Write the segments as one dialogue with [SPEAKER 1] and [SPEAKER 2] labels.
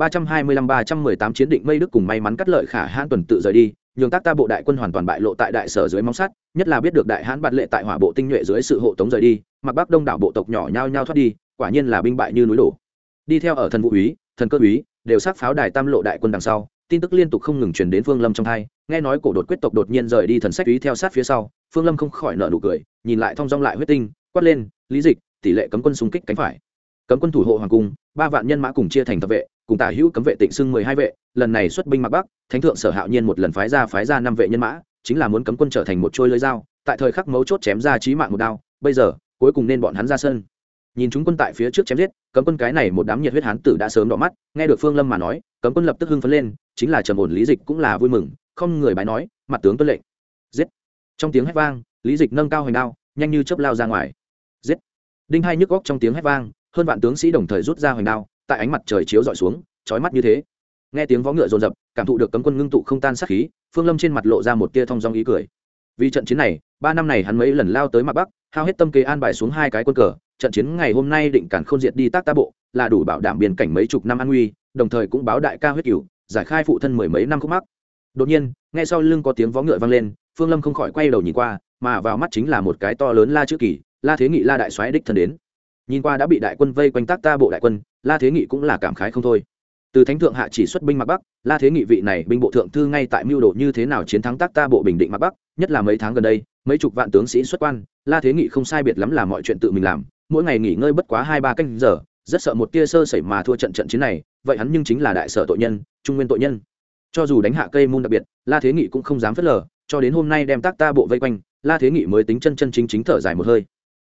[SPEAKER 1] 325-318 chiến định mây đức cùng may mắn cắt lợi khả hãn tuần tự rời đi, nhường tác ta bộ đại quân hoàn toàn bại lộ tại đại sở dưới móng sắt, nhất là biết được đại hãn bạt lệ tại hỏa bộ tinh nhuệ dưới sự hộ tống rời đi, mặc bắc đông đảo bộ tộc nhỏ nhao nhao thoát đi, quả nhiên là binh bại như núi đổ. Đi theo ở thần vũ úy, thần cơ úy, đều sát pháo đài tam lộ đại quân đằng sau, tin tức liên tục không ngừng truyền đến phương lâm trong thai nghe nói cổ đột quyết tộc đột nhiên rời đi thần sách úy theo sát phía sau, phương lâm không khỏi nợ nụ cười, nhìn lại thong dong lại huyết tinh, quát lên, lý dịch, tỷ lệ cấm quân xung kích cánh phải. Cấm quân thủ hộ hoàng cung, ba vạn nhân mã cùng chia thành thập vệ cùng tả hữu cấm vệ tịnh xưng mười hai vệ, lần này xuất binh mặc bắc, thánh thượng sở hạo nhiên một lần phái ra phái ra năm vệ nhân mã, chính là muốn cấm quân trở thành một trôi lưới dao, tại thời khắc mấu chốt chém ra trí mạng một đao, bây giờ, cuối cùng nên bọn hắn ra sân. Nhìn chúng quân tại phía trước chém giết, cấm quân cái này một đám nhiệt huyết hán tử đã sớm đỏ mắt, nghe được phương lâm mà nói, cấm quân lập tức hưng phấn lên, chính là trầm ổn lý dịch cũng là vui mừng, không người bái nói, mặt tướng tuân lệnh. Giết. Trong tiếng hét vang, lý dịch nâng cao hoành đao, nhanh như chớp lao ra ngoài. Giết. Đinh hai nhức góc trong tiếng hét vang, hơn vạn tướng sĩ đồng thời rút ra hoành đao tại ánh mặt trời chiếu rọi xuống trói mắt như thế. Nghe tiếng vó ngựa rồn rập cảm thụ được cấm quân ngưng tụ không tan sát khí, phương lâm trên mặt lộ ra một tia thong dong ý cười. Vì trận chiến này, ba năm này hắn mấy lần lao tới mặt bắc, hao hết tâm kế an bài xuống hai cái quân cờ, trận chiến ngày hôm nay định cản không diệt đi tác ta bộ, là đủ bảo đảm biên cảnh mấy chục năm an nguy, đồng thời cũng báo đại ca huyết cửu, giải khai phụ thân mười mấy năm khúc mắc. Đột nhiên, nghe sau lưng có tiếng vó ngựa vang lên, phương lâm không khỏi quay đầu nhìn qua, mà vào mắt chính là một cái to lớn la chữ kỳ, la thế nghị la đại soái đích thân đến. Nhìn qua đã bị đại quân vây quanh tác ta bộ đại quân la thế nghị cũng là cảm khái không thôi. Từ thánh thượng hạ chỉ xuất binh Mạc bắc, la thế nghị vị này binh bộ thượng thư ngay tại mưu đồ như thế nào chiến thắng tác ta bộ bình định Mạc bắc, nhất là mấy tháng gần đây, mấy chục vạn tướng sĩ xuất quan, la thế nghị không sai biệt lắm là mọi chuyện tự mình làm, mỗi ngày nghỉ ngơi bất quá hai ba canh giờ, rất sợ một tia sơ sẩy mà thua trận trận chiến này, vậy hắn nhưng chính là đại sở tội nhân, trung nguyên tội nhân. Cho dù đánh hạ cây môn đặc biệt, la thế nghị cũng không dám phớt lờ, cho đến hôm nay đem tác ta bộ vây quanh, la thế nghị mới tính chân chân chính chính thở dài một hơi.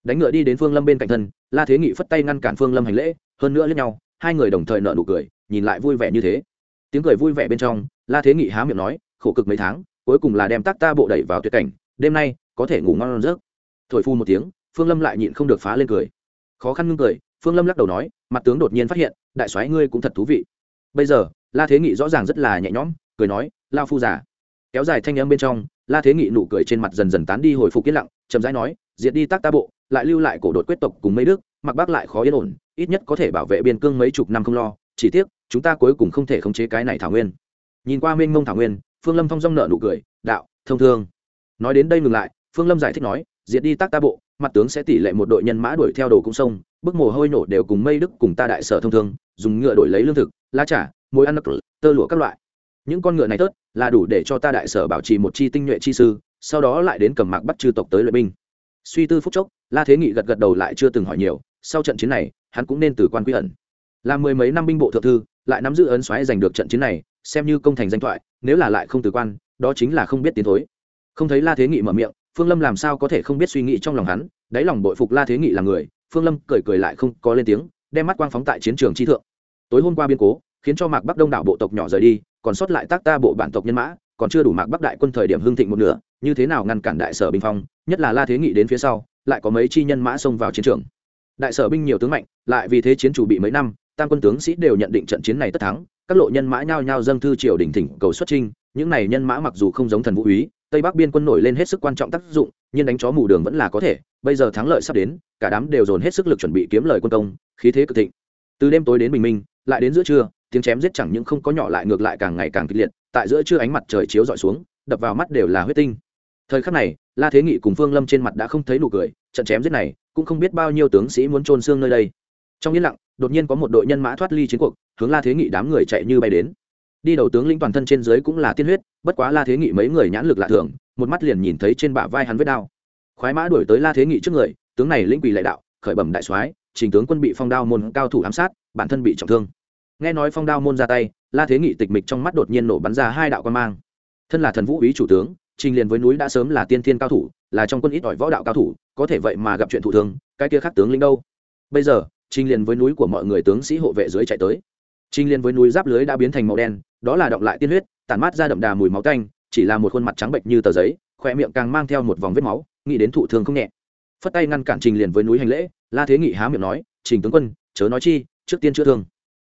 [SPEAKER 1] Đánh ngựa đi đến phương lâm bên cạnh thân, la thế nghị phất tay ngăn cản phương lâm hành lễ hơn nữa lẫn nhau, hai người đồng thời nợ nụ cười, nhìn lại vui vẻ như thế. Tiếng cười vui vẻ bên trong, la thế nghị há miệng nói, khổ cực mấy tháng, cuối cùng là đem tác ta bộ đẩy vào tuyệt cảnh, đêm nay có thể ngủ ngon rớt thổi phu một tiếng, phương lâm lại nhịn không được phá lên cười. Khó khăn ngưng cười, phương lâm lắc đầu nói, mặt tướng đột nhiên phát hiện, đại soái ngươi cũng thật thú vị. Bây giờ, la thế nghị rõ ràng rất là nhẹ nhõm, cười nói lao phu giả kéo dài thanh âm bên trong, la thế nghị nụ cười trên mặt dần dần tán đi hồi phục yên lặng, chậm rãi nói, diệt đi tác ta bộ, lại lưu lại cổ đột quyết tộc cùng mấy đức mặc bác lại khó yên ổn, ít nhất có thể bảo vệ biên cương mấy chục năm không lo, chỉ tiếc, chúng ta cuối cùng không thể khống chế cái này thảo nguyên. Nhìn qua mênh mông thảo nguyên, phương lâm thong dong nợ nụ cười, đạo, thông thương. Nói đến đây ngừng lại, phương lâm giải thích nói, diệt đi tác ta bộ, mặt tướng sẽ tỷ lệ một đội nhân mã đuổi theo đồ cung sông, bức mồ hôi nổ đều cùng mây đức cùng ta đại sở thông thương, dùng ngựa đổi lấy lương thực, lá trà mối ăn nấc tơ lụa các loại. Những con ngựa này tớt là đủ để cho ta đại sở bảo trì một chi tinh nhuệ chi sư, sau đó lại đến cầm mạc bắt chư tộc tới luyện binh. Suy tư phúc chốc, la thế nghị gật gật đầu lại chưa từng hỏi nhiều sau trận chiến này, hắn cũng nên từ quan quy ẩn. Làm mười mấy năm binh bộ thượng thư, lại nắm giữ ấn xoáy giành được trận chiến này, xem như công thành danh thoại, nếu là lại không từ quan, đó chính là không biết tiến thối. Không thấy la thế nghị mở miệng, phương lâm làm sao có thể không biết suy nghĩ trong lòng hắn, đáy lòng bội phục la thế nghị là người, phương lâm cười cười lại không có lên tiếng, đem mắt quang phóng tại chiến trường chi thượng. Tối hôm qua biên cố, khiến cho mạc bắc đông đảo bộ tộc nhỏ rời đi, còn sót lại tác ta bộ bản tộc nhân mã, còn chưa đủ mạc bắc đại quân thời điểm hưng thịnh một nửa, như thế nào ngăn cản đại sở bình phong, nhất là la thế nghị đến phía sau, lại có mấy chi nhân mã xông vào chiến trường đại sở binh nhiều tướng mạnh, lại vì thế chiến chủ bị mấy năm, tam quân tướng sĩ đều nhận định trận chiến này tất thắng, các lộ nhân mã nhao nhao dâng thư triều đình thỉnh cầu xuất trinh những này nhân mã mặc dù không giống thần vũ úy, tây bắc biên quân nổi lên hết sức quan trọng tác dụng, nhưng đánh chó mù đường vẫn là có thể, bây giờ thắng lợi sắp đến, cả đám đều dồn hết sức lực chuẩn bị kiếm lời quân công, khí thế cực thịnh. Từ đêm tối đến bình minh, lại đến giữa trưa, tiếng chém giết chẳng những không có nhỏ lại ngược lại càng ngày càng kịch liệt, tại giữa trưa ánh mặt trời chiếu dọi xuống, đập vào mắt đều là huyết tinh. Thời khắc này, la thế nghị cùng phương lâm trên mặt đã không thấy nụ cười, trận chém giết này cũng không biết bao nhiêu tướng sĩ muốn trôn xương nơi đây. Trong yên lặng, đột nhiên có một đội nhân mã thoát ly chiến cuộc, hướng la thế nghị đám người chạy như bay đến. Đi đầu tướng lĩnh toàn thân trên dưới cũng là tiên huyết, bất quá la thế nghị mấy người nhãn lực lạ thường, một mắt liền nhìn thấy trên bả vai hắn vết đao. Khoái mã đuổi tới la thế nghị trước người, tướng này lĩnh quỳ lại đạo, khởi bẩm đại soái, trình tướng quân bị phong đao môn cao thủ ám sát, bản thân bị trọng thương. Nghe nói phong đao môn ra tay, la thế nghị tịch mịch trong mắt đột nhiên nổ bắn ra hai đạo quan mang. Thân là thần vũ ý chủ tướng, trình liền với núi đã sớm là tiên thiên cao thủ là trong quân ít ỏi võ đạo cao thủ, có thể vậy mà gặp chuyện thủ thương, cái kia khác tướng lĩnh đâu? Bây giờ, trình liền với núi của mọi người tướng sĩ hộ vệ dưới chạy tới. Trình liền với núi giáp lưới đã biến thành màu đen, đó là động lại tiên huyết, tản mát ra đậm đà mùi máu tanh, chỉ là một khuôn mặt trắng bệnh như tờ giấy khoe miệng càng mang theo một vòng vết máu, nghĩ đến thụ thương không nhẹ. Phất tay ngăn cản trình liền với núi hành lễ, la thế nghị há miệng nói, trình tướng quân, chớ nói chi, trước tiên chữa thương.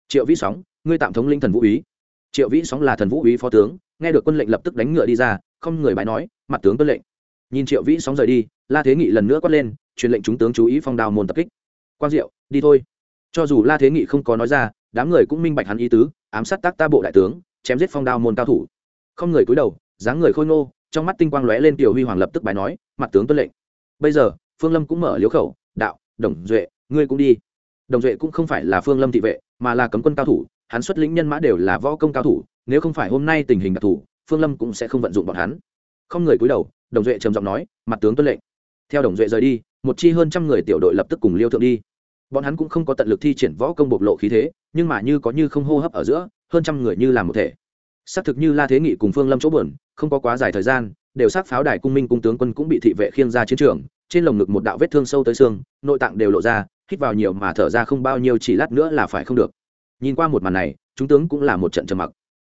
[SPEAKER 1] Triệu vĩ sóng, ngươi tạm thống linh thần vũ úy. Triệu vĩ sóng là thần vũ úy phó tướng, nghe được quân lệnh lập tức đánh ngựa đi ra, không người bài nói, mặt tướng tuân lệnh nhìn triệu vĩ sóng rời đi, la thế nghị lần nữa quát lên, truyền lệnh chúng tướng chú ý phong đào môn tập kích. Quang diệu, đi thôi. Cho dù la thế nghị không có nói ra, đám người cũng minh bạch hắn ý tứ, ám sát tác ta bộ đại tướng, chém giết phong đao môn cao thủ. Không người cúi đầu, dáng người khôi ngô, trong mắt tinh quang lóe lên tiểu huy hoàng lập tức bài nói, mặt tướng tuân lệnh. Bây giờ, phương lâm cũng mở liếu khẩu, đạo, đồng duệ, ngươi cũng đi. Đồng duệ cũng không phải là phương lâm thị vệ, mà là cấm quân cao thủ, hắn xuất lĩnh nhân mã đều là võ công cao thủ, nếu không phải hôm nay tình hình đặc thù, phương lâm cũng sẽ không vận dụng bọn hắn. Không người cúi đầu đồng duệ trầm giọng nói, mặt tướng tuân lệnh. Theo đồng duệ rời đi, một chi hơn trăm người tiểu đội lập tức cùng liêu thượng đi. Bọn hắn cũng không có tận lực thi triển võ công bộc lộ khí thế, nhưng mà như có như không hô hấp ở giữa, hơn trăm người như làm một thể. Xác thực như la thế nghị cùng phương lâm chỗ buồn, không có quá dài thời gian, đều sát pháo đài cung minh cung tướng quân cũng bị thị vệ khiêng ra chiến trường, trên lồng ngực một đạo vết thương sâu tới xương, nội tạng đều lộ ra, hít vào nhiều mà thở ra không bao nhiêu chỉ lát nữa là phải không được. Nhìn qua một màn này, chúng tướng cũng là một trận trầm mặc.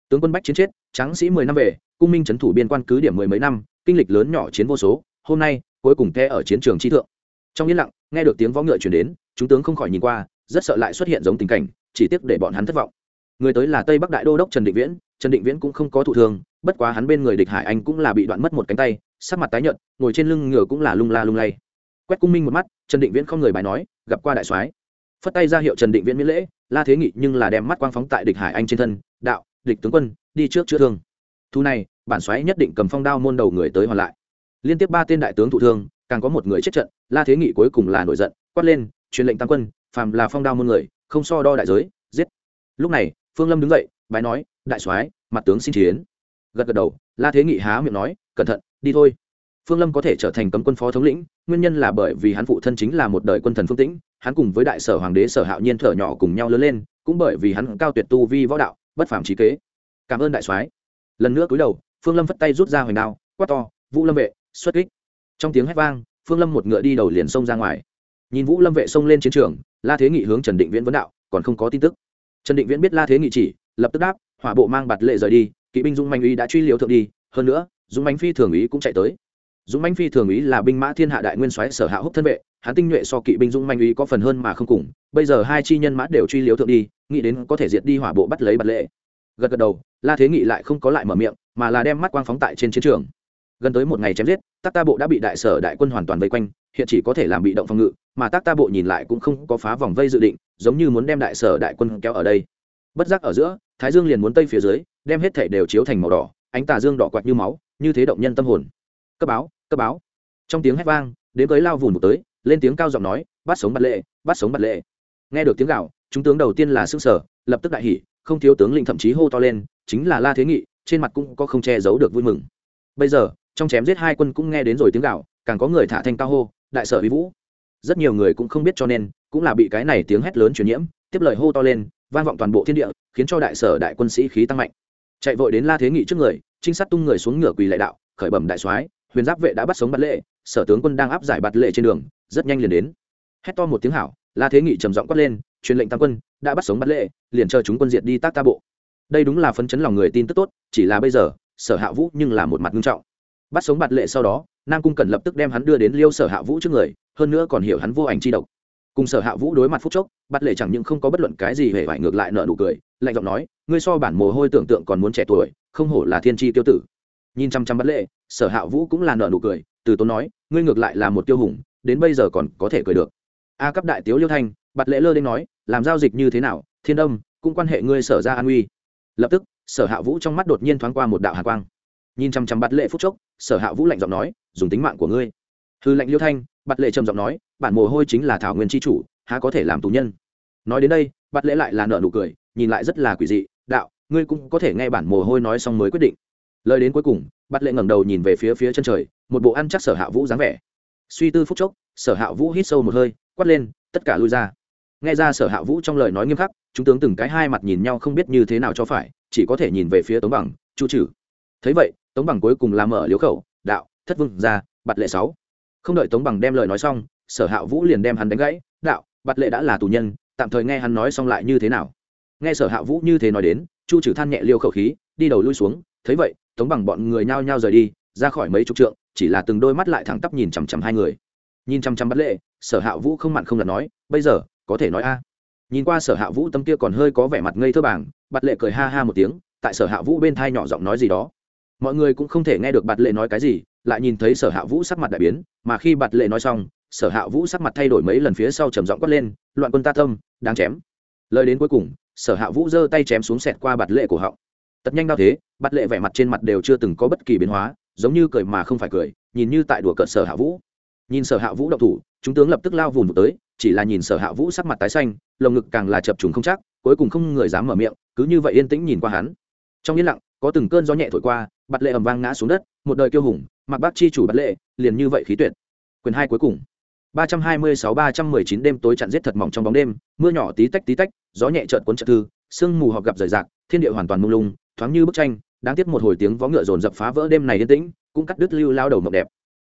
[SPEAKER 1] Tướng quân bách chiến chết, tráng sĩ mười năm về, cung minh trấn thủ biên quan cứ điểm mười mấy năm kinh lịch lớn nhỏ chiến vô số, hôm nay, cuối cùng the ở chiến trường chi thượng. Trong yên lặng, nghe được tiếng võ ngựa chuyển đến, chúng tướng không khỏi nhìn qua, rất sợ lại xuất hiện giống tình cảnh, chỉ tiếc để bọn hắn thất vọng. Người tới là tây bắc đại đô đốc trần định viễn, trần định viễn cũng không có thụ thương, bất quá hắn bên người địch hải anh cũng là bị đoạn mất một cánh tay, sắc mặt tái nhợt, ngồi trên lưng ngựa cũng là lung la lung lay. Quét cung minh một mắt, trần định viễn không người bài nói, gặp qua đại soái. Phất tay ra hiệu trần định viễn miễn lễ, la thế nghị nhưng là đem mắt quang phóng tại địch hải anh trên thân, đạo, địch tướng quân, đi trước chữa thương. Thu này bản xoáy nhất định cầm phong đao môn đầu người tới hoàn lại. Liên tiếp ba tên đại tướng thụ thương, càng có một người chết trận, la thế nghị cuối cùng là nổi giận, quát lên, truyền lệnh tăng quân, phàm là phong đao môn người, không so đo đại giới, giết. Lúc này, phương lâm đứng dậy, bái nói, đại soái, mặt tướng xin chiến. Gật gật đầu, la thế nghị há miệng nói, cẩn thận, đi thôi. Phương lâm có thể trở thành cấm quân phó thống lĩnh, nguyên nhân là bởi vì hắn phụ thân chính là một đời quân thần phương tĩnh, hắn cùng với đại sở hoàng đế sở hạo nhiên thở nhỏ cùng nhau lớn lên, cũng bởi vì hắn cao tuyệt tu vi võ đạo, bất phàm trí kế. Cảm ơn đại soái. Lần nữa cúi đầu phương lâm phất tay rút ra hoành đao, quát to, vũ lâm vệ, xuất kích! Trong tiếng hét vang, phương lâm một ngựa đi đầu liền xông ra ngoài. Nhìn vũ lâm vệ xông lên chiến trường, la thế nghị hướng trần định viễn vấn đạo, còn không có tin tức. Trần định viễn biết la thế nghị chỉ, lập tức đáp, hỏa bộ mang bạt lệ rời đi, kỵ binh dung Mạnh uy đã truy liều thượng đi, hơn nữa, dung Mạnh phi thường ý cũng chạy tới. Dung Mạnh phi thường ý là binh mã thiên hạ đại nguyên soái sở hạ húc thân vệ, hắn tinh nhuệ so kỵ binh dung Mạnh uy có phần hơn mà không cùng, bây giờ hai chi nhân mã đều truy liều thượng đi, nghĩ đến có thể diệt đi hỏa bộ bắt lấy bạt lệ gật gật đầu, la thế nghị lại không có lại mở miệng, mà là đem mắt quang phóng tại trên chiến trường. Gần tới một ngày chém giết tác ta bộ đã bị đại sở đại quân hoàn toàn vây quanh, hiện chỉ có thể làm bị động phòng ngự, mà tác ta bộ nhìn lại cũng không có phá vòng vây dự định, giống như muốn đem đại sở đại quân kéo ở đây. Bất giác ở giữa, thái dương liền muốn tây phía dưới, đem hết thể đều chiếu thành màu đỏ, ánh tà dương đỏ quạt như máu, như thế động nhân tâm hồn. Cấp báo cấp báo. Trong tiếng hét vang, đến tới lao vùn một tới, lên tiếng cao giọng nói, bắt sống bắt lệ, bắt sống bắt lệ. Nghe được tiếng gạo chúng tướng đầu tiên là sức sở lập tức đại hỉ không thiếu tướng lĩnh thậm chí hô to lên, chính là la thế nghị, trên mặt cũng có không che giấu được vui mừng. Bây giờ, trong chém giết hai quân cũng nghe đến rồi tiếng gạo càng có người thả thanh cao hô, đại sở uy vũ. Rất nhiều người cũng không biết cho nên, cũng là bị cái này tiếng hét lớn truyền nhiễm, tiếp lời hô to lên, vang vọng toàn bộ thiên địa, khiến cho đại sở đại quân sĩ khí tăng mạnh. Chạy vội đến la thế nghị trước người, trinh sát tung người xuống ngựa quỳ lại đạo, khởi bẩm đại soái, huyền giáp vệ đã bắt sống bắt lệ, sở tướng quân đang áp giải bạt lệ trên đường, rất nhanh liền đến. Hét to một tiếng hảo, la thế nghị trầm giọng quát lên truyền lệnh tăng quân, đã bắt sống bắt lệ, liền chờ chúng quân diệt đi tác ta bộ. Đây đúng là phấn chấn lòng người tin tức tốt, chỉ là bây giờ, sở hạ vũ nhưng là một mặt nghiêm trọng. Bắt sống bạt lệ sau đó, nam cung cần lập tức đem hắn đưa đến liêu sở hạ vũ trước người, hơn nữa còn hiểu hắn vô ảnh chi độc. Cùng sở hạ vũ đối mặt phúc chốc bạt lệ chẳng những không có bất luận cái gì hề phải ngược lại nợ nụ cười, lạnh giọng nói, ngươi so bản mồ hôi tưởng tượng còn muốn trẻ tuổi, không hổ là thiên tri tiêu tử. Nhìn chăm chăm bạt lệ, sở hạ vũ cũng là nợ nụ cười, từ tốn nói, ngươi ngược lại là một tiêu hùng, đến bây giờ còn có thể cười được. A cấp đại tiếu liêu thanh bạt lệ lơ đến nói làm giao dịch như thế nào, thiên đông cũng quan hệ ngươi sở ra an uy lập tức, sở hạ vũ trong mắt đột nhiên thoáng qua một đạo hạ quang. Nhìn chăm chăm bắt lệ phúc chốc, sở hạ vũ lạnh giọng nói, dùng tính mạng của ngươi. Hư lệnh liêu thanh bắt lệ trầm giọng nói, bản mồ hôi chính là thảo nguyên tri chủ, há có thể làm tù nhân? Nói đến đây bắt lệ lại là nợ nụ cười, nhìn lại rất là quỷ dị, đạo, ngươi cũng có thể nghe bản mồ hôi nói xong mới quyết định. Lời đến cuối cùng bắt lệ ngẩng đầu nhìn về phía phía chân trời, một bộ ăn chắc sở hạ vũ dáng vẻ. Suy tư phúc chốc, sở hạ vũ hít sâu một hơi, quát lên, tất cả lui ra nghe ra sở hạ vũ trong lời nói nghiêm khắc, chúng tướng từng cái hai mặt nhìn nhau không biết như thế nào cho phải, chỉ có thể nhìn về phía tống bằng, chu trừ. Thấy vậy, tống bằng cuối cùng làm mở liếu khẩu, đạo, thất vương ra, bạt lệ sáu. Không đợi tống bằng đem lời nói xong, sở hạ vũ liền đem hắn đánh gãy, đạo, bạt lệ đã là tù nhân, tạm thời nghe hắn nói xong lại như thế nào? Nghe sở hạ vũ như thế nói đến, chu trừ than nhẹ liêu khẩu khí, đi đầu lui xuống, thấy vậy, tống bằng bọn người nhao nhao rời đi, ra khỏi mấy chục trượng, chỉ là từng đôi mắt lại thẳng tắp nhìn chằm chằm hai người. Nhìn chằm chằm bắt lệ, sở hạ vũ không mặn không lật nói, bây giờ có thể nói a. Nhìn qua sở hạ vũ tâm kia còn hơi có vẻ mặt ngây thơ bảng bạt lệ cười ha ha một tiếng, tại sở hạ vũ bên thai nhỏ giọng nói gì đó. Mọi người cũng không thể nghe được bạt lệ nói cái gì, lại nhìn thấy sở hạ vũ sắc mặt đại biến, mà khi bạt lệ nói xong, sở hạ vũ sắc mặt thay đổi mấy lần phía sau trầm giọng quát lên, loạn quân ta tâm, đáng chém. Lời đến cuối cùng, sở hạ vũ giơ tay chém xuống sẹt qua bạt lệ cổ họng. Tật nhanh đau thế, bạt lệ vẻ mặt trên mặt đều chưa từng có bất kỳ biến hóa, giống như cười mà không phải cười, nhìn như tại đùa cợt sở hạ vũ. Nhìn sở hạ vũ động thủ, chúng tướng lập tức lao vùng tới chỉ là nhìn sở hạ vũ sắc mặt tái xanh, lồng ngực càng là chập trùng không chắc, cuối cùng không người dám mở miệng, cứ như vậy yên tĩnh nhìn qua hắn. Trong yên lặng, có từng cơn gió nhẹ thổi qua, bạt lệ ầm vang ngã xuống đất, một đời kiêu hùng, mặc bác chi chủ bạt lệ, liền như vậy khí tuyệt. Quyền hai cuối cùng. ba trăm hai mươi sáu ba trăm mười chín đêm tối chặn giết thật mỏng trong bóng đêm, mưa nhỏ tí tách tí tách, gió nhẹ trợn cuốn trợt thư, sương mù họp gặp rời rạc, thiên địa hoàn toàn mông lung, thoáng như bức tranh, đáng tiếc một hồi tiếng vó ngựa dồn dập phá vỡ đêm này yên tĩnh, cũng cắt đứt lưu lao đầu mộng đẹp.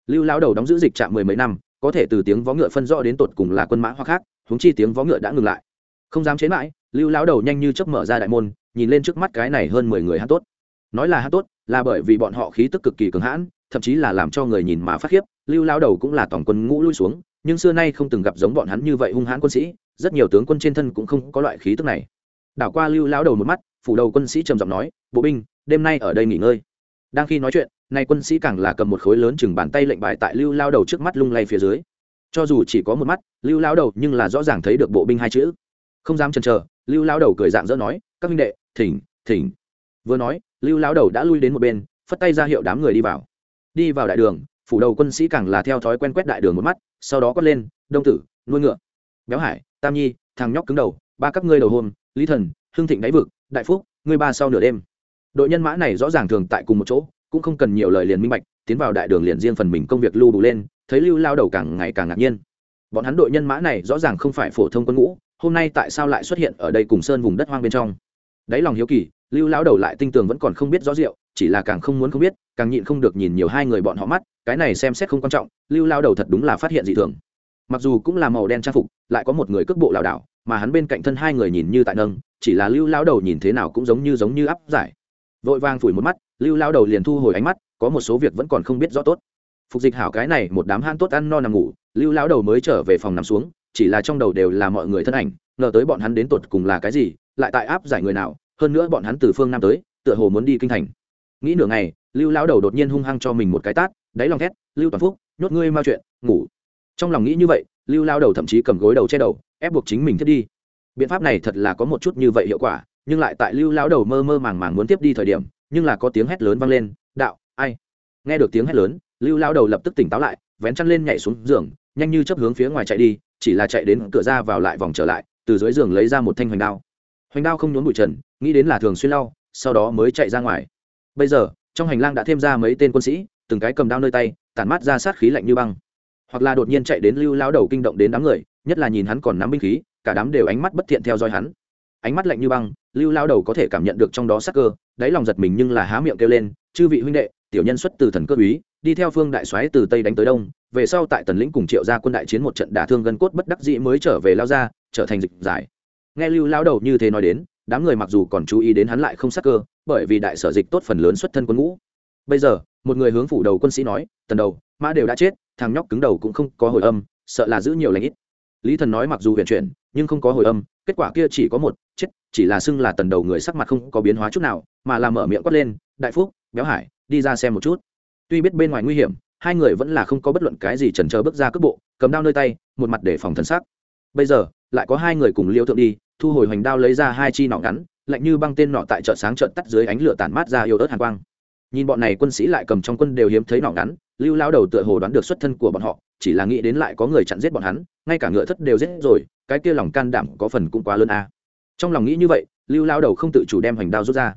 [SPEAKER 1] Lưu lao đầu đóng giữ dịch trạm mười mấy năm có thể từ tiếng vó ngựa phân rõ đến tột cùng là quân mã hoặc khác, huống chi tiếng vó ngựa đã ngừng lại. Không dám chế mãi, lưu lao đầu nhanh như chớp mở ra đại môn, nhìn lên trước mắt cái này hơn mười người hát tốt. Nói là hát tốt, là bởi vì bọn họ khí tức cực kỳ cường hãn, thậm chí là làm cho người nhìn mà phát khiếp, lưu lao đầu cũng là tổng quân ngũ lui xuống, nhưng xưa nay không từng gặp giống bọn hắn như vậy hung hãn quân sĩ, rất nhiều tướng quân trên thân cũng không có loại khí tức này. Đảo qua lưu lao đầu một mắt, phủ đầu quân sĩ trầm giọng nói, bộ binh, đêm nay ở đây nghỉ ngơi. Đang khi nói chuyện nay quân sĩ càng là cầm một khối lớn chừng bàn tay lệnh bài tại lưu lao đầu trước mắt lung lay phía dưới. Cho dù chỉ có một mắt, lưu lao đầu nhưng là rõ ràng thấy được bộ binh hai chữ. Không dám chần chờ, lưu lao đầu cười dạng dỡ nói, các minh đệ, thỉnh thỉnh. Vừa nói, lưu lao đầu đã lui đến một bên, phất tay ra hiệu đám người đi vào. Đi vào đại đường, phủ đầu quân sĩ càng là theo thói quen quét đại đường một mắt, sau đó quát lên, đông tử, nuôi ngựa. Béo hải, tam nhi, thằng nhóc cứng đầu, ba các ngươi đầu hôm, lý thần, hưng thịnh đáy vực, đại phúc, ngươi ba sau nửa đêm. Đội nhân mã này rõ ràng thường tại cùng một chỗ cũng không cần nhiều lời liền minh bạch, tiến vào đại đường liền riêng phần mình công việc lưu đủ lên, thấy lưu lao đầu càng ngày càng ngạc nhiên. Bọn hắn đội nhân mã này rõ ràng không phải phổ thông quân ngũ, hôm nay tại sao lại xuất hiện ở đây cùng sơn vùng đất hoang bên trong? Đáy lòng hiếu kỳ, lưu lao đầu lại tinh tường vẫn còn không biết rõ rượu, chỉ là càng không muốn không biết, càng nhịn không được nhìn nhiều hai người bọn họ mắt, cái này xem xét không quan trọng, lưu lao đầu thật đúng là phát hiện dị thường. Mặc dù cũng là màu đen trang phục, lại có một người cước bộ lảo đảo, mà hắn bên cạnh thân hai người nhìn như tại nâng, chỉ là lưu lao đầu nhìn thế nào cũng giống như giống như áp giải. Vội vàng phủi một mắt lưu lao đầu liền thu hồi ánh mắt, có một số việc vẫn còn không biết rõ tốt. Phục dịch hảo cái này, một đám han tốt ăn no nằm ngủ, lưu lao đầu mới trở về phòng nằm xuống, chỉ là trong đầu đều là mọi người thân ảnh, ngờ tới bọn hắn đến tột cùng là cái gì, lại tại áp giải người nào, hơn nữa bọn hắn từ phương nam tới, tựa hồ muốn đi kinh thành. Nghĩ nửa ngày, lưu lao đầu đột nhiên hung hăng cho mình một cái tát, đáy lòng thét, lưu toàn phúc, nhốt ngươi mau chuyện, ngủ. Trong lòng nghĩ như vậy, lưu lao đầu thậm chí cầm gối đầu che đầu, ép buộc chính mình thiết đi. Biện pháp này thật là có một chút như vậy hiệu quả, nhưng lại tại lưu lao đầu mơ mơ màng màng muốn tiếp đi thời điểm nhưng là có tiếng hét lớn vang lên, đạo, ai? Nghe được tiếng hét lớn, lưu lao đầu lập tức tỉnh táo lại, vén chăn lên nhảy xuống giường, nhanh như chấp hướng phía ngoài chạy đi, chỉ là chạy đến cửa ra vào lại vòng trở lại, từ dưới giường lấy ra một thanh hoành đao. Hoành đao không nhốn bụi trần, nghĩ đến là thường xuyên lau, sau đó mới chạy ra ngoài. Bây giờ, trong hành lang đã thêm ra mấy tên quân sĩ, từng cái cầm đao nơi tay, tản mát ra sát khí lạnh như băng. Hoặc là đột nhiên chạy đến lưu lao đầu kinh động đến đám người, nhất là nhìn hắn còn nắm binh khí, cả đám đều ánh mắt bất thiện theo dõi hắn. Ánh mắt lạnh như băng lưu lao đầu có thể cảm nhận được trong đó sắc cơ, đáy lòng giật mình nhưng là há miệng kêu lên, chư vị huynh đệ, tiểu nhân xuất từ thần cơ úy đi theo phương đại soái từ tây đánh tới đông, về sau tại tần lĩnh cùng triệu ra quân đại chiến một trận đả thương gân cốt bất đắc dĩ mới trở về lao ra trở thành dịch giải. Nghe lưu lao đầu như thế nói đến, đám người mặc dù còn chú ý đến hắn lại không sắc cơ, bởi vì đại sở dịch tốt phần lớn xuất thân quân ngũ. Bây giờ, một người hướng phủ đầu quân sĩ nói, tần đầu, mã đều đã chết, thằng nhóc cứng đầu cũng không có hồi âm, sợ là giữ nhiều lãnh ít. Lý thần nói mặc dù huyền chuyển nhưng không có hồi âm, kết quả kia chỉ có một, chết, chỉ là xưng là tần đầu người sắc mặt không có biến hóa chút nào, mà làm mở miệng quát lên, đại phúc, béo hải, đi ra xem một chút. Tuy biết bên ngoài nguy hiểm, hai người vẫn là không có bất luận cái gì chần chờ bước ra cước bộ, cầm đao nơi tay, một mặt để phòng thân xác bây giờ, lại có hai người cùng liêu thượng đi, thu hồi hoành đao lấy ra hai chi nọ ngắn, lạnh như băng tên nọ tại chợ sáng trợn tắt dưới ánh lửa tản mát ra yêu ớt hàn quang. Nhìn bọn này quân sĩ lại cầm trong quân đều hiếm thấy nọ ngắn, lưu lao đầu tựa hồ đoán được xuất thân của bọn họ, chỉ là nghĩ đến lại có người chặn giết bọn hắn, ngay cả ngựa thất đều giết rồi cái kia lòng can đảm có phần cũng quá lớn a. Trong lòng nghĩ như vậy, lưu lao đầu không tự chủ đem hoành đao rút ra.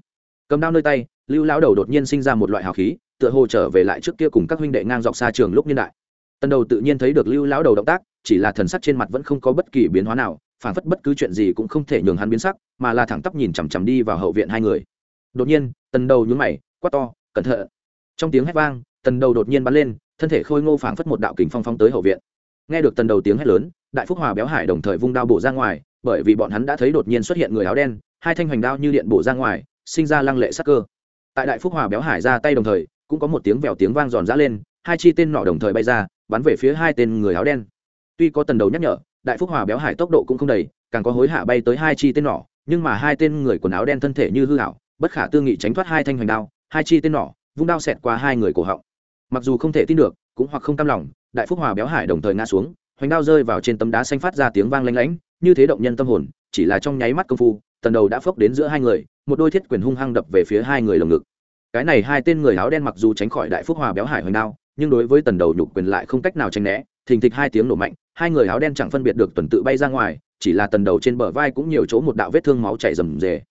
[SPEAKER 1] Cầm đao nơi tay, lưu lao đầu đột nhiên sinh ra một loại hào khí, tựa hồ trở về lại trước kia cùng các huynh đệ ngang dọc xa trường lúc niên đại. Tần đầu tự nhiên thấy được lưu lão đầu động tác, chỉ là thần sắc trên mặt vẫn không có bất kỳ biến hóa nào phản phất bất cứ chuyện gì cũng không thể nhường hắn biến sắc, mà là thẳng tắp nhìn chằm chằm đi vào hậu viện hai người. Đột nhiên tần đầu nhún mày, quát to, cẩn thận! Trong tiếng hét vang tần đầu đột nhiên bắn lên, thân thể khôi ngô phảng phất một đạo kình phong phong tới hậu viện nghe được tần đầu tiếng hét lớn, đại phúc hòa béo hải đồng thời vung đao bổ ra ngoài, bởi vì bọn hắn đã thấy đột nhiên xuất hiện người áo đen, hai thanh hoành đao như điện bổ ra ngoài, sinh ra lăng lệ sắc cơ. Tại đại phúc hòa béo hải ra tay đồng thời, cũng có một tiếng vèo tiếng vang giòn giã lên, hai chi tên nọ đồng thời bay ra, bắn về phía hai tên người áo đen. Tuy có tần đầu nhắc nhở, đại phúc hòa béo hải tốc độ cũng không đầy, càng có hối hạ bay tới hai chi tên nỏ nhưng mà hai tên người quần áo đen thân thể như hư hảo bất khả tư nghị tránh thoát hai thanh hoành đao, hai chi tên nỏ vung đao xẹt qua hai người cổ họng. Mặc dù không thể tin được, cũng hoặc không cam lòng đại phúc hòa béo hải đồng thời ngã xuống, hoành đao rơi vào trên tấm đá xanh phát ra tiếng vang lanh lánh như thế động nhân tâm hồn, chỉ là trong nháy mắt công phu, tần đầu đã phốc đến giữa hai người, một đôi thiết quyền hung hăng đập về phía hai người lồng ngực. Cái này hai tên người áo đen mặc dù tránh khỏi đại phúc hòa béo hải hoành đao, nhưng đối với tần đầu nhục quyền lại không cách nào tránh né, thình thịch hai tiếng nổ mạnh, hai người áo đen chẳng phân biệt được tuần tự bay ra ngoài, chỉ là tần đầu trên bờ vai cũng nhiều chỗ một đạo vết thương máu chảy rầm rề.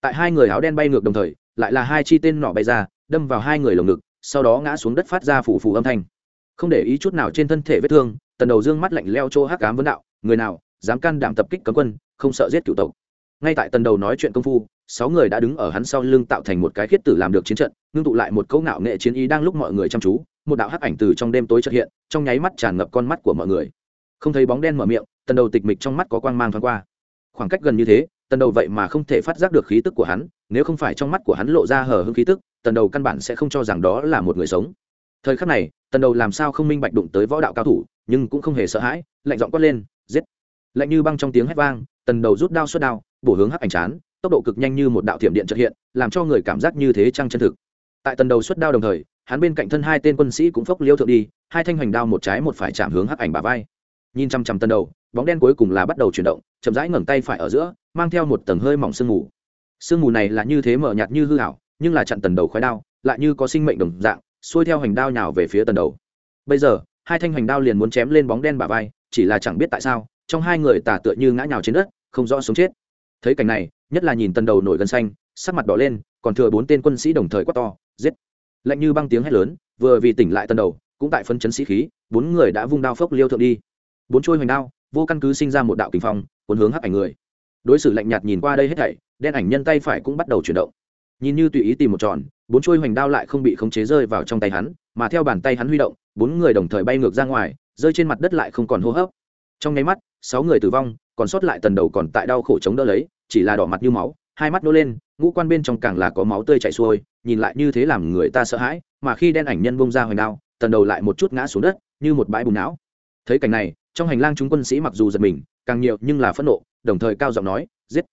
[SPEAKER 1] Tại hai người áo đen bay ngược đồng thời, lại là hai chi tên nọ bay ra, đâm vào hai người lồng ngực, sau đó ngã xuống đất phát ra phủ phủ âm thanh không để ý chút nào trên thân thể vết thương, tần đầu dương mắt lạnh leo chỗ hắc cám vấn đạo, người nào dám can đảm tập kích cấm quân, không sợ giết cựu tộc. Ngay tại tần đầu nói chuyện công phu, sáu người đã đứng ở hắn sau lưng tạo thành một cái khiết tử làm được chiến trận, ngưng tụ lại một câu ngạo nghệ chiến ý đang lúc mọi người chăm chú, một đạo hắc ảnh từ trong đêm tối trật hiện, trong nháy mắt tràn ngập con mắt của mọi người. Không thấy bóng đen mở miệng, tần đầu tịch mịch trong mắt có quang mang thoáng qua. Khoảng cách gần như thế, tần đầu vậy mà không thể phát giác được khí tức của hắn, nếu không phải trong mắt của hắn lộ ra hở hưng khí tức, tần đầu căn bản sẽ không cho rằng đó là một người sống. Thời khắc này tần đầu làm sao không minh bạch đụng tới võ đạo cao thủ, nhưng cũng không hề sợ hãi, lạnh giọng quát lên, giết. Lạnh như băng trong tiếng hét vang, tần đầu rút đao xuất đao, bổ hướng hắc ảnh chán, tốc độ cực nhanh như một đạo thiểm điện trật hiện, làm cho người cảm giác như thế trăng chân thực. Tại tần đầu xuất đao đồng thời, hắn bên cạnh thân hai tên quân sĩ cũng phốc liêu thượng đi, hai thanh hoành đao một trái một phải chạm hướng hắc ảnh bà vai. Nhìn chăm chăm tần đầu, bóng đen cuối cùng là bắt đầu chuyển động, chậm rãi ngẩng tay phải ở giữa, mang theo một tầng hơi mỏng sương mù. Sương mù này là như thế mở nhạt như hư hảo nhưng là chặn tần đầu khói đao, lại như có sinh mệnh đồng dạng xuôi theo hoành đao nhào về phía tần đầu. Bây giờ, hai thanh hoành đao liền muốn chém lên bóng đen bà vai, chỉ là chẳng biết tại sao, trong hai người tả tựa như ngã nhào trên đất, không rõ sống chết. Thấy cảnh này, nhất là nhìn tần đầu nổi gần xanh, sắc mặt đỏ lên, còn thừa bốn tên quân sĩ đồng thời quát to, giết. Lạnh như băng tiếng hét lớn, vừa vì tỉnh lại tần đầu, cũng tại phân chấn sĩ khí, bốn người đã vung đao phốc liêu thượng đi. Bốn trôi hoành đao, vô căn cứ sinh ra một đạo kinh phong, cuốn hướng hắc ảnh người. Đối xử lạnh nhạt nhìn qua đây hết thảy, đen ảnh nhân tay phải cũng bắt đầu chuyển động. Nhìn như tùy ý tìm một tròn bốn chuôi hoành đao lại không bị khống chế rơi vào trong tay hắn, mà theo bàn tay hắn huy động, bốn người đồng thời bay ngược ra ngoài, rơi trên mặt đất lại không còn hô hấp. Trong nháy mắt, sáu người tử vong, còn sót lại tần đầu còn tại đau khổ chống đỡ lấy, chỉ là đỏ mặt như máu, hai mắt nô lên, ngũ quan bên trong càng là có máu tươi chảy xuôi, nhìn lại như thế làm người ta sợ hãi, mà khi đen ảnh nhân bông ra hoành đao, tần đầu lại một chút ngã xuống đất, như một bãi bùn não. Thấy cảnh này, trong hành lang chúng quân sĩ mặc dù giật mình, càng nhiều nhưng là phẫn nộ, đồng thời cao giọng nói, giết!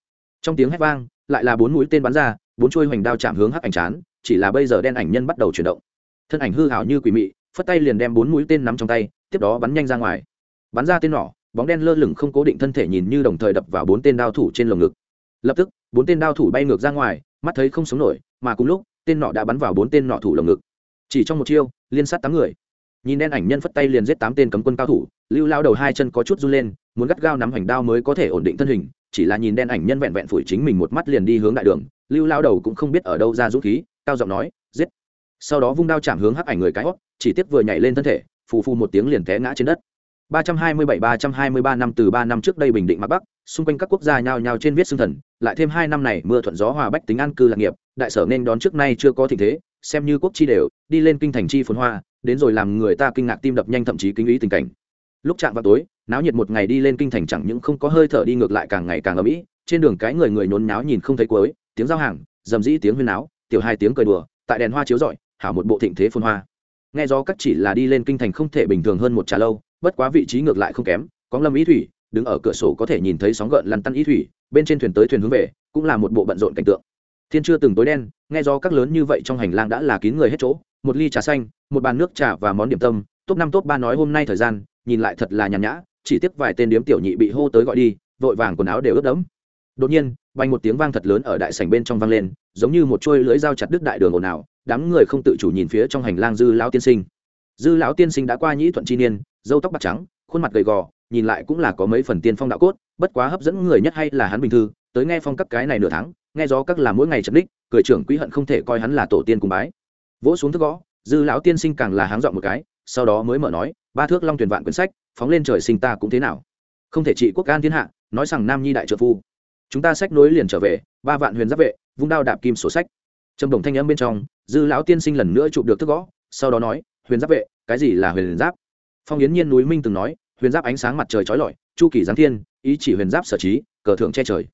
[SPEAKER 1] Trong tiếng hét vang, lại là bốn mũi tên bắn ra bốn chuôi hoành đao chạm hướng hắc ảnh chán, chỉ là bây giờ đen ảnh nhân bắt đầu chuyển động. Thân ảnh hư hảo như quỷ mị, phất tay liền đem bốn mũi tên nắm trong tay, tiếp đó bắn nhanh ra ngoài. Bắn ra tên nỏ, bóng đen lơ lửng không cố định thân thể nhìn như đồng thời đập vào bốn tên đao thủ trên lồng ngực. Lập tức, bốn tên đao thủ bay ngược ra ngoài, mắt thấy không sống nổi, mà cùng lúc, tên nọ đã bắn vào bốn tên nọ thủ lồng ngực. Chỉ trong một chiêu, liên sát tám người. Nhìn đen ảnh nhân phất tay liền giết tám tên cấm quân cao thủ, lưu lao đầu hai chân có chút run lên, muốn gắt gao nắm hoành đao mới có thể ổn định thân hình, chỉ là nhìn đen ảnh nhân vẹn vẹn phủi chính mình một mắt liền đi hướng đại đường lưu lao đầu cũng không biết ở đâu ra dũng khí, cao giọng nói, giết. Sau đó vung đao chạm hướng hắc ảnh người cái hót, chỉ tiếp vừa nhảy lên thân thể, phù phù một tiếng liền té ngã trên đất. 327-323 năm từ 3 năm trước đây bình định mặt bắc, xung quanh các quốc gia nhao nhao trên viết xương thần, lại thêm hai năm này mưa thuận gió hòa bách tính an cư lạc nghiệp, đại sở nên đón trước nay chưa có thịnh thế, xem như quốc chi đều, đi lên kinh thành chi phồn hoa, đến rồi làm người ta kinh ngạc tim đập nhanh thậm chí kinh ý tình cảnh. Lúc chạm vào tối, náo nhiệt một ngày đi lên kinh thành chẳng những không có hơi thở đi ngược lại càng ngày càng ấm ĩ, trên đường cái người người nhốn náo nhìn không thấy cuối tiếng giao hàng, dầm dĩ tiếng huyên náo, tiểu hai tiếng cười đùa, tại đèn hoa chiếu rọi, hảo một bộ thịnh thế phun hoa. Nghe gió các chỉ là đi lên kinh thành không thể bình thường hơn một trà lâu, bất quá vị trí ngược lại không kém, có lâm ý thủy, đứng ở cửa sổ có thể nhìn thấy sóng gợn lăn tăn ý thủy, bên trên thuyền tới thuyền hướng về, cũng là một bộ bận rộn cảnh tượng. Thiên chưa từng tối đen, nghe gió các lớn như vậy trong hành lang đã là kín người hết chỗ, một ly trà xanh, một bàn nước trà và món điểm tâm, top năm top ba nói hôm nay thời gian, nhìn lại thật là nhàn nhã, chỉ tiếc vài tên điếm tiểu nhị bị hô tới gọi đi, vội vàng quần áo đều ướt đẫm đột nhiên bay một tiếng vang thật lớn ở đại sảnh bên trong vang lên, giống như một chuôi lưỡi dao chặt đứt đại đường ồn ào, đám người không tự chủ nhìn phía trong hành lang dư lão tiên sinh. Dư lão tiên sinh đã qua nhĩ thuận chi niên dâu tóc bạc trắng, khuôn mặt gầy gò, nhìn lại cũng là có mấy phần tiên phong đạo cốt, bất quá hấp dẫn người nhất hay là hắn bình thư, tới nghe phong cấp cái này nửa tháng, nghe gió các là mỗi ngày chật đích cười trưởng quý hận không thể coi hắn là tổ tiên cùng bái. Vỗ xuống thức gõ, dư lão tiên sinh càng là háng dọn một cái, sau đó mới mở nói, ba thước long tuyển vạn quyển sách, phóng lên trời sinh ta cũng thế nào? Không thể trị quốc can thiên hạ, nói rằng nam nhi đại trợ phu chúng ta sách nối liền trở về, ba vạn huyền giáp vệ, vung đao đạp kim sổ sách. Trầm đồng thanh âm bên trong, dư lão tiên sinh lần nữa chụp được thức gõ, sau đó nói, huyền giáp vệ, cái gì là huyền giáp? Phong yến nhiên núi minh từng nói, huyền giáp ánh sáng mặt trời trói lọi, chu kỳ giáng thiên, ý chỉ huyền giáp sở trí, cờ thượng che trời.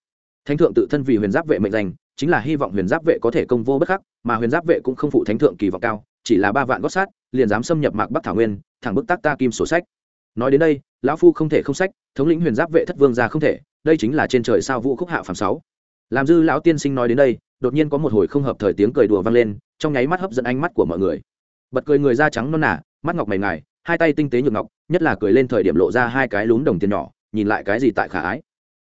[SPEAKER 1] Thánh thượng tự thân vì huyền giáp vệ mệnh danh, chính là hy vọng huyền giáp vệ có thể công vô bất khắc, mà huyền giáp vệ cũng không phụ thánh thượng kỳ vọng cao, chỉ là ba vạn gót sát liền dám xâm nhập mạc bắc thảo nguyên, thẳng bức tác ta kim sổ sách. Nói đến đây, lão phu không thể không sách, thống lĩnh huyền giáp vệ thất vương ra không thể đây chính là trên trời sao vũ khúc hạ phàm sáu. Làm dư lão tiên sinh nói đến đây, đột nhiên có một hồi không hợp thời tiếng cười đùa vang lên, trong nháy mắt hấp dẫn ánh mắt của mọi người. Bật cười người da trắng non nả mắt ngọc mày ngài, hai tay tinh tế nhược ngọc, nhất là cười lên thời điểm lộ ra hai cái lún đồng tiền nhỏ, nhìn lại cái gì tại khả ái.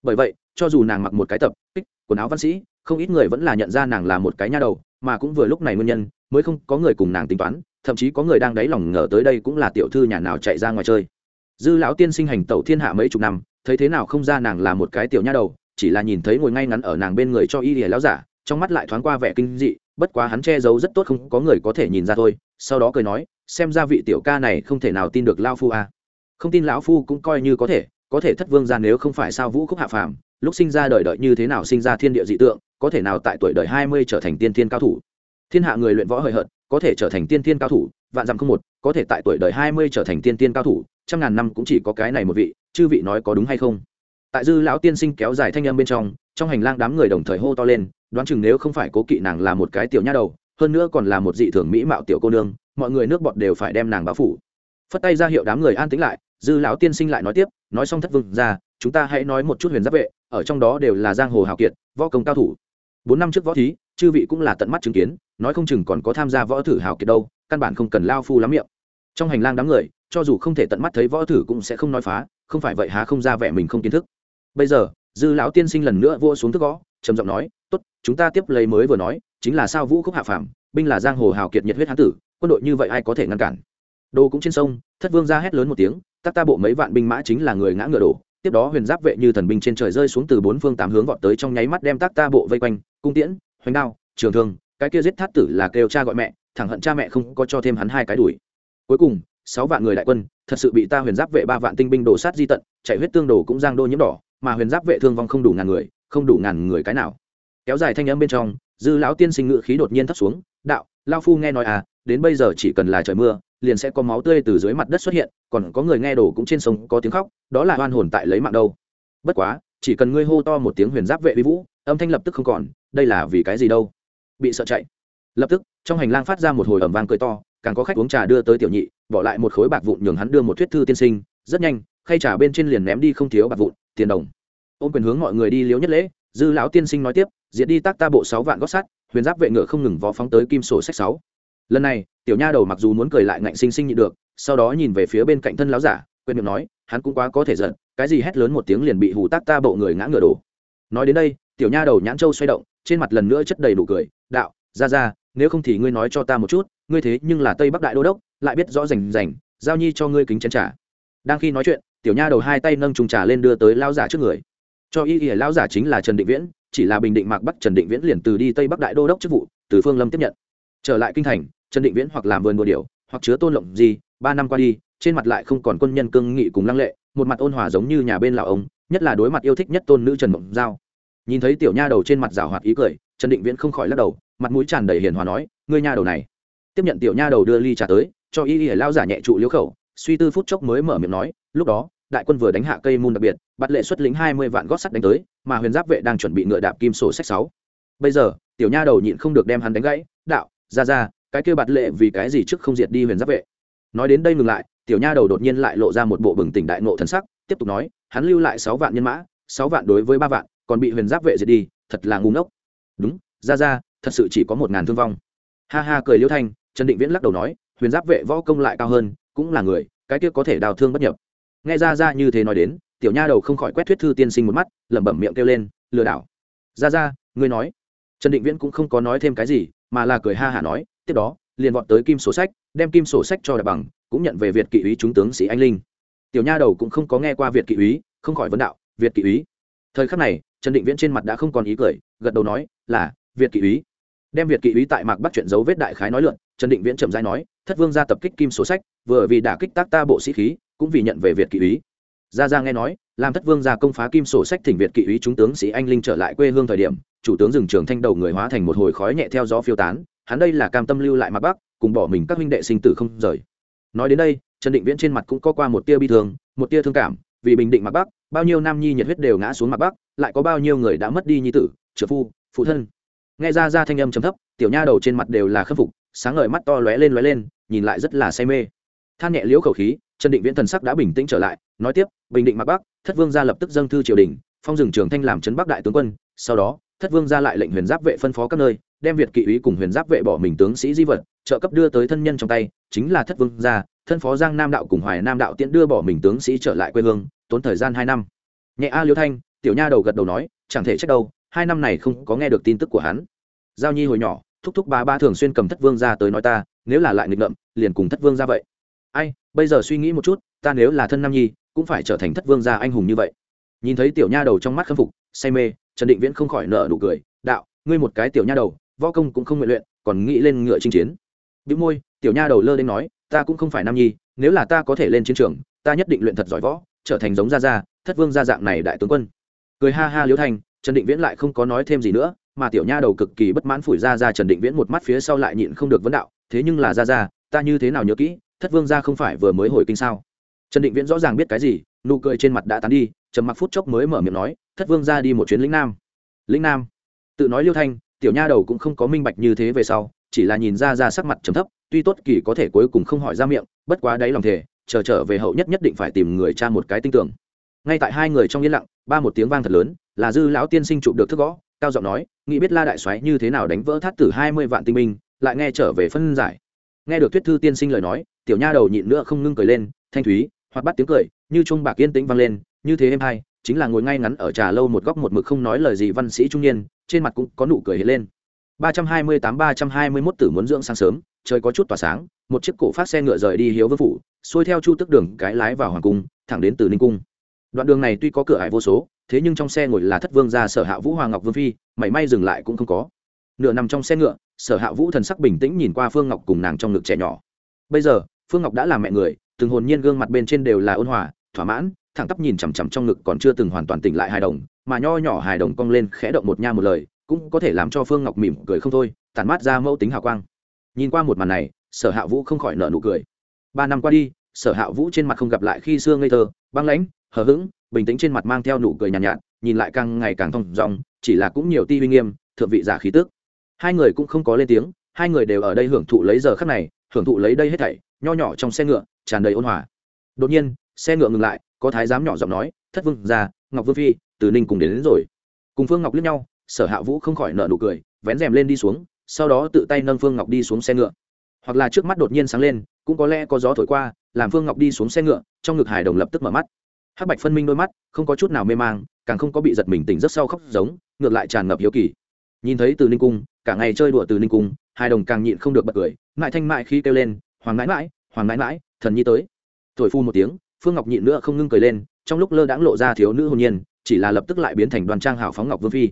[SPEAKER 1] Bởi vậy, cho dù nàng mặc một cái tập, kích, quần áo văn sĩ, không ít người vẫn là nhận ra nàng là một cái nha đầu, mà cũng vừa lúc này nguyên nhân, mới không có người cùng nàng tính toán, thậm chí có người đang đáy lòng ngờ tới đây cũng là tiểu thư nhà nào chạy ra ngoài chơi. Dư lão tiên sinh hành tẩu thiên hạ mấy chục năm thấy thế nào không ra nàng là một cái tiểu nha đầu, chỉ là nhìn thấy ngồi ngay ngắn ở nàng bên người cho y lìa láo giả, trong mắt lại thoáng qua vẻ kinh dị, bất quá hắn che giấu rất tốt không có người có thể nhìn ra thôi, sau đó cười nói, xem ra vị tiểu ca này không thể nào tin được lao phu a à. không tin lão phu cũng coi như có thể có thể thất vương ra nếu không phải sao vũ khúc hạ phàm, lúc sinh ra đời đợi như thế nào sinh ra thiên địa dị tượng, có thể nào tại tuổi đời hai mươi trở thành tiên thiên cao thủ thiên hạ người luyện võ hời hợt, có thể trở thành tiên thiên cao thủ vạn dặm không một, có thể tại tuổi đời hai mươi trở thành tiên tiên cao thủ, trăm ngàn năm cũng chỉ có cái này một vị, chư vị nói có đúng hay không? Tại dư lão tiên sinh kéo dài thanh âm bên trong trong hành lang đám người đồng thời hô to lên, đoán chừng nếu không phải cố kỵ nàng là một cái tiểu nha đầu, hơn nữa còn là một dị thường mỹ mạo tiểu cô nương, mọi người nước bọt đều phải đem nàng báo phủ. Phất tay ra hiệu đám người an tĩnh lại, dư lão tiên sinh lại nói tiếp, nói xong thất vương, ra, chúng ta hãy nói một chút huyền giáp vệ, ở trong đó đều là giang hồ hào kiệt, võ công cao thủ. Bốn năm trước võ thí, chư vị cũng là tận mắt chứng kiến, nói không chừng còn có tham gia võ thử hào kiệt đâu căn bản không cần lao phu lắm miệng. Trong hành lang đám người, cho dù không thể tận mắt thấy võ thử cũng sẽ không nói phá, không phải vậy há không ra vẻ mình không kiến thức. Bây giờ, dư lão tiên sinh lần nữa vua xuống thức gõ, trầm giọng nói, tốt, chúng ta tiếp lấy mới vừa nói, chính là sao vũ khúc hạ phàm, binh là giang hồ hào kiệt nhiệt huyết hán tử, quân đội như vậy ai có thể ngăn cản? Đồ cũng trên sông, thất vương ra hét lớn một tiếng, tắc ta bộ mấy vạn binh mã chính là người ngã ngựa đổ. Tiếp đó huyền giáp vệ như thần binh trên trời rơi xuống từ bốn phương tám hướng vọt tới trong nháy mắt đem tác ta bộ vây quanh, cung tiễn, hoành đao, trường thương, cái kia giết thát tử là kêu cha gọi mẹ thẳng hận cha mẹ không có cho thêm hắn hai cái đuổi. Cuối cùng, sáu vạn người đại quân, thật sự bị ta huyền giáp vệ ba vạn tinh binh đổ sát di tận, chạy huyết tương đồ cũng giang đô nhiễm đỏ, mà huyền giáp vệ thương vong không đủ ngàn người, không đủ ngàn người cái nào. Kéo dài thanh âm bên trong, dư lão tiên sinh ngự khí đột nhiên thấp xuống, đạo lao phu nghe nói à đến bây giờ chỉ cần là trời mưa, liền sẽ có máu tươi từ dưới mặt đất xuất hiện, còn có người nghe đổ cũng trên sông có tiếng khóc, đó là oan hồn tại lấy mạng đâu. Bất quá, chỉ cần ngươi hô to một tiếng huyền giáp vệ vi vũ, âm thanh lập tức không còn, đây là vì cái gì đâu? Bị sợ chạy. Lập tức trong hành lang phát ra một hồi ẩm vang cười to, càng có khách uống trà đưa tới tiểu nhị, bỏ lại một khối bạc vụn nhường hắn đưa một thuyết thư tiên sinh, rất nhanh, khay trà bên trên liền ném đi không thiếu bạc vụn, tiền đồng. Ôm quyền hướng mọi người đi liếu nhất lễ, dư lão tiên sinh nói tiếp, diệt đi tác ta bộ sáu vạn gót sắt, huyền giáp vệ ngựa không ngừng vó phóng tới kim sổ sách sáu. Lần này, tiểu nha đầu mặc dù muốn cười lại ngạnh sinh sinh nhị được, sau đó nhìn về phía bên cạnh thân láo giả quên miệng nói, hắn cũng quá có thể giận, cái gì hét lớn một tiếng liền bị hù tác ta bộ người ngã ngựa đổ. Nói đến đây, tiểu nha đầu nhãn châu xoay động, trên mặt lần nữa chất đầy đủ cười, đạo, ra ra nếu không thì ngươi nói cho ta một chút, ngươi thế nhưng là tây bắc đại đô đốc, lại biết rõ rành rành, giao nhi cho ngươi kính chén trà. Đang khi nói chuyện, tiểu nha đầu hai tay nâng trùng trà lên đưa tới lao giả trước người. Cho y nghĩa lao giả chính là trần định viễn, chỉ là bình định mạc bắc trần định viễn liền từ đi tây bắc đại đô đốc chức vụ, từ phương lâm tiếp nhận. Trở lại kinh thành, trần định viễn hoặc làm vườn bồ điều hoặc chứa tôn lộng gì, ba năm qua đi, trên mặt lại không còn quân nhân cương nghị cùng lăng lệ, một mặt ôn hòa giống như nhà bên lão ông, nhất là đối mặt yêu thích nhất tôn nữ trần mộng giao. Nhìn thấy tiểu nha đầu trên mặt rào hoạt ý cười, trần định viễn không khỏi lắc đầu mặt mũi tràn đầy hiền hòa nói, ngươi nha đầu này. Tiếp nhận tiểu nha đầu đưa ly trà tới, cho y y lao giả nhẹ trụ liễu khẩu, suy tư phút chốc mới mở miệng nói, lúc đó, đại quân vừa đánh hạ cây môn đặc biệt, bắt lệ xuất lính hai mươi vạn gót sắt đánh tới, mà huyền giáp vệ đang chuẩn bị ngựa đạp kim sổ sách sáu. Bây giờ, tiểu nha đầu nhịn không được đem hắn đánh gãy, đạo, ra ra, cái kêu bạt lệ vì cái gì trước không diệt đi huyền giáp vệ? Nói đến đây ngừng lại, tiểu nha đầu đột nhiên lại lộ ra một bộ bừng tỉnh đại nộ thần sắc, tiếp tục nói, hắn lưu lại sáu vạn nhân mã, sáu vạn đối với ba vạn, còn bị huyền giáp vệ diệt đi, thật là ngu ngốc. Đúng, ra ra thật sự chỉ có một ngàn thương vong. Ha ha, cười liêu thanh, trần định viễn lắc đầu nói, huyền giáp vệ võ công lại cao hơn, cũng là người, cái kia có thể đào thương bất nhập. Nghe ra ra như thế nói đến, tiểu nha đầu không khỏi quét thuyết thư tiên sinh một mắt, lẩm bẩm miệng kêu lên, lừa đảo. Ra ra ngươi nói. Trần định viễn cũng không có nói thêm cái gì, mà là cười ha hả nói, tiếp đó, liền vọt tới kim sổ sách, đem kim sổ sách cho đại bằng, cũng nhận về việt kỵ úy chúng tướng sĩ anh linh. Tiểu nha đầu cũng không có nghe qua việt kỵ úy, không khỏi vấn đạo, việt kỵ úy. Thời khắc này, trần định viễn trên mặt đã không còn ý cười, gật đầu nói, là, việt kỵ úy đem việt kỵ úy tại mạc bắt chuyện dấu vết đại khái nói luận trần định viễn trầm rãi nói, thất vương ra tập kích kim số sách, vừa vì đả kích tác ta bộ sĩ khí, cũng vì nhận về việt kỵ úy. Gia gia nghe nói, làm thất vương gia công phá kim sổ sách thỉnh việt kỵ úy chúng tướng sĩ anh linh trở lại quê hương thời điểm, chủ tướng dừng trường thanh đầu người hóa thành một hồi khói nhẹ theo gió phiêu tán, hắn đây là cam tâm lưu lại mặt bắc, cùng bỏ mình các huynh đệ sinh tử không rời. Nói đến đây, trần định viễn trên mặt cũng có qua một tia bi thương, một tia thương cảm, vì bình định mặt bắc, bao nhiêu nam nhi nhiệt huyết đều ngã xuống mặt bắc, lại có bao nhiêu người đã mất đi nhi tử, trợ phu, phụ thân nghe ra ra thanh âm trầm thấp, tiểu nha đầu trên mặt đều là khâm phục, sáng ngời mắt to lóe lên lóe lên, nhìn lại rất là say mê. Than nhẹ liễu khẩu khí, trần định viễn thần sắc đã bình tĩnh trở lại, nói tiếp, bình định mặt bắc, thất vương ra lập tức dâng thư triều đình, phong rừng trường thanh làm trấn bắc đại tướng quân, sau đó, thất vương ra lại lệnh huyền giáp vệ phân phó các nơi, đem việt kỵ úy cùng huyền giáp vệ bỏ mình tướng sĩ di vật, trợ cấp đưa tới thân nhân trong tay, chính là thất vương gia, thân phó giang nam đạo cùng hoài nam đạo tiễn đưa bỏ mình tướng sĩ trở lại quê hương, tốn thời gian hai năm. Nhẹ a liêu thanh, tiểu nha đầu gật đầu nói, chẳng thể trách đâu, hai năm này không có nghe được tin tức của hắn giao nhi hồi nhỏ, thúc thúc ba ba thường xuyên cầm thất vương ra tới nói ta, nếu là lại nghịch ngợm, liền cùng thất vương ra vậy. Ai, bây giờ suy nghĩ một chút, ta nếu là thân nam nhi, cũng phải trở thành thất vương gia anh hùng như vậy. Nhìn thấy tiểu nha đầu trong mắt khâm phục, say mê, trần định viễn không khỏi nợ nụ cười, đạo, ngươi một cái tiểu nha đầu, võ công cũng không nguyện luyện, còn nghĩ lên ngựa chinh chiến. Bị môi, tiểu nha đầu lơ đến nói, ta cũng không phải nam nhi, nếu là ta có thể lên chiến trường, ta nhất định luyện thật giỏi võ, trở thành giống gia gia, thất vương gia dạng này đại tướng quân. Cười ha ha liễu thành, trần định viễn lại không có nói thêm gì nữa mà tiểu nha đầu cực kỳ bất mãn phủi ra ra trần định viễn một mắt phía sau lại nhịn không được vấn đạo, thế nhưng là ra ra, ta như thế nào nhớ kỹ, thất vương gia không phải vừa mới hồi kinh sao? Trần định viễn rõ ràng biết cái gì, nụ cười trên mặt đã tán đi, trầm mặc phút chốc mới mở miệng nói, thất vương gia đi một chuyến lĩnh nam. Lĩnh nam? Tự nói liêu thanh, tiểu nha đầu cũng không có minh bạch như thế về sau, chỉ là nhìn ra ra sắc mặt trầm thấp, tuy tốt kỳ có thể cuối cùng không hỏi ra miệng, bất quá đáy lòng thể chờ trở về hậu nhất nhất định phải tìm người cha một cái tinh tưởng. Ngay tại hai người trong yên lặng, ba một tiếng vang thật lớn, là dư lão tiên sinh chụp được thức gõ cao giọng nói, nghĩ biết la đại soái như thế nào đánh vỡ thắt tử hai mươi vạn tinh minh lại nghe trở về phân giải. Nghe được thuyết thư tiên sinh lời nói, tiểu nha đầu nhịn nữa không ngưng cười lên, thanh thúy hoặc bắt tiếng cười, như chuông bạc yên tĩnh vang lên, như thế em hai, chính là ngồi ngay ngắn ở trà lâu một góc một mực không nói lời gì văn sĩ trung niên, trên mặt cũng có nụ cười hiện lên. Ba trăm hai mươi tám, ba trăm hai mươi mốt tử muốn dưỡng sáng sớm, trời có chút tỏa sáng, một chiếc cổ phát xe ngựa rời đi hiếu vương phủ, xuôi theo chu tức đường cái lái vào hoàng cung, thẳng đến từ ninh cung. Đoạn đường này tuy có cửa ải vô số thế nhưng trong xe ngồi là thất vương gia sở hạ vũ hoàng ngọc vương phi, mảy may dừng lại cũng không có. Nửa nằm trong xe ngựa, sở hạ vũ thần sắc bình tĩnh nhìn qua phương ngọc cùng nàng trong ngực trẻ nhỏ. Bây giờ, phương ngọc đã là mẹ người, từng hồn nhiên gương mặt bên trên đều là ôn hòa, thỏa mãn, thẳng tắp nhìn chằm chằm trong ngực còn chưa từng hoàn toàn tỉnh lại hài đồng, mà nho nhỏ hài đồng cong lên khẽ động một nha một lời, cũng có thể làm cho phương ngọc mỉm cười không thôi tàn mát ra mẫu tính hào quang. Nhìn qua một màn này, sở hạ vũ không khỏi nở nụ cười. Ba năm qua đi, sở hạ vũ trên mặt không gặp lại khi xưa ngây thơ, băng lãnh, hờ hững bình tĩnh trên mặt mang theo nụ cười nhàn nhạt, nhạt nhìn lại càng ngày càng thông dong chỉ là cũng nhiều ti uy nghiêm thượng vị giả khí tức. Hai người cũng không có lên tiếng hai người đều ở đây hưởng thụ lấy giờ khắc này hưởng thụ lấy đây hết thảy nho nhỏ trong xe ngựa tràn đầy ôn hòa. Đột nhiên xe ngựa ngừng lại có thái giám nhỏ giọng nói thất vương ra ngọc vương phi từ ninh cùng đến, đến rồi. Cùng phương ngọc liếc nhau sở hạ vũ không khỏi nợ nụ cười vén rèm lên đi xuống sau đó tự tay nâng phương ngọc đi xuống xe ngựa. Hoặc là trước mắt đột nhiên sáng lên cũng có lẽ có gió thổi qua làm phương ngọc đi xuống xe ngựa trong ngực hải đồng lập tức mở mắt hắc bạch phân minh đôi mắt, không có chút nào mê mang, càng không có bị giật mình tỉnh rất sau khóc giống, ngược lại tràn ngập hiếu kỳ. Nhìn thấy từ ninh cung, cả ngày chơi đùa từ ninh cung, hai đồng càng nhịn không được bật cười mãi thanh mại khi kêu lên, hoàng mãi mãi hoàng mãi mãi thần nhi tới. Thổi phu một tiếng, phương ngọc nhịn nữa không ngưng cười lên, trong lúc lơ đãng lộ ra thiếu nữ hồn nhiên, chỉ là lập tức lại biến thành đoàn trang hào phóng ngọc vương phi.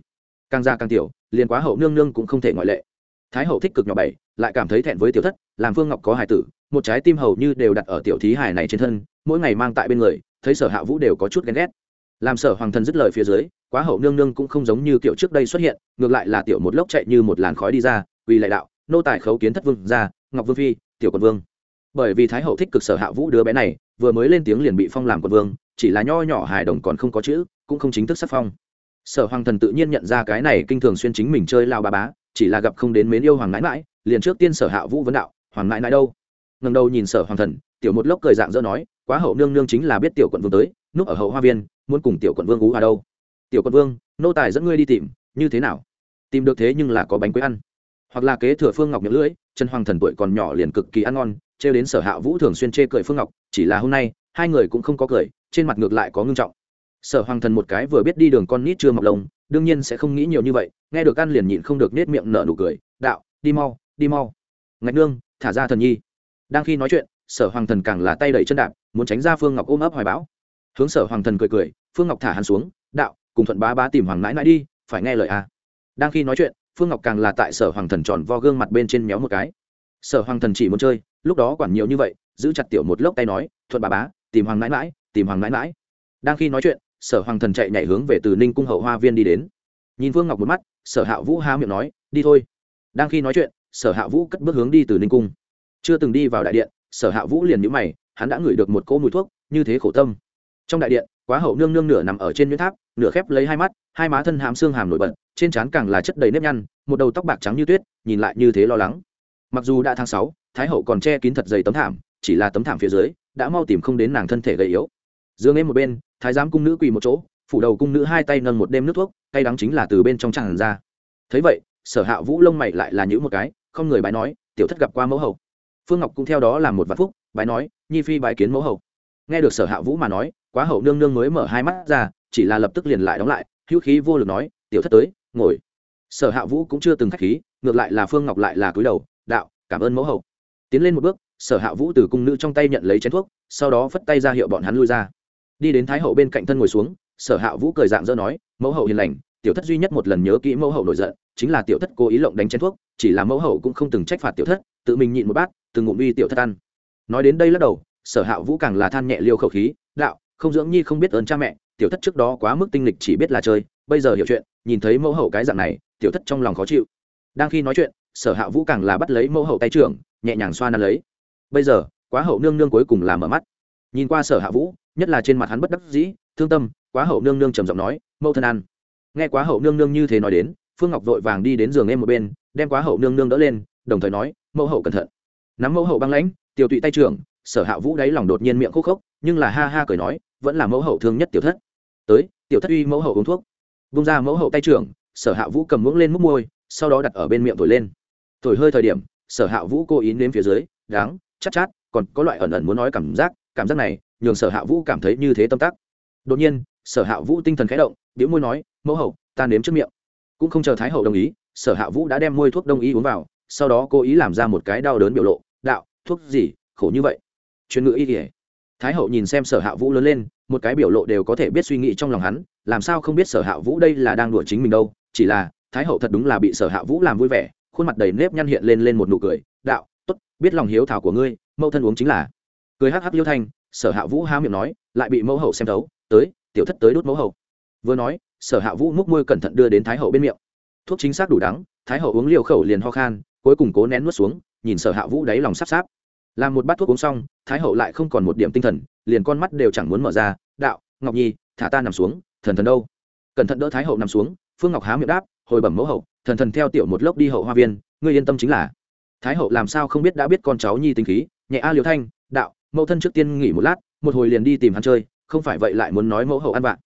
[SPEAKER 1] Càng ra càng tiểu, liền quá hậu nương nương cũng không thể ngoại lệ. Thái hậu thích cực nhỏ bảy, lại cảm thấy thẹn với tiểu thất, làm phương ngọc có hài tử, một trái tim hầu như đều đặt ở tiểu thí hài này trên thân, mỗi ngày mang tại bên người thấy sở hạ vũ đều có chút ghen ghét. Làm sở hoàng thần dứt lời phía dưới, quá hậu nương nương cũng không giống như kiểu trước đây xuất hiện, ngược lại là tiểu một lốc chạy như một làn khói đi ra vì lại đạo, nô tài khấu kiến thất vương ra ngọc vương phi, tiểu quận vương. Bởi vì thái hậu thích cực sở hạ vũ đứa bé này, vừa mới lên tiếng liền bị phong làm quận vương, chỉ là nho nhỏ hài đồng còn không có chữ, cũng không chính thức sắc phong. Sở hoàng thần tự nhiên nhận ra cái này kinh thường xuyên chính mình chơi lao ba bá, chỉ là gặp không đến mến yêu hoàng nãi mãi, liền trước tiên sở hạ vũ vấn đạo, hoàng nãi nãi đâu? Ngần đầu nhìn sở hoàng thần, tiểu một lốc cười dạng dỡ nói quá hậu nương nương chính là biết tiểu quận vương tới, núp ở hậu hoa viên, muốn cùng tiểu quận vương ú à đâu. Tiểu quận vương, nô tài dẫn ngươi đi tìm, như thế nào? Tìm được thế nhưng là có bánh quế ăn. Hoặc là kế thừa phương ngọc miệng lưỡi, trần hoàng thần tuổi còn nhỏ liền cực kỳ ăn ngon, trêu đến sở hạ vũ thường xuyên chê cười phương ngọc, chỉ là hôm nay, hai người cũng không có cười, trên mặt ngược lại có ngưng trọng. Sở hoàng thần một cái vừa biết đi đường con nít chưa mọc lông, đương nhiên sẽ không nghĩ nhiều như vậy, nghe được ăn liền nhịn không được nết miệng nở nụ cười, đạo, đi mau đi mau. Ngạch nương, thả ra thần nhi. Đang khi nói chuyện sở hoàng thần càng là tay đẩy chân đạp, muốn tránh ra phương ngọc ôm ấp hoài bão. Hướng sở hoàng thần cười cười, phương ngọc thả hắn xuống, đạo, cùng thuận bá bá tìm hoàng mãi mãi đi, phải nghe lời a. Đang khi nói chuyện, phương ngọc càng là tại sở hoàng thần tròn vo gương mặt bên trên méo một cái. Sở hoàng thần chỉ muốn chơi, lúc đó quản nhiều như vậy, giữ chặt tiểu một lốc tay nói, thuận bá bá, tìm hoàng mãi mãi tìm hoàng mãi mãi đang khi nói chuyện, sở hoàng thần chạy nhảy hướng về từ ninh cung hậu hoa viên đi đến. Nhìn phương ngọc một mắt, sở hạ vũ há miệng nói, đi thôi. Đang khi nói chuyện, sở hạ vũ cất bước hướng đi từ ninh cung. Chưa từng đi vào đại điện sở hạ vũ liền nhữ mày, hắn đã ngửi được một cỗ mùi thuốc, như thế khổ tâm. Trong đại điện, quá hậu nương nương nửa nằm ở trên nhuyễn tháp, nửa khép lấy hai mắt, hai má thân hàm xương hàm nổi bật, trên trán càng là chất đầy nếp nhăn, một đầu tóc bạc trắng như tuyết, nhìn lại như thế lo lắng. Mặc dù đã tháng sáu, thái hậu còn che kín thật dày tấm thảm, chỉ là tấm thảm phía dưới, đã mau tìm không đến nàng thân thể gầy yếu. Dương em một bên, thái giám cung nữ quỳ một chỗ, phủ đầu cung nữ hai tay nâng một đêm nước thuốc tay đắng chính là từ bên trong tràn ra. Thấy vậy, sở hạ vũ lông mày lại là những một cái, không người bái nói, tiểu thất gặp qua mẫu hậu phương ngọc cũng theo đó làm một vạn phúc, bái nói, nhi phi bái kiến mẫu hậu. Nghe được sở hạ vũ mà nói, quá hậu nương nương mới mở hai mắt ra, chỉ là lập tức liền lại đóng lại, hữu khí vô lực nói, tiểu thất tới, ngồi. Sở hạ vũ cũng chưa từng k h á c h khí, ngược lại là phương ngọc lại là cúi đầu, đạo, cảm ơn mẫu hậu. Tiến lên một bước, sở hạ vũ từ cung nữ trong tay nhận lấy chén thuốc, sau đó phất tay ra hiệu bọn hắn lui ra. Đi đến thái hậu bên cạnh thân ngồi xuống, sở hạ vũ cười dạng dỡ nói, mẫu hậu hiền lành, tiểu thất duy nhất một lần nhớ kỹ mẫu hậu nổi giận, chính là tiểu thất cố ý lộng đánh chén thuốc, chỉ là mẫu hậu cũng không từng trách phạt tiểu thất, tự mình nhịn một bát từng ngụm uy tiểu thất ăn. Nói đến đây lắc đầu, sở hạ vũ càng là than nhẹ liêu khẩu khí, đạo, không dưỡng nhi không biết ơn cha mẹ, tiểu thất trước đó quá mức tinh lịch chỉ biết là chơi, bây giờ hiểu chuyện, nhìn thấy mẫu hậu cái dạng này, tiểu thất trong lòng khó chịu. Đang khi nói chuyện, sở hạ vũ càng là bắt lấy mẫu hậu tay trưởng, nhẹ nhàng xoa nắn lấy. Bây giờ, quá hậu nương nương cuối cùng là mở mắt. Nhìn qua sở hạ vũ, nhất là trên mặt hắn bất đắc dĩ, thương tâm, quá hậu nương nương trầm giọng nói, mẫu thân ăn. Nghe quá hậu nương nương như thế nói đến, phương ngọc vội vàng đi đến giường em một bên, đem quá hậu nương nương đỡ lên, đồng thời nói, mẫu hậu cẩn thận nắm mẫu hậu băng lãnh tiểu tụy tay trưởng, sở hạ vũ đáy lòng đột nhiên miệng khúc khốc, nhưng là ha ha cười nói, vẫn là mẫu hậu thương nhất tiểu thất. Tới, tiểu thất uy mẫu hậu uống thuốc. Vung ra mẫu hậu tay trưởng, sở hạ vũ cầm muỗng lên múc môi, sau đó đặt ở bên miệng thổi lên. Thổi hơi thời điểm, sở hạ vũ cố ý nếm phía dưới đáng chát chát, còn có loại ẩn ẩn muốn nói cảm giác cảm giác này, nhường sở hạ vũ cảm thấy như thế tâm tắc. Đột nhiên, sở hạ vũ tinh thần khẽ động biểu môi nói, mẫu hậu, ta nếm trước miệng. Cũng không chờ thái hậu đồng ý, sở hạ vũ đã đem môi thuốc đông y uống vào, sau đó cố ý làm ra một cái đau đớn biểu lộ thuốc gì, khổ như vậy. Chuyên ngữ y kỉa thái hậu nhìn xem sở hạ vũ lớn lên, một cái biểu lộ đều có thể biết suy nghĩ trong lòng hắn, làm sao không biết sở hạ vũ đây là đang đùa chính mình đâu, chỉ là, thái hậu thật đúng là bị sở hạ vũ làm vui vẻ, khuôn mặt đầy nếp nhăn hiện lên lên một nụ cười, đạo t ố t biết lòng hiếu thảo của ngươi, mẫu thân uống chính là. Cười hắc hắc liêu thanh, sở hạ vũ há miệng nói, lại bị mẫu hậu xem thấu, tới, tiểu thất tới đốt mẫu hậu. Vừa nói, sở hạ vũ múc môi cẩn thận đưa đến thái hậu bên miệng. Thuốc chính xác đủ đắng, thái hậu uống liều khẩu liền ho khan, cuối cùng cố nén nuốt xuống, nhìn sở hạ vũ đáy lòng sắp sáp làm một bát thuốc uống xong, thái hậu lại không còn một điểm tinh thần, liền con mắt đều chẳng muốn mở ra, đạo, ngọc nhi, thả ta nằm xuống, thần thần đâu? Cẩn thận đỡ thái hậu nằm xuống, phương ngọc há miệng đáp, hồi bẩm mẫu hậu, thần thần theo tiểu một lốc đi hậu hoa viên, ngươi yên tâm chính là. Thái hậu làm sao không biết đã biết con cháu nhi tinh khí, nhẹ a liều thanh, đạo, mẫu thân trước tiên nghỉ một lát, một hồi liền đi tìm hắn chơi, không phải vậy lại muốn nói mẫu hậu ăn vạn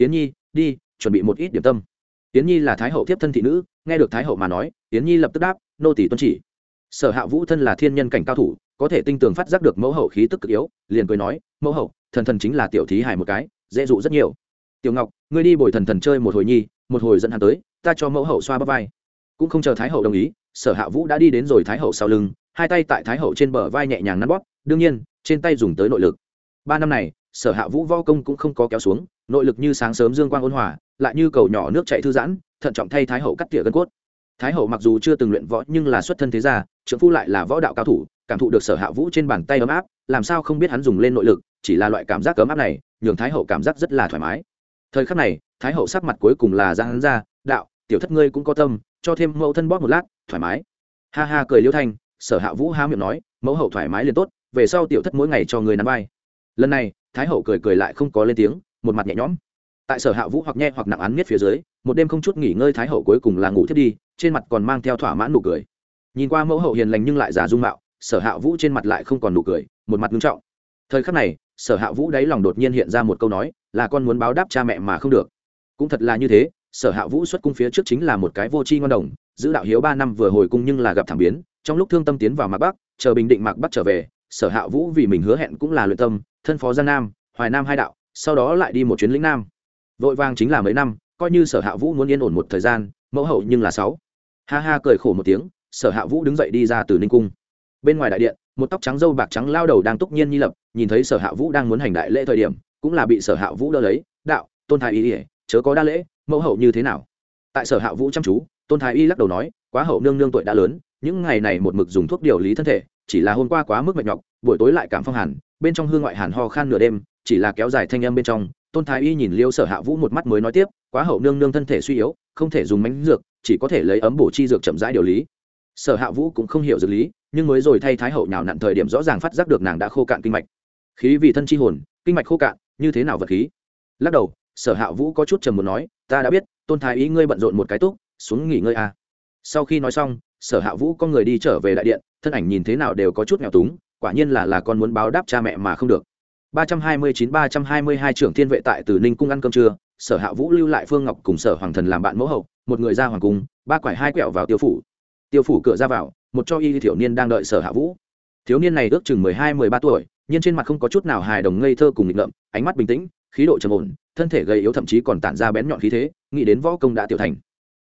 [SPEAKER 1] yến nhi, đi, chuẩn bị một ít điểm tâm. Yến nhi là thái hậu tiếp thân thị nữ, nghe được thái hậu mà nói, yến nhi lập tức đáp, nô tỷ tuân chỉ sở hạ vũ thân là thiên nhân cảnh cao thủ, có thể tinh tường phát giác được mẫu hậu khí tức cực yếu, liền cười nói, mẫu hậu, thần thần chính là tiểu thí hài một cái, dễ dụ rất nhiều. Tiểu ngọc, ngươi đi bồi thần thần chơi một hồi nhi, một hồi dẫn hắn tới, ta cho mẫu hậu xoa bắp vai. Cũng không chờ thái hậu đồng ý, sở hạ vũ đã đi đến rồi thái hậu sau lưng, hai tay tại thái hậu trên bờ vai nhẹ nhàng nắn bóp, đương nhiên, trên tay dùng tới nội lực. Ba năm này, sở hạ vũ vo công cũng không có kéo xuống, nội lực như sáng sớm dương quang ôn hòa, lại như cầu nhỏ nước chạy thư giãn, thận trọng thay thái hậu cắt tỉa gân cốt. Thái hậu mặc dù chưa từng luyện võ nhưng là xuất thân thế gia trưởng phu lại là võ đạo cao thủ, cảm thụ được sở hạ vũ trên bàn tay ấm áp, làm sao không biết hắn dùng lên nội lực, chỉ là loại cảm giác ấm áp này, nhường thái hậu cảm giác rất là thoải mái. Thời khắc này, thái hậu sắc mặt cuối cùng là ra hắn ra, đạo, tiểu thất ngươi cũng có tâm, cho thêm mẫu thân bóp một lát, thoải mái. Ha ha cười liêu thanh, sở hạ vũ há miệng nói, mẫu hậu thoải mái liền tốt, về sau tiểu thất mỗi ngày cho người nắm vai. Lần này, thái hậu cười cười lại không có lên tiếng, một mặt nhẹ nhõm. Tại sở hạ vũ hoặc nhẹ hoặc nặng án miết phía dưới, một đêm không chút nghỉ ngơi thái hậu cuối cùng là ngủ thiết đi, trên mặt còn mang theo thỏa mãn nụ cười nhìn qua mẫu hậu hiền lành nhưng lại giả dung mạo, sở hạ vũ trên mặt lại không còn nụ cười, một mặt nghiêm trọng. Thời khắc này, sở hạ vũ đáy lòng đột nhiên hiện ra một câu nói, là con muốn báo đáp cha mẹ mà không được. Cũng thật là như thế, sở hạ vũ xuất cung phía trước chính là một cái vô tri ngon đồng, giữ đạo hiếu ba năm vừa hồi cung nhưng là gặp thảm biến, trong lúc thương tâm tiến vào mạc bắc, chờ bình định mạc bắc trở về, sở hạ vũ vì mình hứa hẹn cũng là luyện tâm, thân phó giang nam, hoài nam hai đạo, sau đó lại đi một chuyến lĩnh nam. Vội vàng chính là mấy năm, coi như sở hạ vũ muốn yên ổn một thời gian, mẫu hậu nhưng là sáu. Ha ha cười khổ một tiếng sở hạ vũ đứng dậy đi ra từ ninh cung. Bên ngoài đại điện, một tóc trắng dâu bạc trắng lao đầu đang túc nhiên nhi lập, nhìn thấy sở hạ vũ đang muốn hành đại lễ thời điểm, cũng là bị sở hạ vũ đỡ lấy, đạo, tôn thái y ỉa chớ có đa lễ, mẫu hậu như thế nào? Tại sở hạ vũ chăm chú, tôn thái y lắc đầu nói, quá hậu nương nương tuổi đã lớn, những ngày này một mực dùng thuốc điều lý thân thể, chỉ là hôm qua quá mức mệt nhọc, buổi tối lại cảm phong hàn, bên trong hương ngoại hàn ho khan nửa đêm, chỉ là kéo dài thanh âm bên trong, tôn thái y nhìn liêu sở hạ vũ một mắt mới nói tiếp, quá hậu nương nương thân thể suy yếu, không thể dùng mánh dược, chỉ có thể lấy ấm bổ chi dược chậm rãi điều lý sở hạ vũ cũng không hiểu dược lý, nhưng mới rồi thay thái hậu nhào nặn thời điểm rõ ràng phát giác được nàng đã khô cạn kinh mạch. Khí vì thân chi hồn, kinh mạch khô cạn, như thế nào vật khí? Lắc đầu, sở hạ vũ có chút trầm muốn nói, ta đã biết, tôn thái ý ngươi bận rộn một cái túc, xuống nghỉ ngơi à. sau khi nói xong, sở hạ vũ con người đi trở về đại điện, thân ảnh nhìn thế nào đều có chút nghèo túng, quả nhiên là là con muốn báo đáp cha mẹ mà không được. 329-322 trưởng thiên vệ tại từ ninh cung ăn cơm trưa, sở hạ vũ lưu lại phương ngọc cùng sở hoàng thần làm bạn mẫu hậu, một người ra hoàng cung, ba quải hai quẹo vào tiêu phủ tiêu phủ cửa ra vào, một cho y thiểu niên đang đợi sở hạ vũ. Thiếu niên này ước chừng mười hai, mười ba tuổi, nhưng trên mặt không có chút nào hài đồng ngây thơ cùng nghịch ngợm, ánh mắt bình tĩnh, khí độ trầm ổn, thân thể gầy yếu thậm chí còn tản ra bén nhọn khí thế, nghĩ đến võ công đã tiểu thành.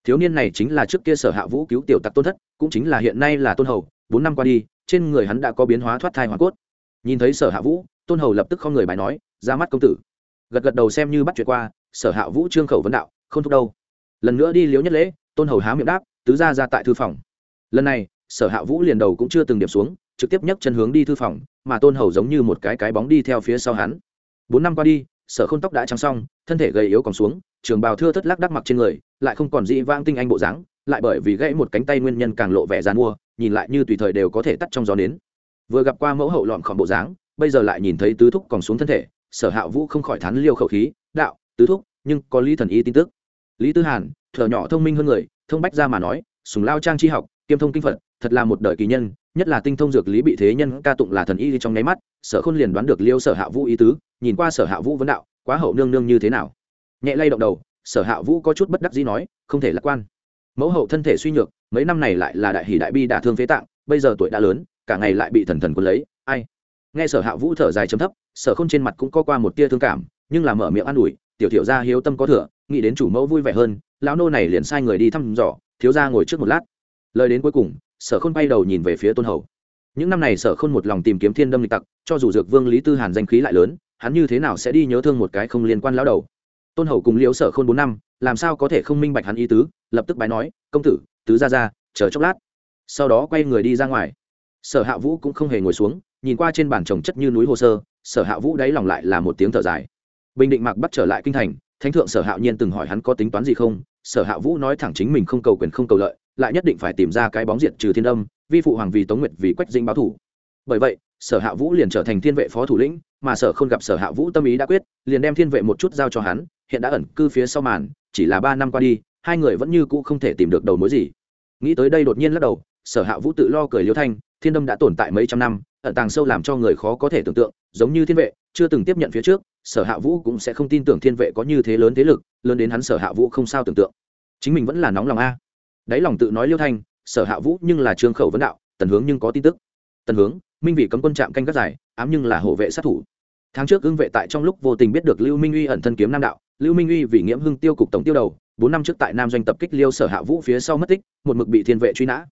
[SPEAKER 1] Thiếu niên này chính là trước kia sở hạ vũ cứu tiểu tặc tôn thất, cũng chính là hiện nay là tôn hầu, bốn năm qua đi, trên người hắn đã có biến hóa thoát thai hoa cốt. Nhìn thấy sở hạ vũ, tôn hầu lập tức không người bài nói, ra mắt công tử. Gật gật đầu xem như bắt chuyện qua, sở hạ vũ trương khẩu vấn đạo, không thúc đâu. Lần nữa đi liếu nhất lễ, tôn hầu há miệng đáp, tứ ra ra tại thư phòng lần này, sở hạ vũ liền đầu cũng chưa từng điểm xuống, trực tiếp nhấc chân hướng đi thư phòng, mà tôn hầu giống như một cái cái bóng đi theo phía sau hắn. Bốn năm qua đi, sở khôn tóc đã trắng xong thân thể gầy yếu còn xuống, trường bào thưa thất lắc đắc mặc trên người, lại không còn dị vang tinh anh bộ dáng, lại bởi vì gãy một cánh tay nguyên nhân càng lộ vẻ dàn mua, nhìn lại như tùy thời đều có thể tắt trong gió nến. Vừa gặp qua mẫu hậu lọn khỏm bộ dáng, bây giờ lại nhìn thấy tứ thúc còn xuống thân thể, sở hạ vũ không khỏi thán liêu khẩu khí, đạo, tứ thúc, nhưng có lý thần y tin tức. Lý tư hàn, thở nhỏ thông minh hơn người, thông bách ra mà nói, sùng lao trang tri học kiêm thông kinh phật, thật là một đời kỳ nhân, nhất là tinh thông dược lý bị thế nhân ca tụng là thần y trong nháy mắt, sở khôn liền đoán được liêu sở hạ vũ ý tứ, nhìn qua sở hạ vũ vấn đạo, quá hậu nương nương như thế nào? Nhẹ lay động đầu, sở hạ vũ có chút bất đắc dĩ nói, không thể lạc quan. Mẫu hậu thân thể suy nhược, mấy năm này lại là đại hỷ đại bi đả thương phế tạng, bây giờ tuổi đã lớn, cả ngày lại bị thần thần quân lấy, ai? Nghe sở hạ vũ thở dài chấm thấp, sở khôn trên mặt cũng có qua một tia thương cảm, nhưng là mở miệng an ủi, tiểu tiểu gia hiếu tâm có thừa, nghĩ đến chủ mẫu vui vẻ hơn, lão nô này liền sai người đi thăm dò, thiếu gia ngồi trước một lát lời đến cuối cùng, sở khôn bay đầu nhìn về phía tôn hầu. Những năm này sở khôn một lòng tìm kiếm thiên đâm lịch tặc, cho dù dược vương lý tư hàn danh khí lại lớn, hắn như thế nào sẽ đi nhớ thương một cái không liên quan lão đầu? Tôn hầu cùng liễu sở khôn bốn năm, làm sao có thể không minh bạch hắn ý tứ, lập tức bái nói, công tử, tứ ra ra chờ chốc lát. Sau đó quay người đi ra ngoài. Sở hạ vũ cũng không hề ngồi xuống, nhìn qua trên bàn trồng chất như núi hồ sơ, sở hạ vũ đáy lòng lại là một tiếng thở dài. Bình định Mạc bắt trở lại kinh thành, thánh thượng sở hạ nhiên từng hỏi hắn có tính toán gì không, sở hạ vũ nói thẳng chính mình không cầu quyền không cầu lợi lại nhất định phải tìm ra cái bóng diện trừ thiên âm, vi phụ hoàng vì tống nguyệt vì quách dinh báo thủ. Bởi vậy, sở hạ vũ liền trở thành thiên vệ phó thủ lĩnh, mà sở không gặp sở hạ vũ tâm ý đã quyết, liền đem thiên vệ một chút giao cho hắn, hiện đã ẩn cư phía sau màn, chỉ là ba năm qua đi, hai người vẫn như cũ không thể tìm được đầu mối gì. Nghĩ tới đây đột nhiên lắc đầu, sở hạ vũ tự lo cười liêu thanh, thiên đâm đã tồn tại mấy trăm năm, ẩn tàng sâu làm cho người khó có thể tưởng tượng, giống như thiên vệ, chưa từng tiếp nhận phía trước, sở hạ vũ cũng sẽ không tin tưởng thiên vệ có như thế lớn thế lực, lớn đến hắn sở hạ vũ không sao tưởng tượng. Chính mình vẫn là nóng lòng a đáy lòng tự nói liêu thanh, sở hạ vũ nhưng là trương khẩu vấn đạo, tần hướng nhưng có tin tức. Tần hướng, minh vị cấm quân trạm canh các giải, ám nhưng là hộ vệ sát thủ. Tháng trước ưng vệ tại trong lúc vô tình biết được lưu minh uy ẩn thân kiếm nam đạo, lưu minh uy vì nghiễm hưng tiêu cục tổng tiêu đầu, bốn năm trước tại nam doanh tập kích liêu sở hạ vũ phía sau mất tích, một mực bị thiên vệ truy nã.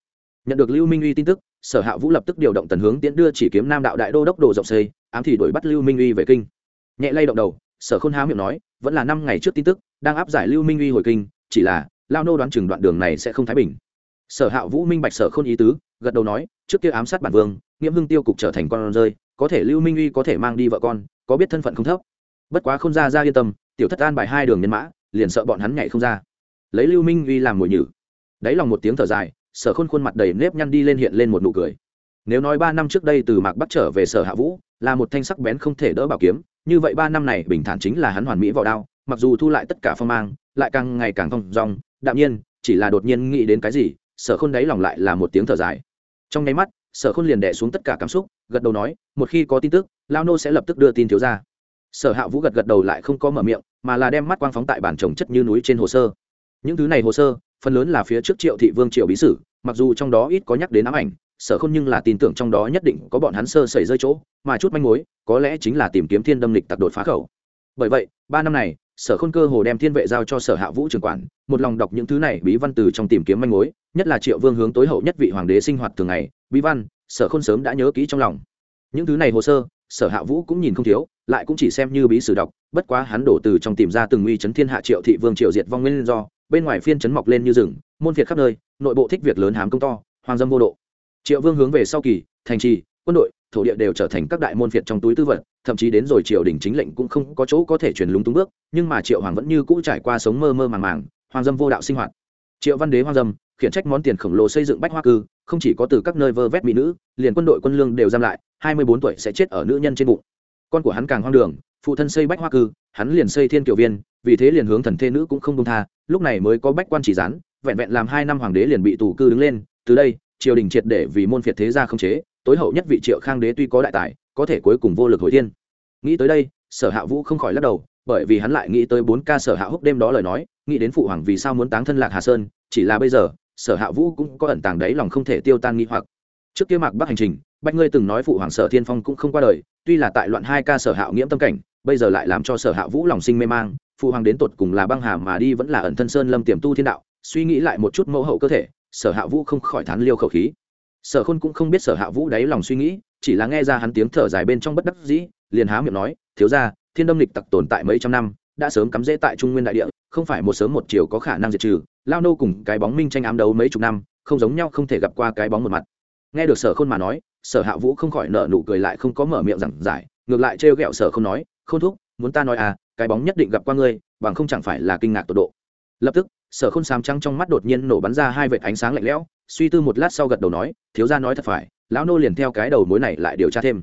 [SPEAKER 1] Nhận được lưu minh uy tin tức, sở hạ vũ lập tức điều động tần hướng tiến đưa chỉ kiếm nam đạo đại đô đốc đồ rộng xây, ám thì đuổi bắt lưu minh uy về kinh. Nhẹ lay động đầu, sở khôn há miệng nói, vẫn là năm ngày trước tin tức, đang áp giải lưu minh uy hồi kinh, chỉ là lao nô đoán chừng đoạn đường này sẽ không thái bình. Sở hạ vũ minh bạch sở khôn ý tứ, gật đầu nói, trước kia ám sát bản vương nghiễm hưng tiêu cục trở thành con rơi, có thể lưu minh uy có thể mang đi vợ con, có biết thân phận không thấp. Bất quá không ra ra yên tâm, tiểu thất an bài hai đường nhân mã, liền sợ bọn hắn nhảy không ra. Lấy lưu minh uy làm mồi nhử. Đáy lòng một tiếng thở dài, sở khôn khuôn mặt đầy nếp nhăn đi lên hiện lên một nụ cười. Nếu nói ba năm trước đây từ mạc bắc trở về sở hạ vũ, là một thanh sắc bén không thể đỡ bảo kiếm, như vậy ba năm này bình thản chính là hắn hoàn mỹ vào đao, mặc dù thu lại tất cả phong mang, lại càng ngày càng thong dong đạm nhiên, chỉ là đột nhiên nghĩ đến cái gì, sở khôn đáy lòng lại là một tiếng thở dài. Trong nháy mắt, sở khôn liền đẻ xuống tất cả cảm xúc, gật đầu nói, một khi có tin tức, lao nô sẽ lập tức đưa tin thiếu ra sở hạ vũ gật gật đầu lại không có mở miệng, mà là đem mắt quang phóng tại bản trồng chất như núi trên hồ sơ. Những thứ này hồ sơ, phần lớn là phía trước triệu thị vương triệu bí sử, mặc dù trong đó ít có nhắc đến ám ảnh, sở khôn nhưng là tin tưởng trong đó nhất định có bọn hắn sơ xảy rơi chỗ, mà chút manh mối, có lẽ chính là tìm kiếm thiên đâm lịch tặc đột phá khẩu. Bởi vậy, ba năm này sở khôn cơ hồ đem thiên vệ giao cho sở hạ vũ trường quản, một lòng đọc những thứ này bí văn từ trong tìm kiếm manh mối, nhất là triệu vương hướng tối hậu nhất vị hoàng đế sinh hoạt thường ngày, bí văn, sở khôn sớm đã nhớ kỹ trong lòng. Những thứ này hồ sơ, sở hạ vũ cũng nhìn không thiếu, lại cũng chỉ xem như bí sử đọc, bất quá hắn đổ từ trong tìm ra từng uy chấn thiên hạ triệu thị vương, triệu diệt vong nguyên do, bên ngoài phiên chấn mọc lên như rừng, môn việt khắp nơi, nội bộ thích việc lớn hám công to hoàng dâm vô độ. Triệu vương hướng về sau kỳ, thành trì, quân đội thổ địa đều trở thành các đại môn phiệt trong túi tư vật, thậm chí đến rồi triều đình chính lệnh cũng không có chỗ có thể truyền lúng túng bước, nhưng mà triệu hoàng vẫn như cũ trải qua sống mơ mơ màng màng hoàng dâm vô đạo sinh hoạt. Triệu văn đế hoàng dâm, khiển trách món tiền khổng lồ xây dựng bách hoa cư, không chỉ có từ các nơi vơ vét mỹ nữ, liền quân đội quân lương đều giam lại, hai mươi bốn tuổi sẽ chết ở nữ nhân trên bụng. Con của hắn càng hoang đường, phụ thân xây bách hoa cư, hắn liền xây thiên kiểu viên, vì thế liền hướng thần thê nữ cũng không công tha, lúc này mới có bách quan chỉ gián, vẹn vẹn làm hai năm hoàng đế liền bị tù cư đứng lên, từ đây, triều đình triệt để vì môn phiệt thế gia không chế tối hậu nhất vị triệu khang đế tuy có đại tài, có thể cuối cùng vô lực hồi thiên. Nghĩ tới đây, sở hạ vũ không khỏi lắc đầu, bởi vì hắn lại nghĩ tới bốn ca sở hạ húc đêm đó lời nói, nghĩ đến phụ hoàng vì sao muốn táng thân lạc hà sơn, chỉ là bây giờ, sở hạ vũ cũng có ẩn tàng đấy lòng không thể tiêu tan nghi hoặc. Trước kia mạc bắc hành trình, bách ngươi từng nói phụ hoàng sở thiên phong cũng không qua đời, tuy là tại loạn hai ca sở hạ nghiễm tâm cảnh, bây giờ lại làm cho sở hạ vũ lòng sinh mê mang, phụ hoàng đến tột cùng là băng hà mà đi vẫn là ẩn thân sơn lâm tiềm tu thiên đạo, suy nghĩ lại một chút mẫu hậu cơ thể, sở hạ vũ không khỏi thán liêu khẩu khí sở khôn cũng không biết sở hạ vũ đáy lòng suy nghĩ, chỉ là nghe ra hắn tiếng thở dài bên trong bất đắc dĩ, liền há miệng nói, thiếu ra thiên đâm lịch tặc tồn tại mấy trăm năm, đã sớm cắm rễ tại trung nguyên đại địa, không phải một sớm một chiều có khả năng diệt trừ, lao nô cùng cái bóng minh tranh ám đấu mấy chục năm, không giống nhau không thể gặp qua cái bóng một mặt. Nghe được sở khôn mà nói, sở hạ vũ không khỏi nợ nụ cười lại không có mở miệng giảng giải, ngược lại trêu ghẹo sở không nói không thúc, muốn ta nói à cái bóng nhất định gặp qua ngươi, bằng không chẳng phải là kinh ngạc tột độ. Lập tức sở khôn sám trắng trong mắt đột nhiên nổ bắn ra hai vệt ánh sáng lạnh lẽo, suy tư một lát sau gật đầu nói, thiếu gia nói thật phải, lão nô liền theo cái đầu mối này lại điều tra thêm.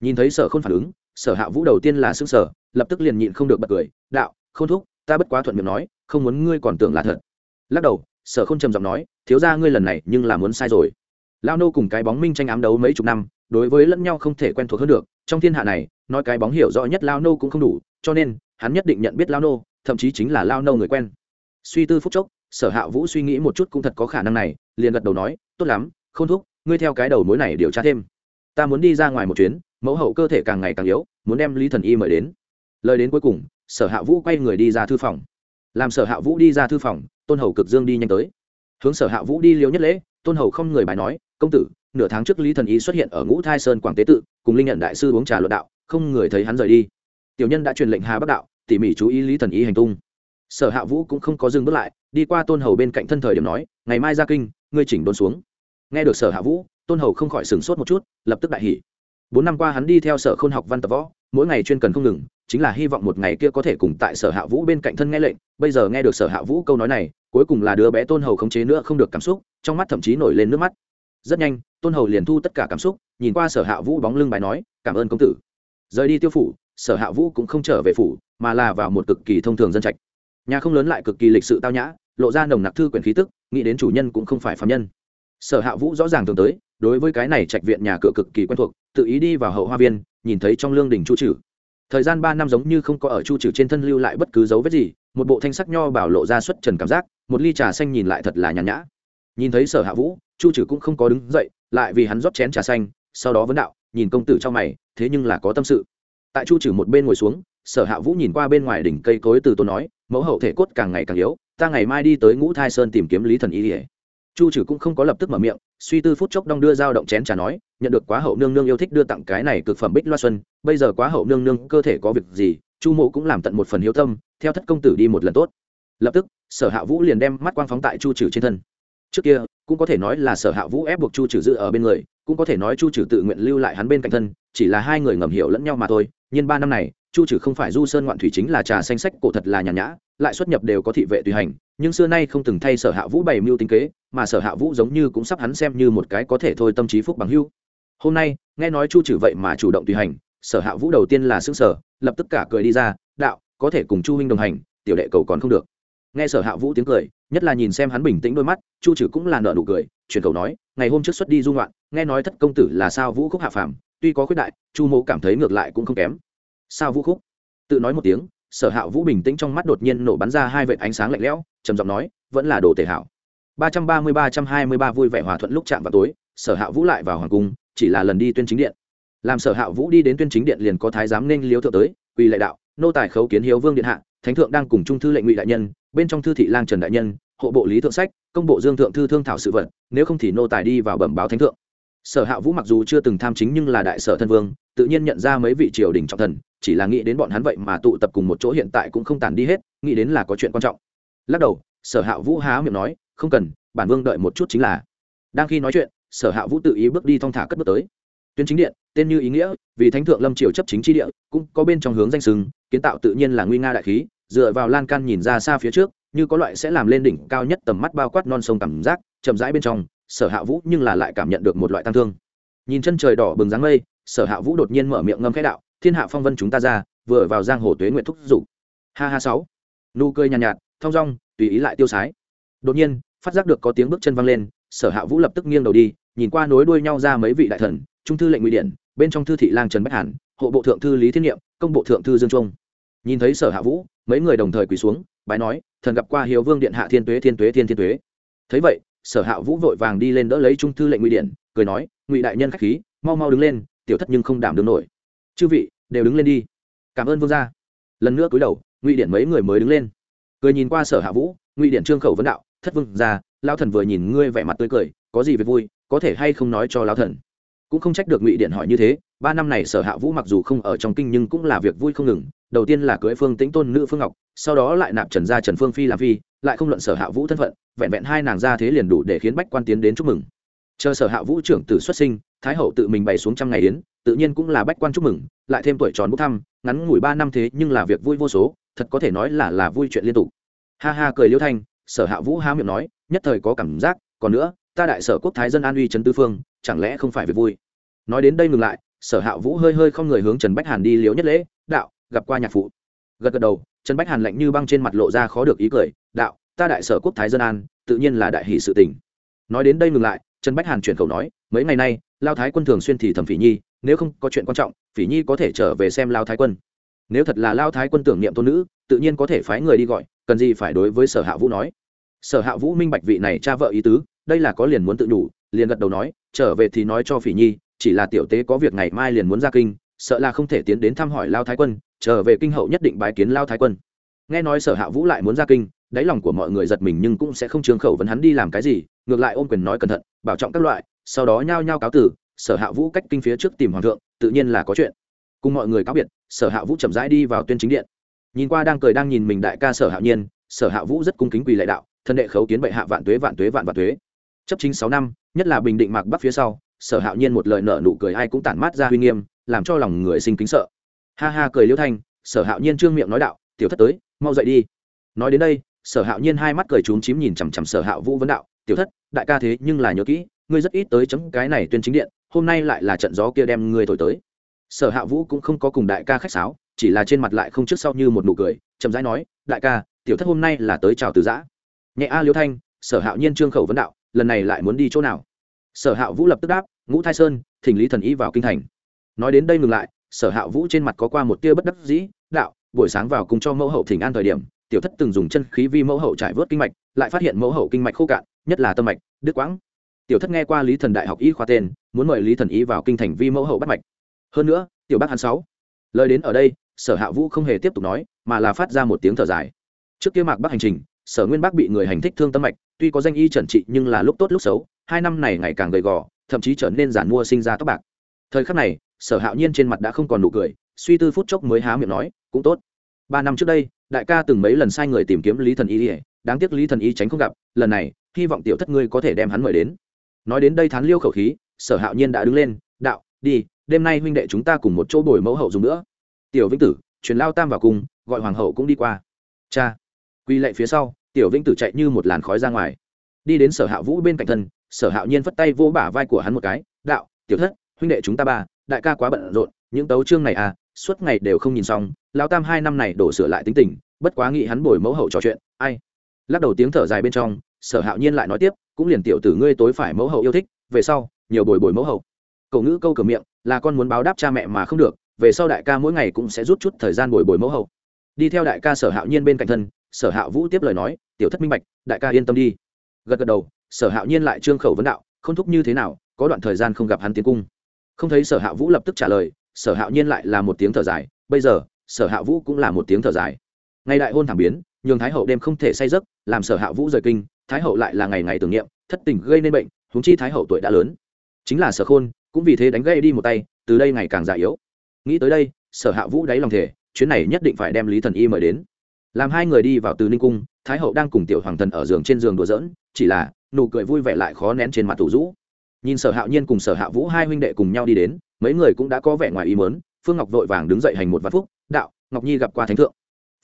[SPEAKER 1] Nhìn thấy sở khôn phản ứng, sở hạ vũ đầu tiên là xương sở lập tức liền nhịn không được bật cười, đạo không thúc, ta bất quá thuận miệng nói, không muốn ngươi còn tưởng là thật. Lắc đầu, sở khôn trầm giọng nói, thiếu gia ngươi lần này nhưng là muốn sai rồi. Lao nô cùng cái bóng minh tranh ám đấu mấy chục năm, đối với lẫn nhau không thể quen thuộc hơn được, trong thiên hạ này, nói cái bóng hiểu rõ nhất lao nô cũng không đủ, cho nên, hắn nhất định nhận biết lao nô, thậm chí chính là lao nô người quen suy tư phúc chốc, sở hạ vũ suy nghĩ một chút cũng thật có khả năng này, liền gật đầu nói, tốt lắm không thúc, ngươi theo cái đầu mối này điều tra thêm. Ta muốn đi ra ngoài một chuyến, mẫu hậu cơ thể càng ngày càng yếu, muốn đem lý thần y mời đến. Lời đến cuối cùng, sở hạ vũ quay người đi ra thư phòng. Làm sở hạ vũ đi ra thư phòng, tôn hầu cực dương đi nhanh tới. Hướng sở hạ vũ đi liêu nhất lễ, tôn hầu không người bài nói, công tử, nửa tháng trước lý thần y xuất hiện ở ngũ thai sơn quảng tế tự, cùng linh nhận đại sư uống trà luận đạo, không người thấy hắn rời đi. Tiểu nhân đã truyền lệnh hà bắc đạo, tỉ mỉ chú ý lý thần y hành tung sở hạ vũ cũng không có dừng bước lại, đi qua tôn hầu bên cạnh thân thời điểm nói, ngày mai ra kinh, ngươi chỉnh đốn xuống. Nghe được sở hạ vũ, tôn hầu không khỏi sửng sốt một chút, lập tức đại hỉ. Bốn năm qua hắn đi theo sở khôn học văn tập võ, mỗi ngày chuyên cần không ngừng, chính là hy vọng một ngày kia có thể cùng tại sở hạ vũ bên cạnh thân nghe lệnh. Bây giờ nghe được sở hạ vũ câu nói này, cuối cùng là đứa bé tôn hầu khống chế nữa không được cảm xúc, trong mắt thậm chí nổi lên nước mắt. Rất nhanh, tôn hầu liền thu tất cả cảm xúc, nhìn qua sở hạ vũ bóng lưng bài nói, cảm ơn công tử. Rời đi tiêu phủ, sở hạ vũ cũng không trở về phủ, mà là vào một cực kỳ thông thường dân trạch nhà không lớn lại cực kỳ lịch sự tao nhã, lộ ra nồng nặc thư quyển khí tức, nghĩ đến chủ nhân cũng không phải phạm nhân. Sở hạ vũ rõ ràng thường tới, đối với cái này trạch viện nhà cửa cực kỳ quen thuộc, tự ý đi vào hậu hoa viên, nhìn thấy trong lương đình chu trừ. Thời gian ba năm giống như không có ở chu trừ trên thân lưu lại bất cứ dấu vết gì, một bộ thanh sắc nho bảo lộ ra xuất trần cảm giác, một ly trà xanh nhìn lại thật là nhàn nhã. Nhìn thấy sở hạ vũ, chu trừ cũng không có đứng dậy, lại vì hắn rót chén trà xanh, sau đó vấn đạo, nhìn công tử trong mày, thế nhưng là có tâm sự. Tại chu trừ một bên ngồi xuống, sở hạ vũ nhìn qua bên ngoài đỉnh cây cối từ tôi nói mẫu hậu thể cốt càng ngày càng yếu, ta ngày mai đi tới ngũ thai sơn tìm kiếm lý thần y ỉa chu trừ cũng không có lập tức mở miệng, suy tư phút chốc đong đưa dao động chén trà nói, nhận được quá hậu nương nương yêu thích đưa tặng cái này cực phẩm bích loa xuân, bây giờ quá hậu nương nương cơ thể có việc gì, chu mộ cũng làm tận một phần hiếu tâm, theo thất công tử đi một lần tốt. Lập tức, sở hạ vũ liền đem mắt quang phóng tại chu trừ trên thân. Trước kia, cũng có thể nói là sở hạ vũ ép buộc chu trừ giữ ở bên người, cũng có thể nói chu trừ tự nguyện lưu lại hắn bên cạnh thân, chỉ là hai người ngầm hiểu lẫn nhau mà thôi, nhưng ba năm này chu trừ không phải du sơn ngoạn thủy chính là trà xanh sách, cổ thật là nhàn nhã, lại xuất nhập đều có thị vệ tùy hành, nhưng xưa nay không từng thay sở hạ vũ bày mưu tính kế, mà sở hạ vũ giống như cũng sắp hắn xem như một cái có thể thôi tâm trí phúc bằng hưu hôm nay, nghe nói chu trừ vậy mà chủ động tùy hành, sở hạ vũ đầu tiên là xứng sở lập tức cả cười đi ra, đạo, có thể cùng chu huynh đồng hành, tiểu đệ cầu còn không được. Nghe sở hạ vũ tiếng cười, nhất là nhìn xem hắn bình tĩnh đôi mắt, chu trừ cũng là nợ nụ cười truyền cầu nói, ngày hôm trước xuất đi du ngoạn, nghe nói thất công tử là sao vũ khúc hạ phàm, tuy có khuyết đại, chu mẫu cảm thấy ngược lại cũng không kém sao vũ khúc? Tự nói một tiếng, sở hạ vũ bình tĩnh trong mắt đột nhiên nổ bắn ra hai vệt ánh sáng lạnh lẽo, trầm giọng nói, vẫn là đồ tể hảo. Ba trăm ba mươi ba trăm hai mươi ba vui vẻ hòa thuận lúc chạm vào tối, sở hạ vũ lại vào hoàng cung, chỉ là lần đi tuyên chính điện. Làm sở hạ vũ đi đến tuyên chính điện liền có thái giám nên liếu thượng tới, quỳ lệ đạo, nô tài khấu kiến hiếu vương điện hạ, thánh thượng đang cùng trung thư lệnh ngụy đại nhân, bên trong thư thị lang trần đại nhân, hộ bộ lý thượng sách, công bộ dương thượng thư thương thảo sự vật, nếu không thì nô tài đi vào bẩm báo thánh thượng sở hạ vũ mặc dù chưa từng tham chính nhưng là đại sở thân vương, tự nhiên nhận ra mấy vị triều đình trọng thần, chỉ là nghĩ đến bọn hắn vậy mà tụ tập cùng một chỗ hiện tại cũng không tàn đi hết, nghĩ đến là có chuyện quan trọng. Lắc đầu, sở hạ vũ há miệng nói, không cần, bản vương đợi một chút chính là. Đang khi nói chuyện, sở hạ vũ tự ý bước đi thong thả cất bước tới. Tuyên chính điện, tên như ý nghĩa, vì thánh thượng lâm triều chấp chính tri địa, cũng có bên trong hướng danh sừng kiến tạo tự nhiên là nguy nga đại khí, dựa vào lan can nhìn ra xa phía trước, như có loại sẽ làm lên đỉnh cao nhất tầm mắt bao quát non sông cảm giác, chậm rãi bên trong sở hạ vũ nhưng là lại cảm nhận được một loại tăng thương. Nhìn chân trời đỏ bừng dáng mây sở hạ vũ đột nhiên mở miệng ngâm khẽ đạo thiên hạ phong vân chúng ta ra vừa vào giang hồ tuế nguyện thúc giục ha ha sáu. Nụ cười nhàn nhạt, nhạt thong dong tùy ý lại tiêu sái. Đột nhiên phát giác được có tiếng bước chân văng lên sở hạ vũ lập tức nghiêng đầu đi nhìn qua nối đuôi nhau ra mấy vị đại thần trung thư lệnh ngụy điển, bên trong thư thị lang trần bách hàn hộ bộ thượng thư lý thiên nhiệm công bộ thượng thư dương trung. Nhìn thấy sở hạ vũ mấy người đồng thời quỳ xuống bái nói thần gặp qua hiếu vương điện hạ thiên tuế thiên tuế thiên thiên tuế. Thấy vậy sở hạ vũ vội vàng đi lên đỡ lấy trung thư lệnh ngụy điện cười nói, ngụy đại nhân khách khí, mau mau đứng lên, tiểu thất nhưng không đảm đương nổi. Chư vị, đều đứng lên đi. Cảm ơn vương gia. Lần nữa cúi đầu, ngụy điển mấy người mới đứng lên. Cười nhìn qua sở hạ vũ, ngụy điển trương khẩu vấn đạo, thất vương gia lao thần vừa nhìn ngươi vẻ mặt tươi cười, có gì về vui, có thể hay không nói cho lao thần? Cũng không trách được ngụy điện hỏi như thế ba năm này sở hạ vũ mặc dù không ở trong kinh nhưng cũng là việc vui không ngừng. Đầu tiên là cưới phương tĩnh tôn nữ phương ngọc, sau đó lại nạp trần gia trần phương phi làm phi, lại không luận sở hạ vũ thân phận, vẹn vẹn hai nàng ra thế liền đủ để khiến bách quan tiến đến chúc mừng. Chờ sở hạ vũ trưởng tử xuất sinh, thái hậu tự mình bày xuống trăm ngày đến tự nhiên cũng là bách quan chúc mừng, lại thêm tuổi tròn bốc thăm, ngắn ngủi ba năm thế nhưng là việc vui vô số, thật có thể nói là là vui chuyện liên tục. Ha ha cười liêu thanh, sở hạ vũ há miệng nói, nhất thời có cảm giác, còn nữa, ta đại sở quốc thái dân an uy trấn tư phương, chẳng lẽ không phải việc vui? Nói đến đây ngừng lại sở hạ vũ hơi hơi không người hướng trần bách hàn đi liếu nhất lễ, đạo, gặp qua nhạc phụ. Gật gật đầu, trần bách hàn lạnh như băng trên mặt lộ ra khó được ý cười, đạo, ta đại sở quốc thái dân an, tự nhiên là đại hỷ sự tình. Nói đến đây ngừng lại, trần bách hàn chuyển khẩu nói, mấy ngày nay, lao thái quân thường xuyên thì thẩm phỉ nhi, nếu không có chuyện quan trọng, phỉ nhi có thể trở về xem lao thái quân. Nếu thật là lao thái quân tưởng niệm tôn nữ, tự nhiên có thể phái người đi gọi, cần gì phải đối với sở hạ vũ nói? Sở hạ vũ minh bạch vị này cha vợ ý tứ, đây là có liền muốn tự đủ, liền gật đầu nói, trở về thì nói cho phỉ nhi chỉ là tiểu tế có việc ngày mai liền muốn ra kinh, sợ là không thể tiến đến thăm hỏi lao thái quân, trở về kinh hậu nhất định bái kiến lao thái quân. Nghe nói sở hạ vũ lại muốn ra kinh, đáy lòng của mọi người giật mình nhưng cũng sẽ không trương khẩu vấn hắn đi làm cái gì, ngược lại ôm quyền nói cẩn thận, bảo trọng các loại, sau đó nhao nhao cáo tử sở hạ vũ cách kinh phía trước tìm hoàng thượng, tự nhiên là có chuyện. Cùng mọi người cáo biệt, sở hạ vũ chậm rãi đi vào tuyên chính điện. Nhìn qua đang cười đang nhìn mình đại ca sở hạ nhiên, sở hạ vũ rất cung kính quỳ lệ đạo, thân đệ khấu kiến bệ hạ vạn tuế vạn tuế vạn vạn tuế. Chấp chính sáu năm, nhất là bình định mạc bắc phía sau sở hạo nhiên một lời nợ nụ cười ai cũng tản mát ra uy nghiêm, làm cho lòng người sinh kính sợ. Ha ha cười liêu thanh, sở hạo nhiên trương miệng nói đạo, tiểu thất tới, mau dậy đi. Nói đến đây, sở hạo nhiên hai mắt cười trúng chím nhìn chằm chằm sở hạo vũ vấn đạo, tiểu thất, đại ca thế nhưng là nhớ kỹ, ngươi rất ít tới chấm cái này tuyên chính điện, hôm nay lại là trận gió kia đem ngươi thổi tới. Sở hạ vũ cũng không có cùng đại ca khách sáo, chỉ là trên mặt lại không trước sau như một nụ cười, chậm rãi nói, đại ca, tiểu thất hôm nay là tới chào từ giã. Nhẹ a liêu thanh, sở hạo nhiên trương khẩu vấn đạo, lần này lại muốn đi chỗ nào? Sở hạ vũ lập tức đáp, ngũ thái sơn, thỉnh lý thần y vào kinh thành. Nói đến đây ngừng lại, sở hạ vũ trên mặt có qua một tia bất đắc dĩ, đạo, buổi sáng vào cùng cho mẫu hậu thỉnh an thời điểm, tiểu thất từng dùng chân khí vi mẫu hậu trải vớt kinh mạch, lại phát hiện mẫu hậu kinh mạch khô cạn, nhất là tâm mạch, đứt quãng. Tiểu thất nghe qua lý thần đại học y khoa tên, muốn mời lý thần y vào kinh thành vi mẫu hậu bắt mạch. Hơn nữa, tiểu bác hắn sáu, lời đến ở đây, sở hạ vũ không hề tiếp tục nói, mà là phát ra một tiếng thở dài. Trước kia mạc bắc hành trình, sở nguyên bắc bị người hành thích thương tâm mạch, tuy có danh y trần trị nhưng là lúc tốt lúc xấu hai năm này ngày càng gầy gò, thậm chí trở nên giản mua sinh ra tóc bạc. Thời khắc này, sở hạo nhiên trên mặt đã không còn nụ cười, suy tư phút chốc mới há miệng nói, cũng tốt. Ba năm trước đây, đại ca từng mấy lần sai người tìm kiếm lý thần y ỉa đáng tiếc lý thần y tránh không gặp, lần này, hy vọng tiểu thất ngươi có thể đem hắn mời đến. Nói đến đây thán liêu khẩu khí, sở hạo nhiên đã đứng lên, đạo, đi, đêm nay huynh đệ chúng ta cùng một chỗ bồi mẫu hậu dùng nữa. Tiểu vĩnh tử, truyền lao tam vào cùng, gọi hoàng hậu cũng đi qua. Cha. Quy lệ phía sau, tiểu vĩnh tử chạy như một làn khói ra ngoài. Đi đến sở hạ vũ bên cạnh thân sở hạo nhiên phất tay vô bả vai của hắn một cái, đạo, tiểu thất, huynh đệ chúng ta ba, đại ca quá bận rộn, những tấu chương này à suốt ngày đều không nhìn xong lao tam hai năm này đổ sửa lại tính tình, bất quá nghĩ hắn bồi mẫu hậu trò chuyện, ai? Lắc đầu tiếng thở dài bên trong, sở hạo nhiên lại nói tiếp, cũng liền tiểu tử ngươi tối phải mẫu hậu yêu thích, về sau, nhiều bồi bồi mẫu hậu. Cậu ngữ câu cửa miệng, là con muốn báo đáp cha mẹ mà không được, về sau đại ca mỗi ngày cũng sẽ rút chút thời gian bồi bồi mẫu hậu. Đi theo đại ca sở hạo nhiên bên cạnh thân, sở hạo vũ tiếp lời nói, tiểu thất minh bạch, đại ca yên tâm đi. Gật gật đầu sở hạo nhiên lại trương khẩu vấn đạo, không thúc như thế nào, có đoạn thời gian không gặp hắn tiến cung. Không thấy sở hạ vũ lập tức trả lời, sở hạo nhiên lại là một tiếng thở dài, bây giờ, sở hạ vũ cũng là một tiếng thở dài. Ngày đại hôn thảm biến, nhường thái hậu đêm không thể say giấc, làm sở hạ vũ rời kinh, thái hậu lại là ngày ngày tưởng niệm, thất tình gây nên bệnh húng chi thái hậu tuổi đã lớn. Chính là sở khôn, cũng vì thế đánh gây đi một tay, từ đây ngày càng già yếu. Nghĩ tới đây, sở hạ vũ đáy lòng thể chuyến này nhất định phải đem lý thần y mời đến. Làm hai người đi vào từ ninh cung, thái hậu đang cùng tiểu hoàng thần ở giường trên giường đùa giỡn, chỉ là nụ cười vui vẻ lại khó nén trên mặt thủ rũ. Nhìn sở hạo nhiên cùng sở hạ vũ hai huynh đệ cùng nhau đi đến, mấy người cũng đã có vẻ ngoài ý mớn phương ngọc vội vàng đứng dậy hành một vạn phúc, đạo, ngọc nhi gặp qua thánh thượng.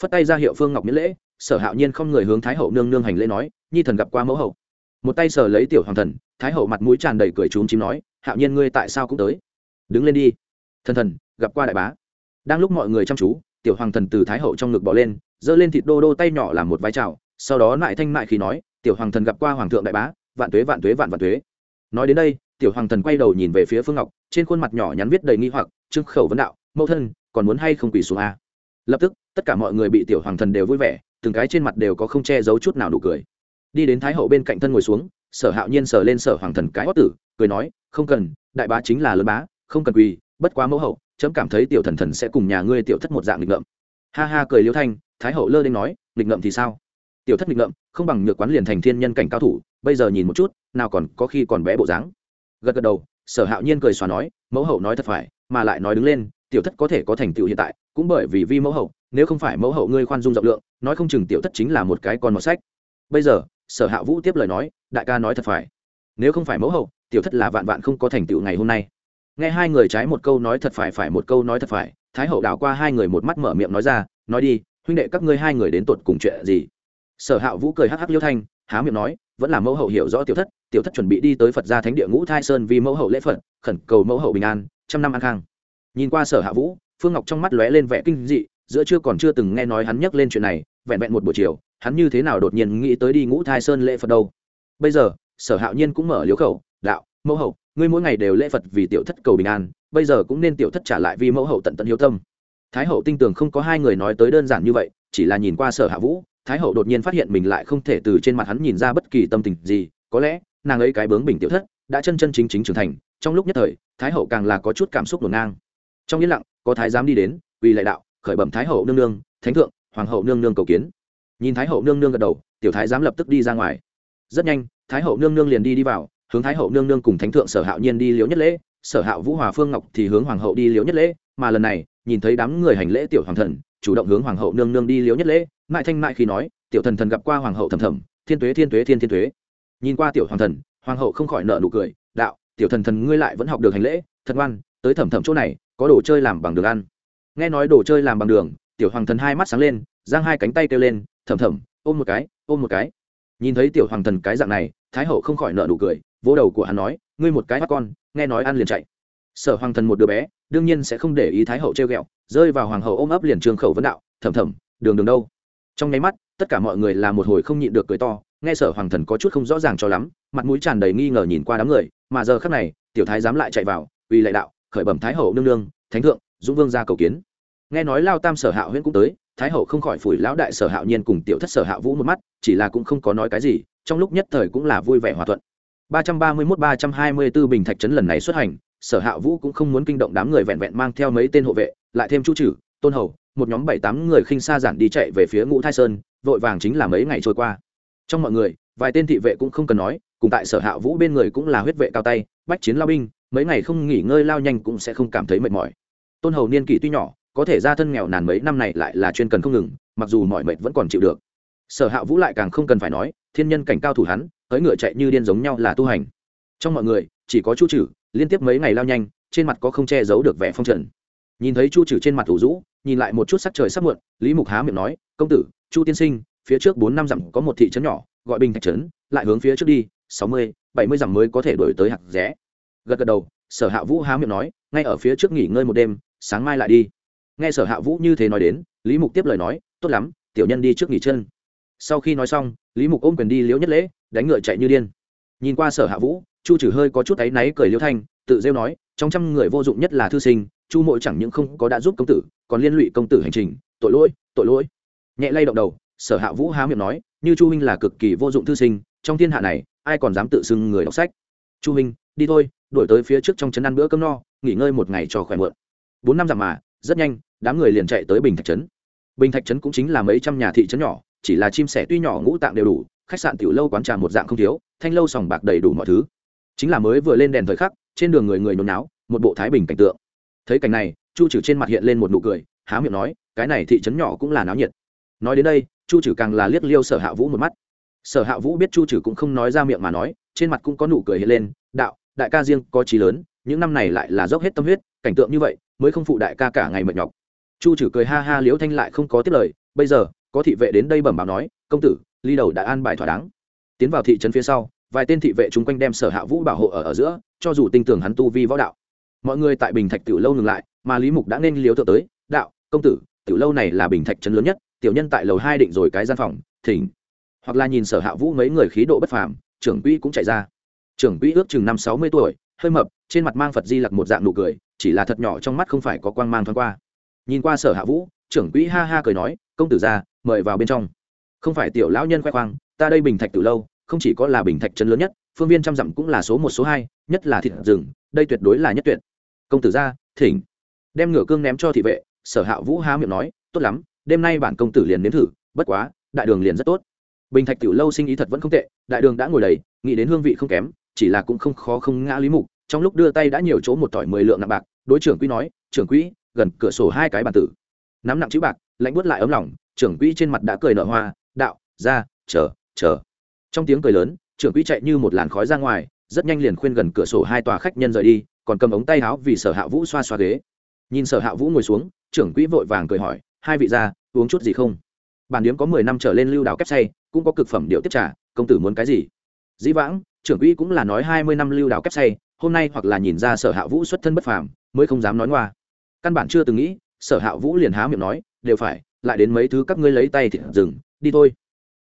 [SPEAKER 1] Phất tay ra hiệu phương ngọc miễn lễ, sở hạo nhiên không người hướng thái hậu nương nương hành lễ nói, nhi thần gặp qua mẫu hậu. Một tay sở lấy tiểu hoàng thần, thái hậu mặt mũi tràn đầy cười trúng chím nói, hạo nhiên ngươi tại sao cũng tới? Đứng lên đi. Thần thần, gặp qua đại bá. Đang lúc mọi người chăm chú, tiểu hoàng thần từ thái hậu trong ngực bỏ lên, giơ lên thịt đô đô tay nhỏ làm một vai trào sau đó lại thanh mại khi nói tiểu hoàng thần gặp qua hoàng thượng đại bá, vạn tuế vạn tuế, vạn vạn tuế. Nói đến đây, tiểu hoàng thần quay đầu nhìn về phía phương ngọc, trên khuôn mặt nhỏ nhắn viết đầy nghi hoặc trưng khẩu vấn đạo, mẫu thân, còn muốn hay không quỳ xuống a? Lập tức, tất cả mọi người bị tiểu hoàng thần đều vui vẻ, từng cái trên mặt đều có không che giấu chút nào đủ cười. Đi đến thái hậu bên cạnh thân ngồi xuống, sở hạo nhiên sờ lên sở hoàng thần cái hót tử, cười nói, không cần, đại bá chính là lớn bá, không cần quỳ, bất quá mẫu hậu, chấm cảm thấy tiểu thần thần sẽ cùng nhà ngươi tiểu thất một dạng nghịch ngợm. Ha ha cười liêu thanh, thái hậu lơ lên nói, nghịch ngậm thì sao? Tiểu thất nghịch ngợm, không bằng nhược quán liền thành thiên nhân cảnh cao thủ, bây giờ nhìn một chút, nào còn có khi còn bé bộ dáng. Gật gật đầu, sở hạo nhiên cười xòa nói, mẫu hậu nói thật phải, mà lại nói đứng lên, tiểu thất có thể có thành tựu hiện tại, cũng bởi vì vi mẫu hậu, nếu không phải mẫu hậu ngươi khoan dung rộng lượng, nói không chừng tiểu thất chính là một cái con một sách. Bây giờ, sở hạ vũ tiếp lời nói, đại ca nói thật phải, nếu không phải mẫu hậu, tiểu thất là vạn vạn không có thành tựu ngày hôm nay. Nghe hai người trái một câu nói thật phải phải một câu nói thật phải, thái hậu đảo qua hai người một mắt mở miệng nói ra, nói đi, huynh đệ các ngươi hai người đến tột cùng chuyện gì? Sở hạ vũ cười hắc hắc liêu thanh, há miệng nói, vẫn là mẫu hậu hiểu rõ tiểu thất tiểu thất chuẩn bị đi tới phật gia thánh địa ngũ thai sơn vì mẫu hậu lễ phật, khẩn cầu mẫu hậu bình an, trăm năm an khang. Nhìn qua sở hạ vũ, phương ngọc trong mắt lóe lên vẻ kinh dị, giữa chưa còn chưa từng nghe nói hắn nhắc lên chuyện này, vẹn vẹn một buổi chiều, hắn như thế nào đột nhiên nghĩ tới đi ngũ thai sơn lễ phật đâu. Bây giờ, sở hạo nhiên cũng mở liếu khẩu, đạo, mẫu hậu, ngươi mỗi ngày đều lễ phật vì tiểu thất cầu bình an, bây giờ cũng nên tiểu thất trả lại vì mẫu hậu tận tận hiếu tâm. Thái hậu tinh tường không có hai người nói tới đơn giản như vậy, chỉ là nhìn qua sở hạ vũ thái hậu đột nhiên phát hiện mình lại không thể từ trên mặt hắn nhìn ra bất kỳ tâm tình gì, có lẽ nàng ấy cái bướng bình tiểu thất đã chân chân chính chính trưởng thành, trong lúc nhất thời, thái hậu càng là có chút cảm xúc ngổn ngang. Trong yên lặng, có thái giám đi đến vì lại đạo, khởi bẩm thái hậu nương nương, thánh thượng, hoàng hậu nương nương cầu kiến. Nhìn thái hậu nương nương gật đầu, tiểu thái giám lập tức đi ra ngoài. Rất nhanh, thái hậu nương nương liền đi đi vào, hướng thái hậu nương nương cùng thánh thượng sở hạo nhiên đi liễu nhất lễ, sở hạo vũ hòa phương ngọc thì hướng hoàng hậu đi liễu nhất lễ, mà lần này, nhìn thấy đám người hành lễ tiểu hoàng thần chủ động hướng hoàng hậu nương nương đi liếu nhất lễ, mại thanh mại khi nói, tiểu thần thần gặp qua hoàng hậu thầm thầm, thiên tuế thiên tuế, thiên thiên tuế. Nhìn qua tiểu hoàng thần, hoàng hậu không khỏi nợ nụ cười, đạo, tiểu thần thần ngươi lại vẫn học được hành lễ, thật ngoan, tới thầm thầm chỗ này, có đồ chơi làm bằng đường ăn. Nghe nói đồ chơi làm bằng đường, tiểu hoàng thần hai mắt sáng lên, giang hai cánh tay kêu lên thầm thầm ôm một cái, ôm một cái. Nhìn thấy tiểu hoàng thần cái dạng này, thái hậu không khỏi nợ nụ cười, vỗ đầu của hắn nói, ngươi một cái mắt con, nghe nói ăn liền chạy. Sở hoàng thần một đứa bé đương nhiên sẽ không để ý thái hậu treo ghẹo, rơi vào hoàng hậu ôm ấp liền trường khẩu vấn đạo thầm thầm đường đường đâu? Trong nháy mắt, tất cả mọi người là một hồi không nhịn được cười to, nghe sở hoàng thần có chút không rõ ràng cho lắm, mặt mũi tràn đầy nghi ngờ nhìn qua đám người, mà giờ khắc này, tiểu thái dám lại chạy vào, uy lệ đạo, khởi bẩm thái hậu nương nương, thánh thượng, dũng vương ra cầu kiến. Nghe nói lao tam sở hạo huyễn cũng tới, thái hậu không khỏi phủi lão đại sở hạo nhiên cùng tiểu thất sở hạo vũ một mắt, chỉ là cũng không có nói cái gì, trong lúc nhất thời cũng là vui vẻ hòa thuận. ba trăm ba mươi mốt ba trăm hai mươi 324 bình thạch trấn lần này xuất hành sở hạ vũ cũng không muốn kinh động đám người vẹn vẹn mang theo mấy tên hộ vệ, lại thêm chu trừ tôn hầu, một nhóm bảy tám người khinh xa giản đi chạy về phía ngũ thai sơn, vội vàng chính là mấy ngày trôi qua. Trong mọi người, vài tên thị vệ cũng không cần nói, cùng tại sở hạ vũ bên người cũng là huyết vệ cao tay, bách chiến lao binh, mấy ngày không nghỉ ngơi lao nhanh cũng sẽ không cảm thấy mệt mỏi. Tôn hầu niên kỷ tuy nhỏ, có thể ra thân nghèo nàn mấy năm này lại là chuyên cần không ngừng, mặc dù mọi mệt vẫn còn chịu được. Sở hạ vũ lại càng không cần phải nói, thiên nhân cảnh cao thủ hắn, tới ngựa chạy như điên giống nhau là tu hành. Trong mọi người, chỉ có chu trừ liên tiếp mấy ngày lao nhanh, trên mặt có không che giấu được vẻ phong trần. Nhìn thấy chu trừ trên mặt thủ rũ, nhìn lại một chút sắc trời sắp muộn, lý mục há miệng nói, công tử, chu tiên sinh, phía trước bốn năm dặm có một thị trấn nhỏ, gọi bình thạch trấn, lại hướng phía trước đi, sáu mươi, bảy mươi dặm mới có thể đổi tới hạt rẽ gật gật đầu, sở hạ vũ há miệng nói, ngay ở phía trước nghỉ ngơi một đêm, sáng mai lại đi. Nghe sở hạ vũ như thế nói đến, lý mục tiếp lời nói, tốt lắm, tiểu nhân đi trước nghỉ chân. Sau khi nói xong, lý mục ôm quyền đi liễu nhất lễ, đánh ngựa chạy như điên. Nhìn qua sở hạ vũ chu trừ hơi có chút áy náy cười liêu thanh, tự rêu nói, trong trăm người vô dụng nhất là thư sinh, chu mội chẳng những không có đã giúp công tử, còn liên lụy công tử hành trình, tội lỗi tội lỗi. Nhẹ lay động đầu, sở hạ vũ há miệng nói, như chu huynh là cực kỳ vô dụng thư sinh, trong thiên hạ này, ai còn dám tự xưng người đọc sách? Chu huynh, đi thôi đổi tới phía trước trong trấn ăn bữa cơm no, nghỉ ngơi một ngày cho khỏe mượn bốn năm dặm mà, rất nhanh, đám người liền chạy tới bình thạch trấn. Bình thạch trấn cũng chính là mấy trăm nhà thị trấn nhỏ, chỉ là chim sẻ tuy nhỏ ngũ tạng đều đủ, khách sạn tiểu lâu quán trà một dạng không thiếu, thanh lâu sòng bạc đầy đủ mọi thứ chính là mới vừa lên đèn thời khắc, trên đường người người nôn náo một bộ thái bình cảnh tượng. Thấy cảnh này, chu trừ trên mặt hiện lên một nụ cười, há miệng nói, cái này thị trấn nhỏ cũng là náo nhiệt. Nói đến đây, chu trừ càng là liếc liêu sở hạ vũ một mắt. Sở hạ vũ biết chu trừ cũng không nói ra miệng mà nói, trên mặt cũng có nụ cười hiện lên, đạo, đại ca riêng có trí lớn, những năm này lại là dốc hết tâm huyết, cảnh tượng như vậy, mới không phụ đại ca cả ngày mệt nhọc. Chu trừ cười ha ha liễu thanh lại không có tiết lời, bây giờ, có thị vệ đến đây bẩm báo nói, công tử, ly đầu đã an bài thỏa đáng. Tiến vào thị trấn phía sau vài tên thị vệ chung quanh đem sở hạ vũ bảo hộ ở, ở giữa cho dù tin tưởng hắn tu vi võ đạo. Mọi người tại bình thạch tiểu lâu ngừng lại mà lý mục đã nên liếu thượng tới. Đạo công tử tiểu lâu này là bình thạch trấn lớn nhất tiểu nhân tại lầu hai định rồi cái gian phòng thỉnh. Hoặc là nhìn sở hạ vũ mấy người khí độ bất phàm trưởng quỹ cũng chạy ra. Trưởng quỹ ước chừng năm sáu mươi tuổi hơi mập trên mặt mang phật di lặc một dạng nụ cười chỉ là thật nhỏ trong mắt không phải có quang mang thoáng qua. Nhìn qua sở hạ vũ trưởng quỹ ha ha cười nói công tử ra mời vào bên trong. Không phải tiểu lão nhân khoe khoang ta đây bình thạch từ lâu không chỉ có là bình thạch chân lớn nhất, phương viên trăm dặm cũng là số một, số hai, nhất là thịt rừng, đây tuyệt đối là nhất tuyệt. Công tử ra, thỉnh. Đem ngựa cương ném cho thị vệ, sở hạ vũ há miệng nói, tốt lắm, đêm nay bản công tử liền nếm thử, bất quá, đại đường liền rất tốt. Bình thạch tiểu lâu sinh ý thật vẫn không tệ, đại đường đã ngồi đầy, nghĩ đến hương vị không kém, chỉ là cũng không khó không ngã lý mục, trong lúc đưa tay đã nhiều chỗ một tỏi mười lượng nặng bạc, đối trưởng quỹ nói, trưởng quỹ, gần cửa sổ hai cái bàn tử. Nắm nặng chữ bạc, lạnh buốt lại ấm lòng, trưởng quỹ trên mặt đã cười nở hoa, đạo, ra, chờ chờ trong tiếng cười lớn, trưởng quỹ chạy như một làn khói ra ngoài, rất nhanh liền khuyên gần cửa sổ hai tòa khách nhân rời đi, còn cầm ống tay áo vì sở hạ vũ xoa xoa ghế. Nhìn sở hạ vũ ngồi xuống, trưởng quỹ vội vàng cười hỏi, hai vị gia, uống chút gì không? Bản điếm có mười năm trở lên lưu đào kép say cũng có cực phẩm điệu tiếp trả công tử muốn cái gì? Dĩ vãng, trưởng quỹ cũng là nói hai mươi năm lưu đào kép say hôm nay hoặc là nhìn ra sở hạ vũ xuất thân bất phàm, mới không dám nói ngoa. Căn bản chưa từng nghĩ, sở hạ vũ liền há miệng nói, đều phải, lại đến mấy thứ các ngươi lấy tay thì dừng, đi thôi.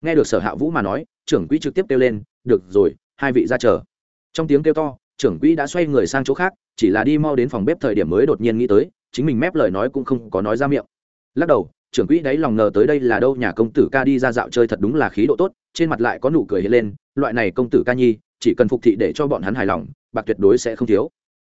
[SPEAKER 1] Nghe được sở hạ vũ mà nói trưởng quỹ trực tiếp kêu lên, được rồi, hai vị ra chờ. Trong tiếng kêu to, trưởng quỹ đã xoay người sang chỗ khác, chỉ là đi mau đến phòng bếp thời điểm mới đột nhiên nghĩ tới, chính mình mép lời nói cũng không có nói ra miệng. Lắc đầu, trưởng quỹ đáy lòng ngờ tới đây là đâu nhà công tử ca đi ra dạo chơi thật đúng là khí độ tốt, trên mặt lại có nụ cười hiện lên, loại này công tử ca nhi, chỉ cần phục thị để cho bọn hắn hài lòng, bạc tuyệt đối sẽ không thiếu.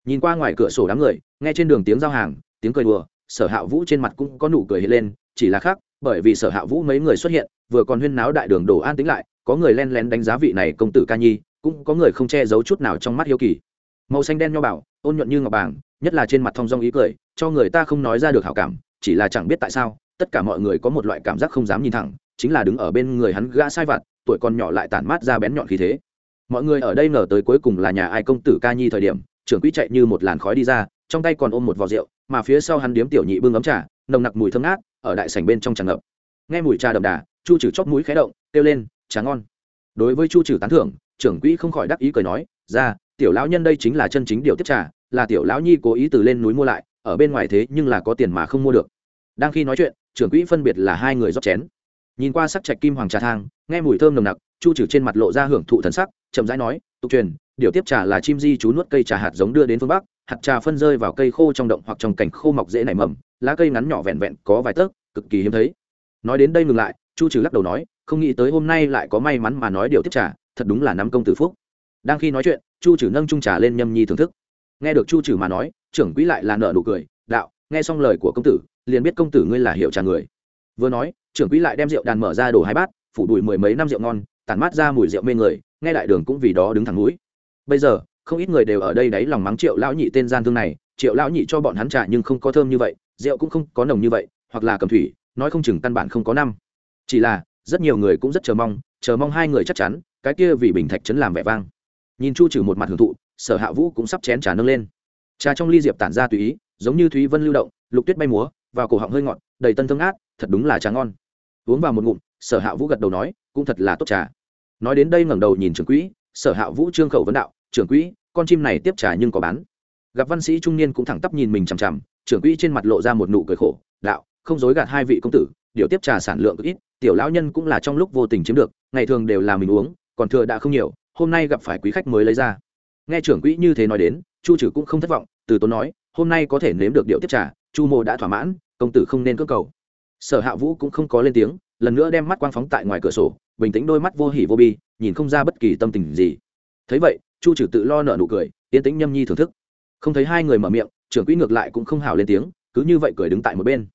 [SPEAKER 1] Nhìn qua ngoài cửa sổ đám người, nghe trên đường tiếng giao hàng, tiếng cười đùa, sở hạ vũ trên mặt cũng có nụ cười hiện lên, chỉ là khác, bởi vì sở hạ vũ mấy người xuất hiện, vừa còn huyên náo đại đường đổ an tính lại có người len lén đánh giá vị này công tử ca nhi, cũng có người không che giấu chút nào trong mắt hiếu kỳ. Màu xanh đen nho bảo ôn nhuận như ngọc bảng, nhất là trên mặt thong dong ý cười, cho người ta không nói ra được hảo cảm, chỉ là chẳng biết tại sao, tất cả mọi người có một loại cảm giác không dám nhìn thẳng, chính là đứng ở bên người hắn gã sai vặt, tuổi còn nhỏ lại tản mát ra bén nhọn khí thế. Mọi người ở đây ngờ tới cuối cùng là nhà ai công tử ca nhi thời điểm, trưởng quỹ chạy như một làn khói đi ra, trong tay còn ôm một vò rượu, mà phía sau hắn điếm tiểu nhị bưng ấm trà, nồng nặc mùi thơm ngát, ở đại sảnh bên trong tràn ngập. Nghe mùi trà đậm đà, chu trừ chóp mũi khé động, kêu lên tráng ngon. Đối với chu trừ tán thưởng, trưởng quỹ không khỏi đắc ý cười nói, ra, tiểu lão nhân đây chính là chân chính điều tiếp trà, là tiểu lão nhi cố ý từ lên núi mua lại, ở bên ngoài thế nhưng là có tiền mà không mua được. Đang khi nói chuyện, trưởng quỹ phân biệt là hai người rót chén. Nhìn qua sắc trạch kim hoàng trà thang, nghe mùi thơm nồng nặc, chu trừ trên mặt lộ ra hưởng thụ thần sắc, chậm rãi nói, tục truyền, điều tiếp trà là chim di chú nuốt cây trà hạt giống đưa đến phương bắc, hạt trà phân rơi vào cây khô trong động hoặc trong cảnh khô mọc dễ nảy mầm, lá cây ngắn nhỏ vẹn vẹn có vài tấc, cực kỳ hiếm thấy. Nói đến đây ngừng lại chu trừ lắc đầu nói, không nghĩ tới hôm nay lại có may mắn mà nói điều tiếp trà, thật đúng là nắm công tử phúc. Đang khi nói chuyện, chu trừ nâng trung trà lên nhâm nhi thưởng thức. Nghe được chu trừ mà nói, trưởng quỹ lại là nợ nụ cười, đạo, nghe xong lời của công tử, liền biết công tử ngươi là hiệu trà người. Vừa nói, trưởng quỹ lại đem rượu đàn mở ra đổ hai bát, phủ đùi mười mấy năm rượu ngon, tản mát ra mùi rượu mê người, nghe đại đường cũng vì đó đứng thẳng mũi. bây giờ, không ít người đều ở đây đáy lòng mắng triệu lão nhị tên gian thương này, triệu lão nhị cho bọn hắn trả nhưng không có thơm như vậy, rượu cũng không có nồng như vậy, hoặc là cầm thủy, nói không chừng căn bản không có năm chỉ là, rất nhiều người cũng rất chờ mong chờ mong hai người chắc chắn, cái kia vì bình thạch chấn làm vẻ vang. Nhìn chu trừ một mặt hưởng thụ, sở hạ vũ cũng sắp chén trà nâng lên. Trà trong ly diệp tản ra tùy ý, giống như thúy vân lưu động, lục tuyết bay múa, vào cổ họng hơi ngọt, đầy tân thương ác thật đúng là trà ngon. Uống vào một ngụm, sở hạ vũ gật đầu nói, cũng thật là tốt trà. Nói đến đây ngẩng đầu nhìn trưởng quỹ, sở hạ vũ trương khẩu vấn đạo, trưởng quỹ, con chim này tiếp trà nhưng có bán. Gặp văn sĩ trung niên cũng thẳng tắp nhìn mình chằm chằm, trưởng quỹ trên mặt lộ ra một nụ cười khổ, đạo, không dối gạt hai vị công tử, điều tiếp trà sản lượng cực ít tiểu lão nhân cũng là trong lúc vô tình chiếm được, ngày thường đều là mình uống, còn thừa đã không nhiều, hôm nay gặp phải quý khách mới lấy ra. Nghe trưởng quỹ như thế nói đến, chu trừ cũng không thất vọng, từ tốn nói, hôm nay có thể nếm được điệu tiếp trà, chu mô đã thỏa mãn, công tử không nên cơ cầu. Sở hạ vũ cũng không có lên tiếng, lần nữa đem mắt quang phóng tại ngoài cửa sổ, bình tĩnh đôi mắt vô hỉ vô bi, nhìn không ra bất kỳ tâm tình gì. Thấy vậy, chu trừ tự lo nợ nụ cười, yên tĩnh nhâm nhi thưởng thức. Không thấy hai người mở miệng, trưởng quỹ ngược lại cũng không hào lên tiếng, cứ như vậy cười đứng tại một bên.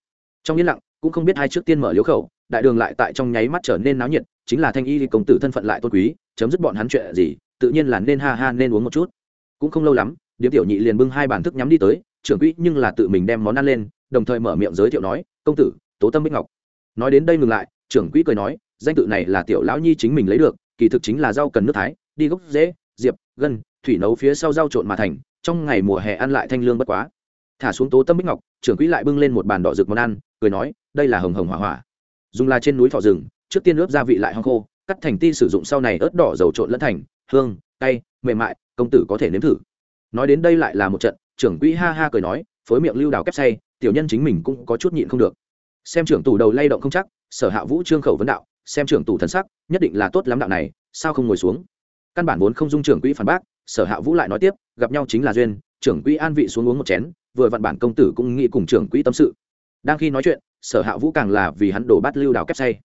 [SPEAKER 1] Trong yên lặng, cũng không biết hai trước tiên mở liếu khẩu đại đường lại tại trong nháy mắt trở nên náo nhiệt, chính là thanh y công tử thân phận lại tôn quý, chấm dứt bọn hắn chuyện gì, tự nhiên là nên ha ha nên uống một chút. Cũng không lâu lắm, điếm tiểu nhị liền bưng hai bàn thức nhắm đi tới, trưởng quỹ nhưng là tự mình đem món ăn lên, đồng thời mở miệng giới thiệu nói, công tử, tố tâm bích ngọc. Nói đến đây ngừng lại, trưởng quỹ cười nói, danh tự này là tiểu lão nhi chính mình lấy được, kỳ thực chính là rau cần nước thái, đi gốc dễ, diệp, gân, thủy nấu phía sau rau trộn mà thành, trong ngày mùa hè ăn lại thanh lương bất quá. Thả xuống tố tâm bích ngọc, trưởng quỹ lại bưng lên một bàn đỏ rực món ăn, cười nói, đây là hồng hồng hỏa hỏa dùng là trên núi thọ rừng, trước tiên ướp gia vị lại hong khô, cắt thành ti sử dụng sau này ớt đỏ dầu trộn lẫn thành, hương, cay, mềm mại, công tử có thể nếm thử. Nói đến đây lại là một trận, trưởng quỹ ha ha cười nói, phối miệng lưu đào kép say, tiểu nhân chính mình cũng có chút nhịn không được. Xem trưởng tủ đầu lay động không chắc, sở hạ vũ trương khẩu vấn đạo, xem trưởng tủ thần sắc, nhất định là tốt lắm đạo này, sao không ngồi xuống? Căn bản vốn không dung trưởng quỹ phản bác, sở hạ vũ lại nói tiếp, gặp nhau chính là duyên, trưởng quỹ an vị xuống uống một chén, vừa vặn bản công tử cũng nghĩ cùng trưởng quỹ tâm sự. Đang khi nói chuyện sở hạ vũ càng là vì hắn đổ bát lưu đào kép say.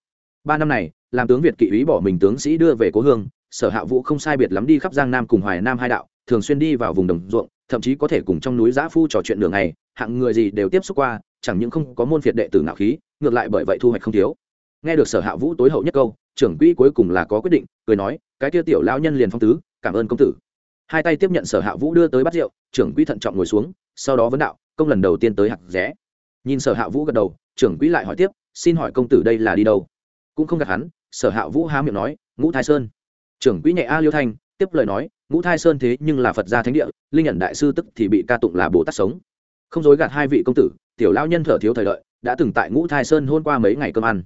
[SPEAKER 1] Ba năm này, làm tướng việt kỵ úy bỏ mình tướng sĩ đưa về cố hương, sở hạ vũ không sai biệt lắm đi khắp giang nam cùng hoài nam hai đạo, thường xuyên đi vào vùng đồng ruộng, thậm chí có thể cùng trong núi giã phu trò chuyện đường này hạng người gì đều tiếp xúc qua, chẳng những không có môn phiệt đệ tử ngạo khí, ngược lại bởi vậy thu hoạch không thiếu. Nghe được sở hạ vũ tối hậu nhất câu, trưởng quỹ cuối cùng là có quyết định, cười nói, cái kia tiểu lão nhân liền phong tứ, cảm ơn công tử. Hai tay tiếp nhận sở hạ vũ đưa tới bát rượu, trưởng quỹ thận trọng ngồi xuống, sau đó vấn đạo, công lần đầu tiên tới hạt rẽ nhìn sở hạ vũ gật đầu, trưởng quỹ lại hỏi tiếp, xin hỏi công tử đây là đi đâu? Cũng không gặp hắn, sở hạ vũ há miệng nói, ngũ thái sơn. Trưởng quỹ nhẹ a liêu thanh, tiếp lời nói, ngũ thai sơn thế nhưng là phật gia thánh địa, linh nhận đại sư tức thì bị ca tụng là bồ tát sống. Không dối gạt hai vị công tử, tiểu lao nhân thở thiếu thời đợi, đã từng tại ngũ thai sơn hôn qua mấy ngày cơm ăn.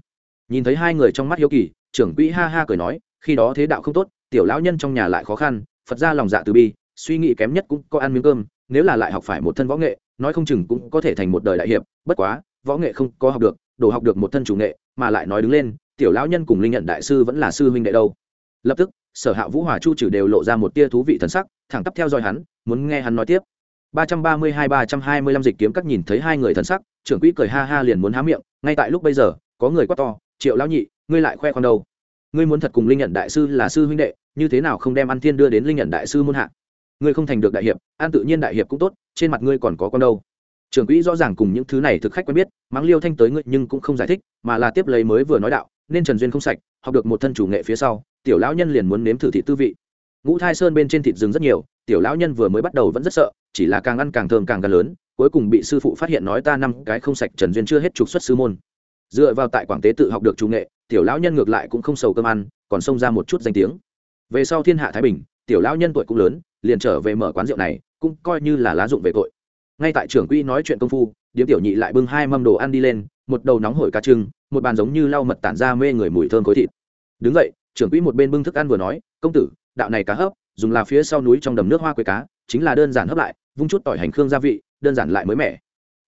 [SPEAKER 1] Nhìn thấy hai người trong mắt hiếu kỳ, trưởng quỹ ha ha cười nói, khi đó thế đạo không tốt, tiểu lão nhân trong nhà lại khó khăn, phật ra lòng dạ từ bi, suy nghĩ kém nhất cũng có ăn miếng cơm nếu là lại học phải một thân võ nghệ, nói không chừng cũng có thể thành một đời đại hiệp, bất quá, võ nghệ không có học được, đồ học được một thân chủ nghệ, mà lại nói đứng lên, tiểu lão nhân cùng linh nhận đại sư vẫn là sư huynh đệ đâu. Lập tức, sở hạ vũ hòa chu trừ đều lộ ra một tia thú vị thần sắc, thẳng tắp theo dõi hắn, muốn nghe hắn nói tiếp. ba trăm ba mươi hai ba trăm hai mươi lăm dịch kiếm các nhìn thấy hai người thần sắc, trưởng quỹ cười ha ha liền muốn há miệng, ngay tại lúc bây giờ, có người quát to, triệu lão nhị, ngươi lại khoe con đâu? Ngươi muốn thật cùng linh nhận đại sư là sư huynh đệ, như thế nào không đem ăn thiên đưa đến linh nhận đại sư muôn hạ? Ngươi không thành được đại hiệp, an tự nhiên đại hiệp cũng tốt, trên mặt ngươi còn có con đâu. Trưởng quỹ rõ ràng cùng những thứ này thực khách quen biết mắng liêu thanh tới ngươi nhưng cũng không giải thích, mà là tiếp lấy mới vừa nói đạo, nên trần duyên không sạch, học được một thân chủ nghệ phía sau, tiểu lão nhân liền muốn nếm thử thị tư vị. Ngũ thai sơn bên trên thịt rừng rất nhiều, tiểu lão nhân vừa mới bắt đầu vẫn rất sợ, chỉ là càng ăn càng thơm càng càng lớn, cuối cùng bị sư phụ phát hiện nói ta năm cái không sạch, trần duyên chưa hết trục xuất sư môn. Dựa vào tại quảng tế tự học được chủ nghệ, tiểu lão nhân ngược lại cũng không sầu cơm ăn, còn xông ra một chút danh tiếng. Về sau thiên hạ thái bình tiểu lão nhân tuổi cũng lớn, liền trở về mở quán rượu này, cũng coi như là lá dụng về tội. Ngay tại trưởng quỹ nói chuyện công phu, điếm tiểu nhị lại bưng hai mâm đồ ăn đi lên, một đầu nóng hổi cá trưng một bàn giống như lau mật tản ra mê người mùi thơm khối thịt. Đứng vậy trưởng quỹ một bên bưng thức ăn vừa nói, công tử, đạo này cá hấp, dùng là phía sau núi trong đầm nước hoa quế cá, chính là đơn giản hấp lại, vung chút tỏi hành khương gia vị, đơn giản lại mới mẻ.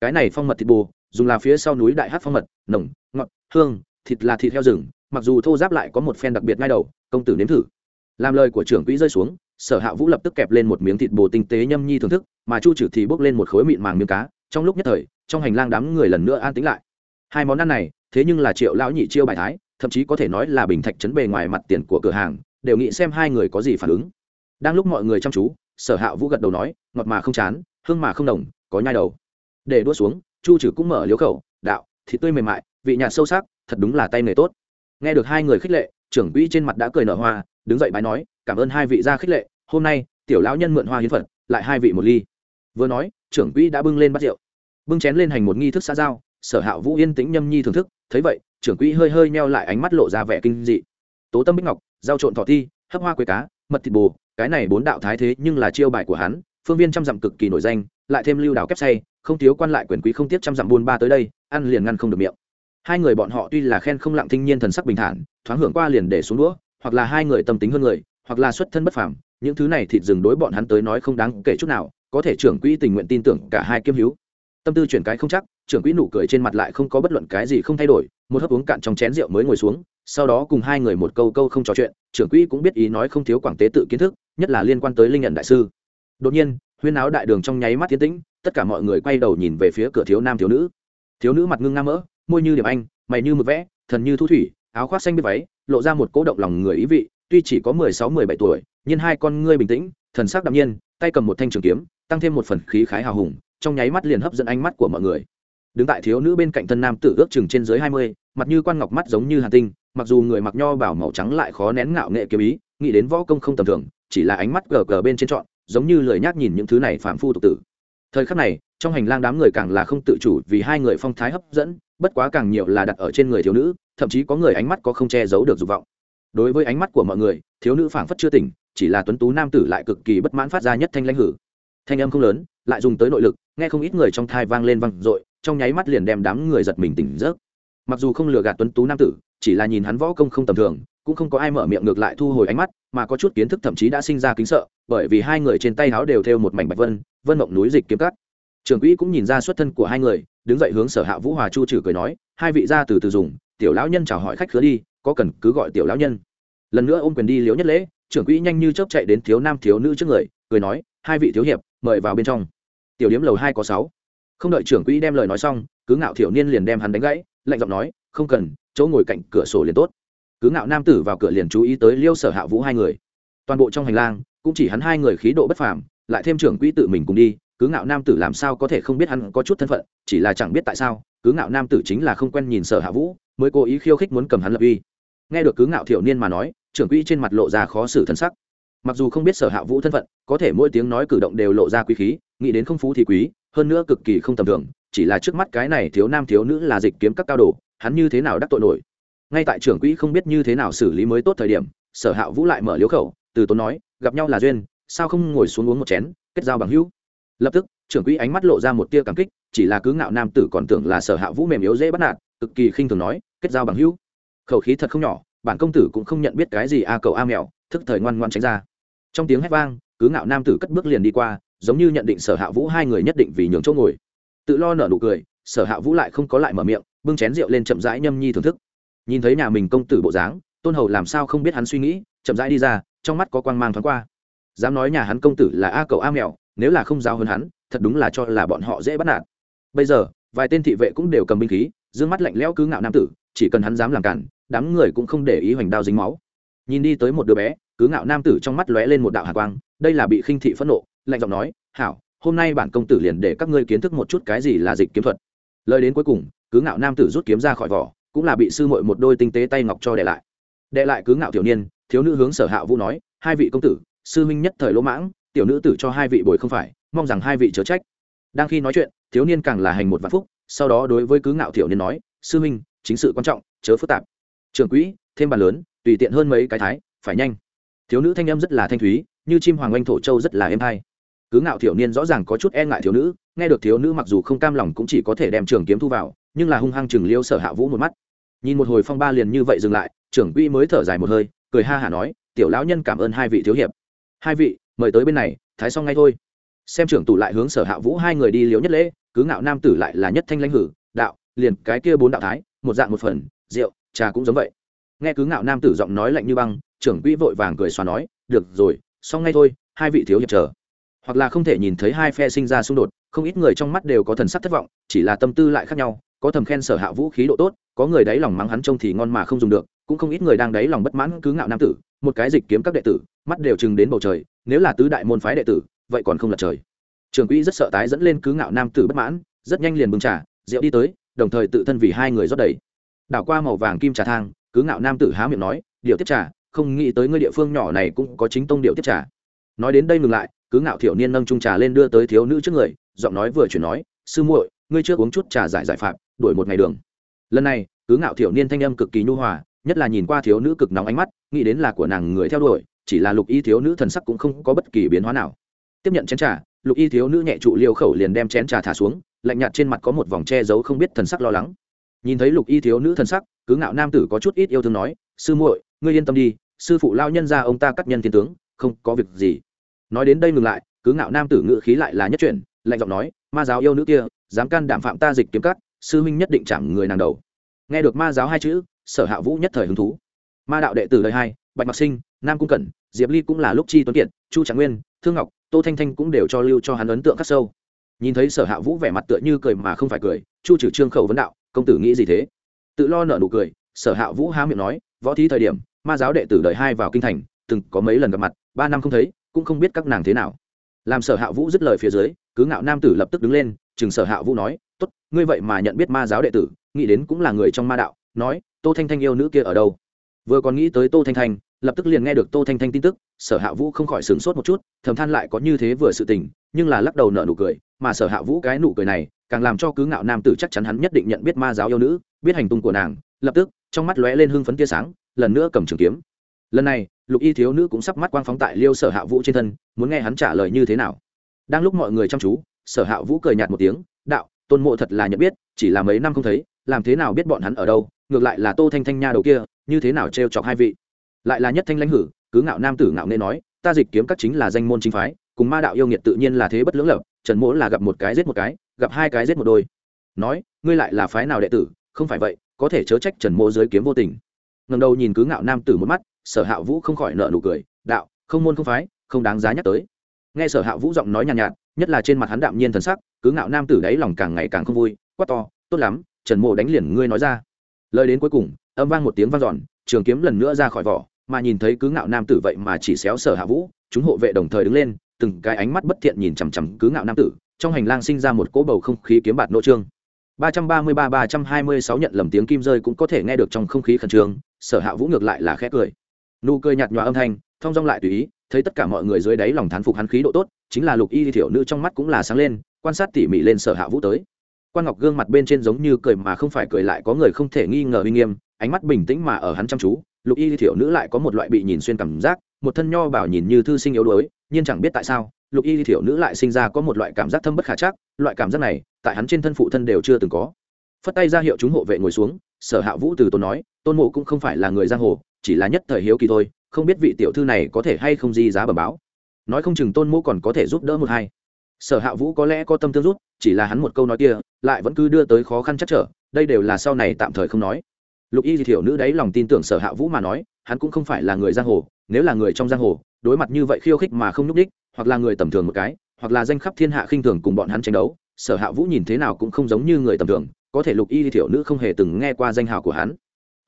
[SPEAKER 1] Cái này phong mật thịt bù, dùng là phía sau núi đại hát phong mật, nồng, ngọt, hương, thịt là thịt heo rừng, mặc dù thô giáp lại có một phen đặc biệt ngay đầu, công tử nếm thử làm lời của trưởng quỹ rơi xuống, sở hạ vũ lập tức kẹp lên một miếng thịt bồ tinh tế nhâm nhi thưởng thức, mà chu trừ thì bốc lên một khối mịn màng miếng cá. Trong lúc nhất thời, trong hành lang đám người lần nữa an tĩnh lại. Hai món ăn này, thế nhưng là triệu lão nhị chiêu bài thái, thậm chí có thể nói là bình thạch chấn bề ngoài mặt tiền của cửa hàng, đều nghĩ xem hai người có gì phản ứng. Đang lúc mọi người chăm chú, sở hạ vũ gật đầu nói, ngọt mà không chán, hương mà không đồng có nhai đầu. Để đua xuống, chu trừ cũng mở liếu khẩu, đạo, thịt tươi mềm mại, vị nhạt sâu sắc, thật đúng là tay nghề tốt. Nghe được hai người khích lệ, trưởng quỹ trên mặt đã cười nở hoa đứng dậy bái nói, cảm ơn hai vị gia khích lệ, hôm nay, tiểu lão nhân mượn hoa hiến phật, lại hai vị một ly. Vừa nói, trưởng quỹ đã bưng lên bắt rượu. Bưng chén lên hành một nghi thức xã giao, sở hạ vũ yên tĩnh nhâm nhi thưởng thức, thấy vậy, trưởng quỹ hơi hơi meo lại ánh mắt lộ ra vẻ kinh dị. Tố tâm bích ngọc giao trộn thọ thi, hấp hoa quế cá, mật thịt bù cái này bốn đạo thái thế nhưng là chiêu bài của hắn, phương viên trăm dặm cực kỳ nổi danh, lại thêm lưu đảo kép say, không thiếu quan lại quyền quý không tiếp trăm dặm buôn ba tới đây, ăn liền ngăn không được miệng. Hai người bọn họ tuy là khen không lặng thinh nhiên thần sắc bình thản, thoáng hưởng qua liền để xuống đũa hoặc là hai người tâm tính hơn người, hoặc là xuất thân bất phàm, những thứ này thịt rừng đối bọn hắn tới nói không đáng kể chút nào, có thể trưởng quỹ tình nguyện tin tưởng cả hai kiêm hữu. Tâm tư chuyển cái không chắc, trưởng quỹ nụ cười trên mặt lại không có bất luận cái gì không thay đổi, một hớp uống cạn trong chén rượu mới ngồi xuống, sau đó cùng hai người một câu câu không trò chuyện, trưởng quỹ cũng biết ý nói không thiếu quảng tế tự kiến thức, nhất là liên quan tới linh nhận đại sư. Đột nhiên, huyên áo đại đường trong nháy mắt tiến tĩnh, tất cả mọi người quay đầu nhìn về phía cửa thiếu nam thiếu nữ. Thiếu nữ mặt ngưng nga mỡ, môi như điểm anh, mày như mực vẽ, thần như thu thủy, áo khoác xanh biết váy lộ ra một cố động lòng người ý vị, tuy chỉ có mười sáu, mười bảy tuổi, nhưng hai con ngươi bình tĩnh, thần sắc đạm nhiên, tay cầm một thanh trường kiếm, tăng thêm một phần khí khái hào hùng, trong nháy mắt liền hấp dẫn ánh mắt của mọi người. Đứng tại thiếu nữ bên cạnh thân nam tử ước chừng trên dưới hai mươi, mặt như quan ngọc mắt giống như hàn tinh, mặc dù người mặc nho bảo màu trắng lại khó nén ngạo nghệ kiếm ý, nghĩ đến võ công không tầm thường, chỉ là ánh mắt gờ gờ bên trên trọn, giống như lười nhác nhìn những thứ này phạm phu tục tử. Thời khắc này trong hành lang đám người càng là không tự chủ vì hai người phong thái hấp dẫn, bất quá càng nhiều là đặt ở trên người thiếu nữ, thậm chí có người ánh mắt có không che giấu được dục vọng. Đối với ánh mắt của mọi người, thiếu nữ phảng phất chưa tỉnh, chỉ là tuấn tú nam tử lại cực kỳ bất mãn phát ra nhất thanh lãnh hử. Thanh âm không lớn, lại dùng tới nội lực, nghe không ít người trong thai vang lên vang dội, trong nháy mắt liền đem đám người giật mình tỉnh giấc. Mặc dù không lừa gạt tuấn tú nam tử, chỉ là nhìn hắn võ công không tầm thường, cũng không có ai mở miệng ngược lại thu hồi ánh mắt, mà có chút kiến thức thậm chí đã sinh ra kính sợ, bởi vì hai người trên tay áo đều theo một mảnh bạch vân vân mộng núi dịch kiếm cắt trường quỹ cũng nhìn ra xuất thân của hai người, đứng dậy hướng sở hạ vũ hòa chu trừ cười nói, hai vị ra từ từ dùng, tiểu lão nhân chào hỏi khách khứa đi, có cần cứ gọi tiểu lão nhân. Lần nữa ôm quyền đi liễu nhất lễ, trưởng quỹ nhanh như chớp chạy đến thiếu nam thiếu nữ trước người, cười nói, hai vị thiếu hiệp, mời vào bên trong. Tiểu điếm lầu hai có sáu. Không đợi trưởng quỹ đem lời nói xong, cứ ngạo thiểu niên liền đem hắn đánh gãy, lạnh giọng nói, không cần, chỗ ngồi cạnh cửa sổ liền tốt. Cứ ngạo nam tử vào cửa liền chú ý tới liêu sở hạ vũ hai người. Toàn bộ trong hành lang, cũng chỉ hắn hai người khí độ bất phàm, lại thêm trưởng quỹ tự mình cùng đi cứ ngạo nam tử làm sao có thể không biết hắn có chút thân phận, chỉ là chẳng biết tại sao, cứ ngạo nam tử chính là không quen nhìn sở hạ vũ, mới cố ý khiêu khích muốn cầm hắn lập uy. Nghe được cứ ngạo thiểu niên mà nói, trưởng quỹ trên mặt lộ ra khó xử thân sắc. Mặc dù không biết sở hạ vũ thân phận, có thể mỗi tiếng nói cử động đều lộ ra quý khí, nghĩ đến không phú thì quý, hơn nữa cực kỳ không tầm thường, chỉ là trước mắt cái này thiếu nam thiếu nữ là dịch kiếm các cao đồ, hắn như thế nào đắc tội nổi? Ngay tại trưởng quỹ không biết như thế nào xử lý mới tốt thời điểm, sở hạ vũ lại mở liếu khẩu, từ tốn nói, gặp nhau là duyên, sao không ngồi xuống uống một chén, kết giao bằng hữu? Lập tức, trưởng quỹ ánh mắt lộ ra một tia cảm kích, chỉ là cứ ngạo nam tử còn tưởng là sở hạ vũ mềm yếu dễ bắt nạt, cực kỳ khinh thường nói, kết giao bằng hữu. Khẩu khí thật không nhỏ, bản công tử cũng không nhận biết cái gì a cầu a mèo, thức thời ngoan ngoan tránh ra. Trong tiếng hét vang, cứ ngạo nam tử cất bước liền đi qua, giống như nhận định sở hạ vũ hai người nhất định vì nhường chỗ ngồi. Tự lo nở nụ cười, sở hạ vũ lại không có lại mở miệng, bưng chén rượu lên chậm rãi nhâm nhi thưởng thức. Nhìn thấy nhà mình công tử bộ dáng, tôn hầu làm sao không biết hắn suy nghĩ, chậm rãi đi ra, trong mắt có quang mang thoáng qua. Dám nói nhà hắn công tử là a cầu a mèo nếu là không giáo hơn hắn, thật đúng là cho là bọn họ dễ bắt nạt. Bây giờ, vài tên thị vệ cũng đều cầm binh khí d mắt lạnh lẽo cứ ngạo nam tử, chỉ cần hắn dám làm cản, đám người cũng không để ý hoành đao dính máu. Nhìn đi tới một đứa bé, cứ ngạo nam tử trong mắt lóe lên một đạo hạ quang, đây là bị khinh thị phẫn nộ, lạnh giọng nói, hảo, hôm nay bản công tử liền để các ngươi kiến thức một chút cái gì là dịch kiếm thuật. Lời đến cuối cùng, cứ ngạo nam tử rút kiếm ra khỏi vỏ, cũng là bị sư muội một đôi tinh tế tay ngọc cho để lại. Để lại cứ ngạo tiểu niên, thiếu nữ hướng sở hạ vũ nói, hai vị công tử, sư huynh nhất thời lỗ mãng tiểu nữ tử cho hai vị bồi không phải, mong rằng hai vị chớ trách. Đang khi nói chuyện, thiếu niên càng là hành một vạn phúc, sau đó đối với cứ ngạo thiểu niên nói, sư huynh, chính sự quan trọng, chớ phức tạp. Trường quỹ, thêm bàn lớn, tùy tiện hơn mấy cái thái, phải nhanh. Thiếu nữ thanh âm rất là thanh thúy, như chim hoàng oanh thổ châu rất là êm hay cứ ngạo thiểu niên rõ ràng có chút e ngại thiếu nữ, nghe được thiếu nữ mặc dù không cam lòng cũng chỉ có thể đem trường kiếm thu vào, nhưng là hung hăng chừng liêu sở hạ vũ một mắt. Nhìn một hồi phong ba liền như vậy dừng lại, trưởng quỹ mới thở dài một hơi, cười ha hả nói, tiểu lão nhân cảm ơn hai vị thiếu hiệp. Hai vị mời tới bên này, thái xong ngay thôi. Xem trưởng tủ lại hướng sở hạ vũ hai người đi liếu nhất lễ, cứ ngạo nam tử lại là nhất thanh lãnh hử, đạo, liền cái kia bốn đạo thái, một dạng một phần, rượu, trà cũng giống vậy. Nghe cứ ngạo nam tử giọng nói lạnh như băng, trưởng quỹ vội vàng cười xóa nói, được rồi, xong ngay thôi, hai vị thiếu hiệp chờ. Hoặc là không thể nhìn thấy hai phe sinh ra xung đột, không ít người trong mắt đều có thần sắc thất vọng, chỉ là tâm tư lại khác nhau có thầm khen sở hạ vũ khí độ tốt, có người đáy lòng mắng hắn trông thì ngon mà không dùng được, cũng không ít người đang đáy lòng bất mãn cứ ngạo nam tử, một cái dịch kiếm các đệ tử, mắt đều chừng đến bầu trời, nếu là tứ đại môn phái đệ tử, vậy còn không lật trời. Trường quỹ rất sợ tái dẫn lên cứ ngạo nam tử bất mãn, rất nhanh liền bưng trà, rượu đi tới, đồng thời tự thân vì hai người rót đầy. Đảo qua màu vàng kim trà thang, cứ ngạo nam tử há miệng nói điệu tiếp trà, không nghĩ tới ngươi địa phương nhỏ này cũng có chính tông điệu tiếp trà. Nói đến đây ngừng lại, cứ ngạo thiểu niên nâng trung trà lên đưa tới thiếu nữ trước người, giọng nói vừa chuyển nói, sư muội ngươi chưa uống chút trà giải giải phạm đuổi một ngày đường. Lần này, cứ ngạo thiểu niên thanh âm cực kỳ nhu hòa, nhất là nhìn qua thiếu nữ cực nóng ánh mắt, nghĩ đến là của nàng người theo đuổi, chỉ là lục y thiếu nữ thần sắc cũng không có bất kỳ biến hóa nào. Tiếp nhận chén trà, lục y thiếu nữ nhẹ trụ liều khẩu liền đem chén trà thả xuống, lạnh nhạt trên mặt có một vòng che giấu không biết thần sắc lo lắng. Nhìn thấy lục y thiếu nữ thần sắc, cứ ngạo nam tử có chút ít yêu thương nói, sư muội, ngươi yên tâm đi, sư phụ lao nhân ra ông ta cắt nhân thiên tướng, không có việc gì. Nói đến đây ngừng lại, cứ ngạo nam tử ngự khí lại là nhất chuyển, lạnh giọng nói, ma giáo yêu nữ kia dám can đảm phạm ta dịch kiếm cắt sư huynh nhất định chạm người nàng đầu. Nghe được ma giáo hai chữ, sở hạ vũ nhất thời hứng thú. Ma đạo đệ tử đời hai, bạch mặc sinh, nam cung cẩn, diệp ly cũng là lúc chi tuấn kiệt, chu trạng nguyên, thương ngọc, tô thanh thanh cũng đều cho lưu cho hắn ấn tượng khắc sâu. Nhìn thấy sở hạ vũ vẻ mặt tựa như cười mà không phải cười, chu trừ trương khẩu vấn đạo, công tử nghĩ gì thế? Tự lo nợ nụ cười, sở hạ vũ há miệng nói, võ thí thời điểm, ma giáo đệ tử đời hai vào kinh thành, từng có mấy lần gặp mặt, ba năm không thấy, cũng không biết các nàng thế nào. Làm sở hạ vũ dứt lời phía dưới, cứ ngạo nam tử lập tức đứng lên chừng sở hạ vũ nói, tốt, ngươi vậy mà nhận biết ma giáo đệ tử, nghĩ đến cũng là người trong ma đạo, nói, tô thanh thanh yêu nữ kia ở đâu? Vừa còn nghĩ tới tô thanh thanh, lập tức liền nghe được tô thanh thanh tin tức, sở hạ vũ không khỏi sửng sốt một chút, thầm than lại có như thế vừa sự tình, nhưng là lắc đầu nợ nụ cười, mà sở hạ vũ cái nụ cười này, càng làm cho cứ ngạo nam tử chắc chắn hắn nhất định nhận biết ma giáo yêu nữ, biết hành tung của nàng, lập tức, trong mắt lóe lên hưng phấn tia sáng, lần nữa cầm trường kiếm. Lần này, lục y thiếu nữ cũng sắp mắt quang phóng tại liêu sở hạ vũ trên thân, muốn nghe hắn trả lời như thế nào. Đang lúc mọi người chăm chú sở hạ vũ cười nhạt một tiếng đạo tôn mộ thật là nhận biết chỉ là mấy năm không thấy làm thế nào biết bọn hắn ở đâu ngược lại là tô thanh thanh nha đầu kia như thế nào t chọc hai vị? Lại là nhất thanh lãnh hử cứ ngạo nam tử ngạo nên nói ta dịch kiếm các chính là danh môn chính phái cùng ma đạo yêu nghiệt tự nhiên là thế bất lưỡng lập trần mỗ là gặp một cái giết một cái gặp hai cái giết một đôi. Nói ngươi lại là phái nào đệ tử không phải vậy có thể chớ trách trần mỗ dưới kiếm vô tình. Ngầm đầu nhìn cứ ngạo nam tử một mắt sở hạ vũ không khỏi nợ nụ cười đạo không môn không phái không đáng giá nhắc tới. Nghe sở hạ vũ giọng nói nhàn nhạt, nhạt nhất là trên mặt hắn đạm nhiên thần sắc, cứ ngạo nam tử đấy lòng càng ngày càng không vui, quát to, tốt lắm, trần mộ đánh liền ngươi nói ra. Lời đến cuối cùng, âm vang một tiếng vang dọn, trường kiếm lần nữa ra khỏi vỏ, mà nhìn thấy cứ ngạo nam tử vậy mà chỉ xéo sở hạ vũ, chúng hộ vệ đồng thời đứng lên, từng cái ánh mắt bất thiện nhìn chằm chằm cứ ngạo nam tử, trong hành lang sinh ra một cỗ bầu không khí kiếm bạt nô trương. 333-326 nhận lầm tiếng kim rơi cũng có thể nghe được trong không khí khẩn trương, sở hạ vũ ngược lại là khẽ cười. Nụ cười nhạt nhòa âm thanh, thong dong lại tùy ý thấy tất cả mọi người dưới đáy lòng thán phục hắn khí độ tốt, chính là lục y thiểu nữ trong mắt cũng là sáng lên, quan sát tỉ mỉ lên sở hạ vũ tới. Quan ngọc gương mặt bên trên giống như cười mà không phải cười lại, có người không thể nghi ngờ uy nghiêm, ánh mắt bình tĩnh mà ở hắn chăm chú. Lục y thiểu nữ lại có một loại bị nhìn xuyên cảm giác, một thân nho bảo nhìn như thư sinh yếu đuối, nhưng chẳng biết tại sao, lục y thiểu nữ lại sinh ra có một loại cảm giác thâm bất khả chắc, loại cảm giác này, tại hắn trên thân phụ thân đều chưa từng có. Phất tay ra hiệu chúng hộ vệ ngồi xuống, sở hạ vũ từ tôn nói, tôn mộ cũng không phải là người giang hồ, chỉ là nhất thời hiếu kỳ thôi không biết vị tiểu thư này có thể hay không di giá bẩm báo. Nói không chừng tôn mộ còn có thể giúp đỡ một hai. Sở hạ vũ có lẽ có tâm tương rút chỉ là hắn một câu nói kia, lại vẫn cứ đưa tới khó khăn chắc trở, đây đều là sau này tạm thời không nói. Lục y di thiểu nữ đấy lòng tin tưởng sở hạ vũ mà nói, hắn cũng không phải là người giang hồ, nếu là người trong giang hồ, đối mặt như vậy khiêu khích mà không nhúc đích hoặc là người tầm thường một cái, hoặc là danh khắp thiên hạ khinh thường cùng bọn hắn tranh đấu, sở hạ vũ nhìn thế nào cũng không giống như người tầm thường, có thể lục y di thiểu nữ không hề từng nghe qua danh hào của hắn.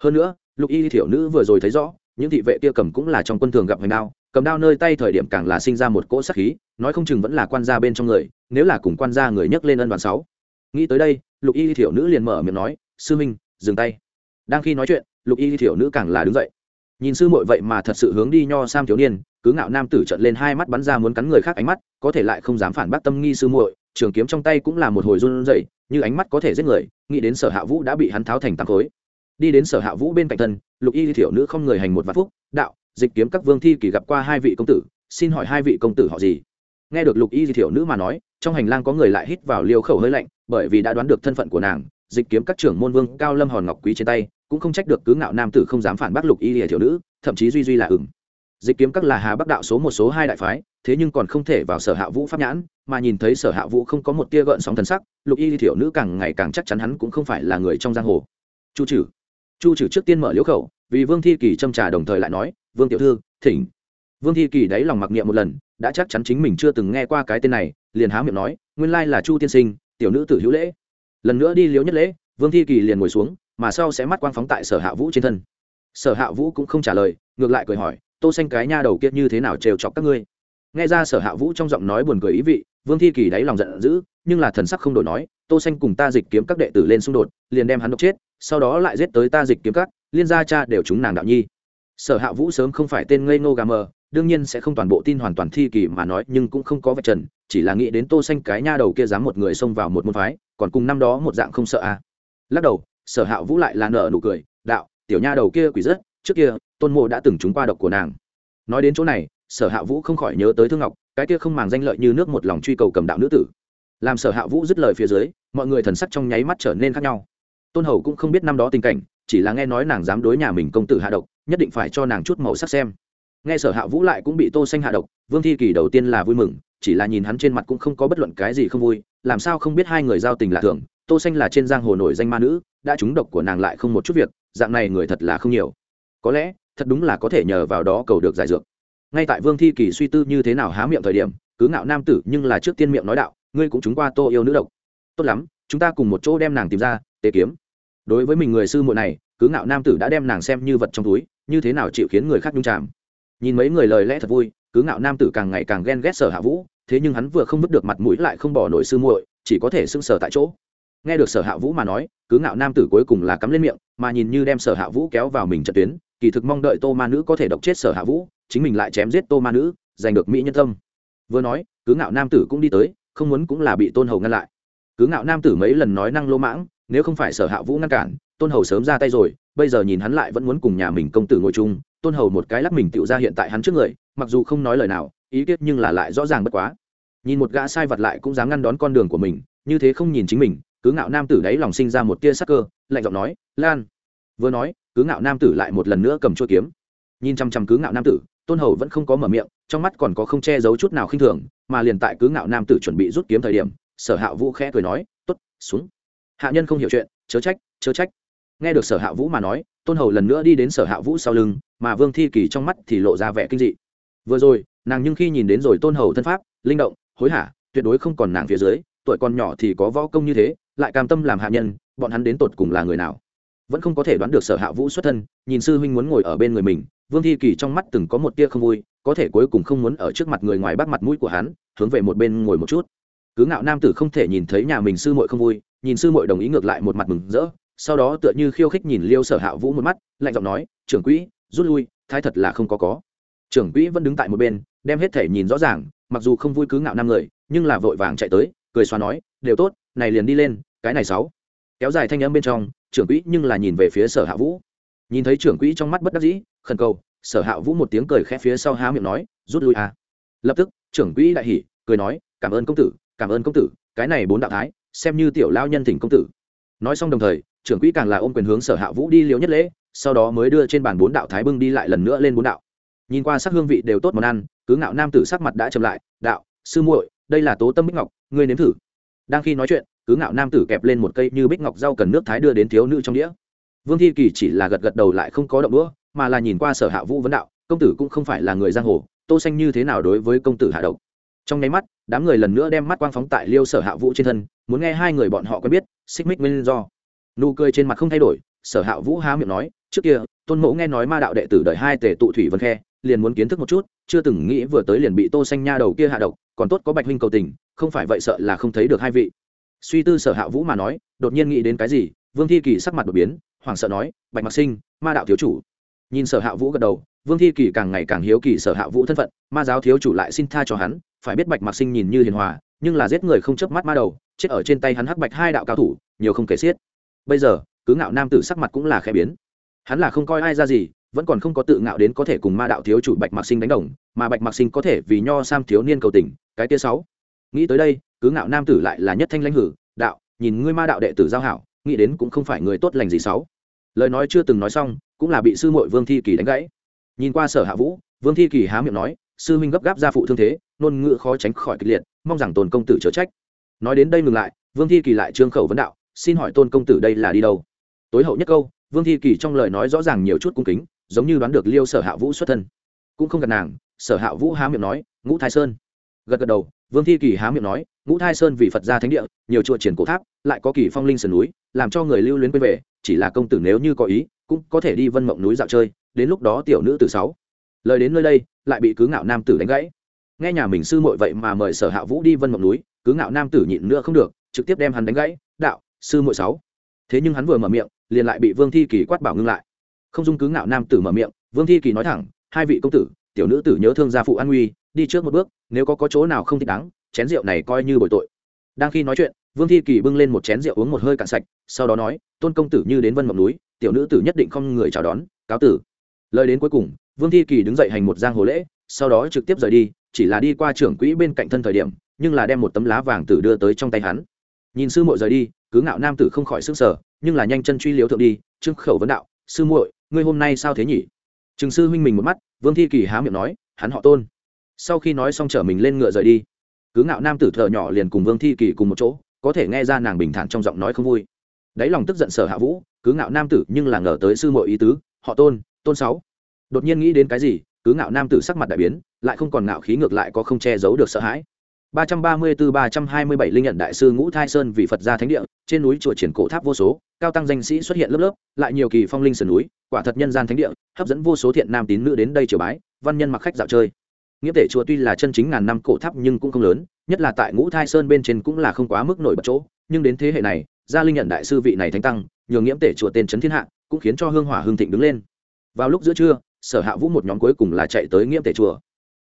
[SPEAKER 1] Hơn nữa, lục y di thiểu nữ vừa rồi thấy rõ những thị vệ kia cầm cũng là trong quân thường gặp hoành đao, cầm đao nơi tay thời điểm càng là sinh ra một cỗ sắc khí, nói không chừng vẫn là quan gia bên trong người, nếu là cùng quan gia người nhấc lên ân đoàn sáu. Nghĩ tới đây, lục y thiểu nữ liền mở miệng nói, sư minh, dừng tay. Đang khi nói chuyện, lục y thiểu nữ càng là đứng dậy. Nhìn sư muội vậy mà thật sự hướng đi nho sam thiếu niên, cứ ngạo nam tử trận lên hai mắt bắn ra muốn cắn người khác ánh mắt, có thể lại không dám phản bác tâm nghi sư muội, trường kiếm trong tay cũng là một hồi run rẩy, như ánh mắt có thể giết người, nghĩ đến sở hạ vũ đã bị hắn tháo thành tám khối đi đến sở hạ vũ bên cạnh thân, lục y thiểu nữ không người hành một vạn phúc, đạo, dịch kiếm các vương thi kỳ gặp qua hai vị công tử, xin hỏi hai vị công tử họ gì? Nghe được lục y thiểu nữ mà nói, trong hành lang có người lại hít vào liều khẩu hơi lạnh, bởi vì đã đoán được thân phận của nàng, dịch kiếm các trưởng môn vương cao lâm hòn ngọc quý trên tay, cũng không trách được cứ ngạo nam tử không dám phản bác lục y thiểu nữ, thậm chí duy duy là ửng. Dịch kiếm các là hà bắc đạo số một số hai đại phái, thế nhưng còn không thể vào sở hạ vũ pháp nhãn, mà nhìn thấy sở hạ vũ không có một tia gợn sóng thần sắc, lục y thiểu nữ càng ngày càng chắc chắn hắn cũng không phải là người trong giang hồ. Chu trừ chu trừ trước tiên mở liễu khẩu, vì vương thi kỳ châm trà đồng thời lại nói, vương tiểu thư, thỉnh. Vương thi kỳ đáy lòng mặc niệm một lần, đã chắc chắn chính mình chưa từng nghe qua cái tên này, liền há miệng nói, nguyên lai là chu tiên sinh, tiểu nữ tử hữu lễ. Lần nữa đi liễu nhất lễ, vương thi kỳ liền ngồi xuống, mà sau sẽ mắt quang phóng tại sở hạ vũ trên thân. Sở hạ vũ cũng không trả lời, ngược lại cười hỏi, tô xanh cái nha đầu kiệt như thế nào trêu chọc các ngươi? Nghe ra sở hạ vũ trong giọng nói buồn cười ý vị, vương thi kỳ đáy lòng giận dữ, nhưng là thần sắc không đổi nói, tô xanh cùng ta dịch kiếm các đệ tử lên xung đột, liền đem hắn độc chết sau đó lại giết tới ta dịch kiếm cắt liên gia cha đều chúng nàng đạo nhi. Sở hạ vũ sớm không phải tên ngây ngô gà mờ, đương nhiên sẽ không toàn bộ tin hoàn toàn thi kỳ mà nói, nhưng cũng không có vật trần, chỉ là nghĩ đến tô xanh cái nha đầu kia dám một người xông vào một môn phái, còn cùng năm đó một dạng không sợ à. Lắc đầu, sở hạ vũ lại là nở nụ cười, đạo, tiểu nha đầu kia quỷ rất, trước kia, tôn mộ đã từng trúng qua độc của nàng. Nói đến chỗ này, sở hạ vũ không khỏi nhớ tới thương ngọc, cái kia không màng danh lợi như nước một lòng truy cầu cầm đạo nữ tử. Làm sở hạ vũ dứt lời phía dưới, mọi người thần sắc trong nháy mắt trở nên khác nhau tôn hầu cũng không biết năm đó tình cảnh, chỉ là nghe nói nàng dám đối nhà mình công tử hạ độc, nhất định phải cho nàng chút màu sắc xem. Nghe sở hạ vũ lại cũng bị tô xanh hạ độc, vương thi kỳ đầu tiên là vui mừng, chỉ là nhìn hắn trên mặt cũng không có bất luận cái gì không vui, làm sao không biết hai người giao tình lạ thường, tô xanh là trên giang hồ nổi danh ma nữ, đã trúng độc của nàng lại không một chút việc, dạng này người thật là không nhiều. Có lẽ, thật đúng là có thể nhờ vào đó cầu được giải dược. Ngay tại vương thi kỳ suy tư như thế nào há miệng thời điểm, cứ ngạo nam tử nhưng là trước tiên miệng nói đạo, ngươi cũng trúng qua tô yêu nữ độc. Tốt lắm, chúng ta cùng một chỗ đem nàng tìm ra, tế kiếm đối với mình người sư muội này, cứ ngạo nam tử đã đem nàng xem như vật trong túi, như thế nào chịu khiến người khác nhung chạm nhìn mấy người lời lẽ thật vui, cứ ngạo nam tử càng ngày càng ghen ghét sở hạ vũ, thế nhưng hắn vừa không vứt được mặt mũi lại không bỏ nổi sư muội, chỉ có thể sưng sở tại chỗ. Nghe được sở hạ vũ mà nói, cứ ngạo nam tử cuối cùng là cắm lên miệng, mà nhìn như đem sở hạ vũ kéo vào mình trận tuyến, kỳ thực mong đợi tô ma nữ có thể độc chết sở hạ vũ, chính mình lại chém giết tô ma nữ, giành được mỹ nhân tâm. Vừa nói, cứ ngạo nam tử cũng đi tới, không muốn cũng là bị tôn hầu ngăn lại. Cứ ngạo nam tử mấy lần nói năng lô mãng nếu không phải sở hạ vũ ngăn cản, tôn hầu sớm ra tay rồi, bây giờ nhìn hắn lại vẫn muốn cùng nhà mình công tử ngồi chung, tôn hầu một cái lắc mình tựu ra hiện tại hắn trước người, mặc dù không nói lời nào, ý kết nhưng là lại rõ ràng bất quá. Nhìn một gã sai vật lại cũng dám ngăn đón con đường của mình, như thế không nhìn chính mình, cứ ngạo nam tử đấy lòng sinh ra một tia sắc cơ, lạnh giọng nói, lan. Vừa nói, cứ ngạo nam tử lại một lần nữa cầm chuôi kiếm. Nhìn chăm chăm cứ ngạo nam tử, tôn hầu vẫn không có mở miệng, trong mắt còn có không che giấu chút nào khinh thường, mà liền tại cứ ngạo nam tử chuẩn bị rút kiếm thời điểm, sở hạ vũ khẽ cười nói t ố t xuống hạ nhân không hiểu chuyện, chớ trách chớ trách. Nghe được sở hạ vũ mà nói, tôn hầu lần nữa đi đến sở hạ vũ sau lưng, mà vương thi kỳ trong mắt thì lộ ra vẻ kinh dị. Vừa rồi, nàng nhưng khi nhìn đến rồi tôn hầu thân pháp, linh động, hối hả, tuyệt đối không còn nàng phía dưới, tuổi còn nhỏ thì có võ công như thế, lại cam tâm làm hạ nhân, bọn hắn đến tột cùng là người nào? Vẫn không có thể đoán được sở hạ vũ xuất thân, nhìn sư huynh muốn ngồi ở bên người mình, vương thi kỳ trong mắt từng có một tia không vui, có thể cuối cùng không muốn ở trước mặt người ngoài bắt mặt mũi của hắn, hướng về một bên ngồi một chút. Cứ ngạo nam tử không thể nhìn thấy nhà mình sư muội không vui nhìn sư muội đồng ý ngược lại một mặt mừng rỡ, sau đó tựa như khiêu khích nhìn liêu sở hạ vũ một mắt, lạnh giọng nói, trưởng quỹ, rút lui, thái thật là không có có. Trưởng quỹ vẫn đứng tại một bên, đem hết thể nhìn rõ ràng, mặc dù không vui cứ ngạo năm người, nhưng là vội vàng chạy tới, cười xoa nói, đều tốt, này liền đi lên, cái này sáu. Kéo dài thanh âm bên trong, trưởng quỹ nhưng là nhìn về phía sở hạ vũ. Nhìn thấy trưởng quỹ trong mắt bất đắc dĩ, khẩn cầu, sở hạ vũ một tiếng cười khẽ phía sau há miệng nói, rút lui à. Lập tức, trưởng quỹ đại hỉ, cười nói, cảm ơn công tử, cảm ơn công tử, cái này bốn đạo thái xem như tiểu lao nhân thỉnh công tử. Nói xong đồng thời, trưởng quỹ càng là ôm quyền hướng sở hạ vũ đi liễu nhất lễ, sau đó mới đưa trên bàn bốn đạo thái bưng đi lại lần nữa lên bốn đạo. Nhìn qua sắc hương vị đều tốt món ăn, cứ ngạo nam tử sắc mặt đã chậm lại, đạo, sư muội, đây là tố tâm bích ngọc, ngươi nếm thử. Đang khi nói chuyện, cứ ngạo nam tử kẹp lên một cây như bích ngọc rau cần nước thái đưa đến thiếu nữ trong đĩa. Vương thi kỳ chỉ là gật gật đầu lại không có động đũa, mà là nhìn qua sở hạ vũ vấn đạo, công tử cũng không phải là người giang hồ, tô xanh như thế nào đối với công tử hạ độc? Trong nháy mắt đám người lần nữa đem mắt quang phóng tại liêu sở hạ vũ trên thân, muốn nghe hai người bọn họ quen biết, xích mích nguyên do. Nụ cười trên mặt không thay đổi, sở hạ vũ há miệng nói, trước kia, tôn mẫu nghe nói ma đạo đệ tử đợi hai tề tụ thủy vân khe, liền muốn kiến thức một chút, chưa từng nghĩ vừa tới liền bị tô xanh nha đầu kia hạ độc, còn tốt có bạch huynh cầu tình, không phải vậy sợ là không thấy được hai vị. Suy tư sở hạ vũ mà nói, đột nhiên nghĩ đến cái gì, vương thi kỳ sắc mặt đột biến, hoảng sợ nói, bạch mặc sinh, ma đạo thiếu chủ. Nhìn sở hạ vũ gật đầu vương thi kỳ càng ngày càng hiếu kỳ sở hạ vũ thân phận, ma giáo thiếu chủ lại xin tha cho hắn, phải biết bạch mặc sinh nhìn như hiền hòa, nhưng là giết người không chớp mắt ma đầu, chết ở trên tay hắn hắc bạch hai đạo cao thủ, nhiều không kể xiết. Bây giờ, cứ ngạo nam tử sắc mặt cũng là khẽ biến. Hắn là không coi ai ra gì, vẫn còn không có tự ngạo đến có thể cùng ma đạo thiếu chủ bạch mạc sinh đánh đồng, mà bạch mạc sinh có thể vì nho sam thiếu niên cầu tình, cái tia sáu. Nghĩ tới đây, cứ ngạo nam tử lại là nhất thanh lãnh hử, đạo, nhìn ngươi ma đạo đệ tử giao hảo, nghĩ đến cũng không phải người tốt lành gì sáu. Lời nói chưa từng nói xong, cũng là bị sư muội vương thi kỳ đánh gãy nhìn qua sở hạ vũ, vương thi kỳ há miệng nói, sư huynh gấp gáp gia phụ thương thế nôn ngữ khó tránh khỏi kịch liệt, mong rằng tôn công tử chớ trách. Nói đến đây ngừng lại, vương thi kỳ lại trương khẩu vấn đạo, xin hỏi tôn công tử đây là đi đâu? Tối hậu nhất câu, vương thi kỳ trong lời nói rõ ràng nhiều chút cung kính, giống như đoán được liêu sở hạ vũ xuất thân. Cũng không gặp nàng, sở hạ vũ há miệng nói, ngũ thái sơn. Gật gật đầu, vương thi kỳ há miệng nói, ngũ thái sơn vì phật gia thánh địa, nhiều chùa triển cổ tháp, lại có kỳ phong linh sườn núi, làm cho người lưu luyến quên về, chỉ là công tử nếu như có ý, cũng có thể đi vân mộng núi dạo chơi đến lúc đó tiểu nữ từ sáu. Lời đến nơi đây lại bị cứ ngạo nam tử đánh gãy. Nghe nhà mình sư muội vậy mà mời sở hạ vũ đi vân mộng núi cứ ngạo nam tử nhịn nữa không được trực tiếp đem hắn đánh gãy đạo sư muội sáu. Thế nhưng hắn vừa mở miệng liền lại bị vương thi kỳ quát bảo ngưng lại. Không dung cứ ngạo nam tử mở miệng vương thi kỳ nói thẳng hai vị công tử tiểu nữ tử nhớ thương gia phụ an nguy đi trước một bước nếu có, có chỗ nào không thích đáng chén rượu này coi như bồi tội. Đang khi nói chuyện vương thi kỳ bưng lên một chén rượu uống một hơi cạn sạch sau đó nói tôn công tử như đến vân mộng núi tiểu nữ tử nhất định không người chào đón cáo tử lời đến cuối cùng, vương thi kỳ đứng dậy hành một giang hồ lễ, sau đó trực tiếp rời đi, chỉ là đi qua trưởng quỹ bên cạnh thân thời điểm, nhưng là đem một tấm lá vàng tử đưa tới trong tay hắn. Nhìn sư muội rời đi, cứ ngạo nam tử không khỏi sức sở nhưng là nhanh chân truy liếu thượng đi trưng khẩu vấn đạo, sư muội, ngươi hôm nay sao thế nhỉ? Chừng sư huynh mình một mắt, vương thi kỳ há miệng nói, hắn họ tôn. Sau khi nói xong chở mình lên ngựa rời đi. Cứ ngạo nam tử thợ nhỏ liền cùng vương thi kỳ cùng một chỗ, có thể nghe ra nàng bình thản trong giọng nói không vui. Đáy lòng tức giận sở hạ vũ, cứ ngạo nam tử nhưng là ngờ tới sư mội ý tứ, họ tôn tôn sáu. Đột nhiên nghĩ đến cái gì, cứ ngạo nam tử sắc mặt đại biến, lại không còn ngạo khí ngược lại có không che giấu được sợ hãi. 334-327 linh nhận đại sư ngũ thai sơn vì phật gia thánh địa, trên núi chùa triển cổ tháp vô số, cao tăng danh sĩ xuất hiện lớp lớp, lại nhiều kỳ phong linh sườn núi, quả thật nhân gian thánh địa, hấp dẫn vô số thiện nam tín nữ đến đây triều bái, văn nhân mặc khách dạo chơi. Nghĩa tể chùa tuy là chân chính ngàn năm cổ tháp nhưng cũng không lớn, nhất là tại ngũ thai sơn bên trên cũng là không quá mức nổi bật chỗ, nhưng đến thế hệ này, gia linh nhận đại sư vị này thánh tăng, nhường nghiễm tể chùa tên trấn thiên hạ, cũng khiến cho hương hỏa hương thịnh đứng lên vào lúc giữa trưa, sở hạ vũ một nhóm cuối cùng là chạy tới nghĩa tể chùa.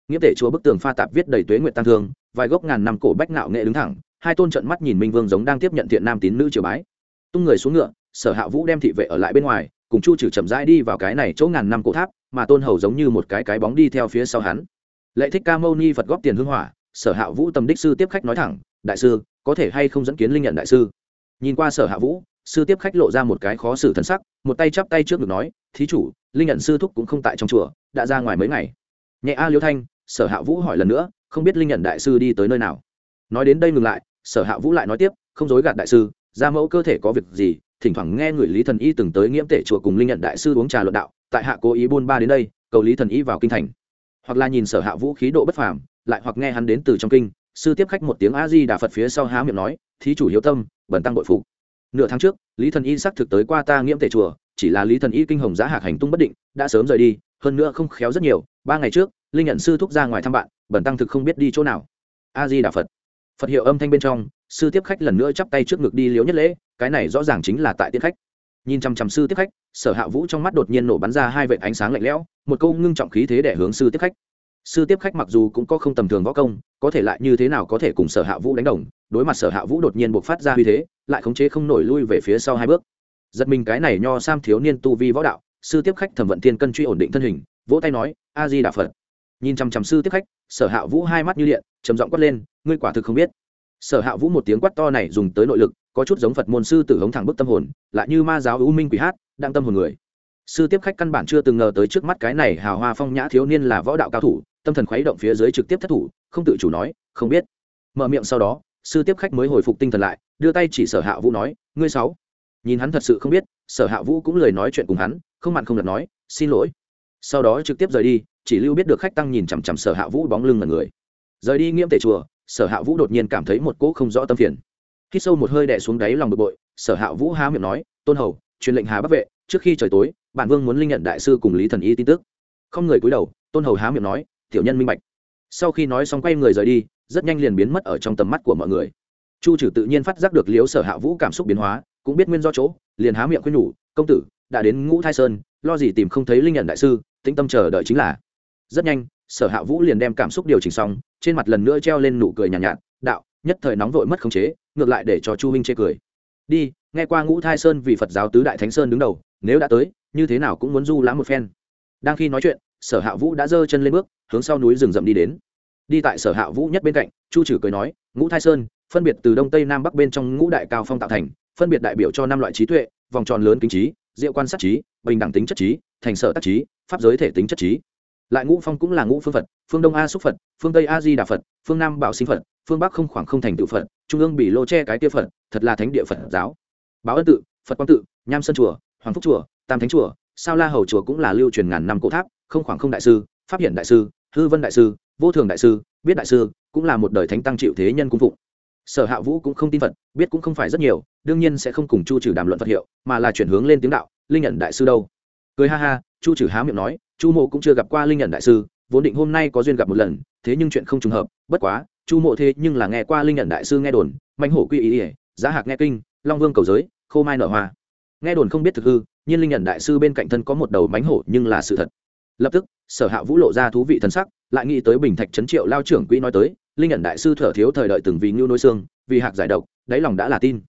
[SPEAKER 1] Nghĩa tể chùa bức tường pha tạp viết đầy tuế nguyện tăng thương, vài gốc ngàn năm cổ bách nạo nghệ đứng thẳng, hai tôn trận mắt nhìn minh vương giống đang tiếp nhận thiện nam tín nữ triều bái. Tung người xuống ngựa, sở hạ vũ đem thị vệ ở lại bên ngoài, cùng chu trừ chậm rãi đi vào cái này chỗ ngàn năm cổ tháp, mà tôn hầu giống như một cái cái bóng đi theo phía sau hắn. Lệ thích ca mâu ni phật góp tiền hưng hỏa, sở hạ vũ tầm đích sư tiếp khách nói thẳng, đại sư, có thể hay không dẫn kiến linh nhận đại sư? Nhìn qua sở hạ vũ sư tiếp khách lộ ra một cái khó xử thân sắc, một tay chắp tay trước ngực nói, thí chủ, linh nhận sư thúc cũng không tại trong chùa, đã ra ngoài mấy ngày. Nhẹ a liêu thanh, sở hạ vũ hỏi lần nữa, không biết linh nhận đại sư đi tới nơi nào? Nói đến đây ngừng lại, sở hạ vũ lại nói tiếp, không dối gạt đại sư, ra mẫu cơ thể có việc gì, thỉnh thoảng nghe người lý thần y từng tới nghiễm tể chùa cùng linh nhận đại sư uống trà luận đạo, tại hạ cố ý buôn ba đến đây, cầu lý thần y vào kinh thành. Hoặc là nhìn sở hạ vũ khí độ bất phàm, lại hoặc nghe hắn đến từ trong kinh, sư tiếp khách một tiếng a di đà phật phía sau há miệng nói, thí chủ hiếu tâm bẩn tăng bội phục nửa tháng trước, lý thần y xác thực tới qua ta nghiễm tể chùa, chỉ là lý thần y kinh hồng giá hạc hành tung bất định, đã sớm rời đi, hơn nữa không khéo rất nhiều, ba ngày trước, linh nhận sư thúc ra ngoài thăm bạn, bẩn tăng thực không biết đi chỗ nào. A di đà phật phật hiệu âm thanh bên trong, sư tiếp khách lần nữa chắp tay trước ngực đi liếu nhất lễ, cái này rõ ràng chính là tại tiết khách. Nhìn chăm chăm sư tiếp khách, sở hạ vũ trong mắt đột nhiên nổ bắn ra hai vệt ánh sáng lạnh lẽo, một câu ngưng trọng khí thế để hướng sư tiếp khách. Sư tiếp khách mặc dù cũng có không tầm thường võ công, có thể lại như thế nào có thể cùng sở hạ vũ đánh đồng đối mặt sở hạ vũ đột nhiên buộc phát ra uy thế, lại khống chế không nổi lui về phía sau hai bước. Giật mình cái này nho sam thiếu niên tu vi võ đạo, sư tiếp khách thẩm vận thiên cân truy ổn định thân hình, vỗ tay nói, a di đà phật. Nhìn chăm chăm sư tiếp khách, sở hạ vũ hai mắt như điện, trầm giọng quát lên, ngươi quả thực không biết. Sở hạ vũ một tiếng quát to này dùng tới nội lực, có chút giống phật môn sư tử hống thẳng bức tâm hồn, lại như ma giáo ưu minh quỷ hát đang tâm hồn người. Sư tiếp khách căn bản chưa từng ngờ tới trước mắt cái này hào hoa phong nhã thiếu niên là võ đạo cao thủ, tâm thần khuấy động phía dưới trực tiếp thất thủ, không tự chủ nói, không biết. Mở miệng sau đó sư tiếp khách mới hồi phục tinh thần lại, đưa tay chỉ sở hạ vũ nói, ngươi sáu. Nhìn hắn thật sự không biết, sở hạ vũ cũng lời nói chuyện cùng hắn, không mặn không lật nói, xin lỗi. Sau đó trực tiếp rời đi, chỉ lưu biết được khách tăng nhìn chằm chằm sở hạ vũ bóng lưng là người. Rời đi nghiêm tể chùa, sở hạ vũ đột nhiên cảm thấy một cỗ không rõ tâm phiền. Khi sâu một hơi đè xuống đáy lòng bực bội, sở hạ vũ há miệng nói, tôn hầu, truyền lệnh hà bắc vệ, trước khi trời tối, bản vương muốn linh nhận đại sư cùng lý thần y tin tức. Không người cúi đầu, tôn hầu há miệng nói, tiểu nhân minh bạch. Sau khi nói xong quay người rời đi rất nhanh liền biến mất ở trong tầm mắt của mọi người. Chu trừ tự nhiên phát giác được liếu sở hạ vũ cảm xúc biến hóa cũng biết nguyên do chỗ liền há miệng khuyên nhủ công tử đã đến ngũ thai sơn lo gì tìm không thấy linh nhận đại sư tĩnh tâm chờ đợi chính là. Rất nhanh sở hạ vũ liền đem cảm xúc điều chỉnh xong trên mặt lần nữa treo lên nụ cười nhàn nhạt, nhạt đạo nhất thời nóng vội mất khống chế ngược lại để cho chu huynh chê cười. Đi nghe qua ngũ thai sơn vì phật giáo tứ đại thánh sơn đứng đầu nếu đã tới như thế nào cũng muốn du lãm một phen. Đang khi nói chuyện sở hạ vũ đã giơ chân lên bước hướng sau núi rừng rậm đi đến đi tại sở hạ vũ nhất bên cạnh, chu trừ cười nói, ngũ thai sơn, phân biệt từ đông tây nam bắc bên trong ngũ đại cao phong tạo thành, phân biệt đại biểu cho năm loại trí tuệ, vòng tròn lớn kính trí, diệu quan sát trí, bình đẳng tính chất trí, thành sở tác trí, pháp giới thể tính chất trí. Lại ngũ phong cũng là ngũ phương phật, phương đông a xúc phật, phương tây a di đà phật, phương nam bảo sinh phật, phương bắc không khoảng không thành tự phật, trung ương bị lô che cái tiêu phật, thật là thánh địa phật giáo. Báo ân tự, phật quang tự, nham sơn chùa, hoàng phúc chùa, tam thánh chùa, sao la hầu chùa cũng là lưu truyền ngàn năm cổ tháp, không khoảng không đại sư, pháp hiển đại sư, hư vân đại sư vô thường đại sư, biết đại sư cũng là một đời thánh tăng chịu thế nhân cung phụng. Sở hạ vũ cũng không tin phật, biết cũng không phải rất nhiều, đương nhiên sẽ không cùng chu trừ đàm luận phật hiệu, mà là chuyển hướng lên tiếng đạo, linh nhận đại sư đâu. Cười ha ha, chu trừ há miệng nói, chu mộ cũng chưa gặp qua linh nhận đại sư, vốn định hôm nay có duyên gặp một lần, thế nhưng chuyện không trùng hợp, bất quá, chu mộ thế nhưng là nghe qua linh nhận đại sư nghe đồn mạnh hổ quy ý ỉa giá hạc nghe kinh, long vương cầu giới, khô mai nở hoa. Nghe đồn không biết thực hư nhiên linh nhận đại sư bên cạnh thân có một đầu mánh hổ nhưng là sự thật. Lập tức, sở hạ vũ lộ ra thú vị thân sắc lại nghĩ tới bình thạch trấn triệu lao trưởng quỹ nói tới, linh nhận đại sư thở thiếu thời đợi từng vì ngưu nối xương, vì hạc giải độc, đáy lòng đã là tin.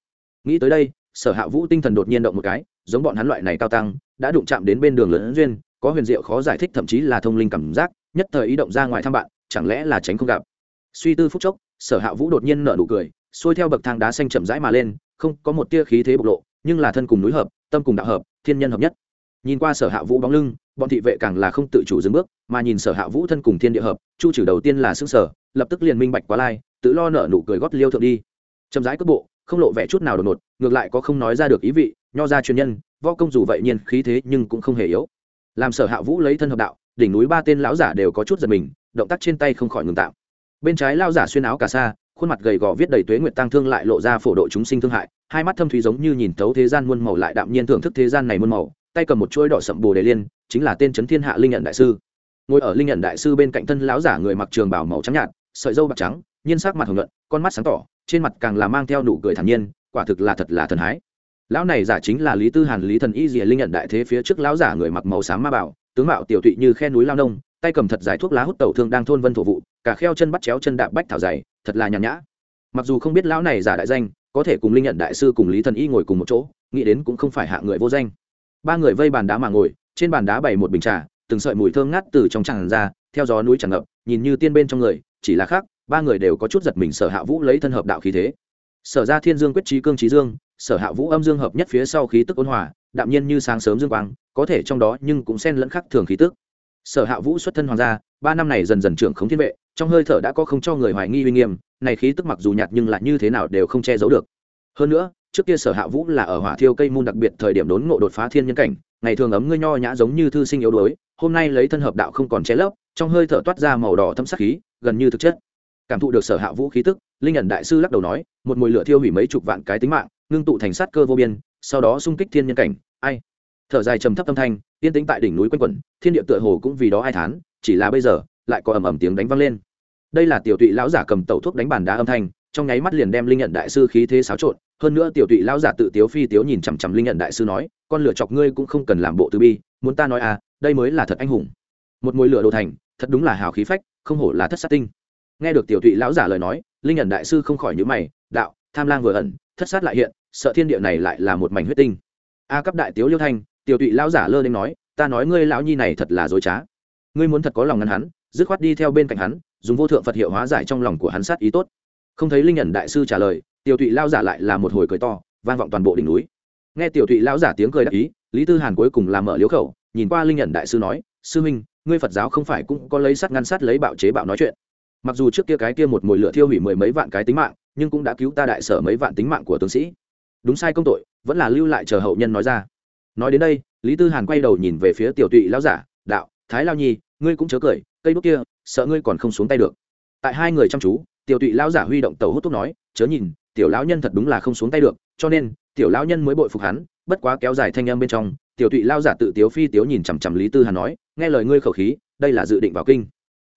[SPEAKER 1] Nghĩ tới đây, sở hạ vũ tinh thần đột nhiên động một cái, giống bọn hắn loại này cao tăng, đã đụng chạm đến bên đường lớn duyên, có huyền diệu khó giải thích thậm chí là thông linh cảm giác, nhất thời ý động ra ngoài thăm bạn, chẳng lẽ là tránh không gặp. Suy tư phúc chốc, sở hạ vũ đột nhiên nở nụ cười, xuôi theo bậc thang đá xanh chậm rãi mà lên, không có một tia khí thế bộc lộ, nhưng là thân cùng núi hợp, tâm cùng đạo hợp, thiên nhân hợp nhất. Nhìn qua sở hạ vũ bóng lưng bọn thị vệ càng là không tự chủ dừng bước, mà nhìn sở hạ vũ thân cùng thiên địa hợp, chu trừ đầu tiên là xương sở lập tức liền minh bạch quá lai, tự lo nở nụ cười gót liêu thượng đi. Chậm rãi cước bộ, không lộ vẻ chút nào đột ngột, ngược lại có không nói ra được ý vị, nho ra chuyên nhân, võ công dù vậy nhiên khí thế nhưng cũng không hề yếu. Làm sở hạ vũ lấy thân hợp đạo, đỉnh núi ba tên lão giả đều có chút giật mình, động tác trên tay không khỏi ngừng tạm. Bên trái lao giả xuyên áo cà sa, khuôn mặt gầy gò viết đầy tuế nguyệt tăng thương lại lộ ra phổ độ chúng sinh thương hại, hai mắt thâm thúy giống như nhìn thấu thế gian muôn màu lại đạm nhiên thưởng thức thế gian này muôn màu tay cầm một chuỗi đỏ sậm bồ đề liên, chính là tên trấn thiên hạ linh nhận đại sư. Ngồi ở linh nhận đại sư bên cạnh thân lão giả người mặc trường bảo màu trắng nhạt, sợi dâu bạc trắng, nhiên sắc mặt hồng nhuận, con mắt sáng tỏ, trên mặt càng là mang theo nụ cười thản nhiên, quả thực là thật là thần hái. Lão này giả chính là lý tư hàn, lý thần y dìa linh nhận đại thế phía trước lão giả người mặc màu xám ma bảo, tướng mạo tiểu tụy như khe núi lao nông, tay cầm thật dài thuốc lá hút tẩu thương đang thôn vân thổ vụ, cả kheo chân bắt chéo chân đạp bách thảo dày, thật là nhàn nhã. Mặc dù không biết lão này giả đại danh, có thể cùng linh nhận đại sư cùng lý thần y ngồi cùng một chỗ, nghĩ đến cũng không phải hạ người vô danh ba người vây bàn đá mà ngồi, trên bàn đá bày một bình trà, từng sợi mùi thơm ngát từ trong tràn ra, theo gió núi tràn ngập, nhìn như tiên bên trong người, chỉ là khác, ba người đều có chút giật mình sở hạ vũ lấy thân hợp đạo khí thế. Sở ra thiên dương quyết trí cương trí dương, sở hạ vũ âm dương hợp nhất phía sau khí tức ôn hòa, đạm nhiên như sáng sớm dương quang, có thể trong đó nhưng cũng xen lẫn khắc thường khí tức. Sở hạ vũ xuất thân hoàng gia, ba năm này dần dần trưởng khống thiên vệ, trong hơi thở đã có không cho người hoài nghi uy nghiêm, này khí tức mặc dù nhạt nhưng lại như thế nào đều không che giấu được. Hơn nữa trước kia sở hạ vũ là ở hỏa thiêu cây môn đặc biệt thời điểm đốn ngộ đột phá thiên nhân cảnh, ngày thường ấm ngươi nho nhã giống như thư sinh yếu đuối, hôm nay lấy thân hợp đạo không còn che lấp, trong hơi thở toát ra màu đỏ thâm sắc khí, gần như thực chất. Cảm thụ được sở hạ vũ khí tức, linh ẩn đại sư lắc đầu nói, một mùi lửa thiêu hủy mấy chục vạn cái tính mạng, ngưng tụ thành sát cơ vô biên, sau đó xung kích thiên nhân cảnh, ai? Thở dài trầm thấp âm thanh, yên tĩnh tại đỉnh núi quanh quẩn, thiên địa tựa hồ cũng vì đó ai thán, chỉ là bây giờ, lại có ầm ầm tiếng đánh vang lên. Đây là tiểu tụy lão giả cầm tẩu thuốc đánh bàn đá âm thanh, trong nháy mắt liền đem linh nhận đại sư khí thế xáo trộn hơn nữa tiểu tụy lão giả tự tiếu phi tiếu nhìn chằm chằm linh nhận đại sư nói, con lửa chọc ngươi cũng không cần làm bộ từ bi, muốn ta nói à đây mới là thật anh hùng. Một mùi lửa đồ thành, thật đúng là hào khí phách, không hổ là thất sát tinh. Nghe được tiểu tụy lão giả lời nói, linh nhận đại sư không khỏi nhớ mày, đạo, tham lang vừa ẩn, thất sát lại hiện, sợ thiên địa này lại là một mảnh huyết tinh. A cấp đại tiếu liêu thanh, tiểu tụy lão giả lơ lên nói, ta nói ngươi lão nhi này thật là dối trá. Ngươi muốn thật có lòng ngăn hắn, dứt khoát đi theo bên cạnh hắn, dùng vô thượng phật hiệu hóa giải trong lòng của hắn sát ý tốt. Không thấy linh nhận đại sư trả lời tiểu Thụy lao giả lại là một hồi cười to vang vọng toàn bộ đỉnh núi. Nghe tiểu Thụy lao giả tiếng cười đắc ý lý tư hàn cuối cùng làm mở liếu khẩu nhìn qua linh nhận đại sư nói sư Minh, ngươi phật giáo không phải cũng có lấy sắt ngăn sắt lấy bạo chế bạo nói chuyện. Mặc dù trước kia cái kia một mồi lửa thiêu hủy mười mấy vạn cái tính mạng nhưng cũng đã cứu ta đại sở mấy vạn tính mạng của tướng sĩ. Đúng sai công tội vẫn là lưu lại chờ hậu nhân nói ra. Nói đến đây lý tư hàn quay đầu nhìn về phía tiểu tụy lao giả đạo thái lao nhi ngươi cũng chớ cười cây đúc kia sợ ngươi còn không xuống tay được. Tại hai người chăm chú tiểu tụy lao giả huy động tàu hút thuốc nói chớ nhìn tiểu lão nhân thật đúng là không xuống tay được, cho nên, tiểu lão nhân mới bội phục hắn, bất quá kéo dài thanh âm bên trong, tiểu tụy lao giả tự tiếu phi tiếu nhìn chằm chằm lý tư hàn nói, nghe lời ngươi khẩu khí, đây là dự định vào kinh.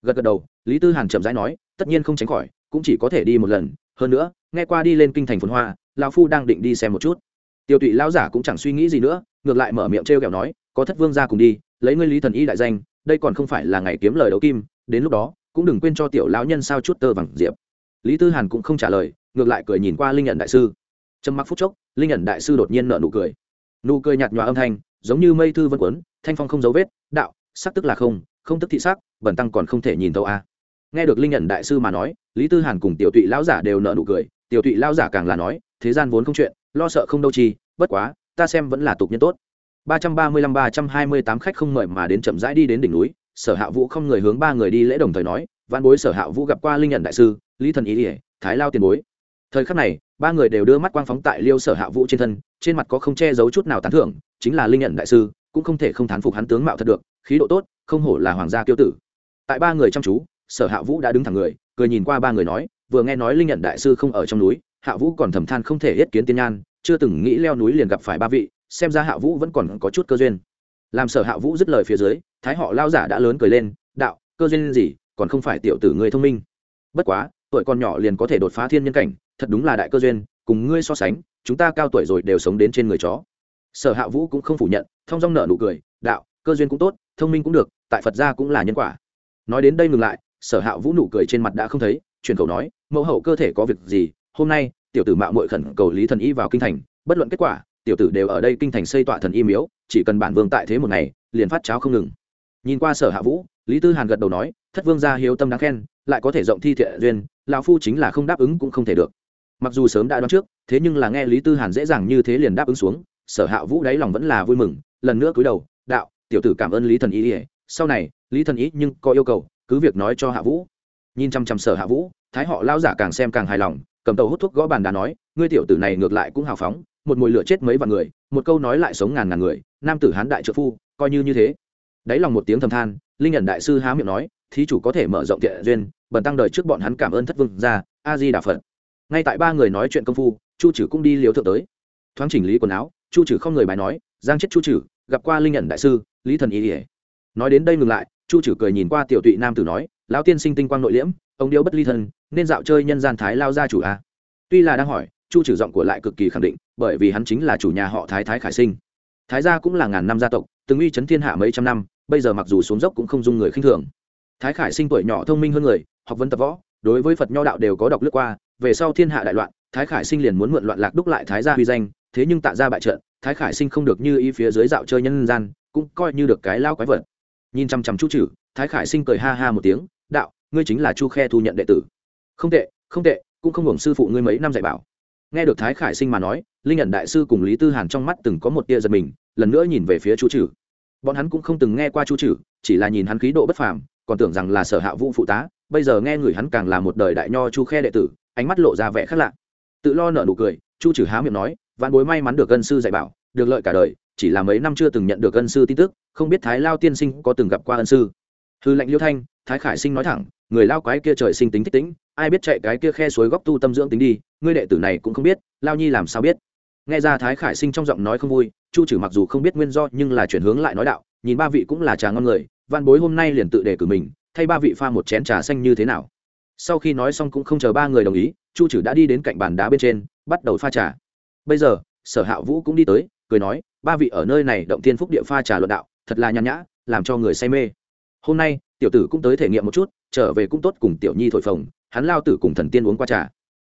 [SPEAKER 1] Gật gật đầu, lý tư hàn chậm rãi nói, tất nhiên không tránh khỏi, cũng chỉ có thể đi một lần, hơn nữa, nghe qua đi lên kinh thành phồn hoa, lão phu đang định đi xem một chút. Tiểu tụy lao giả cũng chẳng suy nghĩ gì nữa, ngược lại mở miệng t r kẹo nói, có thất vương ra cùng đi, lấy ngươi lý thần y đại danh, đây còn không phải là ngày kiếm lời đấu kim, đến lúc đó, cũng đừng quên cho tiểu lão nhân sao chút tơ vàng diệp. Lý tư hàn cũng không trả lời ngược lại cười nhìn qua linh nhận đại sư. Trầm mặc phút chốc, linh nhận đại sư đột nhiên nở nụ cười. Nụ cười nhạt nhòa âm thanh, giống như mây thư vân quấn thanh phong không dấu vết, đạo, sắc tức là không không tức thị sắc, bẩn tăng còn không thể nhìn thấu a. Nghe được linh nhận đại sư mà nói, lý tư hàn cùng tiểu tụy lão giả đều nở nụ cười. Tiểu tụy lão giả càng là nói, thế gian vốn không chuyện, lo sợ không đâu chi, bất quá, ta xem vẫn là tục nhân tốt. Ba trăm ba mươi lăm, ba trăm hai mươi tám khách không mời mà đến chậm rãi đi đến đỉnh núi, sở hạ vũ không người hướng ba người đi lễ đồng thời nói văn bối sở hạ vũ gặp qua linh nhận đại sư, lý thần ý ỉa thái lao tiền bối thời khắc này, ba người đều đưa mắt quang phóng tại liêu sở hạ vũ trên thân, trên mặt có không che giấu chút nào tán thưởng, chính là linh nhận đại sư, cũng không thể không thán phục hắn tướng mạo thật được, khí độ tốt, không hổ là hoàng gia kiêu tử. Tại ba người chăm chú, sở hạ vũ đã đứng thẳng người, cười nhìn qua ba người nói, vừa nghe nói linh nhận đại sư không ở trong núi, hạ vũ còn thầm than không thể yết kiến tiên nhan, chưa từng nghĩ leo núi liền gặp phải ba vị, xem ra hạ vũ vẫn còn có chút cơ duyên. Làm sở hạ vũ dứt lời phía dưới, thái họ lao giả đã lớn cười lên, đạo, cơ duyên gì, còn không phải tiểu tử người thông minh. Bất quá, tuổi còn nhỏ liền có thể đột phá thiên nhân cảnh thật đúng là đại cơ duyên, cùng ngươi so sánh, chúng ta cao tuổi rồi đều sống đến trên người chó. Sở hạ vũ cũng không phủ nhận, thông dong nợ nụ cười, đạo, cơ duyên cũng tốt, thông minh cũng được, tại phật gia cũng là nhân quả. Nói đến đây ngừng lại, sở hạ vũ nụ cười trên mặt đã không thấy truyền khẩu nói, mẫu hậu cơ thể có việc gì, hôm nay, tiểu tử mạo mội khẩn cầu lý thần y vào kinh thành, bất luận kết quả, tiểu tử đều ở đây kinh thành xây tọa thần y miếu, chỉ cần bản vương tại thế một ngày, liền phát cháo không ngừng. Nhìn qua sở hạ vũ, lý tư hàn gật đầu nói, thất vương gia hiếu tâm đáng khen, lại có thể rộng thi thiện duyên, lão phu chính là không đáp ứng cũng không thể được mặc dù sớm đã đoán trước, thế nhưng là nghe lý tư hàn dễ dàng như thế liền đáp ứng xuống, sở hạ vũ đáy lòng vẫn là vui mừng, lần nữa cúi đầu, đạo, tiểu tử cảm ơn lý thần ý ỉa sau này, lý thần ý nhưng có yêu cầu, cứ việc nói cho hạ vũ. Nhìn chăm chăm sở hạ vũ, thái họ lao giả càng xem càng hài lòng, cầm tàu hút thuốc gõ bàn đá nói, ngươi tiểu tử này ngược lại cũng hào phóng, một mùi lửa chết mấy vạn người, một câu nói lại sống ngàn ngàn người, nam tử hán đại trợ phu, coi như như thế. Đáy lòng một tiếng thầm than, linh nhận đại sư há miệng nói, thí chủ có thể mở rộng thiện duyên, bần tăng đời trước bọn hắn cảm ơn thất vương ra a di đà phật ngay tại ba người nói chuyện công phu, chu trừ cũng đi liều thượng tới. Thoáng chỉnh lý quần áo, chu trừ không người bài nói, giang chết chu trừ gặp qua linh nhận đại sư, lý thần ý ỉa nói đến đây ngừng lại, chu trừ cười nhìn qua tiểu tụy nam tử nói, lão tiên sinh tinh quang nội liễm, ông điếu bất ly thân, nên dạo chơi nhân gian thái lao gia chủ a. Tuy là đang hỏi, chu trừ giọng của lại cực kỳ khẳng định, bởi vì hắn chính là chủ nhà họ thái thái khải sinh. Thái gia cũng là ngàn năm gia tộc, từng uy chấn thiên hạ mấy trăm năm, bây giờ mặc dù xuống dốc cũng không dung người khinh thường. Thái khải sinh tuổi nhỏ thông minh hơn người, học vấn tập võ, đối với phật nho đạo đều có đọc lướt qua về sau thiên hạ đại loạn, thái khải sinh liền muốn mượn loạn lạc đúc lại thái gia huy danh, thế nhưng tạ ra bại trận, thái khải sinh không được như ý phía dưới dạo chơi nhân gian, cũng coi như được cái lao quái vật. Nhìn chăm chăm chu trừ thái khải sinh cười ha ha một tiếng, đạo, ngươi chính là chu khe thu nhận đệ tử. Không tệ không tệ, cũng không hưởng sư phụ ngươi mấy năm dạy bảo. Nghe được thái khải sinh mà nói, linh nhận đại sư cùng lý tư hàn trong mắt từng có một tia giật mình, lần nữa nhìn về phía chu trừ bọn hắn cũng không từng nghe qua chu trừ chỉ là nhìn hắn khí độ bất phàm, còn tưởng rằng là sở hạ vũ phụ tá, bây giờ nghe người hắn càng là một đời đại nho chu khe đệ tử ánh mắt lộ ra vẻ khác lạ. Tự lo nở nụ cười, chu trừ há miệng nói, vạn bối may mắn được ân sư dạy bảo, được lợi cả đời, chỉ là mấy năm chưa từng nhận được ân sư tin tức, không biết thái lao tiên sinh có từng gặp qua ân sư? Hư lệnh liêu thanh, thái khải sinh nói thẳng, người lao quái kia trời sinh tính thích tính ai biết chạy cái kia khe suối góc tu tâm dưỡng tính đi, ngươi đệ tử này cũng không biết, lao nhi làm sao biết? Nghe ra thái khải sinh trong giọng nói không vui, chu trừ mặc dù không biết nguyên do nhưng là chuyển hướng lại nói đạo, nhìn ba vị cũng là trà ngon người văn bối hôm nay liền tự đề cử mình, thay ba vị pha một chén trà xanh như thế nào? Sau khi nói xong cũng không chờ ba người đồng ý, chu trừ đã đi đến cạnh bàn đá bên trên, bắt đầu pha trà. Bây giờ, sở hạ vũ cũng đi tới, cười nói, ba vị ở nơi này động tiên phúc địa pha trà luận đạo, thật là nhàn nhã, làm cho người say mê. Hôm nay, tiểu tử cũng tới thể nghiệm một chút, trở về cũng tốt cùng tiểu nhi thổi phồng, hắn lao tử cùng thần tiên uống qua trà.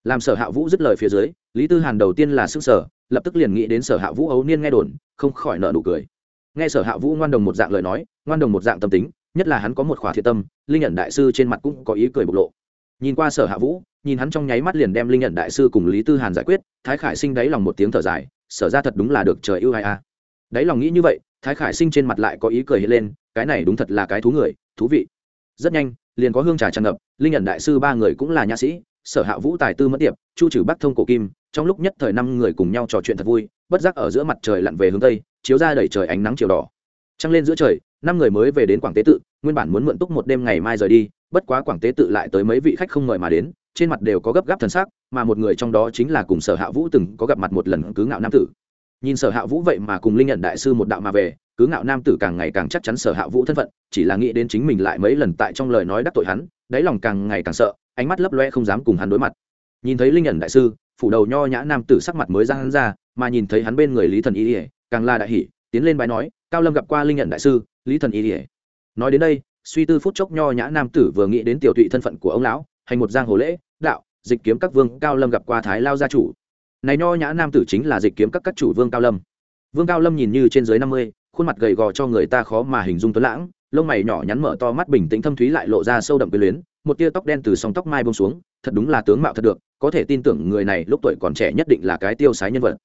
[SPEAKER 1] Làm sở hạ vũ dứt lời phía dưới, lý tư hàn đầu tiên là sức sở lập tức liền nghĩ đến sở hạ vũ ấu niên nghe đồn, không khỏi nợ nụ cười. Nghe sở hạ vũ ngoan đồng một dạng lời nói, ngoan đồng một dạng tâm tính, nhất là hắn có một khỏa thiện tâm, linh nhận đại sư trên mặt cũng có ý cười bộc lộ nhìn qua sở hạ vũ, nhìn hắn trong nháy mắt liền đem linh nhận đại sư cùng lý tư hàn giải quyết, thái khải sinh đáy lòng một tiếng thở dài, sở ra thật đúng là được trời ưu ai a. Đáy lòng nghĩ như vậy, thái khải sinh trên mặt lại có ý cười hiện lên, cái này đúng thật là cái thú người, thú vị. Rất nhanh, liền có hương trà tràn ngập, linh nhận đại sư ba người cũng là nhã sĩ, sở hạ vũ tài tư mất tiệp, chu trừ bắc thông cổ kim, trong lúc nhất thời năm người cùng nhau trò chuyện thật vui, bất giác ở giữa mặt trời lặn về hướng tây, chiếu ra đẩy trời ánh nắng chiều đỏ. Trăng lên giữa trời, năm người mới về đến quảng tế tự, nguyên bản muốn mượn túc một đêm ngày mai rời đi bất quá quảng tế tự lại tới mấy vị khách không mời mà đến, trên mặt đều có gấp gáp thần sắc, mà một người trong đó chính là cùng sở hạ vũ từng có gặp mặt một lần cứ ngạo nam tử. Nhìn sở hạ vũ vậy mà cùng linh nhận đại sư một đạo mà về, cứ ngạo nam tử càng ngày càng chắc chắn sở hạ vũ thân phận, chỉ là nghĩ đến chính mình lại mấy lần tại trong lời nói đắc tội hắn, đáy lòng càng ngày càng sợ, ánh mắt lấp loe không dám cùng hắn đối mặt. Nhìn thấy linh nhận đại sư, phủ đầu nho nhã nam tử sắc mặt mới ra hắn ra, mà nhìn thấy hắn bên người lý thần y ỉa càng là đại hỷ tiến lên bài nói, cao lâm gặp qua linh nhận đại sư, lý thần y ỉa nói đến đây suy tư phút chốc nho nhã nam tử vừa nghĩ đến tiểu tụy thân phận của ông lão hành một giang hồ lễ, đạo, dịch kiếm các vương cao lâm gặp qua thái lao gia chủ. Này nho nhã nam tử chính là dịch kiếm các các chủ vương cao lâm. Vương cao lâm nhìn như trên dưới năm mươi, khuôn mặt gầy gò cho người ta khó mà hình dung tuấn lãng, lông mày nhỏ nhắn mở to mắt bình tĩnh thâm thúy lại lộ ra sâu đậm quyền luyến, một tia tóc đen từ song tóc mai bông xuống, thật đúng là tướng mạo thật được, có thể tin tưởng người này lúc tuổi còn trẻ nhất định là cái tiêu sái nhân vật.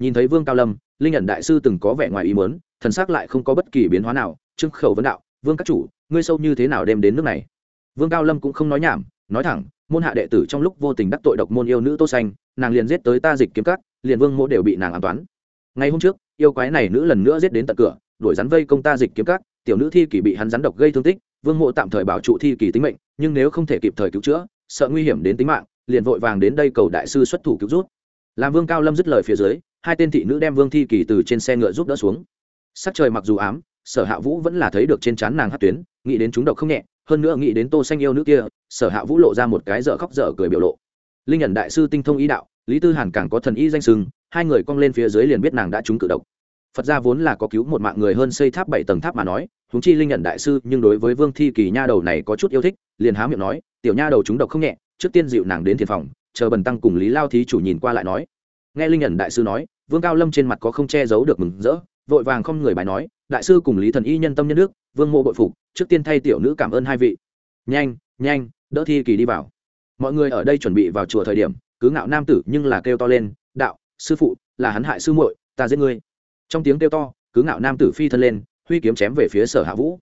[SPEAKER 1] Nhìn thấy vương cao lâm, linh nhận đại sư từng có vẻ ngoài ý mớn thần xác lại không có bất kỳ biến hóa nào trưng khẩu vấn đạo vương các chủ, ngươi sâu như thế nào đem đến nước này? Vương cao lâm cũng không nói nhảm, nói thẳng, môn hạ đệ tử trong lúc vô tình đắc tội độc môn yêu nữ tô xanh, nàng liền giết tới ta dịch kiếm cắt liền vương mô đều bị nàng an toán. Ngày hôm trước, yêu quái này nữ lần nữa giết đến tận cửa, đuổi rắn vây công ta dịch kiếm cắt tiểu nữ thi kỳ bị hắn rắn độc gây thương tích, vương mộ tạm thời bảo trụ thi kỳ tính mệnh, nhưng nếu không thể kịp thời cứu chữa, sợ nguy hiểm đến tính mạng, liền vội vàng đến đây cầu đại sư xuất thủ cứu rút. Làm vương cao lâm dứt lời phía dưới, hai tên thị nữ đem vương thi kỳ từ trên xe ngựa giúp đỡ xuống. Sắc trời mặc dù ám sở hạ vũ vẫn là thấy được trên trán nàng hát tuyến, nghĩ đến chúng độc không nhẹ, hơn nữa nghĩ đến tô xanh yêu nữ kia, sở hạ vũ lộ ra một cái dở khóc dở cười biểu lộ. Linh nhận đại sư tinh thông ý đạo, lý tư hàn càng có thần y danh sừng, hai người cong lên phía dưới liền biết nàng đã trúng cự độc. Phật gia vốn là có cứu một mạng người hơn xây tháp bảy tầng tháp mà nói húng chi linh nhận đại sư nhưng đối với vương thi kỳ nha đầu này có chút yêu thích, liền há miệng nói, tiểu nha đầu trúng độc không nhẹ, trước tiên dịu nàng đến thiền phòng, chờ bần tăng cùng lý lao thí chủ nhìn qua lại nói. Nghe linh nhận đại sư nói, vương cao lâm trên mặt có không che giấu được mừng rỡ, vội vàng không người bài nói đại sư cùng lý thần y nhân tâm nhân nước vương mộ bội phục, trước tiên thay tiểu nữ cảm ơn hai vị. Nhanh nhanh, đỡ thi kỳ đi vào. Mọi người ở đây chuẩn bị vào chùa thời điểm, cứ ngạo nam tử nhưng là kêu to lên, đạo, sư phụ, là hắn hại sư muội, ta giết ngươi. Trong tiếng kêu to, cứ ngạo nam tử phi thân lên, huy kiếm chém về phía sở hạ vũ.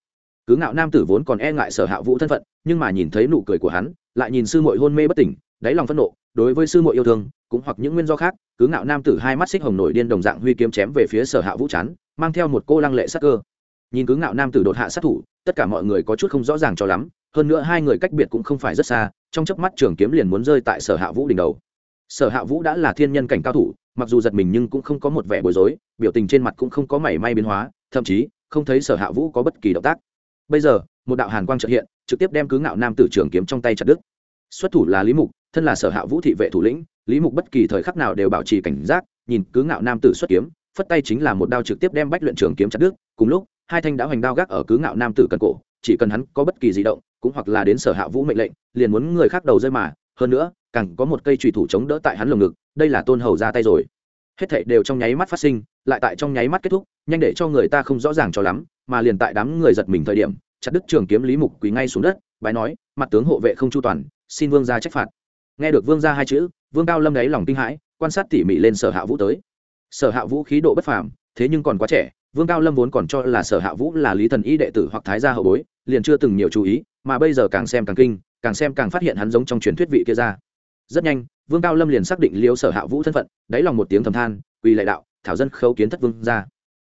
[SPEAKER 1] Cứ ngạo nam tử vốn còn e ngại sở hạ vũ thân phận, nhưng mà nhìn thấy nụ cười của hắn, lại nhìn sư muội hôn mê bất tỉnh, đáy lòng phẫn nộ, đối với sư muội yêu thương, cũng hoặc những nguyên do khác, cứ ngạo nam tử hai mắt xích hồng nổi điên đồng dạng huy kiếm chém về phía sở hạ vũ chán mang theo một cô lăng lệ sắc cơ. Nhìn cứ ngạo nam tử đột hạ sát thủ, tất cả mọi người có chút không rõ ràng cho lắm, hơn nữa hai người cách biệt cũng không phải rất xa, trong chớp mắt trường kiếm liền muốn rơi tại sở hạ vũ đỉnh đầu. Sở hạ vũ đã là thiên nhân cảnh cao thủ, mặc dù giật mình nhưng cũng không có một vẻ bối rối, biểu tình trên mặt cũng không có mảy may biến hóa, thậm chí, không thấy sở hạ vũ có bất kỳ động tác. Bây giờ, một đạo hàn quang trợ hiện, trực tiếp đem cứ ngạo nam tử trường kiếm trong tay chặt đứt. Xuất thủ là lý mục, thân là sở hạ vũ thị vệ thủ lĩnh, lý mục bất kỳ thời khắc nào đều bảo trì cảnh giác, nhìn cứ ngạo nam tử xuất kiếm phất tay chính là một đao trực tiếp đem bách luyện trường kiếm chặt đứt, cùng lúc, hai thanh đã hoành đao gác ở cứ ngạo nam tử cần cổ, chỉ cần hắn có bất kỳ di động, cũng hoặc là đến sở hạ vũ mệnh lệnh, liền muốn người khác đầu rơi mà, hơn nữa, càng có một cây trùy thủ chống đỡ tại hắn lồng ngực, đây là tôn hầu ra tay rồi. Hết thảy đều trong nháy mắt phát sinh, lại tại trong nháy mắt kết thúc, nhanh để cho người ta không rõ ràng cho lắm, mà liền tại đám người giật mình thời điểm, chặt đứt trường kiếm lý mục quỳ ngay xuống đất, bái nói, mặt tướng hộ vệ không chu toàn, xin vương gia trách phạt. Nghe được vương gia hai chữ, vương cao lâm đáy lòng kinh hãi, quan sát tỉ mỉ lên sở hạ vũ tới sở hạ vũ khí độ bất phàm, thế nhưng còn quá trẻ, vương cao lâm vốn còn cho là sở hạ vũ là lý thần y đệ tử hoặc thái gia hậu bối, liền chưa từng nhiều chú ý, mà bây giờ càng xem càng kinh, càng xem càng phát hiện hắn giống trong truyền thuyết vị kia ra. Rất nhanh, vương cao lâm liền xác định liêu sở hạ vũ thân phận, đáy lòng một tiếng thầm than, quỳ lại đạo, thảo dân khấu kiến thất vương ra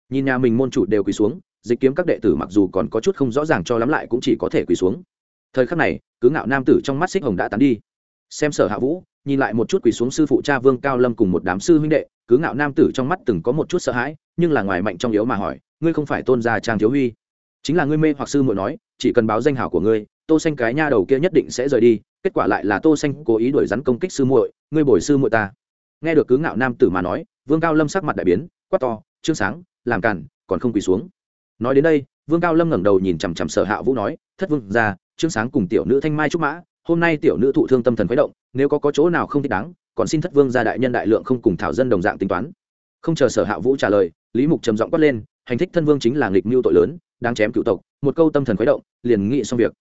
[SPEAKER 1] nhìn nhà mình môn chủ đều quỳ xuống, dịch kiếm các đệ tử mặc dù còn có chút không rõ ràng cho lắm lại cũng chỉ có thể quỳ xuống. Thời khắc này, cứ ngạo nam tử trong mắt xích hồng đã tán đi. Xem sở hạ vũ, nhìn lại một chút quỳ xuống sư phụ cha vương cao lâm cùng một đám sư huynh đệ cứ ngạo nam tử trong mắt từng có một chút sợ hãi, nhưng là ngoài mạnh trong yếu mà hỏi, ngươi không phải tôn gia trang thiếu huy? Chính là ngươi mê hoặc sư muội nói, chỉ cần báo danh hảo của ngươi, tô xanh cái nha đầu kia nhất định sẽ rời đi, kết quả lại là tô xanh cố ý đuổi rắn công kích sư muội, ngươi bồi sư muội ta. Nghe được cứ ngạo nam tử mà nói, vương cao lâm sắc mặt đại biến, quát to, trương sáng, làm cản còn không quỳ xuống. Nói đến đây, vương cao lâm ngẩng đầu nhìn chằm chằm sở hạ vũ nói, thất vương ra trương sáng cùng tiểu nữ thanh mai trúc mã, hôm nay tiểu nữ thụ thương tâm thần khuấy động, nếu có có chỗ nào không thích đáng còn xin thất vương gia đại nhân đại lượng không cùng thảo dân đồng dạng tính toán. Không chờ sở hạ vũ trả lời, lý mục trầm giọng quát lên, hành thích thân vương chính là nghịch mưu tội lớn đang chém cựu tộc, một câu tâm thần khuấy động, liền nghị xong việc.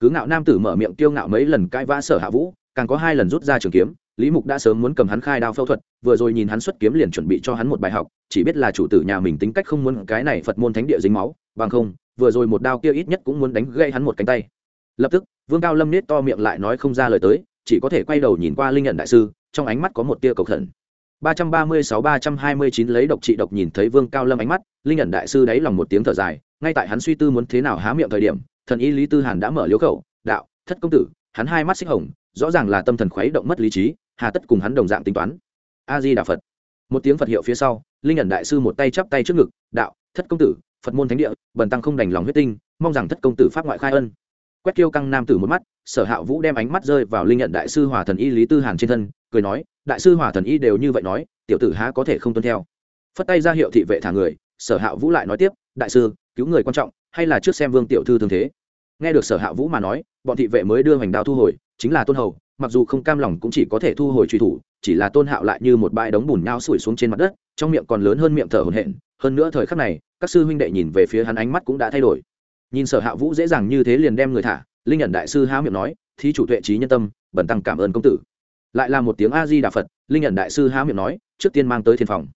[SPEAKER 1] Cứ ngạo nam tử mở miệng kiêu ngạo mấy lần cãi vã sở hạ vũ, càng có hai lần rút ra trường kiếm, lý mục đã sớm muốn cầm hắn khai đao phẫu thuật, vừa rồi nhìn hắn xuất kiếm liền chuẩn bị cho hắn một bài học, chỉ biết là chủ tử nhà mình tính cách không muốn cái này phật môn thánh địa dính máu, bằng không, vừa rồi một đao kia ít nhất cũng muốn đánh gây hắn một cánh tay. Lập tức, vương cao lâm nết to miệng lại nói không ra lời tới, chỉ có thể quay đầu nhìn qua linh nhận đại sư trong ánh mắt có một tia cầu thần 336-329 lấy độc trị độc nhìn thấy Vương Cao Lâm ánh mắt, linh ẩn đại sư đáy lòng một tiếng thở dài, ngay tại hắn suy tư muốn thế nào há miệng thời điểm, thần y Lý Tư Hàn đã mở liếu khẩu, "Đạo, thất công tử." Hắn hai mắt xích hồng, rõ ràng là tâm thần khuấy động mất lý trí, hà tất cùng hắn đồng dạng tính toán. A Di Đà Phật. Một tiếng Phật hiệu phía sau, linh ẩn đại sư một tay chắp tay trước ngực, "Đạo, thất công tử, Phật môn thánh địa, bần tăng không đành lòng huyết tinh, mong rằng thất công tử pháp ngoại khai ân." Quét Kiêu căng nam tử một mắt, Sở Hạ Vũ đem ánh mắt rơi vào linh nhận đại sư Hòa thần y Lý Tư Hàn trên thân, cười nói, "Đại sư Hòa thần y đều như vậy nói, tiểu tử há có thể không tuân theo? Phất tay ra hiệu thị vệ thả người sở hạ vũ lại nói tiếp đại sư cứu người quan trọng hay là trước xem vương tiểu thư thương thế? Nghe được sở hạ vũ mà nói bọn thị vệ mới đưa hoành đao thu hồi chính là tôn hầu mặc dù không cam lòng cũng chỉ có thể thu hồi truy thủ chỉ là tôn hạo lại như một bãi đống bùn nhau sủi xuống trên mặt đất trong miệng còn lớn hơn miệng thở hổn hển. Hơn nữa thời khắc này các sư huynh đệ nhìn về phía hắn ánh mắt cũng đã thay đổi. Nhìn sở hạ vũ dễ dàng như thế liền đem người thả linh nhận đại sư há miệng nói, thí chủ tuệ trí nhân tâm bẩn tăng cảm ơn công tử. Lại là một tiếng a di đà phật, linh nhận đại sư há miệng nói, trước tiên mang tới thiên phòng.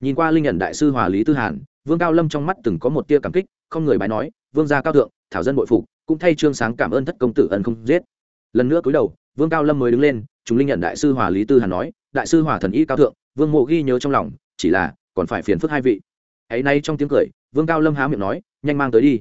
[SPEAKER 1] Nhìn qua linh nhận đại sư hòa lý tư hàn, vương cao lâm trong mắt từng có một tia cảm kích, không người bái nói, vương gia cao thượng, thảo dân bội phục, cũng thay trương sáng cảm ơn thất công tử ân không giết. Lần nữa cúi đầu, vương cao lâm mới đứng lên, chúng linh nhận đại sư hòa lý tư hàn nói, đại sư hòa thần y cao thượng, vương mộ ghi nhớ trong lòng, chỉ là, còn phải phiền phức hai vị. Hãy nay trong tiếng cười, vương cao lâm há miệng nói, nhanh mang tới đi.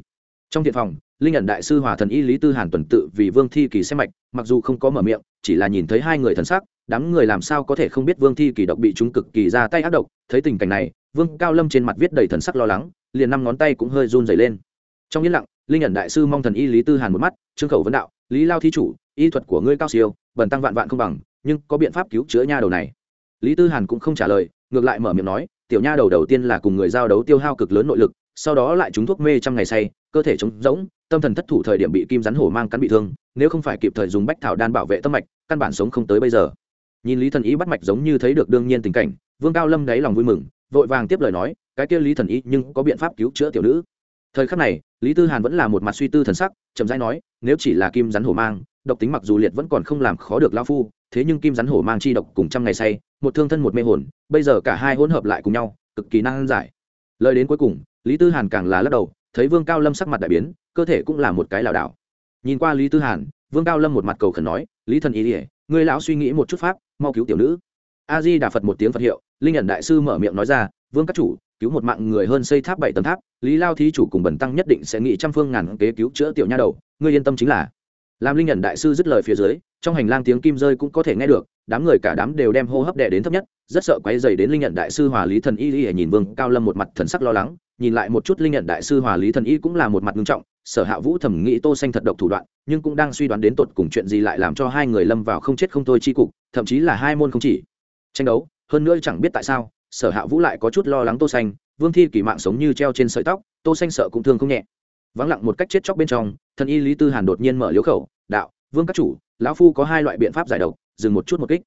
[SPEAKER 1] Trong thiện phòng linh nhận đại sư hòa thần y lý tư hàn tuần tự vì vương thi kỳ xem mạch, mặc dù không có mở miệng, chỉ là nhìn thấy hai người thần sắc, đám người làm sao có thể không biết vương thi kỳ độc bị chúng cực kỳ ra tay ác độc, thấy tình cảnh này, vương cao lâm trên mặt viết đầy thần sắc lo lắng, liền năm ngón tay cũng hơi run dày lên. Trong yên lặng, linh nhận đại sư mong thần y lý tư hàn một mắt, trương khẩu vấn đạo, lý lao thí chủ, y thuật của ngươi cao siêu, bần tăng vạn vạn không bằng, nhưng có biện pháp cứu chữa nha đầu này? Lý tư hàn cũng không trả lời, ngược lại mở miệng nói, tiểu nha đầu đầu tiên là cùng người giao đấu tiêu hao cực lớn nội lực, sau đó lại trúng thuốc mê trăm ngày say cơ thể trống rỗng, tâm thần thất thủ thời điểm bị kim rắn hổ mang cắn bị thương, nếu không phải kịp thời dùng bách thảo đan bảo vệ tâm mạch, căn bản sống không tới bây giờ. Nhìn lý thần ý bắt mạch giống như thấy được đương nhiên tình cảnh, vương cao lâm đáy lòng vui mừng, vội vàng tiếp lời nói, cái kia lý thần ý nhưng có biện pháp cứu chữa tiểu nữ. Thời khắc này, lý tư hàn vẫn là một mặt suy tư thần sắc, chậm rãi nói, nếu chỉ là kim rắn hổ mang, độc tính mặc dù liệt vẫn còn không làm khó được lao phu, thế nhưng kim rắn hổ mang chi độc cùng trăm ngày say, một thương thân một mê hồn, bây giờ cả hai hỗn hợp lại cùng nhau, cực kỳ năng giải. Lời đến cuối cùng, lý tư hàn càng là lắc đầu thấy vương cao lâm sắc mặt đại biến, cơ thể cũng là một cái lảo đảo. Nhìn qua lý tư hàn, vương cao lâm một mặt cầu khẩn nói, lý thần ý ỉa người lão suy nghĩ một chút pháp, mau cứu tiểu nữ. A di đà phật một tiếng phật hiệu, linh nhận đại sư mở miệng nói ra, vương các chủ, cứu một mạng người hơn xây tháp bảy tầng tháp, lý lao thí chủ cùng bẩn tăng nhất định sẽ nghĩ trăm phương ngàn kế cứu chữa tiểu nha đầu, ngươi yên tâm chính là. Làm linh nhận đại sư dứt lời phía dưới, trong hành lang tiếng kim rơi cũng có thể nghe được, đám người cả đám đều đem hô hấp đè đến thấp nhất, rất sợ quấy dày đến linh nhận đại sư hòa lý thần y y nhìn vương cao lâm một mặt thần sắc lo lắng nhìn lại một chút linh nhận đại sư hòa lý thần y cũng là một mặt nghiêm trọng, sở hạ vũ thẩm nghĩ tô xanh thật độc thủ đoạn, nhưng cũng đang suy đoán đến tột cùng chuyện gì lại làm cho hai người lâm vào không chết không thôi chi cục, thậm chí là hai môn không chỉ. Tranh đấu, hơn nữa chẳng biết tại sao, sở hạ vũ lại có chút lo lắng tô xanh, vương thi kỳ mạng sống như treo trên sợi tóc, tô xanh sợ cũng thương không nhẹ. Vắng lặng một cách chết chóc bên trong, thần y lý tư hàn đột nhiên mở liếu khẩu, đạo, vương các chủ, lão phu có hai loại biện pháp giải độc, dừng một chút một kích.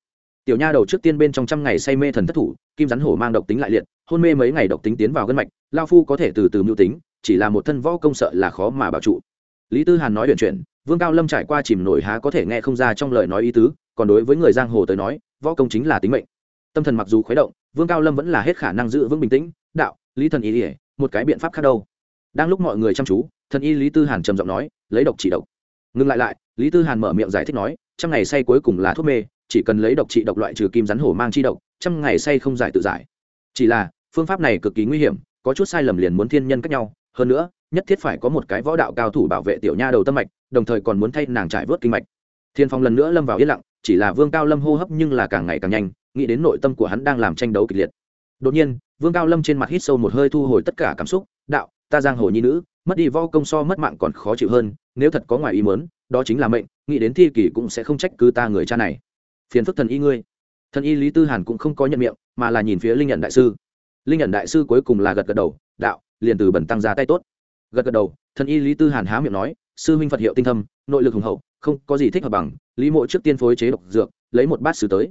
[SPEAKER 1] Tiểu nha đầu trước tiên bên trong trăm ngày say mê thần thất thủ, kim rắn hổ mang độc tính lại liệt hôn mê mấy ngày độc tính tiến vào gân mạch, lao phu có thể từ từ mưu tính, chỉ là một thân võ công sợ là khó mà bảo trụ. Lý tư hàn nói chuyện chuyện vương cao lâm trải qua chìm nổi há có thể nghe không ra trong lời nói ý tứ, còn đối với người giang hồ tới nói, võ công chính là tính mệnh. Tâm thần mặc dù khuấy động, vương cao lâm vẫn là hết khả năng giữ vững bình tĩnh, đạo, lý thần ý ỉa một cái biện pháp khác đâu. Đang lúc mọi người chăm chú, thần y lý tư hàn trầm giọng nói, lấy độc chỉ độc. Ngừng lại lại, lý tư hàn mở miệng giải thích nói, trăm ngày say cuối cùng là thuốc mê, chỉ cần lấy độc trị độc loại trừ kim rắn hổ mang chi độc, trăm ngày say không giải tự giải. Chỉ là phương pháp này cực kỳ nguy hiểm, có chút sai lầm liền muốn thiên nhân cách nhau. Hơn nữa, nhất thiết phải có một cái võ đạo cao thủ bảo vệ tiểu nha đầu tâm mạch, đồng thời còn muốn thay nàng trải vớt kinh mạch. Thiên phong lần nữa lâm vào yên lặng, chỉ là vương cao lâm hô hấp nhưng là càng ngày càng nhanh, nghĩ đến nội tâm của hắn đang làm tranh đấu kịch liệt. Đột nhiên, vương cao lâm trên mặt hít sâu một hơi thu hồi tất cả cảm xúc, đạo, ta giang hồ nhi nữ, mất đi võ công so mất mạng còn khó chịu hơn, nếu thật có ngoài ý muốn, đó chính là mệnh, nghĩ đến thi kỷ cũng sẽ không trách cứ ta người cha này. Phiền phức thần y ngươi. Thần y lý tư hàn cũng không có nhận miệng, mà là nhìn phía linh nhận đại sư linh nhận đại sư cuối cùng là gật gật đầu, đạo, liền từ bẩn tăng ra tay tốt. Gật gật đầu, thần y lý tư hàn há miệng nói, sư huynh phật hiệu tinh thâm, nội lực hùng hậu, không có gì thích hợp bằng, lý mộ trước tiên phối chế độc dược, lấy một bát sứ tới.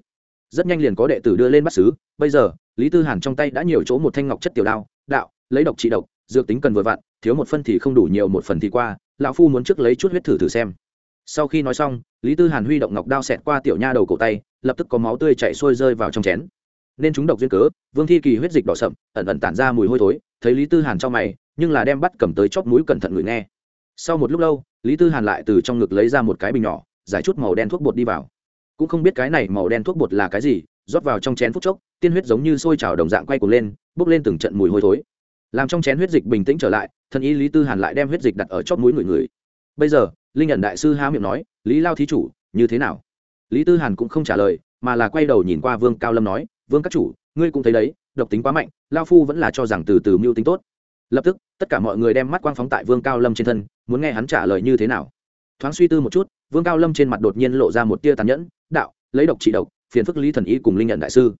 [SPEAKER 1] Rất nhanh liền có đệ tử đưa lên bát sứ, bây giờ, lý tư hàn trong tay đã nhiều chỗ một thanh ngọc chất tiểu đao, đạo, lấy độc trị độc, dược tính cần vừa vặn, thiếu một phân thì không đủ nhiều một phần thì qua, lão phu muốn trước lấy chút huyết thử thử xem. Sau khi nói xong, lý tư hàn huy động ngọc đao xẹt qua tiểu nha đầu cổ tay, lập tức có máu tươi chảy xuôi rơi vào trong chén nên chúng độc duyên cớ, vương thi kỳ huyết dịch đỏ sậm, ẩn ẩn tản ra mùi hôi thối, thấy lý tư hàn trong mày, nhưng là đem bắt cầm tới chóp mũi cẩn thận người nghe. Sau một lúc lâu, lý tư hàn lại từ trong ngực lấy ra một cái bình nhỏ, giải chút màu đen thuốc bột đi vào. Cũng không biết cái này màu đen thuốc bột là cái gì, rót vào trong chén phút chốc, tiên huyết giống như sôi trào đồng dạng quay cuồng lên, bốc lên từng trận mùi hôi thối. Làm trong chén huyết dịch bình tĩnh trở lại, thân y lý tư hàn lại đem huyết dịch đặt ở chóp mũi người người bây giờ, linh nhận đại sư há miệng nói, lý lao thí chủ, như thế nào? Lý tư hàn cũng không trả lời, mà là quay đầu nhìn qua vương cao lâm nói vương các chủ, ngươi cũng thấy đấy, độc tính quá mạnh, lao phu vẫn là cho rằng từ từ mưu tính tốt. Lập tức, tất cả mọi người đem mắt quang phóng tại vương cao lâm trên thân, muốn nghe hắn trả lời như thế nào. Thoáng suy tư một chút, vương cao lâm trên mặt đột nhiên lộ ra một tia tàn nhẫn, đạo, lấy độc trị độc, phiền phức lý thần y cùng linh nhận đại sư.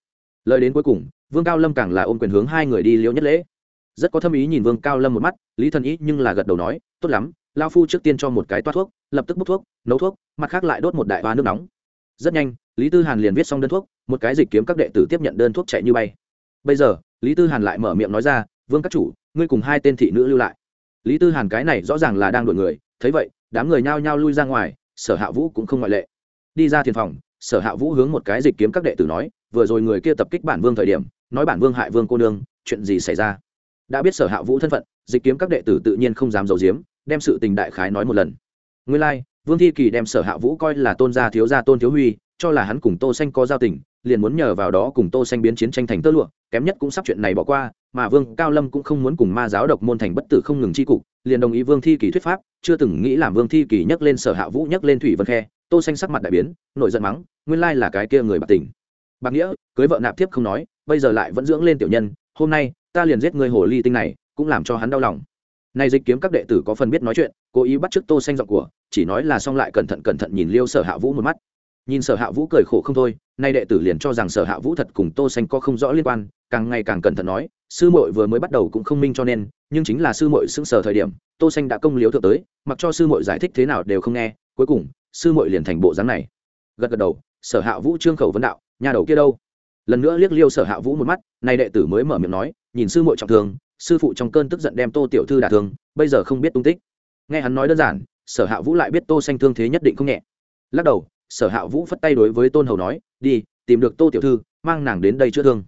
[SPEAKER 1] Lời đến cuối cùng, vương cao lâm càng là ôm quyền hướng hai người đi liễu nhất lễ. Rất có thâm ý nhìn vương cao lâm một mắt, lý thần y nhưng là gật đầu nói, tốt lắm, lao phu trước tiên cho một cái toát thuốc, lập tức bốc thuốc, nấu thuốc, mặt khác lại đốt một đại hoa nước nóng. Rất nhanh, lý tư hàn liền viết xong đơn thuốc một cái dịch kiếm các đệ tử tiếp nhận đơn thuốc chạy như bay. Bây giờ lý tư hàn lại mở miệng nói ra vương các chủ ngươi cùng hai tên thị nữ lưu lại. Lý tư hàn cái này rõ ràng là đang đuổi người thấy vậy đám người nhao nhao lui ra ngoài sở hạ vũ cũng không ngoại lệ. Đi ra thiền phòng sở hạ vũ hướng một cái dịch kiếm các đệ tử nói vừa rồi người kia tập kích bản vương thời điểm nói bản vương hại vương cô nương chuyện gì xảy ra? Đã biết sở hạ vũ thân phận dịch kiếm các đệ tử tự nhiên không dám giấu giếm đem sự tình đại khái nói một lần. Nguyên lai、like, vương thi kỳ đem sở hạ vũ coi là tôn gia thiếu gia tôn thiếu huy cho là hắn cùng tô xanh có giao tình, liền muốn nhờ vào đó cùng tô xanh biến chiến tranh thành tơ lụa, kém nhất cũng sắp chuyện này bỏ qua, mà vương cao lâm cũng không muốn cùng ma giáo độc môn thành bất tử không ngừng chi cục, liền đồng ý vương thi kỳ thuyết pháp, chưa từng nghĩ làm vương thi kỳ nhắc lên sở hạ vũ nhắc lên thủy vân khe. Tô xanh sắc mặt đại biến, nổi giận mắng, nguyên lai là cái kia người bạc tình. Bạc nghĩa, cưới vợ nạp tiếp không nói, bây giờ lại vẫn dưỡng lên tiểu nhân, hôm nay, ta liền giết người hồ ly tinh này, cũng làm cho hắn đau lòng. Nay dịch kiếm các đệ tử có phần biết nói chuyện, cố ý bắt chước tô xanh giọng của, chỉ nói là xong lại cẩn thận cẩn thận nhìn liêu sở hạ vũ một mắt nhìn sở hạ vũ cười khổ không thôi, nay đệ tử liền cho rằng sở hạ vũ thật cùng tô xanh có không rõ liên quan, càng ngày càng cẩn thận nói, sư muội vừa mới bắt đầu cũng không minh cho nên, nhưng chính là sư muội sững sờ thời điểm, tô xanh đã công liếu thượng tới, mặc cho sư muội giải thích thế nào đều không nghe, cuối cùng, sư muội liền thành bộ dáng này. Gật gật đầu, sở hạ vũ trương khẩu vấn đạo, nhà đầu kia đâu? Lần nữa liếc liêu sở hạ vũ một mắt, nay đệ tử mới mở miệng nói, nhìn sư muội trọng thương, sư phụ trong cơn tức giận đem tô tiểu thư đả thương, bây giờ không biết tung tích. Nghe hắn nói đơn giản, sở hạ vũ lại biết tô xanh thương thế nhất định không nhẹ. Lắc đầu sở hạ vũ phất tay đối với tôn hầu nói, đi, tìm được tô tiểu thư, mang nàng đến đây chữa thương.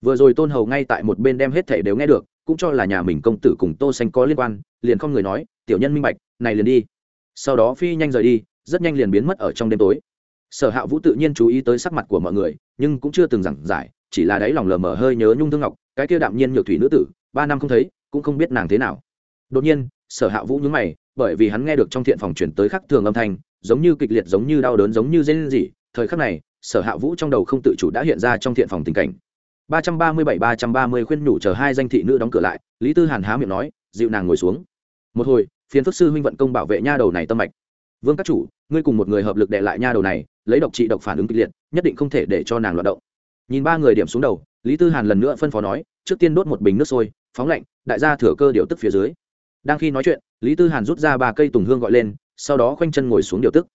[SPEAKER 1] Vừa rồi tôn hầu ngay tại một bên đem hết thảy đều nghe được, cũng cho là nhà mình công tử cùng tô xanh có liên quan, liền không người nói, tiểu nhân minh bạch, này liền đi. Sau đó phi nhanh rời đi, rất nhanh liền biến mất ở trong đêm tối. Sở hạ vũ tự nhiên chú ý tới sắc mặt của mọi người, nhưng cũng chưa từng giảng giải, chỉ là đáy lòng lờ mờ hơi nhớ nhung thương ngọc, cái kia đạm nhiên nhược thủy nữ tử, ba năm không thấy, cũng không biết nàng thế nào. Đột nhiên, sở hạ vũ nhướng mày, bởi vì hắn nghe được trong thiện phòng chuyển tới khắc thường âm thanh giống như kịch liệt, giống như đau đớn, giống như dây gì thời khắc này, sở hạ vũ trong đầu không tự chủ đã hiện ra trong thiện phòng tình cảnh. ba trăm ba mươi bảy, ba trăm ba mươi khuyên nhủ chờ hai danh thị nữ đóng cửa lại, lý tư hàn há miệng nói, dịu nàng ngồi xuống. Một hồi phiến phước sư huynh vận công bảo vệ nha đầu này tâm mạch. Vương các chủ, ngươi cùng một người hợp lực đệ lại nha đầu này, lấy độc trị độc phản ứng kịch liệt, nhất định không thể để cho nàng loạt động. Nhìn ba người điểm xuống đầu, lý tư hàn lần nữa phân phó nói, trước tiên đốt một bình nước sôi, phóng lạnh, đại gia thừa cơ điều tức phía dưới. Đang khi nói chuyện, lý tư hàn rút ra ba cây tùng hương gọi lên sau đó khoanh chân ngồi xuống điều tức.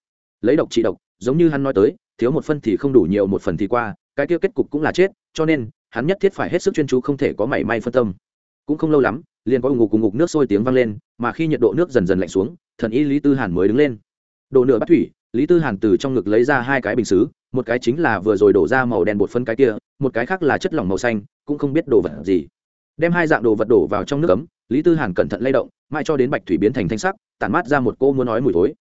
[SPEAKER 1] Lấy độc trị độc, giống như hắn nói tới, thiếu một phân thì không đủ nhiều, một phần thì qua, cái kia kết cục cũng là chết, cho nên, hắn nhất thiết phải hết sức chuyên chú không thể có mảy may phân tâm. Cũng không lâu lắm, liền có ngục cùng ngục nước sôi tiếng vang lên, mà khi nhiệt độ nước dần dần lạnh xuống, thần y lý tư hàn mới đứng lên. Đổ nửa bắt thủy, lý tư hàn từ trong ngực lấy ra hai cái bình xứ, một cái chính là vừa rồi đổ ra màu đen bột phân cái kia, một cái khác là chất lỏng màu xanh, cũng không biết đồ vật gì. Đem hai dạng đồ vật đổ vào trong nước cấm lý tư hàn cẩn thận lay động, mãi cho đến bạch thủy biến thành thanh sắc, tản mát ra một cô muốn nói mùi thối.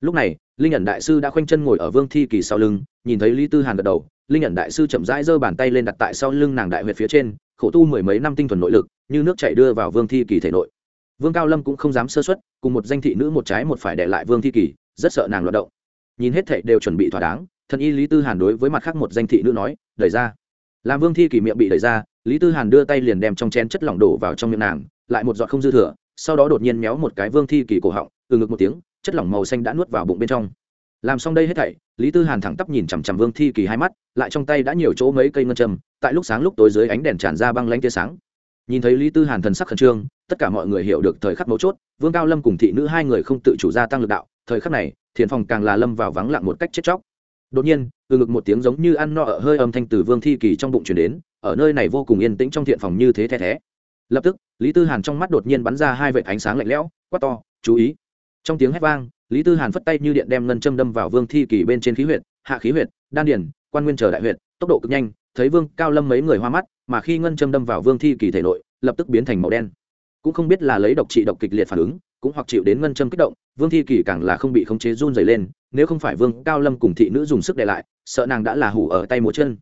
[SPEAKER 1] Lúc này, linh ẩn đại sư đã khoanh chân ngồi ở vương thi kỳ sau lưng, nhìn thấy lý tư hàn gật đầu, linh ẩn đại sư chậm rãi giơ bàn tay lên đặt tại sau lưng nàng đại huyệt phía trên, khổ tu mười mấy năm tinh thuần nội lực, như nước chảy đưa vào vương thi kỳ thể nội. Vương cao lâm cũng không dám sơ xuất cùng một danh thị nữ một trái một phải để lại vương thi kỳ, rất sợ nàng loạt động. Nhìn hết thệ đều chuẩn bị thỏa đáng, thần y lý tư hàn đối với mặt khác một danh thị nữ nói, đẩy ra. Làm vương thi kỳ miệng bị đẩy ra, lý tư hàn đưa tay liền đem trong chén chất lỏng đổ vào trong miệng nàng lại một giọt không dư thừa, sau đó đột nhiên méo một cái vương thi kỳ cổ họng, từ ngực một tiếng, chất lỏng màu xanh đã nuốt vào bụng bên trong. Làm xong đây hết thảy, lý tư hàn thẳng tắp nhìn chằm chằm vương thi kỳ hai mắt, lại trong tay đã nhiều chỗ mấy cây ngân châm, tại lúc sáng lúc tối dưới ánh đèn tràn ra băng lanh tia sáng. Nhìn thấy lý tư hàn thần sắc khẩn trương, tất cả mọi người hiểu được thời khắc mấu chốt, vương cao lâm cùng thị nữ hai người không tự chủ gia tăng lực đạo, thời khắc này, thiền phòng càng là lâm vào vắng lặng một cách chết chóc. Đột nhiên, từ ngực một tiếng giống như ăn no ở hơi âm thanh từ vương thi kỳ trong bụng chuyển đến, ở nơi này vô cùng yên tĩnh trong thiện phòng như thế the thé lập tức lý tư hàn trong mắt đột nhiên bắn ra hai vệt ánh sáng lạnh lẽo quát to chú ý! Trong tiếng hét vang lý tư hàn phất tay như điện đem ngân châm đâm vào vương thi kỳ bên trên khí huyệt hạ khí huyệt đan điển, quan nguyên trở đại huyệt tốc độ cực nhanh thấy vương cao lâm mấy người hoa mắt mà khi ngân châm đâm vào vương thi kỳ thể nội lập tức biến thành màu đen. Cũng không biết là lấy độc trị độc kịch liệt phản ứng cũng hoặc chịu đến ngân châm kích động vương thi kỳ càng là không bị khống chế run dày lên nếu không phải vương cao lâm cùng thị nữ dùng sức để lại sợ nàng đã là hủ ở tay múa chân.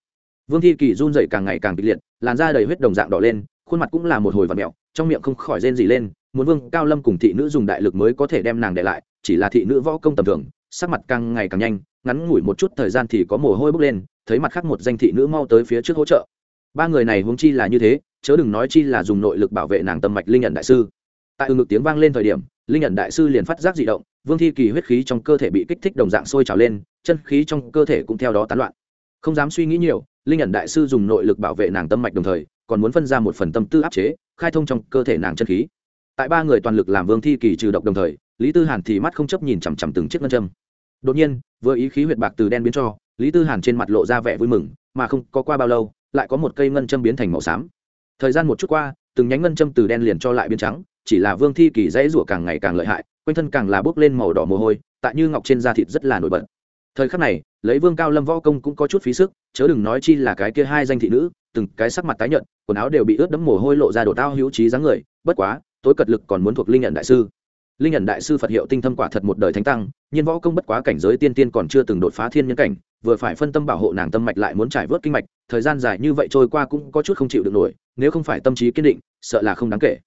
[SPEAKER 1] Vương thi kỳ run dày càng ngày càng kịch liệt làn da đầy huyết đồng dạng đỏ lên khuôn mặt cũng là một hồi vặn mẹo, trong miệng không khỏi rên gì lên, muốn vương cao lâm cùng thị nữ dùng đại lực mới có thể đem nàng để lại, chỉ là thị nữ võ công tầm thường, sắc mặt càng ngày càng nhanh, ngắn ngủi một chút thời gian thì có mồ hôi bốc lên, thấy mặt khác một danh thị nữ mau tới phía trước hỗ trợ. Ba người này huống chi là như thế, chớ đừng nói chi là dùng nội lực bảo vệ nàng tâm mạch linh nhận đại sư. Tại ừ ngực tiếng vang lên thời điểm, linh nhận đại sư liền phát giác dị động, vương thi kỳ huyết khí trong cơ thể bị kích thích đồng dạng sôi trào lên, chân khí trong cơ thể cũng theo đó tán loạn. Không dám suy nghĩ nhiều, linh nhận đại sư dùng nội lực bảo vệ nàng tâm mạch đồng thời còn muốn phân ra một phần tâm tư áp chế, khai thông trong cơ thể nàng chân khí. Tại ba người toàn lực làm vương thi kỳ trừ độc đồng thời, lý tư hàn thì mắt không chấp nhìn chằm chằm từng chiếc ngân châm. Đột nhiên, vừa ý khí huyệt bạc từ đen biến cho, lý tư hàn trên mặt lộ ra vẻ vui mừng, mà không có qua bao lâu, lại có một cây ngân châm biến thành màu xám. Thời gian một chút qua, từng nhánh ngân châm từ đen liền cho lại biến trắng, chỉ là vương thi kỳ dãy rủa càng ngày càng lợi hại, quanh thân càng là bốc lên màu đỏ mồ hôi, tại như ngọc trên da thịt rất là nổi bật. Thời khắc này, lấy vương cao lâm võ công cũng có chút phí sức, chớ đừng nói chi là cái kia hai danh thị nữ, từng cái sắc mặt tái nhợt quần áo đều bị ướt đẫm mồ hôi lộ ra đổ tao hữu trí dáng người, bất quá, tối cật lực còn muốn thuộc linh nhận đại sư. Linh nhận đại sư phật hiệu tinh thâm quả thật một đời thánh tăng, nhiên võ công bất quá cảnh giới tiên tiên còn chưa từng đột phá thiên nhân cảnh, vừa phải phân tâm bảo hộ nàng tâm mạch lại muốn trải vớt kinh mạch, thời gian dài như vậy trôi qua cũng có chút không chịu được nổi, nếu không phải tâm trí kiên định, sợ là không đáng kể.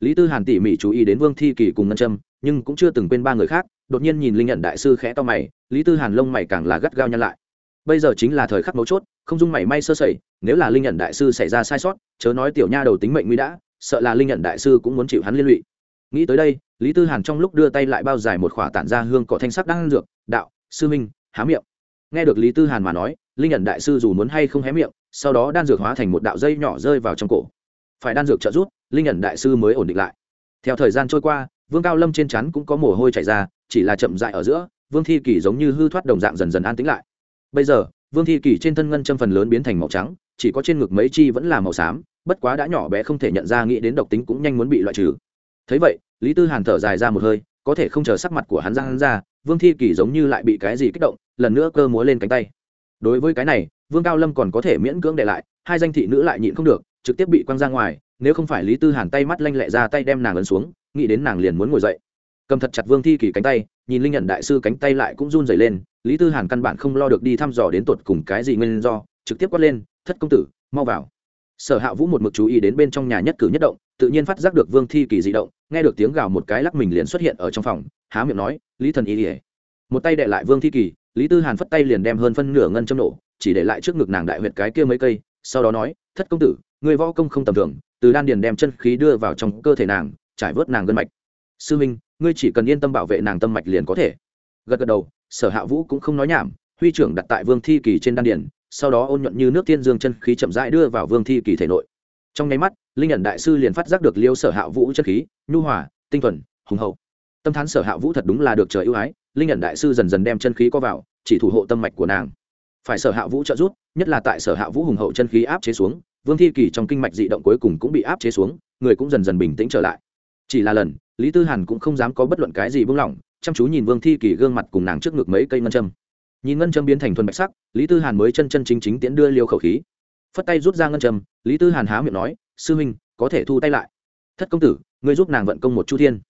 [SPEAKER 1] Lý tư hàn tỉ mỉ chú ý đến vương thi kỳ cùng ngân trâm nhưng cũng chưa từng quên ba người khác, đột nhiên nhìn linh nhận đại sư khẽ to mày, lý tư hàn lông mày càng là gắt gao nhăn lại. Bây giờ chính là thời khắc mấu chốt, không dung mảy may sơ sẩy nếu là linh nhận đại sư xảy ra sai sót, chớ nói tiểu nha đầu tính mệnh nguy đã, sợ là linh nhận đại sư cũng muốn chịu hắn liên lụy. Nghĩ tới đây, lý tư hàn trong lúc đưa tay lại bao dài một khỏa tản ra hương cỏ thanh sắc đang dược, đạo, sư minh, há miệng. Nghe được lý tư hàn mà nói, linh nhận đại sư dù muốn hay không hé miệng, sau đó đan dược hóa thành một đạo dây nhỏ rơi vào trong cổ. Phải đan dược trợ giúp, linh nhận đại sư mới ổn định lại. Theo thời gian trôi qua, vương cao lâm trên chắn cũng có mồ hôi chảy ra, chỉ là chậm dại ở giữa, vương thi kỳ giống như hư thoát đồng dạng dần dần an tĩnh lại. Bây giờ vương thi kỳ trên thân ngân châm phần lớn biến thành màu trắng, chỉ có trên ngực mấy chi vẫn là màu xám, bất quá đã nhỏ bé không thể nhận ra nghĩ đến độc tính cũng nhanh muốn bị loại trừ. Thấy vậy, lý tư hàn thở dài ra một hơi, có thể không chờ sắc mặt của hắn ra hắn ra, vương thi kỳ giống như lại bị cái gì kích động, lần nữa cơ múa lên cánh tay. Đối với cái này, vương cao lâm còn có thể miễn cưỡng để lại, hai danh thị nữ lại nhịn không được, trực tiếp bị quăng ra ngoài, nếu không phải lý tư hàn tay mắt lanh lẹ ra tay đem nàng ấn xuống, nghĩ đến nàng liền muốn ngồi dậy cầm thật chặt vương thi kỳ cánh tay, nhìn linh nhận đại sư cánh tay lại cũng run dày lên, lý tư hàn căn bản không lo được đi thăm dò đến tột cùng cái gì nguyên do, trực tiếp quát lên, thất công tử, mau vào. Sở hạ vũ một mực chú ý đến bên trong nhà nhất cử nhất động, tự nhiên phát giác được vương thi kỳ di động, nghe được tiếng gào một cái lắc mình liền xuất hiện ở trong phòng, há miệng nói, lý thần ý ỉa một tay đệ lại vương thi kỳ, lý tư hàn phất tay liền đem hơn phân nửa ngân châm nổ, chỉ để lại trước ngực nàng đại huyệt cái kia mấy cây, sau đó nói, thất công tử người võ công không tầm thường, từ đan điền đem chân khí đưa vào trong cơ thể nàng, trải vớt nàng gân mạch sư minh, ngươi chỉ cần yên tâm bảo vệ nàng tâm mạch liền có thể. Gật gật đầu, sở hạ vũ cũng không nói nhảm, huy trưởng đặt tại vương thi kỳ trên đan điền, sau đó ôn nhuận như nước tiên dương chân khí chậm rãi đưa vào vương thi kỳ thể nội. Trong nháy mắt, linh nhận đại sư liền phát giác được liêu sở hạ vũ chân khí, nhu hòa, tinh thuần, hùng hậu. Tâm thán sở hạ vũ thật đúng là được trời ưu ái, linh nhận đại sư dần dần đem chân khí có vào, chỉ thủ hộ tâm mạch của nàng. Phải sở hạ vũ trợ giúp, nhất là tại sở hạ vũ hùng hậu chân khí áp chế xuống, vương thi kỳ trong kinh mạch dị động cuối cùng cũng bị áp chế xuống, người cũng dần dần bình tĩnh trở lại. Chỉ là lần lý tư hàn cũng không dám có bất luận cái gì buông lỏng, chăm chú nhìn vương thi kỳ gương mặt cùng nàng trước ngực mấy cây ngân châm. Nhìn ngân châm biến thành thuần bạch sắc, lý tư hàn mới chân chân chính chính tiễn đưa liêu khẩu khí. Phất tay rút ra ngân châm, lý tư hàn há miệng nói, sư huynh, có thể thu tay lại. Thất công tử, ngươi giúp nàng vận công một chu thiên.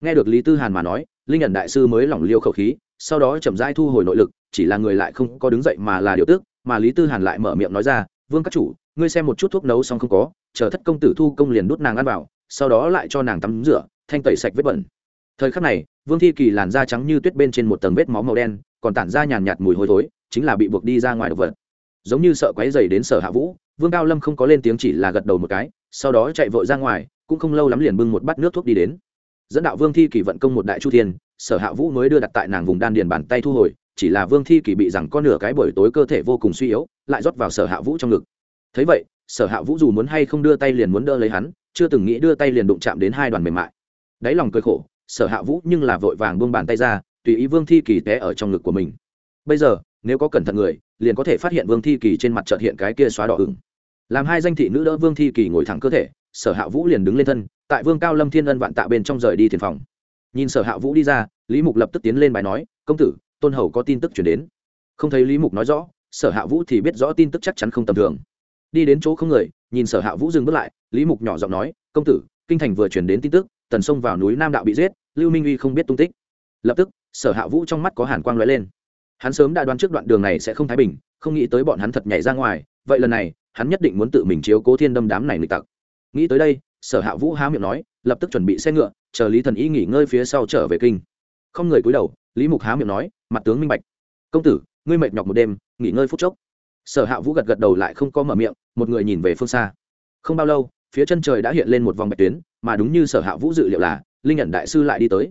[SPEAKER 1] Nghe được lý tư hàn mà nói, linh nhận đại sư mới lỏng liêu khẩu khí, sau đó chậm rãi thu hồi nội lực, chỉ là người lại không có đứng dậy mà là điều tước mà lý tư hàn lại mở miệng nói ra, vương các chủ, ngươi xem một chút thuốc nấu xong không có, chờ thất công tử thu công liền đút nàng ăn vào, sau đó lại cho nàng tắm rửa thanh tẩy sạch vết bẩn. Thời khắc này, vương thi kỳ làn da trắng như tuyết bên trên một tầng vết máu màu đen, còn tản ra nhàn nhạt mùi hôi thối, chính là bị buộc đi ra ngoài đ ộ vật. Giống như sợ quáy dày đến sở hạ vũ, vương cao lâm không có lên tiếng chỉ là gật đầu một cái, sau đó chạy vội ra ngoài, cũng không lâu lắm liền bưng một bát nước thuốc đi đến. Dẫn đạo vương thi kỳ vận công một đại chu thiên, sở hạ vũ mới đưa đặt tại nàng vùng đan điền bàn tay thu hồi, chỉ là vương thi kỳ bị rằng con nửa cái buổi tối cơ thể vô cùng suy yếu, lại rót vào sở hạ vũ trong ngực. Thấy vậy, sở hạ vũ dù muốn hay không đưa tay liền muốn đỡ lấy hắn, chưa từng nghĩ đưa tay liền đụng chạm đến hai đoàn mềm mại đáy lòng cười khổ, sở hạ vũ nhưng là vội vàng buông bàn tay ra, tùy ý vương thi kỳ té ở trong ngực của mình. Bây giờ, nếu có cẩn thận người, liền có thể phát hiện vương thi kỳ trên mặt trợt hiện cái kia xóa đỏ ửng. Làm hai danh thị nữ đỡ vương thi kỳ ngồi thẳng cơ thể, sở hạ vũ liền đứng lên thân, tại vương cao lâm thiên ân vạn tạ bên trong rời đi thiền phòng. Nhìn sở hạ vũ đi ra, lý mục lập tức tiến lên bài nói, công tử, tôn hầu có tin tức chuyển đến. Không thấy lý mục nói rõ, sở hạ vũ thì biết rõ tin tức chắc chắn không tầm thường. Đi đến chỗ không người, nhìn sở hạ vũ dừng bước lại, lý mục nhỏ giọng nói, công tử, kinh thành vừa chuyển đến tin tức tần sông vào núi nam đạo bị giết, lưu minh uy không biết tung tích. Lập tức, sở hạ vũ trong mắt có hàn quang lóe lên. Hắn sớm đã đoán trước đoạn đường này sẽ không thái bình, không nghĩ tới bọn hắn thật nhảy ra ngoài, vậy lần này, hắn nhất định muốn tự mình chiếu cố thiên đâm đám này nghịch tặc. Nghĩ tới đây, sở hạ vũ há miệng nói, lập tức chuẩn bị xe ngựa, chờ lý thần y nghỉ ngơi phía sau trở về kinh. Không người cúi đầu, lý mục há miệng nói, mặt tướng minh bạch. Công tử, ngươi mệt nhọc một đêm, nghỉ ngơi phút chốc. Sở hạ vũ gật gật đầu lại không có mở miệng, một người nhìn về phương xa. Không bao lâu phía chân trời đã hiện lên một vòng bạch tuyến, mà đúng như sở hạ vũ dự liệu là, linh nhận đại sư lại đi tới.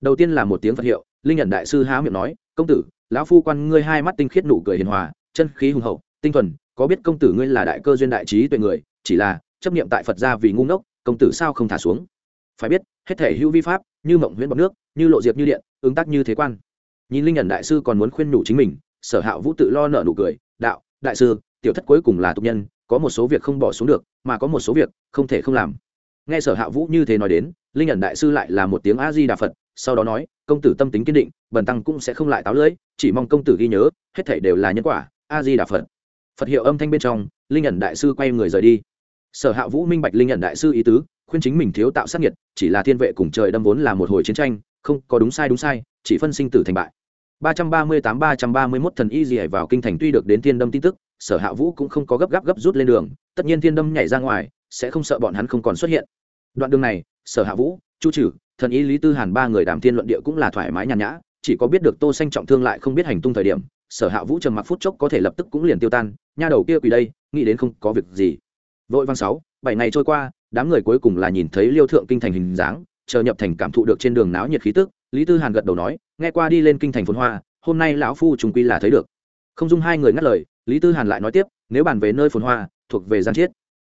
[SPEAKER 1] Đầu tiên là một tiếng phật hiệu, linh nhận đại sư há miệng nói, công tử, lão phu quan ngươi hai mắt tinh khiết nụ cười hiền hòa, chân khí hùng hậu, tinh thuần, có biết công tử ngươi là đại cơ duyên đại trí tuệ người, chỉ là, chấp niệm tại phật gia vì ngu ngốc, công tử sao không thả xuống? Phải biết, hết thể hữu vi pháp, như mộng huyễn bọc nước, như lộ diệp như điện, ứng tác như thế quan. Nhìn linh nhận đại sư còn muốn khuyên nhủ chính mình, sở hạ vũ tự lo nợ nụ cười, đạo, đại sư, tiểu thất cuối cùng là tục nhân có một số việc không bỏ xuống được, mà có một số việc không thể không làm. Nghe sở hạ vũ như thế nói đến, linh nhận đại sư lại là một tiếng a di đà phật, sau đó nói, công tử tâm tính kiên định, bần tăng cũng sẽ không lại táo lưỡi, chỉ mong công tử ghi nhớ, hết thảy đều là nhân quả. A di đà phật. Phật hiệu âm thanh bên trong, linh nhận đại sư quay người rời đi. Sở hạ vũ minh bạch linh nhận đại sư ý tứ, khuyên chính mình thiếu tạo sát nhiệt chỉ là thiên vệ cùng trời đâm vốn là một hồi chiến tranh, không có đúng sai đúng sai, chỉ phân sinh tử thành bại. 338-331 thần y gì vào kinh thành tuy được đến thiên đâm tin tức sở hạ vũ cũng không có gấp gáp gấp rút lên đường, tất nhiên thiên đâm nhảy ra ngoài, sẽ không sợ bọn hắn không còn xuất hiện. Đoạn đường này, sở hạ vũ, chu trừ thần y lý tư hàn ba người đàm thiên luận địa cũng là thoải mái nhàn nhã, chỉ có biết được tô xanh trọng thương lại không biết hành tung thời điểm, sở hạ vũ trầm mặc phút chốc có thể lập tức cũng liền tiêu tan, nha đầu kia quỳ đây, nghĩ đến không có việc gì. Vội văn sáu, bảy ngày trôi qua, đám người cuối cùng là nhìn thấy liêu thượng kinh thành hình dáng, chờ nhập thành cảm thụ được trên đường náo nhiệt khí tức, lý tư hàn gật đầu nói, nghe qua đi lên kinh thành phồn hoa, hôm nay lão phu trùng quy là thấy được. Không dung hai người ngắt lời lý tư hàn lại nói tiếp, nếu bàn về nơi phồn hoa, thuộc về giang chiết.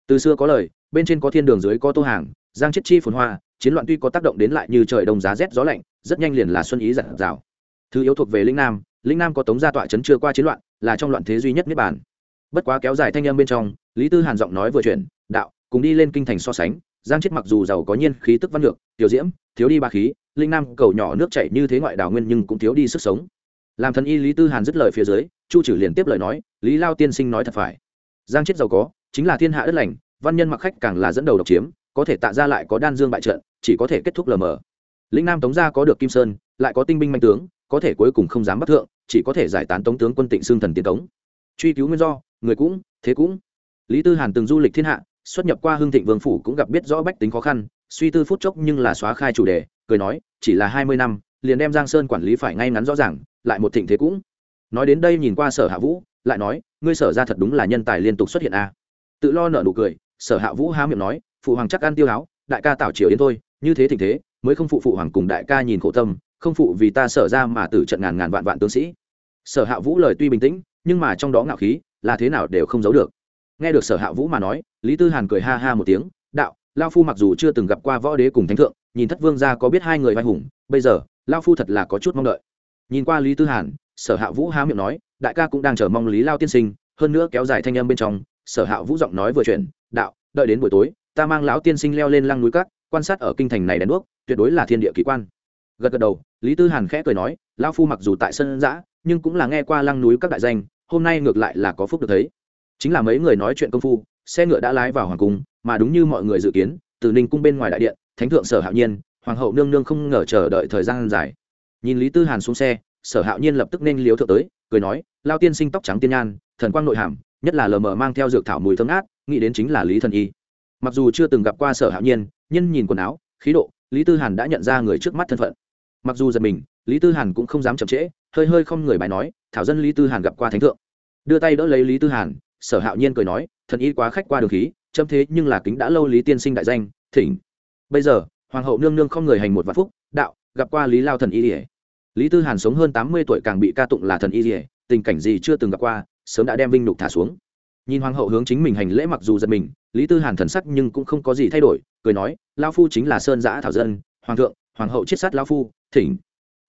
[SPEAKER 1] Từ xưa có lời, bên trên có thiên đường dưới có tô hàng, giang chiết chi phồn hoa, chiến loạn tuy có tác động đến lại như trời đông giá rét gió lạnh, rất nhanh liền là xuân ý giặt rào. Thứ yếu thuộc về lĩnh nam lĩnh nam có tống gia tọa chấn chưa qua chiến loạn, là trong loạn thế duy nhất niết bàn. Bất quá kéo dài thanh âm bên trong, lý tư hàn giọng nói vừa chuyển, đạo, cùng đi lên kinh thành so sánh, giang chết mặc dù giàu có nhiên khí tức văn lược tiểu diễm, thiếu đi ba khí, linh nam cầu nhỏ nước chảy như thế ngoại đào nguyên nhưng cũng thiếu đi sức sống. Làm thần y lý tư hàn dứt lời phía dưới chu trừ liền tiếp lời nói, lý lao tiên sinh nói thật phải. Giang chết giàu có, chính là thiên hạ đất lành, văn nhân mặc khách càng là dẫn đầu độc chiếm, có thể tạ ra lại có đan dương bại trận, chỉ có thể kết thúc lờ mờ. Lĩnh nam tống gia có được kim sơn, lại có tinh binh manh tướng, có thể cuối cùng không dám bắt thượng, chỉ có thể giải tán tống tướng quân tịnh xương thần tiến tống. Truy cứu nguyên do, người cũng, thế cũng. Lý tư hàn từng du lịch thiên hạ, xuất nhập qua hương thịnh vương phủ cũng gặp biết rõ bách tính khó khăn, suy tư phút chốc nhưng là xóa khai chủ đề, cười nói, chỉ là hai mươi năm, liền đem giang sơn quản lý phải ngay ngắn rõ ràng, lại một thịnh thế cũng nói đến đây nhìn qua sở hạ vũ, lại nói, ngươi sở ra thật đúng là nhân tài liên tục xuất hiện a. À. tự lo nợ nụ cười, sở hạ vũ há miệng nói, phụ hoàng chắc ăn tiêu áo, đại ca tảo triều đến thôi, như thế tình thế, mới không phụ phụ hoàng cùng đại ca nhìn khổ tâm, không phụ vì ta sở ra mà tử trận ngàn ngàn vạn vạn tướng sĩ. Sở hạ vũ lời tuy bình tĩnh, nhưng mà trong đó ngạo khí, là thế nào đều không giấu được. Nghe được sở hạ vũ mà nói, lý tư hàn cười ha ha một tiếng, đạo, lao phu mặc dù chưa từng gặp qua võ đế cùng thánh thượng, nhìn thất vương gia có biết hai người vai hùng, bây giờ, lao phu thật là có chút mong đợi. Nhìn qua lý tư hàn sở hạ vũ há miệng nói, đại ca cũng đang chờ mong lý lao tiên sinh, hơn nữa kéo dài thanh âm bên trong, sở hạ vũ giọng nói vừa chuyển, đạo, đợi đến buổi tối, ta mang lão tiên sinh leo lên lăng núi cát quan sát ở kinh thành này đèn đuốc, tuyệt đối là thiên địa kỳ quan. Gật gật đầu, lý tư hàn khẽ cười nói lao phu mặc dù tại sân giã, nhưng cũng là nghe qua lăng núi các đại danh, hôm nay ngược lại là có phúc được thấy. Chính là mấy người nói chuyện công phu, xe ngựa đã lái vào hoàng cung, mà đúng như mọi người dự kiến, từ ninh cung bên ngoài đại điện, thánh thượng sở hạo nhiên, hoàng hậu nương nương không ngờ chờ đợi thời gian dài. Nhìn lý tư hàn xuống xe sở hạo nhiên lập tức nên liếu thượng tới, cười nói, lao tiên sinh tóc trắng tiên nhan, thần quang nội hàm, nhất là lờ mờ mang theo dược thảo mùi thơm át nghĩ đến chính là lý thần y. Mặc dù chưa từng gặp qua sở hạo nhiên Nhân nhìn quần áo, khí độ, lý tư hàn đã nhận ra người trước mắt thân phận. Mặc dù giật mình, lý tư hàn cũng không dám chậm trễ, hơi hơi không người bài nói, thảo dân lý tư hàn gặp qua thánh thượng. Đưa tay đỡ lấy lý tư hàn, sở hạo nhiên cười nói, thần y quá khách qua đường khí châm thế nhưng là kính đã lâu lý tiên sinh đại danh, thỉnh. Bây giờ, hoàng hậu nương nương không người hành một vạn phúc, đạo, gặp qua lý lao thần y ỉa lý tư hàn sống hơn tám mươi tuổi càng bị ca tụng là thần y dỉa tình cảnh gì chưa từng gặp qua, sớm đã đem vinh nhục thả xuống. Nhìn hoàng hậu hướng chính mình hành lễ mặc dù giật mình, lý tư hàn thần sắc nhưng cũng không có gì thay đổi, cười nói lao phu chính là sơn giã thảo dân, hoàng thượng, hoàng hậu chiết sát lao phu, thỉnh.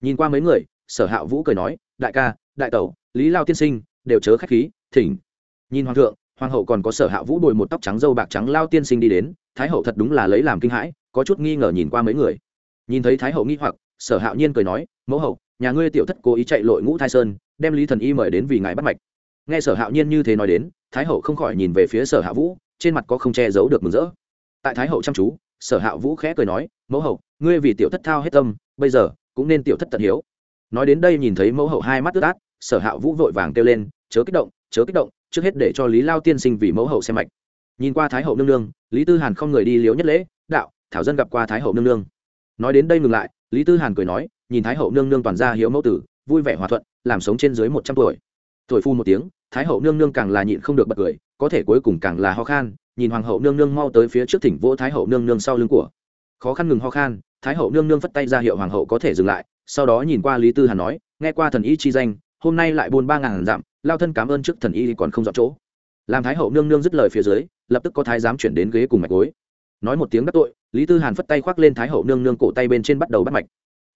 [SPEAKER 1] Nhìn qua mấy người, sở hạ vũ cười nói, đại ca, đại tẩu, lý lao tiên sinh, đều chớ khách khí, thỉnh. Nhìn hoàng thượng, hoàng hậu còn có sở hạ vũ đồi một tóc trắng dâu bạc trắng lao tiên sinh đi đến, thái hậu thật đúng là lấy làm kinh hãi, có chút nghi ngờ nhìn qua mấy người. Nhìn thấy thái hậu nghi hoặc sở hạo nhiên cười nói, mẫu hậu, nhà ngươi tiểu thất cố ý chạy lội ngũ thai sơn, đem lý thần y mời đến vì ngài bắt mạch. Nghe sở hạo nhiên như thế nói đến, thái hậu không khỏi nhìn về phía sở hạ vũ, trên mặt có không che giấu được mừng rỡ. Tại thái hậu chăm chú, sở hạ vũ khẽ cười nói, mẫu hậu, ngươi vì tiểu thất thao hết tâm, bây giờ cũng nên tiểu thất tận hiếu. Nói đến đây nhìn thấy mẫu hậu hai mắt ướt át, sở hạ vũ vội vàng kêu lên, chớ kích động, chớ kích động, trước hết để cho lý lao tiên sinh vì mẫu hậu xem mạch. Nhìn qua thái hậu nương nương, lý tư hàn không người đi liếu nhất lễ, đạo, thảo dân gặp qua thái hậu nương nương nói đến đây ngừng lại, lý tư hàn cười nói, nhìn thái hậu nương nương toàn gia hiếu mẫu tử, vui vẻ hòa thuận, làm sống trên dưới một trăm tuổi. Tuổi phu một tiếng, thái hậu nương nương càng là nhịn không được bật cười, có thể cuối cùng càng là ho khan, nhìn hoàng hậu nương nương mau tới phía trước thỉnh vỗ thái hậu nương nương sau lưng của. Khó khăn ngừng ho khan, thái hậu nương nương phất tay ra hiệu hoàng hậu có thể dừng lại, sau đó nhìn qua lý tư hàn nói, nghe qua thần y chi danh, hôm nay lại buôn ba ngàn dặm, lao thân cảm ơn trước thần y còn không dọn chỗ. Làm thái hậu nương nương dứt lời phía dưới, lập tức có thái giám chuyển đến ghế cùng mạch gối nói một tiếng đắc tội, lý tư hàn phất tay khoác lên thái hậu nương nương cổ tay bên trên bắt đầu bắt mạch.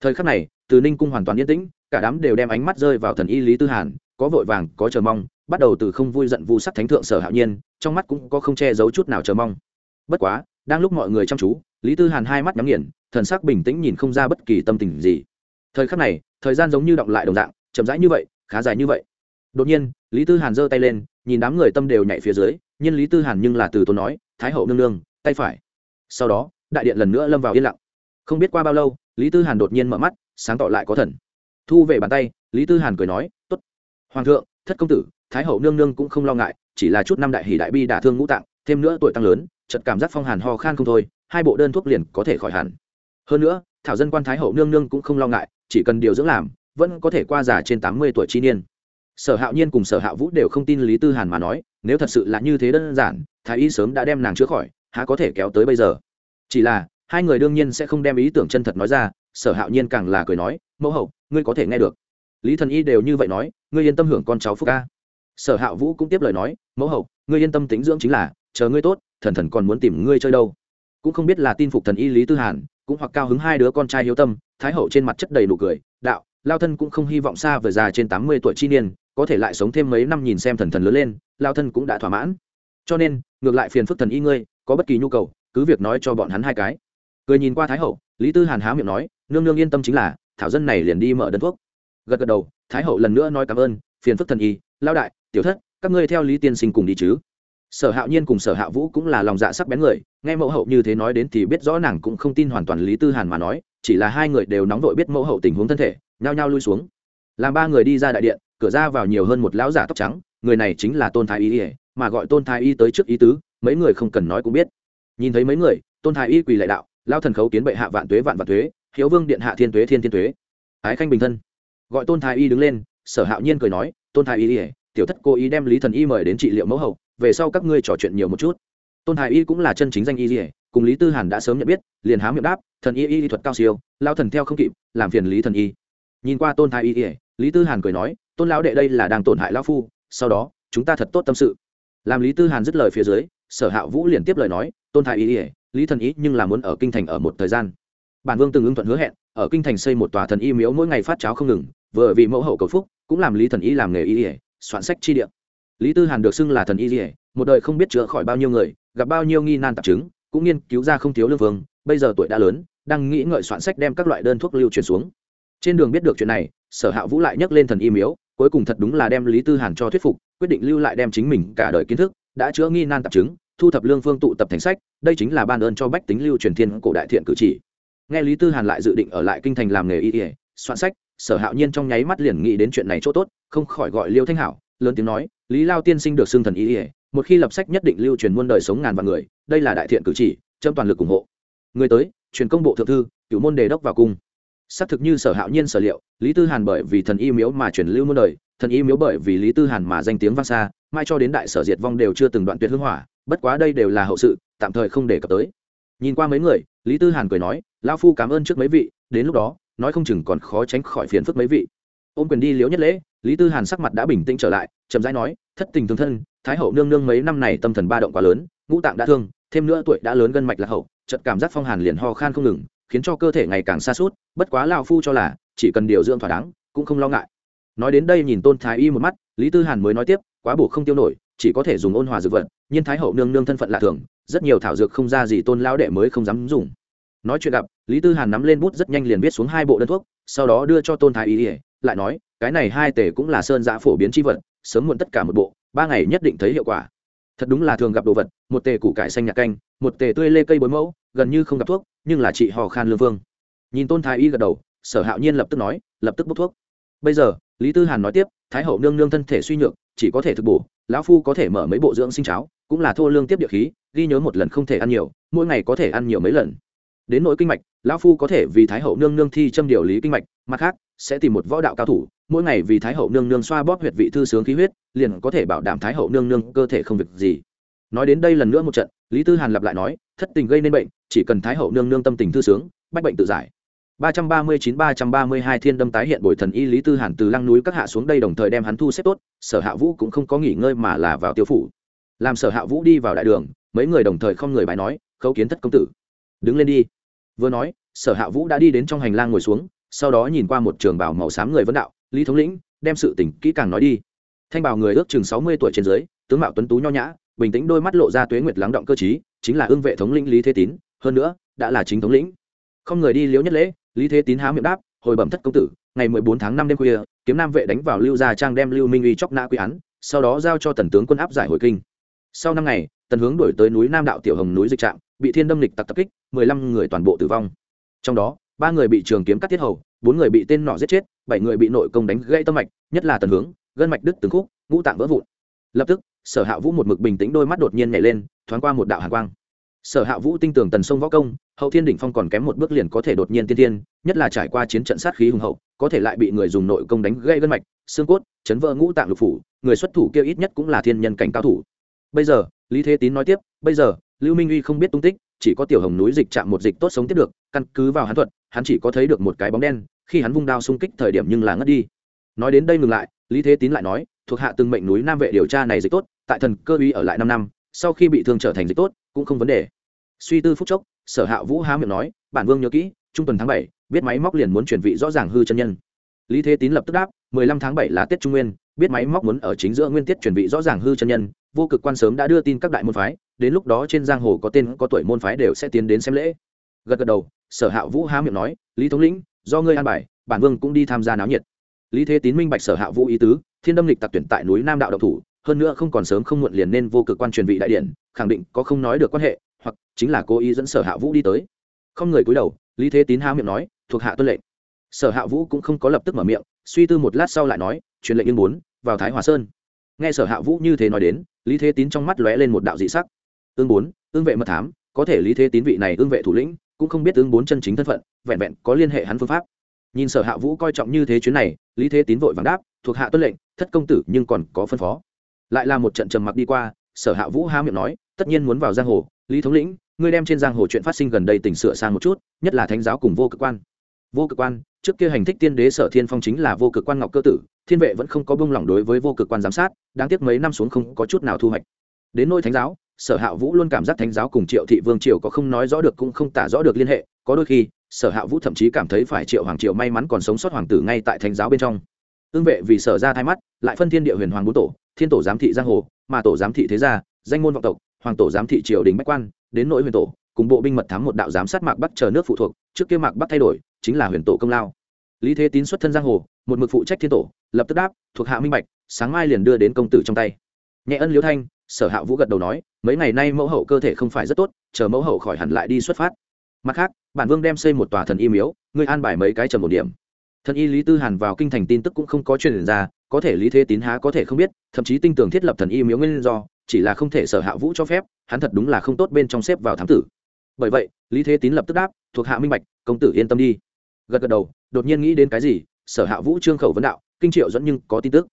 [SPEAKER 1] Thời khắc này, từ ninh cung hoàn toàn yên tĩnh, cả đám đều đem ánh mắt rơi vào thần y lý tư hàn, có vội vàng, có chờ mong, bắt đầu từ không vui giận vu sắc thánh thượng sở hạo nhiên, trong mắt cũng có không che giấu chút nào chờ mong. Bất quá, đang lúc mọi người chăm chú, lý tư hàn hai mắt nhắm nghiền, thần sắc bình tĩnh nhìn không ra bất kỳ tâm tình gì. Thời khắc này, thời gian giống như động lại đồng dạng, chậm rãi như vậy, khá dài như vậy. Đột nhiên, lý tư hàn giơ tay lên, nhìn đám người tâm đều nhảy phía dưới, nhưng lý tư hàn nhưng là từ tốn nói, thái hậu nương nương, tay phải sau đó, đại điện lần nữa lâm vào yên lặng. Không biết qua bao lâu, lý tư hàn đột nhiên mở mắt, sáng tỏ lại có thần. Thu về bàn tay, lý tư hàn cười nói t ố t hoàng thượng, thất công tử, thái hậu nương nương cũng không lo ngại, chỉ là chút năm đại hỷ đại bi đả thương ngũ tạng, thêm nữa tuổi tăng lớn chật cảm giác phong hàn ho khan không thôi, hai bộ đơn thuốc liền có thể khỏi hẳn. Hơn nữa, thảo dân quan thái hậu nương nương cũng không lo ngại, chỉ cần điều dưỡng làm, vẫn có thể qua già trên tám mươi tuổi chi niên. Sở hạo nhiên cùng sở hạ vũ đều không tin lý tư hàn mà nói, nếu thật sự là như thế đơn giản, thái y sớm đã đem nàng chữa khỏi há có thể kéo tới bây giờ. Chỉ là, hai người đương nhiên sẽ không đem ý tưởng chân thật nói ra, sở hạo nhiên càng là cười nói, mẫu hậu, ngươi có thể nghe được. Lý thần y đều như vậy nói, ngươi yên tâm hưởng con cháu phúc ca. Sở hạ vũ cũng tiếp lời nói, mẫu hậu, ngươi yên tâm tính dưỡng chính là, chờ ngươi tốt, thần thần còn muốn tìm ngươi chơi đâu. Cũng không biết là tin phục thần y lý tư hàn, cũng hoặc cao hứng hai đứa con trai hiếu tâm, thái hậu trên mặt chất đầy nụ cười, đạo, lao thân cũng không hy vọng xa vời già trên tám mươi tuổi chi niên, có thể lại sống thêm mấy năm nhìn xem thần thần lớn lên, lao thân cũng đã thỏa mãn. Cho nên, ngược lại phiền phức thần y ngươi có bất kỳ nhu cầu, cứ việc nói cho bọn hắn hai cái. Cười nhìn qua thái hậu, lý tư hàn há miệng nói, nương nương yên tâm chính là, thảo dân này liền đi mở đơn thuốc. Gật gật đầu, thái hậu lần nữa nói cảm ơn, phiền phức thần y lao đại, tiểu thất, các ngươi theo lý tiên sinh cùng đi chứ. Sở hạo nhiên cùng sở hạ vũ cũng là lòng dạ sắc bén người, nghe mẫu hậu như thế nói đến thì biết rõ nàng cũng không tin hoàn toàn lý tư hàn mà nói, chỉ là hai người đều nóng vội biết mẫu hậu tình huống thân thể, nhao nhao lui xuống. Làm ba người đi ra đại điện, cửa ra vào nhiều hơn một lão giả tóc trắng, người này chính là tôn thái y, mà gọi tôn thái y tới trước ý tứ mấy người không cần nói cũng biết. Nhìn thấy mấy người, tôn thái y quỳ lại đạo lao thần khấu kiến bệ hạ vạn tuế vạn vạn tuế, hiếu vương điện hạ thiên tuế thiên thiên tuế. Ái khanh bình thân. Gọi tôn thái y đứng lên, sở hạo nhiên cười nói, tôn thái y ỉa tiểu thất cố ý đem lý thần y mời đến trị liệu mẫu hậu, về sau các ngươi trò chuyện nhiều một chút. Tôn thái y cũng là chân chính danh y ỉa cùng lý tư hàn đã sớm nhận biết, liền há miệng đáp, thần y y thuật cao siêu lao thần theo không kịp, làm phiền lý thần y. Nhìn qua tôn thái y ỉa lý tư hàn cười nói, tôn lão đệ đây là đang tổn hại lão phu, sau đó, chúng ta thật tốt tâm sự. Làm lý tư hàn dứt lời phía dưới sở hạ vũ liền tiếp lời nói, tôn thái y ỉa lý thần y nhưng là muốn ở kinh thành ở một thời gian. Bản vương từng ưng thuận hứa hẹn, ở kinh thành xây một tòa thần y miếu mỗi ngày phát cháo không ngừng, vừa vì mẫu hậu cầu phúc, cũng làm lý thần y làm nghề y ỉa soạn sách chi địa. Lý tư hàn được xưng là thần y ỉa một đời không biết chữa khỏi bao nhiêu người, gặp bao nhiêu nghi nan tạp chứng, cũng nghiên cứu ra không thiếu lương vương, bây giờ tuổi đã lớn, đang nghĩ ngợi soạn sách đem các loại đơn thuốc lưu truyền xuống. Trên đường biết được chuyện này, sở hạ vũ lại nhắc lên thần y miếu, cuối cùng thật đúng là đem lý tư hàn cho thuyết phục, quyết định lưu lại đem chính mình cả đời kiến thức, đã chữa nghi nan tạp chứng thu thập lương phương tụ tập thành sách, đây chính là ban ơn cho bách tính lưu truyền thiên cổ đại thiện cử chỉ. Nghe lý tư hàn lại dự định ở lại kinh thành làm nghề y ỉa soạn sách, sở hạo nhiên trong nháy mắt liền nghĩ đến chuyện này chỗ tốt, không khỏi gọi liêu thanh hảo, lớn tiếng nói, lý lao tiên sinh được xưng thần y ỉa một khi lập sách nhất định lưu truyền muôn đời sống ngàn vạn người, đây là đại thiện cử chỉ châm toàn lực ủng hộ. Người tới, truyền công bộ thượng thư, cựu môn đề đốc vào cung. Xác thực như sở hạo nhiên sở liệu, lý tư hàn bởi vì thần y miếu mà truyền lưu muôn đời, thần y miếu bởi vì lý tư hàn mà danh tiếng vang xa, mai cho đến đại sở diệt vong đều chưa từng đoạn tuyệt hưng hỏa bất quá đây đều là hậu sự, tạm thời không đề cập tới. Nhìn qua mấy người, lý tư hàn cười nói lao phu cảm ơn trước mấy vị, đến lúc đó, nói không chừng còn khó tránh khỏi phiền phức mấy vị. Ôm quyền đi liễu nhất lễ, lý tư hàn sắc mặt đã bình tĩnh trở lại, chậm rãi nói, thất tình thương thân, thái hậu nương nương mấy năm này tâm thần ba động quá lớn, ngũ tạng đã thương, thêm nữa tuổi đã lớn gân mạch lạc hậu, chợt cảm giác phong hàn liền ho khan không ngừng, khiến cho cơ thể ngày càng xa suốt bất quá lao phu cho là, chỉ cần điều dưỡng thỏa đáng, cũng không lo ngại. Nói đến đây nhìn tôn thái y một mắt, lý tư hàn mới nói tiếp, quá bổ không tiêu nổi chỉ có thể dùng ôn hòa dược vật, nhiên thái hậu nương nương thân phận lạ thường, rất nhiều thảo dược không ra gì tôn lão đệ mới không dám dùng. Nói chuyện gặp, lý tư hàn nắm lên bút rất nhanh liền viết xuống hai bộ đơn thuốc, sau đó đưa cho tôn thái y lại nói, cái này hai tể cũng là sơn giã phổ biến c h i vật, sớm muộn tất cả một bộ, ba ngày nhất định thấy hiệu quả. Thật đúng là thường gặp đồ vật, một tề củ cải xanh nhạc canh, một tề tươi lê cây bối mẫu, gần như không gặp thuốc, nhưng là chị hò khan lương vương. Nhìn tôn thái y gật đầu, sở hạo nhiên lập tức nói, lập tức bốc thuốc. Bây giờ, lý tư hàn nói tiếp, thái hậu nương nương thân thể suy nhược chỉ có thể thực bổ, lão phu có thể mở mấy bộ dưỡng sinh cháo, cũng là thô lương tiếp địa khí, ghi nhớ một lần không thể ăn nhiều, mỗi ngày có thể ăn nhiều mấy lần. Đến nỗi kinh mạch, lão phu có thể vì thái hậu nương nương thi châm điều lý kinh mạch, mặt khác, sẽ tìm một võ đạo cao thủ, mỗi ngày vì thái hậu nương nương xoa bóp huyệt vị thư sướng khí huyết, liền có thể bảo đảm thái hậu nương nương cơ thể không việc gì. Nói đến đây lần nữa một trận, lý tư hàn lặp lại nói, thất tình gây nên bệnh, chỉ cần thái hậu nương nương tâm tình thư sướng, bách bệnh tự giải ba trăm ba mươi chín ba trăm ba mươi hai thiên đâm tái hiện bồi thần y lý tư hàn từ lăng núi các hạ xuống đây đồng thời đem hắn thu xếp tốt, sở hạ vũ cũng không có nghỉ ngơi mà là vào tiêu phủ. Làm sở hạ vũ đi vào đại đường, mấy người đồng thời không người bài nói, khấu kiến thất công tử. Đứng lên đi. Vừa nói, sở hạ vũ đã đi đến trong hành lang ngồi xuống, sau đó nhìn qua một trường bào màu xám người vấn đạo, lý thống lĩnh, đem sự tình kỹ càng nói đi. Thanh bào người ước chừng sáu mươi tuổi trên dưới, tướng mạo tuấn tú nho nhã, bình tĩnh đôi mắt lộ ra tuế nguyệt lắng động cơ chí chính là ương vệ thống lĩnh lý thế tín, hơn nữa, đã là chính thống lĩnh. Không người đi liếu nhất lễ lý thế tín há miệng đáp, hồi bẩm thất công tử, ngày mười bốn tháng năm đêm khuya, kiếm nam vệ đánh vào lưu gia trang đem lưu minh uy chóc nã quy án, sau đó giao cho tần tướng quân áp giải hồi kinh. Sau năm ngày, tần hướng đổi tới núi nam đạo tiểu hồng núi dịch trạm, bị thiên đâm lịch tặc tập kích, mười lăm người toàn bộ tử vong. Trong đó, ba người bị trường kiếm cắt tiết hầu, bốn người bị tên nọ giết chết, bảy người bị nội công đánh gãy tâm mạch, nhất là tần hướng, gân mạch đứt từng khúc, ngũ tạng vỡ vụn. Lập tức, sở hạ vũ một mực bình tĩnh, đôi mắt đột nhiên nhảy lên, thoáng qua một đạo hàn quang sở hạ vũ tin tưởng tần sông võ công, hậu thiên đỉnh phong còn kém một bước liền có thể đột nhiên tiên tiên nhất là trải qua chiến trận sát khí hùng hậu, có thể lại bị người dùng nội công đánh gây gân mạch, xương cốt, chấn vỡ ngũ tạng lục phủ, người xuất thủ kia ít nhất cũng là thiên nhân cảnh cao thủ. Bây giờ, lý thế tín nói tiếp, bây giờ, lưu minh uy không biết tung tích, chỉ có tiểu hồng núi dịch chạm một dịch tốt sống tiếp được, căn cứ vào hắn thuật, hắn chỉ có thấy được một cái bóng đen, khi hắn vung đao xung kích thời điểm nhưng là ngất đi. Nói đến đây ngừng lại, lý thế tín lại nói, thuộc hạ từng mệnh núi nam vệ điều tra này dịch tốt, tại thần cơ uy ở lại năm năm, sau khi bị thương trở thành dịch tốt cũng không vấn đề. Suy tư phúc chốc, sở hạ vũ há miệng nói, bản vương nhớ kỹ, trung tuần tháng bảy, biết máy móc liền muốn chuyển vị rõ ràng hư chân nhân. Lý thế tín lập tức đáp, mười lăm tháng bảy là tết trung nguyên, biết máy móc muốn ở chính giữa nguyên tiết chuẩn bị rõ ràng hư chân nhân, vô cực quan sớm đã đưa tin các đại môn phái, đến lúc đó trên giang hồ có tên, có tuổi môn phái đều sẽ tiến đến xem lễ. Gật gật đầu, sở hạ vũ há miệng nói, lý thống lĩnh, do ngươi an bài, bản vương cũng đi tham gia náo nhiệt. Lý thế tín minh bạch sở hạ vũ ý tứ, thiên đâm lịch tặc tuyển tại núi nam đạo độc thủ hơn nữa không còn sớm không muộn liền nên vô cực quan truyền vị đại điện, khẳng định có không nói được quan hệ, hoặc chính là cố ý dẫn sở hạ vũ đi tới. Không người cúi đầu, lý thế tín há miệng nói, thuộc hạ tuân lệnh. Sở hạ vũ cũng không có lập tức mở miệng, suy tư một lát sau lại nói, truyền lệnh yên muốn vào thái hòa sơn. Nghe sở hạ vũ như thế nói đến, lý thế tín trong mắt lóe lên một đạo dị sắc. Ương bốn, ương vệ mật thám, có thể lý thế tín vị này ương vệ thủ lĩnh, cũng không biết ương bốn chân chính thân phận, vẹn vẹn có liên hệ hắn phương pháp. Nhìn sở hạ vũ coi trọng như thế chuyến này, lý thế tín vội vàng đáp, thuộc hạ tuân lệnh, thất công tử nhưng còn có phân phó lại là một trận trầm mặc đi qua, sở hạ vũ há miệng nói, tất nhiên muốn vào giang hồ, lý thống lĩnh, ngươi đem trên giang hồ chuyện phát sinh gần đây tỉnh sửa sang một chút, nhất là thánh giáo cùng vô cực quan. Vô cực quan? Trước kia hành thích tiên đế sở thiên phong chính là vô cực quan ngọc cơ tử, thiên vệ vẫn không có bông lỏng đối với vô cực quan giám sát, đáng tiếc mấy năm xuống không có chút nào thu hoạch. Đến nôi thánh giáo, sở hạ vũ luôn cảm giác thánh giáo cùng triệu thị vương triều có không nói rõ được cũng không tả rõ được liên hệ, có đôi khi, sở hạ vũ thậm chí cảm thấy phải triệu hoàng triều may mắn còn sống sót hoàng tử ngay tại thánh giáo bên trong. Ương vệ vì sở ra thay mắt, lại phân thiên địa huyền hoàng bốn tổ thiên tổ giám thị giang hồ, mà tổ giám thị thế gia, danh môn vọng tộc, hoàng tổ giám thị triều đình bách quan, đến nỗi huyền tổ, cùng bộ binh mật thám một đạo giám sát mạc bắc chờ nước phụ thuộc, trước kia mạc bắc thay đổi, chính là huyền tổ công lao. Lý thế tín xuất thân giang hồ, một mực phụ trách thiên tổ, lập tức đáp, thuộc hạ minh bạch, sáng mai liền đưa đến công tử trong tay. Nhẹ ân liễu thanh, sở hạ vũ gật đầu nói, mấy ngày nay mẫu hậu cơ thể không phải rất tốt, chờ mẫu hậu khỏi hẳn lại đi xuất phát. Mặt khác, bản vương đem xây một tòa thần y miếu, ngươi an bài mấy cái trầm một điểm. Thần y lý tư hàn vào kinh thành tin tức cũng không có truyền ra có thể lý thế tín há có thể không biết, thậm chí tinh tường thiết lập thần y miếu nguyên do, chỉ là không thể sở hạ vũ cho phép, hắn thật đúng là không tốt bên trong xếp vào thám tử. Bởi vậy, lý thế tín lập tức đáp, thuộc hạ minh bạch, công tử yên tâm đi. Gật gật đầu, đột nhiên nghĩ đến cái gì, sở hạ vũ trương khẩu vấn đạo, kinh triệu dẫn nhưng có tin tức.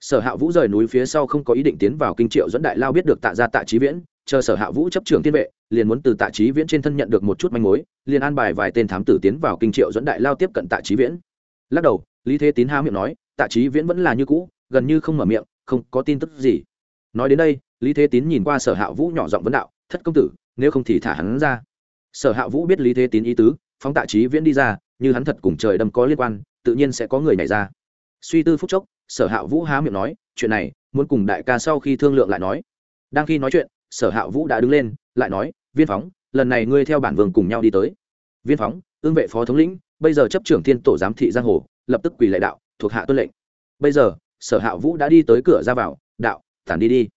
[SPEAKER 1] Sở hạ vũ rời núi phía sau không có ý định tiến vào kinh triệu dẫn đại lao biết được tạ ra tạ trí viễn, chờ sở hạ vũ chấp trưởng tiên vệ, liền muốn từ tạ trí viễn trên thân nhận được một chút manh mối, liền an bài vài tên thám tử tiến vào kinh triệu dẫn đại lao tiếp cận tạ trí viễn. Lắc đầu, lý thế tín há miệng nói tạ trí viễn vẫn là như cũ, gần như không mở miệng, không có tin tức gì. Nói đến đây, lý thế tín nhìn qua sở hạ vũ nhỏ giọng vấn đạo, thất công tử, nếu không thì thả hắn ra. Sở hạ vũ biết lý thế tín ý tứ, phóng tạ trí viễn đi ra, như hắn thật cùng trời đâm có liên quan, tự nhiên sẽ có người nhảy ra. Suy tư phúc chốc, sở hạ vũ há miệng nói, chuyện này, muốn cùng đại ca sau khi thương lượng lại nói. Đang khi nói chuyện, sở hạ vũ đã đứng lên, lại nói, viên phóng, lần này ngươi theo bản vương cùng nhau đi tới. Viên phóng, ương vệ phó thống lĩnh, bây giờ chấp trưởng thiên tổ giám thị giang hồ, lập tức quỳ lệ đạo thuộc hạ tuân lệnh bây giờ sở hạ vũ đã đi tới cửa ra vào đạo tản đi đi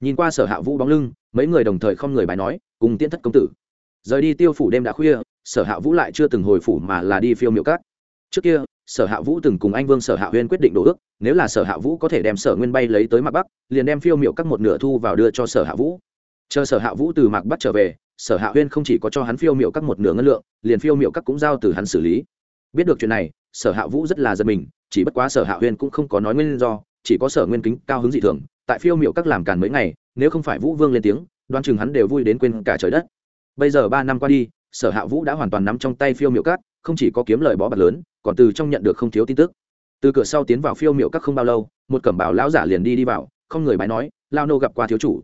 [SPEAKER 1] nhìn qua sở hạ vũ bóng lưng mấy người đồng thời không người bài nói cùng tiễn thất công tử rời đi tiêu phủ đêm đã khuya sở hạ vũ lại chưa từng hồi phủ mà là đi phiêu miệu cát trước kia sở hạ vũ từng cùng anh vương sở hạ huyên quyết định đổ ước nếu là sở hạ vũ có thể đem sở nguyên bay lấy tới mặt bắc liền đem phiêu miệu các một nửa thu vào đưa cho sở hạ vũ chờ sở hạ vũ từ mạc bắc trở về sở hạ huyên không chỉ có cho hắn phiêu miệu các một nửa ngân lượng liền phiêu miệu các cũng giao từ hắn xử lý biết được chuyện này sở hạ vũ rất là giật mình chỉ bất quá sở hạ huyên cũng không có nói nguyên do, chỉ có sở nguyên kính cao hứng dị thường, tại phiêu miệu các làm càn mấy ngày, nếu không phải vũ vương lên tiếng, đoan chừng hắn đều vui đến quên cả trời đất. Bây giờ ba năm qua đi, sở hạ vũ đã hoàn toàn nắm trong tay phiêu miệu các, không chỉ có kiếm lời bó bạc lớn, còn từ trong nhận được không thiếu tin tức. Từ cửa sau tiến vào phiêu miệu các không bao lâu, một cẩm bảo lão giả liền đi đi vào, không người bái nói, lao nô gặp qua thiếu chủ.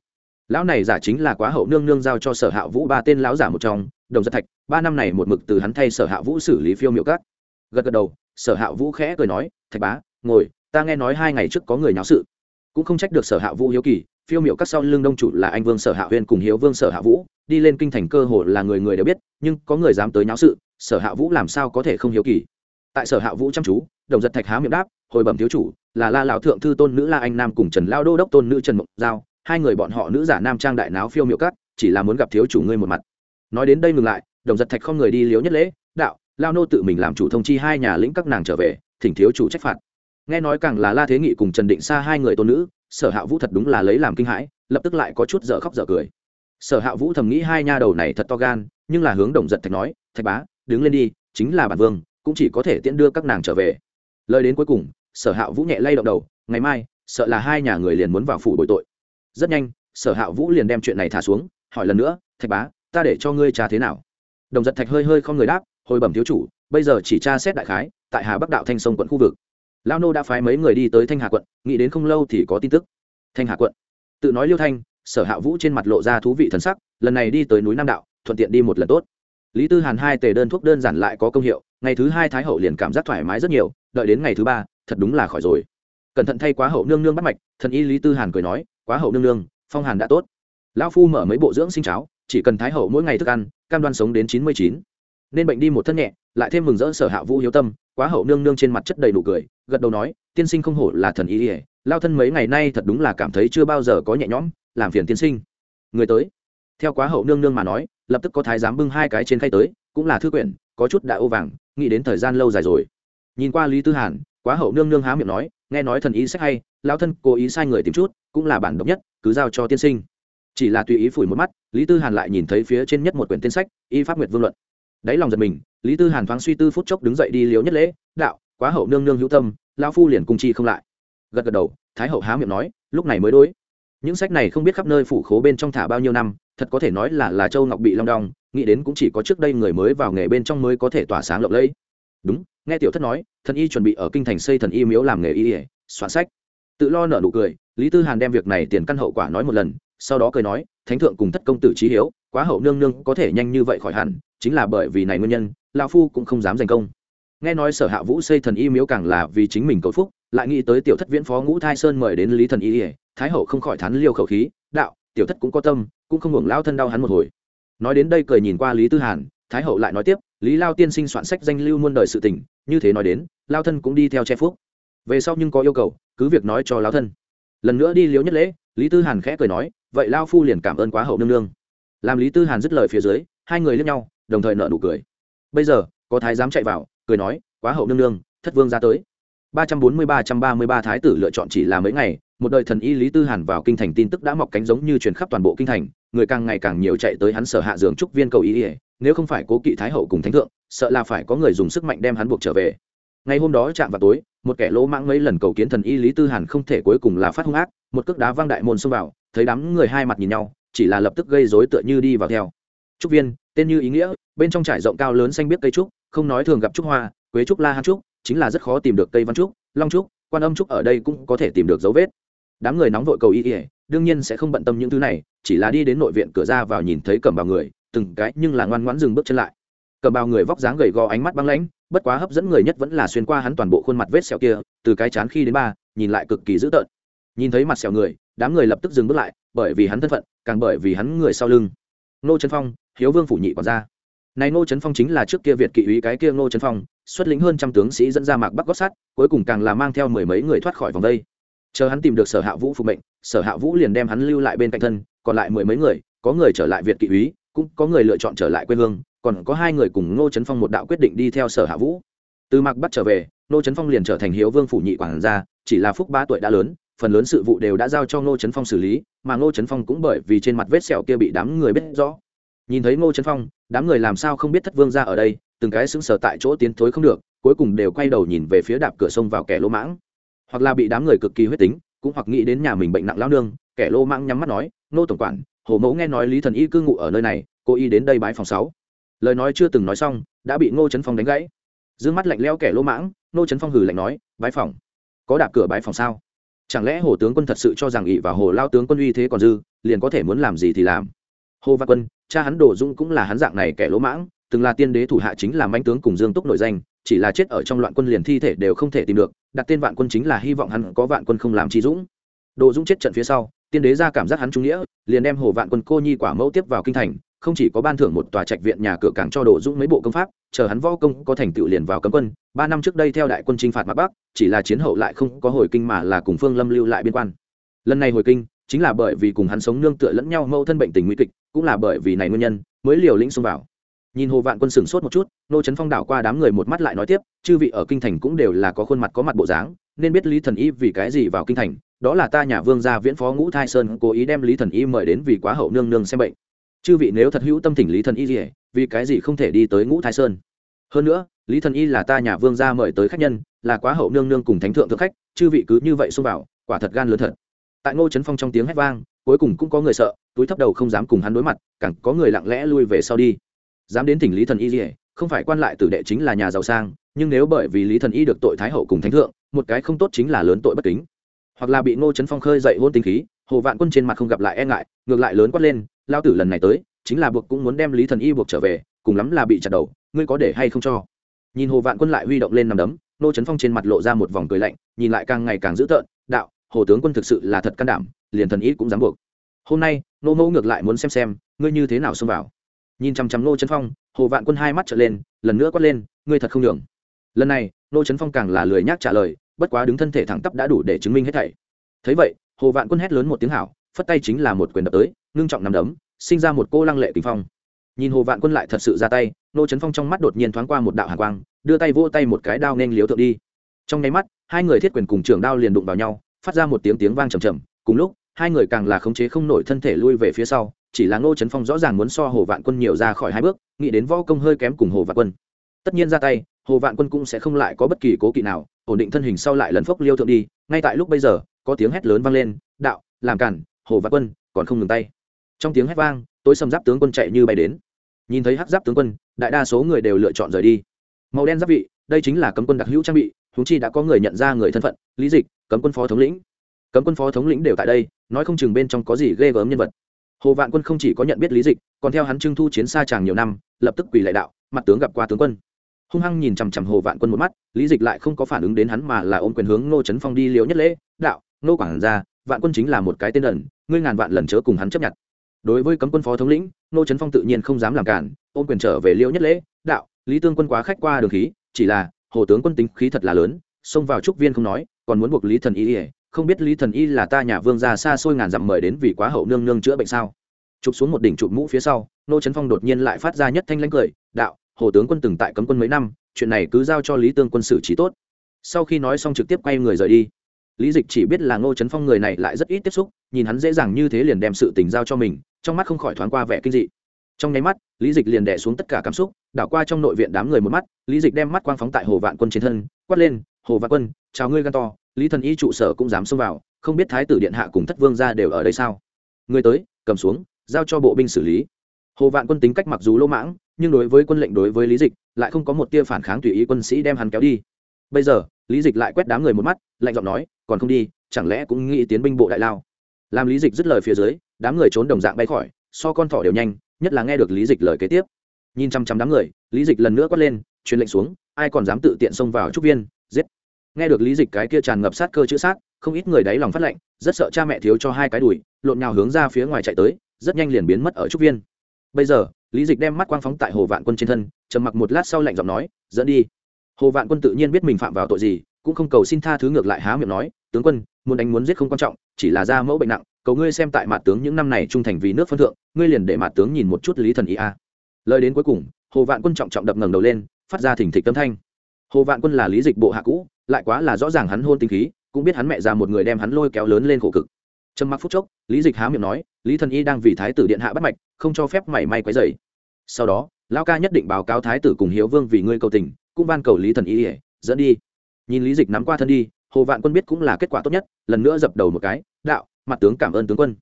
[SPEAKER 1] Lão này giả chính là quá hậu nương nương giao cho sở hạ vũ ba tên lão giả một trong, đồng giật thạch, ba năm này một mực từ hắn thay sở hạ vũ xử lý phiêu miệu các. Gật gật đầu sở hạ vũ khẽ cười nói, thạch bá, ngồi, ta nghe nói hai ngày trước có người nháo sự. Cũng không trách được sở hạ vũ hiếu kỳ, phiêu miệu các sau lưng đông chủ là anh vương sở hạ huyên cùng hiếu vương sở hạ vũ, đi lên kinh thành cơ hồ là người người đều biết, nhưng có người dám tới nháo sự, sở hạ vũ làm sao có thể không hiếu kỳ? Tại sở hạ vũ chăm chú, đồng giật thạch há miệng đáp, hồi bẩm thiếu chủ, là la lão thượng thư tôn nữ la anh nam cùng trần lao đô đốc tôn nữ trần mộng giao, hai người bọn họ nữ giả nam trang đại náo phiêu miệu cát chỉ là muốn gặp thiếu chủ ngươi một mặt. Nói đến đây ngừng lại, đồng giật thạch không người đi liếu nhất lễ, đạo lao nô tự mình làm chủ thông chi hai nhà lĩnh các nàng trở về, thỉnh thiếu chủ trách phạt. Nghe nói càng là la thế nghị cùng trần định xa hai người tôn nữ, sở hạ vũ thật đúng là lấy làm kinh hãi, lập tức lại có chút dở khóc dở cười. Sở hạ vũ thầm nghĩ hai nha đầu này thật to gan, nhưng là hướng đồng giật thạch nói, thạch bá, đứng lên đi, chính là bản vương, cũng chỉ có thể tiễn đưa các nàng trở về. Lời đến cuối cùng, sở hạ vũ nhẹ lay động đầu, ngày mai, sợ là hai nhà người liền muốn vào phủ bồi tội. Rất nhanh, sở hạ vũ liền đem chuyện này thả xuống, hỏi lần nữa, thạch bá, ta để cho ngươi trà thế nào? Đồng giật thạch hơi hơi không người đáp hồi bẩm thiếu chủ, bây giờ chỉ tra xét đại khái, tại hà bắc đạo thanh sông quận khu vực. Lao nô đã phái mấy người đi tới thanh hà quận, nghĩ đến không lâu thì có tin tức. Thanh hà quận. Tự nói liêu thanh, sở hạ vũ trên mặt lộ ra thú vị thần sắc, lần này đi tới núi nam đạo, thuận tiện đi một lần tốt. Lý tư hàn hai tề đơn thuốc đơn giản lại có công hiệu, ngày thứ hai thái hậu liền cảm giác thoải mái rất nhiều, đợi đến ngày thứ ba, thật đúng là khỏi rồi. Cẩn thận thay quá hậu nương nương bắt mạch, thần y lý tư hàn cười nói, quá hậu nương nương, phong hàn đã tốt. Lão phu mở mấy bộ dưỡng sinh cháo, chỉ cần thái hậu mỗi ngày thức ăn, cam đoan sống đến chín mươi chín nên bệnh đi một thân nhẹ, lại thêm mừng rỡ sở hạ vũ hiếu tâm, quá hậu nương nương trên mặt chất đầy đủ cười, gật đầu nói, tiên sinh không hổ là thần ý ỉa lao thân mấy ngày nay thật đúng là cảm thấy chưa bao giờ có nhẹ nhõm, làm phiền tiên sinh. Người tới. Theo quá hậu nương nương mà nói, lập tức có thái giám bưng hai cái trên khay tới, cũng là thư quyển, có chút đã ô vàng, nghĩ đến thời gian lâu dài rồi. Nhìn qua lý tư hàn, quá hậu nương nương há miệng nói, nghe nói thần ý sách hay, lao thân cố ý sai người tìm chút, cũng là bản độc nhất, cứ giao cho tiên sinh. Chỉ là tùy ý phủi một mắt, lý tư hàn lại nhìn thấy phía trên nhất một quyển tên sách, y pháp nguyệt vương luận đáy lòng giật mình, lý tư hàn thoáng suy tư phút chốc đứng dậy đi liếu nhất lễ, đạo, quá hậu nương nương hữu tâm lao phu liền cung chi không lại. Gật gật đầu, thái hậu há miệng nói, lúc này mới đối. Những sách này không biết khắp nơi phủ khố bên trong thả bao nhiêu năm, thật có thể nói là là châu ngọc bị long đong, nghĩ đến cũng chỉ có trước đây người mới vào nghề bên trong mới có thể tỏa sáng lộng lẫy. Đúng, nghe tiểu thất nói, thần y chuẩn bị ở kinh thành xây thần y miếu làm nghề y ỉa soạn sách. Tự lo nở nụ cười, lý tư hàn đem việc này tiền căn hậu quả nói một lần, sau đó cười nói, thánh thượng cùng thất công tử trí hiếu, quá hậu nương nương có thể nhanh như vậy khỏi hẳn chính là bởi vì này nguyên nhân, lão phu cũng không dám giành công. Nghe nói sở hạ vũ xây thần y miếu càng là vì chính mình cầu phúc, lại nghĩ tới tiểu thất viễn phó ngũ thai sơn mời đến lý thần y ỉa thái hậu không khỏi thán liêu khẩu khí, đạo, tiểu thất cũng có tâm, cũng không hưởng lao thân đau hắn một hồi. Nói đến đây cười nhìn qua lý tư hàn, thái hậu lại nói tiếp, lý lao tiên sinh soạn sách danh lưu muôn đời sự tình, như thế nói đến lao thân cũng đi theo che phúc. Về sau nhưng có yêu cầu, cứ việc nói cho lao thân. Lần nữa đi liếu nhất lễ, lý tư hàn khẽ cười nói, vậy lao phu liền cảm ơn quá hậu nương nương. Làm lý tư hàn dứt lời phía dưới, hai người lướt nhau đồng thời nợ nụ cười. Bây giờ, có thái giám chạy vào, cười nói, quá hậu nương nương, thất vương ra tới. ba trăm bốn mươi ba trăm ba mươi ba thái tử lựa chọn chỉ là mấy ngày, một đời thần y lý tư hàn vào kinh thành tin tức đã mọc cánh giống như truyền khắp toàn bộ kinh thành, người càng ngày càng nhiều chạy tới hắn sở hạ giường trúc viên cầu ý ỉa nếu không phải cố kỵ thái hậu cùng thánh thượng, sợ là phải có người dùng sức mạnh đem hắn buộc trở về. Ngày hôm đó chạm vào tối, một kẻ lỗ mãng mấy lần cầu kiến thần y lý tư hàn không thể cuối cùng là phát hung ác, một cước đá vang đại môn xông vào, thấy đám người hai mặt nhìn nhau, chỉ là lập tức gây rối tựa như đi vào theo trúc viên, tên như ý nghĩa, bên trong trải rộng cao lớn xanh biết cây trúc, không nói thường gặp trúc hoa, quế trúc, la hát trúc, chính là rất khó tìm được cây văn trúc, long trúc, quan âm trúc ở đây cũng có thể tìm được dấu vết. Đám người nóng vội cầu y ỉa đương nhiên sẽ không bận tâm những thứ này, chỉ là đi đến nội viện cửa ra vào nhìn thấy cẩm bào người, từng cái nhưng là ngoan ngoãn dừng bước chân lại. Cẩm bào người vóc dáng gầy gò ánh mắt băng lãnh, bất quá hấp dẫn người nhất vẫn là xuyên qua hắn toàn bộ khuôn mặt vết sẹo kia, từ cái chán khi đến ba, nhìn lại cực kỳ dữ tợn. Nhìn thấy mặt sẹo người, đám người lập tức dừng bước lại, bởi vì hắn thân phận, càng bởi vì hắn người sau lưng. Nô trấn phong hiếu vương phủ nhị quản gia. Này Ngô trấn phong chính là trước kia việt kỵ úy cái kia Ngô trấn phong, xuất lĩnh hơn trăm tướng sĩ dẫn ra mạc bắc gót sắt, cuối cùng càng là mang theo mười mấy người thoát khỏi vòng đây. Chờ hắn tìm được sở hạ vũ phục mệnh, sở hạ vũ liền đem hắn lưu lại bên cạnh thân, còn lại mười mấy người, có người trở lại việt kỵ úy, cũng có người lựa chọn trở lại quê hương, còn có hai người cùng ngô trấn phong một đạo quyết định đi theo sở hạ vũ. Từ mạc bắc trở về, ngô trấn phong liền trở thành hiếu vương phủ nhị quản gia, chỉ là phúc ba tuổi đã lớn, phần lớn sự vụ đều đã giao cho ngô trấn phong xử lý, mà ngô trấn phong cũng bởi vì trên mặt vết sẹo kia bị đám người biết rõ nhìn thấy ngô trấn phong, đám người làm sao không biết thất vương ra ở đây, từng cái sững sờ tại chỗ tiến thối không được, cuối cùng đều quay đầu nhìn về phía đạp cửa sông vào kẻ lỗ mãng. Hoặc là bị đám người cực kỳ huyết tính, cũng hoặc nghĩ đến nhà mình bệnh nặng lao nương, kẻ lỗ mãng nhắm mắt nói nô tổng quản, hồ mẫu nghe nói lý thần y cư ngụ ở nơi này, cô y đến đây bái phòng sáu. Lời nói chưa từng nói xong, đã bị ngô trấn phong đánh gãy. D mắt lạnh leo kẻ lỗ mãng, ngô trấn phong hử lạnh nói, bái phòng? Có đạp cửa bái phòng sao? Chẳng lẽ hồ tướng quân thật sự cho rằng ỵ và hồ lao tướng quân uy thế còn dư, liền có thể muốn làm gì thì làm? Hồ văn quân, cha hắn đồ Dung cũng là hắn dạng này kẻ lỗ mãng, từng là tiên đế thủ hạ chính là manh tướng cùng dương túc nội danh, chỉ là chết ở trong loạn quân liền thi thể đều không thể tìm được, đặt tên vạn quân chính là hy vọng hắn có vạn quân không làm chi dũng. Đồ dũng chết trận phía sau, tiên đế ra cảm giác hắn trung nghĩa, liền đem hồ vạn quân cô nhi quả mẫu tiếp vào kinh thành, không chỉ có ban thưởng một tòa trạch viện nhà cửa càng cho đồ dũng mấy bộ công pháp, chờ hắn võ công có thành tựu liền vào cấm quân, ba năm trước đây theo đại quân chinh phạt mặt bắc, chỉ là chiến hậu lại không có hồi kinh mà là cùng phương lâm lưu lại biên quan. Lần này hồi kinh chính là bởi vì cùng hắn sống nương tựa lẫn nhau mâu thân bệnh tình nguy kịch, cũng là bởi vì này nguyên nhân, mới liều lĩnh xông vào. Nhìn hồ vạn quân sửng sốt một chút, nô trấn phong đảo qua đám người một mắt lại nói tiếp, chư vị ở kinh thành cũng đều là có khuôn mặt có mặt bộ dáng, nên biết lý thần y vì cái gì vào kinh thành, đó là ta nhà vương gia viễn phó ngũ thai sơn cố ý đem lý thần y mời đến vì quá hậu nương nương xem bệnh. Chư vị nếu thật hữu tâm thỉnh lý thần y gì vì cái gì không thể đi tới ngũ thai sơn? Hơn nữa, lý thần y là ta nhà vương gia mời tới khách nhân, là quá hậu nương nương cùng thánh thượng thượng khách, chư vị cứ như vậy xông vào, quả thật gan lớn thật tại ngô trấn phong trong tiếng hét vang, cuối cùng cũng có người sợ, túi thấp đầu không dám cùng hắn đối mặt, càng có người lặng lẽ lui về sau đi. Dám đến thỉnh lý thần y gì không phải quan lại tử đệ chính là nhà giàu sang, nhưng nếu bởi vì lý thần y được tội thái hậu cùng thánh thượng, một cái không tốt chính là lớn tội bất kính. Hoặc là bị ngô trấn phong khơi dậy hôn tính khí, hồ vạn quân trên mặt không gặp lại e ngại, ngược lại lớn quát lên lao tử lần này tới, chính là buộc cũng muốn đem lý thần y buộc trở về, cùng lắm là bị chặt đầu, ngươi có để hay không cho? Nhìn hồ vạn quân lại huy động lên nằm đấm, ngô trấn phong trên mặt lộ ra một vòng cười lạnh, nhìn lại càng ngày càng dữ tợn, đạo hồ tướng quân thực sự là thật can đảm, liền thần ý cũng dám buộc. Hôm nay, nô mẫu ngược lại muốn xem xem, ngươi như thế nào xông vào. Nhìn chằm chằm nô trấn phong, hồ vạn quân hai mắt trở lên, lần nữa quát lên, ngươi thật không đường lần này, nô trấn phong càng là lười nhác trả lời, bất quá đứng thân thể thẳng tắp đã đủ để chứng minh hết thảy. Thấy vậy, hồ vạn quân hét lớn một tiếng hảo, phất tay chính là một quyền đập tới, ngưng trọng nằm đấm, sinh ra một cô lăng lệ kinh phong. Nhìn hồ vạn quân lại thật sự ra tay, nô trấn phong trong mắt đột nhiên thoáng qua một đạo hàn quang, đưa tay vỗ tay một cái đao nên liếu thượng đi. Trong nháy mắt, hai người thiết quyền cùng trường đao liền đụng vào nhau phát ra một tiếng tiếng vang trầm trầm cùng lúc, hai người càng là khống chế không nổi thân thể lui về phía sau, chỉ là ngô trấn phong rõ ràng muốn so hồ vạn quân nhiều ra khỏi hai bước, nghĩ đến võ công hơi kém cùng hồ vạn quân. Tất nhiên ra tay, hồ vạn quân cũng sẽ không lại có bất kỳ cố kỵ nào, ổn định thân hình sau lại lần phốc liêu thượng đi, ngay tại lúc bây giờ, có tiếng hét lớn vang lên, đạo, làm cản, hồ vạn quân, còn không ngừng tay. Trong tiếng hét vang, tối sầm giáp tướng quân chạy như bay đến. Nhìn thấy hắc giáp tướng quân, đại đa số người đều lựa chọn rời đi. Màu đen giáp vị, đây chính là cấm quân đặc hữu trang bị chúng chi đã có người nhận ra người thân phận, lý dịch, cấm quân phó thống lĩnh. Cấm quân phó thống lĩnh đều tại đây, nói không chừng bên trong có gì ghê gớm nhân vật. Hồ vạn quân không chỉ có nhận biết lý dịch, còn theo hắn trưng thu chiến xa tràng nhiều năm, lập tức quỳ lại đạo, mặt tướng gặp qua tướng quân. Hung hăng nhìn chằm chằm hồ vạn quân một mắt, lý dịch lại không có phản ứng đến hắn mà là ôm quyền hướng ngô trấn phong đi liều nhất lễ, đạo, ngô quảng ra vạn quân chính là một cái tên đần ngươi ngàn vạn lần chớ cùng hắn chấp nhận. Đối với cấm quân phó thống lĩnh, ngô trấn phong tự nhiên không dám làm cản, ôm quyền trở về liêu nhất lễ, đạo, lý tương quân quá khách qua đường khí, chỉ là hồ tướng quân tính khí thật là lớn, xông vào trúc viên không nói, còn muốn buộc lý thần y ỉa không biết lý thần y là ta nhà vương gia xa xôi ngàn dặm mời đến vì quá hậu nương nương chữa bệnh sao? Chụp xuống một đỉnh chụp mũ phía sau, nô trấn phong đột nhiên lại phát ra nhất thanh lãnh cười, đạo, hồ tướng quân từng tại cấm quân mấy năm, chuyện này cứ giao cho lý tương quân xử trí tốt. Sau khi nói xong trực tiếp quay người rời đi. Lý dịch chỉ biết là ngô trấn phong người này lại rất ít tiếp xúc, nhìn hắn dễ dàng như thế liền đem sự tình giao cho mình, trong mắt không khỏi thoáng qua vẻ kinh dị trong nháy mắt, lý dịch liền đẻ xuống tất cả cảm xúc, đảo qua trong nội viện đám người một mắt, lý dịch đem mắt quang phóng tại hồ vạn quân trên thân, quát lên, hồ vạn quân, chào ngươi gan to, lý thần y trụ sở cũng dám xông vào, không biết thái tử điện hạ cùng thất vương ra đều ở đây sao? Người tới, cầm xuống, giao cho bộ binh xử lý. Hồ vạn quân tính cách mặc dù lỗ mãng, nhưng đối với quân lệnh đối với lý dịch, lại không có một tia phản kháng tùy ý quân sĩ đem hắn kéo đi. Bây giờ, lý dịch lại quét đám người một mắt, lạnh giọng nói, còn không đi, chẳng lẽ cũng nghĩ tiến binh bộ đại lao? Làm lý dịch dứt lời phía dưới, đám người trốn đồng dạng bay khỏi, so con thỏ đều nhanh nhất là nghe được lý dịch lời kế tiếp. Nhìn chăm chăm đám người, lý dịch lần nữa quát lên, truyền lệnh xuống, ai còn dám tự tiện xông vào trúc viên, giết. Nghe được lý dịch cái kia tràn ngập sát cơ chữ sát, không ít người đáy lòng phát lệnh, rất sợ cha mẹ thiếu cho hai cái đùi, lộn nhào hướng ra phía ngoài chạy tới, rất nhanh liền biến mất ở trúc viên. Bây giờ, lý dịch đem mắt quang phóng tại hồ vạn quân trên thân, trầm mặc một lát sau lạnh giọng nói, dẫn đi. Hồ vạn quân tự nhiên biết mình phạm vào tội gì, cũng không cầu xin tha thứ ngược lại há miệng nói, tướng quân, muốn đánh muốn giết không quan trọng, chỉ là ra mẫu bệnh nặng cầu ngươi xem tại mặt tướng những năm này trung thành vì nước phân thượng, ngươi liền để mặt tướng nhìn một chút lý thần ý a. Lời đến cuối cùng, hồ vạn quân trọng trọng đập ngẩng đầu lên, phát ra thỉnh thịch tâm thanh. Hồ vạn quân là lý dịch bộ hạ cũ, lại quá là rõ ràng hắn hôn tinh khí, cũng biết hắn mẹ ra một người đem hắn lôi kéo lớn lên khổ cực. Trầm mặc phút chốc, lý dịch há miệng nói, lý thần y đang vì thái tử điện hạ bắt mạch, không cho phép mảy may quấy dày sau đó lao ca nhất định báo cáo thái tử cùng hiếu vương vì ngươi cầu tình, cũng ban cầu lý thần y dẫn đi. Nhìn lý dịch nắm qua thân đi, hồ vạn quân biết cũng là kết quả tốt nhất, lần nữa dập đầu một cái, đạo mặt tướng cảm ơn tướng quân.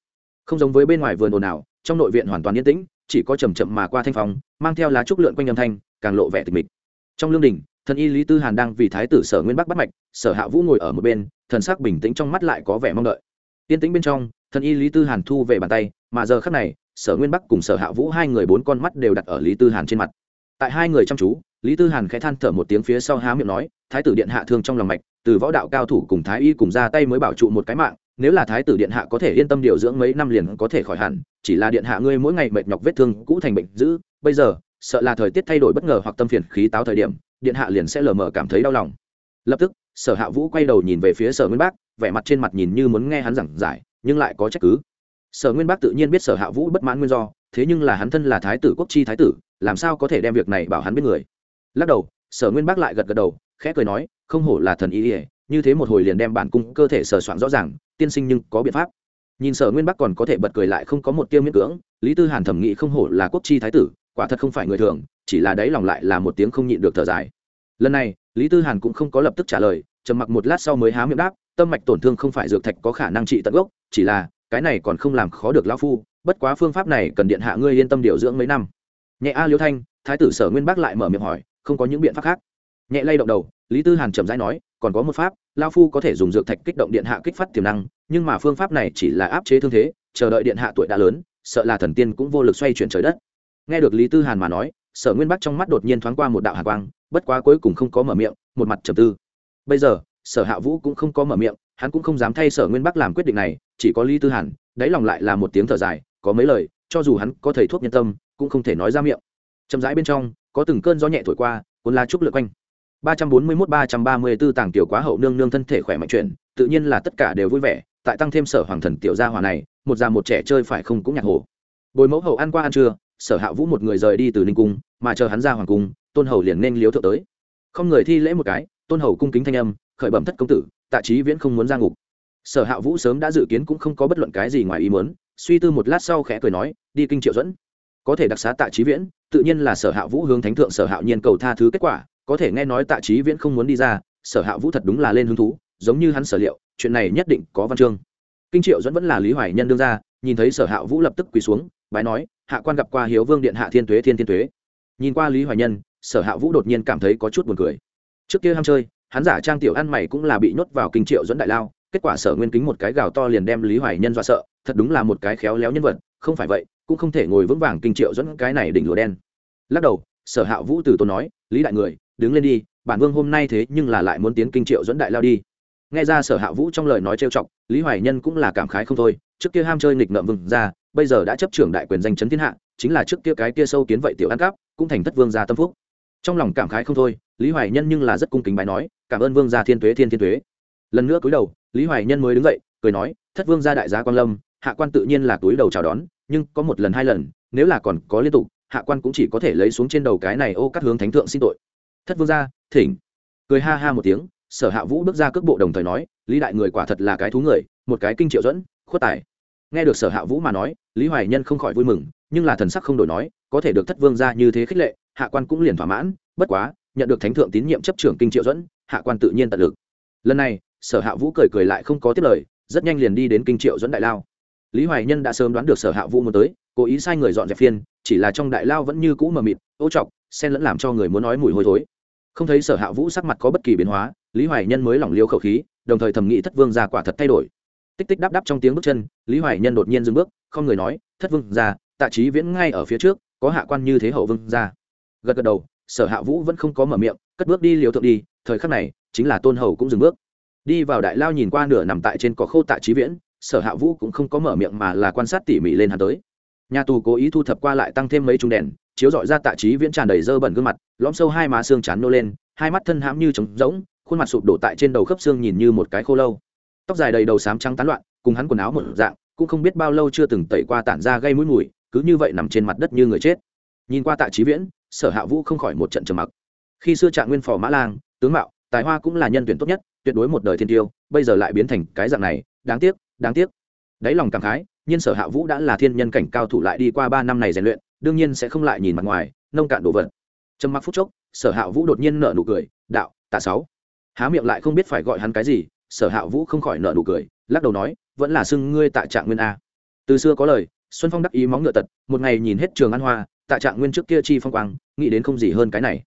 [SPEAKER 1] Không giống với bên ngoài vườn ồn ào, trong nội viện hoàn toàn yên tĩnh, chỉ có chầm chậm mà qua thanh phòng mang theo lá trúc lượn quanh âm thanh, càng lộ vẻ tịch mịch. Trong lương đình, thần y lý tư hàn đang vì thái tử sở nguyên bắc bắt mạch, sở hạ vũ ngồi ở một bên, thần sắc bình tĩnh trong mắt lại có vẻ mong đợi. Yên tĩnh bên trong, thần y lý tư hàn thu về bàn tay, mà giờ khắc này, sở nguyên bắc cùng sở hạ vũ hai người bốn con mắt đều đặt ở lý tư hàn trên mặt. Tại hai người chăm chú, lý tư hàn khẽ than thở một tiếng phía sau há miệng nói, thái tử điện hạ thương trong lòng mạch, từ võ đạo cao thủ cùng thái y cùng ra tay mới bảo trụ một cái mạng nếu là thái tử điện hạ có thể yên tâm điều dưỡng mấy năm liền có thể khỏi hẳn, chỉ là điện hạ ngươi mỗi ngày mệt nhọc vết thương cũ thành bệnh dữ, bây giờ, sợ là thời tiết thay đổi bất ngờ hoặc tâm phiền khí táo thời điểm, điện hạ liền sẽ lờ mờ cảm thấy đau lòng. Lập tức, sở hạ vũ quay đầu nhìn về phía sở nguyên bác, vẻ mặt trên mặt nhìn như muốn nghe hắn giảng giải, nhưng lại có trách cứ. Sở nguyên bác tự nhiên biết sở hạ vũ bất mãn nguyên do, thế nhưng là hắn thân là thái tử quốc chi thái tử, làm sao có thể đem việc này bảo hắn biết người? Lắc đầu, sở nguyên bác lại gật gật đầu, khẽ cười nói, không hổ là thần ý ỉa như thế một hồi liền đem bản cung cơ thể sờ soạn rõ ràng, tiên sinh nhưng có biện pháp. Nhìn sở nguyên bắc còn có thể bật cười lại không có một tiêu miễn cưỡng, lý tư hàn thẩm nghĩ không hổ là quốc chi thái tử, quả thật không phải người thường, chỉ là đấy lòng lại là một tiếng không nhịn được thở dài. Lần này, lý tư hàn cũng không có lập tức trả lời, trầm mặc một lát sau mới há miệng đáp, tâm mạch tổn thương không phải dược thạch có khả năng trị tận gốc, chỉ là, cái này còn không làm khó được lão phu, bất quá phương pháp này cần điện hạ ngươi yên tâm điều dưỡng mấy năm. Nhẹ a liêu thanh, thái tử sở nguyên bắc lại mở miệng hỏi, không có những biện pháp khác nhẹ lay động đầu, lý tư hàn chậm rãi nói, còn có một pháp, lao phu có thể dùng dược thạch kích động điện hạ kích phát tiềm năng, nhưng mà phương pháp này chỉ là áp chế thương thế, chờ đợi điện hạ tuổi đã lớn, sợ là thần tiên cũng vô lực xoay chuyển trời đất. Nghe được lý tư hàn mà nói, sở nguyên bắc trong mắt đột nhiên thoáng qua một đạo hạ quang, bất quá cuối cùng không có mở miệng, một mặt trầm tư. Bây giờ, sở hạ vũ cũng không có mở miệng, hắn cũng không dám thay sở nguyên bắc làm quyết định này, chỉ có lý tư hàn, đáy lòng lại là một tiếng thở dài, có mấy lời, cho dù hắn có thầy thuốc nhân tâm, cũng không thể nói ra miệng. Chậm rãi bên trong, có từng cơn gió nhẹ thổi qua, cuốn la trúc lượt quanh ba trăm bốn mươi mốt ba trăm ba mươi b ố tàng tiểu quá hậu nương nương thân thể khỏe mạnh chuyện tự nhiên là tất cả đều vui vẻ, tại tăng thêm sở hoàng thần tiểu gia hòa này, một già một trẻ chơi phải không cũng nhạc hồ bồi mẫu hậu ăn qua ăn trưa, sở hạ vũ một người rời đi từ ninh cung, mà chờ hắn ra hoàng cung, tôn hầu liền nên liếu thượng tới. Không người thi lễ một cái, tôn hầu cung kính thanh âm, khởi bẩm thất công tử, tạ trí viễn không muốn ra ngục. Sở hạ vũ sớm đã dự kiến cũng không có bất luận cái gì ngoài ý muốn, suy tư một lát sau khẽ cười nói, đi kinh triệu dẫn. Có thể đặc xá tạ trí viễn, tự nhiên là sở hạ vũ hướng thánh thượng sở hạo nhiên cầu tha thứ kết quả có thể nghe nói tạ trí viễn không muốn đi ra, sở hạ vũ thật đúng là lên hứng thú, giống như hắn sở liệu, chuyện này nhất định có văn chương. Kinh triệu dẫn vẫn là lý hoài nhân đương ra, nhìn thấy sở hạ vũ lập tức quỳ xuống, bái nói, hạ quan gặp qua hiếu vương điện hạ thiên tuế, thiên thiên tuế. Nhìn qua lý hoài nhân, sở hạ vũ đột nhiên cảm thấy có chút buồn cười. Trước kia ham chơi, hắn giả trang tiểu ăn mày cũng là bị nhốt vào kinh triệu dẫn đại lao, kết quả sở nguyên kính một cái gào to liền đem lý hoài nhân dọa sợ, thật đúng là một cái khéo léo nhân vật, không phải vậy, cũng không thể ngồi vững vàng kinh triệu dẫn cái này đỉnh lùa đen. Lắc đầu, sở hạ vũ từ tốn nói, lý đại người đứng lên đi, bản vương hôm nay thế nhưng là lại muốn tiến kinh triệu dẫn đại lao đi. Nghe ra sở hạ vũ trong lời nói trêu chọc, lý hoài nhân cũng là cảm khái không thôi, trước kia ham chơi nghịch ngợm vương ra bây giờ đã chấp trưởng đại quyền danh chấn thiên hạ, chính là trước kia cái kia sâu kiến vậy tiểu ăn cắp, cũng thành thất vương gia tâm phúc. Trong lòng cảm khái không thôi, lý hoài nhân nhưng là rất cung kính bài nói, cảm ơn vương gia thiên tuế thiên thiên tuế. Lần nữa cúi đầu, lý hoài nhân mới đứng dậy, cười nói, thất vương gia đại gia quan lâm, hạ quan tự nhiên là túi đầu chào đón, nhưng có một lần hai lần, nếu là còn có liên tục, hạ quan cũng chỉ có thể lấy xuống trên đầu cái này ô cắt hướng thánh thượng xin tội thất vương gia, thỉnh. Cười ha ha một tiếng, sở hạ vũ bước ra cước bộ đồng thời nói, lý đại người quả thật là cái thú người, một cái kinh triệu dẫn, khuất tài. Nghe được sở hạ vũ mà nói, lý hoài nhân không khỏi vui mừng, nhưng là thần sắc không đổi nói, có thể được thất vương gia như thế khích lệ, hạ quan cũng liền thỏa mãn, bất quá, nhận được thánh thượng tín nhiệm chấp trưởng kinh triệu dẫn, hạ quan tự nhiên tận lực. Lần này, sở hạ vũ cười cười lại không có tiếp lời, rất nhanh liền đi đến kinh triệu dẫn đại lao. Lý hoài nhân đã sớm đoán được sở hạ vũ muốn tới, cố ý sai người dọn dẹp phiên, chỉ là trong đại lao vẫn như cũ mờ mịt, ô chọc xen lẫn làm cho người muốn nói mùi hôi thối. Không thấy sở hạ vũ sắc mặt có bất kỳ biến hóa, lý hoài nhân mới lỏng liêu khẩu khí, đồng thời thầm nghĩ thất vương ra quả thật thay đổi. Tích tích đáp đáp trong tiếng bước chân, lý hoài nhân đột nhiên dừng bước, không người nói, thất vương ra tạ trí viễn ngay ở phía trước, có hạ quan như thế hậu vương ra gật gật đầu, sở hạ vũ vẫn không có mở miệng, cất bước đi liều thượng đi, thời khắc này, chính là tôn hầu cũng dừng bước. Đi vào đại lao nhìn qua nửa nằm tại trên cỏ khô tạ trí viễn, sở hạ vũ cũng không có mở miệng mà là quan sát tỉ mỉ lên hắn tới. Nhà tù cố ý thu thập qua lại tăng thêm mấy trùng đèn chiếu dọi ra tạ trí viễn tràn đầy dơ bẩn gương mặt, lõm sâu hai má xương chán nô lên, hai mắt thân hãm như trống rỗng, khuôn mặt sụp đổ tại trên đầu khớp xương nhìn như một cái khô lâu. Tóc dài đầy đầu xám trắng tán loạn, cùng hắn quần áo một dạng, cũng không biết bao lâu chưa từng tẩy qua tản ra gây mũi mùi, cứ như vậy nằm trên mặt đất như người chết. Nhìn qua tạ trí viễn, sở hạ vũ không khỏi một trận trầm mặc. Khi xưa trạng nguyên phò mã lang, tướng mạo, tài hoa cũng là nhân tuyển tốt nhất, tuyệt đối một đời thiên tiêu, bây giờ lại biến thành cái dạng này, đáng tiếc đáng tiếc. Đáy lòng cảm khái nhiên sở hạ vũ đã là thiên nhân cảnh cao thủ lại đi qua ba năm này rèn luyện đương nhiên sẽ không lại nhìn mặt ngoài, nông cạn đồ vật. Trầm mặc phút chốc, sở hạ vũ đột nhiên nở nụ cười, đạo tạ sáu. Há miệng lại không biết phải gọi hắn cái gì, sở hạ vũ không khỏi nở nụ cười, lắc đầu nói, vẫn là xưng ngươi tạ trạng nguyên a. Từ xưa có lời, xuân phong đắc ý móng ngựa tật, một ngày nhìn hết trường an hoa, tạ trạng nguyên trước kia chi phong quang, nghĩ đến không gì hơn cái này.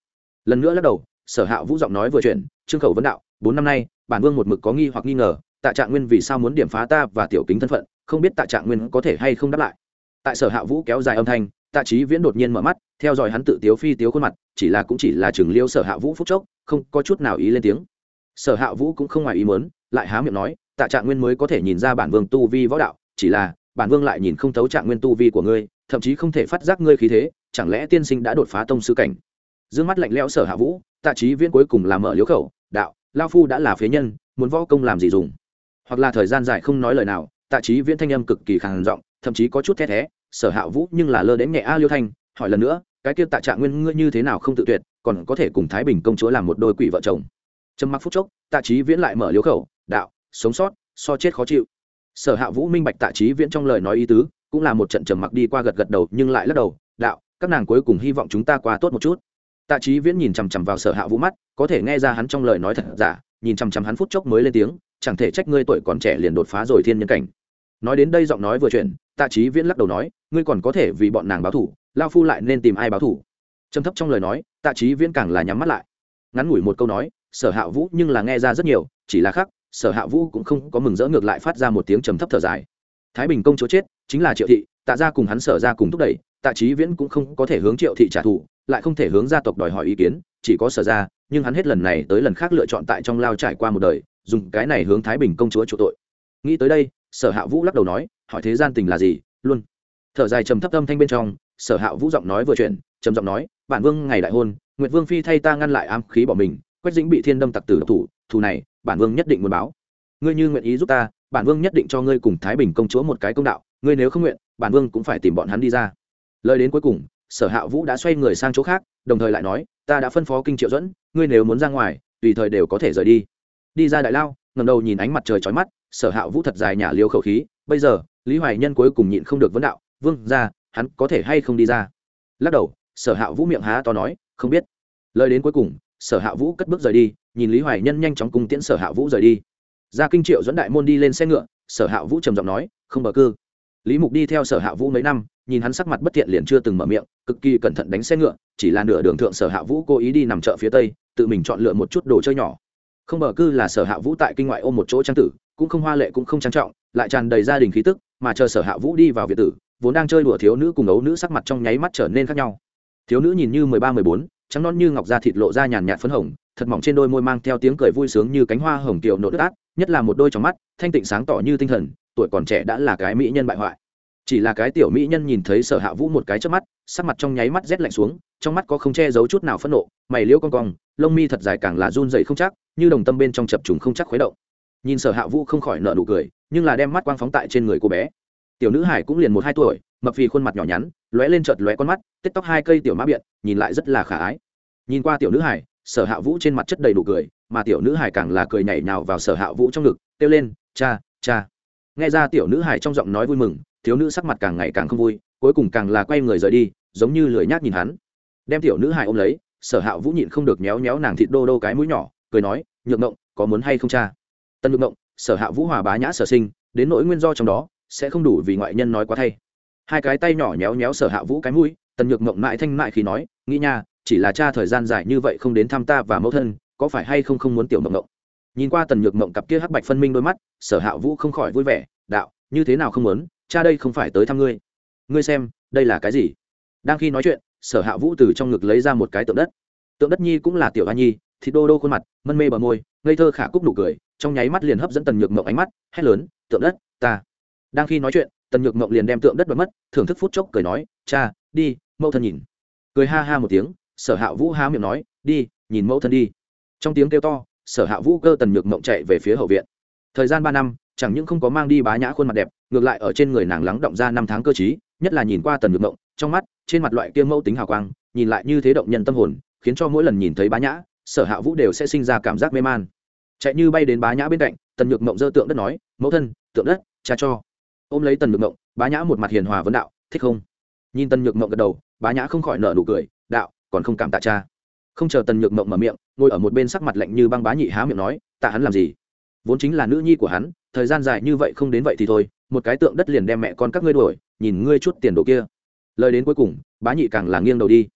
[SPEAKER 1] Lần nữa lắc đầu, sở hạ vũ giọng nói vừa chuyển, trương khẩu vấn đạo, bốn năm nay, bản vương một mực có nghi hoặc nghi ngờ, tạ trạng nguyên vì sao muốn điểm phá ta và tiểu kính thân phận, không biết tạ trạng nguyên có thể hay không đáp lại. Tại sở hạ vũ kéo dài âm thanh tạ trí viễn đột nhiên mở mắt, theo dõi hắn tự tiếu phi tiếu khuôn mặt, chỉ là cũng chỉ là chừng liêu sở hạ vũ phúc chốc, không có chút nào ý lên tiếng. Sở hạ vũ cũng không ngoài ý mớn lại há miệng nói, tạ trạng nguyên mới có thể nhìn ra bản vương tu vi võ đạo, chỉ là, bản vương lại nhìn không thấu trạng nguyên tu vi của ngươi, thậm chí không thể phát giác ngươi khí thế, chẳng lẽ tiên sinh đã đột phá tông sư cảnh? D ư ơ n g mắt lạnh lẽo sở hạ vũ, tạ trí viễn cuối cùng là mở liếu khẩu, đạo lao phu đã là phế nhân, muốn võ công làm gì dùng? Hoặc là thời gian dài không nói lời nào, tạ trí viễn thanh âm cực kỳ khàn giọng, thậm chí có chút thét thé sở hạ vũ nhưng là lơ đến nhẹ a liêu thanh, hỏi lần nữa, cái kia tạ trạng nguyên ngươi như thế nào không tự tuyệt, còn có thể cùng thái bình công chúa làm một đôi quỷ vợ chồng? Trầm mặc phút chốc, tạ trí viễn lại mở liếu khẩu, đạo, sống sót, so chết khó chịu. Sở hạ vũ minh bạch tạ trí viễn trong lời nói ý tứ, cũng là một trận trầm mặc đi qua gật gật đầu nhưng lại lắc đầu, đạo, các nàng cuối cùng hy vọng chúng ta qua tốt một chút. Tạ trí viễn nhìn chằm chằm vào sở hạ vũ mắt, có thể nghe ra hắn trong lời nói thật giả, nhìn chằm chằm hắn phút chốc mới lên tiếng, chẳng thể trách ngươi tuổi còn trẻ liền đột phá rồi thiên nhân cảnh. Nói đến đây giọng nói vừa chuyển, tạ trí viễn lắc đầu nói ngươi còn có thể vì bọn nàng báo thủ, lao phu lại nên tìm ai báo thủ? Trầm thấp trong lời nói, tạ trí viễn càng là nhắm mắt lại. Ngắn ngủi một câu nói, sở hạ vũ nhưng là nghe ra rất nhiều, chỉ là khác sở hạ vũ cũng không có mừng rỡ ngược lại phát ra một tiếng trầm thấp thở dài. Thái bình công chúa chết, chính là triệu thị, tạ ra cùng hắn sở ra cùng thúc đẩy, tạ trí viễn cũng không có thể hướng triệu thị trả thù, lại không thể hướng gia tộc đòi hỏi ý kiến, chỉ có sở ra nhưng hắn hết lần này tới lần khác lựa chọn tại trong lao trải qua một đời, dùng cái này hướng thái bình công chúa chỗ tội. Nghĩ tới đây, sở hạ vũ lắc đầu nói, hỏi thế gian tình là gì, luôn thở dài trầm thấp âm thanh bên trong, sở hạ vũ giọng nói vừa chuyện trầm giọng nói, bản vương ngày đại hôn, nguyệt vương phi thay ta ngăn lại ám khí bỏ mình, quách dĩnh bị thiên đâm tặc tử độc thủ, thù này, bản vương nhất định muốn báo. Ngươi như nguyện ý giúp ta, bản vương nhất định cho ngươi cùng thái bình công chúa một cái công đạo, ngươi nếu không nguyện, bản vương cũng phải tìm bọn hắn đi ra. Lời đến cuối cùng, sở hạ vũ đã xoay người sang chỗ khác, đồng thời lại nói, ta đã phân phó kinh triệu dẫn ngươi nếu muốn ra ngoài, tùy thời đều có thể rời đi. Đi ra đại lao ngầm đầu nhìn ánh mặt trời trói mắt, sở hạ vũ thật dài nhả liều khẩu khí, bây giờ, lý hoài nhân cuối cùng nhịn không được vấn đạo vương ra, hắn có thể hay không đi ra? Lắc đầu, sở hạ vũ miệng há to nói, không biết. Lời đến cuối cùng, sở hạ vũ cất bước rời đi, nhìn lý hoài nhân nhanh chóng cùng tiễn sở hạ vũ rời đi. Ra kinh triệu dẫn đại môn đi lên xe ngựa, sở hạ vũ trầm giọng nói, không bờ cư. Lý mục đi theo sở hạ vũ mấy năm, nhìn hắn sắc mặt bất thiện liền chưa từng mở miệng, cực kỳ cẩn thận đánh xe ngựa, chỉ là nửa đường thượng sở hạ vũ cố ý đi nằm chợ phía tây, tự mình chọn lựa một chút đồ chơi nhỏ. Không bờ cư là sở hạ vũ tại kinh ngoại ôm một chỗ trang tử, cũng không hoa lệ cũng không trang trọng, lại tràn đầy gia đình khí tức, mà chờ sở hạ vũ đi vào việt tử vốn đang chơi đùa thiếu nữ cùng ấu nữ sắc mặt trong nháy mắt trở nên khác nhau. Thiếu nữ nhìn như mười ba, mười bốn, trắng non như ngọc da thịt lộ ra nhàn nhạt phấn hồng, thật mỏng trên đôi môi mang theo tiếng cười vui sướng như cánh hoa hồng kiều nổ đất át, nhất là một đôi trong mắt, thanh tịnh sáng tỏ như tinh thần, tuổi còn trẻ đã là cái mỹ nhân bại hoại. Chỉ là cái tiểu mỹ nhân nhìn thấy sở hạ vũ một cái trước mắt, sắc mặt trong nháy mắt rét lạnh xuống, trong mắt có không che giấu chút nào phẫn nộ, mày liễu con cong, lông mi thật dài càng là run rẩy không chắc, như đồng tâm bên trong chập trùng không chắc khuấy động. Nhìn sở hạ vũ không khỏi nợ nụ cười, nhưng là đem mắt quang phóng tại trên người cô bé tiểu nữ hải cũng liền một hai tuổi, mập vì khuôn mặt nhỏ nhắn, lóe lên chợt lóe con mắt tết tóc hai cây tiểu mã biện, nhìn lại rất là khả ái. Nhìn qua tiểu nữ hải, sở hạ vũ trên mặt chất đầy đủ cười, mà tiểu nữ hải càng là cười nhảy nhào vào sở hạ vũ trong ngực, kêu lên, cha cha. Nghe ra tiểu nữ hải trong giọng nói vui mừng, thiếu nữ sắc mặt càng ngày càng không vui, cuối cùng càng là quay người rời đi, giống như lười nhác nhìn hắn. Đem tiểu nữ hải ôm lấy, sở hạ vũ nhịn không được méo méo nàng thịt đô đô cái mũi nhỏ, cười nói nhượng động có muốn hay không cha? Tân nhượng động sở hạ vũ hòa bá nhã sở sinh, đến nỗi nguyên do trong đó sẽ không đủ vì ngoại nhân nói quá thay. Hai cái tay nhỏ nhéo nhéo sở hạ vũ cái mũi, tần nhược mộng mãi thanh mại khi nói, nghĩ nha, chỉ là cha thời gian dài như vậy không đến thăm ta và mẫu thân, có phải hay không không muốn tiểu mộng mộng? Nhìn qua tần nhược mộng cặp kia hắc bạch phân minh đôi mắt, sở hạ vũ không khỏi vui vẻ, đạo, như thế nào không muốn, cha đây không phải tới thăm ngươi. Ngươi xem, đây là cái gì? Đang khi nói chuyện, sở hạ vũ từ trong ngực lấy ra một cái tượng đất. Tượng đất nhi cũng là tiểu a nhi, thịt đô đô khuôn mặt, mân mê bờ môi, ngây thơ khả cúc nụ cười, trong nháy mắt liền hấp dẫn tần nhược mộng ánh mắt, hét lớn, tượng đất, ta đang khi nói chuyện, tần nhược mộng liền đem tượng đất bật mất, thưởng thức phút chốc cười nói, cha, đi, mẫu thân nhìn. Cười ha ha một tiếng, sở hạ vũ há miệng nói, đi, nhìn mẫu thân đi. Trong tiếng kêu to, sở hạ vũ cơ tần nhược mộng chạy về phía hậu viện. Thời gian ba năm, chẳng những không có mang đi bá nhã khuôn mặt đẹp, ngược lại ở trên người nàng lắng động ra năm tháng cơ chí nhất là nhìn qua tần nhược mộng, trong mắt, trên mặt loại kia mẫu tính hào quang, nhìn lại như thế động nhân tâm hồn, khiến cho mỗi lần nhìn thấy bá nhã, sở hạ vũ đều sẽ sinh ra cảm giác mê man. Chạy như bay đến bá nhã bên cạnh, tần nhược mộng dơ tượng đất nói, mẫu thân, tượng đất, cha cho ôm lấy tần nhược mộng, bá nhã một mặt hiền hòa vấn đạo, thích không? Nhìn tần nhược mộng gật đầu, bá nhã không khỏi nở nụ cười, đạo, còn không cảm tạ cha. Không chờ tần nhược mộng mở miệng, ngồi ở một bên sắc mặt lạnh như băng bá nhị há miệng nói, tạ hắn làm gì? Vốn chính là nữ nhi của hắn, thời gian dài như vậy không đến vậy thì thôi, một cái tượng đất liền đem mẹ con các ngươi đuổi, nhìn ngươi chút tiền đồ kia. Lời đến cuối cùng, bá nhị càng là nghiêng đầu đi.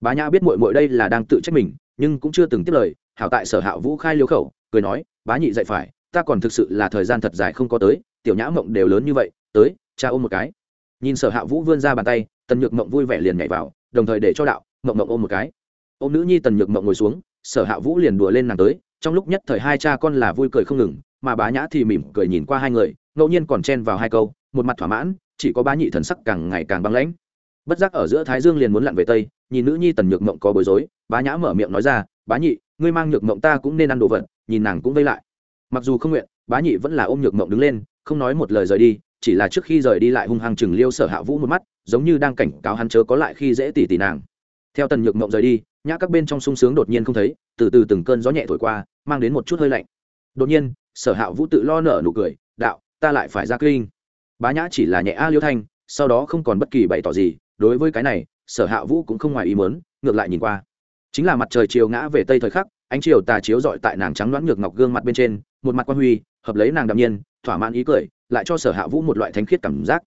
[SPEAKER 1] Bá nhã biết mội mội đây là đang tự trách mình, nhưng cũng chưa từng tiếp lời, hảo tại sở hạ vũ khai liêu khẩu, cười nói, bá nhị dạy phải, ta còn thực sự là thời gian thật dài không có tới tiểu nhã mộng đều lớn như vậy, tới, cha ôm một cái. Nhìn sở hạ vũ vươn ra bàn tay, tần nhược mộng vui vẻ liền nhảy vào, đồng thời để cho đạo, mộng mộng ôm một cái. Ô nữ nhi tần nhược mộng ngồi xuống, sở hạ vũ liền đùa lên nàng tới, trong lúc nhất thời hai cha con là vui cười không ngừng, mà bá nhã thì mỉm cười nhìn qua hai người, ngẫu nhiên còn chen vào hai câu, một mặt thỏa mãn, chỉ có bá nhị thần sắc càng ngày càng băng lãnh. Bất giác ở giữa thái dương liền muốn lặn về tây, nhìn nữ nhi tần nhược mộng có bối rối, bá nhã mở miệng nói ra, bá nhị, ngươi mang nhược mộng ta cũng nên ăn đồ vật, nhìn nàng cũng vây lại. Mặc dù không nguyện, bá nhị vẫn là ôm nhược mộng đứng lên không nói một lời rời đi, chỉ là trước khi rời đi lại hung hăng chừng liêu sở hạ vũ một mắt, giống như đang cảnh cáo hắn chớ có lại khi dễ tỉ tỉ nàng. Theo tần nhược mộng rời đi, nhã các bên trong sung sướng đột nhiên không thấy, từ từ từng cơn gió nhẹ thổi qua, mang đến một chút hơi lạnh. Đột nhiên, sở hạ vũ tự lo nở nụ cười, đạo, ta lại phải ra kinh. Bá nhã chỉ là nhẹ a liêu thanh, sau đó không còn bất kỳ bày tỏ gì, đối với cái này, sở hạ vũ cũng không ngoài ý mớn ngược lại nhìn qua. Chính là mặt trời chiều ngã về tây thời khắc, ánh chiều tà chiếu dọi tại nàng trắng đoán ngược ngọc gương mặt bên trên, một mặt quan huy, hợp lấy nàng đạm nhiên thỏa mãn ý cười, lại cho sở hạ vũ một loại thánh khiết cảm giác.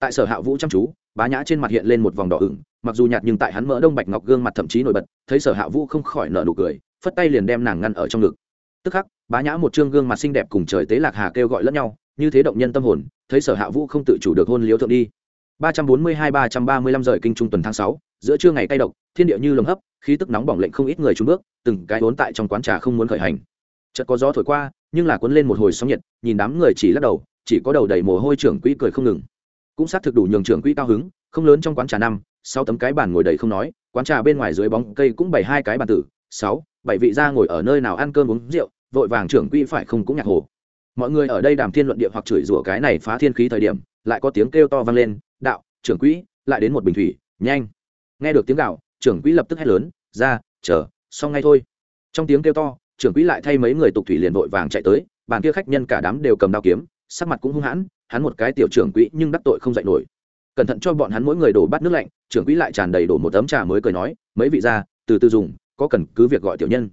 [SPEAKER 1] Tại sở hạ vũ chăm chú, bá nhã trên mặt hiện lên một vòng đỏ ửng, mặc dù nhạt nhưng tại hắn mỡ đông bạch ngọc gương mặt thậm chí nổi bật, thấy sở hạ vũ không khỏi nở nụ cười, phất tay liền đem nàng ngăn ở trong ngực. Tức khắc, bá nhã một trương gương mặt xinh đẹp cùng trời tế lạc hà kêu gọi lẫn nhau, như thế động nhân tâm hồn, thấy sở hạ vũ không tự chủ được hôn liếu thượng đi. ba trăm bốn mươi hai ba trăm ba mươi lăm rời kinh trung tuần tháng sáu, giữa trưa ngày cay độc, thiên địa như lồng hấp, khí tức nóng bỏng lệnh không ít người trúng bước, từng cái vốn tại trong quán trà không muốn khởi hành chợt có gió thổi qua, nhưng là cuốn lên một hồi sóng nhiệt, nhìn đám người chỉ lắc đầu, chỉ có đầu đầy mồ hôi trưởng quỹ cười không ngừng. Cũng xác thực đủ nhường trưởng quỹ cao hứng, không lớn trong quán trà năm sau tấm cái bàn ngồi đầy không nói, quán trà bên ngoài dưới bóng cây cũng bày hai cái bàn tử, sáu, bảy vị ra ngồi ở nơi nào ăn cơm uống rượu, vội vàng trưởng quỹ phải không cũng nhạc hồ. Mọi người ở đây đàm thiên luận địa hoặc chửi rủa cái này phá thiên khí thời điểm, lại có tiếng kêu to vang lên, đạo, trưởng quỹ, lại đến một bình thủy, nhanh. Nghe được tiếng gạo, trưởng quỹ lập tức hét lớn, ra, chờ, xong ngay thôi. Trong tiếng kêu to trưởng quỹ lại thay mấy người tục thủy liền vội vàng chạy tới, bàn kia khách nhân cả đám đều cầm đao kiếm, sắc mặt cũng hung hãn, hắn một cái tiểu trưởng quỹ nhưng đắc tội không dạy nổi. Cẩn thận cho bọn hắn mỗi người đổ bát nước lạnh, trưởng quỹ lại tràn đầy đổ một tấm trà mới cười nói, mấy vị ra từ từ dùng, có cần cứ việc gọi tiểu nhân.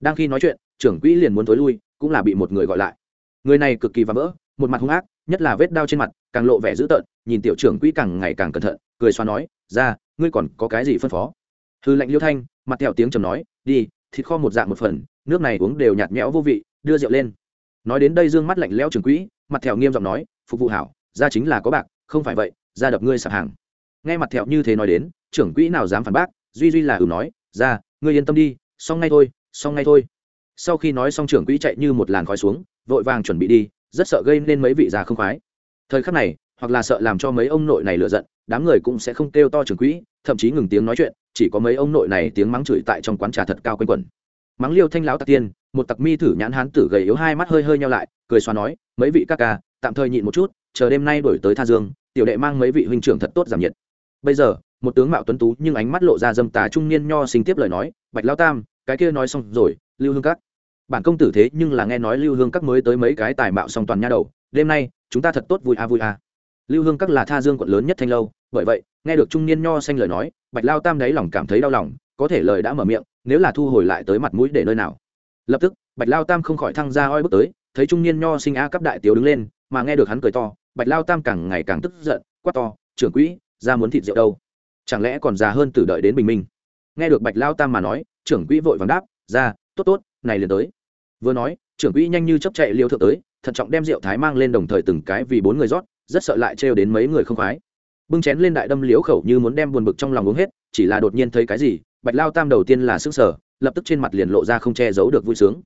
[SPEAKER 1] Đang khi nói chuyện, trưởng quỹ liền muốn thối lui, cũng là bị một người gọi lại. Người này cực kỳ và vỡ, một mặt hung ác, nhất là vết đao trên mặt, càng lộ vẻ dữ tợn, nhìn tiểu trưởng quỹ càng ngày càng cẩn thận, cười xoa nói ra ngươi còn có cái gì phân phó? Hư lệnh liêu thanh, mặt theo tiếng trầm nói, đi, thịt kho một dạng một phần nước này uống đều nhạt nhẽo vô vị, đưa rượu lên. Nói đến đây dương mắt lạnh lẽo trưởng quỹ, mặt thẹo nghiêm giọng nói, phục vụ hảo ra chính là có bạc, không phải vậy ra đập ngươi sạp hàng. Nghe mặt thẹo như thế nói đến, trưởng quỹ nào dám phản bác, duy duy là ừ nói ra ngươi yên tâm đi, xong ngay thôi, xong ngay thôi. Sau khi nói xong trưởng quỹ chạy như một làn khói xuống, vội vàng chuẩn bị đi, rất sợ gây nên mấy vị già không khoái. Thời khắc này, hoặc là sợ làm cho mấy ông nội này lựa giận, đám người cũng sẽ không kêu to trưởng quỹ, thậm chí ngừng tiếng nói chuyện, chỉ có mấy ông nội này tiếng mắng chửi tại trong quán trà thật cao quanh quẩn mắng liêu thanh lão tạc tiên, một tặc mi thử nhãn hán tử gầy yếu hai mắt hơi hơi nhau lại, cười xoa nói, mấy vị ca ca, tạm thời nhịn một chút, chờ đêm nay đổi tới tha dương, tiểu đệ mang mấy vị huynh trưởng thật tốt giảm nhiệt. Bây giờ, một tướng mạo tuấn tú nhưng ánh mắt lộ ra dâm tà trung niên nho sinh tiếp lời nói, bạch lao tam, cái kia nói xong rồi, lưu hương các. Bản công tử thế nhưng là nghe nói lưu hương các mới tới mấy cái tài mạo song toàn nha đầu, đêm nay, chúng ta thật tốt vui a à, vui a à. lưu hương các là tha dương quận lớn nhất thanh lâu, bởi vậy, nghe được trung niên nho xanh lời nói, bạch lao tam đáy lòng cảm thấy đau lòng có thể lời đã mở miệng, nếu là thu hồi lại tới mặt mũi để nơi nào. Lập tức, bạch lao tam không khỏi thăng ra oi bước tới, thấy trung niên nho sinh a cấp đại tiểu đứng lên, mà nghe được hắn cười to, bạch lao tam càng ngày càng tức giận, quát to, trưởng quỹ, ra muốn thịt rượu đâu? Chẳng lẽ còn già hơn từ đợi đến bình minh? Nghe được bạch lao tam mà nói, trưởng quỹ vội vàng đáp, ra, tốt tốt, này liền tới. Vừa nói, trưởng quỹ nhanh như chấp chạy liêu thượng tới, thận trọng đem rượu thái mang lên đồng thời từng cái vì bốn người rót, rất sợ lại trêu đến mấy người không khoái. Bưng chén lên đại đâm liếu khẩu như muốn đem buồn bực trong lòng uống hết, chỉ là đột nhiên thấy cái gì bạch lao tam đầu tiên là sức sở lập tức trên mặt liền lộ ra không che giấu được vui sướng.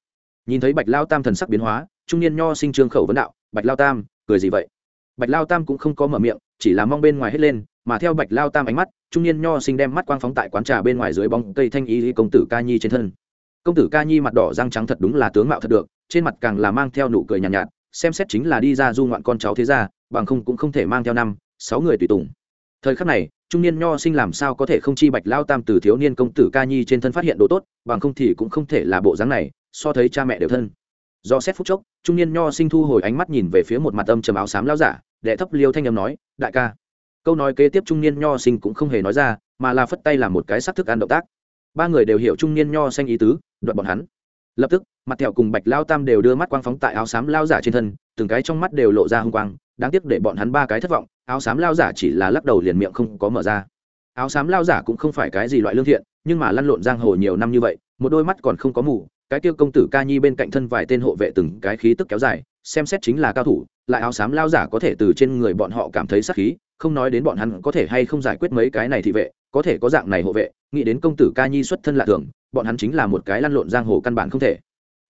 [SPEAKER 1] Nhìn thấy bạch lao tam thần sắc biến hóa trung niên nho sinh trương khẩu vấn đạo bạch lao tam cười gì vậy? Bạch lao tam cũng không có mở miệng chỉ là mong bên ngoài hết lên mà theo bạch lao tam ánh mắt trung niên nho sinh đem mắt quang phóng tại quán trà bên ngoài dưới bóng cây thanh y công tử ca nhi trên thân. Công tử ca nhi mặt đỏ răng trắng thật đúng là tướng mạo thật được trên mặt càng là mang theo nụ cười nhàn nhạt, nhạt xem xét chính là đi ra du ngoạn con cháu thế ra bằng không cũng không thể mang theo năm sáu người tùy tùng. Thời khắc này trung niên nho sinh làm sao có thể không chi bạch lao tam từ thiếu niên công tử ca nhi trên thân phát hiện đồ tốt, bằng không thì cũng không thể là bộ dáng này, so thấy cha mẹ đều thân. Do xét phút chốc, trung niên nho sinh thu hồi ánh mắt nhìn về phía một mặt âm trầm áo xám lao giả, đệ thấp liêu thanh âm nói, đại ca. Câu nói kế tiếp trung niên nho sinh cũng không hề nói ra, mà là phất tay làm một cái sắc thức ăn động tác. Ba người đều hiểu trung niên nho xanh ý tứ đoạn bọn hắn. Lập tức, mặt thẹo cùng bạch lao tam đều đưa mắt quang phóng tại áo xám lao giả trên thân, từng cái trong mắt đều lộ ra h ư n g quang đáng tiếc để bọn hắn ba cái thất vọng, áo xám lao giả chỉ là lắc đầu liền miệng không có mở ra. Áo xám lao giả cũng không phải cái gì loại lương thiện, nhưng mà lăn lộn giang hồ nhiều năm như vậy, một đôi mắt còn không có mù, cái kia công tử ca nhi bên cạnh thân vài tên hộ vệ từng cái khí tức kéo dài, xem xét chính là cao thủ, lại áo xám lao giả có thể từ trên người bọn họ cảm thấy sắc khí, không nói đến bọn hắn có thể hay không giải quyết mấy cái này thị vệ, có thể có dạng này hộ vệ, nghĩ đến công tử ca nhi xuất thân lạ thường, bọn hắn chính là một cái lăn lộn giang hồ căn bản không thể.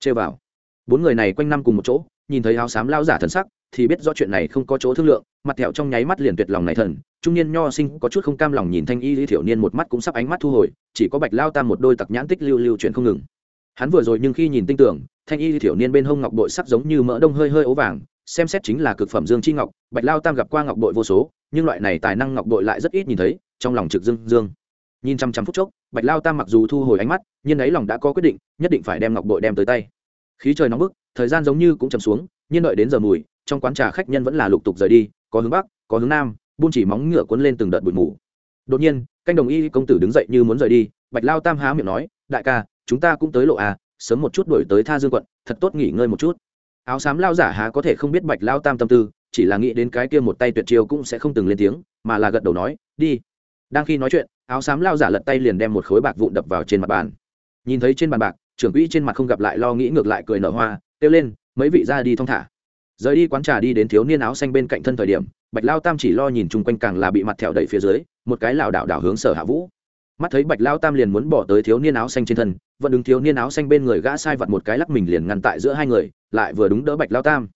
[SPEAKER 1] Chơi vào. Bốn người này quanh năm cùng một chỗ nhìn thấy áo xám lao giả thần sắc, thì biết rõ chuyện này không có chỗ thương lượng, mặt thẹo trong nháy mắt liền tuyệt lòng này thần, trung niên nho sinh có chút không cam lòng nhìn thanh y lý thiểu niên một mắt cũng sắp ánh mắt thu hồi, chỉ có bạch lao tam một đôi tặc nhãn tích lưu lưu chuyện không ngừng. Hắn vừa rồi nhưng khi nhìn tinh tưởng, thanh y lý thiểu niên bên hông ngọc bội sắc giống như mỡ đông hơi hơi ố vàng, xem xét chính là cực phẩm dương chi ngọc, bạch lao tam gặp qua ngọc bội vô số, nhưng loại này tài năng ngọc bội lại rất ít nhìn thấy, trong lòng trực dương dương. Nhìn trăm trăm phút chốc, bạch lao tam mặc dù thu hồi ánh mắt, nhưng ấy lòng đã có quyết định, nhất định phải đem ngọc bội đem tới tay. Khí trời nóng bức thời gian giống như cũng chầm xuống, nhưng đợi đến giờ mùi, trong quán trà khách nhân vẫn là lục tục rời đi, có hướng bắc, có hướng nam, buôn chỉ móng ngựa cuốn lên từng đợt bụi mù. Đột nhiên, canh đồng y công tử đứng dậy như muốn rời đi, bạch lao tam há miệng nói, đại ca, chúng ta cũng tới lộ à sớm một chút đổi tới tha dương quận, thật tốt nghỉ ngơi một chút. Áo xám lao giả há có thể không biết bạch lao tam tâm tư, chỉ là nghĩ đến cái kia một tay tuyệt chiêu cũng sẽ không từng lên tiếng, mà là gật đầu nói, đi. Đang khi nói chuyện, áo xám lao giả lật tay liền đem một khối bạc vụn đập vào trên mặt bàn. Nhìn thấy trên bàn bạc, trưởng quỹ trên mặt không gặp lại lo nghĩ ngược lại cười nở hoa kêu lên, mấy vị ra đi thong thả. Rời đi quán trà đi đến thiếu niên áo xanh bên cạnh thân thời điểm, bạch lao tam chỉ lo nhìn chung quanh càng là bị mặt thẹo đẩy phía dưới, một cái lảo đảo đảo hướng sở hạ vũ. Mắt thấy bạch lao tam liền muốn bỏ tới thiếu niên áo xanh trên thân, vẫn đứng thiếu niên áo xanh bên người gã sai vặt một cái lắc mình liền ngăn tại giữa hai người, lại vừa đúng đỡ bạch lao tam.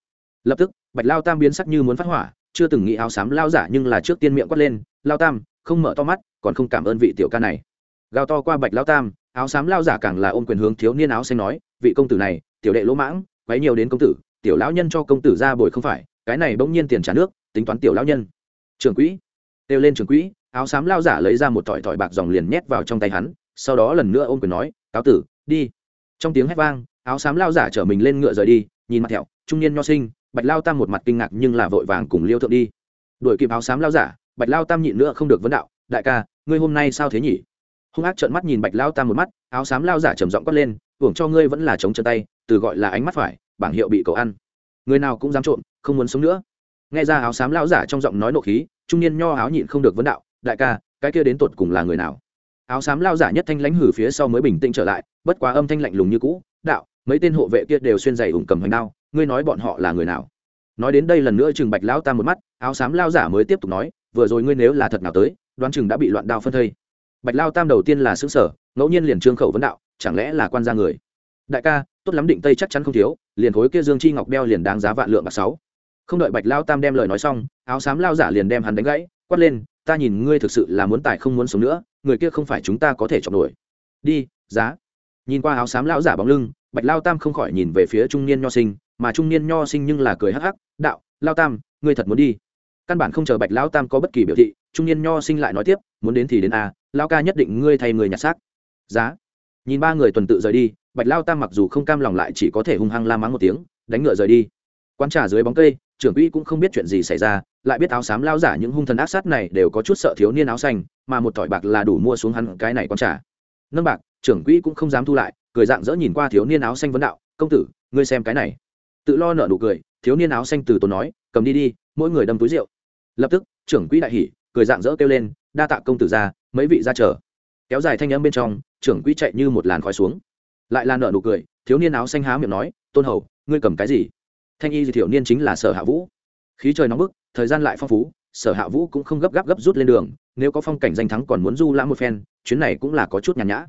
[SPEAKER 1] Lập tức, bạch lao tam biến sắc như muốn phát hỏa, chưa từng nghĩ áo xám lao giả nhưng là trước tiên miệng quát lên, lao tam, không mở to mắt, còn không cảm ơn vị tiểu ca này. Gào to qua bạch lao tam, áo xám lao giả càng là ôm quyền hướng thiếu niên áo xanh nói, vị công tử này, tiểu đệ lỗ mãng quấy nhiều đến công tử, tiểu lão nhân cho công tử ra bồi không phải, cái này bỗng nhiên tiền trả nước, tính toán tiểu lão nhân. Trưởng quỹ, kêu lên trưởng quỹ, áo xám lao giả lấy ra một thỏi thỏi bạc dòng liền nhét vào trong tay hắn, sau đó lần nữa ôm quyền nói, cáo tử, đi. Trong tiếng hét vang, áo xám lao giả chở mình lên ngựa rời đi, nhìn mặt thẹo, trung niên nho sinh, bạch lao tam một mặt kinh ngạc nhưng là vội vàng cùng liêu thượng đi. Đuổi kịp áo xám lao giả, bạch lao tam nhịn nữa không được vấn đạo, đại ca, ngươi hôm nay sao thế nhỉ? Hung ác trợn mắt nhìn bạch lao tam một mắt, áo xám lao giả trầm giọng quát lên hưởng cho ngươi vẫn là chống chân tay từ gọi là ánh mắt phải, bảng hiệu bị cậu ăn. Người nào cũng dám trộm, không muốn sống nữa. Nghe ra áo xám lão giả trong giọng nói nộ khí, trung niên nho áo nhịn không được vấn đạo, đại ca, cái kia đến tột cùng là người nào? Áo xám lao giả nhất thanh lãnh hử phía sau mới bình tĩnh trở lại, bất quá âm thanh lạnh lùng như cũ, đạo, mấy tên hộ vệ kia đều xuyên giày ủng cầm hoành đao, ngươi nói bọn họ là người nào? Nói đến đây lần nữa chừng bạch lão tam một mắt, áo xám lao giả mới tiếp tục nói, vừa rồi ngươi nếu là thật nào tới, đoán chừng đã bị loạn đao phân thây. Bạch lao tam đầu tiên là xứ sở ngẫu nhiên liền trương khẩu vấn đạo, chẳng lẽ là quan gia người? Đại ca tốt lắm định tây chắc chắn không thiếu, liền khối kia dương chi ngọc đeo liền đáng giá vạn lượng bạc sáu. Không đợi bạch lao tam đem lời nói xong, áo xám lao giả liền đem hắn đánh gãy, quát lên, ta nhìn ngươi thực sự là muốn tài không muốn sống nữa, người kia không phải chúng ta có thể chọn nổi. Đi, giá. Nhìn qua áo xám lao giả bóng lưng, bạch lao tam không khỏi nhìn về phía trung niên nho sinh, mà trung niên nho sinh nhưng là cười hắc hắc, đạo, lao tam, ngươi thật muốn đi. Căn bản không chờ bạch lao tam có bất kỳ biểu thị, trung niên nho sinh lại nói tiếp, muốn đến thì đến a, lao ca nhất định ngươi thay người nhặt xác. Giá nhìn ba người tuần tự rời đi, bạch lao tam mặc dù không cam lòng lại chỉ có thể hung hăng la mắng một tiếng, đánh ngựa rời đi. Quán trà dưới bóng cây, trưởng quỹ cũng không biết chuyện gì xảy ra, lại biết áo xám lao giả những hung thần ác sát này đều có chút sợ thiếu niên áo xanh, mà một thỏi bạc là đủ mua xuống hắn cái này quán trà. Nâng bạc, trưởng quỹ cũng không dám thu lại, cười dạng dỡ nhìn qua thiếu niên áo xanh vấn đạo, công tử, ngươi xem cái này. Tự lo nợ nụ cười, thiếu niên áo xanh từ tốn nói, cầm đi đi, mỗi người đâm túi rượu. Lập tức, trưởng quỹ đại hỉ, cười dạng dỡ kêu lên, đa tạ công tử ra mấy vị ra chờ kéo dài thanh âm bên trong, trưởng quỹ chạy như một làn khói xuống. Lại là nợ nụ cười, thiếu niên áo xanh há miệng nói, tôn hầu, ngươi cầm cái gì? Thanh y thì thiểu niên chính là sở hạ vũ. Khí trời nóng bức, thời gian lại phong phú, sở hạ vũ cũng không gấp gáp gấp rút lên đường, nếu có phong cảnh danh thắng còn muốn du lãm một phen, chuyến này cũng là có chút nhàn nhã.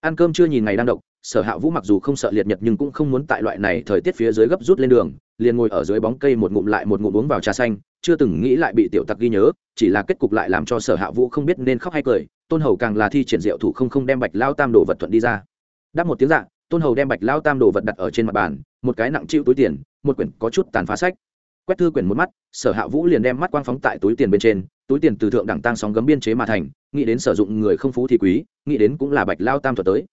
[SPEAKER 1] Ăn cơm chưa nhìn ngày đang động sở hạ vũ mặc dù không sợ liệt nhật nhưng cũng không muốn tại loại này thời tiết phía dưới gấp rút lên đường, liền ngồi ở dưới bóng cây một ngụm lại một ngụm uống vào trà xanh chưa từng nghĩ lại bị tiểu tặc ghi nhớ, chỉ là kết cục lại làm cho sở hạ vũ không biết nên khóc hay cười, tôn hầu càng là thi triển diệu thủ không không đem bạch lao tam đồ vật thuận đi ra. Đáp một tiếng dạ tôn hầu đem bạch lao tam đồ vật đặt ở trên mặt bàn, một cái nặng chịu túi tiền, một quyển có chút tàn phá sách. Quét thư quyển một mắt, sở hạ vũ liền đem mắt quang phóng tại túi tiền bên trên, túi tiền từ thượng đẳng tăng sóng gấm biên chế mà thành, nghĩ đến sử dụng người không phú thì quý, nghĩ đến cũng là bạch lao tam thuật tới.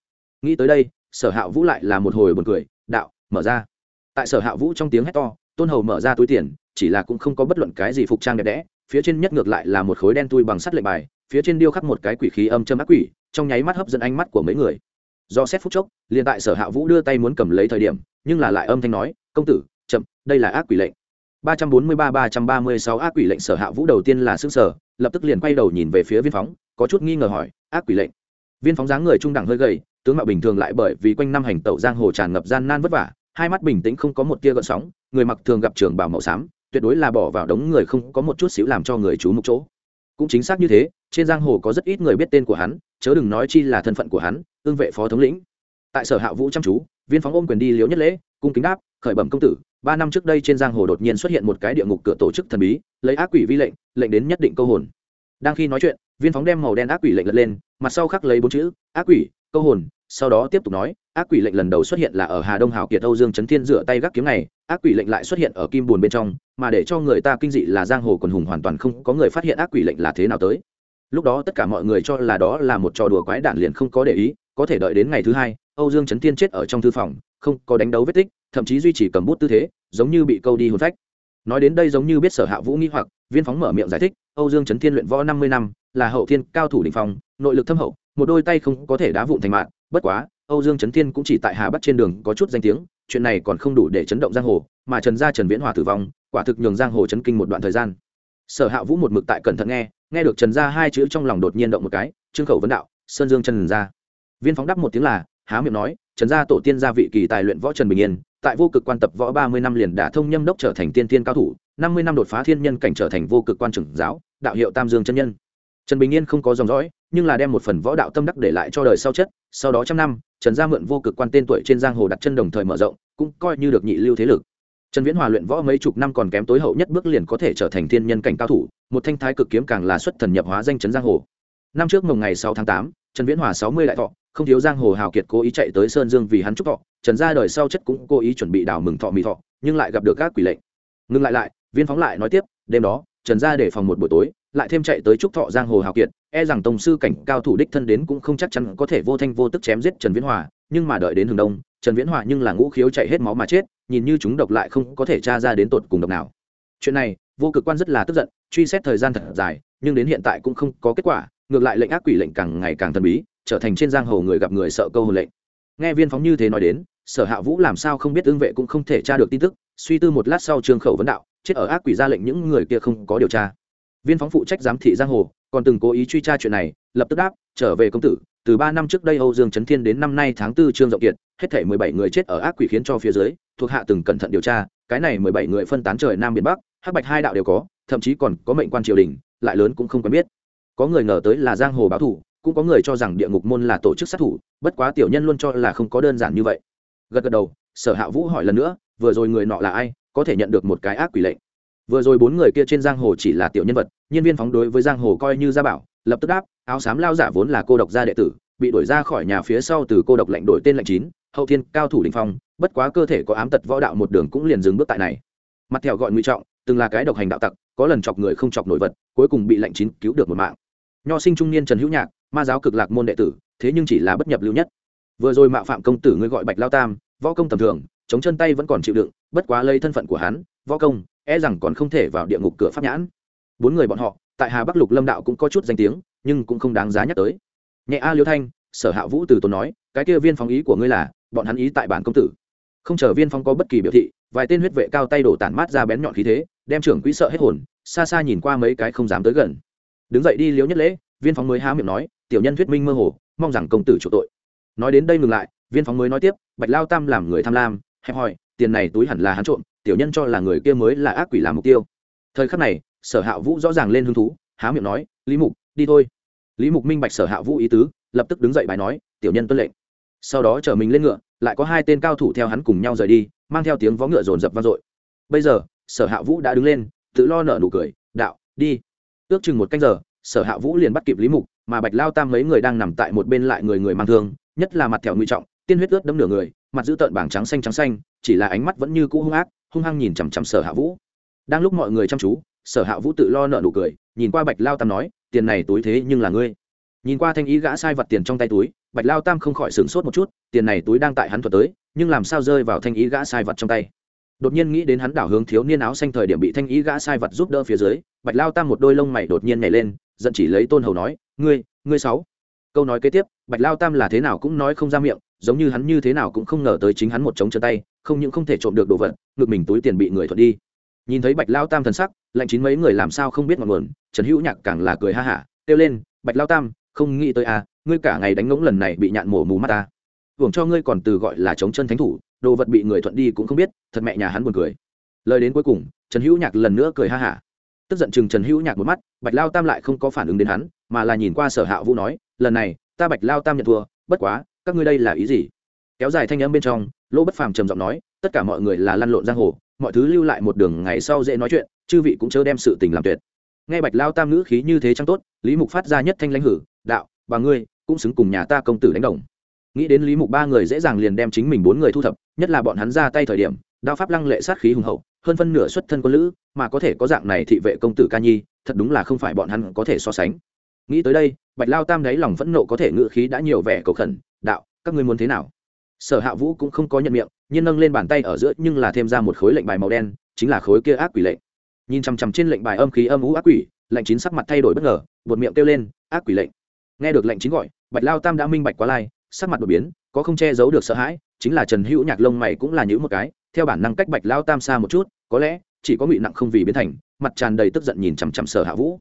[SPEAKER 1] Nghĩ tới đây, sở hạ vũ lại là một hồi buồn cười, đạo, mở ra. Tại sở hạ vũ trong tiếng hét to, tôn hầu mở ra túi tiền chỉ là cũng không có bất luận cái gì phục trang đẹp đẽ, phía trên nhất ngược lại là một khối đen tui bằng sắt lệnh bài, phía trên điêu khắc một cái quỷ khí âm châm ác quỷ, trong nháy mắt hấp dẫn ánh mắt của mấy người. Do xét phút chốc, liền tại sở hạ vũ đưa tay muốn cầm lấy thời điểm, nhưng là lại âm thanh nói, công tử, chậm, đây là ác quỷ lệnh. ba trăm bốn mươi ba ba trăm ba mươi sáu, ác quỷ lệnh sở hạ vũ đầu tiên là xương sở lập tức liền quay đầu nhìn về phía viên phóng, có chút nghi ngờ hỏi, ác quỷ lệnh? Viên phóng dáng người trung đẳng hơi gầy, tướng mạo bình thường lại bởi vì quanh năm hành tẩu giang hồ tràn ngập gian nan vất vả, hai mắt bình tĩnh không có một tia gợn sóng, người mặc thường gặp trường bảo màu xám tuyệt đối là bỏ vào đống người không có một chút xíu làm cho người chú mục chỗ. Cũng chính xác như thế, trên giang hồ có rất ít người biết tên của hắn, chớ đừng nói chi là thân phận của hắn, ương vệ phó thống lĩnh. Tại sở hạ vũ chăm chú, viên phóng ôm quyền đi liếu nhất lễ, cung kính đáp, khởi bẩm công tử, ba năm trước đây trên giang hồ đột nhiên xuất hiện một cái địa ngục cửa tổ chức thần bí, lấy ác quỷ vi lệnh lệnh đến nhất định câu hồn. Đang khi nói chuyện, viên phóng đem màu đen ác quỷ lệnh lật lên, mặt sau khắc lấy bốn chữ, ác quỷ, câu hồn, sau đó tiếp tục nói, ác quỷ lệnh lần đầu xuất hiện là ở hà đông hào kiệt âu dương trấn thiên dựa tay gác kiếm này, ác quỷ lệnh lại xuất hiện ở kim bùn bên trong mà để cho người ta kinh dị là giang hồ quần hùng hoàn toàn không có người phát hiện ác quỷ lệnh là thế nào tới. Lúc đó tất cả mọi người cho là đó là một trò đùa quái đản liền không có để ý, có thể đợi đến ngày thứ hai, âu dương trấn thiên chết ở trong thư phòng, không có đánh đấu vết tích, thậm chí duy trì cầm bút tư thế, giống như bị câu đi hồn phách. Nói đến đây giống như biết sở hạ vũ nghĩ hoặc, viên phóng mở miệng giải thích, âu dương trấn thiên luyện võ năm mươi năm, là hậu thiên cao thủ đình phong, nội lực thâm hậu, một đôi tay không có thể đá vụn thành mạng bất quá, âu dương trấn thiên cũng chỉ tại hà bắc trên đường có chút danh tiếng, chuyện này còn không đủ để chấn động giang hồ mà trần gia trần viễn hòa tử vong, quả thực nhường giang hồ chấn kinh một đoạn thời gian. Sở hạ vũ một mực tại cẩn thận nghe nghe được trần gia hai chữ trong lòng đột nhiên động một cái, trương khẩu vấn đạo, sơn dương trần gia. Viên phóng đáp một tiếng là, há miệng nói, trần gia tổ tiên gia vị kỳ tài luyện võ trần bình yên, tại vô cực quan tập võ ba mươi năm liền đã thông nhâm đốc trở thành tiên tiên cao thủ, năm mươi năm đột phá thiên nhân cảnh trở thành vô cực quan trưởng giáo, đạo hiệu tam dương chân nhân. Trần bình yên không có dòng dõi, nhưng là đem một phần võ đạo tâm đắc để lại cho đời sau chất, sau đó trăm năm, trần gia mượn vô cực quan tên tuổi trên giang hồ đặt chân đồng thời mở rộng, cũng coi như được nhị lưu thế lực trần viễn hòa luyện võ mấy chục năm còn kém tối hậu nhất bước liền có thể trở thành thiên nhân cảnh cao thủ, một thanh thái cực kiếm càng là xuất thần nhập hóa danh chấn giang hồ. Năm trước mồng ngày sáu tháng tám, trần viễn hòa sáu mươi đại thọ, không thiếu giang hồ hào kiệt cố ý chạy tới sơn dương vì hắn chúc thọ, trần gia đời sau chất cũng cố ý chuẩn bị đào mừng thọ mỹ thọ, nhưng lại gặp được các quỷ lệnh. Ngừng lại lại, viên phóng lại nói tiếp, đêm đó, trần gia để phòng một buổi tối, lại thêm chạy tới trúc thọ giang hồ hào kiệt e rằng tổng sư cảnh cao thủ đích thân đến cũng không chắc chắn có thể vô thanh vô tức chém giết trần viễn hòa, nhưng mà đợi đến hừng đông, trần viễn hòa nhưng là ngũ khiếu chạy hết máu mà chết nhìn như chúng độc lại không có thể tra ra đến tột cùng độc nào. Chuyện này, vô cực quan rất là tức giận, truy xét thời gian thật dài, nhưng đến hiện tại cũng không có kết quả, ngược lại lệnh ác quỷ lệnh càng ngày càng thần bí, trở thành trên giang hồ người gặp người sợ câu hồn lệnh. Nghe viên phóng như thế nói đến, sở hạ vũ làm sao không biết ương vệ cũng không thể tra được tin tức, suy tư một lát sau trương khẩu vấn đạo, chết ở ác quỷ ra lệnh những người kia không có điều tra. Viên phóng phụ trách giám thị giang hồ, còn từng cố ý truy tra chuyện này lập tức đáp, trở về công tử, từ ba năm trước đây âu dương trấn thiên đến năm nay tháng tư trương rộng kiệt, hết thể mười bảy người chết ở ác quỷ khiến cho phía dưới, thuộc hạ từng cẩn thận điều tra, cái này mười bảy người phân tán trời nam biển bắc, hắc bạch hai đạo đều có, thậm chí còn có mệnh quan triều đình, lại lớn cũng không quen biết. Có người ngờ tới là giang hồ báo thủ, cũng có người cho rằng địa ngục môn là tổ chức sát thủ, bất quá tiểu nhân luôn cho là không có đơn giản như vậy. Gật gật đầu, sở hạ vũ hỏi lần nữa, vừa rồi người nọ là ai? Có thể nhận được một cái ác quỷ lệnh vừa rồi bốn người kia trên giang hồ chỉ là tiểu nhân vật, nhân viên phóng đối với giang hồ coi như gia bảo, lập tức đáp, áo xám lao giả vốn là cô độc gia đệ tử, bị đuổi ra khỏi nhà phía sau từ cô độc lệnh đổi tên lệnh chín, hậu thiên cao thủ đình phong, bất quá cơ thể có ám tật võ đạo một đường cũng liền dừng bước tại này. Mặt thẹo gọi ngụy trọng, từng là cái độc hành đạo tặc, có lần chọc người không chọc nổi vật, cuối cùng bị lệnh chín cứu được một mạng. Nho sinh trung niên trần hữu nhạc, ma giáo cực lạc môn đệ tử, thế nhưng chỉ là bất nhập lưu nhất. Vừa rồi mạo phạm công tử ngươi gọi bạch lao tam, võ công tầm thường, chống chân tay vẫn còn chịu đựng bất quá lấy thân phận của hắn, võ công e rằng còn không thể vào địa ngục cửa pháp nhãn. Bốn người bọn họ, tại hà bắc lục lâm đạo cũng có chút danh tiếng, nhưng cũng không đáng giá nhắc tới. Nhẹ a liêu thanh, sở hạ vũ từ tốn nói, cái kia viên phóng ý của ngươi là, bọn hắn ý tại bản công tử. Không chờ viên phong có bất kỳ biểu thị, vài tên huyết vệ cao tay đổ tản mát ra bén nhọn khí thế, đem trưởng quỹ sợ hết hồn, xa xa nhìn qua mấy cái không dám tới gần. Đứng dậy đi liếu nhất lễ, viên phóng mới há miệng nói, tiểu nhân thuyết minh mơ hồ, mong rằng công tử chủ tội. Nói đến đây ngừng lại, viên phóng mới nói tiếp, bạch lao tam làm người tham lam, hẹp hòi tiền này túi hẳn là hắn trộm, tiểu nhân cho là người kia mới là ác quỷ làm mục tiêu. Thời khắc này, sở hạ vũ rõ ràng lên hứng thú, há miệng nói, lý mục, đi thôi. Lý mục minh bạch sở hạ vũ ý tứ, lập tức đứng dậy bài nói, tiểu nhân tuân lệnh. Sau đó chở mình lên ngựa, lại có hai tên cao thủ theo hắn cùng nhau rời đi, mang theo tiếng vó ngựa rồn rập vang dội. Bây giờ, sở hạ vũ đã đứng lên, tự lo nở nụ cười, đạo, đi. Ước chừng một canh giờ, sở hạ vũ liền bắt kịp lý mục, mà bạch lao tam mấy người đang nằm tại một bên lại người người mang thương, nhất là mặt thẹo nguy trọng tiên huyết ướt đẫm nửa người, mặt giữ tợn bảng trắng xanh trắng xanh, chỉ là ánh mắt vẫn như cũ hung ác, hung hăng nhìn chằm chằm sở hạ vũ. Đang lúc mọi người chăm chú, sở hạ vũ tự lo nợ nụ cười, nhìn qua bạch lao tam nói, tiền này túi thế nhưng là ngươi. Nhìn qua thanh ý gã sai Vật tiền trong tay túi, bạch lao tam không khỏi sửng sốt một chút, tiền này túi đang tại hắn thuật tới, nhưng làm sao rơi vào thanh ý gã sai Vật trong tay? Đột nhiên nghĩ đến hắn đảo hướng thiếu niên áo xanh thời điểm bị thanh ý gã sai Vật giúp đỡ phía dưới, bạch lao tam một đôi lông mày đột nhiên nhảy lên, giận chỉ lấy tôn hầu nói, ngươi ngươi sáu. Câu nói kế tiếp, bạch lao tam là thế nào cũng nói không ra miệng giống như hắn như thế nào cũng không ngờ tới chính hắn một trống chân tay, không những không thể trộm được đồ vật ngược mình túi tiền bị người thuận đi. Nhìn thấy bạch lao tam thần sắc, lạnh chín mấy người làm sao không biết ngọn nguồn, trần hữu nhạc càng là cười ha hả, kêu lên, bạch lao tam, không nghĩ tới à ngươi cả ngày đánh ngỗng lần này bị nhạn mổ mù mắt ta. Hưởng cho ngươi còn từ gọi là chống chân thánh thủ, đồ vật bị người thuận đi cũng không biết, thật mẹ nhà hắn buồn cười. Lời đến cuối cùng, trần hữu nhạc lần nữa cười ha hả. Tức giận chừng trần hữu nhạc một mắt, bạch lao tam lại không có phản ứng đến hắn, mà là nhìn qua sở hạ vũ nói, lần này, ta bạch lao tam nhận thua, bất quá các ngươi đây là ý gì? Kéo dài thanh âm bên trong lỗ bất phàm trầm giọng nói, tất cả mọi người là lăn lộn giang hồ, mọi thứ lưu lại một đường ngày sau dễ nói chuyện, chư vị cũng chớ đem sự tình làm tuyệt. Nghe bạch lao tam ngữ khí như thế chẳng tốt, lý mục phát ra nhất thanh lãnh hử, đạo, bà ngươi cũng xứng cùng nhà ta công tử đánh đồng. Nghĩ đến lý mục ba người dễ dàng liền đem chính mình bốn người thu thập, nhất là bọn hắn ra tay thời điểm, đao pháp lăng lệ sát khí hùng hậu, hơn phân nửa xuất thân quân lữ, mà có thể có dạng này thị vệ công tử ca nhi, thật đúng là không phải bọn hắn có thể so sánh. Nghĩ tới đây, bạch lao tam đáy lòng phẫn nộ có thể ngự khí đã nhiều vẻ cầu khẩn đạo, các ngươi muốn thế nào? Sở hạ vũ cũng không có nhận miệng, nhưng nâng lên bàn tay ở giữa nhưng là thêm ra một khối lệnh bài màu đen, chính là khối kia ác quỷ lệnh. Nhìn chằm chằm trên lệnh bài âm khí âm ú ác quỷ, lệnh chín sắc mặt thay đổi bất ngờ bột miệng kêu lên, ác quỷ lệnh. Nghe được lệnh chín gọi, bạch lao tam đã minh bạch quá lai, sắc mặt đột biến, có không che giấu được sợ hãi, chính là trần hữu nhạc lông mày cũng là nhữ một cái, theo bản năng cách bạch lao tam xa một chút, có lẽ chỉ có ngụy nặng không vì biến thành, mặt tràn đầy tức giận nhìn chằm chằm sở hạ vũ.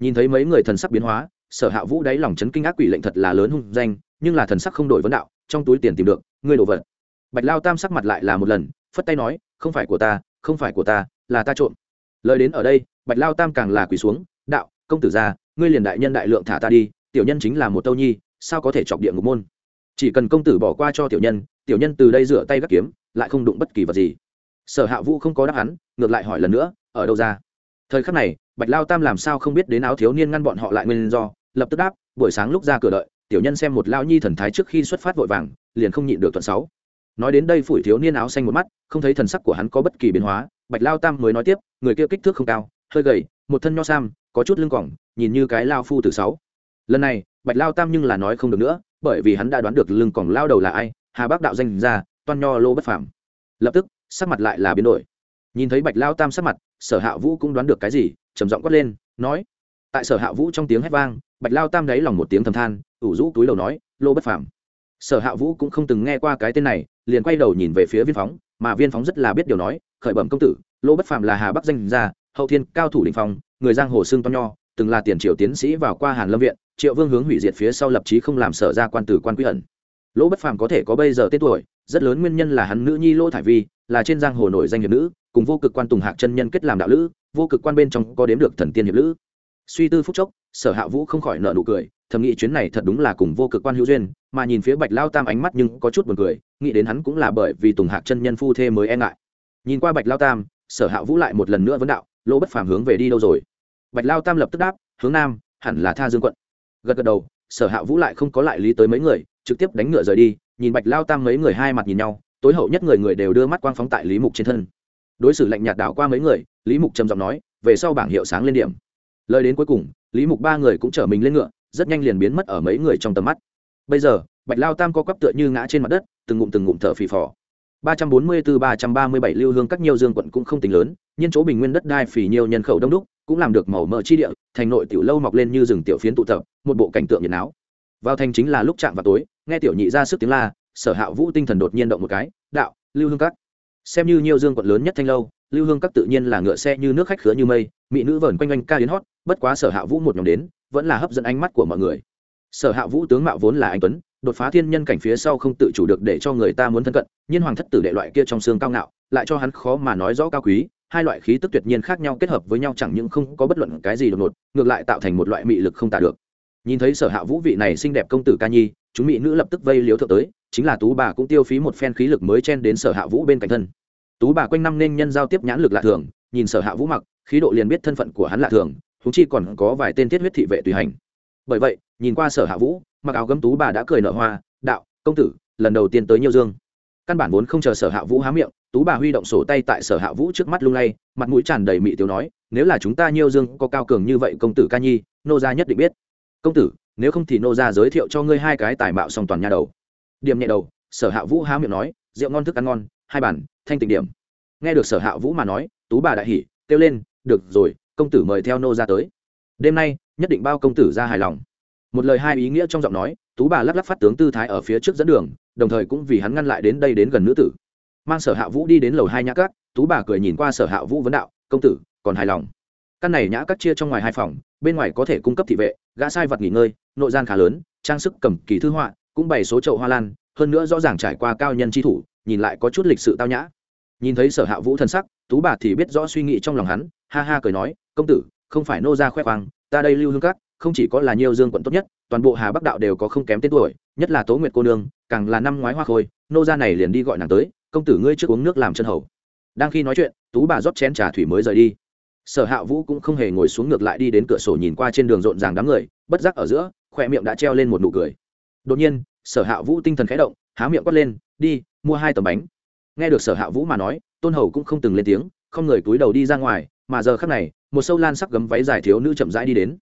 [SPEAKER 1] Nhìn thấy mấy người thần sắc biến hóa, sở hạ vũ đáy lòng chấn kinh ác quỷ lệnh thật là lớn hung danh nhưng là thần sắc không đổi vấn đạo, trong túi tiền tìm được, ngươi đồ vật. Bạch lao tam sắc mặt lại là một lần, phất tay nói, không phải của ta, không phải của ta, là ta trộm. Lời đến ở đây, bạch lao tam càng là quỳ xuống, đạo, công tử gia ngươi liền đại nhân đại lượng thả ta đi, tiểu nhân chính là một tâu nhi, sao có thể chọc địa ngục môn? Chỉ cần công tử bỏ qua cho tiểu nhân tiểu nhân từ đây rửa tay gắt kiếm, lại không đụng bất kỳ vật gì. Sở hạ vũ không có đáp án ngược lại hỏi lần nữa, ở đâu ra? Thời khắc này, bạch lao tam làm sao không biết đến áo thiếu niên ngăn bọn họ lại nguyên do, lập tức đáp, buổi sáng lúc ra cửa đợi tiểu nhân xem một lao nhi thần thái trước khi xuất phát vội vàng, liền không nhịn được thuận sáu. Nói đến đây phủi thiếu niên áo xanh một mắt, không thấy thần sắc của hắn có bất kỳ biến hóa, bạch lao tam mới nói tiếp, người kia kích thước không cao, hơi gầy, một thân nho sam, có chút lưng cỏng, nhìn như cái lao phu từ sáu. Lần này, bạch lao tam nhưng là nói không được nữa, bởi vì hắn đã đoán được lưng cỏng lao đầu là ai, hà bác đạo danh ra, toan nho lô bất phàm. Lập tức, sắc mặt lại là biến đổi. Nhìn thấy bạch lao tam sắc mặt, sở hạ vũ cũng đoán được cái gì, trầm giọng quát lên, nói. Tại sở hạ vũ trong tiếng hét vang, bạch lao tam đáy lòng một tiếng thầm than ủ rũ túi đầu nói, lô bất phàm. Sở hạ vũ cũng không từng nghe qua cái tên này, liền quay đầu nhìn về phía viên phóng, mà viên phóng rất là biết điều nói, khởi bẩm công tử, lô bất phàm là hà bắc danh gia, hậu thiên cao thủ đình phong, người giang hồ xương to nho, từng là tiền triều tiến sĩ vào qua hàn lâm viện, triệu vương hướng hủy diệt phía sau lập chí không làm sở ra quan tử quan quý ẩn. Lỗ bất phàm có thể có bây giờ tên tuổi, rất lớn nguyên nhân là hắn nữ nhi lỗ thải vi, là trên giang hồ nổi danh hiệp nữ, cùng vô cực quan tùng hạc chân nhân kết làm đạo lữ, vô cực quan bên trong có đếm được thần tiên hiệp lữ. Suy tư phúc chốc, sở hạ vũ không khỏi nợ nụ cười thầm nghĩ chuyến này thật đúng là cùng vô cực quan hữu duyên, mà nhìn phía bạch lao tam ánh mắt nhưng có chút buồn cười, nghĩ đến hắn cũng là bởi vì tùng hạc chân nhân phu thê mới e ngại. Nhìn qua bạch lao tam, sở hạ vũ lại một lần nữa vấn đạo, lỗ bất phàm hướng về đi đâu rồi? Bạch lao tam lập tức đáp, hướng nam, hẳn là tha dương quận. Gật gật đầu, sở hạ vũ lại không có lại lý tới mấy người, trực tiếp đánh ngựa rời đi, nhìn bạch lao tam mấy người hai mặt nhìn nhau, tối hậu nhất người người đều đưa mắt quang phóng tại lý mục trên thân. Đối xử lạnh nhạt đảo qua mấy người, lý mục trầm giọng nói, về sau bảng hiệu sáng lên điểm. Lời đến cuối cùng, lý mục ba người cũng chở mình lên ngựa rất nhanh liền biến mất ở mấy người trong tầm mắt. Bây giờ, bạch lao tam co quắp tựa như ngã trên mặt đất, từng ngụm từng ngụm thở phì phò. ba trăm bốn mươi từ ba trăm ba mươi bảy lưu hương các nhiều dương quận cũng không tính lớn, nhưng chỗ bình nguyên đất đai phì nhiều nhân khẩu đông đúc, cũng làm được màu mỡ chi địa, thành nội tiểu lâu mọc lên như rừng tiểu phiến tụ tập, một bộ cảnh tượng nhiệt náo. Vào thành chính là lúc chạm vào tối, nghe tiểu nhị ra sức tiếng la, sở hạ vũ tinh thần đột nhiên động một cái, đạo, lưu hương các xem như nhiều dương quận lớn nhất thanh lâu, lưu hương các tự nhiên là ngựa xe như nước khách khứa như mây, mỹ nữ vờn quanh quanh ca yến hót, bất quá sở hạ vũ một nhóm đến, vẫn là hấp dẫn ánh mắt của mọi người. Sở hạ vũ tướng mạo vốn là anh tuấn, đột phá thiên nhân cảnh phía sau không tự chủ được để cho người ta muốn thân cận nhiên hoàng thất tử đệ loại kia trong xương cao ngạo, lại cho hắn khó mà nói rõ cao quý, hai loại khí tức tuyệt nhiên khác nhau kết hợp với nhau chẳng những không có bất luận cái gì đột ngột, ngược lại tạo thành một loại mị lực không tả được. Nhìn thấy sở hạ vũ vị này xinh đẹp công tử ca nhi, chúng mỹ nữ lập tức vây liếu thượng tới chính là tú bà cũng tiêu phí một phen khí lực mới chen đến sở hạ vũ bên cạnh thân. Tú bà quanh năm nên nhân giao tiếp nhãn lực lạ thường, nhìn sở hạ vũ mặc, khí độ liền biết thân phận của hắn lạ thường thú chi còn có vài tên thiết huyết thị vệ tùy hành. Bởi vậy, nhìn qua sở hạ vũ, mặc áo gấm tú bà đã cười nở hoa, đạo, công tử, lần đầu tiên tới nhiêu dương. Căn bản vốn không chờ sở hạ vũ há miệng, tú bà huy động sổ tay tại sở hạ vũ trước mắt lung lay, mặt mũi tràn đầy mị tiếu nói, nếu là chúng ta nhiêu dương có cao cường như vậy, công tử ca nhi, nô gia nhất định biết. Công tử, nếu không thì nô gia giới thiệu cho ngươi hai cái tài mạo song toàn nha đầu điểm nhẹ đầu, sở hạ vũ há miệng nói, rượu ngon thức ăn ngon, hai bản, thanh tịnh điểm. Nghe được sở hạ vũ mà nói, tú bà đại hỉ, kêu lên, được rồi, công tử mời theo nô ra tới. Đêm nay, nhất định bao công tử ra hài lòng. Một lời hai ý nghĩa trong giọng nói, tú bà lắc lắc phát tướng tư thái ở phía trước dẫn đường, đồng thời cũng vì hắn ngăn lại đến đây đến gần nữ tử. Mang sở hạ vũ đi đến lầu hai nhã cát tú bà cười nhìn qua sở hạ vũ vấn đạo, công tử, còn hài lòng? Căn này nhã cát chia trong ngoài hai phòng, bên ngoài có thể cung cấp thị vệ, gã sai vật nghỉ ngơi, nội gian khá lớn, trang sức cầm kỳ thư họa cũng bày số chậu hoa lan, hơn nữa rõ ràng trải qua cao nhân tri thủ, nhìn lại có chút lịch sự tao nhã. Nhìn thấy sở hạ vũ thân sắc, tú bà thì biết rõ suy nghĩ trong lòng hắn, ha ha cười nói, công tử, không phải nô ra khoe khoang, ta đây lưu hương cát không chỉ có là nhiều dương quận tốt nhất, toàn bộ hà bắc đạo đều có không kém tên tuổi, nhất là tố nguyệt cô nương, càng là năm ngoái hoa khôi, nô ra này liền đi gọi nàng tới, công tử ngươi trước uống nước làm chân hầu. Đang khi nói chuyện, tú bà rót chén trà thủy mới rời đi. Sở hạ vũ cũng không hề ngồi xuống ngược lại đi đến cửa sổ nhìn qua trên đường rộn ràng đám người, bất giác ở giữa, khoe miệng đã treo lên một nụ cười đột nhiên, sở hạ vũ tinh thần khẽ động, há miệng quát lên, đi, mua hai tấm bánh. Nghe được sở hạ vũ mà nói, tôn hầu cũng không từng lên tiếng, không người túi đầu đi ra ngoài, mà giờ khắc này, một sâu lan sắc gấm váy dài thiếu nữ chậm rãi đi đến.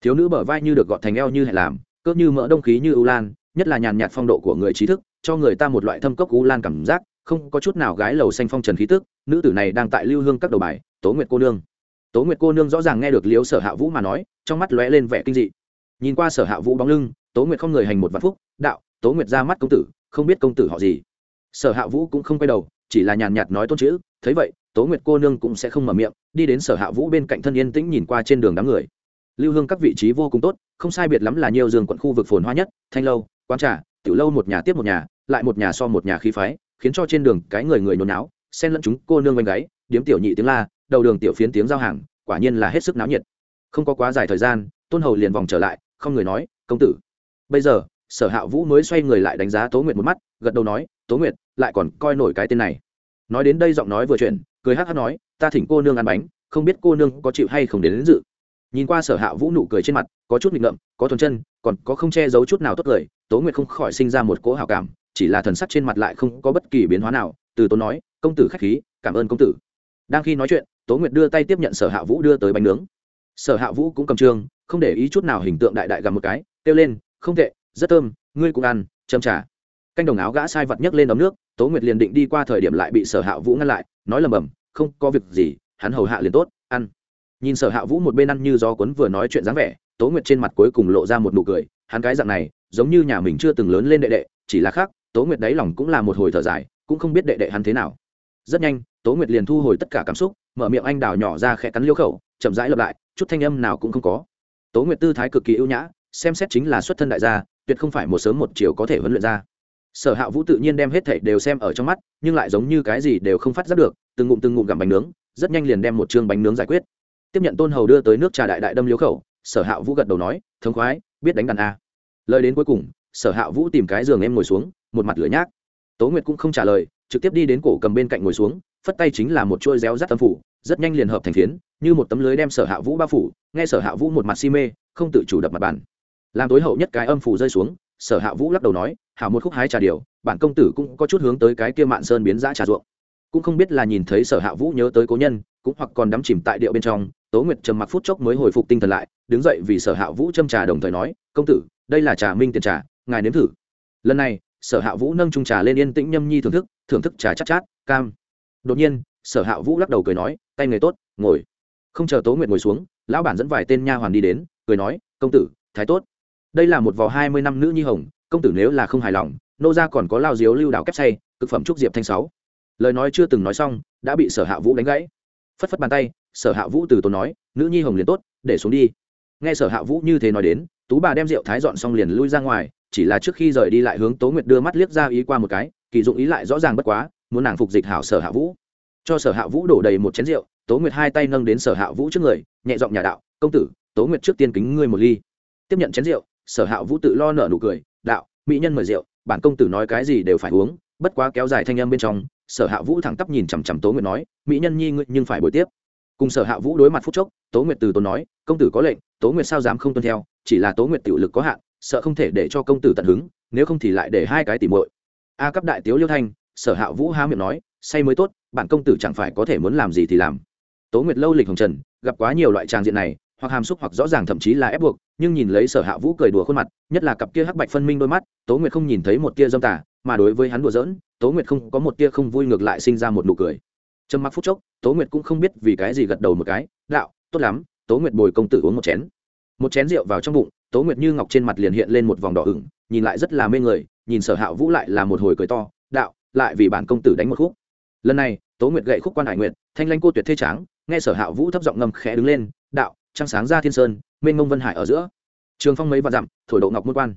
[SPEAKER 1] Thiếu nữ bờ vai như được gọt thành eo như hẹn làm cỡ như mỡ đông khí như ưu lan, nhất là nhàn nhạt phong độ của người trí thức, cho người ta một loại thâm cốc ưu lan cảm giác, không có chút nào gái lầu xanh phong trần khí tức, nữ tử này đang tại lưu hương các đầu bài, tố nguyệt cô nương. Tố nguyệt cô nương rõ ràng nghe được liếu sở hạ vũ mà nói, trong mắt lóe lên vẻ kinh dị. Nhìn qua sở hạ vũ bóng lưng tố nguyệt không người hành một vạn phúc, đạo, tố nguyệt ra mắt công tử, không biết công tử họ gì. Sở hạ vũ cũng không quay đầu, chỉ là nhàn nhạt nói tôn chữ, thấy vậy, tố nguyệt cô nương cũng sẽ không mở miệng, đi đến sở hạ vũ bên cạnh thân yên tĩnh nhìn qua trên đường đám người. Lưu hương các vị trí vô cùng tốt, không sai biệt lắm là nhiều giường quận khu vực phồn hoa nhất, thanh lâu, quán trà, tiểu lâu một nhà tiếp một nhà, lại một nhà so một nhà khí phái, khiến cho trên đường cái người người nhốn náo, xen lẫn chúng cô nương quanh gáy, điếm tiểu nhị tiếng la, đầu đường tiểu phiến tiếng giao hàng, quả nhiên là hết sức náo nhiệt. Không có quá dài thời gian, tôn hầu liền vòng trở lại, không người nói, công tử bây giờ sở hạ vũ mới xoay người lại đánh giá tố nguyệt một mắt gật đầu nói tố nguyệt lại còn coi nổi cái tên này. Nói đến đây giọng nói vừa chuyện cười hát hát nói ta thỉnh cô nương ăn bánh không biết cô nương có chịu hay không đến, đến dự. Nhìn qua sở hạ vũ nụ cười trên mặt có chút nghịch ngợm có thuần chân còn có không che giấu chút nào tốt cười tố nguyệt không khỏi sinh ra một cỗ hào cảm chỉ là thần sắc trên mặt lại không có bất kỳ biến hóa nào từ tố nói công tử khách khí cảm ơn công tử. Đang khi nói chuyện tố nguyệt đưa tay tiếp nhận sở hạ vũ đưa tới bánh nướng. Sở hạ vũ cũng cầm trương không để ý chút nào hình tượng đại đại gặp một cái kêu lên không tệ, rất thơm, ngươi cũng ăn, châm trả canh đồng áo gã sai vật nhấc lên ấm nước, tố nguyệt liền định đi qua thời điểm lại bị sở hạ vũ ngăn lại, nói lầm bầm, không có việc gì, hắn hầu hạ liền tốt, ăn. Nhìn sở hạ vũ một bên ăn như gió cuốn vừa nói chuyện dáng vẻ, tố nguyệt trên mặt cuối cùng lộ ra một nụ cười, hắn cái dạng này, giống như nhà mình chưa từng lớn lên đệ đệ, chỉ là khác, tố nguyệt đáy lòng cũng là một hồi thở dài, cũng không biết đệ đệ hắn thế nào. Rất nhanh, tố nguyệt liền thu hồi tất cả cảm xúc, mở miệng anh đào nhỏ ra khẽ cắn liêu khẩu, chậm rãi lặp lại, chút thanh âm nào cũng không có. Tố nguyệt tư thái cực kỳ ưu nhã xem xét chính là xuất thân đại gia, tuyệt không phải một sớm một chiều có thể huấn luyện ra. Sở hạ vũ tự nhiên đem hết thảy đều xem ở trong mắt, nhưng lại giống như cái gì đều không phát giác được, từng ngụm từng ngụm gặm bánh nướng, rất nhanh liền đem một chương bánh nướng giải quyết. Tiếp nhận tôn hầu đưa tới nước trà đại đại đâm liếu khẩu, sở hạ vũ gật đầu nói thống khoái, biết đánh đàn a. Lời đến cuối cùng, sở hạ vũ tìm cái giường em ngồi xuống, một mặt lửa nhác. Tố nguyệt cũng không trả lời, trực tiếp đi đến cổ cầm bên cạnh ngồi xuống, phất tay chính là một chuôi réo rắt tâm phủ, rất nhanh liền hợp thành phiến, như một tấm lưới đem sở hạ vũ bao phủ, nghe sở hạ vũ một mặt si mê, không tự chủ đập mặt bàn làm tối hậu nhất cái âm phủ rơi xuống sở hạ vũ lắc đầu nói hảo một khúc hái trà điều bản công tử cũng có chút hướng tới cái kia mạn sơn biến giã trà ruộng. Cũng không biết là nhìn thấy sở hạ vũ nhớ tới cố nhân cũng hoặc còn đắm chìm tại điệu bên trong tố nguyệt trầm mặc phút chốc mới hồi phục tinh thần lại đứng dậy vì sở hạ vũ châm trà đồng thời nói công tử đây là trà minh tiền trà ngài nếm thử. Lần này sở hạ vũ nâng trung trà lên yên tĩnh nhâm nhi thưởng thức thưởng thức trà chắc chát, chát cam. Đột nhiên sở hạ vũ lắc đầu cười nói tay người tốt ngồi. Không chờ tố nguyệt ngồi xuống lão bản dẫn vài tên nha hoàn đi đến cười nói công tử thái tốt đây là một vò hai mươi năm nữ nhi hồng, công tử nếu là không hài lòng, nô gia còn có lao diếu lưu đảo kép say, cực phẩm trúc diệp thanh sáu. Lời nói chưa từng nói xong, đã bị sở hạ vũ đánh gãy. Phất phất bàn tay, sở hạ vũ từ tốn nói, nữ nhi hồng liền tốt, để xuống đi. Nghe sở hạ vũ như thế nói đến, tú bà đem rượu thái dọn xong liền lui ra ngoài, chỉ là trước khi rời đi lại hướng tố nguyệt đưa mắt liếc ra ý qua một cái, kỳ dụng ý lại rõ ràng bất quá, muốn nàng phục dịch hảo sở hạ vũ. Cho sở hạ vũ đổ đầy một chén rượu, tố nguyệt hai tay nâng đến sở hạ vũ trước người, nhẹ giọng nhà đạo, công tử, tố nguyệt trước tiên kính ngươi một ly. Tiếp nhận chén rượu sở hạ vũ tự lo nở nụ cười, đạo, mỹ nhân mời rượu, bản công tử nói cái gì đều phải uống. Bất quá kéo dài thanh âm bên trong, sở hạ vũ thẳng tắp nhìn chằm chằm tố nguyệt nói, mỹ nhân nhi ngươi nhưng phải buổi tiếp. Cùng sở hạ vũ đối mặt phút chốc, tố nguyệt từ tốn nói, công tử có lệnh, tố nguyệt sao dám không tuân theo, chỉ là tố nguyệt tiểu lực có hạn, sợ không thể để cho công tử tận hứng, nếu không thì lại để hai cái tỉ muội. A cấp đại tiếu liêu thanh, sở hạ vũ há miệng nói, say mới tốt, bản công tử chẳng phải có thể muốn làm gì thì làm. Tố nguyệt lâu lịch hồng trần, gặp quá nhiều loại trang diện này, hoặc hàm xúc hoặc rõ ràng thậm chí là ép buộc nhưng nhìn lấy sở hạ vũ cười đùa khuôn mặt, nhất là cặp kia hắc bạch phân minh đôi mắt, tố nguyệt không nhìn thấy một tia dâm tả mà đối với hắn đùa giỡn, tố nguyệt không có một tia không vui ngược lại sinh ra một nụ cười. Trầm mặc phút chốc, tố nguyệt cũng không biết vì cái gì gật đầu một cái, đạo, tốt lắm, tố nguyệt bồi công tử uống một chén. Một chén rượu vào trong bụng, tố nguyệt như ngọc trên mặt liền hiện lên một vòng đỏ ửng, nhìn lại rất là mê người, nhìn sở hạ vũ lại là một hồi cười to, đạo, lại vì bản công tử đánh một khúc. Lần này, tố nguyệt gậy khúc quan hải nguyệt, thanh lanh cô tuyệt thê tráng, nghe sở hạ vũ thấp giọng ngầm khẽ đứng lên, đạo trăng sáng ra thiên sơn, mênh mông vân hải ở giữa. Trường phong mấy vạn dặm, thổi độ ngọc môn quan.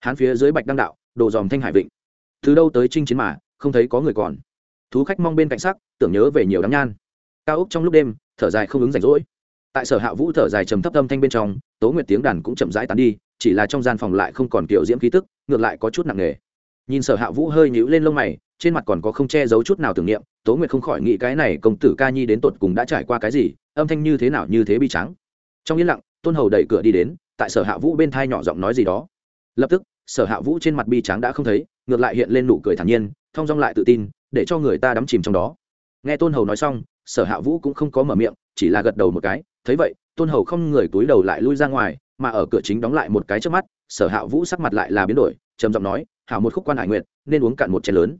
[SPEAKER 1] Hán phía dưới bạch đăng đạo đồ dòm thanh hải vịnh. Từ đâu tới trinh chiến mà, không thấy có người còn. Thú khách mong bên cạnh sắc, tưởng nhớ về nhiều đám nhan. Cao úc trong lúc đêm, thở dài không ứng rảnh rỗi. Tại sở hạ vũ thở dài trầm thấp âm thanh bên trong, tố nguyệt tiếng đàn cũng chậm rãi tán đi, chỉ là trong gian phòng lại không còn kiểu diễm khí tức, ngược lại có chút nặng nề. Nhìn sở hạ vũ hơi nhũ lên lông mày, trên mặt còn có không che giấu chút nào tưởng niệm, tố nguyệt không khỏi nghĩ cái này công tử ca nhi đến tột cùng đã trải qua cái gì, âm thanh như thế nào như thế bi trắng trong yên lặng, tôn hầu đẩy cửa đi đến, tại sở hạ vũ bên thai nhỏ giọng nói gì đó. Lập tức, sở hạ vũ trên mặt bi trắng đã không thấy, ngược lại hiện lên nụ cười thản nhiên thong dong lại tự tin, để cho người ta đắm chìm trong đó. Nghe tôn hầu nói xong, sở hạ vũ cũng không có mở miệng, chỉ là gật đầu một cái. Thấy vậy, tôn hầu không người túi đầu lại lui ra ngoài, mà ở cửa chính đóng lại một cái trước mắt, sở hạ vũ sắc mặt lại là biến đổi, trầm giọng nói, hảo một khúc quan hải nguyện nên uống cạn một chén lớn.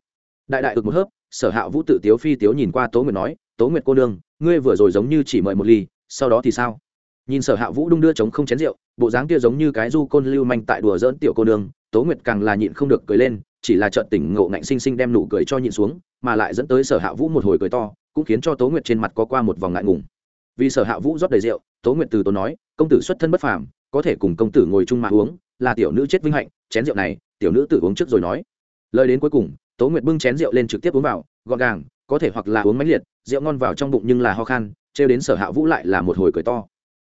[SPEAKER 1] Đại đại ực một hớp, sở hạ vũ tự tiếu phi tiếu nhìn qua tố nguyệt nói, tố nguyệt cô nương, ngươi vừa rồi giống như chỉ mời một ly, sau đó thì sao? Nhìn sở hạ vũ đung đưa chống không chén rượu, bộ dáng kia giống như cái du côn lưu manh tại đùa dỡn tiểu cô nương, tố nguyệt càng là nhịn không được cười lên, chỉ là trợn tỉnh ngộ ngạnh sinh sinh đem nụ cười cho nhịn xuống, mà lại dẫn tới sở hạ vũ một hồi cười to, cũng khiến cho tố nguyệt trên mặt có qua một vòng ngại ngùng. Vì sở hạ vũ rót đầy rượu, tố nguyệt từ tốn nói, công tử xuất thân bất phàm, có thể cùng công tử ngồi chung mà uống, là tiểu nữ chết vinh hạnh, chén rượu này, tiểu nữ tự uống trước rồi nói. Lời đến cuối cùng, tố nguyệt bưng chén rượu lên trực tiếp uống vào, gọn gàng, có thể hoặc là uống mãnh liệt, rượu ngon vào trong bụng nhưng là ho khan, trêu đến sở hạ vũ lại là một hồi cười to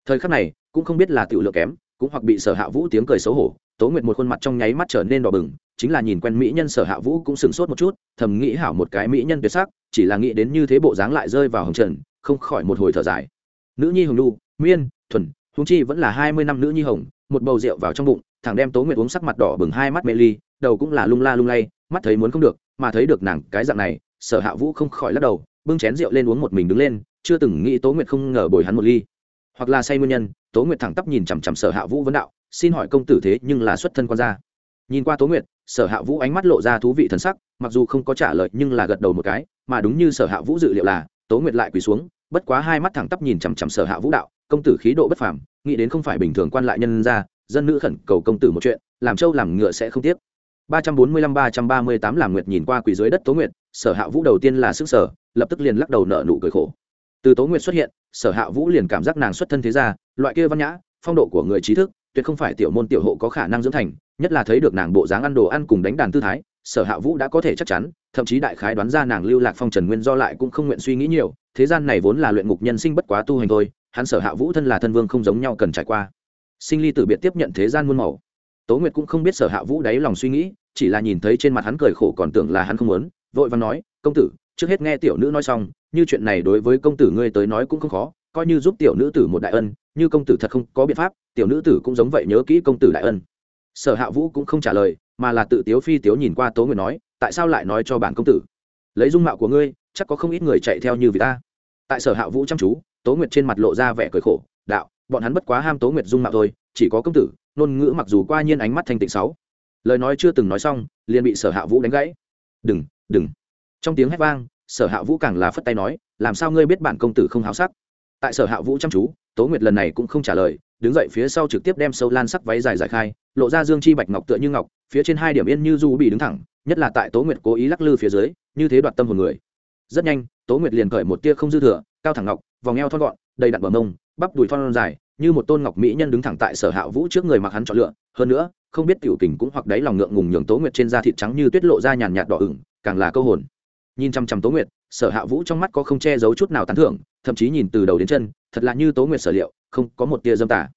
[SPEAKER 1] thời khắc này, cũng không biết là tiểu lượng kém, cũng hoặc bị sở hạ vũ tiếng cười xấu hổ, tố nguyệt một khuôn mặt trong nháy mắt trở nên đỏ bừng, chính là nhìn quen mỹ nhân sở hạ vũ cũng sửng sốt một chút, thầm nghĩ hảo một cái mỹ nhân tuyệt sắc, chỉ là nghĩ đến như thế bộ dáng lại rơi vào hồng trần, không khỏi một hồi thở dài. Nữ nhi hồng lu miên, thuần húng chi vẫn là hai mươi năm nữ nhi hồng, một bầu rượu vào trong bụng thằng đem tố nguyệt uống sắc mặt đỏ bừng hai mắt mê ly, đầu cũng là lung la lung lay, mắt thấy muốn không được, mà thấy được nàng cái dạng này, sở hạ vũ không khỏi lắc đầu, bưng chén rượu lên uống một mình đứng lên, chưa từng nghĩ tố nguyệt không ngờ bồi hắn một ly hoặc là say nguyên nhân, tố nguyệt thẳng tắp nhìn chằm chằm sở hạ vũ vấn đạo, xin hỏi công tử thế nhưng là xuất thân quan gia? Nhìn qua tố nguyệt, sở hạ vũ ánh mắt lộ ra thú vị thần sắc, mặc dù không có trả lời nhưng là gật đầu một cái, mà đúng như sở hạ vũ dự liệu là, tố nguyệt lại quỳ xuống, bất quá hai mắt thẳng tắp nhìn chằm chằm sở hạ vũ đạo, công tử khí độ bất phàm, nghĩ đến không phải bình thường quan lại nhân ra dân nữ khẩn cầu công tử một chuyện, làm trâu làm ngựa sẽ không tiếc. ba trăm bốn mươi lăm ba trăm ba mươi tám làm nguyệt nhìn qua quỳ dưới đất tố nguyệt, sở hạ vũ đầu tiên là sức sở lập tức liền lắc đầu nợ nụ cười khổ từ tố nguyệt xuất hiện, sở hạ vũ liền cảm giác nàng xuất thân thế gia, loại kia văn nhã, phong độ của người trí thức, tuyệt không phải tiểu môn tiểu hộ có khả năng dưỡng thành, nhất là thấy được nàng bộ dáng ăn đồ ăn cùng đánh đàn tư thái, sở hạ vũ đã có thể chắc chắn, thậm chí đại khái đoán ra nàng lưu lạc phong trần nguyên do lại cũng không nguyện suy nghĩ nhiều, thế gian này vốn là luyện ngục nhân sinh bất quá tu hành thôi, hắn sở hạ vũ thân là thân vương không giống nhau cần trải qua. Sinh ly tử biệt tiếp nhận thế gian muôn màu. Tố nguyệt cũng không biết sở hạ vũ đáy lòng suy nghĩ, chỉ là nhìn thấy trên mặt hắn cười khổ còn tưởng là hắn không muốn, vội và nói, công tử, trước hết nghe tiểu nữ nói xong như chuyện này đối với công tử ngươi tới nói cũng không khó, coi như giúp tiểu nữ tử một đại ân, như công tử thật không có biện pháp, tiểu nữ tử cũng giống vậy nhớ kỹ công tử đại ân. Sở hạ vũ cũng không trả lời, mà là tự tiếu phi tiếu nhìn qua tố nguyệt nói, tại sao lại nói cho bản công tử? Lấy dung mạo của ngươi, chắc có không ít người chạy theo như vì ta. Tại sở hạ vũ chăm chú, tố nguyệt trên mặt lộ ra vẻ cười khổ, đạo, bọn hắn bất quá ham tố nguyệt dung mạo thôi, chỉ có công tử, ngôn ngữ mặc dù qua nhiên ánh mắt thanh tịnh sáu. Lời nói chưa từng nói xong, liền bị sở hạ vũ đánh gãy. Đừng đừng. Trong tiếng hét vang sở hạ vũ càng là phất tay nói, làm sao ngươi biết bản công tử không háo sắc? Tại sở hạ vũ chăm chú, tố nguyệt lần này cũng không trả lời, đứng dậy phía sau trực tiếp đem sâu lan sắc váy dài giải khai, lộ ra dương chi bạch ngọc tựa như ngọc, phía trên hai điểm yên như du bị đứng thẳng, nhất là tại tố nguyệt cố ý lắc lư phía dưới, như thế đoạt tâm hồn người. Rất nhanh, tố nguyệt liền cởi một tia không dư thừa, cao thẳng ngọc, vòng eo thon gọn, đầy đặn bờ mông, bắp đùi thon dài, như một tôn ngọc mỹ nhân đứng thẳng tại sở hạ vũ trước người mặc hắn chọn lựa. Hơn nữa, không biết tiểu kình cũng hoặc đáy lòng ngượng ngùng nhường tố nguyệt trên da thịt trắng như tuyết lộ ra nhàn nhạt đỏ ửng, càng là câu hồn nhìn chăm chăm tố nguyệt, sở hạ vũ trong mắt có không che giấu chút nào tán thưởng, thậm chí nhìn từ đầu đến chân, thật là như tố nguyệt sở liệu, không có một tia dâm tả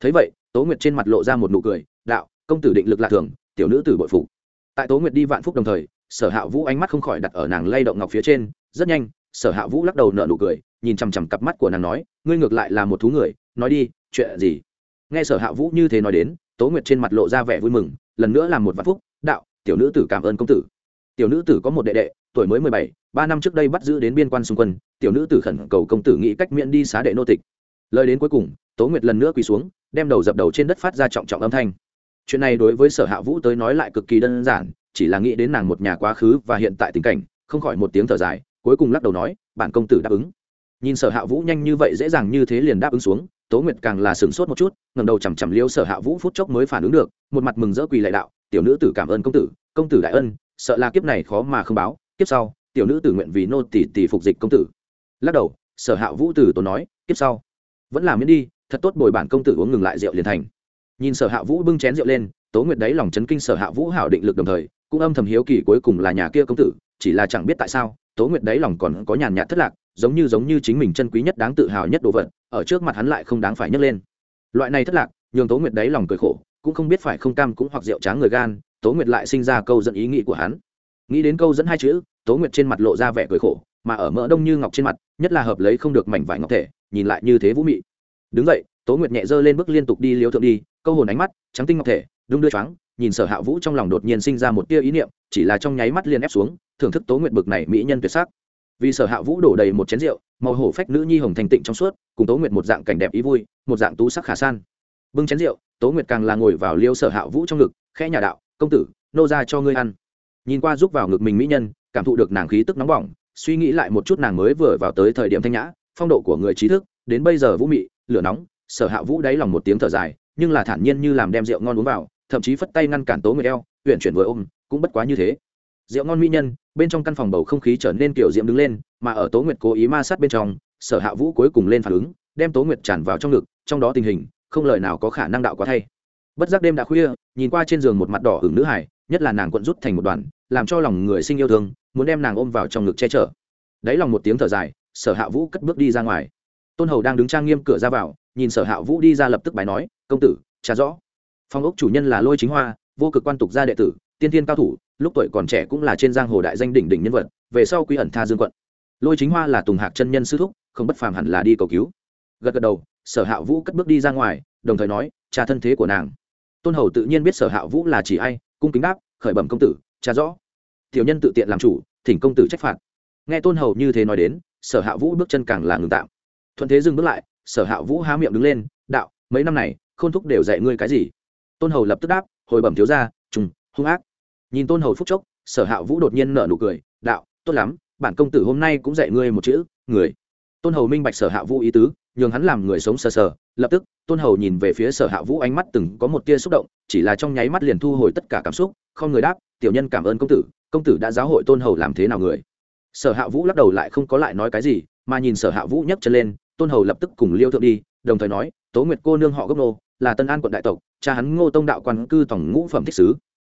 [SPEAKER 1] thấy vậy, tố nguyệt trên mặt lộ ra một nụ cười, đạo, công tử định lực lạ thường, tiểu nữ tử bội phụ tại tố nguyệt đi vạn phúc đồng thời, sở hạ vũ ánh mắt không khỏi đặt ở nàng lay động ngọc phía trên, rất nhanh, sở hạ vũ lắc đầu nở nụ cười, nhìn chằm chằm cặp mắt của nàng nói, ngươi ngược lại là một thú người, nói đi, chuyện gì? Nghe sở hạ vũ như thế nói đến, tố nguyệt trên mặt lộ ra vẻ vui mừng, lần nữa làm một vạn phúc, đạo, tiểu nữ tử cảm ơn công tử. Tiểu nữ tử có một đệ đệ tuổi mới mười bảy, ba năm trước đây bắt giữ đến biên quan xung quân, tiểu nữ tử khẩn cầu công tử nghĩ cách miễn đi xá đệ nô tịch. Lời đến cuối cùng, tố nguyệt lần nữa quỳ xuống, đem đầu dập đầu trên đất phát ra trọng trọng âm thanh. Chuyện này đối với sở hạ vũ tới nói lại cực kỳ đơn giản, chỉ là nghĩ đến nàng một nhà quá khứ và hiện tại tình cảnh, không khỏi một tiếng thở dài, cuối cùng lắc đầu nói, bản công tử đáp ứng. Nhìn sở hạ vũ nhanh như vậy dễ dàng như thế liền đáp ứng xuống, tố nguyệt càng là sửng sốt một chút ngầm đầu chằm chằm liêu sở hạ vũ phút chốc mới phản ứng được, một mặt mừng rỡ quỳ lại đạo, tiểu nữ tử cảm ơn công tử công tử đại ân, sợ là kiếp này khó mà không báo kiếp sau, tiểu nữ tử nguyện vì nô tỷ tỷ phục dịch công tử. Lắc đầu, sở hạ vũ tử tốn nói, kiếp sau. Vẫn làm miễn đi, thật tốt bồi bản công tử uống ngừng lại rượu liền thành. Nhìn sở hạ vũ bưng chén rượu lên, tố nguyệt đấy lòng chấn kinh sở hạ vũ hảo định lực đồng thời, cũng âm thầm hiếu kỳ cuối cùng là nhà kia công tử, chỉ là chẳng biết tại sao, tố nguyệt đấy lòng còn có nhàn nhạt thất lạc, giống như giống như chính mình chân quý nhất đáng tự hào nhất đồ vật, ở trước mặt hắn lại không đáng phải nhấc lên. Loại này thất lạc, nhường tố nguyệt đấy lòng cười khổ, cũng không biết phải không cam cũng hoặc rượu tráng người gan, tố nguyệt lại sinh ra câu dẫn ý nghĩ của hắn nghĩ đến câu dẫn hai chữ, tố nguyệt trên mặt lộ ra vẻ cười khổ, mà ở mỡ đông như ngọc trên mặt, nhất là hợp lấy không được mảnh vải ngọc thể, nhìn lại như thế vũ mị. Đứng vậy tố nguyệt nhẹ dơ lên bước liên tục đi liếu thượng đi, câu hồn ánh mắt, trắng tinh ngọc thể, đung đưa choáng, nhìn sở hạ vũ trong lòng đột nhiên sinh ra một tia ý niệm, chỉ là trong nháy mắt liền ép xuống, thưởng thức tố nguyệt bực này mỹ nhân tuyệt sắc. Vì sở hạ vũ đổ đầy một chén rượu, màu hổ phách nữ nhi hồng thành tịnh trong suốt, cùng tố nguyệt một dạng cảnh đẹp ý vui, một dạng tú sắc khả san. Bưng chén rượu, tố nguyệt càng là ngồi vào liêu sở hạ vũ trong ngực, khẽ nhà đạo, công tử, nô ra cho ngươi ăn nhìn qua giúp vào ngực mình mỹ nhân, cảm thụ được nàng khí tức nóng bỏng, suy nghĩ lại một chút nàng mới vừa vào tới thời điểm thanh nhã, phong độ của người trí thức, đến bây giờ vũ mị, lửa nóng, sở hạ vũ đáy lòng một tiếng thở dài, nhưng là thản nhiên như làm đem rượu ngon uống vào, thậm chí phất tay ngăn cản tố người eo huyện chuyển vừa ôm, cũng bất quá như thế. Rượu ngon mỹ nhân, bên trong căn phòng bầu không khí trở nên kiểu diễm đứng lên, mà ở tố nguyệt cố ý ma sát bên trong, sở hạ vũ cuối cùng lên phản ứng, đem tố nguyệt tràn vào trong ngực, trong đó tình hình, không lời nào có khả năng đạo quá thay. Bất giác đêm đã khuya, nhìn qua trên giường một mặt đỏ hưởng nữ hải nhất là nàng quận rút thành một đoàn, làm cho lòng người sinh yêu thương, muốn đem nàng ôm vào trong ngực che chở. Đáy lòng một tiếng thở dài, sở hạ vũ cất bước đi ra ngoài. Tôn hầu đang đứng trang nghiêm cửa ra vào, nhìn sở hạ vũ đi ra lập tức bài nói, công tử trả rõ. Phong ốc chủ nhân là lôi chính hoa, vô cực quan tục gia đệ tử, tiên tiên cao thủ, lúc tuổi còn trẻ cũng là trên giang hồ đại danh đỉnh đỉnh nhân vật, về sau quy ẩn tha dương quận. Lôi chính hoa là tùng hạc chân nhân sư thúc, không bất phàm hẳn là đi cầu cứu. Gật gật đầu, sở hạ vũ cất bước đi ra ngoài, đồng thời nói, cha thân thế của nàng. Tôn hầu tự nhiên biết sở hạ vũ là chỉ ai cung kính đáp, khởi bẩm công tử, cha rõ. Tiểu nhân tự tiện làm chủ, thỉnh công tử trách phạt. Nghe tôn hầu như thế nói đến, sở hạ vũ bước chân càng là ngừng tạm. Thuận thế dừng bước lại, sở hạ vũ há miệng đứng lên, đạo, mấy năm này, khôn thúc đều dạy ngươi cái gì? Tôn hầu lập tức đáp, hồi bẩm thiếu ra trùng, hung ác. Nhìn tôn hầu phúc chốc, sở hạ vũ đột nhiên nở nụ cười, đạo, tốt lắm, bản công tử hôm nay cũng dạy ngươi một chữ, người. Tôn hầu minh bạch sở hạ vũ ý tứ nhường hắn làm người sống sờ sờ. Lập tức, tôn hầu nhìn về phía sở hạ vũ ánh mắt từng có một tia xúc động, chỉ là trong nháy mắt liền thu hồi tất cả cảm xúc, không người đáp, tiểu nhân cảm ơn công tử công tử đã giáo hội tôn hầu làm thế nào người? Sở hạ vũ lắc đầu lại không có lại nói cái gì, mà nhìn sở hạ vũ nhấc chân lên, tôn hầu lập tức cùng liêu thượng đi, đồng thời nói, tố nguyệt cô nương họ gốc nô, là tân an quận đại tộc, cha hắn ngô tông đạo quan cư tổng ngũ phẩm thích sứ.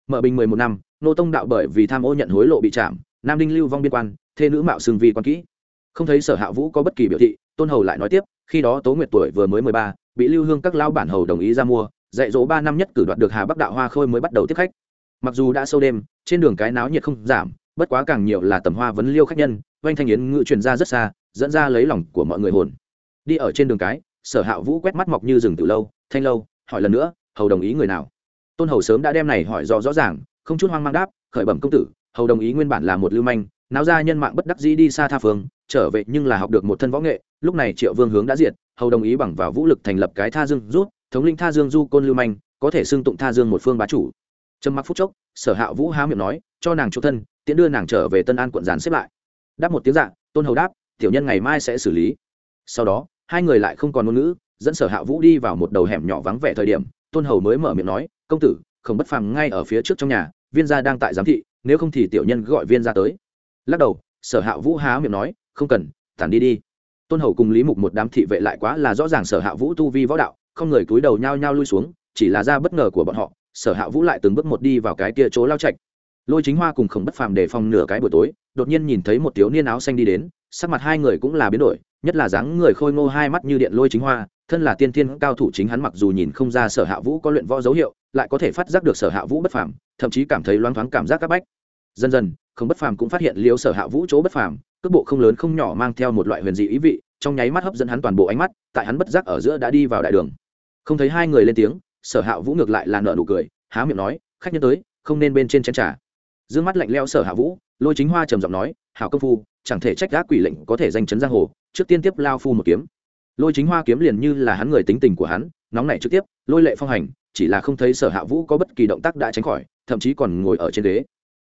[SPEAKER 1] Mở bình mười một năm, ngô tông đạo bởi vì tham ô nhận hối lộ bị chạm, nam đinh lưu vong biên quan, thê nữ mạo xương vi quan kỹ. Không thấy sở hạ vũ có bất kỳ biểu thị, tôn hầu lại nói tiếp khi đó tố nguyệt tuổi vừa mới mười ba, bị lưu hương các lao bản hầu đồng ý ra mua, dạy dỗ ba năm nhất cử đoạt được hà bắc đạo hoa khôi mới bắt đầu tiếp khách. Mặc dù đã sâu đêm, trên đường cái náo nhiệt không giảm, bất quá càng nhiều là tầm hoa vấn liêu khách nhân, oanh thanh yến ngự truyền ra rất xa, dẫn ra lấy lòng của mọi người hồn. Đi ở trên đường cái, sở hạ vũ quét mắt mọc như rừng từ lâu, thanh lâu, hỏi lần nữa, hầu đồng ý người nào? Tôn hầu sớm đã đem này hỏi rõ rõ ràng, không chút hoang mang đáp, khởi bẩm công tử, hầu đồng ý nguyên bản là một lưu manh, náo ra nhân mạng bất đắc dĩ đi xa tha phương, trở về nhưng là học được một thân võ nghệ lúc này triệu vương hướng đã diệt, hầu đồng ý bằng vào vũ lực thành lập cái tha dương rút, thống linh tha dương du côn lưu manh, có thể xưng tụng tha dương một phương bá chủ. Trầm mặc phút chốc, sở hạ vũ há miệng nói, cho nàng chỗ thân, tiễn đưa nàng trở về tân an quận giàn xếp lại. Đáp một tiếng dạ tôn hầu đáp, tiểu nhân ngày mai sẽ xử lý. Sau đó, hai người lại không còn ngôn ngữ, dẫn sở hạ vũ đi vào một đầu hẻm nhỏ vắng vẻ thời điểm, tôn hầu mới mở miệng nói, công tử, không bất phàm ngay ở phía trước trong nhà, viên gia đang tại giám thị, nếu không thì tiểu nhân gọi viên gia tới. Lắc đầu, sở hạ vũ há miệng nói, không cần, tản đi đi tôn hầu cùng lý mục một đám thị vệ lại quá là rõ ràng sở hạ vũ tu vi võ đạo, không người cúi đầu nhao nhao lui xuống, chỉ là ra bất ngờ của bọn họ, sở hạ vũ lại từng bước một đi vào cái kia chỗ lao chạch lôi chính hoa cùng khổng bất phàm để phòng nửa cái buổi tối, đột nhiên nhìn thấy một thiếu niên áo xanh đi đến, sắc mặt hai người cũng là biến đổi, nhất là dáng người khôi ngô hai mắt như điện lôi chính hoa, thân là tiên thiên cao thủ chính hắn mặc dù nhìn không ra sở hạ vũ có luyện võ dấu hiệu, lại có thể phát giác được sở hạ vũ bất phàm, thậm chí cảm thấy loáng thoáng cảm giác các bách. Dần dần không bất phàm cũng phát hiện liều sở hạ vũ chỗ bất phàm cước bộ không lớn không nhỏ mang theo một loại huyền dị ý vị, trong nháy mắt hấp dẫn hắn toàn bộ ánh mắt, tại hắn bất giác ở giữa đã đi vào đại đường. Không thấy hai người lên tiếng, sở hạ vũ ngược lại là nợ nụ cười, há miệng nói, khách nhân tới, không nên bên trên chén trà. D mắt lạnh leo sở hạ vũ, lôi chính hoa trầm giọng nói, hảo công phu, chẳng thể trách gác quỷ lệnh có thể danh chấn giang hồ, trước tiên tiếp lao phu một kiếm. Lôi chính hoa kiếm liền như là hắn người tính tình của hắn, nóng nảy trực tiếp, lôi lệ phong hành, chỉ là không thấy sở hạ vũ có bất kỳ động tác đã tránh khỏi, thậm chí còn ngồi ở trên đế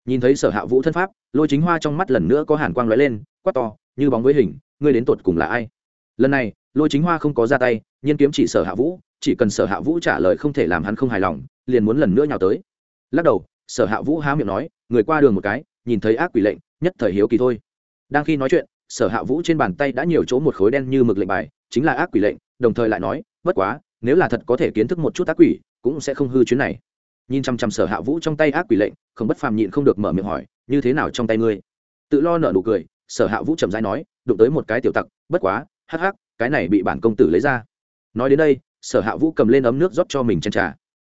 [SPEAKER 1] nhìn thấy sở hạ vũ thân pháp, lôi chính hoa trong mắt lần nữa có hàn quang lóe lên, quát to, như bóng với hình, ngươi đến tột cùng là ai? Lần này, lôi chính hoa không có ra tay, nhiên kiếm chỉ sở hạ vũ, chỉ cần sở hạ vũ trả lời không thể làm hắn không hài lòng, liền muốn lần nữa nhào tới. Lắc đầu, sở hạ vũ há miệng nói, người qua đường một cái, nhìn thấy ác quỷ lệnh, nhất thời hiếu kỳ thôi. Đang khi nói chuyện, sở hạ vũ trên bàn tay đã nhiều chỗ một khối đen như mực lệnh bài, chính là ác quỷ lệnh, đồng thời lại nói, bất quá, nếu là thật có thể kiến thức một chút ác quỷ, cũng sẽ không hư chuyến này nhìn chăm chăm sở hạ vũ trong tay ác quỷ lệnh, không bất phàm nhịn không được mở miệng hỏi, như thế nào trong tay ngươi? Tự lo nở nụ cười, sở hạ vũ chậm rãi nói, đụng tới một cái tiểu tặc, bất quá, hắc hắc, cái này bị bản công tử lấy ra. Nói đến đây, sở hạ vũ cầm lên ấm nước rót cho mình chân trà.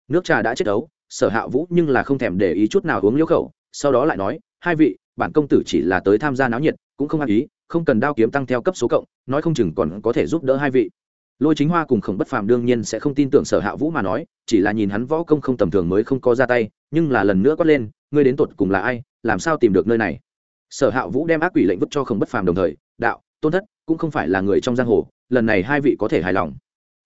[SPEAKER 1] Nước trà đã chết ấu, sở hạ vũ nhưng là không thèm để ý chút nào uống liễu khẩu, sau đó lại nói, hai vị, bản công tử chỉ là tới tham gia náo nhiệt, cũng không ác ý, không cần đao kiếm tăng theo cấp số cộng, nói không chừng còn có thể giúp đỡ hai vị lôi chính hoa cùng khổng bất phàm đương nhiên sẽ không tin tưởng sở hạ vũ mà nói, chỉ là nhìn hắn võ công không tầm thường mới không có ra tay, nhưng là lần nữa quát lên, ngươi đến tột cùng là ai, làm sao tìm được nơi này? Sở hạ vũ đem ác quỷ lệnh vứt cho khổng bất phàm đồng thời, đạo, tôn thất, cũng không phải là người trong giang hồ, lần này hai vị có thể hài lòng.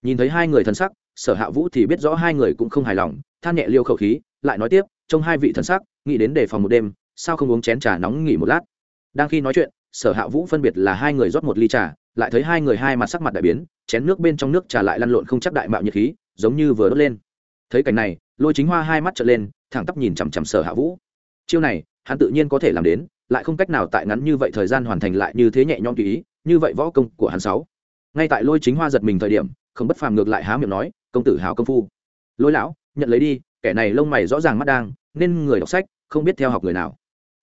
[SPEAKER 1] Nhìn thấy hai người thân sắc, sở hạ vũ thì biết rõ hai người cũng không hài lòng, than nhẹ liêu khẩu khí, lại nói tiếp trong hai vị thân sắc, nghĩ đến đề phòng một đêm, sao không uống chén trà nóng nghỉ một lát? Đang khi nói chuyện, sở hạ vũ phân biệt là hai người rót một ly trà lại thấy hai người hai mặt sắc mặt đại biến, chén nước bên trong nước trà lại lăn lộn không chắc đại mạo nhiệt khí, giống như vừa đốt lên. Thấy cảnh này, lôi chính hoa hai mắt trở lên, thẳng tắp nhìn chằm chằm sở hạ vũ. Chiêu này, hắn tự nhiên có thể làm đến, lại không cách nào tại ngắn như vậy thời gian hoàn thành lại như thế nhẹ nhõm tùy ý, như vậy võ công của hắn sáu. Ngay tại lôi chính hoa giật mình thời điểm, không bất phàm ngược lại há miệng nói, công tử hào công phu. Lôi lão, nhận lấy đi, kẻ này lông mày rõ ràng mắt đang, nên người đọc sách, không biết theo học người nào.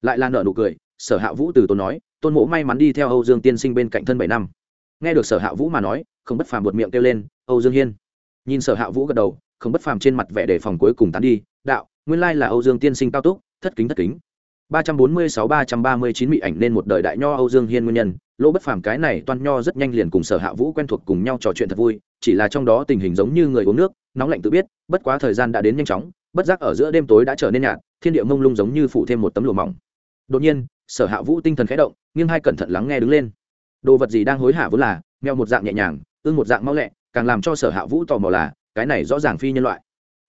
[SPEAKER 1] Lại là nợ nụ cười, sở hạ vũ từ tôn nói, tôn mộ may mắn đi theo âu dương tiên sinh bên cạnh thân bảy năm nghe được sở hạ vũ mà nói, không bất phàm buột miệng kêu lên, âu dương hiên. Nhìn sở hạ vũ gật đầu, không bất phàm trên mặt vẻ đề phòng cuối cùng tán đi, đạo, nguyên lai là âu dương tiên sinh cao túc, thất kính thất kính. Ba trăm bốn mươi sáu ba trăm ba mươi chín bị ảnh nên một đời đại nho âu dương hiên nguyên nhân, lỗ bất phàm cái này toan nho rất nhanh liền cùng sở hạ vũ quen thuộc cùng nhau trò chuyện thật vui, chỉ là trong đó tình hình giống như người uống nước, nóng lạnh tự biết, bất quá thời gian đã đến nhanh chóng, bất giác ở giữa đêm tối đã trở nên nhạt, thiên địa mông lung giống như phủ thêm một tấm lụa mỏng. Đột nhiên, sở hạ vũ tinh thần khẽ động, nghiêng hai cẩn thận lắng nghe đứng lên đồ vật gì đang hối hả vốn là, mèo một dạng nhẹ nhàng, ưng một dạng mau lẹ, càng làm cho sở hạ vũ tò mò là, cái này rõ ràng phi nhân loại.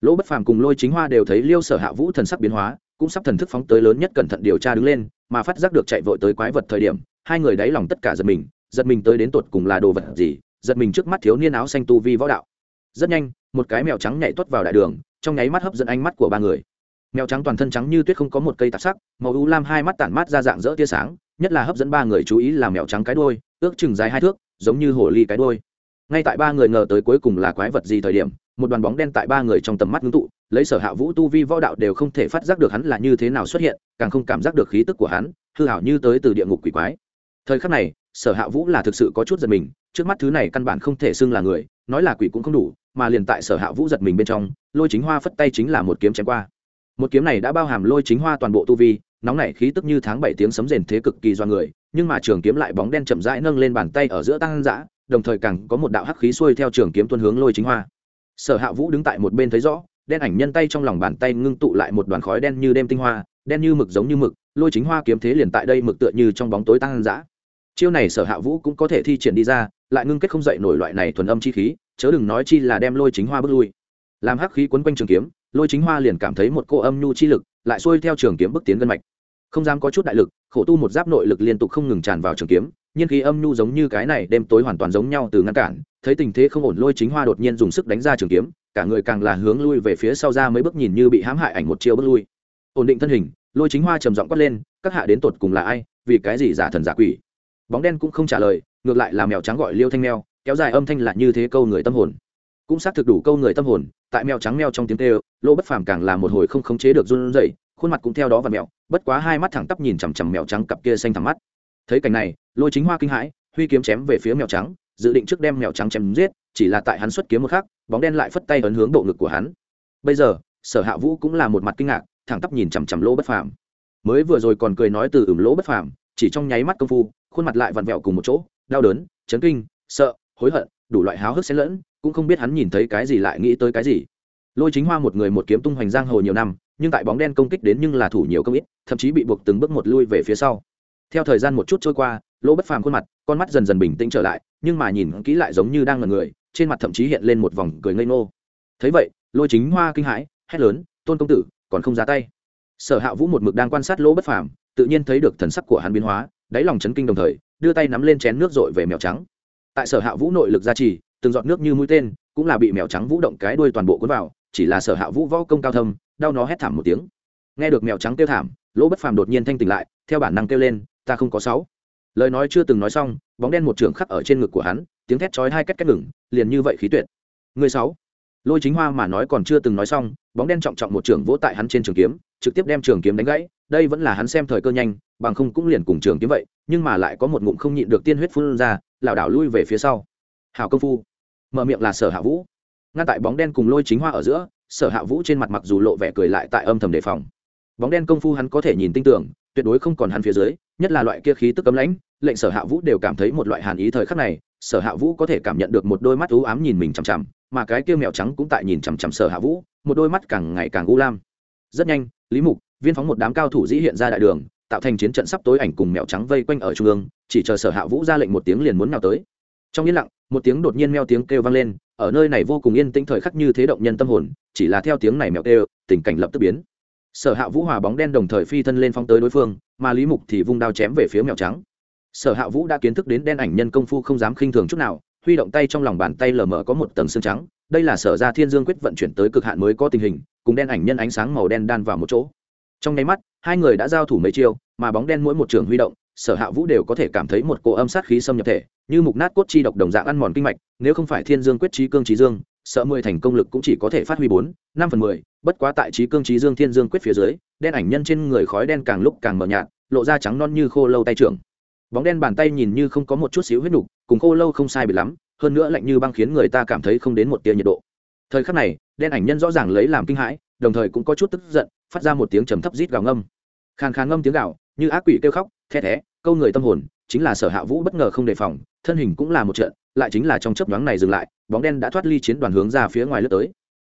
[SPEAKER 1] Lỗ bất phàm cùng lôi chính hoa đều thấy liêu sở hạ vũ thần sắc biến hóa, cũng sắp thần thức phóng tới lớn nhất cẩn thận điều tra đứng lên, mà phát giác được chạy vội tới quái vật thời điểm, hai người đáy lòng tất cả giật mình giật mình tới đến tột cùng là đồ vật gì, giật mình trước mắt thiếu niên áo xanh tu vi võ đạo. Rất nhanh, một cái mèo trắng nhảy tuất vào đại đường, trong nháy mắt hấp dẫn ánh mắt của ba người. Mèo trắng toàn thân trắng như tuyết không có một cây tạp sắc, màu u lam hai mắt tản mát ra dạng rỡ tia sáng nhất là hấp dẫn ba người chú ý là mèo trắng cái đôi ước chừng dài hai thước, giống như hồ ly cái đôi ngay tại ba người ngờ tới cuối cùng là quái vật gì thời điểm, một đoàn bóng đen tại ba người trong tầm mắt ngưng tụ, lấy sở hạ vũ tu vi võ đạo đều không thể phát giác được hắn là như thế nào xuất hiện, càng không cảm giác được khí tức của hắn, hư hảo như tới từ địa ngục quỷ quái. Thời khắc này, sở hạ vũ là thực sự có chút giật mình, trước mắt thứ này căn bản không thể xưng là người, nói là quỷ cũng không đủ, mà liền tại sở hạ vũ giật mình bên trong, lôi chính hoa phất tay chính là một kiếm chém qua. Một kiếm này đã bao hàm lôi chính hoa toàn bộ tu vi nóng nảy khí tức như tháng bảy tiếng sấm rền thế cực kỳ do người, nhưng mà trường kiếm lại bóng đen chậm rãi nâng lên bàn tay ở giữa tăng dã, đồng thời càng có một đạo hắc khí xuôi theo trường kiếm tuân hướng lôi chính hoa. Sở hạ vũ đứng tại một bên thấy rõ, đen ảnh nhân tay trong lòng bàn tay ngưng tụ lại một đoàn khói đen như đêm tinh hoa, đen như mực giống như mực, lôi chính hoa kiếm thế liền tại đây mực tựa như trong bóng tối tăng dã. Chiêu này sở hạ vũ cũng có thể thi triển đi ra, lại ngưng kết không dậy nổi loại này thuần âm chi khí, chớ đừng nói chi là đem lôi chính hoa bước lui. Làm hắc khí quấn quanh trường kiếm, lôi chính hoa liền cảm thấy một cô âm nhu chi lực lại xuôi theo trường kiếm bước tiến gân mạch. Không dám có chút đại lực, khổ tu một giáp nội lực liên tục không ngừng tràn vào trường kiếm, nhiên khí âm nhu giống như cái này đêm tối hoàn toàn giống nhau từ ngăn cản, thấy tình thế không ổn lôi chính hoa đột nhiên dùng sức đánh ra trường kiếm, cả người càng là hướng lui về phía sau ra mấy bước nhìn như bị hãm hại ảnh một chiêu bước lui. Ổn định thân hình, lôi chính hoa trầm giọng quát lên, các hạ đến tột cùng là ai? Vì cái gì giả thần giả quỷ? Bóng đen cũng không trả lời, ngược lại là mèo trắng gọi liêu thanh mèo, kéo dài âm thanh lại như thế câu người tâm hồn cũng xác thực đủ câu người tâm hồn, tại mèo trắng mèo trong tiếng kêu, lỗ bất phàm càng là một hồi không khống chế được run rẩy, khuôn mặt cũng theo đó và mèo, bất quá hai mắt thẳng tắp nhìn chằm chằm mèo trắng cặp kia xanh thẳm mắt. Thấy cảnh này, lôi chính hoa kinh hãi, huy kiếm chém về phía mèo trắng, dự định trước đem mèo trắng chém giết, chỉ là tại hắn xuất kiếm một khắc, bóng đen lại phất tay ấn hướng bộ ngực của hắn. Bây giờ, sở hạ vũ cũng là một mặt kinh ngạc, thẳng tắp nhìn chằm chằm lỗ bất phàm. Mới vừa rồi còn cười nói từ ửng lỗ bất phàm, chỉ trong nháy mắt công phu, khuôn mặt lại vặn vẹo cùng một chỗ, đau đớn, chấn kinh, sợ, hối hận, đủ loại háo hức xen lẫn cũng không biết hắn nhìn thấy cái gì lại nghĩ tới cái gì. Lôi chính hoa một người một kiếm tung hoành giang hồ nhiều năm, nhưng tại bóng đen công kích đến nhưng là thủ nhiều công ít, thậm chí bị buộc từng bước một lui về phía sau. Theo thời gian một chút trôi qua, lỗ bất phàm khuôn mặt, con mắt dần dần bình tĩnh trở lại, nhưng mà nhìn kỹ lại giống như đang ngần người, trên mặt thậm chí hiện lên một vòng cười ngây ngô. Thấy vậy, lôi chính hoa kinh hãi, hét lớn, tôn công tử, còn không ra tay. Sở hạ vũ một mực đang quan sát lỗ bất phàm, tự nhiên thấy được thần sắc của hắn biến hóa, đáy lòng chấn kinh đồng thời, đưa tay nắm lên chén nước dội về mèo trắng. Tại sở hạ vũ nội lực gia trì từng giọt nước như mũi tên, cũng là bị mèo trắng vũ động cái đuôi toàn bộ cuốn vào, chỉ là sở hạ vũ võ công cao thâm, đau nó hét thảm một tiếng. Nghe được mèo trắng kêu thảm, lỗ bất phàm đột nhiên thanh tỉnh lại, theo bản năng kêu lên, ta không có sáu. Lời nói chưa từng nói xong, bóng đen một trường khắc ở trên ngực của hắn, tiếng thét chói hai cách cách ngừng, liền như vậy khí tuyệt. Người sáu? Lôi chính hoa mà nói còn chưa từng nói xong, bóng đen trọng trọng một trường vỗ tại hắn trên trường kiếm, trực tiếp đem trường kiếm đánh gãy, đây vẫn là hắn xem thời cơ nhanh, bằng không cũng liền cùng trường kiếm vậy, nhưng mà lại có một ngụm không nhịn được tiên huyết phun ra, lảo đảo lui về phía sau. Hào công phu mở miệng là sở hạ vũ ngăn tại bóng đen cùng lôi chính hoa ở giữa sở hạ vũ trên mặt mặc dù lộ vẻ cười lại tại âm thầm đề phòng bóng đen công phu hắn có thể nhìn tinh tưởng tuyệt đối không còn hắn phía dưới nhất là loại kia khí tức cấm lãnh lệnh sở hạ vũ đều cảm thấy một loại hàn ý thời khắc này sở hạ vũ có thể cảm nhận được một đôi mắt u ám nhìn mình chằm chằm mà cái kia mèo trắng cũng tại nhìn chằm chằm sở hạ vũ một đôi mắt càng ngày càng u lam rất nhanh lý mục viên phóng một đám cao thủ dĩ hiện ra đại đường tạo thành chiến trận sắp tối ảnh cùng mèo trắng vây quanh ở trung ương chỉ chờ sở hạ vũ ra lệnh một tiếng liền muốn nào tới trong yên lặng một tiếng đột nhiên meo tiếng kêu vang lên, ở nơi này vô cùng yên tĩnh thời khắc như thế động nhân tâm hồn, chỉ là theo tiếng này mèo kêu, tình cảnh lập tức biến. Sở hạ vũ hòa bóng đen đồng thời phi thân lên phong tới đối phương, mà lý mục thì vung đao chém về phía mèo trắng. Sở hạ vũ đã kiến thức đến đen ảnh nhân công phu không dám khinh thường chút nào, huy động tay trong lòng bàn tay lờ mờ có một tầng xương trắng, đây là sở ra thiên dương quyết vận chuyển tới cực hạn mới có tình hình, cùng đen ảnh nhân ánh sáng màu đen đan vào một chỗ. Trong nháy mắt, hai người đã giao thủ mấy chiêu, mà bóng đen mỗi một trường huy động, sở hạ vũ đều có thể cảm thấy một cỗ âm sát khí xâm nhập thể như mục nát cốt chi độc đồng dạng ăn mòn kinh mạch, nếu không phải thiên dương quyết trí cương trí dương, sợ mười thành công lực cũng chỉ có thể phát huy bốn, năm phần mười, bất quá tại trí cương trí dương thiên dương quyết phía dưới, đen ảnh nhân trên người khói đen càng lúc càng mờ nhạt, lộ ra trắng non như khô lâu tay trưởng. Bóng đen bàn tay nhìn như không có một chút xíu huyết nục, cùng khô lâu không sai biệt lắm, hơn nữa lạnh như băng khiến người ta cảm thấy không đến một tia nhiệt độ. Thời khắc này, đen ảnh nhân rõ ràng lấy làm kinh hãi, đồng thời cũng có chút tức giận, phát ra một tiếng trầm thấp rít gào ngâm. Khàn khàn ngâm tiếng gào, như ác quỷ kêu khóc the thé, câu người tâm hồn chính là sở hạ vũ bất ngờ không đề phòng, thân hình cũng là một trận, lại chính là trong chớp nhoáng này dừng lại, bóng đen đã thoát ly chiến đoàn hướng ra phía ngoài lướt tới.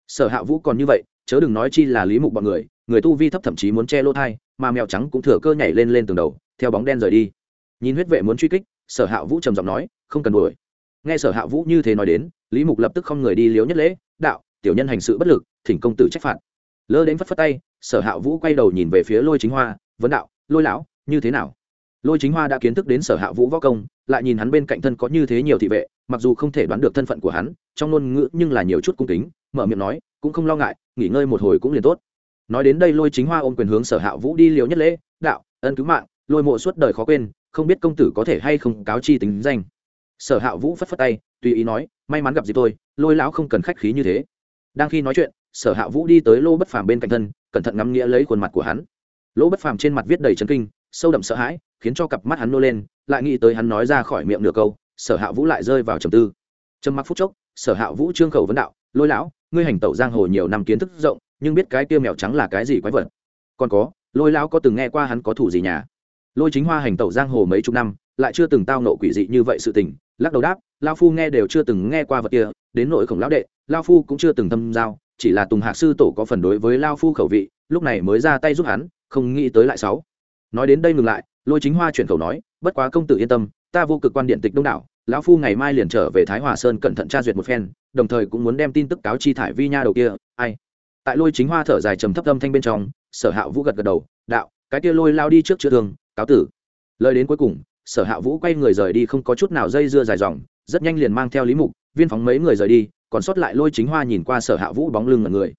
[SPEAKER 1] Sở hạ vũ còn như vậy, chớ đừng nói chi là lý mục bọn người người tu vi thấp thậm chí muốn che lỗ thai, mà mèo trắng cũng thừa cơ nhảy lên lên tường đầu, theo bóng đen rời đi. Nhìn huyết vệ muốn truy kích, sở hạ vũ trầm giọng nói, không cần đuổi. Nghe sở hạ vũ như thế nói đến, lý mục lập tức không người đi liếu nhất lễ, đạo, tiểu nhân hành sự bất lực, thỉnh công tử trách phạt. Lơ đến phất phất tay, sở hạ vũ quay đầu nhìn về phía lôi chính hoa, vấn đạo, lôi lão, như thế nào? Lôi chính hoa đã kiến thức đến sở hạ vũ võ công, lại nhìn hắn bên cạnh thân có như thế nhiều thị vệ, mặc dù không thể đoán được thân phận của hắn, trong ngôn ngữ nhưng là nhiều chút cung kính, mở miệng nói, cũng không lo ngại, nghỉ ngơi một hồi cũng liền tốt. Nói đến đây lôi chính hoa ôm quyền hướng sở hạ vũ đi liều nhất lễ, đạo, ân cứu mạng, lôi mộ suốt đời khó quên, không biết công tử có thể hay không cáo chi tính danh. Sở hạ vũ phất phất tay, tùy ý nói, may mắn gặp gì tôi, lôi lão không cần khách khí như thế. Đang khi nói chuyện, sở hạ vũ đi tới lô bất phàm bên cạnh thân, cẩn thận ngắm nghĩa lấy khuôn mặt của hắn. Lỗ bất phàm trên mặt viết đầy chấn kinh, sâu đậm sợ hãi khiến cho cặp mắt hắn nô lên, lại nghĩ tới hắn nói ra khỏi miệng nửa câu, sở hạ vũ lại rơi vào trầm tư. Trầm mặc phút chốc, sở hạ vũ trương khẩu vấn đạo, lôi lão, ngươi hành tẩu giang hồ nhiều năm kiến thức rộng, nhưng biết cái tiêu mèo trắng là cái gì quái vật? Còn có, lôi lão có từng nghe qua hắn có thủ gì nhà? Lôi chính hoa hành tẩu giang hồ mấy chục năm, lại chưa từng tao nộ quỷ dị như vậy sự tình, lắc đầu đáp lao phu nghe đều chưa từng nghe qua vật kia, đến nội khổng lão đệ lao phu cũng chưa từng thâm giao, chỉ là tùng hạc sư tổ có phần đối với lao phu khẩu vị, lúc này mới ra tay giúp hắn, không nghĩ tới lại sáu nói đến đây ngừng lại lôi chính hoa chuyển khẩu nói, bất quá công tử yên tâm, ta vô cực quan điện tịch đông đảo, lão phu ngày mai liền trở về thái hòa sơn cẩn thận tra duyệt một phen, đồng thời cũng muốn đem tin tức cáo chi thải vi nha đầu kia, ai? Tại lôi chính hoa thở dài trầm thấp âm thanh bên trong, sở hạ vũ gật gật đầu, đạo, cái kia lôi lao đi trước chữa thương, cáo tử. Lời đến cuối cùng, sở hạ vũ quay người rời đi không có chút nào dây dưa dài dòng, rất nhanh liền mang theo lý mục, viên phóng mấy người rời đi, còn sót lại lôi chính hoa nhìn qua sở hạ vũ bóng lưng ngần người.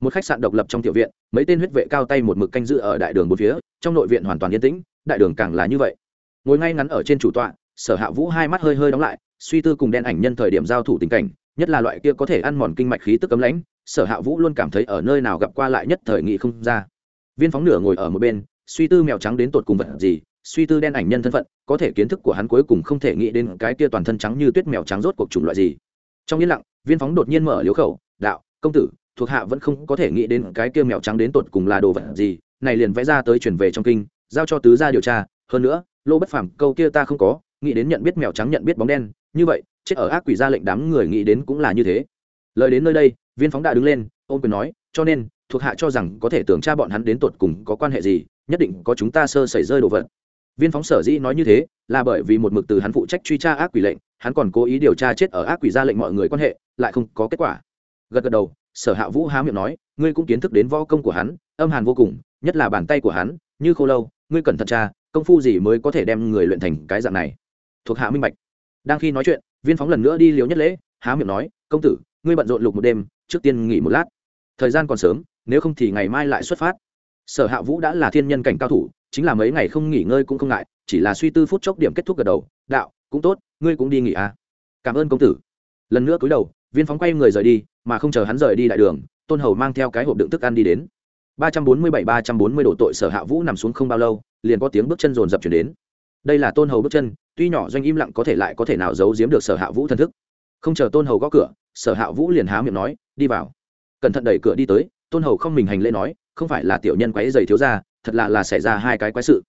[SPEAKER 1] Một khách sạn độc lập trong tiểu viện, mấy tên huyết vệ cao tay một mực canh giữ ở đại đường một phía, trong nội viện hoàn toàn yên tĩnh đại đường càng là như vậy. Ngồi ngay ngắn ở trên chủ tọa, sở hạ vũ hai mắt hơi hơi đóng lại, suy tư cùng đen ảnh nhân thời điểm giao thủ tình cảnh, nhất là loại kia có thể ăn mòn kinh mạch khí tức cấm lãnh, sở hạ vũ luôn cảm thấy ở nơi nào gặp qua lại nhất thời nghị không ra. Viên phóng nửa ngồi ở một bên, suy tư mèo trắng đến tột cùng vật gì, suy tư đen ảnh nhân thân phận, có thể kiến thức của hắn cuối cùng không thể nghĩ đến cái kia toàn thân trắng như tuyết mèo trắng rốt cuộc chủng loại gì. Trong yên lặng, viên phóng đột nhiên mở liếu khẩu, đạo, công tử, thuộc hạ vẫn không có thể nghĩ đến cái kia mèo trắng đến tột cùng là đồ vật gì, này liền vẽ ra tới chuyển về trong kinh giao cho tứ gia điều tra, hơn nữa, lô bất phàm, câu kia ta không có, nghĩ đến nhận biết mèo trắng nhận biết bóng đen, như vậy, chết ở ác quỷ ra lệnh đám người nghĩ đến cũng là như thế. Lời đến nơi đây, viên phóng đã đứng lên, ôm quyền nói, cho nên, thuộc hạ cho rằng có thể tưởng tra bọn hắn đến tột cùng có quan hệ gì, nhất định có chúng ta sơ xảy rơi đồ vật. Viên phóng sở dĩ nói như thế, là bởi vì một mực từ hắn phụ trách truy tra ác quỷ lệnh, hắn còn cố ý điều tra chết ở ác quỷ ra lệnh mọi người quan hệ, lại không có kết quả. Gật gật đầu, sở hạ vũ há miệng nói, ngươi cũng kiến thức đến võ công của hắn, âm hàn vô cùng, nhất là bàn tay của hắn, như khô lâu ngươi cẩn thận tra công phu gì mới có thể đem người luyện thành cái dạng này? Thuộc hạ minh bạch. Đang khi nói chuyện, viên phóng lần nữa đi liều nhất lễ, há miệng nói, công tử, ngươi bận rộn lục một đêm, trước tiên nghỉ một lát. Thời gian còn sớm, nếu không thì ngày mai lại xuất phát. Sở hạ vũ đã là thiên nhân cảnh cao thủ, chính là mấy ngày không nghỉ ngơi cũng không ngại, chỉ là suy tư phút chốc điểm kết thúc gật đầu, đạo, cũng tốt, ngươi cũng đi nghỉ à. Cảm ơn công tử. Lần nữa cúi đầu, viên phóng quay người rời đi, mà không chờ hắn rời đi đại đường, tôn hầu mang theo cái hộp đựng thức ăn đi đến ba trăm bốn mươi bảy, ba trăm bốn mươi độ tội sở hạ vũ nằm xuống không bao lâu, liền có tiếng bước chân rồn rập chuyển đến. Đây là tôn hầu bước chân, tuy nhỏ doanh im lặng có thể lại có thể nào giấu giếm được sở hạ vũ thân thức. Không chờ tôn hầu gõ cửa, sở hạ vũ liền há miệng nói, đi vào. Cẩn thận đẩy cửa đi tới, tôn hầu không mình hành lễ nói, không phải là tiểu nhân quái dày thiếu ra thật là là xảy ra hai cái quái sự.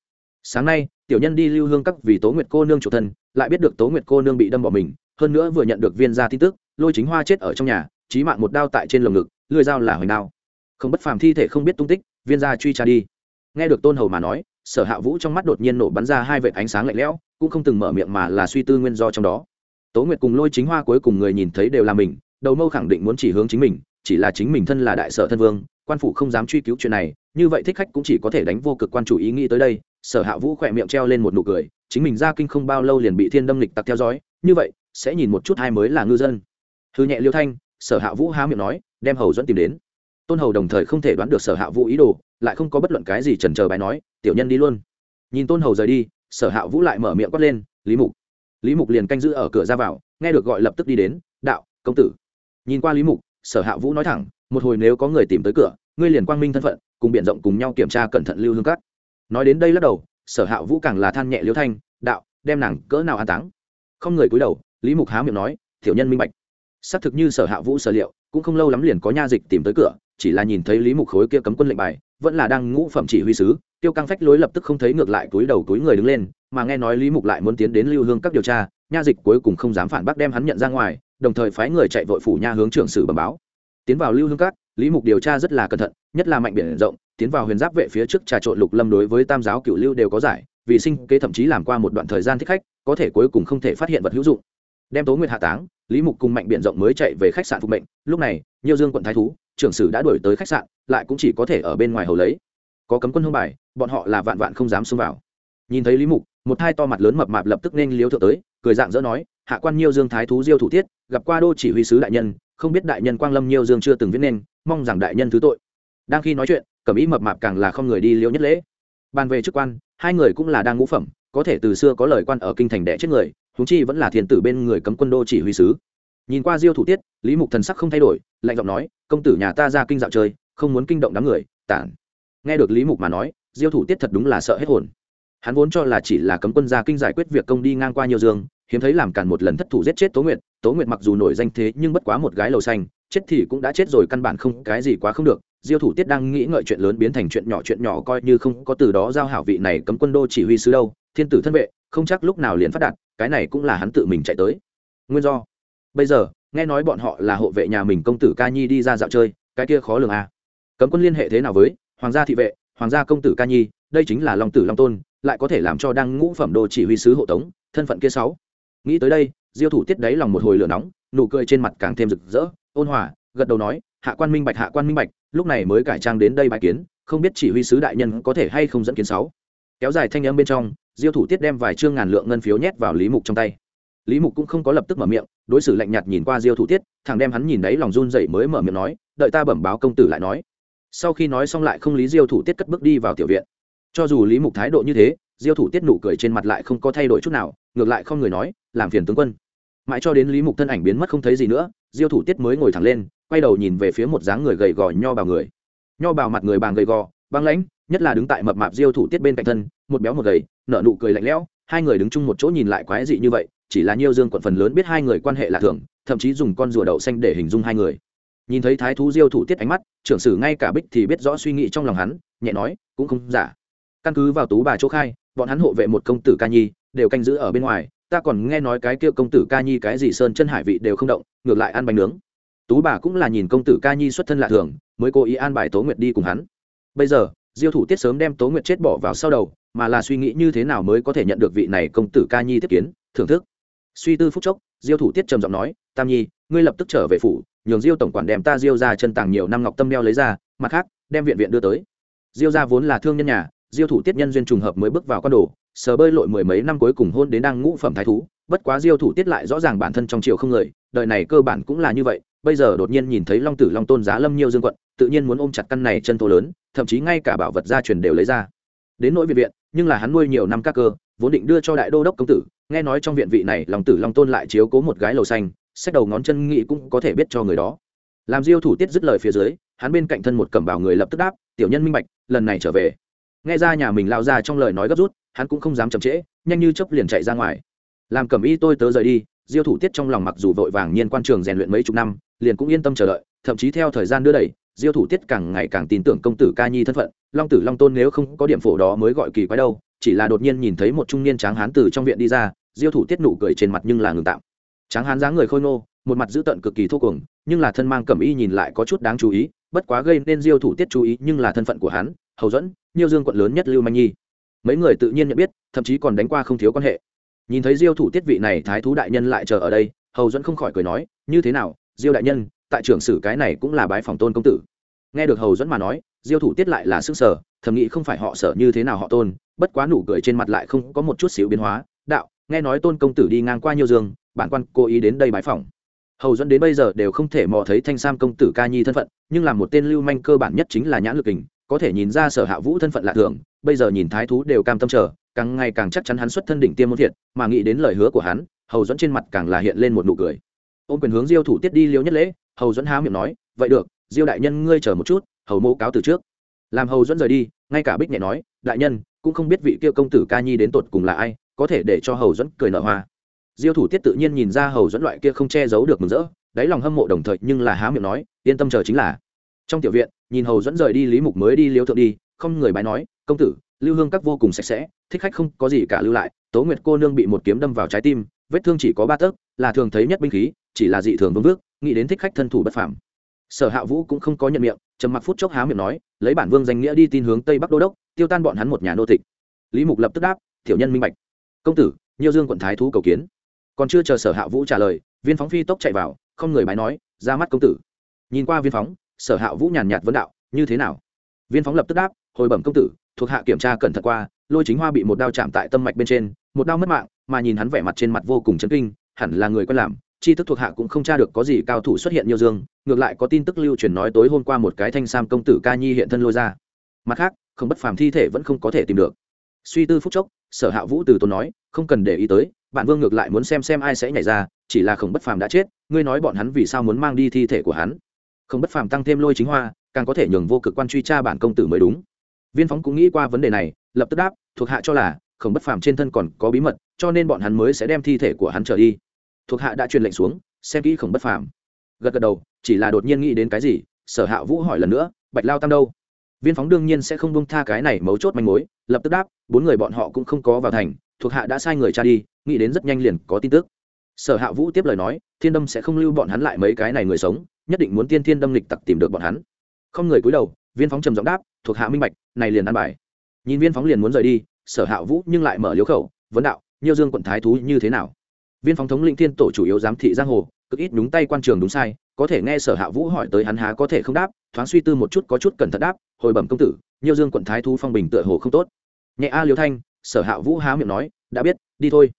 [SPEAKER 1] Sáng nay, tiểu nhân đi lưu hương các vì tố nguyệt cô nương chủ thân, lại biết được tố nguyệt cô nương bị đâm bỏ mình, hơn nữa vừa nhận được viên gia tin tức, lôi chính hoa chết ở trong nhà trí mạng một đao tại trên lồng ngực, lưỡi dao là hoành đao không bất phàm thi thể không biết tung tích, viên gia truy tra đi. Nghe được tôn hầu mà nói, sở hạ vũ trong mắt đột nhiên nổ bắn ra hai vệt ánh sáng lạnh lẽo, cũng không từng mở miệng mà là suy tư nguyên do trong đó. Tố nguyệt cùng lôi chính hoa cuối cùng người nhìn thấy đều là mình, đầu mâu khẳng định muốn chỉ hướng chính mình, chỉ là chính mình thân là đại sở thân vương, quan phủ không dám truy cứu chuyện này, như vậy thích khách cũng chỉ có thể đánh vô cực quan chủ ý nghĩ tới đây. Sở hạ vũ khỏe miệng treo lên một nụ cười, chính mình ra kinh không bao lâu liền bị thiên đâm lịch tặc theo dõi, như vậy, sẽ nhìn một chút hai mới là ngư dân. Hư nhẹ liêu thanh, sở hạ vũ há miệng nói, đem hầu dẫn tìm đến tôn hầu đồng thời không thể đoán được sở hạ vũ ý đồ, lại không có bất luận cái gì trần chờ bài nói, tiểu nhân đi luôn. Nhìn tôn hầu rời đi, sở hạ vũ lại mở miệng quát lên, lý mục. Lý mục liền canh giữ ở cửa ra vào, nghe được gọi lập tức đi đến, đạo, công tử. Nhìn qua lý mục, sở hạ vũ nói thẳng, một hồi nếu có người tìm tới cửa, ngươi liền quang minh thân phận, cùng b i ể n rộng cùng nhau kiểm tra cẩn thận lưu hương cắt nói đến đây lắc đầu, sở hạ vũ càng là than nhẹ liêu thanh, đạo, đem nàng cỡ nào an táng? Không người cúi đầu, lý mục há miệng nói thiểu nhân minh bạch. Xác thực như sở hạ vũ sở liệu, cũng không lâu lắm liền có nha dịch tìm tới cửa chỉ là nhìn thấy lý mục khối kia cấm quân lệnh bài, vẫn là đang ngũ phẩm chỉ huy sứ, tiêu căng phách lối lập tức không thấy ngược lại túi đầu túi người đứng lên, mà nghe nói lý mục lại muốn tiến đến lưu hương các điều tra, nha dịch cuối cùng không dám phản bác đem hắn nhận ra ngoài, đồng thời phái người chạy vội phủ nha hướng trưởng sử bẩm báo. Tiến vào lưu hương các, lý mục điều tra rất là cẩn thận, nhất là mạnh biển rộng, tiến vào huyền giáp vệ phía trước trà trộn lục lâm đối với tam giáo cựu lưu đều có giải, vì sinh kế thậm chí làm qua một đoạn thời gian thích khách, có thể cuối cùng không thể phát hiện vật hữu dụng. Đem tố nguyệt hạ táng, lý mục cùng mạnh biển rộng mới chạy về khách sạn phục mệnh, lúc này nhiều dương quận thái thú trưởng sử đã đuổi tới khách sạn, lại cũng chỉ có thể ở bên ngoài hầu lấy. Có cấm quân hông bài, bọn họ là vạn vạn không dám xông vào. Nhìn thấy lý mục, một hai to mặt lớn mập mạp lập tức nên liếu thượng tới, cười dạng dỡ nói, hạ quan nhiêu dương thái thú diêu thủ tiết, gặp qua đô chỉ huy sứ đại nhân, không biết đại nhân quang lâm nhiêu dương chưa từng viết nên, mong rằng đại nhân thứ tội. Đang khi nói chuyện, cẩm ý mập mạp càng là không người đi liễu nhất lễ. Bàn về chức quan, hai người cũng là đang ngũ phẩm, có thể từ xưa có lời quan ở kinh thành đẻ chết người húng chi vẫn là thiền tử bên người cấm quân đô chỉ huy sứ nhìn qua diêu thủ tiết, lý mục thần sắc không thay đổi, lạnh giọng nói, công tử nhà ta ra kinh dạo chơi, không muốn kinh động đám người, tản. Nghe được lý mục mà nói, diêu thủ tiết thật đúng là sợ hết hồn. Hắn vốn cho là chỉ là cấm quân gia kinh giải quyết việc công đi ngang qua nhiều dương, hiếm thấy làm càn một lần thất thủ giết chết tố nguyệt tố nguyệt mặc dù nổi danh thế nhưng bất quá một gái lầu xanh, chết thì cũng đã chết rồi căn bản không, cái gì quá không được. Diêu thủ tiết đang nghĩ ngợi chuyện lớn biến thành chuyện nhỏ chuyện nhỏ coi như không có từ đó giao hảo vị này cấm quân đô chỉ huy sứ đâu, thiên tử thân vệ, không chắc lúc nào liền phát đạt, cái này cũng là hắn tự mình chạy tới. Nguyên do bây giờ, nghe nói bọn họ là hộ vệ nhà mình công tử ca nhi đi ra dạo chơi, cái kia khó lường à. cấm quân liên hệ thế nào với hoàng gia thị vệ, hoàng gia công tử ca nhi, đây chính là long tử long tôn, lại có thể làm cho đang ngũ phẩm đồ chỉ huy sứ hộ tống, thân phận kia sáu. Nghĩ tới đây, diêu thủ tiết đáy lòng một hồi lửa nóng, nụ cười trên mặt càng thêm rực rỡ, ôn hòa, gật đầu nói, hạ quan minh bạch, hạ quan minh bạch, lúc này mới cải trang đến đây bài kiến, không biết chỉ huy sứ đại nhân có thể hay không dẫn kiến sáu. Kéo dài thanh âm bên trong, diêu thủ tiết đem vài chương ngàn lượng ngân phiếu nhét vào lý mục trong tay lý mục cũng không có lập tức mở miệng, đối xử lạnh nhạt nhìn qua diêu thủ tiết, thằng đem hắn nhìn đấy lòng run dậy mới mở miệng nói, đợi ta bẩm báo công tử lại nói. Sau khi nói xong lại không lý diêu thủ tiết cất bước đi vào tiểu viện. Cho dù lý mục thái độ như thế, diêu thủ tiết nụ cười trên mặt lại không có thay đổi chút nào, ngược lại không người nói, làm phiền tướng quân. Mãi cho đến lý mục thân ảnh biến mất không thấy gì nữa, diêu thủ tiết mới ngồi thẳng lên, quay đầu nhìn về phía một dáng người gầy gò nho bào người. Nho bào mặt người bàng gầy gò, băng lãnh, nhất là đứng tại mập mạp diêu thủ tiết bên cạnh thân, một béo một gầy, nở nụ cười lạnh lẽo, hai người đứng chung một chỗ nhìn lại quái dị như vậy chỉ là nhiêu dương quận phần lớn biết hai người quan hệ là thường, thậm chí dùng con rùa đậu xanh để hình dung hai người. Nhìn thấy thái thú diêu thủ tiết ánh mắt, trưởng sử ngay cả bích thì biết rõ suy nghĩ trong lòng hắn, nhẹ nói, cũng không giả. Căn cứ vào tú bà chỗ khai, bọn hắn hộ vệ một công tử ca nhi, đều canh giữ ở bên ngoài, ta còn nghe nói cái kia công tử ca nhi cái gì sơn chân hải vị đều không động, ngược lại ăn bánh nướng. Tú bà cũng là nhìn công tử ca nhi xuất thân lạ thường, mới cố ý an bài tố nguyệt đi cùng hắn. Bây giờ, diêu thủ tiết sớm đem tố nguyệt chết bỏ vào sau đầu, mà là suy nghĩ như thế nào mới có thể nhận được vị này công tử ca nhi tiếp kiến, thưởng thức suy tư phúc chốc, diêu thủ tiết trầm giọng nói, tam nhi, ngươi lập tức trở về phủ, nhường diêu tổng quản đem ta diêu ra chân tàng nhiều năm ngọc tâm đeo lấy ra, mặt khác, đem viện viện đưa tới. Diêu ra vốn là thương nhân nhà, diêu thủ tiết nhân duyên trùng hợp mới bước vào con đồ, sờ bơi lội mười mấy năm cuối cùng hôn đến đang ngũ phẩm thái thú, bất quá diêu thủ tiết lại rõ ràng bản thân trong triều không người, đời này cơ bản cũng là như vậy, bây giờ đột nhiên nhìn thấy long tử long tôn giá lâm nhiều dương quận, tự nhiên muốn ôm chặt căn này chân thô lớn, thậm chí ngay cả bảo vật gia truyền đều lấy ra. Đến nỗi viện viện nhưng là hắn nuôi nhiều năm các cơ, vốn định đưa cho đại đô đốc công tử, nghe nói trong viện vị này lòng tử long tôn lại chiếu cố một gái lầu xanh xét đầu ngón chân nghị cũng có thể biết cho người đó. Làm diêu thủ tiết dứt lời phía dưới, hắn bên cạnh thân một cẩm bào người lập tức đáp, tiểu nhân minh bạch, lần này trở về. Nghe ra nhà mình lao ra trong lời nói gấp rút, hắn cũng không dám chậm trễ, nhanh như chấp liền chạy ra ngoài. Làm cẩm y tôi tớ rời đi. Diêu thủ tiết trong lòng mặc dù vội vàng nhiên quan trường rèn luyện mấy chục năm, liền cũng yên tâm chờ đợi, thậm chí theo thời gian đưa đẩy diêu thủ tiết càng ngày càng tin tưởng công tử ca nhi thân phận, long tử long tôn nếu không có điểm phổ đó mới gọi kỳ quái đâu, chỉ là đột nhiên nhìn thấy một trung niên tráng hán từ trong viện đi ra, diêu thủ tiết nụ cười trên mặt nhưng là ngừng tạm. Tráng hán dáng người khôi ngô, một mặt dữ tợn cực kỳ thô cuồng, nhưng là thân mang cẩm y nhìn lại có chút đáng chú ý, bất quá gây nên diêu thủ tiết chú ý nhưng là thân phận của hắn, hầu dẫn nhiều dương quận lớn nhất lưu manh nhi. Mấy người tự nhiên nhận biết, thậm chí còn đánh qua không thiếu quan hệ. Nhìn thấy diêu thủ tiết vị này thái thú đại nhân lại chờ ở đây, hầu dẫn không khỏi cười nói, như thế nào, diêu đại nhân tại trưởng sử cái này cũng là bái phòng tôn công tử. Nghe được hầu dẫn mà nói, diêu thủ tiết lại là sức sở thầm nghĩ không phải họ sở như thế nào họ tôn, bất quá nụ cười trên mặt lại không có một chút xíu biến hóa. Đạo, nghe nói tôn công tử đi ngang qua nhiều giường bản quan cố ý đến đây bái phòng. Hầu dẫn đến bây giờ đều không thể mò thấy thanh sam công tử ca nhi thân phận, nhưng là một tên lưu manh cơ bản nhất chính là nhãn lực hình, có thể nhìn ra sở hạ vũ thân phận lạ thường, bây giờ nhìn thái thú đều cam tâm chờ, càng ngày càng chắc chắn hắn xuất thân đỉnh tiêm môn thiệt, mà nghĩ đến lời hứa của hắn, hầu dẫn trên mặt càng là hiện lên một nụ cười. Ôm quyền hướng diêu thủ tiết đi liêu nhất lễ hầu dẫn há miệng nói, vậy được, diêu đại nhân ngươi chờ một chút, hầu mô cáo từ trước. Làm hầu dẫn rời đi, ngay cả bích nhẹ nói, đại nhân, cũng không biết vị kia công tử ca nhi đến tột cùng là ai, có thể để cho hầu dẫn cười nở hoa. Diêu thủ tiết tự nhiên nhìn ra hầu dẫn loại kia không che giấu được mừng rỡ, đáy lòng hâm mộ đồng thời nhưng là há miệng nói, yên tâm chờ chính là. Trong tiểu viện, nhìn hầu dẫn rời đi lý mục mới đi liêu thượng đi, không người bái nói, công tử, lưu hương các vô cùng sạch sẽ, thích khách không có gì cả lưu lại, tố nguyệt cô nương bị một kiếm đâm vào trái tim, vết thương chỉ có ba tấc, là thường thấy nhất binh khí chỉ là dị thường vương vước, nghĩ đến thích khách thân thủ bất phàm. Sở hạ vũ cũng không có nhận miệng, trầm mặc phút chốc há miệng nói, lấy bản vương danh nghĩa đi tin hướng tây bắc đô đốc, tiêu tan bọn hắn một nhà nô tịch. Lý mục lập tức đáp thiểu nhân minh bạch. Công tử, nhiêu dương quận thái thú cầu kiến. Còn chưa chờ sở hạ vũ trả lời, viên phóng phi tốc chạy vào, không người bái nói, ra mắt công tử. Nhìn qua viên phóng, sở hạ vũ nhàn nhạt vấn đạo, như thế nào? Viên phóng lập tức đáp, hồi bẩm công tử, thuộc hạ kiểm tra cẩn thận qua, lôi chính hoa bị một đao chạm tại tâm mạch bên trên, một đao mất mạng, mà nhìn hắn vẻ mặt trên mặt vô cùng chấn kinh, hẳn là người quen làm chi thức thuộc hạ cũng không tra được có gì cao thủ xuất hiện nhiều dương, ngược lại có tin tức lưu truyền nói tối hôm qua một cái thanh sam công tử ca nhi hiện thân lôi ra. Mặt khác, không bất phàm thi thể vẫn không có thể tìm được. Suy tư phúc chốc, sở hạ vũ từ tốn nói, không cần để ý tới, bạn vương ngược lại muốn xem xem ai sẽ nhảy ra, chỉ là không bất phàm đã chết, ngươi nói bọn hắn vì sao muốn mang đi thi thể của hắn? Không bất phàm tăng thêm lôi chính hoa, càng có thể nhường vô cực quan truy tra bản công tử mới đúng. Viên phóng cũng nghĩ qua vấn đề này, lập tức đáp, thuộc hạ cho là, không bất phàm trên thân còn có bí mật, cho nên bọn hắn mới sẽ đem thi thể của hắn trở đi thuộc hạ đã truyền lệnh xuống, xem kỹ khổng bất phàm. Gật gật đầu, chỉ là đột nhiên nghĩ đến cái gì, sở hạ vũ hỏi lần nữa, bạch lao tam đâu? Viên phóng đương nhiên sẽ không bông tha cái này mấu chốt manh mối, lập tức đáp, bốn người bọn họ cũng không có vào thành, thuộc hạ đã sai người cha đi, nghĩ đến rất nhanh liền có tin tức. Sở hạ vũ tiếp lời nói, thiên đâm sẽ không lưu bọn hắn lại mấy cái này người sống, nhất định muốn tiên thiên đâm lịch tặc tìm được bọn hắn. Không người cúi đầu, viên phóng trầm giọng đáp, thuộc hạ minh bạch, này liền ăn bài. Nhìn viên phóng liền muốn rời đi, sở hạ vũ nhưng lại mở liếu khẩu, vấn đạo, nhiêu dương quận thái thú như thế nào? Viên phóng thống lĩnh thiên tổ chủ yếu giám thị giang hồ, cực ít đúng tay quan trường đúng sai, có thể nghe sở hạ vũ hỏi tới hắn há có thể không đáp, thoáng suy tư một chút có chút cẩn thận đáp, hồi bẩm công tử nhiêu dương quận thái thú phong bình tựa hồ không tốt. Nhẹ a liêu thanh, sở hạ vũ há miệng nói, đã biết, đi thôi.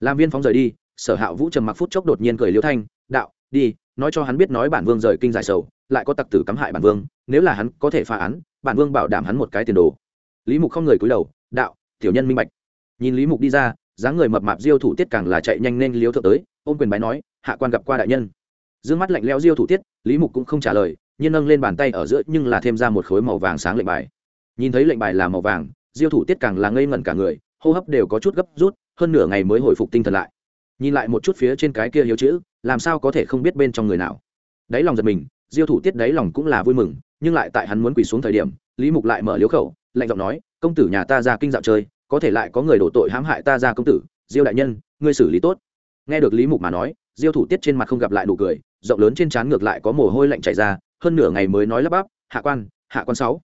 [SPEAKER 1] Làm viên phóng rời đi, sở hạ vũ trầm mặc phút chốc đột nhiên cười liêu thanh, đạo, đi, nói cho hắn biết nói bản vương rời kinh giải sầu, lại có tặc tử cắm hại bản vương, nếu là hắn có thể phá án, bản vương bảo đảm hắn một cái tiền đồ. Lý mục không người cúi đầu, đạo, tiểu nhân minh bạch. Nhìn lý mục đi ra dáng người mập mạp diêu thủ tiết càng là chạy nhanh nên liếu thượng tới, ôm quyền bái nói, hạ quan gặp qua đại nhân. D mắt lạnh leo diêu thủ tiết, lý mục cũng không trả lời, nhưng nâng lên bàn tay ở giữa nhưng là thêm ra một khối màu vàng sáng lệnh bài. Nhìn thấy lệnh bài là màu vàng, diêu thủ tiết càng là ngây ngẩn cả người, hô hấp đều có chút gấp rút, hơn nửa ngày mới hồi phục tinh thần lại. Nhìn lại một chút phía trên cái kia hiếu chữ, làm sao có thể không biết bên trong người nào. Đáy lòng giật mình, diêu thủ tiết đáy lòng cũng là vui mừng, nhưng lại tại hắn muốn quỳ xuống thời điểm, lý mục lại mở liếu khẩu, lạnh giọng nói, công tử nhà ta ra kinh dạo chơi có thể lại có người đổ tội hãm hại ta ra công tử, diêu đại nhân, ngươi xử lý tốt. Nghe được lý mục mà nói, diêu thủ tiết trên mặt không gặp lại đủ cười, rộng lớn trên trán ngược lại có mồ hôi lạnh chảy ra, hơn nửa ngày mới nói lắp bắp, hạ quan hạ quan sáu.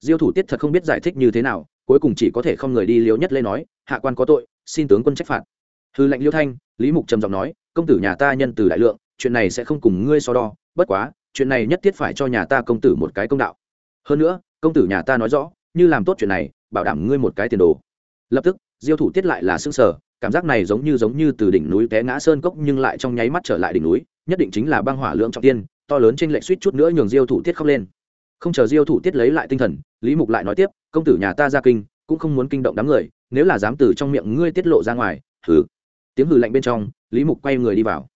[SPEAKER 1] Diêu thủ tiết thật không biết giải thích như thế nào, cuối cùng chỉ có thể không người đi liếu nhất lên nói, hạ quan có tội, xin tướng quân trách phạt. Hư lệnh liêu thanh, lý mục trầm giọng nói, công tử nhà ta nhân từ đại lượng, chuyện này sẽ không cùng ngươi so đo, bất quá, chuyện này nhất thiết phải cho nhà ta công tử một cái công đạo. Hơn nữa, công tử nhà ta nói rõ, như làm tốt chuyện này, bảo đảm ngươi một cái tiền đồ lập tức, diêu thủ tiết lại là xương sở cảm giác này giống như giống như từ đỉnh núi té ngã sơn cốc nhưng lại trong nháy mắt trở lại đỉnh núi, nhất định chính là băng hỏa lượng trọng tiên, to lớn trên lệnh suýt chút nữa nhường diêu thủ tiết khóc lên. Không chờ diêu thủ tiết lấy lại tinh thần, lý mục lại nói tiếp, công tử nhà ta ra kinh, cũng không muốn kinh động đám người, nếu là dám từ trong miệng ngươi tiết lộ ra ngoài, hừ. Tiếng hừ lạnh bên trong, lý mục quay người đi vào.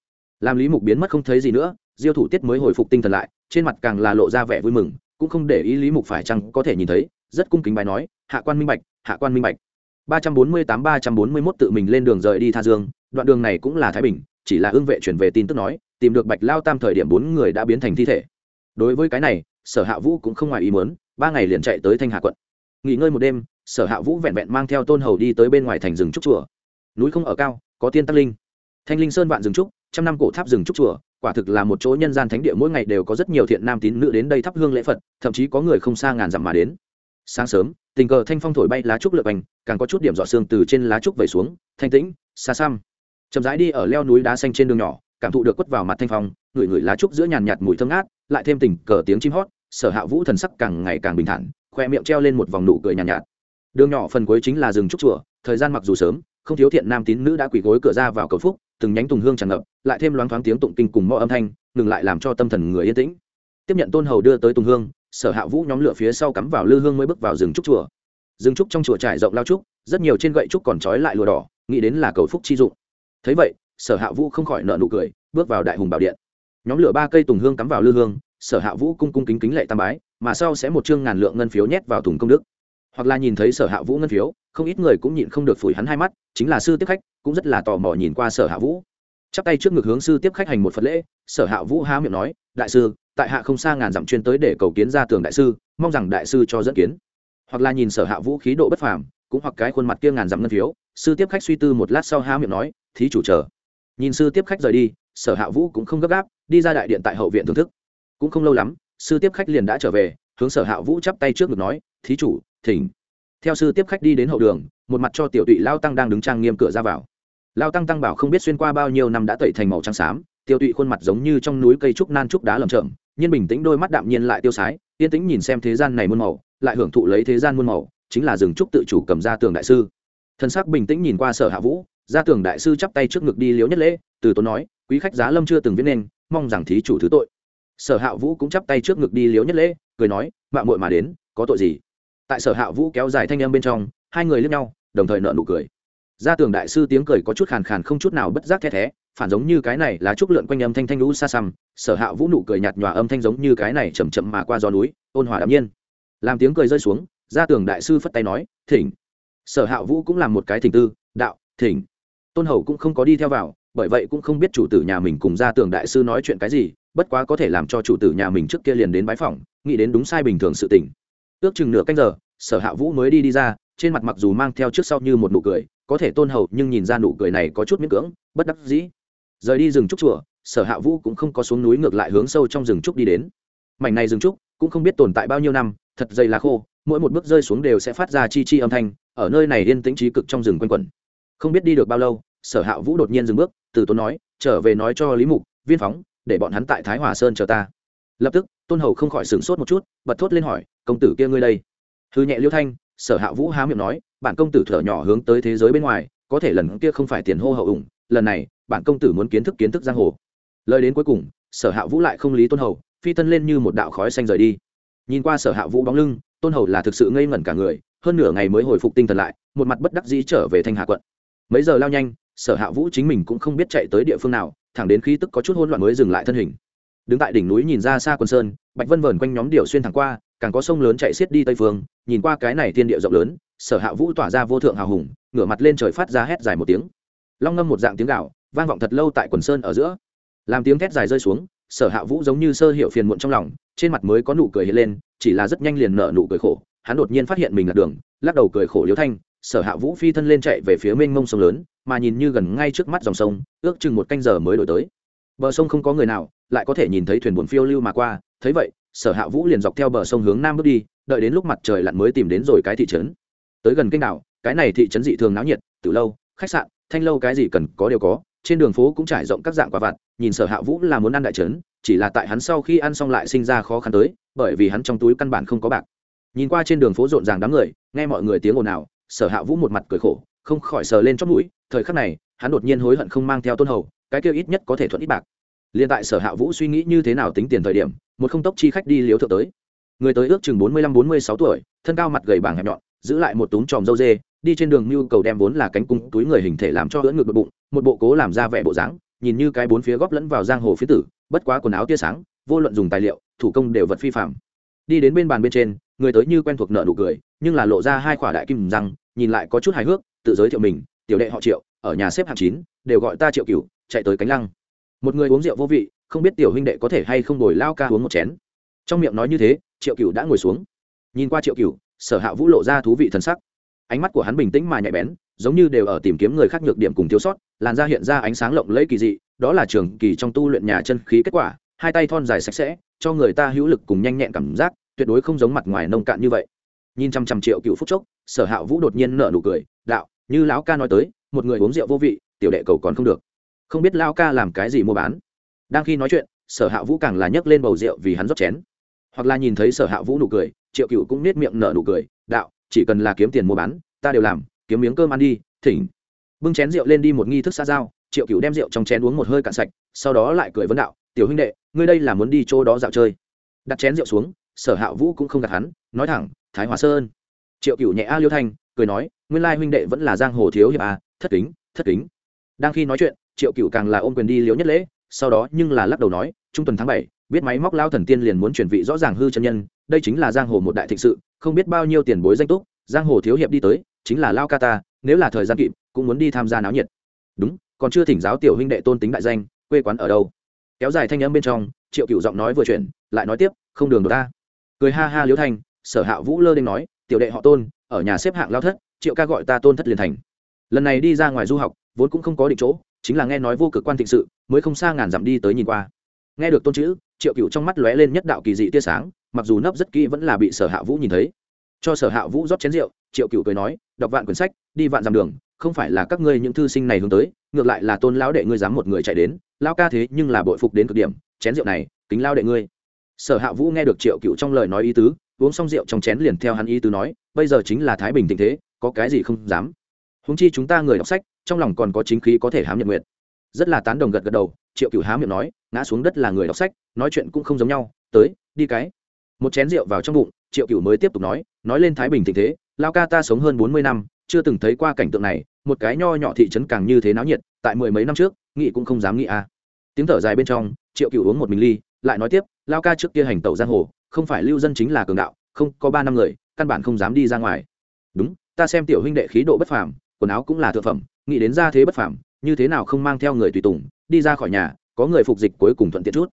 [SPEAKER 1] Làm lý mục biến mất không thấy gì nữa, diêu thủ tiết mới hồi phục tinh thần lại, trên mặt càng là lộ ra vẻ vui mừng, cũng không để ý lý mục phải chăng có thể nhìn thấy, rất cung kính bài nói, hạ quan minh bạch, hạ quan minh bạch ba trăm bốn mươi tám ba trăm bốn mươi 341 tự mình lên đường rời đi Tha Dương, đoạn đường này cũng là Thái Bình, chỉ là ương vệ chuyển về tin tức nói, tìm được Bạch Lao Tam thời điểm bốn người đã biến thành thi thể. Đối với cái này, Sở Hạ Vũ cũng không ngoài ý muốn, ba ngày liền chạy tới Thanh Hà quận. Nghỉ ngơi một đêm, Sở Hạ Vũ vẹn vẹn mang theo Tôn Hầu đi tới bên ngoài thành rừng trúc chùa. Núi không ở cao, có tiên tăng linh. Thanh Linh Sơn vạn rừng trúc, trăm năm cổ tháp rừng trúc chùa, quả thực là một chỗ nhân gian thánh địa mỗi ngày đều có rất nhiều thiện nam tín nữ đến đây thắp hương lễ Phật, thậm chí có người không xa ngàn dặm mà đến. Sáng sớm, tình cờ thanh phong thổi bay lá trúc lượt bành càng có chút điểm dọ xương từ trên lá trúc về xuống thanh tĩnh xa xăm. Chậm rãi đi ở leo núi đá xanh trên đường nhỏ cảm thụ được quất vào mặt thanh phong ngửi ngửi lá trúc giữa nhàn nhạt mùi thơm ngát lại thêm tình cờ tiếng chim hót sở hạ vũ thần sắc càng ngày càng bình thản khoe miệng treo lên một vòng nụ cười nhàn nhạt, nhạt đường nhỏ phần cuối chính là rừng trúc chùa thời gian mặc dù sớm không thiếu thiện nam tín nữ đã quỳ gối cửa ra vào cầu phúc từng nhánh tùng hương tràn ngập lại thêm loáng thoáng tiếng tụng kinh cùng mõ âm thanh ngừng lại làm cho tâm thần người yên tĩnh. Tiếp nhận tôn hầu đưa tới tùng hương sở hạ vũ nhóm lửa phía sau cắm vào lư hương mới bước vào rừng trúc chùa. Rừng trúc trong chùa trải rộng lao trúc, rất nhiều trên gậy trúc còn trói lại lùa đỏ, nghĩ đến là cầu phúc chi dụng. Thấy vậy, sở hạ vũ không khỏi nợ nụ cười, bước vào đại hùng bảo điện. Nhóm lửa ba cây tùng hương cắm vào lư hương, sở hạ vũ cung cung kính kính lệ tam bái, mà sau sẽ một chương ngàn lượng ngân phiếu nhét vào thùng công đức. Hoặc là nhìn thấy sở hạ vũ ngân phiếu, không ít người cũng nhịn không được phủi hắn hai mắt, chính là sư tiếp khách, cũng rất là tò mò nhìn qua sở hạ vũ. Chắp tay trước ngực hướng sư tiếp khách hành một phật lễ, sở hạ vũ há miệng nói, đại sư tại hạ không xa ngàn dặm chuyên tới để cầu kiến ra tường đại sư, mong rằng đại sư cho dẫn kiến. Hoặc là nhìn sở hạ vũ khí độ bất phàm, cũng hoặc cái khuôn mặt kia ngàn dặm ngân phiếu, sư tiếp khách suy tư một lát sau há miệng nói, thí chủ chờ. Nhìn sư tiếp khách rời đi, sở hạ vũ cũng không gấp gáp, đi ra đại điện tại hậu viện thưởng thức. Cũng không lâu lắm, sư tiếp khách liền đã trở về, hướng sở hạ vũ chắp tay trước ngực nói, thí chủ, thỉnh. Theo sư tiếp khách đi đến hậu đường, một mặt cho tiểu tụy lao tăng đang đứng trang nghiêm cửa ra vào. Lao tăng tăng bảo không biết xuyên qua bao nhiêu năm đã tẩy thành màu trắng xám tiêu tụy khuôn mặt giống như trong núi cây trúc nan trúc đá lầm chậm nhiên bình tĩnh đôi mắt đạm nhiên lại tiêu sái, yên tĩnh nhìn xem thế gian này muôn màu, lại hưởng thụ lấy thế gian muôn màu, chính là rừng trúc tự chủ cầm ra tường đại sư. Thân sắc bình tĩnh nhìn qua sở hạ vũ, ra tường đại sư chắp tay trước ngực đi liếu nhất lễ, từ tốn nói, quý khách giá lâm chưa từng viết nên, mong rằng thí chủ thứ tội. Sở hạ vũ cũng chắp tay trước ngực đi liếu nhất lễ, cười nói mạng muội mà đến, có tội gì? Tại sở hạ vũ kéo dài thanh âm bên trong, hai người liếc nhau, đồng thời nợ nụ cười. Ra tường đại sư tiếng cười có chút khàn khàn không chút nào bất giác the thé phản giống như cái này là trúc lượn quanh âm thanh thanh lũ xa xăm, sở hạ vũ nụ cười nhạt nhòa âm thanh giống như cái này chầm chậm mà qua gió núi, ôn hòa đạm nhiên. Làm tiếng cười rơi xuống ra tường đại sư phất tay nói, thỉnh. Sở hạ vũ cũng làm một cái thỉnh tư, đạo, thỉnh. Tôn hầu cũng không có đi theo vào, bởi vậy cũng không biết chủ tử nhà mình cùng ra tường đại sư nói chuyện cái gì, bất quá có thể làm cho chủ tử nhà mình trước kia liền đến bái phòng nghĩ đến đúng sai bình thường sự tình. Ước chừng nửa canh giờ, sở hạ vũ mới đi đi ra, trên mặt mặc dù mang theo trước sau như một nụ cười, có thể tôn hầu nhưng nhìn ra nụ cười này có chút miễn cưỡng, bất đắc dĩ rời đi rừng trúc chùa, sở hạ vũ cũng không có xuống núi ngược lại hướng sâu trong rừng trúc đi đến. Mảnh này rừng trúc cũng không biết tồn tại bao nhiêu năm, thật dày là khô, mỗi một bước rơi xuống đều sẽ phát ra chi chi âm thanh, ở nơi này yên tĩnh trí cực trong rừng quanh quẩn. Không biết đi được bao lâu, sở hạ vũ đột nhiên dừng bước, từ tôn nói, trở về nói cho lý mục, viên phóng, để bọn hắn tại thái hòa sơn chờ ta. Lập tức, tôn hầu không khỏi sửng sốt một chút, bật thốt lên hỏi, công tử kia ngươi đây? Hư nhẹ liêu thanh, sở hạ vũ há miệng nói, bản công tử thở nhỏ hướng tới thế giới bên ngoài, có thể lần kia không phải tiền hô hậu ủng, lần này bản công tử muốn kiến thức kiến thức giang hồ. Lời đến cuối cùng, sở hạ vũ lại không lý tôn hầu, phi thân lên như một đạo khói xanh rời đi. Nhìn qua sở hạ vũ bóng lưng, tôn hầu là thực sự ngây ngẩn cả người, hơn nửa ngày mới hồi phục tinh thần lại, một mặt bất đắc dĩ trở về thanh hà quận. Mấy giờ lao nhanh, sở hạ vũ chính mình cũng không biết chạy tới địa phương nào, thẳng đến khi tức có chút hỗn loạn mới dừng lại thân hình. Đứng tại đỉnh núi nhìn ra xa quần sơn, bạch vân vờn quanh nhóm điệu xuyên thẳng qua, càng có sông lớn chạy xiết đi tây phương, nhìn qua cái này thiên địa rộng lớn, sở hạ vũ tỏa ra vô thượng hào hùng, ngửa mặt lên trời phát ra hét dài một tiếng. Long ngâm một dạng tiếng gạo vang vọng thật lâu tại quần sơn ở giữa. Làm tiếng thét dài rơi xuống, sở hạ vũ giống như sơ hiệu phiền muộn trong lòng, trên mặt mới có nụ cười hiện lên, chỉ là rất nhanh liền nở nụ cười khổ, hắn đột nhiên phát hiện mình lạc đường, lắc đầu cười khổ liếu thanh, sở hạ vũ phi thân lên chạy về phía mênh mông sông lớn, mà nhìn như gần ngay trước mắt dòng sông, ước chừng một canh giờ mới đổi tới. Bờ sông không có người nào, lại có thể nhìn thấy thuyền buồn phiêu lưu mà qua, thấy vậy, sở hạ vũ liền dọc theo bờ sông hướng nam bước đi, đợi đến lúc mặt trời lặn mới tìm đến rồi cái thị trấn. Tới gần kênh đảo, cái này thị trấn dị thường náo nhiệt, từ lâu, khách sạn, thanh lâu cái gì cần có đều có trên đường phố cũng trải rộng các dạng quả vặt, nhìn sở hạ vũ là muốn ăn đại trấn, chỉ là tại hắn sau khi ăn xong lại sinh ra khó khăn tới, bởi vì hắn trong túi căn bản không có bạc. Nhìn qua trên đường phố rộn ràng đám người, nghe mọi người tiếng ồn ào, sở hạ vũ một mặt cười khổ, không khỏi sờ lên chót mũi, thời khắc này, hắn đột nhiên hối hận không mang theo tôn hầu, cái kêu ít nhất có thể thuận ít bạc. Liền tại sở hạ vũ suy nghĩ như thế nào tính tiền thời điểm, một không tốc chi khách đi liếu thượng tới. Người tới ước chừng bốn mươi lăm, bốn mươi sáu tuổi, thân cao mặt gầy bảng hẹp nhọn, giữ lại một túm tròm dâu dê đi trên đường mưu cầu đem vốn là cánh cung túi người hình thể làm cho ưỡn ngực bụng, một bộ cố làm ra vẻ bộ dáng, nhìn như cái bốn phía góp lẫn vào giang hồ phía tử, bất quá quần áo tia sáng, vô luận dùng tài liệu, thủ công đều vật phi phạm. Đi đến bên bàn bên trên, người tới như quen thuộc nợ nụ cười, nhưng là lộ ra hai khỏa đại kim răng, nhìn lại có chút hài hước, tự giới thiệu mình, tiểu đệ họ triệu, ở nhà xếp hạng chín, đều gọi ta triệu cửu, chạy tới cánh lăng. Một người uống rượu vô vị, không biết tiểu huynh đệ có thể hay không đổi lao ca uống một chén. Trong miệng nói như thế, triệu cửu đã ngồi xuống. Nhìn qua triệu cửu, sở hạ vũ lộ ra thú vị thần sắc ánh mắt của hắn bình tĩnh mà nhạy bén, giống như đều ở tìm kiếm người khác nhược điểm cùng thiếu sót, làn da hiện ra ánh sáng lộng lẫy kỳ dị, đó là trường kỳ trong tu luyện nhà chân khí kết quả, hai tay thon dài sạch sẽ, cho người ta hữu lực cùng nhanh nhẹn cảm giác, tuyệt đối không giống mặt ngoài nông cạn như vậy. Nhìn trăm trăm triệu cựu phúc chốc, sở hạ vũ đột nhiên nở nụ cười, đạo, như lão ca nói tới, một người uống rượu vô vị, tiểu đệ cầu còn không được. Không biết lão ca làm cái gì mua bán. Đang khi nói chuyện, sở hạ vũ càng là nhấc lên bầu rượu vì hắn rót chén. Hoặc là nhìn thấy sở hạ vũ nụ cười, triệu cựu cũng nết miệng nở nụ cười, đạo chỉ cần là kiếm tiền mua bán, ta đều làm, kiếm miếng cơm ăn đi, thỉnh. Bưng chén rượu lên đi một nghi thức xa giao, triệu cựu đem rượu trong chén uống một hơi cạn sạch, sau đó lại cười vấn đạo, tiểu huynh đệ, ngươi đây là muốn đi chỗ đó dạo chơi. Đặt chén rượu xuống, sở hạ vũ cũng không gạt hắn, nói thẳng, thái hòa sơn. Triệu cựu nhẹ a liêu thanh, cười nói, nguyên lai huynh đệ vẫn là giang hồ thiếu hiệp a thất kính thất kính. Đang khi nói chuyện, triệu cựu càng là ôm quyền đi liễu nhất lễ, sau đó nhưng là lắc đầu nói, trung tuần tháng bảy, biết máy móc lao thần tiên liền muốn chuyển vị rõ ràng hư chân nhân đây chính là giang hồ một đại thịnh sự, không biết bao nhiêu tiền bối danh túc, giang hồ thiếu hiệp đi tới, chính là lao ca ta, nếu là thời gian kịp, cũng muốn đi tham gia náo nhiệt. Đúng, còn chưa thỉnh giáo tiểu huynh đệ tôn tính đại danh, quê quán ở đâu? Kéo dài thanh âm bên trong, triệu cựu giọng nói vừa chuyển, lại nói tiếp, không đường đột ta cười ha ha liễu thanh sở hạ vũ lơ đ nói, tiểu đệ họ tôn, ở nhà xếp hạng lao thất, triệu ca gọi ta tôn thất liền thành. Lần này đi ra ngoài du học, vốn cũng không có định chỗ, chính là nghe nói vô cực quan thịnh sự, mới không xa ngàn dặm đi tới nhìn qua. Nghe được tôn chữ, triệu cựu trong mắt lóe lên nhất đạo kỳ dị tia sáng mặc dù nấp rất kỹ vẫn là bị sở hạ vũ nhìn thấy. Cho sở hạ vũ rót chén rượu, triệu cựu cười nói, đọc vạn quyển sách, đi vạn dặm đường, không phải là các ngươi những thư sinh này hướng tới, ngược lại là tôn lão đệ ngươi dám một người chạy đến lao ca thế nhưng là bội phục đến cực điểm, chén rượu này, kính lao đệ ngươi. Sở hạ vũ nghe được triệu cựu trong lời nói ý tứ, uống xong rượu trong chén liền theo hắn ý tứ nói, bây giờ chính là thái bình tình thế, có cái gì không dám. Húng chi chúng ta người đọc sách, trong lòng còn có chính khí có thể hám nhật nguyện rất là tán đồng gật gật đầu, triệu cựu há miệng nói, ngã xuống đất là người đọc sách, nói chuyện cũng không giống nhau, tới, đi cái một chén rượu vào trong bụng, triệu cựu mới tiếp tục nói nói lên thái bình tình thế, lao ca ta sống hơn bốn mươi năm, chưa từng thấy qua cảnh tượng này, một cái nho nhỏ thị trấn càng như thế náo nhiệt, tại mười mấy năm trước nghị cũng không dám nghĩ à. tiếng thở dài bên trong, triệu cựu uống một mình ly, lại nói tiếp, lao ca trước kia hành tẩu giang hồ, không phải lưu dân chính là cường đạo, không, có ba năm người, căn bản không dám đi ra ngoài đúng, ta xem tiểu huynh đệ khí độ bất phàm, quần áo cũng là thượng phẩm, nghĩ đến ra thế bất phàm, như thế nào không mang theo người tùy tùng, đi ra khỏi nhà, có người phục dịch cuối cùng thuận tiện chút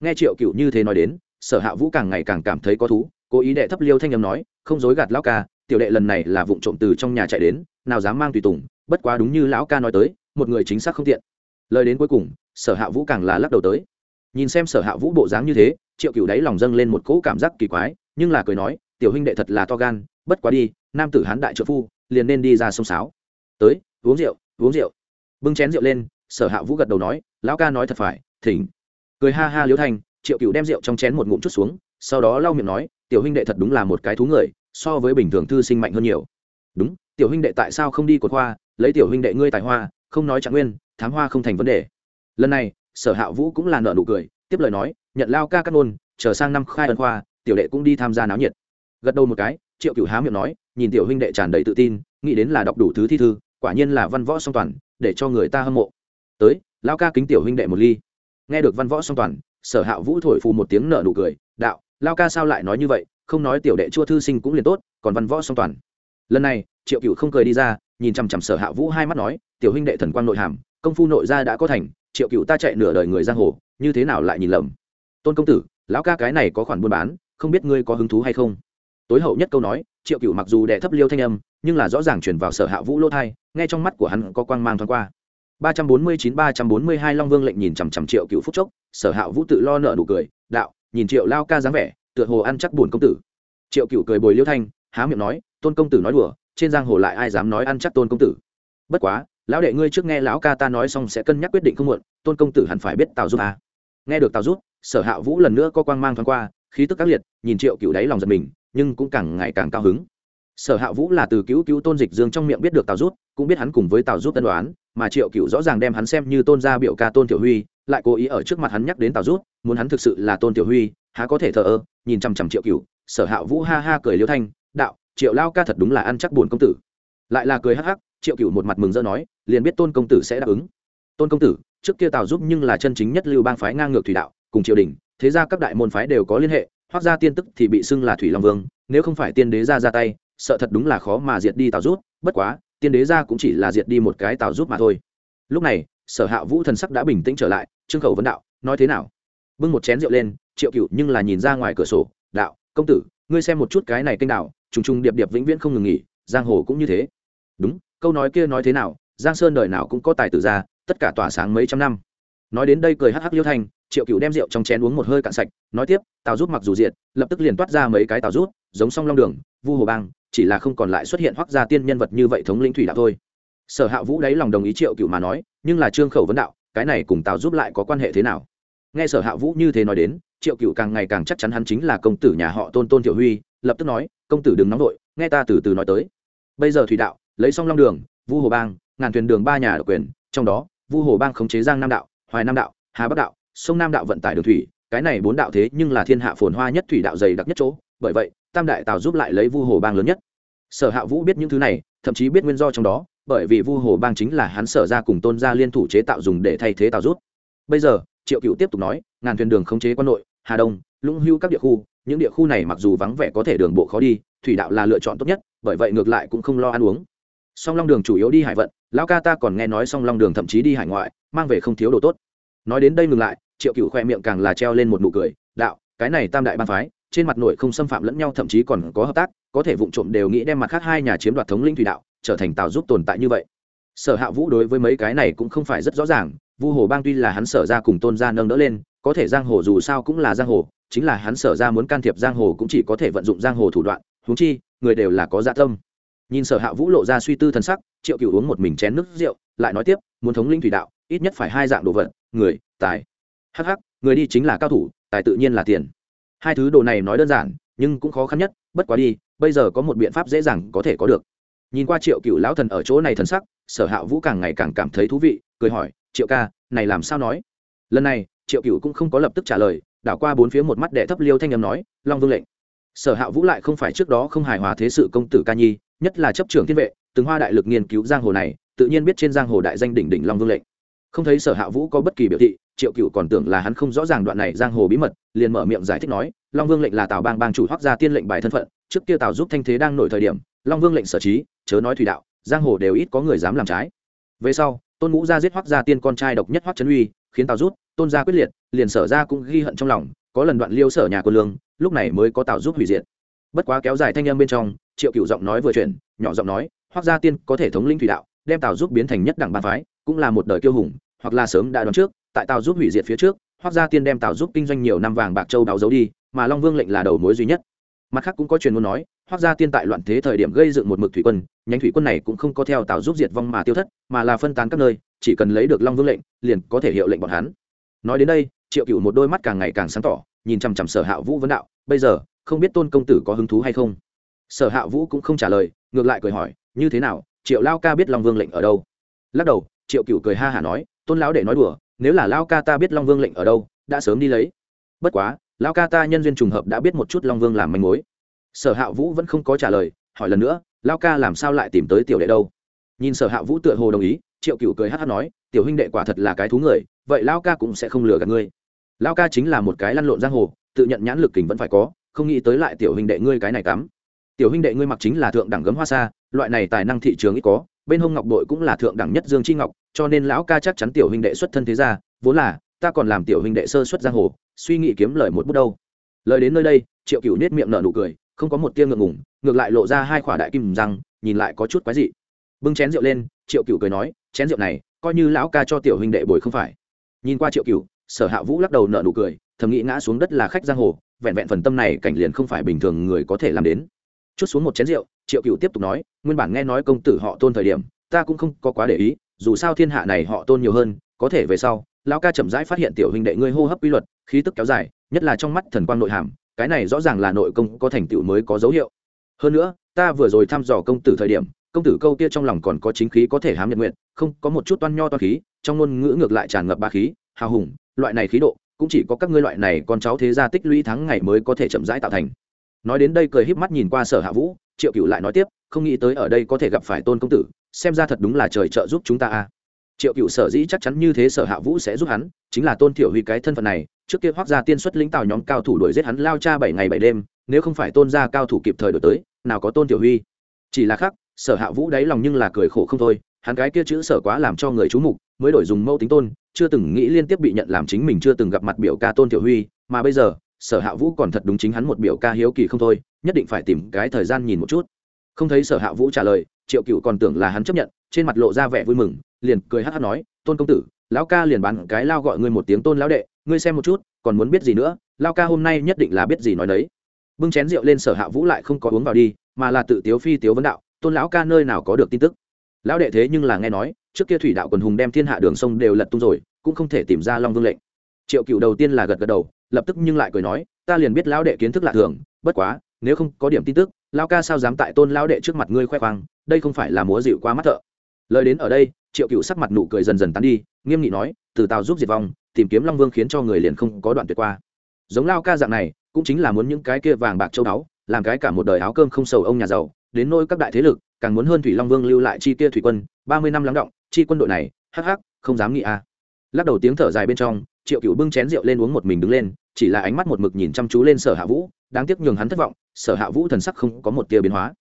[SPEAKER 1] nghe triệu cựu như thế nói đến sở hạ vũ càng ngày càng cảm thấy có thú, cố ý đệ thấp liêu thanh âm nói, không dối gạt lão ca, tiểu đệ lần này là vụ trộm từ trong nhà chạy đến, nào dám mang tùy tùng, bất quá đúng như lão ca nói tới, một người chính xác không tiện. Lời đến cuối cùng, sở hạ vũ càng là lắc đầu tới. Nhìn xem sở hạ vũ bộ dáng như thế, triệu cựu đáy lòng dâng lên một cỗ cảm giác kỳ quái, nhưng là cười nói, tiểu huynh đệ thật là to gan, bất quá đi, nam tử hán đại trợ phu, liền nên đi ra sông sáo. Tới, uống rượu uống rượu. Bưng chén rượu lên, sở hạ vũ gật đầu nói, lão ca nói thật phải, thỉnh. Cười ha ha liếu thanh triệu cựu đem rượu trong chén một ngụm chút xuống, sau đó lau miệng nói, tiểu huynh đệ thật đúng là một cái thú người, so với bình thường thư sinh mạnh hơn nhiều. Đúng, tiểu huynh đệ tại sao không đi cột hoa, lấy tiểu huynh đệ ngươi tài hoa, không nói trạng nguyên, thám hoa không thành vấn đề. Lần này, sở hạ vũ cũng là nợ nụ cười, tiếp lời nói, nhận lao ca cắt nôn chờ sang năm khai ân khoa, tiểu đệ cũng đi tham gia náo nhiệt. Gật đầu một cái, triệu cửu há miệng nói, nhìn tiểu huynh đệ tràn đầy tự tin, nghĩ đến là đọc đủ thứ thi thư, quả nhiên là văn võ song toàn, để cho người ta hâm mộ. Tới, lao ca kính tiểu huynh đệ một ly. Nghe được văn võ song toàn sở hạ vũ thổi phù một tiếng nở nụ cười, đạo, lao ca sao lại nói như vậy? Không nói tiểu đệ chua thư sinh cũng liền tốt, còn văn võ song toàn. Lần này, triệu cựu không cười đi ra, nhìn chằm chằm sở hạ vũ hai mắt nói, tiểu huynh đệ thần quang nội hàm, công phu nội gia đã có thành, triệu cựu ta chạy nửa đời người giang hồ, như thế nào lại nhìn lầm? Tôn công tử, lão ca cái này có khoản buôn bán, không biết ngươi có hứng thú hay không? Tối hậu nhất câu nói, triệu cựu mặc dù đệ thấp liêu thanh âm, nhưng là rõ ràng chuyển vào sở hạ vũ lỗ thai nghe trong mắt của hắn có quang mang thoáng qua ba trăm bốn mươi chín ba trăm bốn mươi hai long vương lệnh nhìn chằm chằm triệu cựu phúc chốc, sở hạ vũ tự lo nợ nụ cười, đạo, nhìn triệu lao ca dáng vẻ, tựa hồ ăn chắc buồn công tử. Triệu cựu cười bồi liêu thanh, há miệng nói, tôn công tử nói đùa, trên giang hồ lại ai dám nói ăn chắc tôn công tử. Bất quá, lão đệ ngươi trước nghe lão ca ta nói xong sẽ cân nhắc quyết định không muộn, tôn công tử hẳn phải biết tào giúp à. nghe được tào giúp, sở hạ vũ lần nữa có quang mang thoáng qua, khí tức các liệt, nhìn triệu cựu đáy lòng giật mình, nhưng cũng càng ngày càng cao hứng sở hạ vũ là từ cứu cứu tôn dịch dương trong miệng biết được tào rút, cũng biết hắn cùng với tào rút tân đoán mà triệu cựu rõ ràng đem hắn xem như tôn gia biểu ca tôn tiểu huy, lại cố ý ở trước mặt hắn nhắc đến tào rút, muốn hắn thực sự là tôn tiểu huy, há có thể thờ ơ, nhìn chằm chằm triệu cựu sở hạ vũ ha ha cười liêu thanh, đạo, triệu lao ca thật đúng là ăn chắc buồn công tử. Lại là cười hắc hắc, triệu cựu một mặt mừng rỡ nói, liền biết tôn công tử sẽ đáp ứng. Tôn công tử, trước kia tào giúp nhưng là chân chính nhất lưu bang phái ngang ngược thủy đạo, cùng triều đình, thế ra các đại môn phái đều có liên hệ, hoác ra tiên tức thì bị xưng là thủy long vương, nếu không phải tiên đế ra ra tay sợ thật đúng là khó mà diệt đi tào rút, bất quá, tiên đế ra cũng chỉ là diệt đi một cái tào rút mà thôi. Lúc này, sở hạ vũ thần sắc đã bình tĩnh trở lại, trương khẩu vấn đạo, nói thế nào? Bưng một chén rượu lên, triệu cựu nhưng là nhìn ra ngoài cửa sổ, đạo, công tử, ngươi xem một chút cái này kênh đạo trùng trùng điệp điệp vĩnh viễn không ngừng nghỉ, giang hồ cũng như thế. Đúng, câu nói kia nói thế nào, giang sơn đời nào cũng có tài tử ra tất cả tỏa sáng mấy trăm năm. Nói đến đây cười hắc hắc liêu thanh triệu cựu đem rượu trong chén uống một hơi cạn sạch, nói tiếp, tào rút mặc dù diệt, lập tức liền toát ra mấy cái tào rút, giống song long đường, vu hồ bang chỉ là không còn lại xuất hiện hoắc gia tiên nhân vật như vậy thống lĩnh thủy đạo thôi. Sở hạ vũ đáy lòng đồng ý triệu cựu mà nói, nhưng là trương khẩu vấn đạo, cái này cùng tào giúp lại có quan hệ thế nào? Nghe sở hạ vũ như thế nói đến, triệu cựu càng ngày càng chắc chắn hắn chính là công tử nhà họ tôn tôn thiệu huy, lập tức nói, công tử đừng nóng vội, nghe ta từ từ nói tới. Bây giờ thủy đạo, lấy xong long đường, vu hồ bang, ngàn thuyền đường ba nhà độc quyền, trong đó, vu hồ bang khống chế giang nam đạo, hoài nam đạo, hà bắc đạo, sông nam đạo vận tải đường thủy, cái này bốn đạo thế nhưng là thiên hạ phồn hoa nhất thủy đạo dày đặc nhất chỗ bởi vậy, tam đại tào giúp lại lấy vu hồ bang lớn nhất. Sở hạ vũ biết những thứ này, thậm chí biết nguyên do trong đó, bởi vì vu hồ bang chính là hắn sở ra cùng tôn gia liên thủ chế tạo dùng để thay thế tào rút. Bây giờ, triệu cựu tiếp tục nói, ngàn thuyền đường khống chế quân nội, hà đông, lũng hưu các địa khu, những địa khu này mặc dù vắng vẻ có thể đường bộ khó đi, thủy đạo là lựa chọn tốt nhất, bởi vậy ngược lại cũng không lo ăn uống. Song long đường chủ yếu đi hải vận, lão ca ta còn nghe nói song long đường thậm chí đi hải ngoại, mang về không thiếu đồ tốt. Nói đến đây ngừng lại, triệu cựu khoe miệng càng là treo lên một nụ cười, đạo, cái này tam đại ban phái trên mặt nội không xâm phạm lẫn nhau, thậm chí còn có hợp tác, có thể vụ trộm đều nghĩ đem mặt khác hai nhà chiếm đoạt thống linh thủy đạo, trở thành tào giúp tồn tại như vậy. Sở hạ vũ đối với mấy cái này cũng không phải rất rõ ràng, vu hồ bang tuy là hắn sở ra cùng tôn gia nâng đỡ lên, có thể giang hồ dù sao cũng là giang hồ, chính là hắn sở ra muốn can thiệp giang hồ cũng chỉ có thể vận dụng giang hồ thủ đoạn, huống chi, người đều là có dạ tâm. Nhìn sở hạ vũ lộ ra suy tư thần sắc, triệu cựu uống một mình chén nước rượu, lại nói tiếp, muốn thống linh thủy đạo, ít nhất phải hai dạng đồ vật, người, tài. Hh người đi chính là cao thủ, tài tự nhiên là tiền hai thứ đồ này nói đơn giản, nhưng cũng khó khăn nhất, bất quá đi, bây giờ có một biện pháp dễ dàng có thể có được. Nhìn qua triệu cựu lão thần ở chỗ này thần sắc, sở hạ vũ càng ngày càng cảm thấy thú vị, cười hỏi, triệu ca, này làm sao nói? Lần này, triệu cựu cũng không có lập tức trả lời, đảo qua bốn phía một mắt đệ thấp liêu thanh âm nói, long vương lệnh. Sở hạ vũ lại không phải trước đó không hài hòa thế sự công tử ca nhi, nhất là chấp trưởng thiên vệ, từng hoa đại lực nghiên cứu giang hồ này, tự nhiên biết trên giang hồ đại danh đỉnh đỉnh long vương lệnh. Không thấy sở hạ vũ có bất kỳ biểu thị triệu cựu còn tưởng là hắn không rõ ràng đoạn này giang hồ bí mật, liền mở miệng giải thích nói, long vương lệnh là tào bang bang chủ hoác ra tiên lệnh bài thân phận, trước kia tào giúp thanh thế đang nổi thời điểm, long vương lệnh sở trí, chớ nói thủy đạo, giang hồ đều ít có người dám làm trái. Về sau, tôn ngũ gia giết hoác gia tiên con trai độc nhất hoác trấn uy, khiến tào rút tôn gia quyết liệt, liền sở ra cũng ghi hận trong lòng, có lần đoạn liêu sở nhà quân lương, lúc này mới có tào giúp hủy diệt. Bất quá kéo dài thanh âm bên trong, triệu cựu giọng nói vừa chuyển, nhỏ giọng nói hoác gia tiên có thể thống linh thủy đạo, đem tào giúp biến thành nhất đẳng bàn phái, cũng là một đời kiêu hùng, hoặc là sớm đã đoán trước tại tào giúp hủy diệt phía trước hoác gia tiên đem tào giúp kinh doanh nhiều năm vàng bạc châu đào giấu đi, mà long vương lệnh là đầu mối duy nhất. Mặt khác cũng có truyền muốn nói hoác gia tiên tại loạn thế thời điểm gây dựng một mực thủy quân, nhánh thủy quân này cũng không có theo tào giúp diệt vong mà tiêu thất, mà là phân tán các nơi, chỉ cần lấy được long vương lệnh, liền có thể hiệu lệnh bọn hắn. Nói đến đây, triệu cựu một đôi mắt càng ngày càng sáng tỏ, nhìn chằm chằm sở hạ vũ vấn đạo, bây giờ, không biết tôn công tử có hứng thú hay không? Sở hạ vũ cũng không trả lời, ngược lại cười hỏi, như thế nào? Triệu lao ca biết long vương lệnh ở đâu? Lắc đầu, triệu cựu cười ha hả nói, tôn lão để nói đùa nếu là lao ca ta biết long vương lệnh ở đâu, đã sớm đi lấy. Bất quá lao ca ta nhân duyên trùng hợp đã biết một chút long vương làm manh mối. Sở hạ vũ vẫn không có trả lời, hỏi lần nữa lao ca làm sao lại tìm tới tiểu đệ đâu? Nhìn sở hạ vũ tựa hồ đồng ý, triệu cựu cười hát hát nói, tiểu huynh đệ quả thật là cái thú người, vậy lao ca cũng sẽ không lừa gạt ngươi. Lao ca chính là một cái lăn lộn giang hồ, tự nhận nhãn lực kình vẫn phải có, không nghĩ tới lại tiểu huynh đệ ngươi cái này cắm. Tiểu huynh đệ ngươi mặc chính là thượng đẳng gấm hoa sa, loại này tài năng thị trường ít có bên hông ngọc bội cũng là thượng đẳng nhất dương chi ngọc, cho nên lão ca chắc chắn tiểu huynh đệ xuất thân thế ra vốn là, ta còn làm tiểu huynh đệ sơ xuất giang hồ, suy nghĩ kiếm lời một bút đâu. Lời đến nơi đây, triệu cựu nết miệng nở nụ cười, không có một tia ngượng ngủng ngược lại lộ ra hai khỏa đại kim răng, nhìn lại có chút quái dị. Bưng chén rượu lên, triệu cựu cười nói, chén rượu này, coi như lão ca cho tiểu huynh đệ bồi không phải. Nhìn qua triệu cựu sở hạ vũ lắc đầu nở nụ cười, thầm nghĩ ngã xuống đất là khách giang hồ, vẹn vẹn phần tâm này cảnh liền không phải bình thường người có thể làm đến. Chút xuống một chén rượu triệu cựu tiếp tục nói, nguyên bản nghe nói công tử họ tôn thời điểm, ta cũng không có quá để ý, dù sao thiên hạ này họ tôn nhiều hơn, có thể về sau, lão ca chậm rãi phát hiện tiểu huynh đệ ngươi hô hấp quy luật, khí tức kéo dài, nhất là trong mắt thần quang nội hàm, cái này rõ ràng là nội công có thành tựu mới có dấu hiệu. Hơn nữa, ta vừa rồi thăm dò công tử thời điểm, công tử câu kia trong lòng còn có chính khí có thể hám nhật nguyện, không có một chút toan nho toan khí, trong ngôn ngữ ngược lại tràn ngập ba khí, hào hùng, loại này khí độ, cũng chỉ có các ngươi loại này con cháu thế gia tích lũy tháng ngày mới có thể chậm rãi tạo thành nói đến đây cười híp mắt nhìn qua sở hạ vũ, triệu cựu lại nói tiếp, không nghĩ tới ở đây có thể gặp phải tôn công tử, xem ra thật đúng là trời trợ giúp chúng ta a. Triệu cựu sở dĩ chắc chắn như thế sở hạ vũ sẽ giúp hắn, chính là tôn thiểu huy cái thân phận này, trước kia hoác gia tiên xuất lĩnh tào nhóm cao thủ đuổi giết hắn lao cha bảy ngày bảy đêm, nếu không phải tôn gia cao thủ kịp thời đổi tới, nào có tôn thiểu huy. Chỉ là khác, sở hạ vũ đáy lòng nhưng là cười khổ không thôi, hắn cái kia chữ sở quá làm cho người chú mục, mới đổi dùng mẫu tính tôn, chưa từng nghĩ liên tiếp bị nhận làm chính mình chưa từng gặp mặt biểu ca tôn thiểu huy, mà bây giờ sở hạ vũ còn thật đúng chính hắn một biểu ca hiếu kỳ không thôi, nhất định phải tìm cái thời gian nhìn một chút. Không thấy sở hạ vũ trả lời, triệu cựu còn tưởng là hắn chấp nhận, trên mặt lộ ra vẻ vui mừng, liền cười hát hát nói, tôn công tử, lão ca liền bán cái lao gọi ngươi một tiếng tôn lão đệ, ngươi xem một chút, còn muốn biết gì nữa, lao ca hôm nay nhất định là biết gì nói đấy bưng chén rượu lên sở hạ vũ lại không có uống vào đi, mà là tự tiếu phi tiếu vấn đạo, tôn lão ca nơi nào có được tin tức? Lão đệ thế nhưng là nghe nói, trước kia thủy đạo quần hùng đem thiên hạ đường sông đều lật tung rồi, cũng không thể tìm ra long vương lệnh. Triệu cựu đầu tiên là gật gật đầu lập tức nhưng lại cười nói, ta liền biết lão đệ kiến thức lạ thường, bất quá, nếu không có điểm tin tức, lão ca sao dám tại tôn lão đệ trước mặt ngươi khoe khoang, đây không phải là múa dịu quá mắt thợ lời đến ở đây, triệu cựu sắc mặt nụ cười dần dần tán đi, nghiêm nghị nói, từ tàu giúp diệt vong, tìm kiếm long vương khiến cho người liền không có đoạn tuyệt qua giống lao ca dạng này, cũng chính là muốn những cái kia vàng bạc châu đáo làm cái cả một đời áo cơm không sầu ông nhà giàu, đến nôi các đại thế lực, càng muốn hơn thủy long vương lưu lại chi kia thủy quân, ba mươi năm lắng động, chi quân đội này, hắc hắc, không dám nghĩ a à. lắc đầu tiếng thở dài bên trong triệu cựu bưng chén rượu lên uống một mình đứng lên, chỉ là ánh mắt một mực nhìn chăm chú lên sở hạ vũ, đáng tiếc nhường hắn thất vọng, sở hạ vũ thần sắc không có một tia biến hóa.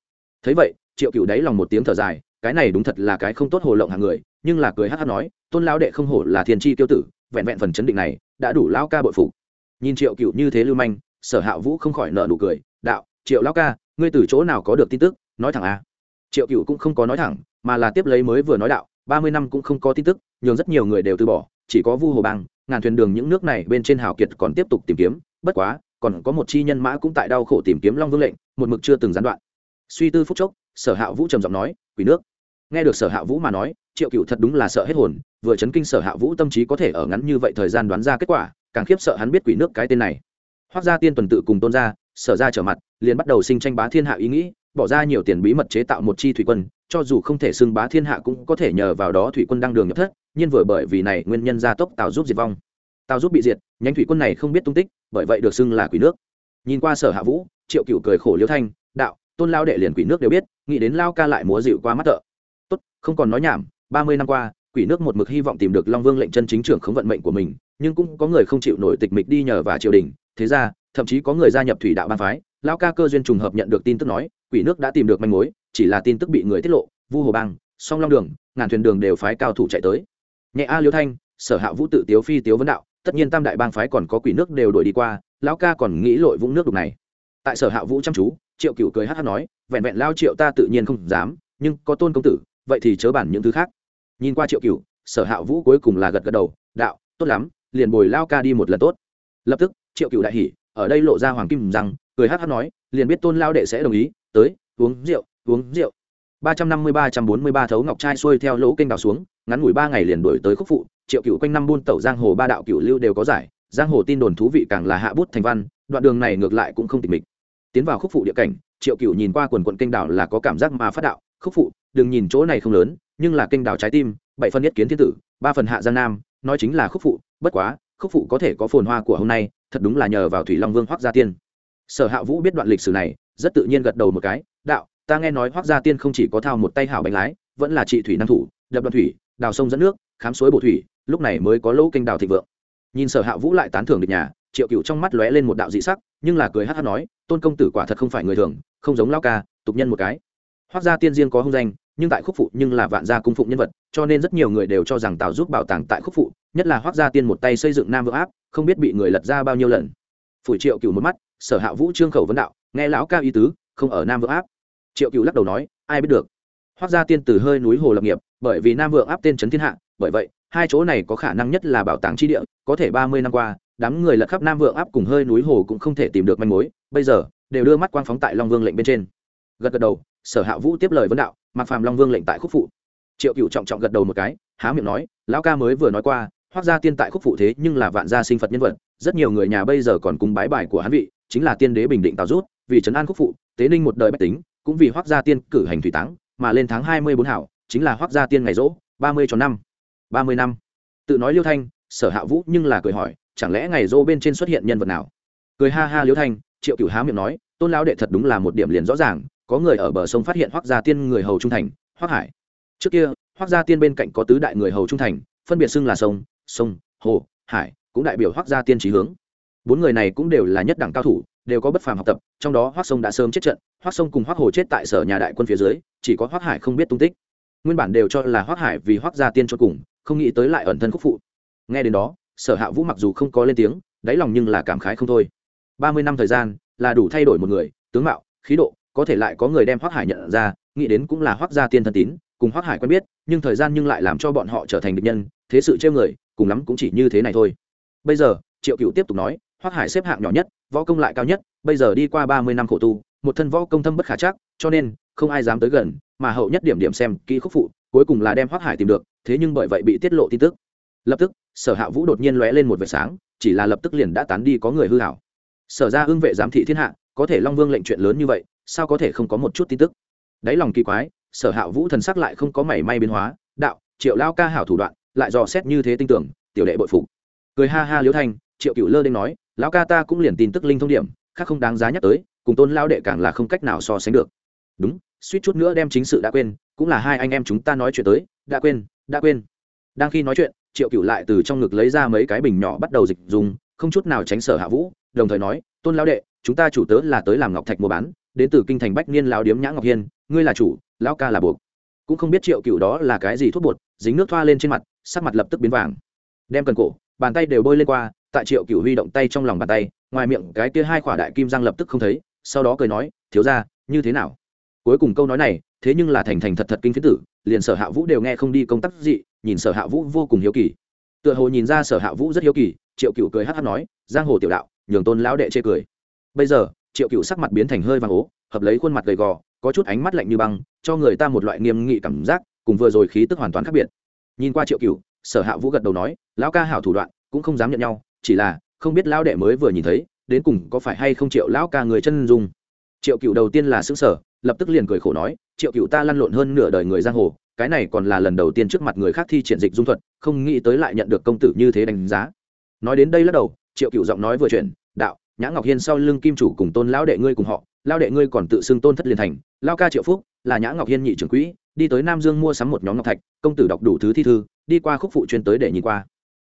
[SPEAKER 1] Thấy vậy, triệu cựu đáy lòng một tiếng thở dài, cái này đúng thật là cái không tốt hồ lộng hàng người, nhưng là cười hát hát nói, tôn lão đệ không hổ là thiên tri tiêu tử, vẹn vẹn phần chấn định này, đã đủ lao ca bội phục. Nhìn triệu cựu như thế lưu manh, sở hạ vũ không khỏi nợ nụ cười, đạo, triệu lao ca, ngươi từ chỗ nào có được tin tức? Nói thẳng a triệu cựu cũng không có nói thẳng, mà là tiếp lấy mới vừa nói đạo, ba mươi năm cũng không có tin tức, nhường rất nhiều người đều từ bỏ, chỉ có vu hồ bang ngàn thuyền đường những nước này bên trên hào kiệt còn tiếp tục tìm kiếm, bất quá, còn có một chi nhân mã cũng tại đau khổ tìm kiếm long vương lệnh, một mực chưa từng gián đoạn. Suy tư phúc chốc, sở hạ vũ trầm giọng nói, quỷ nước. Nghe được sở hạ vũ mà nói, triệu cựu thật đúng là sợ hết hồn, vừa chấn kinh sở hạ vũ tâm trí có thể ở ngắn như vậy thời gian đoán ra kết quả, càng khiếp sợ hắn biết quỷ nước cái tên này. Hoác gia tiên tuần tự cùng tôn gia, sở ra trở mặt, liền bắt đầu sinh tranh bá thiên hạ ý nghĩ, bỏ ra nhiều tiền bí mật chế tạo một chi thủy quân, cho dù không thể xưng bá thiên hạ cũng có thể nhờ vào đó thủy quân đăng đường nhập thất nhưng vừa bởi vì này nguyên nhân gia tốc tào giúp diệt vong. Tào giúp bị diệt, nhánh thủy quân này không biết tung tích, bởi vậy được xưng là quỷ nước. Nhìn qua sở hạ vũ, triệu cựu cười khổ liêu thanh, đạo, tôn lao đệ liền quỷ nước đều biết, nghĩ đến lao ca lại múa dịu qua mắt thợ tốt, không còn nói nhảm, ba mươi năm qua, quỷ nước một mực hy vọng tìm được long vương lệnh chân chính trưởng khống vận mệnh của mình, nhưng cũng có người không chịu nổi tịch mịch đi nhờ và triều đình, thế ra, thậm chí có người gia nhập thủy đạo ban phái lao ca cơ duyên trùng hợp nhận được tin tức nói, quỷ nước đã tìm được manh mối, chỉ là tin tức bị người tiết lộ, vu hồ bang, song long đường, ngàn thuyền đường đều phái cao thủ chạy tới nhẹ a liêu thanh, sở hạ vũ tự tiếu phi tiếu vấn đạo, tất nhiên tam đại bang phái còn có quỷ nước đều đuổi đi qua, lão ca còn nghĩ lội vũng nước đục này. Tại sở hạ vũ chăm chú, triệu cựu cười hát hát nói, vẹn vẹn lao triệu ta tự nhiên không dám, nhưng có tôn công tử, vậy thì chớ bản những thứ khác. Nhìn qua triệu cựu sở hạ vũ cuối cùng là gật gật đầu, đạo, tốt lắm, liền bồi lao ca đi một lần tốt. Lập tức, triệu cựu đại hỉ, ở đây lộ ra hoàng kim rằng cười hát hát nói, liền biết tôn lao đệ sẽ đồng ý, tới, uống rượu uống rượu. Ba trăm năm mươi ba trăm bốn mươi ba thấu ngọc trai xuôi theo lỗ kênh đào xuống ngắn ngủi ba ngày liền đổi tới khúc phụ, triệu cựu quanh năm buôn tẩu giang hồ ba đạo cựu lưu đều có giải, giang hồ tin đồn thú vị càng là hạ bút thành văn, đoạn đường này ngược lại cũng không tịch mịch. Tiến vào khúc phụ địa cảnh, triệu cựu nhìn qua quần quận kênh đảo là có cảm giác mà phát đạo, khúc phụ, đừng nhìn chỗ này không lớn, nhưng là kênh đảo trái tim, bảy phần nhất kiến thiên tử, ba phần hạ giang nam, nói chính là khúc phụ, bất quá, khúc phụ có thể có phồn hoa của hôm nay, thật đúng là nhờ vào thủy long vương hoác gia tiên. Sở hạ vũ biết đoạn lịch sử này, rất tự nhiên gật đầu một cái, đạo, ta nghe nói hoác gia tiên không chỉ có thao một tay hảo bánh lái, vẫn là trị thủy năng thủ, đập đoạn thủy đào sông dẫn nước, khám suối bổ thủy, lúc này mới có lỗ kênh đào thịnh vượng. Nhìn sở hạ vũ lại tán thưởng được nhà, triệu cựu trong mắt lóe lên một đạo dị sắc, nhưng là cười hát hát nói, tôn công tử quả thật không phải người thường, không giống lao ca, tục nhân một cái. Hoác gia tiên riêng có hung danh, nhưng tại khúc phụ nhưng là vạn gia cung phụng nhân vật, cho nên rất nhiều người đều cho rằng tào giúp bảo tàng tại khúc phụ, nhất là hoác gia tiên một tay xây dựng nam vượng áp, không biết bị người lật ra bao nhiêu lần. Phủi triệu cựu một mắt, sở hạ vũ trương khẩu vấn đạo, nghe lão ca ý tứ, không ở nam vượng áp. Triệu cựu lắc đầu nói, ai biết được. Hoác gia tiên từ hơi núi hồ lập nghiệp bởi vì nam vượng áp tên trấn thiên hạ, bởi vậy, hai chỗ này có khả năng nhất là bảo tàng tri địa, có thể ba mươi năm qua, đám người lật khắp nam vượng áp cùng hơi núi hồ cũng không thể tìm được manh mối, bây giờ, đều đưa mắt quang phóng tại long vương lệnh bên trên. Gật gật đầu, sở hạ vũ tiếp lời vấn đạo mặc phàm long vương lệnh tại khúc phụ. Triệu cựu trọng trọng gật đầu một cái, há miệng nói, lão ca mới vừa nói qua hoác gia tiên tại khúc phụ thế nhưng là vạn gia sinh phật nhân vật, rất nhiều người nhà bây giờ còn cung bái bài của hắn vị, chính là tiên đế bình định tào rút, vì trấn an khúc phụ, tế ninh một đời bách tính, cũng vì hoác gia tiên cử hành thủy táng, mà lên tháng hai mươi bốn hảo chính là hoác gia tiên ngày rỗ, ba mươi cho năm, ba mươi năm. Tự nói liêu thanh, sở hạ vũ nhưng là cười hỏi, chẳng lẽ ngày rỗ bên trên xuất hiện nhân vật nào? Cười ha ha liêu thanh, triệu cửu há miệng nói, tôn lão đệ thật đúng là một điểm liền rõ ràng, có người ở bờ sông phát hiện hoác gia tiên người hầu trung thành hoác hải. Trước kia hoác gia tiên bên cạnh có tứ đại người hầu trung thành, phân biệt xưng là sông sông, hồ, hải, cũng đại biểu hoác gia tiên trí hướng. Bốn người này cũng đều là nhất đẳng cao thủ, đều có bất phàm học tập, trong đó hoác sông đã sớm chết trận hoác sông cùng hoác hồ chết tại sở nhà đại quân phía dưới, chỉ có hoác hải không biết tung tích nguyên bản đều cho là hoác hải vì hoác gia tiên cho cùng, không nghĩ tới lại ẩn thân khúc phụ. Nghe đến đó, sở hạ vũ mặc dù không có lên tiếng, đáy lòng nhưng là cảm khái không thôi. Ba mươi năm thời gian, là đủ thay đổi một người, tướng mạo, khí độ, có thể lại có người đem hoác hải nhận ra, nghĩ đến cũng là hoác gia tiên thân tín, cùng hoác hải quen biết, nhưng thời gian nhưng lại làm cho bọn họ trở thành địch nhân, thế sự trêu người, cùng lắm cũng chỉ như thế này thôi. Bây giờ, triệu cựu tiếp tục nói, hoác hải xếp hạng nhỏ nhất, võ công lại cao nhất, bây giờ đi qua ba mươi năm khổ tu, một thân võ công thâm bất khả chắc, cho nên, không ai dám tới gần mà hậu nhất điểm điểm xem kỹ khúc phụ, cuối cùng là đem hoác hải tìm được, thế nhưng bởi vậy bị tiết lộ tin tức. Lập tức, sở hạ vũ đột nhiên lóe lên một vệt sáng, chỉ là lập tức liền đã tán đi có người hư hảo. Sở ra hưng vệ giám thị thiên hạ, có thể long vương lệnh chuyện lớn như vậy, sao có thể không có một chút tin tức? Đáy lòng kỳ quái, sở hạ vũ thần sắc lại không có mảy may biến hóa, đạo, triệu lao ca hảo thủ đoạn, lại dò xét như thế tin tưởng, tiểu đệ bội phục. Cười ha ha liễu thanh, triệu cựu lơ đ nói, lão ca ta cũng liền tin tức linh thông điểm, khác không đáng giá nhắc tới, cùng tôn lao đệ càng là không cách nào so sánh được. Đúng suýt chút nữa đem chính sự đã quên, cũng là hai anh em chúng ta nói chuyện tới, đã quên đã quên. Đang khi nói chuyện, triệu cựu lại từ trong ngực lấy ra mấy cái bình nhỏ bắt đầu dịch dùng, không chút nào tránh sở hạ vũ, đồng thời nói, tôn lao đệ, chúng ta chủ tớ là tới làm ngọc thạch mua bán, đến từ kinh thành bách niên lao điếm nhã ngọc hiên, ngươi là chủ, lão ca là buộc. Cũng không biết triệu cựu đó là cái gì thuốc bột, dính nước thoa lên trên mặt, sắc mặt lập tức biến vàng. Đem cần cổ, bàn tay đều bôi lên qua, tại triệu cựu huy động tay trong lòng bàn tay, ngoài miệng cái kia hai khỏa đại kim răng lập tức không thấy, sau đó cười nói, thiếu ra như thế nào? Cuối cùng câu nói này, thế nhưng là thành thành thật thật kinh phiến tử, liền sở hạ vũ đều nghe không đi công tác gì, nhìn sở hạ vũ vô cùng hiếu kỳ. Tựa hồ nhìn ra sở hạ vũ rất hiếu kỳ, triệu cựu cười hát hát nói, giang hồ tiểu đạo, nhường tôn lão đệ chê cười. Bây giờ, triệu cựu sắc mặt biến thành hơi vàng ố, hợp lấy khuôn mặt gầy gò, có chút ánh mắt lạnh như băng, cho người ta một loại nghiêm nghị cảm giác, cùng vừa rồi khí tức hoàn toàn khác biệt. Nhìn qua triệu cựu sở hạ vũ gật đầu nói, lão ca hảo thủ đoạn, cũng không dám nhận nhau, chỉ là, không biết lão đệ mới vừa nhìn thấy, đến cùng có phải hay không triệu lão ca người chân dung. Triệu cựu đầu tiên là xứng sở lập tức liền cười khổ nói, triệu cựu ta lăn lộn hơn nửa đời người giang hồ, cái này còn là lần đầu tiên trước mặt người khác thi triển dịch dung thuật, không nghĩ tới lại nhận được công tử như thế đánh giá. Nói đến đây lắc đầu, triệu cựu giọng nói vừa chuyển, đạo, nhã ngọc hiên sau lưng kim chủ cùng tôn lão đệ ngươi cùng họ lao đệ ngươi còn tự xưng tôn thất liền thành lao ca triệu phúc, là nhã ngọc hiên nhị trưởng quỹ, đi tới nam dương mua sắm một nhóm ngọc thạch, công tử đọc đủ thứ thi thư, đi qua khúc phụ chuyên tới để nhìn qua.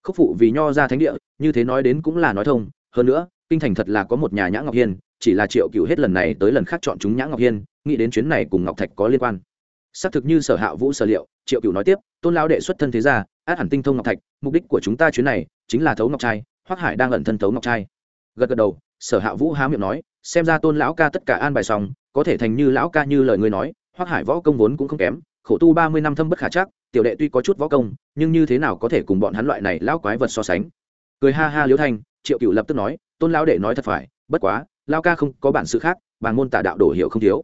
[SPEAKER 1] Khúc phụ vì nho ra thánh địa, như thế nói đến cũng là nói thông, hơn nữa, kinh thành thật là có một nhà nhã ngọc hiên, chỉ là triệu cựu hết lần này tới lần khác chọn chúng nhã ngọc hiên nghĩ đến chuyến này cùng ngọc thạch có liên quan. Xác thực như sở hạ vũ sở liệu, triệu cựu nói tiếp, tôn lão đệ xuất thân thế gia, át hẳn tinh thông ngọc thạch, mục đích của chúng ta chuyến này chính là thấu ngọc trai hoác hải đang ẩn thân thấu ngọc trai. Gật gật đầu, sở hạ vũ há miệng nói, xem ra tôn lão ca tất cả an bài xong, có thể thành như lão ca như lời ngươi nói hoác hải võ công vốn cũng không kém, khổ tu ba mươi năm thâm bất khả chắc, tiểu đệ tuy có chút võ công, nhưng như thế nào có thể cùng bọn hắn loại này lão quái vật so sánh. Cười ha ha liễu thanh, triệu cựu lập tức nói, tôn lão đệ nói thật phải, bất quá lao ca không có bản sự khác bàn môn tả đạo đổ hiệu không thiếu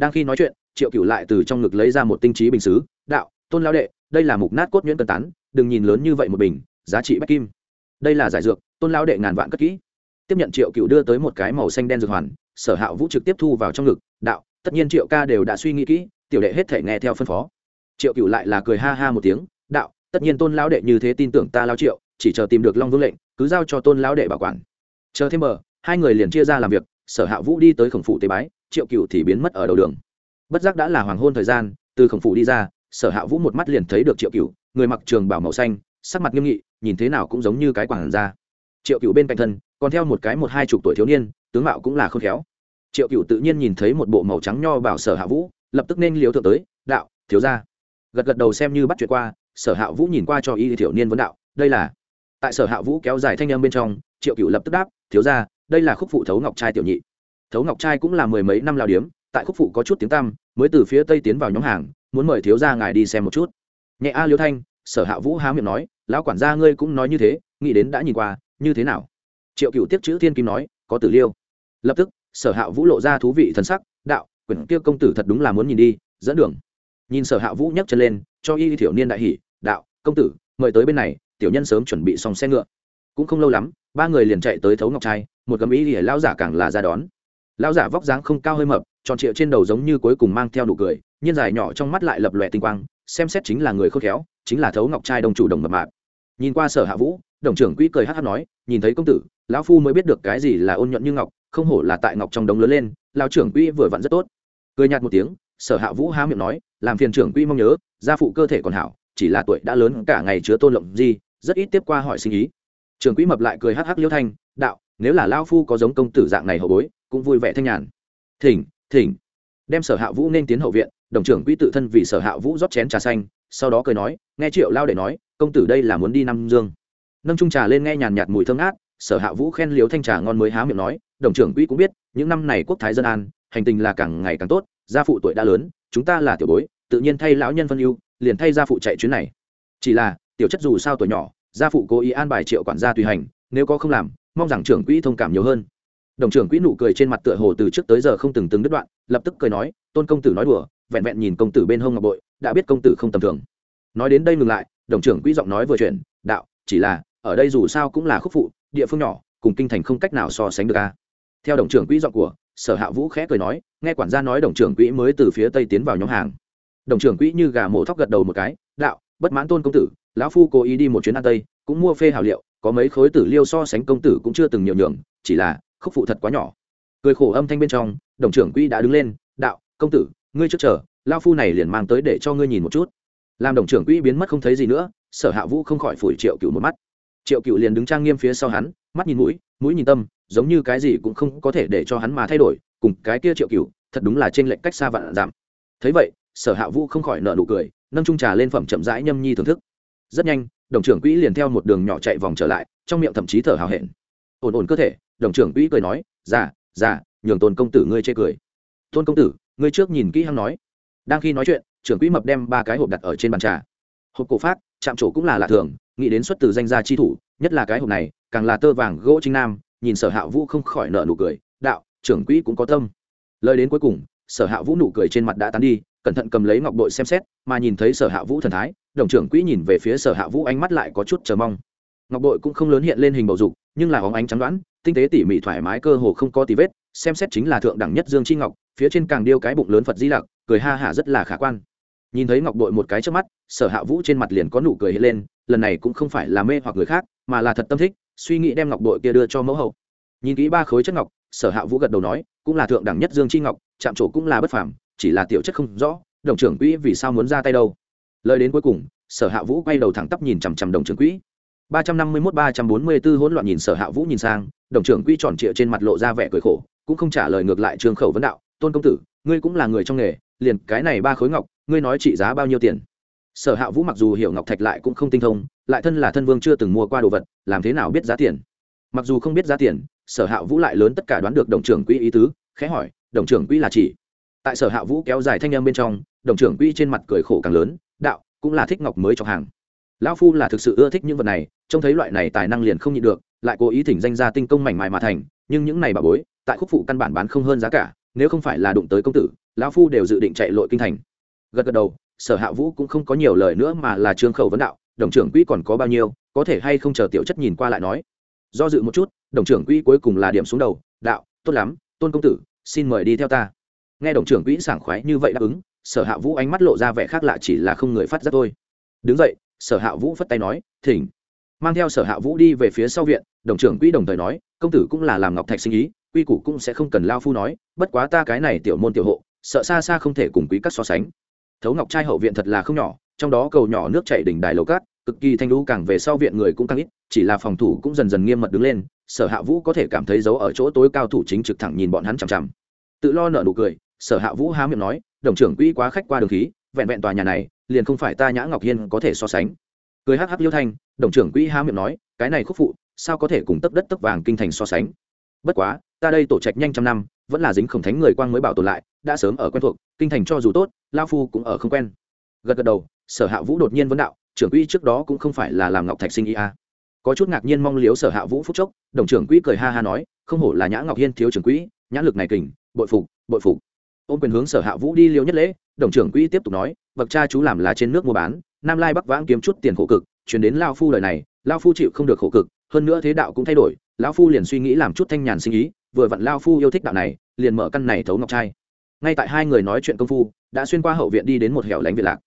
[SPEAKER 1] đang khi nói chuyện, triệu cựu lại từ trong ngực lấy ra một tinh trí bình xứ. Đạo, tôn lão đệ, đây là mục nát cốt nhuyễn tân tán, đừng nhìn lớn như vậy một bình, giá trị bách kim. Đây là giải dược, tôn lão đệ ngàn vạn cất kỹ. Tiếp nhận triệu cựu đưa tới một cái màu xanh đen dược hoàn, sở hạ vũ trực tiếp thu vào trong ngực. Đạo, tất nhiên triệu ca đều đã suy nghĩ kỹ, tiểu đệ hết thể nghe theo phân phó. Triệu cựu lại là cười ha ha một tiếng. Đạo, tất nhiên tôn lão đệ như thế tin tưởng ta lao triệu, chỉ chờ tìm được long vương lệnh, cứ giao cho tôn lão đệ bảo quản. Chờ thêm bờ, hai người liền chia ra làm việc, sở hạ vũ đi tới khổng phủ tế bái triệu cựu thì biến mất ở đầu đường. Bất giác đã là hoàng hôn thời gian, từ khổng phủ đi ra, sở hạ vũ một mắt liền thấy được triệu cựu người mặc trường bảo màu xanh, sắc mặt nghiêm nghị, nhìn thế nào cũng giống như cái quảng ra triệu cựu bên cạnh thân, còn theo một cái một hai chục tuổi thiếu niên, tướng mạo cũng là khôn khéo. Triệu cựu tự nhiên nhìn thấy một bộ màu trắng nho bảo sở hạ vũ, lập tức nên liều thượng tới, đạo, thiếu ra gật gật đầu xem như bắt chuyện qua, sở hạ vũ nhìn qua cho y thiểu niên vấn đạo, đây là tại sở hạ vũ kéo dài thanh âm bên trong, triệu cựu lập tức đáp, thiếu ra đây là khúc phụ thấu ngọc trai tiểu nhị thấu ngọc trai cũng là mười mấy năm lao điếm, tại khúc phụ có chút tiếng tăm, mới từ phía tây tiến vào nhóm hàng, muốn mời thiếu gia ngài đi xem một chút. Nhẹ a liêu thanh, sở hạ vũ há miệng nói, lão quản gia ngươi cũng nói như thế, nghĩ đến đã nhìn qua, như thế nào? Triệu cựu tiếp chữ thiên kim nói, có tử liêu. Lập tức, sở hạ vũ lộ ra thú vị thần sắc, đạo, quyển kia công tử thật đúng là muốn nhìn đi, dẫn đường. Nhìn sở hạ vũ nhấc chân lên, cho y thiểu niên đại hỷ đạo, công tử, mời tới bên này, tiểu nhân sớm chuẩn bị xong xe ngựa. Cũng không lâu lắm, ba người liền chạy tới thấu ngọc trai, một gầm ý thì lão giả càng là ra đón lão giả vóc dáng không cao hơi mập, tròn trịa trên đầu giống như cuối cùng mang theo nụ cười, nhiên dài nhỏ trong mắt lại lập lòe tinh quang, xem xét chính là người khôn khéo, chính là thấu ngọc trai đồng chủ đồng mập mạp. Nhìn qua sở hạ vũ, đồng trưởng quỹ cười hát hát nói, nhìn thấy công tử, lão phu mới biết được cái gì là ôn nhuận như ngọc, không hổ là tại ngọc trong đống lớn lên, lão trưởng quỹ vừa vặn rất tốt. Cười nhạt một tiếng, sở hạ vũ há miệng nói, làm phiền trưởng quỹ mong nhớ, gia phụ cơ thể còn hảo, chỉ là tuổi đã lớn cả ngày chứa tôn lộng gì rất ít tiếp qua hỏi sinh ý. Trưởng quỹ mập lại cười hắc hắc liêu thanh, đạo nếu là lao phu có giống công tử dạng này hậu bối, cũng vui vẻ thanh nhàn. Thỉnh thỉnh. Đem sở hạ vũ nên tiến hậu viện, đồng trưởng quỹ tự thân vì sở hạ vũ rót chén trà xanh, sau đó cười nói, nghe triệu lao để nói, công tử đây là muốn đi năm dương. Nâng trung trà lên nghe nhàn nhạt mùi thơm ngát, sở hạ vũ khen liếu thanh trà ngon mới há miệng nói, đồng trưởng quỹ cũng biết, những năm này quốc thái dân an, hành tình là càng ngày càng tốt, gia phụ tuổi đã lớn, chúng ta là tiểu bối, tự nhiên thay lão nhân phân ưu, liền thay gia phụ chạy chuyến này. Chỉ là, tiểu chất dù sao tuổi nhỏ, gia phụ cố ý an bài triệu quản gia tùy hành, nếu có không làm mong rằng trưởng quỹ thông cảm nhiều hơn. Đồng trưởng quỹ nụ cười trên mặt tựa hồ từ trước tới giờ không từng từng đứt đoạn, lập tức cười nói, tôn công tử nói đùa, vẹn vẹn nhìn công tử bên hông ngọc bội, đã biết công tử không tầm thường. Nói đến đây ngừng lại, đồng trưởng quỹ giọng nói vừa chuyển, đạo, chỉ là, ở đây dù sao cũng là khúc phụ, địa phương nhỏ, cùng kinh thành không cách nào so sánh được a. Theo đồng trưởng quỹ giọng của, sở hạ vũ khẽ cười nói, nghe quản gia nói đồng trưởng quỹ mới từ phía tây tiến vào nhóm hàng. Đồng trưởng quỹ như gà mổ thóc gật đầu một cái, đạo, bất mãn tôn công tử, lão phu cố ý đi một chuyến ăn tây, cũng mua phê hào liệu có mấy khối tử liêu so sánh công tử cũng chưa từng nhiều nhường, chỉ là khúc phụ thật quá nhỏ. Cười khổ âm thanh bên trong, đồng trưởng quỹ đã đứng lên, đạo, công tử, ngươi trước chờ lao phu này liền mang tới để cho ngươi nhìn một chút. Làm đồng trưởng quỹ biến mất không thấy gì nữa, sở hạ vũ không khỏi phủi triệu cựu một mắt. Triệu cựu liền đứng trang nghiêm phía sau hắn, mắt nhìn mũi mũi nhìn tâm, giống như cái gì cũng không có thể để cho hắn mà thay đổi, cùng cái kia triệu cựu, thật đúng là trên lệnh cách xa vạn giảm. Thấy vậy, sở hạ vũ không khỏi nợ nụ cười, nâng trung trà lên phẩm chậm rãi nhâm nhi thưởng thức rất nhanh, đồng trưởng quỹ liền theo một đường nhỏ chạy vòng trở lại, trong miệng thậm chí thở hào hẹn. Ổn ổn cơ thể, đồng trưởng quỹ cười nói già già nhường tôn công tử ngươi chê cười. Tôn công tử, ngươi trước nhìn kỹ hăng nói. Đang khi nói chuyện, trưởng quỹ mập đem ba cái hộp đặt ở trên bàn trà. Hộp cổ phát, chạm trổ cũng là lạ thường, nghĩ đến xuất từ danh gia chi thủ, nhất là cái hộp này, càng là tơ vàng gỗ trinh nam, nhìn sở hạ vũ không khỏi nợ nụ cười, đạo, trưởng quỹ cũng có tâm. Lời đến cuối cùng sở hạ vũ nụ cười trên mặt đã tán đi, cẩn thận cầm lấy ngọc bội xem xét, mà nhìn thấy sở hạ vũ thần thái, đồng trưởng quỹ nhìn về phía sở hạ vũ ánh mắt lại có chút chờ mong. Ngọc bội cũng không lớn hiện lên hình bầu dục, nhưng là hóng ánh trắng đoán, tinh tế tỉ mỉ thoải mái cơ hồ không có tì vết, xem xét chính là thượng đẳng nhất dương chi ngọc, phía trên càng điêu cái bụng lớn phật di lặc, cười ha hả rất là khả quan. Nhìn thấy ngọc bội một cái trước mắt, sở hạ vũ trên mặt liền có nụ cười hiện lên, lần này cũng không phải là mê hoặc người khác, mà là thật tâm thích, suy nghĩ đem ngọc bội kia đưa cho mẫu hậu. Nhìn kỹ ba khối chất ngọc, sở hạ vũ gật đầu nói, cũng là thượng đẳng nhất dương chi ngọc chạm trổ cũng là bất phàm, chỉ là tiểu chất không rõ, đồng trưởng quỹ vì sao muốn ra tay đâu. Lời đến cuối cùng, sở hạ vũ quay đầu thẳng tắp nhìn chằm chằm đồng trưởng quỹ. ba trăm năm mươi mốt ba trăm bốn mươi b ố hỗn loạn nhìn sở hạ vũ nhìn sang, đồng trưởng quỹ tròn trịa trên mặt lộ ra vẻ cười khổ, cũng không trả lời ngược lại trương khẩu vấn đạo, tôn công tử, ngươi cũng là người trong nghề, liền cái này ba khối ngọc, ngươi nói trị giá bao nhiêu tiền? Sở hạ vũ mặc dù hiểu ngọc thạch lại cũng không tinh thông, lại thân là thân vương chưa từng mua qua đồ vật, làm thế nào biết giá tiền? Mặc dù không biết giá tiền, sở hạ vũ lại lớn tất cả đoán được đồng trưởng quỹ ý tứ, khẽ hỏi đồng trưởng quỹ là chỉ. Tại sở hạ vũ kéo dài thanh em bên trong, đồng trưởng quỹ trên mặt cười khổ càng lớn, đạo, cũng là thích ngọc mới cho hàng. Lão phu là thực sự ưa thích những vật này, trông thấy loại này tài năng liền không nhịn được, lại cố ý thỉnh danh ra tinh công mảnh mài mà thành, nhưng những này bà bối, tại khúc phụ căn bản bán không hơn giá cả, nếu không phải là đụng tới công tử, lão phu đều dự định chạy lội kinh thành. Gật gật đầu, sở hạ vũ cũng không có nhiều lời nữa mà là trương khẩu vấn đạo, đồng trưởng quỹ còn có bao nhiêu, có thể hay không chờ tiểu chất nhìn qua lại nói. Do dự một chút, đồng trưởng quỹ cuối cùng là điểm xuống đầu, đạo, tốt lắm, tôn công tử xin mời đi theo ta. Nghe đồng trưởng quỹ sảng khoái như vậy đáp ứng, sở hạ vũ ánh mắt lộ ra vẻ khác lạ chỉ là không người phát giác thôi. Đứng dậy, sở hạ vũ phất tay nói, thỉnh. Mang theo sở hạ vũ đi về phía sau viện, đồng trưởng quỹ đồng thời nói, công tử cũng là làm ngọc thạch sinh ý, quy củ cũng sẽ không cần lao phu nói, bất quá ta cái này tiểu môn tiểu hộ, sợ xa xa không thể cùng quý các so sánh. Thấu ngọc trai hậu viện thật là không nhỏ, trong đó cầu nhỏ nước chảy đỉnh đài lầu cát cực kỳ thanh lũ càng về sau viện người cũng càng ít, chỉ là phòng thủ cũng dần dần nghiêm mật đứng lên, sở hạ vũ có thể cảm thấy dấu ở chỗ tối cao thủ chính trực thẳng nhìn bọn hắn chằm chằm. Tự lo nợ nụ cười, sở hạ vũ há miệng nói, đồng trưởng quỹ quá khách qua đường khí, vẹn vẹn tòa nhà này, liền không phải ta nhã ngọc hiên có thể so sánh. Cười hắc hắc liêu thanh, đồng trưởng quỹ há miệng nói, cái này khúc phụ, sao có thể cùng tấp đất tấp vàng kinh thành so sánh? Bất quá, ta đây tổ trạch nhanh trăm năm, vẫn là dính khổng thánh người quang mới bảo tồn lại, đã sớm ở quen thuộc, kinh thành cho dù tốt lao phu cũng ở không quen. Gật gật đầu, sở hạ vũ đột nhiên vấn đạo trưởng quỹ trước đó cũng không phải là làm ngọc thạch sinh ý a à. có chút ngạc nhiên mong liếu sở hạ vũ phúc chốc, đồng trưởng quỹ cười ha ha nói, không hổ là nhã ngọc hiên thiếu trưởng quỹ, nhã lực này kình, bội phục bội phục. Ôm quyền hướng sở hạ vũ đi liêu nhất lễ, đồng trưởng quỹ tiếp tục nói, bậc cha chú làm là trên nước mua bán, nam lai bắc vãng kiếm chút tiền khổ cực, chuyển đến lao phu lời này, lao phu chịu không được khổ cực, hơn nữa thế đạo cũng thay đổi lão phu liền suy nghĩ làm chút thanh nhàn sinh ý, vừa vặn lao phu yêu thích đạo này, liền mở căn này thấu ngọc trai. Ngay tại hai người nói chuyện công phu, đã xuyên qua hậu viện đi đến một hẻo lánh việt lạc.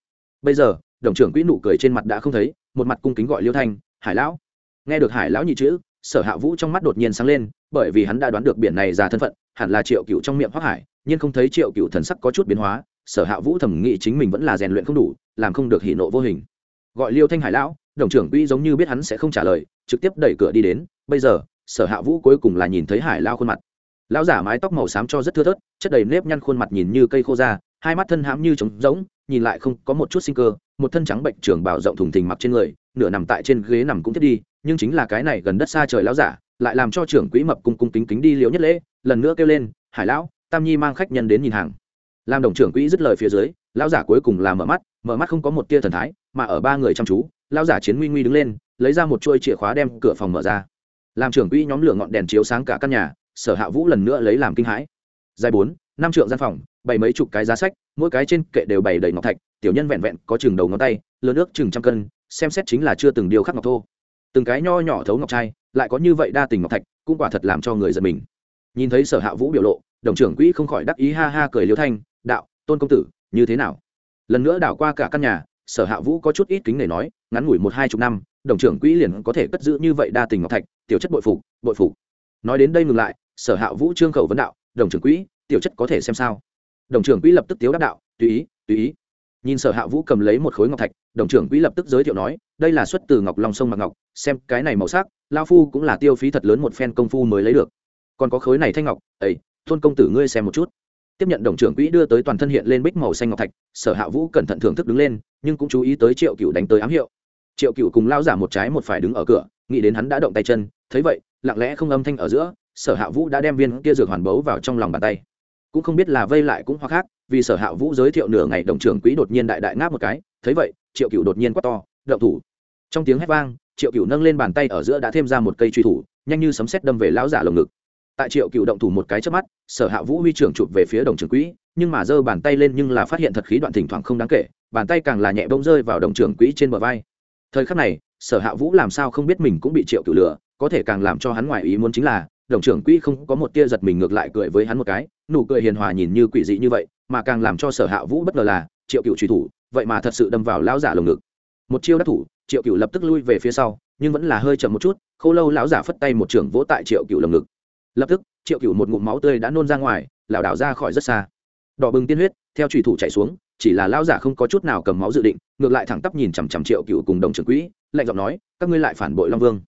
[SPEAKER 1] Bây giờ đồng trưởng quỹ nụ cười trên mặt đã không thấy, một mặt cung kính gọi liêu thanh, hải lão. Nghe được hải lão nhị chữ, sở hạ vũ trong mắt đột nhiên sáng lên, bởi vì hắn đã đoán được biển này ra thân phận, hẳn là triệu cựu trong miệng hoác hải, nhưng không thấy triệu cựu thần sắc có chút biến hóa, sở hạ vũ thẩm nghĩ chính mình vẫn là rèn luyện không đủ, làm không được hỉ nộ vô hình. Gọi liêu thanh hải lão, đồng trưởng quỹ giống như biết hắn sẽ không trả lời, trực tiếp đẩy cửa đi đến, bây giờ, sở hạ vũ cuối cùng là nhìn thấy hải lao khuôn mặt. Lão giả mái tóc màu xám cho rất thưa thớt, chất đầy nếp nhăn khuôn mặt nhìn như cây khô da hai mắt thân hãm như trống rỗng, nhìn lại không có một chút sinh cơ, một thân trắng bệnh trưởng bảo rộng thùng thình mặc trên người, nửa nằm tại trên ghế nằm cũng thiết đi, nhưng chính là cái này gần đất xa trời lão giả, lại làm cho trưởng quỹ mập cung cung kính kính đi liễu nhất lễ, lần nữa kêu lên, hải lão, tam nhi mang khách nhân đến nhìn hàng. Làm đồng trưởng quỹ dứt lời phía dưới, lão giả cuối cùng là mở mắt mở mắt không có một tia thần thái, mà ở ba người chăm chú, lão giả chiến nguy nguy đứng lên, lấy ra một chuôi chìa khóa đem cửa phòng mở ra. Làm trưởng quỹ nhóm lửa ngọn đèn chiếu sáng cả căn nhà, sở hạ vũ lần nữa lấy làm kinh hãi dài bốn, năm trượng gian phòng bảy mấy chục cái giá sách, mỗi cái trên kệ đều bày đầy ngọc thạch, tiểu nhân vẹn vẹn có chừng đầu ngón tay, lớn ước chừng trăm cân, xem xét chính là chưa từng điều khắc ngọc thô. Từng cái nho nhỏ thấu ngọc trai, lại có như vậy đa tình ngọc thạch, cũng quả thật làm cho người giật mình. Nhìn thấy sở hạ vũ biểu lộ, đồng trưởng quỹ không khỏi đắc ý ha ha cười liêu thanh, đạo, tôn công tử, như thế nào? Lần nữa đảo qua cả căn nhà, sở hạ vũ có chút ít kính để nói, ngắn ngủi một hai chục năm, đồng trưởng quỹ liền có thể cất giữ như vậy đa tình ngọc thạch, tiểu chất bội phục bội phục. Nói đến đây ngừng lại, sở hạ vũ trương khẩu vấn đạo đồng trưởng quỹ, tiểu chất có thể xem sao. Đồng trưởng quỹ lập tức tiếu đáp đạo, tùy ý tùy ý. Nhìn sở hạ vũ cầm lấy một khối ngọc thạch, đồng trưởng quỹ lập tức giới thiệu nói, đây là xuất từ ngọc long sông mặc ngọc, xem cái này màu sắc, lao phu cũng là tiêu phí thật lớn một phen công phu mới lấy được. Còn có khối này thanh ngọc, ấy, thôn công tử ngươi xem một chút. Tiếp nhận đồng trưởng quỹ đưa tới toàn thân hiện lên bích màu xanh ngọc thạch, sở hạ vũ cẩn thận thưởng thức đứng lên, nhưng cũng chú ý tới triệu cựu đánh tới ám hiệu. Triệu cựu cùng lao giả một trái một phải đứng ở cửa, nghĩ đến hắn đã động tay chân, thấy vậy, lặng lẽ không âm thanh ở giữa sở hạ vũ đã đem viên kia dược hoàn bấu vào trong lòng bàn tay. Cũng không biết là vây lại cũng hoặc khác vì sở hạ vũ giới thiệu nửa ngày đồng trưởng quỹ đột nhiên đại đại ngáp một cái thấy vậy triệu cựu đột nhiên quát to động thủ! Trong tiếng hét vang triệu cựu nâng lên bàn tay ở giữa đã thêm ra một cây truy thủ nhanh như sấm xét đâm về lão giả lồng ngực. Tại triệu cựu động thủ một cái trước mắt sở hạ vũ huy trưởng chụp về phía đồng trưởng quỹ nhưng mà giơ bàn tay lên nhưng là phát hiện thật khí đoạn thỉnh thoảng không đáng kể bàn tay càng là nhẹ bông rơi vào đồng trưởng quỹ trên bờ vai. Thời khắc này sở hạ vũ làm sao không biết mình cũng bị triệu cựu lừa, có thể càng làm cho hắn ngoài ý muốn chính là đồng trưởng quỹ không có một tia giật mình ngược lại cười với hắn một cái, nụ cười hiền hòa nhìn như quỷ dị như vậy, mà càng làm cho sở hạ vũ bất ngờ là, triệu cựu truy thủ, vậy mà thật sự đâm vào lão giả lồng ngực. Một chiêu đắc thủ, triệu cựu lập tức lui về phía sau, nhưng vẫn là hơi chậm một chút k h ô lâu lão giả phất tay một trưởng vỗ tại triệu cựu lồng ngực. Lập tức, triệu cựu một ngụm máu tươi đã nôn ra ngoài, lảo đảo ra khỏi rất xa. Đỏ bừng tiên huyết, theo trùy thủ chạy xuống, chỉ là lão giả không có chút nào cầm máu dự định, ngược lại thẳng tắp nhìn chằm chằm triệu cựu cùng đồng trưởng quỹ, lạnh giọng nói, các ngươi lại phản bội long vương.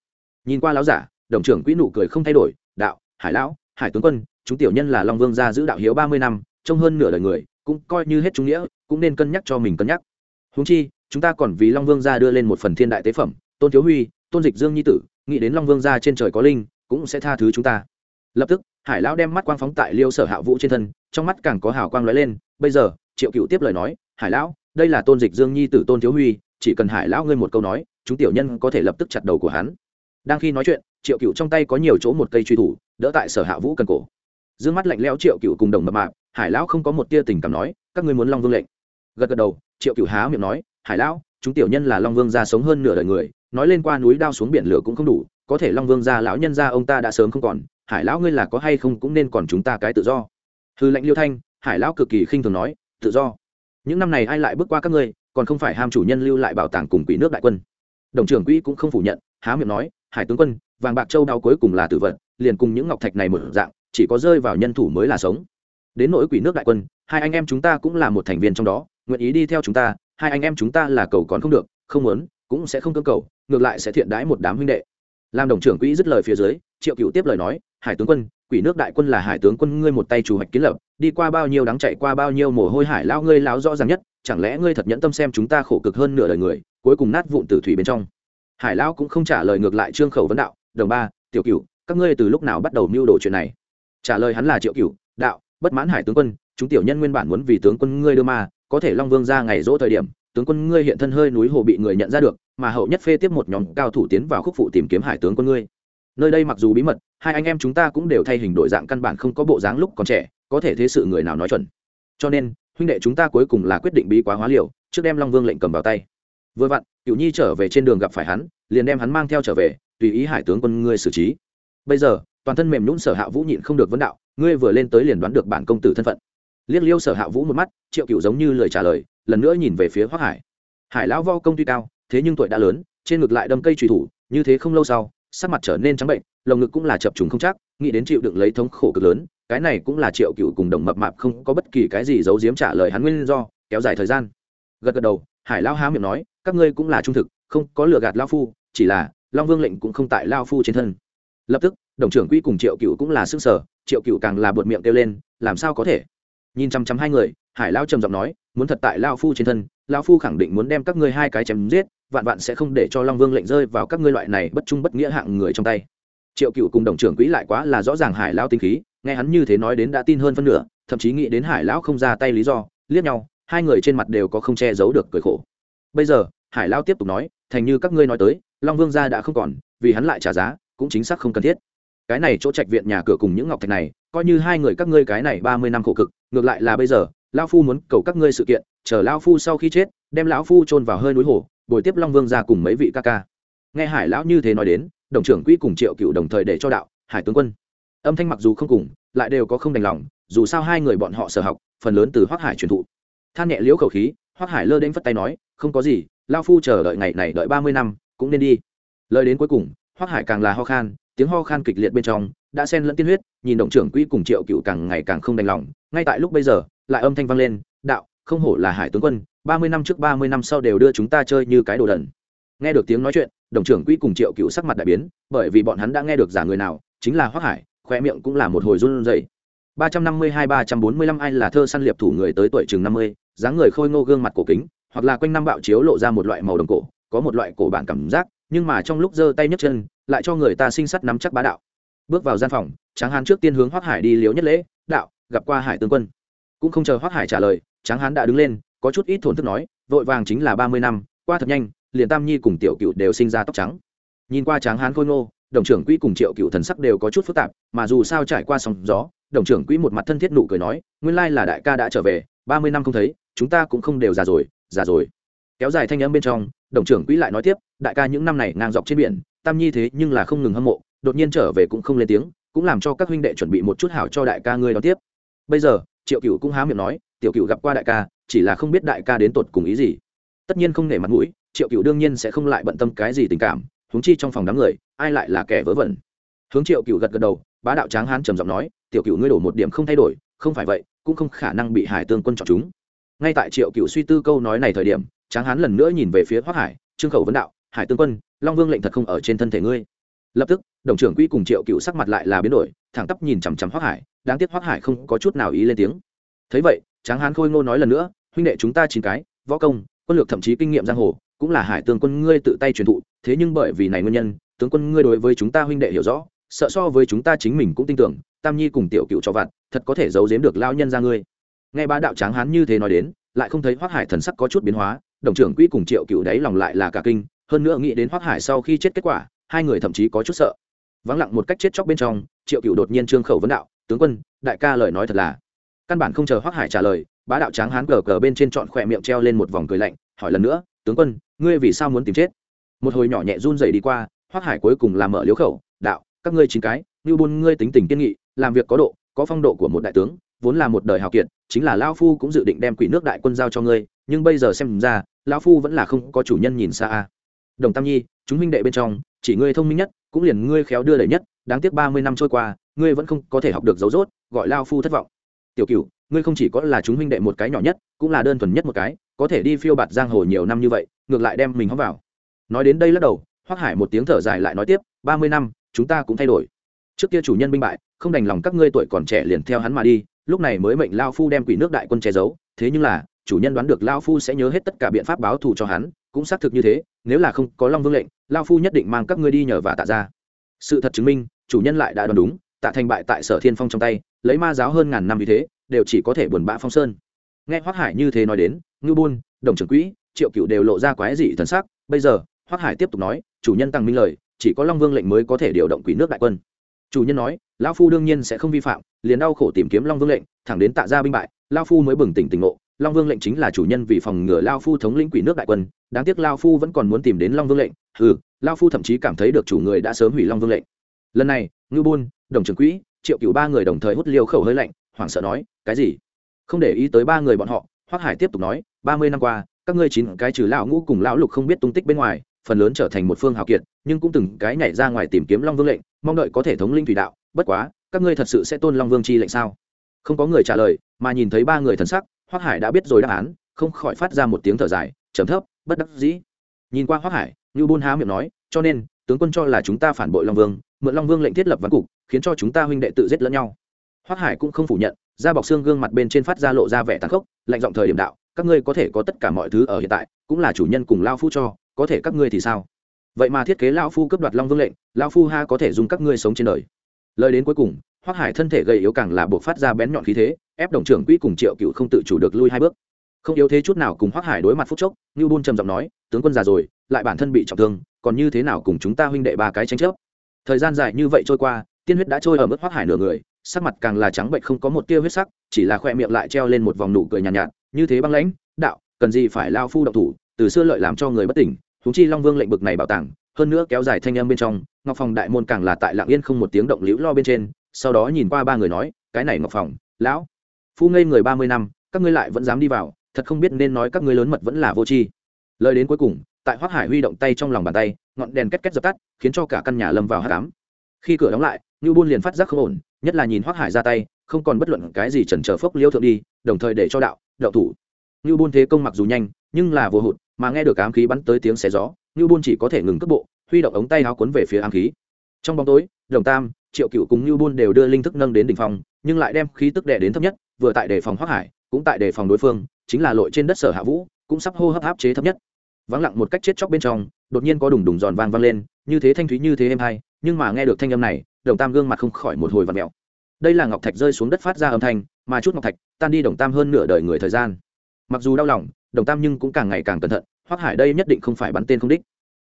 [SPEAKER 1] Nhìn qua lão giả, đồng trưởng quỹ nụ cười không thay đổi đạo, hải lão, hải tướng quân, chúng tiểu nhân là long vương gia giữ đạo hiếu ba mươi năm, trông hơn nửa đời người, cũng coi như hết trung nghĩa, cũng nên cân nhắc cho mình cân nhắc. Húng chi, chúng ta còn vì long vương gia đưa lên một phần thiên đại tế phẩm, tôn thiếu huy, tôn dịch dương nhi tử, nghĩ đến long vương gia trên trời có linh, cũng sẽ tha thứ chúng ta. Lập tức, hải lão đem mắt quang phóng tại liêu sở hạ vũ trên thân, trong mắt càng có hào quang lóe lên, bây giờ, triệu cựu tiếp lời nói, hải lão, đây là tôn dịch dương nhi tử tôn thiếu huy, chỉ cần hải lão ngươi một câu nói, chúng tiểu nhân có thể lập tức chặt đầu của hắn. Đang khi nói chuyện triệu cựu trong tay có nhiều chỗ một cây truy thủ, đỡ tại sở hạ vũ cần cổ. D ư ơ n g mắt lạnh lẽo triệu cựu cùng đồng mập mạp, hải lão không có một tia tình cảm nói, các ngươi muốn long vương lệnh? Gật gật đầu, triệu cựu há miệng nói, hải lão, chúng tiểu nhân là long vương gia sống hơn nửa đời người, nói lên qua núi đao xuống biển lửa cũng không đủ, có thể long vương gia lão nhân gia ông ta đã sớm không còn, hải lão ngươi là có hay không cũng nên còn chúng ta cái tự do. Hư lệnh liêu thanh, hải lão cực kỳ khinh thường nói, tự do. Những năm này ai lại bước qua các ngươi, còn không phải ham chủ nhân lưu lại bảo tàng cùng quỷ nước đại quân. Đồng trưởng quỹ cũng không phủ nhận, há miệng nói, hải tướng quân vàng bạc châu đao cuối cùng là tử vật, liền cùng những ngọc thạch này một dạng, chỉ có rơi vào nhân thủ mới là sống. Đến nỗi quỷ nước đại quân, hai anh em chúng ta cũng là một thành viên trong đó, nguyện ý đi theo chúng ta, hai anh em chúng ta là cầu còn không được, không muốn, cũng sẽ không cơ cầu, ngược lại sẽ thiện đái một đám huynh đệ. Làm đồng trưởng quỹ dứt lời phía dưới, triệu cựu tiếp lời nói, hải tướng quân, quỷ nước đại quân là hải tướng quân ngươi một tay chủ hoạch kiến lập, đi qua bao nhiêu đáng chạy qua bao nhiêu mồ hôi hải lao ngươi láo rõ ràng nhất, chẳng lẽ ngươi thật nhẫn tâm xem chúng ta khổ cực hơn nửa đời người, cuối cùng nát vụn tử thủy bên trong? Hải lao cũng không trả lời ngược lại trương khẩu vấn đạo đồng ba, tiểu cựu các ngươi từ lúc nào bắt đầu mưu đồ chuyện này? Trả lời hắn là triệu cựu đạo, bất mãn hải tướng quân, chúng tiểu nhân nguyên bản muốn vì tướng quân ngươi đưa ma, có thể long vương ra ngày rỗ thời điểm, tướng quân ngươi hiện thân hơi núi hồ bị người nhận ra được, mà hậu nhất phê tiếp một nhóm cao thủ tiến vào khúc phụ tìm kiếm hải tướng quân ngươi. Nơi đây mặc dù bí mật, hai anh em chúng ta cũng đều thay hình đổi dạng căn bản không có bộ dáng lúc còn trẻ, có thể thế sự người nào nói chuẩn. Cho nên, huynh đệ chúng ta cuối cùng là quyết định bí quá hóa liều, trước đem long vương lệnh cầm vào tay. Vừa vặn cựu nhi trở về trên đường gặp phải hắn, liền đem hắn mang theo trở về tùy ý hải tướng quân ngươi xử trí. Bây giờ, toàn thân mềm nhũn sở hạ vũ nhịn không được vấn đạo, ngươi vừa lên tới liền đoán được bản công tử thân phận. Liếc liêu sở hạ vũ một mắt, triệu cựu giống như lời trả lời, lần nữa nhìn về phía hoác hải. Hải lão vo công tuy cao, thế nhưng tuổi đã lớn, trên ngực lại đâm cây trùy thủ, như thế không lâu sau, sắc mặt trở nên trắng bệnh, lồng ngực cũng là chập trùng không chắc, nghĩ đến chịu đựng lấy thống khổ cực lớn, cái này cũng là triệu cựu cùng đồng mập mạp không có bất kỳ cái gì giấu giếm trả lời hắn nguyên do, kéo dài thời gian. Gật gật đầu, hải lão há miệng nói, các ngươi cũng là trung thực, không có lừa gạt lao phu, chỉ là long vương lệnh cũng không tại lao phu trên thân. Lập tức, đồng trưởng quỹ cùng triệu cựu cũng là sức sở triệu cựu càng là bột miệng kêu lên, làm sao có thể? Nhìn chăm chăm hai người, hải lao trầm giọng nói, muốn thật tại lao phu trên thân, lao phu khẳng định muốn đem các ngươi hai cái chém giết, vạn vạn sẽ không để cho long vương lệnh rơi vào các ngươi loại này bất trung bất nghĩa hạng người trong tay. Triệu cựu cùng đồng trưởng quỹ lại quá là rõ ràng hải lao tinh khí, nghe hắn như thế nói đến đã tin hơn phân nửa, thậm chí nghĩ đến hải lão không ra tay lý do, liếc nhau, hai người trên mặt đều có không che giấu được cười khổ. Bây giờ, hải lao tiếp tục nói, thành như các ngươi nói tới long vương gia đã không còn, vì hắn lại trả giá, cũng chính xác không cần thiết. Cái này chỗ trạch viện nhà cửa cùng những ngọc thạch này, coi như hai người các ngươi cái này ba mươi năm khổ cực, ngược lại là bây giờ lao phu muốn cầu các ngươi sự kiện, chờ lao phu sau khi chết, đem lão phu chôn vào hơi núi hồ, bồi tiếp long vương ra cùng mấy vị ca ca. Nghe hải lão như thế nói đến, đồng trưởng quỹ cùng triệu cựu đồng thời để cho đạo, hải tướng quân. Âm thanh mặc dù không cùng, lại đều có không đành lòng, dù sao hai người bọn họ sở học, phần lớn từ hoác hải truyền thụ. Than nhẹ liễu khẩu khí hoác hải lơ đến phất tay nói, không có gì lao phu chờ đợi ngày này đợi ba mươi năm cũng nên đi. Lời đến cuối cùng hoác hải càng là ho khan, tiếng ho khan kịch liệt bên trong, đã xen lẫn tiên huyết, nhìn động trưởng quỹ cùng triệu cựu càng ngày càng không đành lòng. Ngay tại lúc bây giờ, lại âm thanh vang lên, đạo, không hổ là hải tướng quân, ba mươi năm trước ba mươi năm sau đều đưa chúng ta chơi như cái đồ đần. Nghe được tiếng nói chuyện đồng trưởng quỹ cùng triệu cựu sắc mặt đại biến, bởi vì bọn hắn đã nghe được giả người nào, chính là hoác hải khoe miệng cũng là một hồi run rẩy. Ba trăm năm mươi hai, ba trăm bốn mươi lăm ai là thơ săn liệp thủ người tới tuổi chừng năm mươi, dáng người khôi ngô gương mặt cổ kính, hoặc là quanh năm bạo chiếu lộ ra một loại màu đồng cổ có một loại cổ bản cảm giác, nhưng mà trong lúc giơ tay nhấc chân, lại cho người ta sinh sắt nắm chắc bá đạo. Bước vào gian phòng, tráng hán trước tiên hướng hoác hải đi liếu nhất lễ, đạo, gặp qua hải tướng quân. Cũng không chờ hoác hải trả lời, tráng hán đã đứng lên, có chút ít thổn thức nói, vội vàng chính là ba mươi năm, qua thật nhanh, liền tam nhi cùng tiểu cựu đều sinh ra tóc trắng. Nhìn qua tráng hán khôi ngô, đồng trưởng quỹ cùng triệu cựu thần sắc đều có chút phức tạp, mà dù sao trải qua sóng gió, đồng trưởng quỹ một mặt thân thiết nụ cười nói, nguyên lai là đại ca đã trở về, ba mươi năm không thấy, chúng ta cũng không đều già rồi già rồi kéo dài thanh âm bên trong, đồng trưởng quỹ lại nói tiếp, đại ca những năm này ngang dọc trên biển, tam nhi thế nhưng là không ngừng hâm mộ, đột nhiên trở về cũng không lên tiếng, cũng làm cho các huynh đệ chuẩn bị một chút hảo cho đại ca ngươi đón tiếp. Bây giờ, triệu cựu cũng há miệng nói, tiểu cựu gặp qua đại ca, chỉ là không biết đại ca đến tột cùng ý gì. Tất nhiên không nể mặt mũi, triệu cựu đương nhiên sẽ không lại bận tâm cái gì tình cảm, huống chi trong phòng đám người, ai lại là kẻ vớ vẩn. Hướng triệu cựu gật gật đầu, bá đạo tráng hán trầm giọng nói, tiểu cựu ngươi đổ một điểm không thay đổi, không phải vậy, cũng không khả năng bị hải tương quân chọn chúng. Ngay tại triệu cựu suy tư câu nói này thời điểm tráng hán lần nữa nhìn về phía hoác hải, trương khẩu vấn đạo, hải tương quân, long vương lệnh thật không ở trên thân thể ngươi. Lập tức, đồng trưởng quỹ cùng triệu cựu sắc mặt lại là biến đổi, thẳng tắp nhìn chằm chằm hoác hải, đáng tiếc hoác hải không có chút nào ý lên tiếng. Thấy vậy, tráng hán khôi ngô nói lần nữa, huynh đệ chúng ta chín cái, võ công, quân lược thậm chí kinh nghiệm giang hồ, cũng là hải tướng quân ngươi tự tay truyền thụ, thế nhưng bởi vì này nguyên nhân, tướng quân ngươi đối với chúng ta huynh đệ hiểu rõ, sợ so với chúng ta chính mình cũng tin tưởng, tam nhi cùng tiểu cựu cho vặt thật có thể giấu giếm được lao nhân ra ngươi. Nghe ba đạo tráng hán như thế nói đến, lại không thấy hoác hải thần sắc có chút biến hóa đồng trưởng quỹ cùng triệu cựu đấy lòng lại là cả kinh, hơn nữa nghĩ đến hoác hải sau khi chết kết quả, hai người thậm chí có chút sợ. Vắng lặng một cách chết chóc bên trong, triệu cựu đột nhiên trương khẩu vấn đạo, tướng quân, đại ca lời nói thật là. Căn bản không chờ hoác hải trả lời, bá đạo tráng hán cờ cờ bên trên trọn khỏe miệng treo lên một vòng cười lạnh, hỏi lần nữa, tướng quân, ngươi vì sao muốn tìm chết? Một hồi nhỏ nhẹ run rẩy đi qua, hoác hải cuối cùng làm mở liếu khẩu, đạo, các ngươi chín cái như buôn ngươi tính tình kiên nghị, làm việc có độ, có phong độ của một đại tướng, vốn là một đời hào kiệt chính là lão phu cũng dự định đem quỷ nước đại quân giao cho ngươi, nhưng bây giờ xem ra, lão phu vẫn là không có chủ nhân nhìn xa a. Đồng tam nhi, chúng minh đệ bên trong, chỉ ngươi thông minh nhất, cũng liền ngươi khéo đưa đẩy nhất, đáng tiếc ba mươi năm trôi qua, ngươi vẫn không có thể học được dấu dốt gọi lao phu thất vọng. Tiểu cửu, ngươi không chỉ có là chúng minh đệ một cái nhỏ nhất, cũng là đơn thuần nhất một cái, có thể đi phiêu bạt giang hồ nhiều năm như vậy, ngược lại đem mình hóc vào. Nói đến đây lắc đầu, hoắc hải một tiếng thở dài lại nói tiếp, ba mươi năm, chúng ta cũng thay đổi. Trước kia chủ nhân minh bại, không đành lòng các ngươi tuổi còn trẻ liền theo hắn mà đi lúc này mới mệnh lao phu đem quỷ nước đại quân che giấu, thế nhưng là, chủ nhân đoán được lao phu sẽ nhớ hết tất cả biện pháp báo thù cho hắn, cũng xác thực như thế, nếu là không có long vương lệnh, lao phu nhất định mang các ngươi đi nhờ và tạ ra sự thật chứng minh, chủ nhân lại đã đoán đúng, tạ thành bại tại sở thiên phong trong tay, lấy ma giáo hơn ngàn năm như thế, đều chỉ có thể buồn bã phong sơn. Nghe hoác hải như thế nói đến ngư buôn đồng trưởng quỹ, triệu cựu đều lộ ra quái dị thần sắc. Bây giờ hoác hải tiếp tục nói, chủ nhân tăng minh lời, chỉ có long vương lệnh mới có thể điều động quỷ nước đại quân chủ nhân nói, lão phu đương nhiên sẽ không vi phạm, liền đau khổ tìm kiếm long vương lệnh, thẳng đến tạ ra binh bại lao phu mới bừng tỉnh tỉnh ngộ. Long vương lệnh chính là chủ nhân vì phòng ngừa lao phu thống lĩnh quỷ nước đại quân, đáng tiếc lao phu vẫn còn muốn tìm đến long vương lệnh. Ừ lao phu thậm chí cảm thấy được chủ người đã sớm hủy long vương lệnh. Lần này, ngư buôn, đồng trưởng quỹ, triệu cựu ba người đồng thời hút liều khẩu hơi lạnh, hoảng sợ nói, cái gì? Không để ý tới ba người bọn họ hoác hải tiếp tục nói, ba mươi năm qua, các ngươi chín cái trừ lão ngũ cùng lão lục không biết tung tích bên ngoài phần lớn trở thành một phương hào kiệt, nhưng cũng từng cái nhảy ra ngoài tìm kiếm long vương lệnh, mong đợi có thể thống linh thủy đạo. Bất quá, các ngươi thật sự sẽ tôn long vương chi lệnh sao? Không có người trả lời, mà nhìn thấy ba người thần sắc hoác hải đã biết rồi đáp án, không khỏi phát ra một tiếng thở dài, trầm thấp, bất đắc dĩ. Nhìn qua hoác hải như bôn há miệng nói, cho nên, tướng quân cho là chúng ta phản bội long vương, mượn long vương lệnh thiết lập văn cục, khiến cho chúng ta huynh đệ tự giết lẫn nhau. Hoác hải cũng không phủ nhận, da bọc xương gương mặt bên trên phát ra lộ ra vẻ tàn khốc, lạnh giọng thời điểm đạo, các ngươi có thể có tất cả mọi thứ ở hiện tại, cũng là chủ nhân cùng lao phu cho có thể các ngươi thì sao? Vậy mà thiết kế lao phu cấp đoạt long vương lệnh lao phu ha có thể dùng các ngươi sống trên đời. Lời đến cuối cùng hoác hải thân thể gầy yếu càng là buộc phát ra bén nhọn khí thế ép đồng trưởng quỹ cùng triệu cựu không tự chủ được lui hai bước. Không yếu thế chút nào cùng hoác hải đối mặt phúc chốc như buôn trầm giọng nói tướng quân già rồi lại bản thân bị trọng thương còn như thế nào cùng chúng ta huynh đệ ba cái tranh chấp? Thời gian dài như vậy trôi qua tiên huyết đã trôi ở mức hoác hải nửa người sắc mặt càng là trắng bệnh không có một tia huyết sắc chỉ là khoe miệng lại treo lên một vòng nụ cười nhàn nhạt, nhạt như thế băng lãnh đạo cần gì phải lao phu động thủ từ xưa lợi làm cho người bất tỉnh thú chi long vương lệnh bực này bảo tàng, hơn nữa kéo dài thanh âm bên trong, ngọc phòng đại môn càng là tại lạng yên không một tiếng động liễu lo bên trên, sau đó nhìn qua ba người nói, cái này ngọc phòng, lão, phu ngây người ba mươi năm, các ngươi lại vẫn dám đi vào, thật không biết nên nói các ngươi lớn mật vẫn là vô tri. Lời đến cuối cùng, tại hoác hải huy động tay trong lòng bàn tay, ngọn đèn két két dập tắt, khiến cho cả căn nhà lâm vào hát cám khi cửa đóng lại ngưu buôn liền phát giác không ổn, nhất là nhìn hoác hải ra tay, không còn bất luận cái gì chần chờ phốc liêu thượng đi, đồng thời để cho đạo đậu thủ. Ngưu buôn thế công mặc dù nhanh, nhưng là vô hụt mà nghe được ám khí bắn tới tiếng xé gió như buôn chỉ có thể ngừng cước bộ, huy động ống tay áo cuốn về phía ám khí. Trong bóng tối, đồng tam, triệu cựu cùng như buôn đều đưa linh thức nâng đến đỉnh phòng, nhưng lại đem khí tức đè đến thấp nhất, vừa tại đề phòng hoác hải, cũng tại đề phòng đối phương, chính là lội trên đất sở hạ vũ, cũng sắp hô hấp áp chế thấp nhất. Vắng lặng một cách chết chóc bên trong, đột nhiên có đùng đùng giòn vang vang lên, như thế thanh thúy như thế êm hay, nhưng mà nghe được thanh âm này, đồng tam gương mặt không khỏi một hồi và mẹo đây là ngọc thạch rơi xuống đất phát ra âm thanh, mà chút ngọc thạch, tan đi đồng tam hơn nửa đời người thời gian. Mặc dù đau lòng đồng tam nhưng cũng càng ngày càng cẩn thận, hoắc hải đây nhất định không phải bắn tên không đích.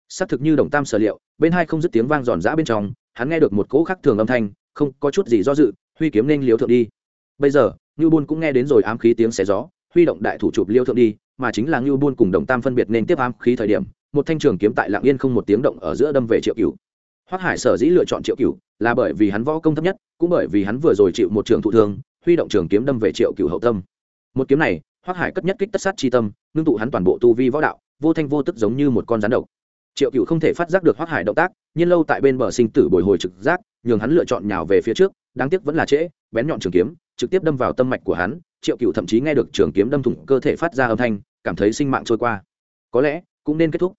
[SPEAKER 1] Xác thực như đồng tam sở liệu, bên hai không dứt tiếng vang giòn giã bên trong, hắn nghe được một cỗ khắc thường âm thanh, không có chút gì do dự, huy kiếm nên liếu thượng đi. Bây giờ ngưu buôn cũng nghe đến rồi ám khí tiếng xé gió, huy động đại thủ chụp liêu thượng đi, mà chính là ngưu buôn cùng đồng tam phân biệt nên tiếp ám khí thời điểm, một thanh trường kiếm tại lạng yên không một tiếng động ở giữa đâm về triệu cửu. Hoắc hải sở dĩ lựa chọn triệu cửu, là bởi vì hắn võ công thấp nhất, cũng bởi vì hắn vừa rồi chịu một trường thụ thương, huy động trường kiếm đâm về triệu cửu hậu tâm. Một kiếm này, hoắc hải cất nhất kích tất sát chi tâm ngưng tụ hắn toàn bộ tu vi võ đạo, vô thanh vô tức giống như một con rắn độc. Triệu cửu không thể phát giác được hoác hải động tác, nhiên lâu tại bên bờ sinh tử bồi hồi trực giác, nhường hắn lựa chọn nhào về phía trước, đáng tiếc vẫn là trễ, bén nhọn trường kiếm, trực tiếp đâm vào tâm mạch của hắn, triệu cửu thậm chí nghe được trường kiếm đâm thủng cơ thể phát ra âm thanh, cảm thấy sinh mạng trôi qua. Có lẽ, cũng nên kết thúc.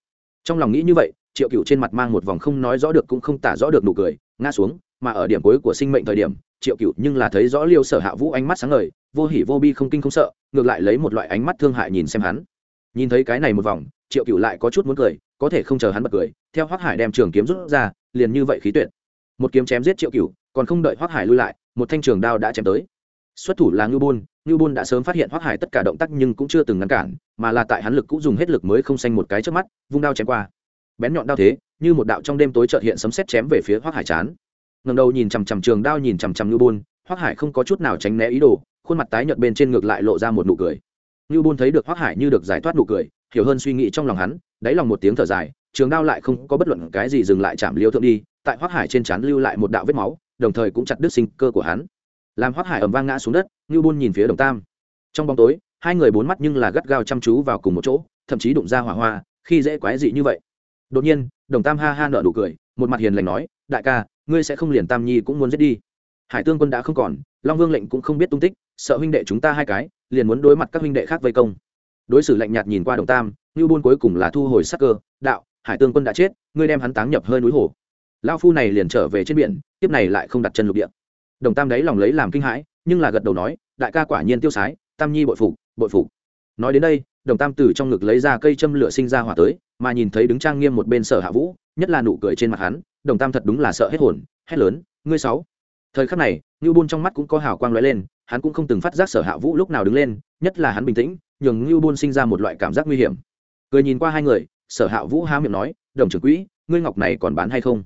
[SPEAKER 1] Trong lòng nghĩ như vậy, triệu cựu trên mặt mang một vòng không nói rõ được cũng không tả rõ được nụ cười, ngã xuống, mà ở điểm cuối của sinh mệnh thời điểm triệu cựu nhưng là thấy rõ liêu sở hạ vũ ánh mắt sáng ngời, vô hỉ vô bi không kinh không sợ, ngược lại lấy một loại ánh mắt thương hại nhìn xem hắn. Nhìn thấy cái này một vòng, triệu cựu lại có chút muốn cười, có thể không chờ hắn bật cười, theo hoác hải đem trường kiếm rút ra, liền như vậy khí tuyệt. Một kiếm chém giết triệu cựu còn không đợi hoác hải lui lại, một thanh trường đao đã chém tới. Xuất thủ là ngưu bôn ngưu bôn đã sớm phát hiện hoác hải tất cả động tác nhưng cũng chưa từng ngăn cản, mà là tại hắn lực cũng dùng hết lực mới không xanh một cái trước mắt, vung đao chém qua. Bén nhọn đao thế, như một đạo trong đêm tối trợt hiện sấm sét chém về phía hoác hải chán ngầm đầu nhìn chằm chằm trường đao nhìn chằm chằm ngưu bôn hoác hải không có chút nào tránh né ý đồ, khuôn mặt tái nhợt bên trên ngược lại lộ ra một nụ cười. Ngưu bôn thấy được hoác hải như được giải thoát nụ cười, hiểu hơn suy nghĩ trong lòng hắn, đáy lòng một tiếng thở dài, trường đao lại không có bất luận cái gì dừng lại chạm liêu thượng đi, tại hoác hải trên chán lưu lại một đạo vết máu, đồng thời cũng chặt đứt sinh cơ của hắn. Làm hoác hải ầm vang ngã xuống đất ngưu bôn nhìn phía đồng tam. Trong bóng tối, hai người bốn mắt nhưng là gắt gao chăm chú vào cùng một chỗ, thậm chí đụng ra hỏa hoa, khi dễ quái dị như vậy. Đột nhiên, đồng tam ha ha nở nụ cười, một mặt hiền lành nói, đại ca ngươi sẽ không liền tam nhi cũng muốn giết đi. Hải tương quân đã không còn, long vương lệnh cũng không biết tung tích, sợ huynh đệ chúng ta hai cái, liền muốn đối mặt các huynh đệ khác vây công. Đối xử lạnh nhạt nhìn qua đồng tam như buôn cuối cùng là thu hồi sắc cơ, đạo, hải tương quân đã chết, ngươi đem hắn táng nhập hơi núi hồ. Lao phu này liền trở về trên biển, tiếp này lại không đặt chân lục địa. Đồng tam đấy lòng lấy làm kinh hãi, nhưng là gật đầu nói, đại ca quả nhiên tiêu sái, tam nhi bội phục bội phục. Nói đến đây, đồng tam từ trong ngực lấy ra cây châm lửa sinh ra hỏa tới, mà nhìn thấy đứng trang nghiêm một bên sở hạ vũ nhất là nụ cười trên mặt hắn, đồng tam thật đúng là sợ hết hồn, hét lớn, ngươi sáu. Thời khắc này, ngưu bôn trong mắt cũng có hào quang lóe lên, hắn cũng không từng phát giác sở hạ vũ lúc nào đứng lên, nhất là hắn bình tĩnh, nhường ngưu bôn sinh ra một loại cảm giác nguy hiểm. Cười nhìn qua hai người, sở hạ vũ há miệng nói, đồng trưởng quỹ, ngươi ngọc này còn bán hay không?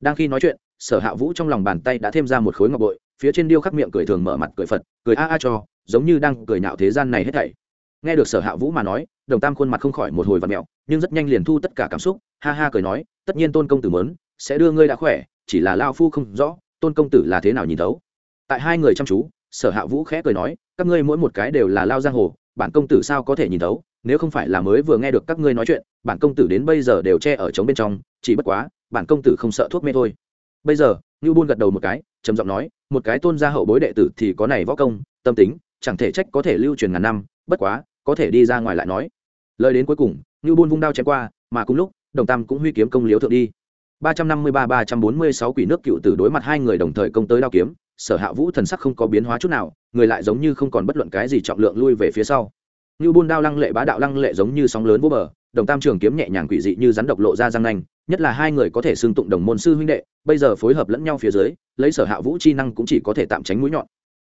[SPEAKER 1] Đang khi nói chuyện, sở hạ vũ trong lòng bàn tay đã thêm ra một khối ngọc bội, phía trên điêu khắc miệng cười thường mở mặt cười phật, cười a a cho, giống như đang cười nhạo thế gian này hết thảy. Nghe được sở hạ vũ mà nói, đồng tam khuôn mặt không khỏi một hồi và mẹo, nhưng rất nhanh liền thu tất cả cảm xúc, ha ha cười nói tất nhiên tôn công tử mớn sẽ đưa ngươi đã khỏe, chỉ là lao phu không rõ, tôn công tử là thế nào nhìn thấu. Tại hai người chăm chú, sở hạ vũ khẽ cười nói, các ngươi mỗi một cái đều là lao giang hồ, bản công tử sao có thể nhìn thấu? Nếu không phải là mới vừa nghe được các ngươi nói chuyện, bản công tử đến bây giờ đều che ở trống bên trong, chỉ bất quá, bản công tử không sợ thuốc mê thôi. Bây giờ ngưu buôn gật đầu một cái, trầm giọng nói, một cái tôn gia hậu bối đệ tử thì có này võ công, tâm tính, chẳng thể trách có thể lưu truyền ngàn năm, bất quá, có thể đi ra ngoài lại nói. Lời đến cuối cùng ngưu buôn vung đao chém qua, mà cùng lúc đồng tam cũng huy kiếm công liếu thượng đi. ba trăm năm mươi ba ba trăm bốn mươi sáu quỷ nước cựu tử đối mặt hai người đồng thời công tới đao kiếm, sở hạ vũ thần sắc không có biến hóa chút nào, người lại giống như không còn bất luận cái gì trọng lượng lui về phía sau. Như buôn đao lăng lệ bá đạo lăng lệ giống như sóng lớn vô bờ, đồng tam trường kiếm nhẹ nhàng quỷ dị như rắn độc lộ ra răng nanh, nhất là hai người có thể xưng tụng đồng môn sư huynh đệ, bây giờ phối hợp lẫn nhau phía dưới, lấy sở hạ vũ chi năng cũng chỉ có thể tạm tránh mũi nhọn.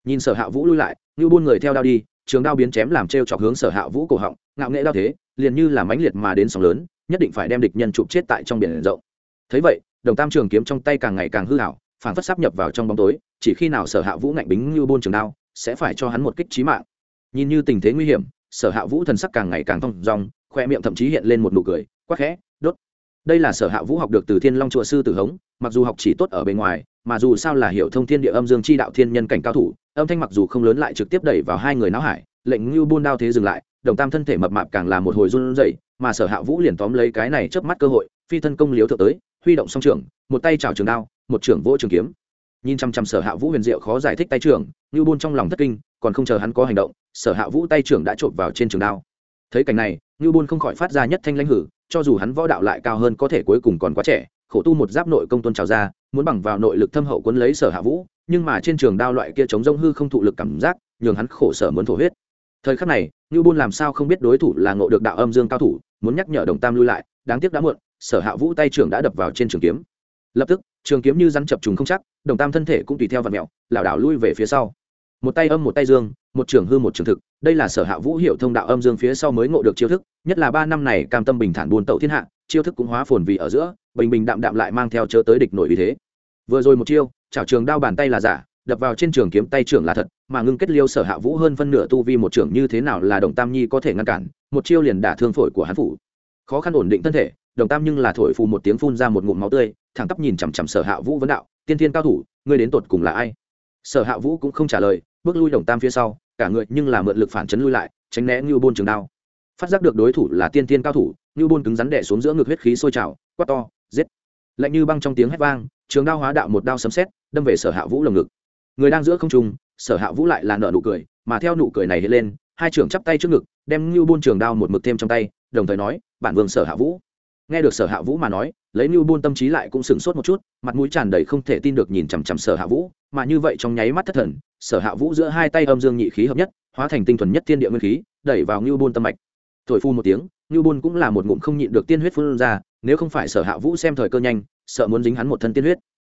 [SPEAKER 1] Nhìn sở hạ vũ lui lại như buôn người theo đao đi, trường đao biến chém làm t r e o chọc hướng sở hạ vũ cổ họng, ngạo nghệ đao thế, liền như là mãnh liệt mà đến sóng lớn nhất định phải đem địch nhân chụp chết tại trong biển rộng. Thấy vậy, đồng tam trường kiếm trong tay càng ngày càng hư hảo phản phất sắp nhập vào trong bóng tối, chỉ khi nào sở hạ vũ ngạnh bính như buôn trường đao, sẽ phải cho hắn một kích trí mạng. Nhìn như tình thế nguy hiểm, sở hạ vũ thần sắc càng ngày càng thong dong, khoe miệng thậm chí hiện lên một nụ cười, quắc khẽ, đốt. Đây là sở hạ vũ học được từ thiên long chùa sư tử hống, mặc dù học chỉ tốt ở bên ngoài, mà dù sao là hiểu thông thiên địa âm dương chi đạo thiên nhân cảnh cao thủ, âm thanh mặc dù không lớn lại trực tiếp đẩy vào hai người náo hải, lệnh như buôn đao thế dừng lại, đồng tam thân thể mập mạp càng là một hồi run rẩy mà sở hạ vũ liền tóm lấy cái này chớp mắt cơ hội, phi thân công liếu thượng tới, huy động song trường một tay chảo trường đao, một trưởng vỗ trường kiếm. Nhìn chăm chăm sở hạ vũ huyền diệu khó giải thích tay trưởng như buôn trong lòng thất kinh, còn không chờ hắn có hành động, sở hạ vũ tay trưởng đã trộm vào trên trường đao. Thấy cảnh này như buôn không khỏi phát ra nhất thanh lãnh hử, cho dù hắn võ đạo lại cao hơn có thể cuối cùng còn quá trẻ, khổ tu một giáp nội công tôn trào ra, muốn bằng vào nội lực thâm hậu quấn lấy sở hạ vũ, nhưng mà trên trường đao loại kia chống rông hư không thụ lực cảm giác, nhường hắn khổ sở muốn thổ huyết thời khắc này, ngưu buôn làm sao không biết đối thủ là ngộ được đạo âm dương cao thủ, muốn nhắc nhở đồng tam lui lại, đáng tiếc đã muộn, sở hạ vũ tay trưởng đã đập vào trên trường kiếm. Lập tức, trường kiếm như rắn chập trùng không chắc, đồng tam thân thể cũng tùy theo vật mẹo, lảo đảo lui về phía sau. Một tay âm một tay dương, một trường hư một trường thực, đây là sở hạ vũ hiệu thông đạo âm dương phía sau mới ngộ được chiêu thức, nhất là ba năm này cam tâm bình thản buôn tẩu thiên hạ, chiêu thức cũng hóa phồn vì ở giữa, bình bình đạm đạm lại mang theo chớ tới địch nổi uy thế. Vừa rồi một chiêu, chảo trường đao bàn tay là giả đập vào trên trường kiếm tay trưởng là thật, mà ngưng kết liêu sở hạ vũ hơn phân nửa tu vi một trưởng như thế nào là đồng tam nhi có thể ngăn cản, một chiêu liền đả thương phổi của hắn phủ. Khó khăn ổn định thân thể, đồng tam nhưng là thổi phù một tiếng phun ra một ngụm máu tươi, thẳng tắp nhìn chằm chằm sở hạ vũ vấn đạo, tiên thiên cao thủ, ngươi đến tột cùng là ai? Sở hạ vũ cũng không trả lời, bước lui đồng tam phía sau, cả người nhưng là mượn lực phản chấn lui lại, tránh né như bôn trường đao. Phát giác được đối thủ là tiên thiên cao thủ như bôn cứng rắn đẻ xuống giữa ngực huyết khí sôi trào, quát to, giết! Lạnh như băng trong tiếng hét vang, trường đao hóa đạo một đao sấm xét đâm về sở hạ vũ lồng ngực người đang giữa không trung, sở hạ vũ lại là nợ nụ cười, mà theo nụ cười này hiện lên, hai trưởng chắp tay trước ngực, đem như Buôn trường đao một mực thêm trong tay, đồng thời nói, bản vương sở hạ vũ. Nghe được sở hạ vũ mà nói, lấy như buôn tâm trí lại cũng sửng sốt một chút, mặt mũi tràn đầy không thể tin được nhìn chằm chằm sở hạ vũ, mà như vậy trong nháy mắt thất thần, sở hạ vũ giữa hai tay âm dương nhị khí hợp nhất, hóa thành tinh thuần nhất thiên địa nguyên khí, đẩy vào như buôn tâm mạch. Thổi phu một tiếng như buôn cũng là một ngụm không nhịn được tiên huyết phun ra, nếu không phải sở hạ vũ xem thời cơ nhanh, sợ muốn dính hắn một thân tiên huyết.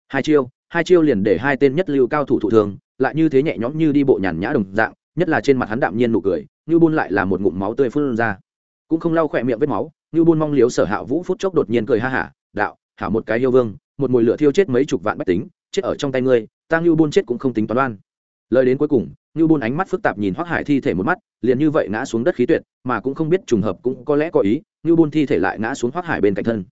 [SPEAKER 1] Hai chiêu hai chiêu liền để hai tên nhất lưu cao thủ thụ thường lại như thế nhẹ nhõm như đi bộ nhàn nhã đồng dạng, nhất là trên mặt hắn đạm nhiên nụ cười như buôn lại là một ngụm máu tươi phun ra. Cũng không lau khỏe miệng vết máu như buôn mong liếu sở hạ vũ phút chốc đột nhiên cười ha hả, đạo, hảo một cái yêu vương, một mùi lửa thiêu chết mấy chục vạn bách tính, chết ở trong tay ngươi, ta như buôn chết cũng không tính toán oan. Lời đến cuối cùng như buôn ánh mắt phức tạp nhìn hoác hải thi thể một mắt, liền như vậy ngã xuống đất khí tuyệt, mà cũng không biết trùng hợp cũng có lẽ có ý như buôn thi thể lại ngã xuống hoác hải bên cạnh thân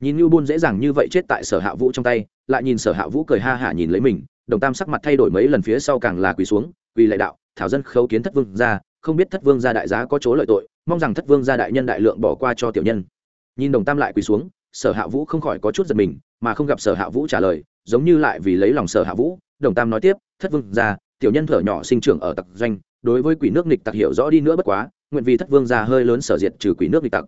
[SPEAKER 1] nhìn như buôn dễ dàng như vậy chết tại sở hạ vũ trong tay, lại nhìn sở hạ vũ cười ha hả nhìn lấy mình, đồng tam sắc mặt thay đổi mấy lần phía sau càng là quỳ xuống, quỳ lại đạo, thảo dân khấu kiến thất vương ra không biết thất vương gia đại giá có chỗ lợi tội, mong rằng thất vương gia đại nhân đại lượng bỏ qua cho tiểu nhân. Nhìn đồng tam lại quỳ xuống, sở hạ vũ không khỏi có chút giật mình, mà không gặp sở hạ vũ trả lời, giống như lại vì lấy lòng sở hạ vũ, đồng tam nói tiếp, thất vương gia, tiểu nhân thở nhỏ sinh trưởng ở tặc doanh, đối với quỷ nước nghịch tặc hiểu rõ đi nữa bất quá, nguyện vì thất vương gia hơi lớn sở diệt trừ quỷ nước nghịch tặc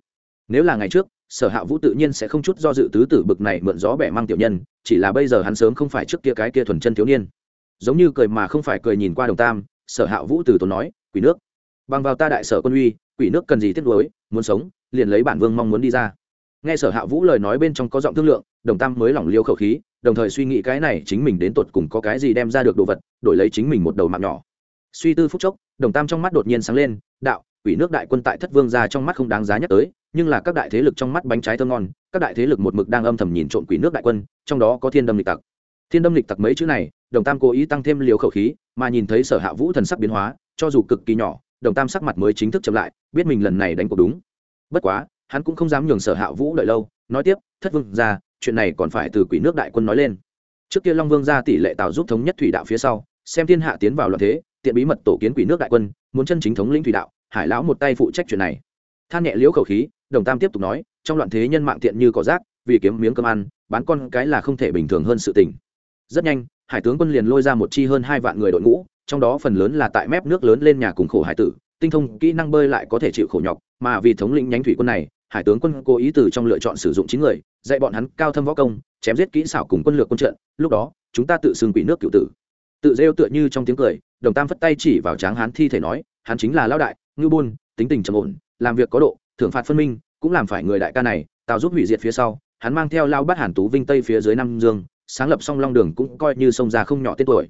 [SPEAKER 1] nếu là ngày trước, sở hạ vũ tự nhiên sẽ không chút do dự tứ tử bực này mượn gió bẻ mang tiểu nhân, chỉ là bây giờ hắn sớm không phải trước kia cái kia thuần chân thiếu niên. Giống như cười mà không phải cười nhìn qua đồng tam, sở hạ vũ từ tốn nói, quỷ nước, bằng vào ta đại sở quân uy, quỷ nước cần gì tiếp nối muốn sống, liền lấy bản vương mong muốn đi ra. Nghe sở hạ vũ lời nói bên trong có giọng thương lượng, đồng tam mới lỏng liêu khẩu khí, đồng thời suy nghĩ cái này chính mình đến tột cùng có cái gì đem ra được đồ vật, đổi lấy chính mình một đầu mạng nhỏ. Suy tư phúc chốc, đồng tam trong mắt đột nhiên sáng lên, đạo, quỷ nước đại quân tại thất vương ra trong mắt không đáng giá nhắc tới nhưng là các đại thế lực trong mắt bánh trái thơm ngon, các đại thế lực một mực đang âm thầm nhìn trộm quỷ nước đại quân, trong đó có thiên đâm lịch tặc. Thiên đâm lịch tặc mấy chữ này, đồng tam cố ý tăng thêm liều khẩu khí, mà nhìn thấy sở hạ vũ thần sắc biến hóa, cho dù cực kỳ nhỏ, đồng tam sắc mặt mới chính thức chậm lại, biết mình lần này đánh cuộc đúng. Bất quá, hắn cũng không dám nhường sở hạ vũ đợi lâu, nói tiếp, thất vương ra chuyện này còn phải từ quỷ nước đại quân nói lên. Trước kia long vương ra tỷ lệ tạo giúp thống nhất thủy đạo phía sau, xem thiên hạ tiến vào loạn thế, tiện bí mật tổ kiến quỷ nước đại quân, muốn chân chính thống lĩnh thủy đạo, hải lão một tay phụ trách chuyện này. Than nhẹ liễu khẩu khí đồng tam tiếp tục nói, trong loạn thế nhân mạng tiện như cỏ rác, vì kiếm miếng cơm ăn, bán con cái là không thể bình thường hơn sự tình. Rất nhanh, hải tướng quân liền lôi ra một chi hơn hai vạn người đội ngũ, trong đó phần lớn là tại mép nước lớn lên nhà cùng khổ hải tử, tinh thông kỹ năng bơi lại có thể chịu khổ nhọc, mà vì thống lĩnh nhánh thủy quân này, hải tướng quân cố ý từ trong lựa chọn sử dụng chín người, dạy bọn hắn cao thâm võ công, chém giết kỹ xảo cùng quân lược quân trận, lúc đó, chúng ta tự xưng quỷ nước cựu tử. Tự rêu tựa như trong tiếng cười, đồng tam phất tay chỉ vào tráng hán thi thể nói, hắn chính là Lão đại ngư buôn tính tình trầm ổn, làm việc có độ thưởng phạt phân minh, cũng làm phải người đại ca này, tào giúp hủy diệt phía sau, hắn mang theo lao bắt hàn tú vinh tây phía dưới năm dương, sáng lập song long đường cũng coi như sông già không nhỏ tên tuổi.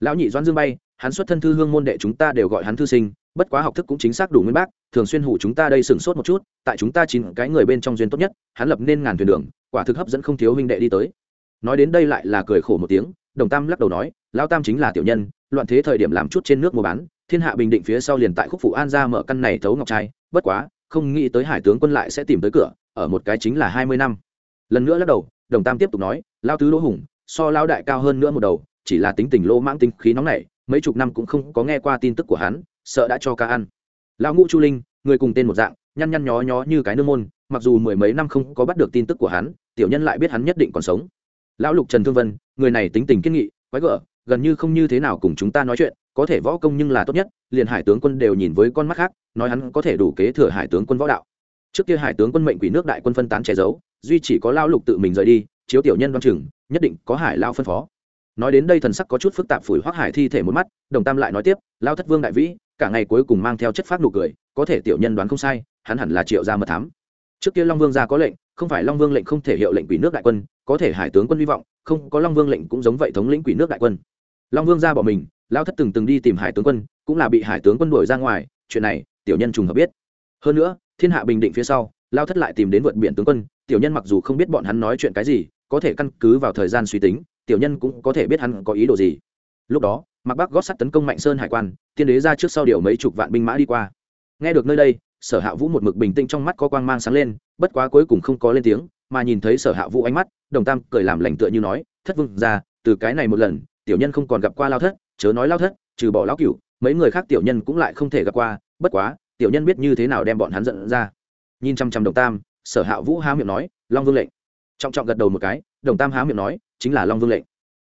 [SPEAKER 1] Lão nhị doãn dương bay, hắn xuất thân thư hương môn đệ chúng ta đều gọi hắn thư sinh, bất quá học thức cũng chính xác đủ nguyên bác, thường xuyên hủ chúng ta đây sửng sốt một chút, tại chúng ta chín cái người bên trong duyên tốt nhất, hắn lập nên ngàn thuyền đường, quả thực hấp dẫn không thiếu huynh đệ đi tới. Nói đến đây lại là cười khổ một tiếng, đồng tam lắc đầu nói lao tam chính là tiểu nhân, loạn thế thời điểm làm chút trên nước mua bán, thiên hạ bình định phía sau liền tại khúc phụ an ra mở căn này thấu ngọc trai, bất quá không nghĩ tới hải tướng quân lại sẽ tìm tới cửa, ở một cái chính là hai mươi năm. Lần nữa lắc đầu, đồng tam tiếp tục nói lao tứ lỗ hùng, so lao đại cao hơn nữa một đầu, chỉ là tính tình lô mãng tính khí nóng này mấy chục năm cũng không có nghe qua tin tức của hắn, sợ đã cho ca ăn. Lão ngũ chu linh, người cùng tên một dạng, nhăn nhăn nhó nhó như cái nương môn, mặc dù mười mấy năm không có bắt được tin tức của hắn, tiểu nhân lại biết hắn nhất định còn sống. Lão lục trần thương vân, người này tính tình kiên nghị, quái gở, gần như không như thế nào cùng chúng ta nói chuyện có thể võ công nhưng là tốt nhất, liền hải tướng quân đều nhìn với con mắt khác, nói hắn có thể đủ kế thừa hải tướng quân võ đạo. Trước kia hải tướng quân mệnh quỷ nước đại quân phân tán che giấu, duy chỉ có lao lục tự mình rời đi, chiếu tiểu nhân đoan chừng, nhất định có hải lao phân phó. Nói đến đây thần sắc có chút phức tạp phủi hoác hải thi thể một mắt, đồng tam lại nói tiếp, lao thất vương đại vĩ, cả ngày cuối cùng mang theo chất phát nụ cười, có thể tiểu nhân đoán không sai, hắn hẳn là triệu gia mật thám. Trước kia long vương gia có lệnh, không phải long vương lệnh không thể hiệu lệnh quỷ nước đại quân, có thể hải tướng quân hy vọng, không có long vương lệnh cũng giống vậy thống lĩnh quỷ nước đại quân long vương ra bỏ mình lao thất từng từng đi tìm hải tướng quân, cũng là bị hải tướng quân đuổi ra ngoài, chuyện này, tiểu nhân trùng hợp biết. Hơn nữa, thiên hạ bình định phía sau lao thất lại tìm đến vượt biển tướng quân, tiểu nhân mặc dù không biết bọn hắn nói chuyện cái gì, có thể căn cứ vào thời gian suy tính, tiểu nhân cũng có thể biết hắn có ý đồ gì. Lúc đó mặc bắc gót sắt tấn công mạnh sơn hải quan, tiên đế ra trước sau điều mấy chục vạn binh mã đi qua. Nghe được nơi đây, sở hạ vũ một mực bình tĩnh trong mắt có quang mang sáng lên, bất quá cuối cùng không có lên tiếng, mà nhìn thấy sở hạ vũ ánh mắt, đồng tam cười làm lành tựa như nói, thất vương ra từ cái này một lần tiểu nhân không còn gặp qua lao thất, chớ nói lao thất, trừ bỏ lão cựu mấy người khác tiểu nhân cũng lại không thể gặp qua, bất quá, tiểu nhân biết như thế nào đem bọn hắn giận ra. Nhìn chăm chăm đồng tam, sở hạ vũ há miệng nói, long vương lệnh. Trọng trọng gật đầu một cái, đồng tam há miệng nói, chính là long vương lệnh.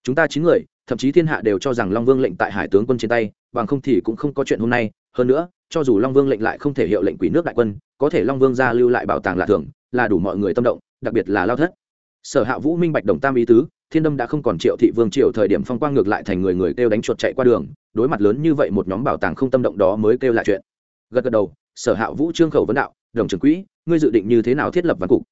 [SPEAKER 1] Chúng ta chín người, thậm chí thiên hạ đều cho rằng long vương lệnh tại hải tướng quân trên tay, bằng không thì cũng không có chuyện hôm nay. Hơn nữa, cho dù long vương lệnh lại không thể hiệu lệnh quỷ nước đại quân, có thể long vương ra lưu lại bảo tàng là thường, là đủ mọi người tâm động, đặc biệt là lao thất. Sở hạ vũ minh bạch đồng tam ý tứ thiên đâm đã không còn triệu thị vương triệu thời điểm phong quang ngược lại thành người người kêu đánh chuột chạy qua đường, đối mặt lớn như vậy một nhóm bảo tàng không tâm động đó mới kêu lại chuyện. Gật gật đầu, sở hạ vũ trương khẩu vấn đạo, đồng trưởng quỹ, ngươi dự định như thế nào thiết lập văn cục?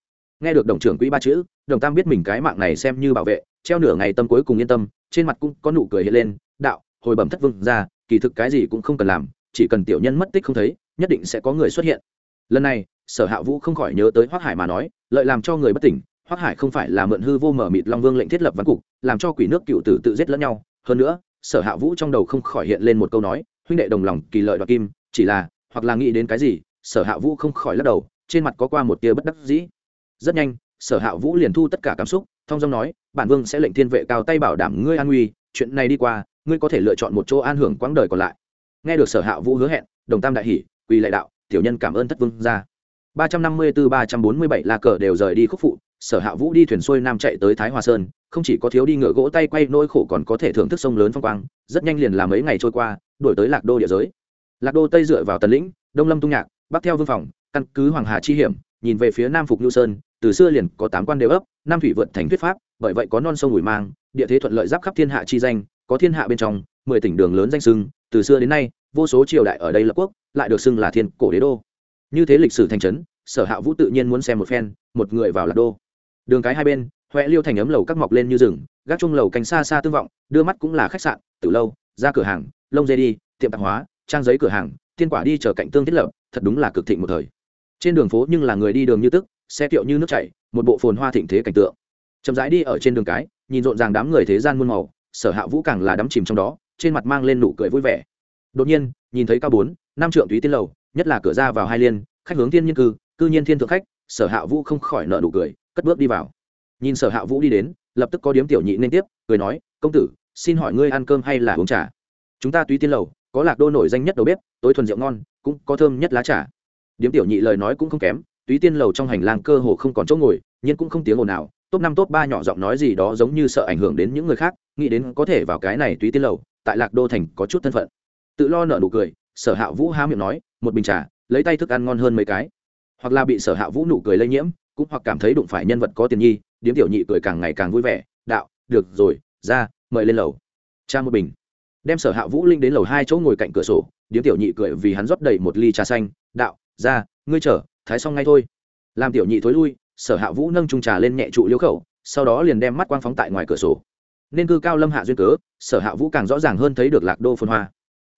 [SPEAKER 1] Nghe được đồng trưởng quỹ ba chữ, đồng tam biết mình cái mạng này xem như bảo vệ, treo nửa ngày tâm cuối cùng yên tâm, trên mặt cũng có nụ cười hiện lên, đạo, hồi bẩm thất vương ra, kỳ thực cái gì cũng không cần làm, chỉ cần tiểu nhân mất tích không thấy, nhất định sẽ có người xuất hiện. Lần này, sở hạ vũ không khỏi nhớ tới hoác hải mà nói, lợi làm cho người bất tỉnh Hoắc hải không phải là mượn hư vô mở mịt long vương lệnh thiết lập văn cục, làm cho quỷ nước cựu tử tự giết lẫn nhau. Hơn nữa, sở hạ vũ trong đầu không khỏi hiện lên một câu nói, huynh đệ đồng lòng kỳ lợi đoạt kim. Chỉ là, hoặc là nghĩ đến cái gì, sở hạ vũ không khỏi lắc đầu, trên mặt có qua một tia bất đắc dĩ. Rất nhanh, sở hạ vũ liền thu tất cả cảm xúc thong dong nói, bản vương sẽ lệnh thiên vệ cao tay bảo đảm ngươi an nguy, chuyện này đi qua, ngươi có thể lựa chọn một chỗ an hưởng quãng đời còn lại. Nghe được sở hạ vũ hứa hẹn, đồng tam đại hỷ quỳ lệ đạo, tiểu nhân cảm ơn thất vương ra ba trăm năm mươi bốn ba trăm bốn mươi bảy, la cờ đều rời đi khúc phụ sở hạ vũ đi thuyền xuôi nam chạy tới thái hòa sơn không chỉ có thiếu đi ngựa gỗ tay quay nỗi khổ còn có thể thưởng thức sông lớn phong quang rất nhanh liền là mấy ngày trôi qua đổi tới lạc đô địa giới lạc đô tây dựa vào tần lĩnh đông lâm tung nhạc bắc theo vương phòng căn cứ hoàng hà chi hiểm nhìn về phía nam phục nhu sơn từ xưa liền có tám quan đều ấp nam thủy vượt thành thuyết pháp bởi vậy có non sông ủi mang địa thế thuận lợi giáp khắp thiên hạ chi danh có thiên hạ bên trong mười tỉnh đường lớn danh sưng từ xưa đến nay vô số triều đại ở đây lập quốc lại được xưng là thiên cổ đế đô như thế lịch sử thành trấn sở hạ vũ tự nhiên muốn xem một phen một người vào lạc đô đường cái hai bên huệ liêu thành ấm lầu các mọc lên như rừng, gác chung lầu cánh xa xa tương vọng, đưa mắt cũng là khách sạn, từ lâu, ra cửa hàng, lông dê đi, tiệm tạp hóa, trang giấy cửa hàng, tiên quả đi chờ cạnh tương thiết lập, thật đúng là cực thịnh một thời. Trên đường phố nhưng là người đi đường như tức, xe kiệu như nước chảy, một bộ phồn hoa thịnh thế cảnh tượng. Chậm rãi đi ở trên đường cái, nhìn rộn ràng đám người thế gian muôn màu, sở hạ vũ càng là đắm chìm trong đó, trên mặt mang lên nụ cười vui vẻ. Đột nhiên, nhìn thấy cao bốn, năm trượng túy tiên lầu, nhất là cửa ra vào hai liên, khách hướng thiên nhân cư cư nhiên thiên thượng khách, sở hạ vũ không khỏi nợ nụ cười cất bước đi vào. Nhìn sở hạ vũ đi đến, lập tức có điếm tiểu nhị nên tiếp, cười nói, công tử, xin hỏi ngươi ăn cơm hay là uống trà? Chúng ta túy tiên lầu, có lạc đô nổi danh nhất đầu bếp, tối thuần rượu ngon, cũng có thơm nhất lá trà. Điếm tiểu nhị lời nói cũng không kém túy tiên lầu trong hành lang cơ hồ không còn chỗ ngồi, nhưng cũng không tiếng ồn nào. Top năm, top ba nhỏ giọng nói gì đó giống như sợ ảnh hưởng đến những người khác, nghĩ đến có thể vào cái này túy tiên lầu, tại lạc đô thành có chút thân phận. Tự lo nợ nụ cười, sở hạ vũ há miệng nói, một bình trà, lấy tay thức ăn ngon hơn mấy cái. Hoặc là bị sở hạ vũ nụ cười lây nhiễm cũng hoặc cảm thấy đụng phải nhân vật có tiền nhi, điếm tiểu nhị cười càng ngày càng vui vẻ, đạo, được rồi, ra, mời lên lầu. Cha một bình. Đem sở hạ vũ linh đến lầu hai chỗ ngồi cạnh cửa sổ, điếm tiểu nhị cười vì hắn rót đầy một ly trà xanh, đạo, ra, ngươi chở thái xong ngay thôi. Làm tiểu nhị thối lui, sở hạ vũ nâng trung trà lên nhẹ trụ liễu khẩu, sau đó liền đem mắt quang phóng tại ngoài cửa sổ. Nên cư cao lâm hạ duyên cớ, sở hạ vũ càng rõ ràng hơn thấy được lạc đô phân hoa.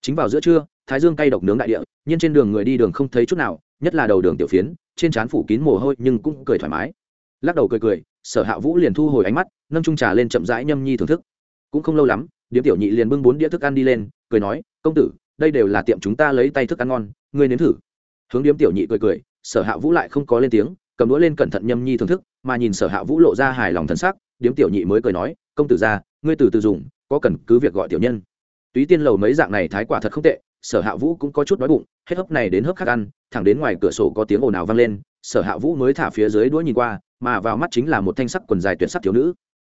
[SPEAKER 1] Chính vào giữa trưa, thái dương cay độc nướng đại địa, nhưng trên đường người đi đường không thấy chút nào nhất là đầu đường tiểu phiến, trên trán phủ kín mồ hôi nhưng cũng cười thoải mái. Lắc đầu cười cười, sở hạ vũ liền thu hồi ánh mắt, nâng trung trà lên chậm rãi nhâm nhi thưởng thức. Cũng không lâu lắm, điếm tiểu nhị liền bưng bốn đĩa thức ăn đi lên, cười nói, công tử, đây đều là tiệm chúng ta lấy tay thức ăn ngon, ngươi nếm thử. Hướng điếm tiểu nhị cười cười, sở hạ vũ lại không có lên tiếng, cầm đũa lên cẩn thận nhâm nhi thưởng thức, mà nhìn sở hạ vũ lộ ra hài lòng thân sắc, điếm tiểu nhị mới cười nói, công tử ra, ngươi từ từ dùng, có cần cứ việc gọi tiểu nhân. Túy tiên lầu mấy dạng này thái quả thật không tệ sở hạ vũ cũng có chút đói bụng, hết hấp này đến hấp khác ăn, thẳng đến ngoài cửa sổ có tiếng ồn ào vang lên, sở hạ vũ mới thả phía dưới đuôi nhìn qua, mà vào mắt chính là một thanh sắc quần dài tuyệt sắc thiếu nữ.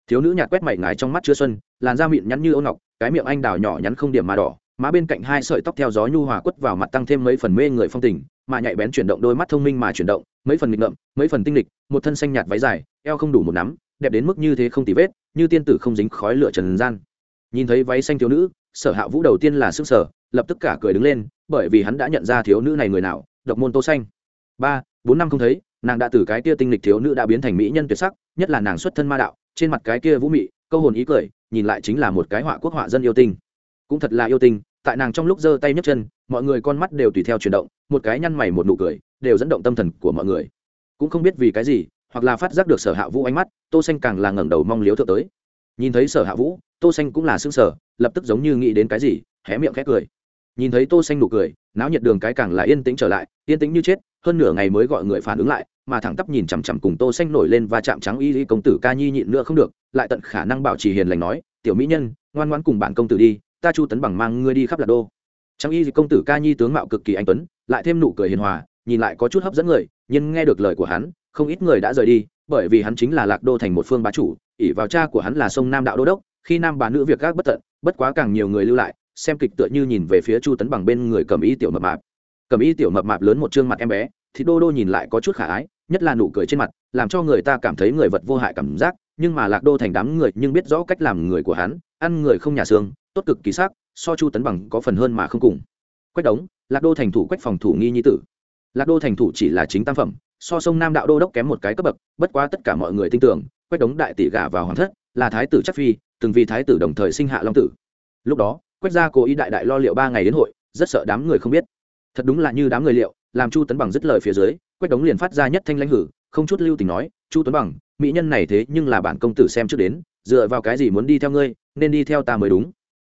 [SPEAKER 1] Thiếu nữ nhạt quét mảy ngái trong mắt chưa xuân, làn da mịn nhắn như ô ngọc, cái miệng anh đào nhỏ nhắn không điểm mà đỏ, má bên cạnh hai sợi tóc theo gió nhu hòa quất vào mặt tăng thêm mấy phần mê người phong tình, mà nhạy bén chuyển động đôi mắt thông minh mà chuyển động, mấy phần nghịch ngợm, mấy phần tinh lịch, một thân xanh nhạt váy dài, eo không đủ một nắm, đẹp đến mức như thế không tì vết, như tiên tử không dính khói lửa trần gian. Nhìn thấy váy xanh thiếu nữ, sở hạ vũ đầu tiên là sức sở lập tức cả cười đứng lên, bởi vì hắn đã nhận ra thiếu nữ này người nào, độc môn tô xanh. Ba, bốn năm không thấy, nàng đã từ cái kia tinh lịch thiếu nữ đã biến thành mỹ nhân tuyệt sắc, nhất là nàng xuất thân ma đạo, trên mặt cái kia vũ mị, câu hồn ý cười, nhìn lại chính là một cái họa quốc họa dân yêu tinh. Cũng thật là yêu tinh, tại nàng trong lúc giơ tay nhấc chân, mọi người con mắt đều tùy theo chuyển động, một cái nhăn mày một nụ cười, đều dẫn động tâm thần của mọi người. Cũng không biết vì cái gì, hoặc là phát giác được sở hạ vũ ánh mắt, tô xanh càng là ngẩng đầu mong liếu thượng tới. Nhìn thấy sở hạ vũ, tô xanh cũng là sững sờ, lập tức giống như nghĩ đến cái gì, hé miệng khẽ cười nhìn thấy tô xanh nụ cười, náo nhiệt đường cái càng là yên tĩnh trở lại, yên tĩnh như chết, hơn nửa ngày mới gọi người phản ứng lại, mà thẳng tắp nhìn chằm chằm cùng tô xanh nổi lên và chạm trắng y y công tử ca nhi nhịn nữa không được, lại tận khả năng bảo trì hiền lành nói, tiểu mỹ nhân, ngoan ngoãn cùng bản công tử đi, ta chu tấn bằng mang ngươi đi khắp lạc đô. Trắng y công tử ca nhi tướng mạo cực kỳ anh tuấn, lại thêm nụ cười hiền hòa, nhìn lại có chút hấp dẫn người, nhưng nghe được lời của hắn, không ít người đã rời đi, bởi vì hắn chính là lạc đô thành một phương bá chủ, ỷ vào cha của hắn là sông nam đạo đô đốc, khi nam bà nữ việc gác bất tận, bất quá càng nhiều người lưu lại xem kịch tựa như nhìn về phía chu tấn bằng bên người cầm y tiểu mập mạp. Cầm y tiểu mập mạp lớn một trương mặt em bé, thì đô đô nhìn lại có chút khả ái, nhất là nụ cười trên mặt, làm cho người ta cảm thấy người vật vô hại cảm giác, nhưng mà lạc đô thành đám người nhưng biết rõ cách làm người của hắn, ăn người không nhà xương, tốt cực kỳ sắc, so chu tấn bằng có phần hơn mà không cùng. Quách đống, lạc đô thành thủ quách phòng thủ nghi nhi tử. Lạc đô thành thủ chỉ là chính tam phẩm, so sông nam đạo đô đốc kém một cái cấp bậc, bất quá tất cả mọi người tin tưởng, quách đống đại tỷ gả vào hoàng thất, là thái tử chắc phi, từng vì thái tử đồng thời sinh hạ long tử. Lúc đó quách gia cố ý đại đại lo liệu ba ngày đến hội, rất sợ đám người không biết. Thật đúng là như đám người liệu, làm chu tấn bằng dứt lời phía dưới, quách đống liền phát ra nhất thanh lãnh hử, không chút lưu tình nói, chu tuấn bằng, mỹ nhân này thế nhưng là bản công tử xem trước đến, dựa vào cái gì muốn đi theo ngươi, nên đi theo ta mới đúng.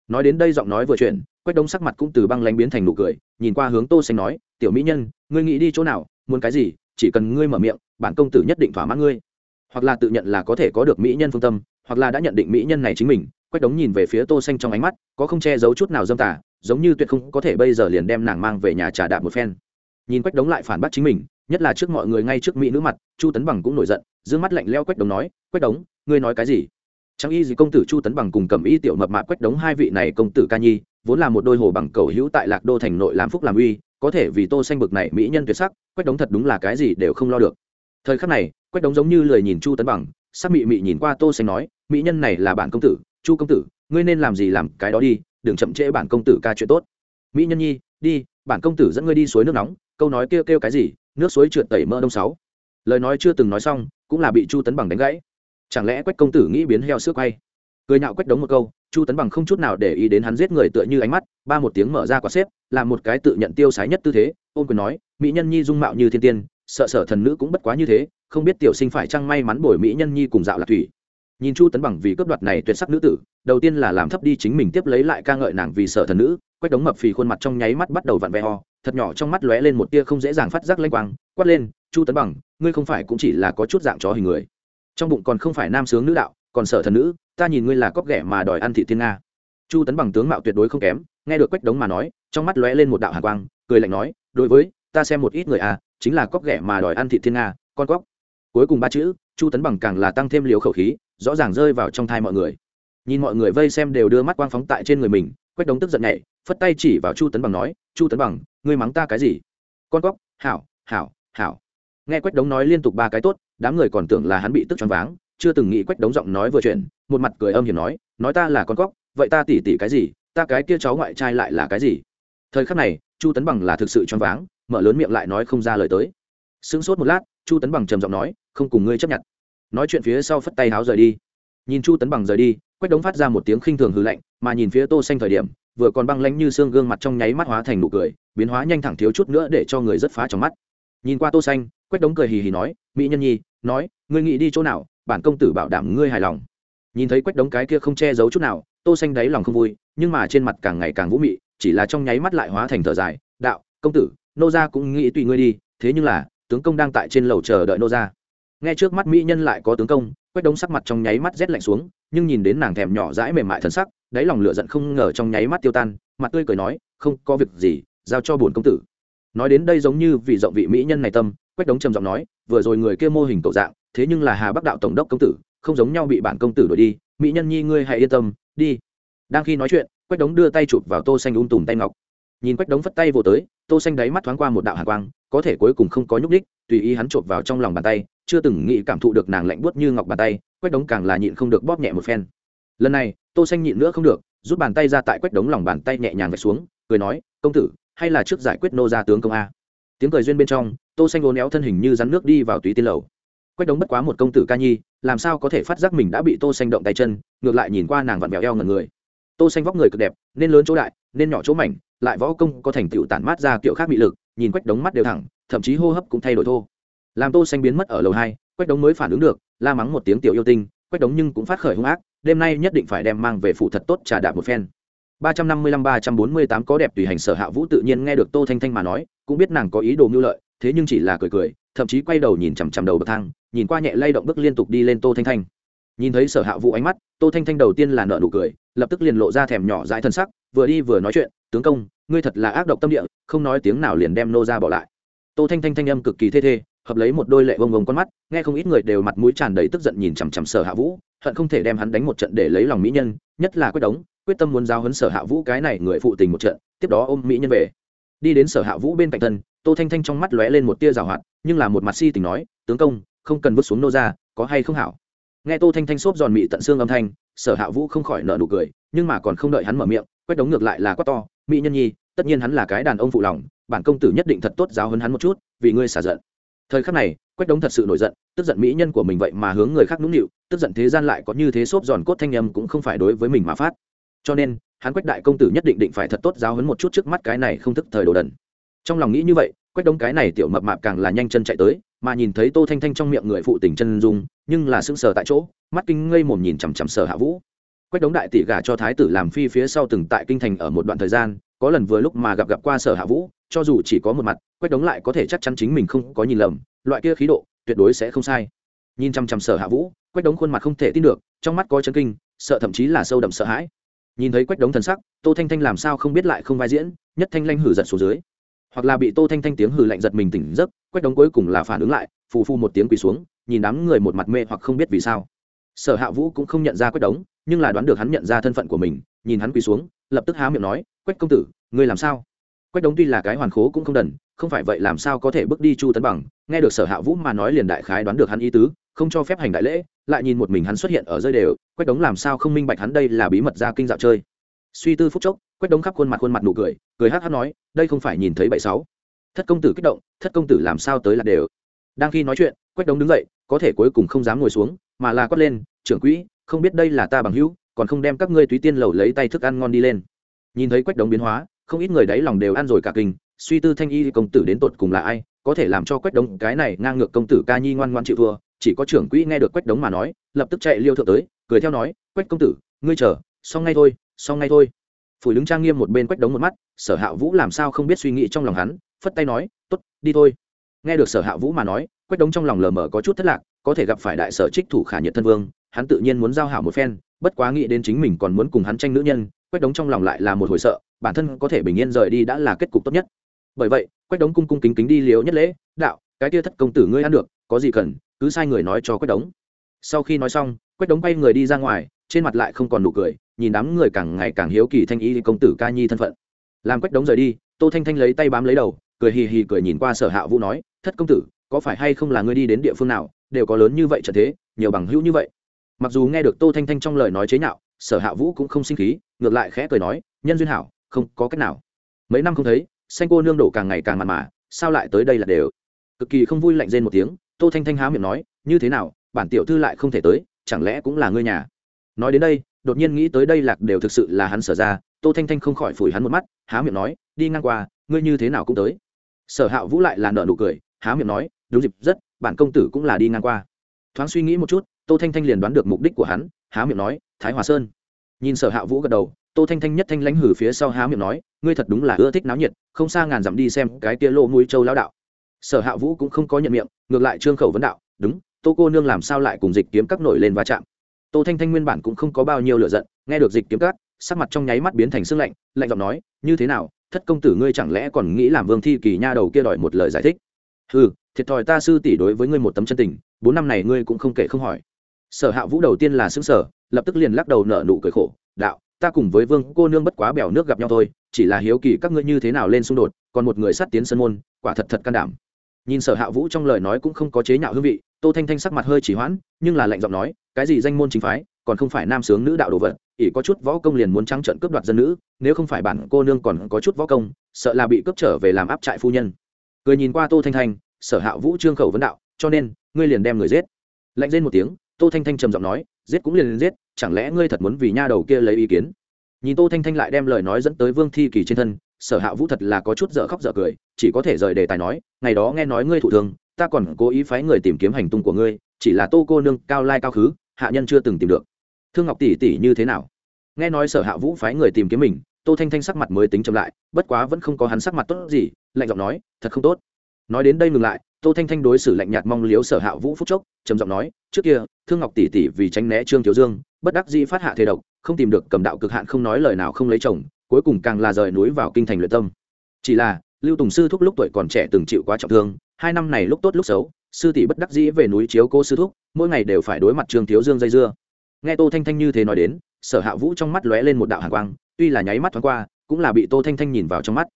[SPEAKER 1] Nói đến đây giọng nói vừa chuyện quách đống sắc mặt cũng từ băng lánh biến thành nụ cười, nhìn qua hướng tô xanh nói, tiểu mỹ nhân, ngươi nghĩ đi chỗ nào, muốn cái gì, chỉ cần ngươi mở miệng, bản công tử nhất định thỏa mãn ngươi. Hoặc là tự nhận là có thể có được mỹ nhân phương tâm, hoặc là đã nhận định mỹ nhân này chính mình quách đống nhìn về phía tô xanh trong ánh mắt, có không che giấu chút nào dâm tà, giống như tuyệt không có thể bây giờ liền đem nàng mang về nhà trà đạp một phen. Nhìn quách đống lại phản bác chính mình, nhất là trước mọi người ngay trước mỹ nữ mặt, chu tấn bằng cũng nổi giận giữ mắt lạnh leo quách đống nói, quách đống, ngươi nói cái gì? Trang y gì công tử chu tấn bằng cùng cầm y tiểu mập mạp quách đống hai vị này công tử ca nhi, vốn là một đôi hồ bằng cầu hữu tại lạc đô thành nội làm phúc làm uy, có thể vì tô xanh bực này mỹ nhân tuyệt sắc, quách đống thật đúng là cái gì đều không lo được. Thời khắc này, quách đống giống như lười nhìn chu tấn bằng, sắc mị mị nhìn qua tô xanh nói, mỹ nhân này là bản công tử chu công tử, ngươi nên làm gì làm cái đó đi, đừng chậm trễ bản công tử ca chuyện tốt. Mỹ nhân nhi, đi, bản công tử dẫn ngươi đi suối nước nóng, câu nói kêu kêu cái gì, nước suối trượt tẩy mỡ đông sáu. Lời nói chưa từng nói xong, cũng là bị chu tấn bằng đánh gãy. Chẳng lẽ quách công tử nghĩ biến heo xước quay? Cười nhạo quách đống một câu, chu tấn bằng không chút nào để ý đến hắn giết người tựa như ánh mắt, ba một tiếng mở ra quả xếp làm một cái tự nhận tiêu sái nhất tư thế ôm quyền nói, mỹ nhân nhi dung mạo như thiên tiên, sợ sở thần nữ cũng bất quá như thế, không biết tiểu sinh phải chăng may mắn bồi mỹ nhân nhi cùng dạo lạc thủy nhìn chu tấn bằng vì cướp đoạt này tuyệt sắc nữ tử, đầu tiên là làm thấp đi chính mình tiếp lấy lại ca ngợi nàng vì sở thần nữ, quách đống mập phì khuôn mặt trong nháy mắt bắt đầu vặn vẹ ho thật nhỏ trong mắt lóe lên một tia không dễ dàng phát giác lanh quang, quát lên, chu tấn bằng, ngươi không phải cũng chỉ là có chút dạng chó hình người. Trong bụng còn không phải nam sướng nữ đạo, còn sở thần nữ, ta nhìn ngươi là cóc ghẻ mà đòi ăn thị thiên nga. Chu tấn bằng tướng mạo tuyệt đối không kém, nghe được quách đống mà nói, trong mắt lóe lên một đạo hàn quang, cười lạnh nói, đối với, ta xem một ít người à chính là cóc ghẻ mà đòi ăn thị thiên nga, con cóc. Cuối cùng ba chữ, chu tấn bằng càng là tăng thêm liều khẩu khí rõ ràng rơi vào trong thai mọi người. Nhìn mọi người vây xem đều đưa mắt quang phóng tại trên người mình, quách đống tức giận nhảy, phất tay chỉ vào chu tấn bằng nói, chu tấn bằng, ngươi mắng ta cái gì? Con cóc, hảo hảo hảo. Nghe quách đống nói liên tục ba cái tốt, đám người còn tưởng là hắn bị tức choáng váng, chưa từng nghĩ quách đống giọng nói vừa chuyện một mặt cười âm hiểm nói nói ta là con cóc, vậy ta tỉ tỉ cái gì, ta cái kia cháu ngoại trai lại là cái gì? Thời khắc này, chu tấn bằng là thực sự choáng váng, mở lớn miệng lại nói không ra lời tới. Sững sốt một lát, chu tấn bằng trầm giọng nói, không cùng ngươi chấp nhận nói chuyện phía sau phất tay háo rời đi. Nhìn chu tấn bằng rời đi, quách đống phát ra một tiếng khinh thường hư lạnh, mà nhìn phía tô xanh thời điểm, vừa còn băng lãnh như xương gương mặt trong nháy mắt hóa thành nụ cười, biến hóa nhanh thẳng thiếu chút nữa để cho người rất phá trong mắt. Nhìn qua tô xanh, quách đống cười hì hì nói, mỹ nhân nhi, nói, ngươi nghĩ đi chỗ nào, bản công tử bảo đảm ngươi hài lòng. Nhìn thấy quách đống cái kia không che giấu chút nào, tô xanh đáy lòng không vui, nhưng mà trên mặt càng ngày càng vũ mị, chỉ là trong nháy mắt lại hóa thành thở dài, đạo, công tử, nô gia cũng nghĩ tùy ngươi đi, thế nhưng là, tướng công đang tại trên lầu chờ đợi nô gia nghe trước mắt mỹ nhân lại có tướng công, quách đống sắc mặt trong nháy mắt rét lạnh xuống, nhưng nhìn đến nàng thèm nhỏ dãi mềm mại thân sắc, đáy lòng lửa giận không ngờ trong nháy mắt tiêu tan, mặt tươi cười nói, không có việc gì, giao cho bổn công tử. Nói đến đây giống như vì giọng vị mỹ nhân này tâm, quách đống trầm giọng nói, vừa rồi người kia mô hình tổ dạng, thế nhưng là hà bắc đạo tổng đốc công tử, không giống nhau bị bản công tử đuổi đi, mỹ nhân nhi ngươi hãy yên tâm, đi. Đang khi nói chuyện, quách đống đưa tay chụp vào tô xanh ung tùm tay ngọc. Nhìn quách đống phất tay vô tới, tô xanh đáy mắt thoáng qua một đạo hàn quang có thể cuối cùng không có nhúc đích tùy ý hắn chộp vào trong lòng bàn tay, chưa từng nghĩ cảm thụ được nàng lạnh buốt như ngọc bàn tay, quách đống càng là nhịn không được bóp nhẹ một phen. Lần này, tô xanh nhịn nữa không được, rút bàn tay ra tại quách đống lòng bàn tay nhẹ nhàng vạch xuống, cười nói, công tử, hay là trước giải quyết nô gia tướng công a? Tiếng cười duyên bên trong, tô xanh uốn éo thân hình như rắn nước đi vào túy tiên lầu. Quách đống bất quá một công tử ca nhi, làm sao có thể phát giác mình đã bị tô xanh động tay chân, ngược lại nhìn qua nàng vặn vẹo eo ngẩn người. Tô xanh vóc người cực đẹp, nên lớn chỗ đại, nên nhỏ chỗ mảnh, lại võ công có thành tựu tản mát ra kiểu khác bị lực nhìn quách đống mắt đều thẳng, thậm chí hô hấp cũng thay đổi thô. Làm tô xanh biến mất ở lầu hai, quách đống mới phản ứng được, la mắng một tiếng tiểu yêu tinh, quách đống nhưng cũng phát khởi hung ác, đêm nay nhất định phải đem mang về phủ thật tốt trả đạp một phen. ba trăm năm mươi lăm, ba trăm bốn mươi tám có đẹp tùy hành sở hạ vũ tự nhiên nghe được tô thanh thanh mà nói, cũng biết nàng có ý đồ mưu lợi, thế nhưng chỉ là cười cười, thậm chí quay đầu nhìn chằm chằm đầu bậc thang, nhìn qua nhẹ lay động bước liên tục đi lên tô thanh thanh. Nhìn thấy sở hạ vũ ánh mắt, tô thanh thanh đầu tiên là nợ nụ cười lập tức liền lộ ra thèm nhỏ dãi thân sắc, vừa đi vừa nói chuyện, tướng công, ngươi thật là ác độc tâm địa, không nói tiếng nào liền đem nô ra bỏ lại. Tô thanh thanh thanh âm cực kỳ thê thê, hợp lấy một đôi lệ vông vông con mắt, nghe không ít người đều mặt mũi tràn đầy tức giận nhìn chằm chằm sở hạ vũ, hận không thể đem hắn đánh một trận để lấy lòng mỹ nhân, nhất là quyết đống, quyết tâm muốn giao hấn sở hạ vũ cái này người phụ tình một trận, tiếp đó ôm mỹ nhân về. Đi đến sở hạ vũ bên cạnh thân, tô thanh thanh trong mắt lóe lên một tia rào hoạt, nhưng là một mặt si tình nói, tướng công, không cần vứt xuống nô ra, có hay không hảo? Nghe tô thanh thanh xốp giòn mị tận xương âm thanh sở hạ vũ không khỏi nợ nụ cười, nhưng mà còn không đợi hắn mở miệng, quét đống ngược lại là quá to, mỹ nhân nhi, tất nhiên hắn là cái đàn ông phụ lòng, bản công tử nhất định thật tốt giáo hấn hắn một chút, vì ngươi xả giận. Thời khắc này quách đống thật sự nổi giận, tức giận mỹ nhân của mình vậy mà hướng người khác nũng nịu, tức giận thế gian lại có như thế xốp giòn cốt thanh âm cũng không phải đối với mình mà phát. Cho nên, hắn quách đại công tử nhất định định phải thật tốt giáo hấn một chút trước mắt cái này không thức thời đồ đần. Trong lòng nghĩ như vậy quách đống cái này tiểu mập mạp càng là nhanh chân chạy tới, mà nhìn thấy tô thanh thanh trong miệng người phụ tình chân dung, nhưng là sững sờ tại chỗ mắt kinh ngây mồm nhìn chằm chằm sở hạ vũ. Quách đống đại tỷ gả cho thái tử làm phi phía sau từng tại kinh thành ở một đoạn thời gian, có lần vừa lúc mà gặp gặp qua sở hạ vũ, cho dù chỉ có một mặt, quách đống lại có thể chắc chắn chính mình không có nhìn lầm, loại kia khí độ, tuyệt đối sẽ không sai. Nhìn chăm chăm sở hạ vũ, quách đống khuôn mặt không thể tin được, trong mắt có chân kinh, sợ thậm chí là sâu đậm sợ hãi. Nhìn thấy quách đống thần sắc, tô thanh thanh làm sao không biết lại không vai diễn, nhất thanh lanh hử giật xuống dưới. Hoặc là bị tô thanh thanh tiếng hử lạnh giật mình tỉnh giấc, quách đống cuối cùng là phản ứng lại, phù phu một tiếng quỳ xuống, nhìn đám người một mặt mê hoặc không biết vì sao sở hạ vũ cũng không nhận ra quách đống, nhưng là đoán được hắn nhận ra thân phận của mình, nhìn hắn quỳ xuống, lập tức há miệng nói, quách công tử, ngươi làm sao? Quách đống tuy là cái hoàn khố cũng không đần, không phải vậy làm sao có thể bước đi chu tấn bằng. Nghe được sở hạ vũ mà nói liền đại khái đoán được hắn ý tứ, không cho phép hành đại lễ, lại nhìn một mình hắn xuất hiện ở rơi đều, quách đống làm sao không minh bạch hắn đây là bí mật ra kinh dạo chơi. Suy tư phúc chốc, quách đống khắp khuôn mặt khuôn mặt nụ cười cười hát hát nói, đây không phải nhìn thấy bảy sáu. Thất công tử kích động, thất công tử làm sao tới là đều. Đang khi nói chuyện, quách đống đứng dậy, có thể cuối cùng không dám ngồi xuống mà là quát lên, trưởng quỹ, không biết đây là ta bằng hữu, còn không đem các ngươi túy tiên lầu lấy tay thức ăn ngon đi lên. Nhìn thấy quách đống biến hóa, không ít người đấy lòng đều ăn rồi cả kinh, suy tư thanh y công tử đến tột cùng là ai, có thể làm cho quách đống, cái này ngang ngược công tử ca nhi ngoan ngoan chịu thua, chỉ có trưởng quỹ nghe được quách đống mà nói, lập tức chạy liêu thượng tới, cười theo nói, quách công tử, ngươi chờ, xong ngay thôi, xong ngay thôi. Phủi đứng trang nghiêm một bên quách đống một mắt, sở hạ vũ làm sao không biết suy nghĩ trong lòng hắn, phất tay nói t ố t đi thôi. Nghe được sở hạ vũ mà nói, quách đống trong lòng lờ mờ có chút thất lạc có thể gặp phải đại sở trích thủ khả nhiệt thân vương, hắn tự nhiên muốn giao hảo một phen, bất quá nghĩ đến chính mình còn muốn cùng hắn tranh nữ nhân, quách đống trong lòng lại là một hồi sợ, bản thân có thể bình yên rời đi đã là kết cục tốt nhất. Bởi vậy, quách đống cung cung kính kính đi liếu nhất lễ, đạo, cái tia thất công tử ngươi ăn được, có gì cần, cứ sai người nói cho quách đống. Sau khi nói xong, quách đống bay người đi ra ngoài, trên mặt lại không còn nụ cười, nhìn đám người càng ngày càng hiếu kỳ thanh y công tử ca nhi thân phận. Làm quách đống rời đi, tô thanh thanh lấy tay bám lấy đầu, cười hì hì cười nhìn qua sở hạ vũ nói, thất công tử, có phải hay không là ngươi đi đến địa phương nào đều có lớn như vậy trận thế, nhiều bằng hữu như vậy. Mặc dù nghe được tô thanh thanh trong lời nói chế nhạo, sở hạ vũ cũng không sinh khí, ngược lại khẽ cười nói, nhân duyên hảo, không có cách nào. Mấy năm không thấy, xanh cô nương đổ càng ngày càng mặn mà, sao lại tới đây là đều? Cực kỳ không vui lạnh rên một tiếng, tô thanh thanh há miệng nói, như thế nào, bản tiểu thư lại không thể tới, chẳng lẽ cũng là ngươi nhà? Nói đến đây, đột nhiên nghĩ tới đây lạc đều thực sự là hắn sở ra, tô thanh thanh không khỏi phủi hắn một mắt, há miệng nói, đi ngang qua, ngươi như thế nào cũng tới. Sở hạ vũ lại là nợ nụ cười, há miệng nói, đúng dịp, rất bản công tử cũng là đi ngang qua. Thoáng suy nghĩ một chút, tô thanh thanh liền đoán được mục đích của hắn, há miệng nói, thái hòa sơn. Nhìn sở hạ vũ gật đầu, tô thanh thanh nhất thanh lãnh hử phía sau há miệng nói, ngươi thật đúng là ưa thích náo nhiệt, không xa ngàn dặm đi xem cái tia lô mũi châu lão đạo. Sở hạ vũ cũng không có nhận miệng, ngược lại trương khẩu vấn đạo, đúng, tô cô nương làm sao lại cùng dịch kiếm các nổi lên va chạm? Tô thanh thanh nguyên bản cũng không có bao nhiêu lựa giận, nghe được dịch kiếm các, sắc mặt trong nháy mắt biến thành sương lạnh lạnh giọng nói, như thế nào, thất công tử ngươi chẳng lẽ còn nghĩ làm vương thi kỳ nha đầu kia đòi một lời giải thích? Ừ thiệt thòi ta sư tỷ đối với ngươi một tấm chân tình, bốn năm này ngươi cũng không kể không hỏi. Sở hạ vũ đầu tiên là xứng sở lập tức liền lắc đầu nở nụ cười khổ, đạo, ta cùng với vương cô nương bất quá bèo nước gặp nhau thôi, chỉ là hiếu kỳ các ngươi như thế nào lên xung đột, còn một người sát tiến sân môn, quả thật thật can đảm. Nhìn sở hạ vũ trong lời nói cũng không có chế nhạo hương vị, tô thanh thanh sắc mặt hơi chỉ hoãn, nhưng là lạnh giọng nói, cái gì danh môn chính phái, còn không phải nam sướng nữ đạo đồ vật, ỷ có chút võ công liền muốn trắng trận cướp đoạt dân nữ, nếu không phải bản cô nương còn có chút võ công, sợ là bị cướp trở về làm áp trại phu nhân cười nhìn qua tô thanh thanh sở hạ vũ trương khẩu vấn đạo cho nên ngươi liền đem người giết? Lạnh lên một tiếng tô thanh thanh trầm giọng nói giết cũng liền, liền giết chẳng lẽ ngươi thật muốn vì nha đầu kia lấy ý kiến? Nhìn tô thanh thanh lại đem lời nói dẫn tới vương thi kỳ trên thân sở hạ vũ thật là có chút dở khóc dở cười chỉ có thể rời đề tài nói ngày đó nghe nói ngươi thụ thương ta còn cố ý phái người tìm kiếm hành tung của ngươi chỉ là tô cô nương cao lai cao khứ hạ nhân chưa từng tìm được. Thương ngọc tỷ tỷ như thế nào? Nghe nói sở hạ vũ phái người tìm kiếm mình tô thanh thanh sắc mặt mới tính chậm lại bất quá vẫn không có hắn sắc mặt tốt gì lạnh giọng nói, thật không tốt. Nói đến đây ngừng lại, tô thanh thanh đối xử lạnh nhạt mong liếu sở hạ vũ phúc chốc, trầm giọng nói, trước kia, thương ngọc tỷ tỷ vì tránh né trương thiếu dương, bất đắc dĩ phát hạ thế độc, không tìm được cầm đạo cực hạn không nói lời nào không lấy chồng, cuối cùng càng là rời núi vào kinh thành luyện tâm. Chỉ là, lưu tùng sư thúc lúc tuổi còn trẻ từng chịu quá trọng thương, hai năm này lúc tốt lúc xấu, sư tỷ bất đắc dĩ về núi chiếu cô sư thúc, mỗi ngày đều phải đối mặt trương thiếu dương dây dưa. Nghe tô thanh thanh như thế nói đến, sở hạ vũ trong mắt lóe lên một đạo hàn quang, tuy là nháy mắt thoáng qua, cũng là bị tô thanh thanh nhìn vào trong mắt.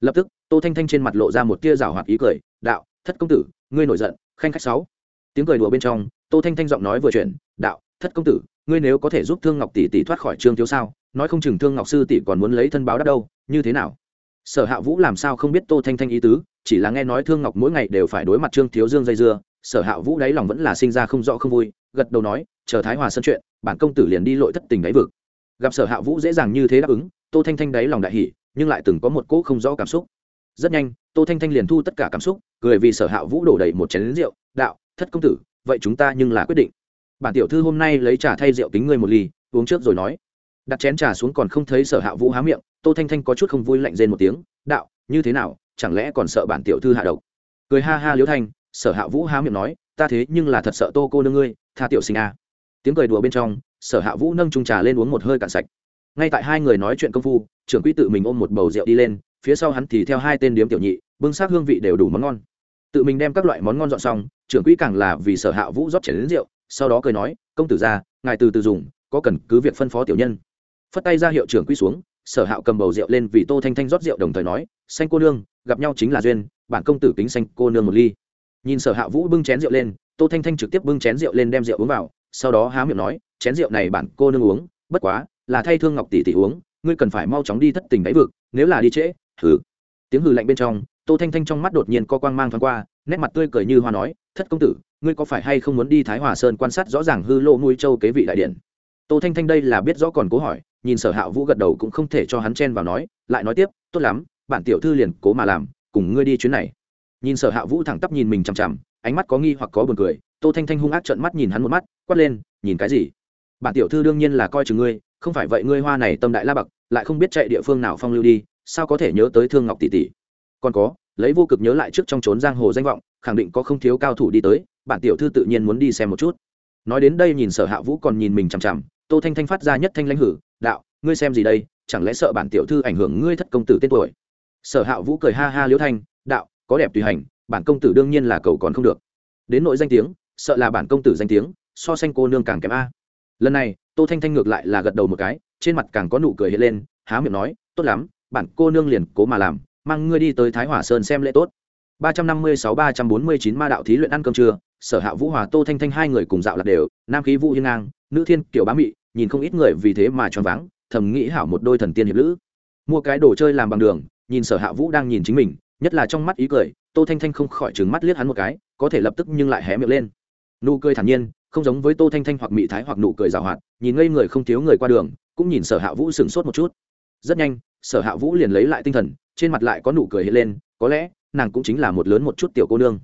[SPEAKER 1] Lập tức tô thanh thanh trên mặt lộ ra một tia rào hoạt ý cười, đạo, thất công tử, ngươi nổi giận, khanh khách sáu. Tiếng cười đùa bên trong, tô thanh thanh giọng nói vừa chuyển, đạo, thất công tử, ngươi nếu có thể giúp thương ngọc tỷ tỷ thoát khỏi trương thiếu sao, nói không chừng thương ngọc sư tỷ còn muốn lấy thân báo đáp đâu, như thế nào? Sở hạ vũ làm sao không biết tô thanh thanh ý tứ, chỉ là nghe nói thương ngọc mỗi ngày đều phải đối mặt trương thiếu dương dây dưa, sở hạ vũ đáy lòng vẫn là sinh ra không rõ không vui, gật đầu nói, chờ thái hòa sân chuyện, bản công tử liền đi lội thất tình đáy vực. Gặp sở hạ vũ dễ dàng như thế đáp ứng, tô thanh thanh đáy lòng đại hỉ, nhưng lại từng có một cỗ không rõ cảm xúc rất nhanh, tô thanh thanh liền thu tất cả cảm xúc, cười vì sở hạ vũ đổ đầy một chén lính rượu, đạo, thất công tử, vậy chúng ta nhưng là quyết định. Bản tiểu thư hôm nay lấy trà thay rượu kính ngươi một ly, uống trước rồi nói. Đặt chén trà xuống còn không thấy sở hạ vũ há miệng, tô thanh thanh có chút không vui lạnh rên một tiếng, đạo, như thế nào, chẳng lẽ còn sợ bản tiểu thư hạ độc? Cười ha ha liếu thanh, sở hạ vũ há miệng nói, ta thế nhưng là thật sợ tô cô nương ngươi, tha tiểu sinh a. Tiếng cười đùa bên trong, sở hạ vũ nâng trung trà lên uống một hơi cạn sạch. Ngay tại hai người nói chuyện công phu, trưởng quỹ tự mình ôm một bầu rượu đi lên phía sau hắn thì theo hai tên điếm tiểu nhị, bưng sát hương vị đều đủ món ngon. Tự mình đem các loại món ngon dọn xong, trưởng quỹ càng là vì sở hạ vũ rót chảy đến rượu, sau đó cười nói, công tử ra ngài từ từ dùng, có cần cứ việc phân phó tiểu nhân. Phất tay ra hiệu trưởng quỹ xuống, sở hạo cầm bầu rượu lên vì tô thanh thanh rót rượu đồng thời nói, xanh cô nương, gặp nhau chính là duyên, bản công tử kính xanh cô nương một ly. Nhìn sở hạ vũ bưng chén rượu lên, tô thanh thanh trực tiếp bưng chén rượu lên đem rượu uống vào, sau đó há miệng nói, chén rượu này bản cô nương uống, bất quá là thay thương ngọc tỷ tỷ uống, ngươi cần phải mau chóng đi thất tình đáy vực, nếu là đi trễ hừ. Tiếng hừ lạnh bên trong, tô thanh thanh trong mắt đột nhiên có quang mang thoáng qua, nét mặt tươi cười như hoa nói, thất công tử, ngươi có phải hay không muốn đi thái hòa sơn quan sát rõ ràng hư lô nuôi châu kế vị đại điện? Tô thanh thanh đây là biết rõ còn cố hỏi, nhìn sở hạ vũ gật đầu cũng không thể cho hắn chen vào nói, lại nói tiếp, tốt lắm, bản tiểu thư liền cố mà làm, cùng ngươi đi chuyến này. Nhìn sở hạ vũ thẳng tắp nhìn mình chằm chằm, ánh mắt có nghi hoặc có buồn cười, tô thanh thanh hung ác trợn mắt nhìn hắn một mắt, quát lên, nhìn cái gì? Bản tiểu thư đương nhiên là coi chừng ngươi, không phải vậy ngươi hoa này tâm đại la bậc lại không biết chạy địa phương nào phong lưu đi sao có thể nhớ tới thương ngọc tỷ tỷ? Còn có, lấy vô cực nhớ lại trước trong trốn giang hồ danh vọng, khẳng định có không thiếu cao thủ đi tới, bản tiểu thư tự nhiên muốn đi xem một chút. Nói đến đây nhìn sở hạ vũ còn nhìn mình chằm chằm, tô thanh thanh phát ra nhất thanh lãnh hử, đạo, ngươi xem gì đây? Chẳng lẽ sợ bản tiểu thư ảnh hưởng ngươi thất công tử tên tuổi? Sở hạ vũ cười ha ha liễu thanh, đạo, có đẹp tùy hành, bản công tử đương nhiên là cầu còn không được. Đến nội danh tiếng, sợ là bản công tử danh tiếng, so sánh cô nương càng kém a. Lần này, tô thanh thanh ngược lại là gật đầu một cái, trên mặt càng có nụ cười hiện lên, há miệng nói, tốt lắm bản cô nương liền cố mà làm, mang ngươi đi tới thái hỏa sơn xem lễ tốt. ba trăm năm mươi sáu ba trăm bốn mươi chín ma đạo thí luyện ăn cơm trưa, sở hạ vũ hòa, tô thanh thanh hai người cùng dạo lạc đều, nam khí vũ hiên ngang, nữ thiên kiểu bá mị, nhìn không ít người vì thế mà choáng váng, thầm nghĩ hảo một đôi thần tiên hiệp lữ. Mua cái đồ chơi làm bằng đường, nhìn sở hạ vũ đang nhìn chính mình, nhất là trong mắt ý cười, tô thanh thanh không khỏi trừng mắt liếc hắn một cái, có thể lập tức nhưng lại hé miệng lên. Nụ cười thản nhiên, không giống với tô thanh thanh hoặc mị thái hoặc nụ cười rào hoạt, nhìn ngây người không thiếu người qua đường, cũng nhìn sở hạ vũ sửng sốt một chút. Rất nhanh sở hạ vũ liền lấy lại tinh thần, trên mặt lại có nụ cười hiện lên, có lẽ, nàng cũng chính là một lớn một chút tiểu cô nương.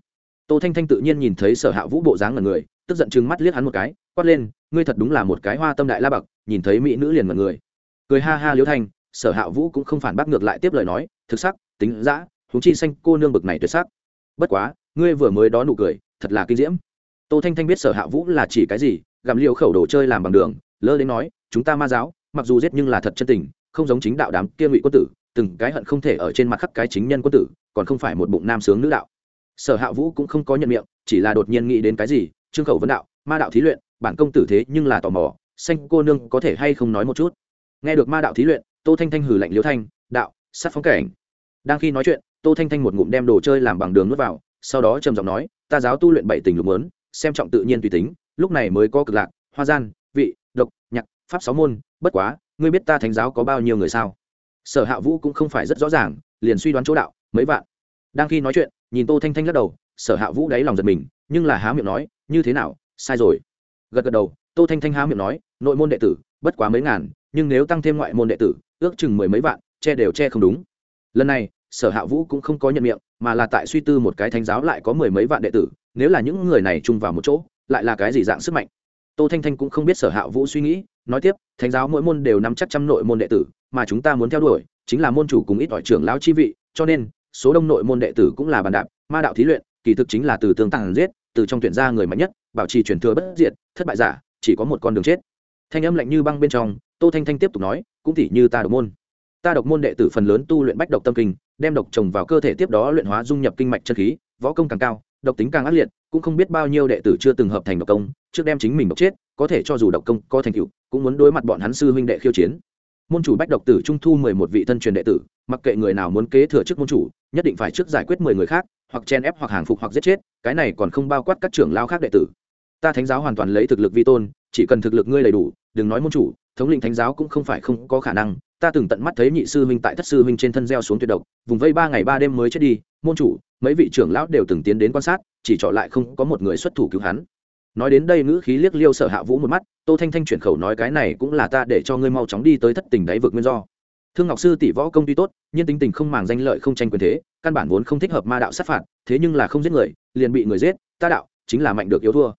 [SPEAKER 1] Tô thanh thanh tự nhiên nhìn thấy sở hạ vũ bộ dáng ngần người, tức giận chừng mắt liếc hắn một cái, quát lên, ngươi thật đúng là một cái hoa tâm đại la bậc, nhìn thấy mỹ nữ liền ngần người. Cười ha ha liễu thanh, sở hạ vũ cũng không phản bác ngược lại tiếp lời nói, thực sắc, tính dã húng chi xanh cô nương bực này tuyệt sắc. Bất quá, ngươi vừa mới đó nụ cười, thật là kinh diễm. Tô thanh thanh biết sở hạ vũ là chỉ cái gì, gặm liều khẩu đồ chơi làm bằng đường, lơ đến nói, chúng ta ma giáo, mặc dù giết nhưng là thật chân tình không giống chính đạo đám kia ngụy quân tử, từng cái hận không thể ở trên mặt khắc cái chính nhân quân tử, còn không phải một bụng nam sướng nữ đạo. Sở hạ vũ cũng không có nhận miệng, chỉ là đột nhiên nghĩ đến cái gì, trương khẩu vấn đạo, ma đạo thí luyện, bản công tử thế nhưng là tò mò, xanh cô nương có thể hay không nói một chút. Nghe được ma đạo thí luyện, tô thanh thanh hử lạnh liễu thanh, đạo sát phóng cảnh. Đang khi nói chuyện, tô thanh thanh một ngụm đem đồ chơi làm bằng đường nuốt vào, sau đó trầm giọng nói, ta giáo tu luyện bảy tình lục lớn xem trọng tự nhiên tùy tính, lúc này mới có cực lạc, hoa gian, vị, độc, nhạc, pháp sáu môn, bất quá ngươi biết ta thánh giáo có bao nhiêu người sao? Sở hạ vũ cũng không phải rất rõ ràng, liền suy đoán chỗ đạo, mấy vạn. Đang khi nói chuyện, nhìn tô thanh thanh lắc đầu, sở hạ vũ đáy lòng giật mình, nhưng là há miệng nói, như thế nào? Sai rồi. Gật gật đầu, tô thanh thanh há miệng nói, nội môn đệ tử, bất quá mấy ngàn, nhưng nếu tăng thêm ngoại môn đệ tử, ước chừng mười mấy vạn, che đều che không đúng. Lần này, sở hạ vũ cũng không có nhận miệng, mà là tại suy tư một cái thánh giáo lại có mười mấy vạn đệ tử, nếu là những người này chung vào một chỗ, lại là cái gì dạng sức mạnh? Tô thanh thanh cũng không biết sở hạ vũ suy nghĩ nói tiếp, thánh giáo mỗi môn đều nắm chắc trăm nội môn đệ tử, mà chúng ta muốn theo đuổi, chính là môn chủ cùng ít ỏi trưởng lão chi vị, cho nên, số đông nội môn đệ tử cũng là bàn đạp, ma đạo thí luyện, kỳ thực chính là từ tương tàng giết, từ trong tuyển ra người mạnh nhất, bảo trì truyền thừa bất diệt, thất bại giả, chỉ có một con đường chết. Thanh âm lạnh như băng bên trong, tô thanh thanh tiếp tục nói, cũng tỉ như ta độc môn. Ta độc môn đệ tử phần lớn tu luyện bách độc tâm kinh, đem độc trồng vào cơ thể tiếp đó luyện hóa dung nhập kinh mạch chân khí, võ công càng cao, độc tính càng ác liệt, cũng không biết bao nhiêu đệ tử chưa từng hợp thành độc công, trước đem chính mình độc chết, có thể cho dù độc công có thành tựu cũng muốn đối mặt bọn hắn sư huynh đệ khiêu chiến. Môn chủ bách độc tử trung thu mười một vị thân truyền đệ tử, mặc kệ người nào muốn kế thừa chức môn chủ, nhất định phải trước giải quyết mười người khác, hoặc chen ép hoặc hàng phục hoặc giết chết, cái này còn không bao quát các trưởng lao khác đệ tử. Ta thánh giáo hoàn toàn lấy thực lực vi tôn, chỉ cần thực lực ngươi đầy đủ, đừng nói môn chủ, thống lĩnh thánh giáo cũng không phải không có khả năng. Ta từng tận mắt thấy nhị sư huynh tại thất sư huynh trên thân gieo xuống tuyệt độc, vùng vây ba ngày ba đêm mới chết đi, môn chủ, mấy vị trưởng lão đều từng tiến đến quan sát, chỉ trọ lại không có một người xuất thủ cứu hắn. Nói đến đây ngữ khí liếc liêu sở hạ vũ một mắt tô thanh thanh chuyển khẩu nói cái này cũng là ta để cho ngươi mau chóng đi tới thất tình đáy vực nguyên do. Thương ngọc sư tỷ võ công tuy tốt, nhưng tính tình không màng danh lợi không tranh quyền thế, căn bản vốn không thích hợp ma đạo sát phạt, thế nhưng là không giết người, liền bị người giết, ta đạo, chính là mạnh được yếu thua.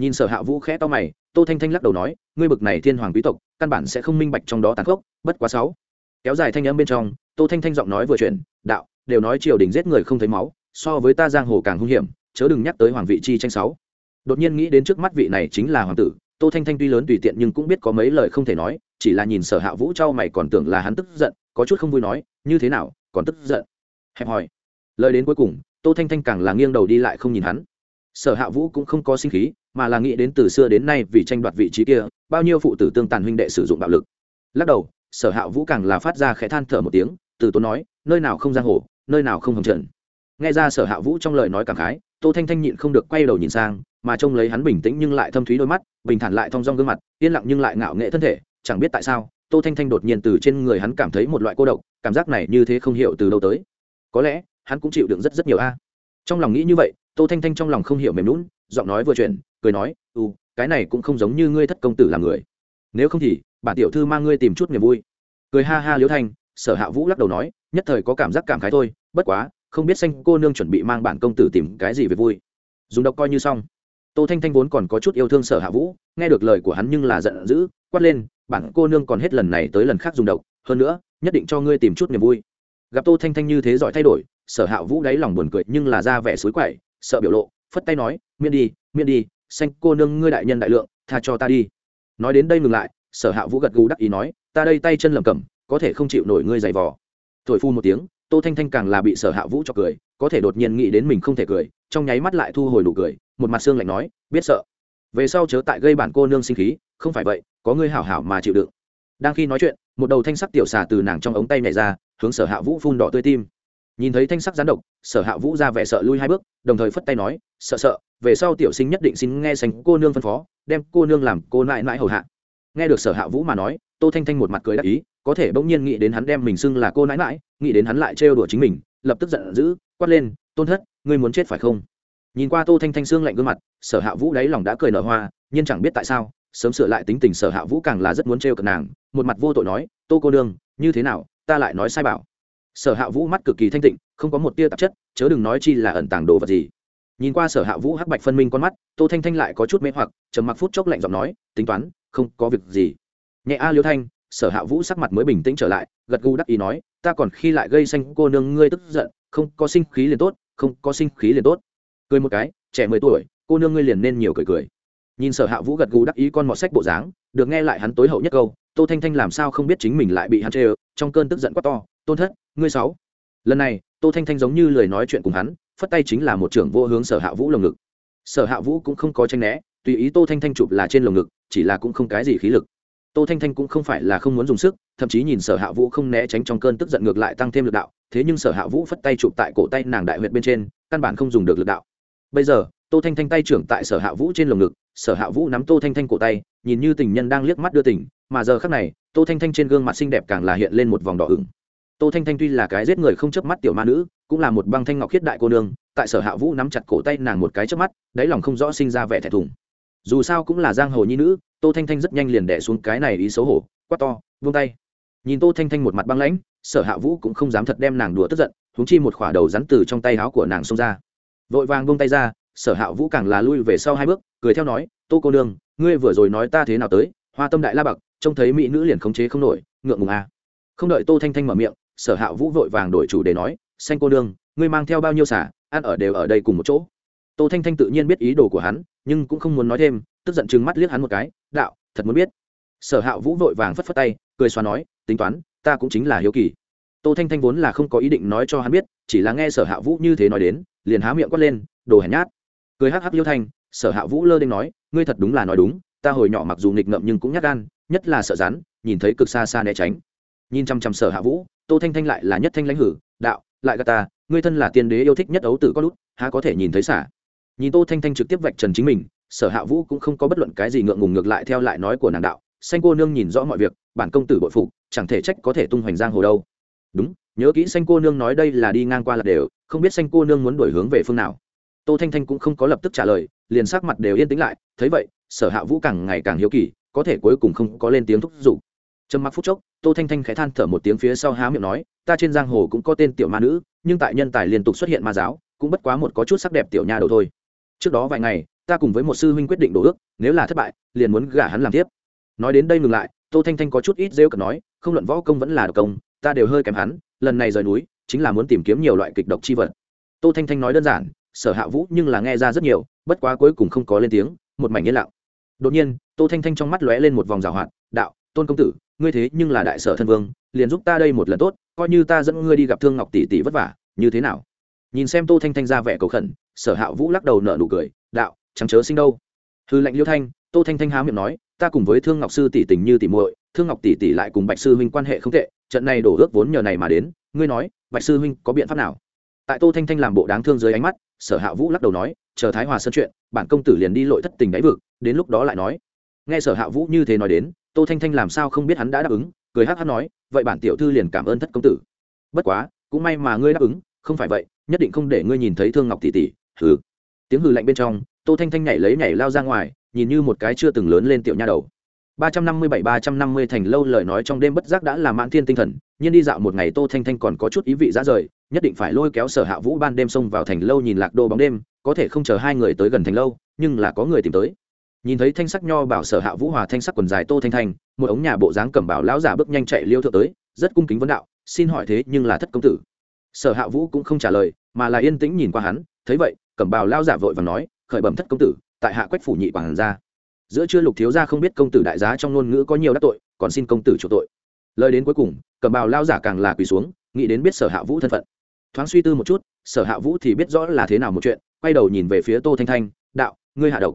[SPEAKER 1] Nhìn sở hạ vũ khẽ to mày, tô thanh thanh lắc đầu nói, ngươi bực này thiên hoàng quý tộc, căn bản sẽ không minh bạch trong đó tàn khốc, bất quá sáu. Kéo dài thanh âm bên trong, tô thanh thanh giọng nói vừa chuyển, đạo, đều nói triều đình giết người không thấy máu, so với ta giang hồ càng hung hiểm, chớ đừng nhắc tới hoàng vị chi tranh sáu. Đột nhiên nghĩ đến trước mắt vị này chính là hoàng tử tô thanh thanh tuy lớn tùy tiện nhưng cũng biết có mấy lời không thể nói, chỉ là nhìn sở hạ vũ trao mày còn tưởng là hắn tức giận, có chút không vui nói, như thế nào, còn tức giận? Hẹp hòi. Lời đến cuối cùng, tô thanh thanh càng là nghiêng đầu đi lại không nhìn hắn. Sở hạ vũ cũng không có sinh khí, mà là nghĩ đến từ xưa đến nay vì tranh đoạt vị trí kia, bao nhiêu phụ tử tương tàn huynh đệ sử dụng bạo lực. Lắc đầu, sở hạ vũ càng là phát ra khẽ than thở một tiếng, từ tốn nói, nơi nào không giang hồ, nơi nào không hồng trần. Nghe ra sở hạ vũ trong lời nói cảm khái, tô thanh thanh nhịn không được quay đầu nhìn sang mà trông lấy hắn bình tĩnh nhưng lại thâm thúy đôi mắt, bình thản lại thong dong gương mặt, yên lặng nhưng lại ngạo nghệ thân thể, chẳng biết tại sao, tô thanh thanh đột nhiên từ trên người hắn cảm thấy một loại cô độc, cảm giác này như thế không hiểu từ đâu tới. Có lẽ, hắn cũng chịu đựng rất rất nhiều a. Trong lòng nghĩ như vậy, tô thanh thanh trong lòng không hiểu mềm lún giọng nói vừa chuyển, cười nói ừ cái này cũng không giống như ngươi thất công tử làm người. Nếu không thì, bản tiểu thư mang ngươi tìm chút niềm vui. Cười ha ha liễu thanh, sở hạ vũ lắc đầu nói, nhất thời có cảm giác cảm khái thôi, bất quá, không biết xanh cô nương chuẩn bị mang bản công tử tìm cái gì về vui. Dùng độc coi như xong tô thanh thanh vốn còn có chút yêu thương sở hạ vũ, nghe được lời của hắn nhưng là giận dữ, quát lên, bản cô nương còn hết lần này tới lần khác dùng độc, hơn nữa, nhất định cho ngươi tìm chút niềm vui. Gặp tô thanh thanh như thế giỏi thay đổi, sở hạ vũ đáy lòng buồn cười nhưng là ra vẻ suối quậy, sợ biểu lộ, phất tay nói, miễn đi miễn đi, xanh cô nương ngươi đại nhân đại lượng, tha cho ta đi. Nói đến đây ngừng lại, sở hạ vũ gật gù đắc ý nói, ta đây tay chân lầm cầm có thể không chịu nổi ngươi giày vò. Thổi phu một tiếng, tô thanh thanh càng là bị sở hạ vũ cho cười có thể đột nhiên nghĩ đến mình không thể cười, trong nháy mắt lại thu hồi nụ cười, một mặt xương lạnh nói, biết sợ. Về sau chớ tại gây bản cô nương sinh khí, không phải vậy, có ngươi hảo hảo mà chịu đựng. Đang khi nói chuyện, một đầu thanh sắc tiểu xà từ nàng trong ống tay nhảy ra, hướng sở hạ vũ phun đỏ tươi tim. Nhìn thấy thanh sắc gián độc, sở hạ vũ ra vẻ sợ lui hai bước, đồng thời phất tay nói, sợ sợ, về sau tiểu sinh nhất định xin nghe sành cô nương phân phó, đem cô nương làm cô nại nại hầu hạ. Nghe được sở hạ vũ mà nói, tô thanh thanh một mặt cười đắc ý, có thể bỗng nhiên nghĩ đến hắn đem mình xưng là cô nãi nãi, nghĩ đến hắn lại trêu đùa chính mình, lập tức giận dữ quát lên, tôn thất, ngươi muốn chết phải không? Nhìn qua tô thanh thanh xương lạnh gương mặt, sở hạ vũ đáy lòng đã cười nở hoa, nhưng chẳng biết tại sao, sớm sửa lại tính tình sở hạ vũ càng là rất muốn trêu cợt nàng, một mặt vô tội nói, tô cô đương như thế nào, ta lại nói sai bảo. Sở hạ vũ mắt cực kỳ thanh tịnh, không có một tia tạp chất, chớ đừng nói chi là ẩn tàng đồ vật gì. Nhìn qua sở hạ vũ hắc bạch phân minh con mắt, tô thanh thanh lại có chút mê hoặc, trầm mặc phút chốc lạnh giọng nói, tính toán, không có việc gì. Nhẹ a liêu thanh, sở hạ vũ sắc mặt mới bình tĩnh trở lại, gật gù đắc ý nói, ta còn khi lại gây xanh cô nương ngươi tức giận không có sinh khí liền tốt, không có sinh khí liền tốt. Cười một cái, trẻ mười tuổi, cô nương ngươi liền nên nhiều cười cười. Nhìn sở hạ vũ gật gù đắc ý con mọt sách bộ dáng, được nghe lại hắn tối hậu nhất câu, tô thanh thanh làm sao không biết chính mình lại bị hắn chê trong cơn tức giận quá to, tôn thất, ngươi sáu. Lần này, tô thanh thanh giống như lời nói chuyện cùng hắn, phất tay chính là một trưởng vô hướng sở hạ vũ lồng ngực. Sở hạ vũ cũng không có tranh né, tùy ý tô thanh thanh chụp là trên lồng ngực, chỉ là cũng không cái gì khí lực tô thanh thanh cũng không phải là không muốn dùng sức, thậm chí nhìn sở hạ vũ không né tránh trong cơn tức giận ngược lại tăng thêm lực đạo, thế nhưng sở hạ vũ phất tay chụp tại cổ tay nàng đại huyệt bên trên, căn bản không dùng được lực đạo. Bây giờ, tô thanh thanh tay trưởng tại sở hạ vũ trên lồng ngực, sở hạ vũ nắm tô thanh thanh cổ tay, nhìn như tình nhân đang liếc mắt đưa tình, mà giờ khắc này, tô thanh thanh trên gương mặt xinh đẹp càng là hiện lên một vòng đỏ ửng. Tô thanh thanh tuy là cái giết người không chớp mắt tiểu ma nữ, cũng là một băng thanh ngọc khiết đại cô nương, tại sở hạ vũ nắm chặt cổ tay nàng một cái chớp mắt, đáy lòng không rõ sinh ra vẻ thẹn thùng dù sao cũng là giang hồ nhi nữ, tô thanh thanh rất nhanh liền đẻ xuống cái này ý xấu hổ, quát to, vung tay. Nhìn tô thanh thanh một mặt băng lãnh, sở hạ vũ cũng không dám thật đem nàng đùa tức giận húng chi một khỏa đầu rắn từ trong tay áo của nàng xông ra. Vội vàng vung tay ra, sở hạ vũ càng là lui về sau hai bước, cười theo nói, tô cô nương, ngươi vừa rồi nói ta thế nào tới, hoa tâm đại la bạc, trông thấy mỹ nữ liền khống chế không nổi, ngượng ngùng à. không đợi tô thanh thanh mở miệng, sở hạ vũ vội vàng đổi chủ để nói, xanh cô nương, ngươi mang theo bao nhiêu xả ăn ở đều ở đây cùng một chỗ tô thanh thanh tự nhiên biết ý đồ của hắn, nhưng cũng không muốn nói thêm, tức giận chừng mắt liếc hắn một cái, đạo, thật muốn biết. Sở hạ vũ vội vàng phất phất tay, cười xóa nói, tính toán, ta cũng chính là hiếu kỳ. Tô thanh thanh vốn là không có ý định nói cho hắn biết, chỉ là nghe sở hạ vũ như thế nói đến, liền há miệng quát lên, đồ hèn nhát. Cười hắc hắc liêu thanh, sở hạ vũ lơ đ nói, ngươi thật đúng là nói đúng, ta hồi nhỏ mặc dù nghịch ngợm nhưng cũng nhát gan, nhất là sợ rắn, nhìn thấy cực xa xa né tránh. Nhìn chăm chăm sở hạ vũ, tô thanh thanh lại là nhất thanh lãnh hử, đạo, lại gà ta, ngươi thân là tiên đế yêu thích nhất ấu tử có lút, há có thể nhìn thấy xả? Nhìn tô thanh thanh trực tiếp vạch trần chính mình, sở hạ vũ cũng không có bất luận cái gì ngượng ngùng ngược lại theo lại nói của nàng đạo, xanh cô nương nhìn rõ mọi việc, bản công tử bội phục, chẳng thể trách có thể tung hoành giang hồ đâu. Đúng, nhớ kỹ xanh cô nương nói đây là đi ngang qua là đều, không biết xanh cô nương muốn đổi hướng về phương nào. Tô thanh thanh cũng không có lập tức trả lời, liền sắc mặt đều yên tĩnh lại, thấy vậy, sở hạ vũ càng ngày càng hiếu kỳ, có thể cuối cùng không có lên tiếng thúc giục. Trầm mặc phút chốc, tô thanh thanh khẽ than thở một tiếng phía sau há miệng nói, ta trên giang hồ cũng có tên tiểu ma nữ, nhưng tại nhân tài liên tục xuất hiện ma giáo, cũng bất quá một có chút sắc đẹp tiểu nha đầu thôi trước đó vài ngày, ta cùng với một sư huynh quyết định đổ ước, nếu là thất bại, liền muốn gả hắn làm tiếp. Nói đến đây ngừng lại, tô thanh thanh có chút ít rêu cần nói, không luận võ công vẫn là độc công, ta đều hơi kém hắn, lần này rời núi, chính là muốn tìm kiếm nhiều loại kịch độc chi vật. Tô thanh thanh nói đơn giản, sở hạ vũ nhưng là nghe ra rất nhiều, bất quá cuối cùng không có lên tiếng, một mảnh yên lặng. Đột nhiên, tô thanh thanh trong mắt lóe lên một vòng rào hoạt, đạo, tôn công tử, ngươi thế nhưng là đại sở thân vương, liền giúp ta đây một lần tốt, coi như ta dẫn ngươi đi gặp thương ngọc tỷ tỷ vất vả, như thế nào? Nhìn xem tô thanh thanh ra vẻ cầu khẩn sở hạ vũ lắc đầu nở nụ cười, đạo, chẳng chớ sinh đâu. Hư lệnh liêu thanh, tô thanh thanh há miệng nói, ta cùng với thương ngọc sư tỷ tình như tỷ muội, thương ngọc tỷ tỷ lại cùng bạch sư huynh quan hệ không tệ, trận này đổ ước vốn nhờ này mà đến, ngươi nói, bạch sư huynh có biện pháp nào? Tại tô thanh thanh làm bộ đáng thương dưới ánh mắt, sở hạ vũ lắc đầu nói, chờ thái hòa sơn chuyện, bản công tử liền đi lội thất tình đáy vực, đến lúc đó lại nói. Nghe sở hạ vũ như thế nói đến, tô thanh thanh làm sao không biết hắn đã đáp ứng, cười hắc hắc nói, vậy bản tiểu thư liền cảm ơn thất công tử. Bất quá, cũng may mà ngươi đáp ứng, không phải vậy, nhất định không để ngươi nhìn thấy thương ngọc tỷ tỷ hừ. Tiếng hừ lạnh bên trong, tô thanh thanh nhảy lấy nhảy lao ra ngoài, nhìn như một cái chưa từng lớn lên tiểu nha đầu. ba trăm năm mươi bảy, ba trăm năm mươi thành lâu lời nói trong đêm bất giác đã là mãn thiên tinh thần nhưng đi dạo một ngày tô thanh thanh còn có chút ý vị ra rời, nhất định phải lôi kéo sở hạ vũ ban đêm xông vào thành lâu nhìn lạc đô bóng đêm, có thể không chờ hai người tới gần thành lâu, nhưng là có người tìm tới. Nhìn thấy thanh sắc nho bảo sở hạ vũ hòa thanh sắc quần dài tô thanh thanh, một ống nhà bộ dáng cẩm bảo lão giả bước nhanh chạy liêu thượng tới, rất cung kính vấn đạo, xin hỏi thế nhưng là thất công tử? Sở hạ vũ cũng không trả lời, mà là yên tĩnh nhìn qua hắn, thấy vậy cẩm bào lao giả vội và nói, khởi bẩm thất công tử, tại hạ quách phủ nhị quản gia giữa chưa lục thiếu gia không biết công tử đại giá trong ngôn ngữ có nhiều đắc tội, còn xin công tử chủ tội. Lời đến cuối cùng, cẩm bào lao giả càng là quỳ xuống, nghĩ đến biết sở hạ vũ thân phận. Thoáng suy tư một chút, sở hạ vũ thì biết rõ là thế nào một chuyện, quay đầu nhìn về phía tô thanh thanh, đạo, ngươi hạ độc.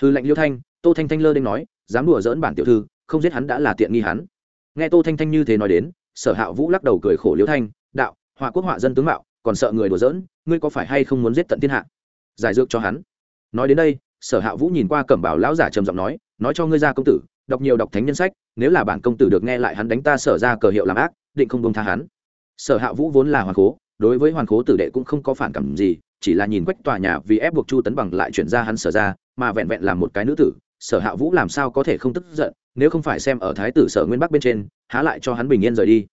[SPEAKER 1] Hư lệnh liêu thanh, tô thanh thanh lơ đ nói, dám đùa dỡn bản tiểu thư, không giết hắn đã là tiện nghi hắn. Nghe tô thanh thanh như thế nói đến, sở hạ vũ lắc đầu cười khổ liêu thanh, đạo, họa quốc họa dân tướng mạo, còn sợ người đùa dỡn ngươi có phải hay không muốn giết tận thiên hạ? Giải dược cho hắn. Nói đến đây, sở hạ vũ nhìn qua cẩm bảo lão giả trầm giọng nói nói cho ngươi ra công tử, đọc nhiều đọc thánh nhân sách, nếu là bản công tử được nghe lại hắn đánh ta sở ra cờ hiệu làm ác, định không bông tha hắn. Sở hạ vũ vốn là hoàn cố, đối với hoàn cố tử đệ cũng không có phản cảm gì, chỉ là nhìn quách tòa nhà vì ép buộc chu tấn bằng lại chuyển ra hắn sở ra, mà vẹn vẹn làm một cái nữ tử, sở hạ vũ làm sao có thể không tức giận, nếu không phải xem ở thái tử sở nguyên bắc bên trên, há lại cho hắn bình yên rời đi.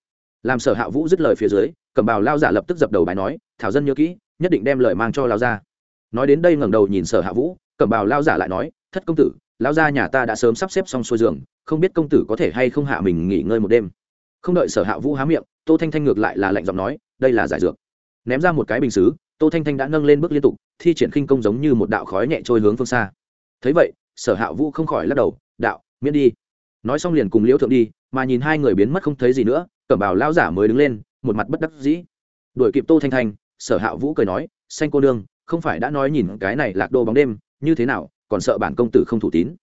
[SPEAKER 1] Làm sở hạ vũ dứt lời phía dưới, cẩm bào lao giả lập tức dập đầu bài nói, thảo dân nhớ kỹ, nhất định đem lời mang cho lao ra nói đến đây ngẩng đầu nhìn sở hạ vũ, cẩm bào lao giả lại nói, thất công tử, lao ra nhà ta đã sớm sắp xếp xong xuôi giường, không biết công tử có thể hay không hạ mình nghỉ ngơi một đêm. Không đợi sở hạ vũ há miệng, tô thanh thanh ngược lại là lạnh giọng nói, đây là giải dược. Ném ra một cái bình xứ, tô thanh thanh đã nâng lên bước liên tục, thi triển khinh công giống như một đạo khói nhẹ trôi hướng phương xa. Thấy vậy, sở hạ vũ không khỏi lắc đầu, đạo, miễn đi. Nói xong liền cùng liễu thượng đi, mà nhìn hai người biến mất không thấy gì nữa, cẩm bào lao giả mới đứng lên, một mặt bất đắc dĩ. Đuổi kịp tô thanh thanh, sở hạ vũ cười nói, xanh cô nương không phải đã nói nhìn cái này lạc đô bóng đêm, như thế nào, còn sợ bản công tử không thủ tín.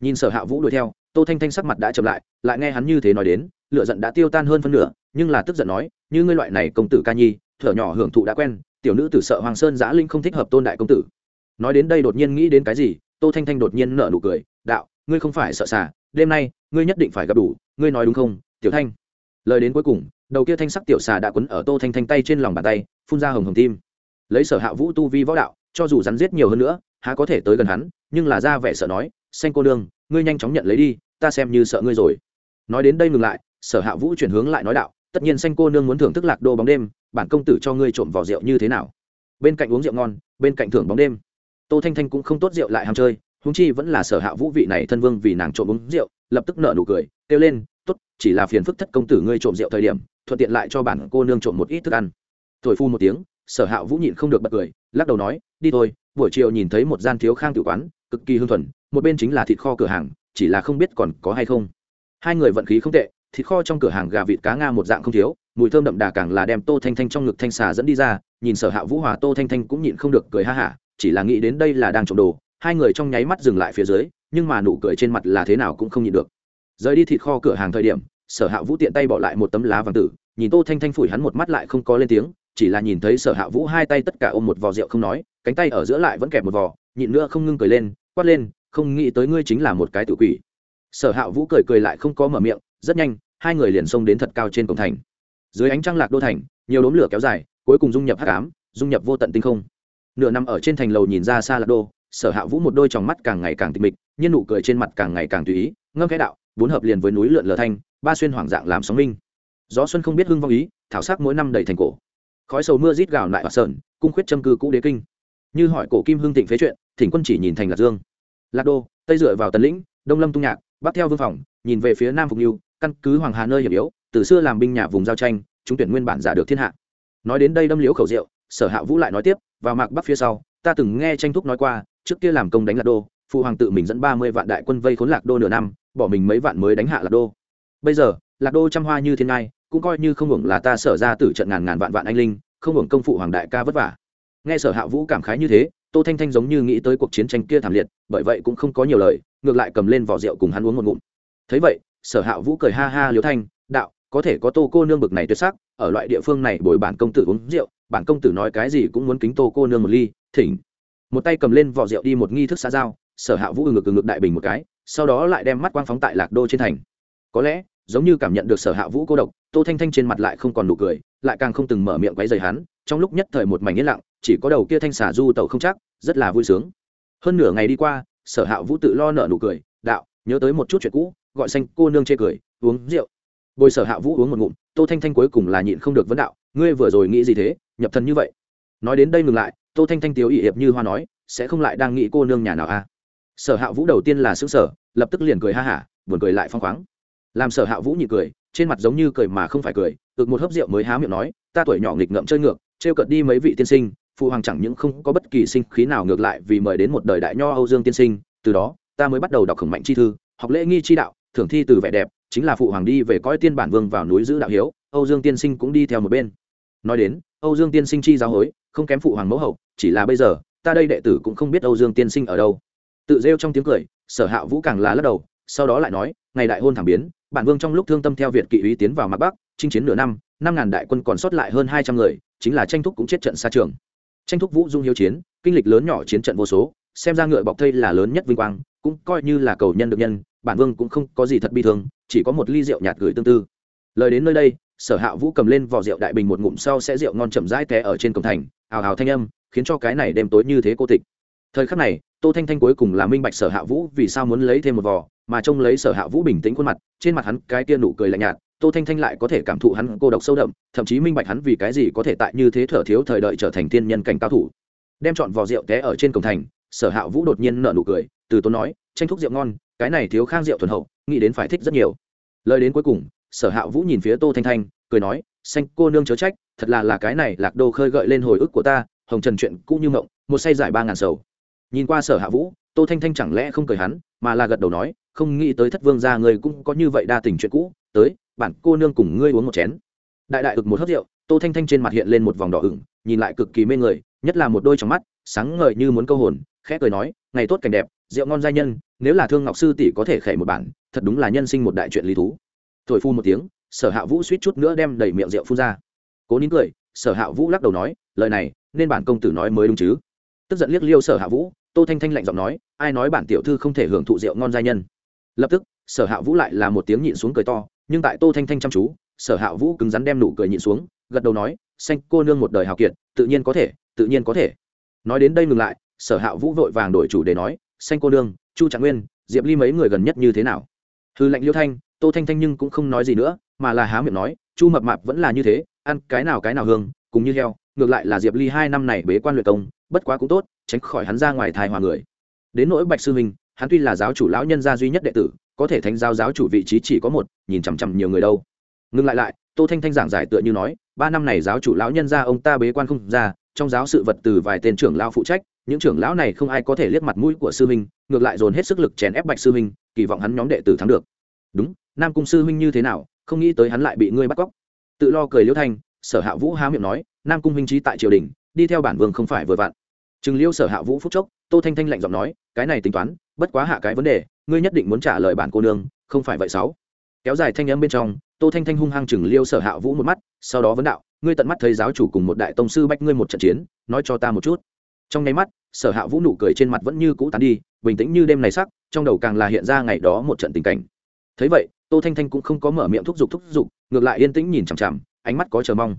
[SPEAKER 1] Nhìn sở hạ vũ đuổi theo, tô thanh thanh sắc mặt đã chậm lại lại nghe hắn như thế nói đến lựa giận đã tiêu tan hơn phân nửa, nhưng là tức giận nói, như ngươi loại này công tử ca nhi, thở nhỏ hưởng thụ đã quen, tiểu nữ tử sợ hoàng sơn giã linh không thích hợp tôn đại công tử. Nói đến đây đột nhiên nghĩ đến cái gì, tô thanh thanh đột nhiên nở nụ cười, đạo, ngươi không phải sợ xả đêm nay, ngươi nhất định phải gặp đủ, ngươi nói đúng không, tiểu thanh? Lời đến cuối cùng, đầu kia thanh sắc tiểu xà đã quấn ở tô thanh thanh tay trên lòng bàn tay, phun ra hồng hồng tim lấy sở hạ vũ tu vi võ đạo, cho dù rắn giết nhiều hơn nữa, há có thể tới gần hắn, nhưng là ra vẻ sợ nói, xanh cô đương ngươi nhanh chóng nhận lấy đi, ta xem như sợ ngươi rồi. Nói đến đây ngừng lại, sở hạ vũ chuyển hướng lại nói đạo, tất nhiên xanh cô nương muốn thưởng thức lạc đô bóng đêm, bản công tử cho ngươi trộm vỏ rượu như thế nào? Bên cạnh uống rượu ngon, bên cạnh thưởng bóng đêm. Tô thanh thanh cũng không tốt rượu lại ham chơi húng chi vẫn là sở hạ vũ vị này thân vương vì nàng trộm uống rượu, lập tức nợ nụ cười, kêu lên, tốt, chỉ là phiền phức thất công tử ngươi trộm rượu thời điểm, thuận tiện lại cho bản cô nương trộm một ít thức ăn. Thổi phu một tiếng sở hạ vũ nhịn không được bật cười, lắc đầu nói, đi thôi, buổi chiều nhìn thấy một gian thiếu khang tử quán, cực kỳ hương thuần, một bên chính là thịt kho cửa hàng, chỉ là không biết còn có hay không. Hai người vận khí không tệ, thịt kho trong cửa hàng gà vịt cá nga một dạng không thiếu, mùi thơm đậm đà càng là đem tô thanh thanh trong ngực thanh xà dẫn đi ra, nhìn sở hạ vũ hòa tô thanh thanh cũng nhịn không được cười ha hả, chỉ là nghĩ đến đây là đang trộm đồ, hai người trong nháy mắt dừng lại phía dưới, nhưng mà nụ cười trên mặt là thế nào cũng không nhịn được. Rời đi thịt kho cửa hàng thời điểm, sở hạ vũ tiện tay bỏ lại một tấm lá vàng tử, nhìn tô thanh thanh phủi hắn một mắt lại không có lên tiếng chỉ là nhìn thấy sở hạ vũ hai tay tất cả ôm một vò rượu không nói, cánh tay ở giữa lại vẫn kẹp một vò, nhịn nữa không ngưng cười lên, quát lên, không nghĩ tới ngươi chính là một cái tự quỷ. Sở hạ vũ cười cười lại không có mở miệng, rất nhanh, hai người liền xông đến thật cao trên cổng thành. Dưới ánh trăng lạc đô thành, nhiều đốm lửa kéo dài, cuối cùng dung nhập hắc ám, dung nhập vô tận tinh không. Nửa năm ở trên thành lầu nhìn ra xa lạc đô, sở hạ vũ một đôi tròng mắt càng ngày càng tịch mịch, nhiên nụ cười trên mặt càng ngày càng tùy ý, ngâm cái đạo, bốn hợp liền với núi lượn lờ thanh, ba xuyên hoàng dạng làm sóng minh. Gió xuân không biết hưng vong ý, thảo sắc mỗi năm đầy thành cổ khói sầu mưa rít gào lại và sờn, cung khuyết châm cư cũ đế kinh. Như hỏi cổ kim hưng thịnh phế chuyện, thỉnh quân chỉ nhìn thành lạc dương. Lạc đô, tây dựa vào tần lĩnh, đông lâm tung nhạc, bắc theo vương phòng, nhìn về phía nam phục nhiêu căn cứ hoàng hà nơi hiểm yếu, từ xưa làm binh nhà vùng giao tranh, chúng tuyển nguyên bản giả được thiên hạ. Nói đến đây đâm liễu khẩu rượu, sở hạ vũ lại nói tiếp, vào mạc bắc phía sau, ta từng nghe tranh thúc nói qua, trước kia làm công đánh lạc đô, phụ hoàng tự mình dẫn ba mươi vạn đại quân vây khốn lạc đô nửa năm, bỏ mình mấy vạn mới đánh hạ lạc đô. Bây giờ, lạc đô trăm hoa như thiên ngai cũng coi như không hưởng là ta sở ra từ trận ngàn ngàn vạn vạn anh linh, không hưởng công phụ hoàng đại ca vất vả. Nghe sở hạ vũ cảm khái như thế, tô thanh thanh giống như nghĩ tới cuộc chiến tranh kia thảm liệt, bởi vậy cũng không có nhiều lời, ngược lại cầm lên vỏ rượu cùng hắn uống một ngụm. Thấy vậy, sở hạ vũ cười ha ha liếu thanh, đạo, có thể có tô cô nương bực này tuyệt sắc, ở loại địa phương này bồi bản công tử uống rượu, bản công tử nói cái gì cũng muốn kính tô cô nương một ly, thỉnh. Một tay cầm lên vỏ rượu đi một nghi thức xã giao, sở hạ vũ ngực ngực đại bình một cái, sau đó lại đem mắt quang phóng tại lạc đô trên thành. Có lẽ giống như cảm nhận được sở hạ vũ cô độc, tô thanh thanh trên mặt lại không còn nụ cười, lại càng không từng mở miệng quấy rầy hắn, trong lúc nhất thời một mảnh yên lặng, chỉ có đầu kia thanh xả du tẩu không chắc, rất là vui sướng. Hơn nửa ngày đi qua, sở hạ vũ tự lo nợ nụ cười, đạo, nhớ tới một chút chuyện cũ, gọi xanh cô nương chê cười, uống rượu. Bồi sở hạ vũ uống một ngụm, tô thanh thanh cuối cùng là nhịn không được vấn đạo, ngươi vừa rồi nghĩ gì thế, nhập thần như vậy? Nói đến đây ngừng lại, tô thanh thanh tiếu ỵ hiệp như hoa nói, sẽ không lại đang nghĩ cô nương nhà nào a à? sở hạ vũ đầu tiên là xứng sở lập tức liền cười ha hả, buồn cười lại phong khoáng làm sở hạ vũ nhị cười, trên mặt giống như cười mà không phải cười, ực một hớp rượu mới há miệng nói, ta tuổi nhỏ nghịch ngợm chơi ngược, trêu cợt đi mấy vị tiên sinh, phụ hoàng chẳng những không có bất kỳ sinh khí nào ngược lại vì mời đến một đời đại nho âu dương tiên sinh, từ đó, ta mới bắt đầu đọc khổng mạnh chi thư, học lễ nghi chi đạo, thưởng thi từ vẻ đẹp, chính là phụ hoàng đi về coi tiên bản vương vào núi giữ đạo hiếu, âu dương tiên sinh cũng đi theo một bên. Nói đến, âu dương tiên sinh chi giáo hối, không kém phụ hoàng mẫu hậu, chỉ là bây giờ, ta đây đệ tử cũng không biết âu dương tiên sinh ở đâu. Tự rêu trong tiếng cười, sở hạ vũ càng là lắc đầu, sau đó lại nói, ngày đại hôn thảm biến bản vương trong lúc thương tâm theo việt kỵ uy tiến vào mặt bắc, chinh chiến nửa năm năm ngàn đại quân còn sót lại hơn hai trăm người, chính là tranh thúc cũng chết trận xa trường. Tranh thúc vũ dung hiếu chiến, kinh lịch lớn nhỏ chiến trận vô số, xem ra ngựa bọc thây là lớn nhất vinh quang, cũng coi như là cầu nhân được nhân, bản vương cũng không có gì thật bi thương, chỉ có một ly rượu nhạt gửi tương tư. Lời đến nơi đây, sở hạ vũ cầm lên vỏ rượu đại bình một ngụm sau sẽ rượu ngon chậm rãi té ở trên cổng thành hào hào thanh âm, khiến cho cái này đêm tối như thế cô tịch. Thời khắc này, tô thanh thanh cuối cùng là minh bạch sở hạ vũ vì sao muốn lấy thêm một vò mà trông lấy sở hạ vũ bình tĩnh khuôn mặt, trên mặt hắn cái tia nụ cười lạnh nhạt, tô thanh thanh lại có thể cảm thụ hắn cô độc sâu đậm, thậm chí minh bạch hắn vì cái gì có thể tại như thế thở thiếu thời đợi trở thành tiên nhân cảnh cao thủ. Đem chọn vò rượu té ở trên cổng thành, sở hạ vũ đột nhiên nở nụ cười, từ tốn nói tranh thuốc rượu ngon, cái này thiếu khang rượu thuần hậu, nghĩ đến phải thích rất nhiều. Lời đến cuối cùng, sở hạ vũ nhìn phía tô thanh thanh, cười nói, xanh, cô nương chớ trách, thật là là cái này lạc đô khơi gợi lên hồi ức của ta, hồng trần chuyện cũ như mộng, một say giải ba ngàn sầu. Nhìn qua sở hạ vũ, tô thanh thanh chẳng lẽ không cười hắn, mà là gật đầu nói không nghĩ tới thất vương gia người cũng có như vậy đa tình chuyện cũ, tới, bản cô nương cùng ngươi uống một chén. Đại đại ực một hớt rượu, tô thanh thanh trên mặt hiện lên một vòng đỏ ửng, nhìn lại cực kỳ mê người, nhất là một đôi trong mắt, sáng ngời như muốn câu hồn, khẽ cười nói, ngày tốt cảnh đẹp, rượu ngon giai nhân, nếu là thương ngọc sư tỷ có thể khẩy một bản, thật đúng là nhân sinh một đại chuyện lý thú. Thổi phu một tiếng, sở hạ vũ suýt chút nữa đem đầy miệng rượu phun ra. Cố nín cười, sở hạ vũ lắc đầu nói, lời này, nên bản công tử nói mới đúng chứ. Tức giận liếc liêu sở hạ vũ, tô thanh thanh lạnh giọng nói, ai nói bản tiểu thư không thể hưởng thụ rượu ngon giai nhân? Lập tức, sở hạ vũ lại là một tiếng nhịn xuống cười to, nhưng tại tô thanh thanh chăm chú, sở hạ vũ cứng rắn đem nụ cười nhịn xuống, gật đầu nói, xanh, cô nương một đời hào kiệt, tự nhiên có thể, tự nhiên có thể. Nói đến đây ngừng lại, sở hạ vũ vội vàng đổi chủ để nói, xanh, cô nương, chu trạng nguyên, diệp ly mấy người gần nhất như thế nào? Hư lệnh liêu thanh, tô thanh thanh nhưng cũng không nói gì nữa, mà là há miệng nói, chu mập mạp vẫn là như thế, ăn cái nào cái nào hương, cùng như heo, ngược lại là diệp ly hai năm này bế quan luyện công, bất quá cũng tốt, tránh khỏi hắn ra ngoài thai hòa người. Đến nỗi bạch sư huynh hắn tuy là giáo chủ lão nhân gia duy nhất đệ tử, có thể thánh giáo giáo chủ vị trí chỉ có một, nhìn chằm chằm nhiều người đâu. Ngừng lại lại, tô thanh thanh giảng giải tựa như nói, ba năm này giáo chủ lão nhân gia ông ta bế quan không ra, trong giáo sự vật từ vài tên trưởng lão phụ trách, những trưởng lão này không ai có thể liếc mặt mũi của sư huynh, ngược lại dồn hết sức lực chèn ép bạch sư huynh, kỳ vọng hắn nhóm đệ tử thắng được. Đúng, nam cung sư huynh như thế nào, không nghĩ tới hắn lại bị ngươi bắt cóc. Tự lo cười liễu thanh, sở hạ vũ há miệng nói, nam cung huynh trí tại triều đình, đi theo bản vương không phải vừa vặn. Chừng liêu sở hạ vũ phúc chốc tô thanh thanh lạnh giọng nói, cái này tính toán, bất quá hạ cái vấn đề, ngươi nhất định muốn trả lời bản cô nương, không phải vậy sáu. Kéo dài thanh âm bên trong, tô thanh thanh hung hăng chừng liêu sở hạ vũ một mắt, sau đó vấn đạo, ngươi tận mắt thấy giáo chủ cùng một đại tông sư bách ngươi một trận chiến, nói cho ta một chút. Trong nháy mắt, sở hạ vũ nụ cười trên mặt vẫn như cũ tán đi, bình tĩnh như đêm này sắc, trong đầu càng là hiện ra ngày đó một trận tình cảnh. Thấy vậy, tô thanh thanh cũng không có mở miệng thúc giục thúc giục, ngược lại yên tĩnh nhìn chằm chằm, ánh mắt có chờ mong.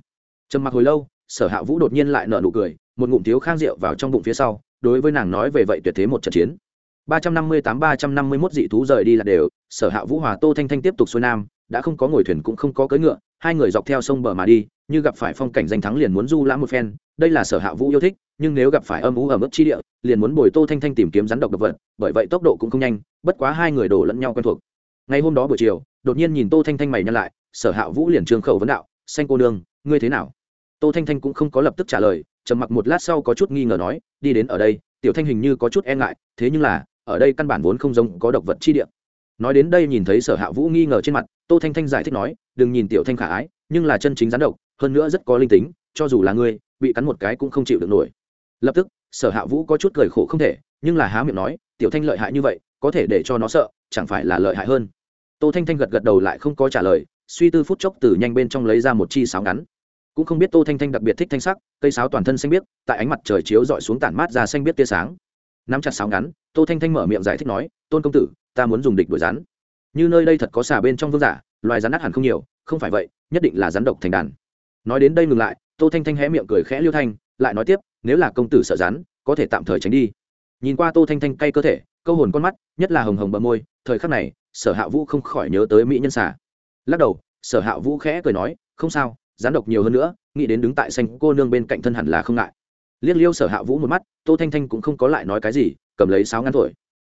[SPEAKER 1] Trầm mặc hồi lâu, sở hạ vũ đột nhiên lại nở nụ cười, một ngụm thiếu khang rượu vào trong bụng phía sau đối với nàng nói về vậy tuyệt thế một trận chiến. ba trăm năm mươi tám, ba trăm năm mươi 351 dị thú rời đi là đều, sở hạ vũ hòa tô thanh thanh tiếp tục xuôi nam, đã không có ngồi thuyền cũng không có cưỡi ngựa, hai người dọc theo sông bờ mà đi, như gặp phải phong cảnh danh thắng liền muốn du lãm một phen, đây là sở hạ vũ yêu thích, nhưng nếu gặp phải âm ú ở mức chi địa, liền muốn bồi tô thanh thanh tìm kiếm rắn độc độc vật, bởi vậy tốc độ cũng không nhanh, bất quá hai người đổ lẫn nhau quen thuộc. Ngày hôm đó buổi chiều, đột nhiên nhìn tô thanh thanh mày nhăn lại, sở hạ vũ liền trương khẩu vấn đạo, xanh cô nương, ngươi thế nào? Tô thanh thanh cũng không có lập tức trả lời trầm mặc một lát sau có chút nghi ngờ nói, đi đến ở đây, tiểu thanh hình như có chút e ngại, thế nhưng là, ở đây căn bản vốn không giống có độc vật chi địa. Nói đến đây nhìn thấy sở hạ vũ nghi ngờ trên mặt, tô thanh thanh giải thích nói, đừng nhìn tiểu thanh khả ái, nhưng là chân chính rắn độc, hơn nữa rất có linh tính, cho dù là ngươi, bị cắn một cái cũng không chịu được nổi. Lập tức, sở hạ vũ có chút cười khổ không thể, nhưng là há miệng nói, tiểu thanh lợi hại như vậy, có thể để cho nó sợ, chẳng phải là lợi hại hơn. Tô thanh thanh gật gật đầu lại không có trả lời, suy tư phút chốc từ nhanh bên trong lấy ra một chi sáo ngắn cũng không biết tô thanh thanh đặc biệt thích thanh sắc, cây sáo toàn thân xanh biếc, tại ánh mặt trời chiếu dọi xuống tản mát ra xanh biếc tia sáng. Nắm chặt sáo ngắn, tô thanh thanh mở miệng giải thích nói, tôn công tử, ta muốn dùng địch đuổi rắn. Như nơi đây thật có xà bên trong vương giả, loài rắn nát hẳn không nhiều, không phải vậy, nhất định là rắn độc thành đàn. Nói đến đây ngừng lại, tô thanh thanh hé miệng cười khẽ liêu thanh, lại nói tiếp, nếu là công tử sợ rắn, có thể tạm thời tránh đi. Nhìn qua tô thanh thanh cay cơ thể, câu hồn con mắt, nhất là hồng hồng bờ môi, thời khắc này, sở hạ vũ không khỏi nhớ tới mỹ nhân xà. Lắc đầu, sở hạ vũ khẽ cười nói, không sao gián độc nhiều hơn nữa, nghĩ đến đứng tại xanh cô nương bên cạnh thân hẳn là không ngại. Liếc liêu sở hạ vũ một mắt, tô thanh thanh cũng không có lại nói cái gì, cầm lấy sáo ngắn thổi.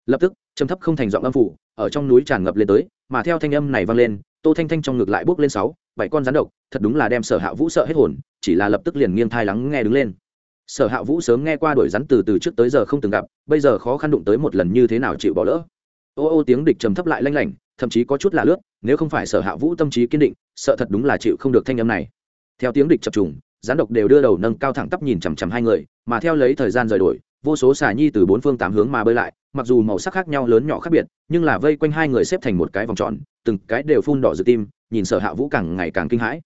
[SPEAKER 1] Lập tức châm thấp không thành giọng âm phủ, ở trong núi tràn ngập lên tới, mà theo thanh âm này vang lên, tô thanh thanh trong ngực lại bước lên sáu, bảy con rắn độc, thật đúng là đem sở hạ vũ sợ hết hồn, chỉ là lập tức liền nghiêng thai lắng nghe đứng lên. Sở hạ vũ sớm nghe qua đuổi rắn từ từ trước tới giờ không từng gặp, bây giờ khó khăn đụng tới một lần như thế nào chịu bỏ lỡ. Ô ô tiếng địch trầm thấp lại lanh lảnh, thậm chí có chút là lướt nếu không phải sở hạ vũ tâm trí kiên định, sợ thật đúng là chịu không được thanh âm này. Theo tiếng địch chập trùng, gián độc đều đưa đầu nâng cao thẳng tắp nhìn chằm chằm hai người, mà theo lấy thời gian rời đổi, vô số xà nhi từ bốn phương tám hướng mà bơi lại, mặc dù màu sắc khác nhau lớn nhỏ khác biệt, nhưng là vây quanh hai người xếp thành một cái vòng tròn, từng cái đều phun đỏ rực tim, nhìn sở hạ vũ càng ngày càng kinh hãi.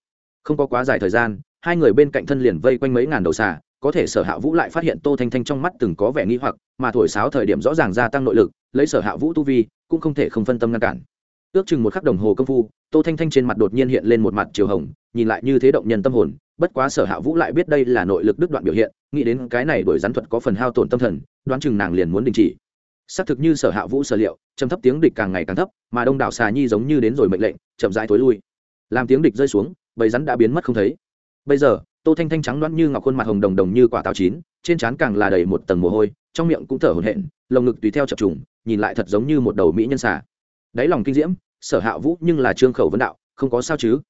[SPEAKER 1] Không có quá dài thời gian, hai người bên cạnh thân liền vây quanh mấy ngàn đầu xà, có thể sở hạ vũ lại phát hiện tô thanh thanh trong mắt từng có vẻ nghi hoặc, mà thổi sáo thời điểm rõ ràng gia tăng nội lực, lấy sở hạ vũ tu vi, cũng không thể không phân tâm ngăn cản ước chừng một khắc đồng hồ công phu, tô thanh thanh trên mặt đột nhiên hiện lên một mặt chiều hồng, nhìn lại như thế động nhân tâm hồn, bất quá sở hạ vũ lại biết đây là nội lực đứt đoạn biểu hiện, nghĩ đến cái này đổi rắn thuật có phần hao tổn tâm thần, đoán chừng nàng liền muốn đình chỉ. Xác thực như sở hạ vũ sở liệu, trầm thấp tiếng địch càng ngày càng thấp, mà đông đảo xà nhi giống như đến rồi mệnh lệnh, chậm rãi thối lui. Làm tiếng địch rơi xuống, bầy rắn đã biến mất không thấy. Bây giờ, tô thanh thanh trắng đoán như ngọc khuôn mặt hồng đồng đồng như quả táo chín, trên trán càng là đầy một tầng mồ hôi, trong miệng cũng thở hổn hển, lồng ngực tùy theo chập trùng, nhìn lại thật giống như một đầu mỹ nhân xà. Đáy lòng kinh diễm sở hạ vũ nhưng là trương khẩu vấn đạo, không có sao chứ?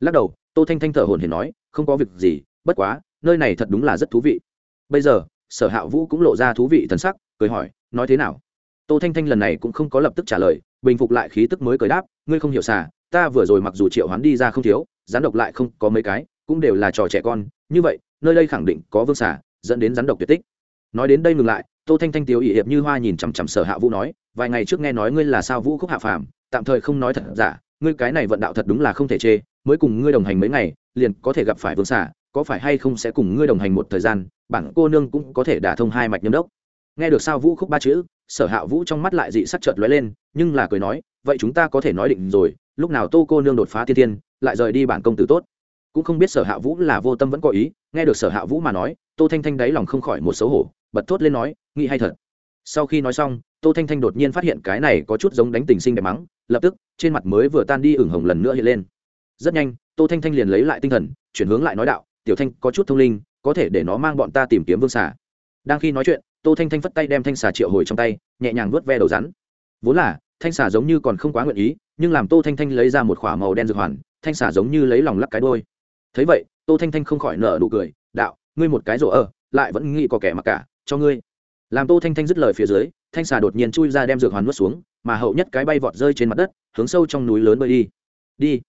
[SPEAKER 1] Lắc đầu, tô thanh thanh thở hổn hển nói, không có việc gì, bất quá, nơi này thật đúng là rất thú vị. Bây giờ, sở hạ vũ cũng lộ ra thú vị thần sắc, cười hỏi, nói thế nào? Tô thanh thanh lần này cũng không có lập tức trả lời, bình phục lại khí tức mới cười đáp, ngươi không hiểu xà, ta vừa rồi mặc dù triệu hoán đi ra không thiếu, rắn độc lại không có mấy cái, cũng đều là trò trẻ con, như vậy, nơi đây khẳng định có vương xà, dẫn đến rắn độc tuyệt tích. Nói đến đây ngừng lại, tô thanh thanh tiếu ỵ hiệp như hoa nhìn chằm chằm sở hạ vũ nói, vài ngày trước nghe nói ngươi là sao vũ khúc hạ phàm tạm thời không nói thật giả, ngươi cái này vận đạo thật đúng là không thể chê, mới cùng ngươi đồng hành mấy ngày, liền có thể gặp phải vương xả có phải hay không sẽ cùng ngươi đồng hành một thời gian, bản cô nương cũng có thể đả thông hai mạch nhâm đốc. Nghe được sao vũ khúc ba chữ, sở hạ vũ trong mắt lại dị sắc chợt lóe lên, nhưng là cười nói, vậy chúng ta có thể nói định rồi, lúc nào tô cô nương đột phá thiên tiên, lại rời đi bản công tử tốt. Cũng không biết sở hạ vũ là vô tâm vẫn có ý, nghe được sở hạ vũ mà nói, tô thanh thanh đáy lòng không khỏi một xấu hổ, bật thốt lên nói, nghĩ hay thật. Sau khi nói xong, tô thanh thanh đột nhiên phát hiện cái này có chút giống đánh tình sinh đẹp mắng lập tức, trên mặt mới vừa tan đi ửng hồng lần nữa hiện lên. Rất nhanh, tô thanh thanh liền lấy lại tinh thần, chuyển hướng lại nói đạo, tiểu thanh, có chút thông linh, có thể để nó mang bọn ta tìm kiếm vương xà. Đang khi nói chuyện, tô thanh thanh phất tay đem thanh xà triệu hồi trong tay, nhẹ nhàng vuốt ve đầu rắn. Vốn là, thanh xà giống như còn không quá nguyện ý, nhưng làm tô thanh thanh lấy ra một k h ỏ a màu đen dược hoàn, thanh xà giống như lấy lòng lắc cái đôi. Thấy vậy, tô thanh thanh không khỏi nở nụ cười, đạo, ngươi một cái rổ ơ, lại vẫn nghĩ có kẻ mặc cả, cho ngươi. Làm tô thanh thanh dứt lời phía dưới, thanh xà đột nhiên chui ra đem dược hoàn nuốt xuống mà hậu nhất cái bay vọt rơi trên mặt đất, hướng sâu trong núi lớn bơi đi. Đi.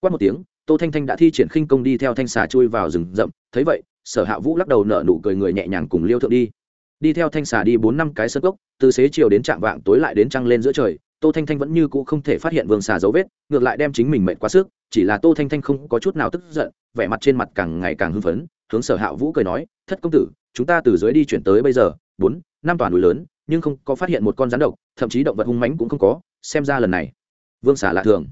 [SPEAKER 1] Quát một tiếng, tô thanh thanh đã thi triển khinh công đi theo thanh xà chui vào rừng rậm. Thấy vậy, sở hạ vũ lắc đầu nở nụ cười người nhẹ nhàng cùng liêu thượng đi. Đi theo thanh xà đi bốn năm cái sơ cốc, từ xế chiều đến trạm vạng tối lại đến trăng lên giữa trời, tô thanh thanh vẫn như cũ không thể phát hiện vương xà dấu vết, ngược lại đem chính mình mệt quá sức, chỉ là tô thanh thanh không có chút nào tức giận, vẻ mặt trên mặt càng ngày càng hưng phấn, hướng sở hạ vũ cười nói, thất công tử, chúng ta từ dưới đi chuyển tới bây giờ, bốn, năm toàn núi lớn nhưng không có phát hiện một con rắn độc, thậm chí động vật hung mãnh cũng không có, xem ra lần này, vương xả lạ thường.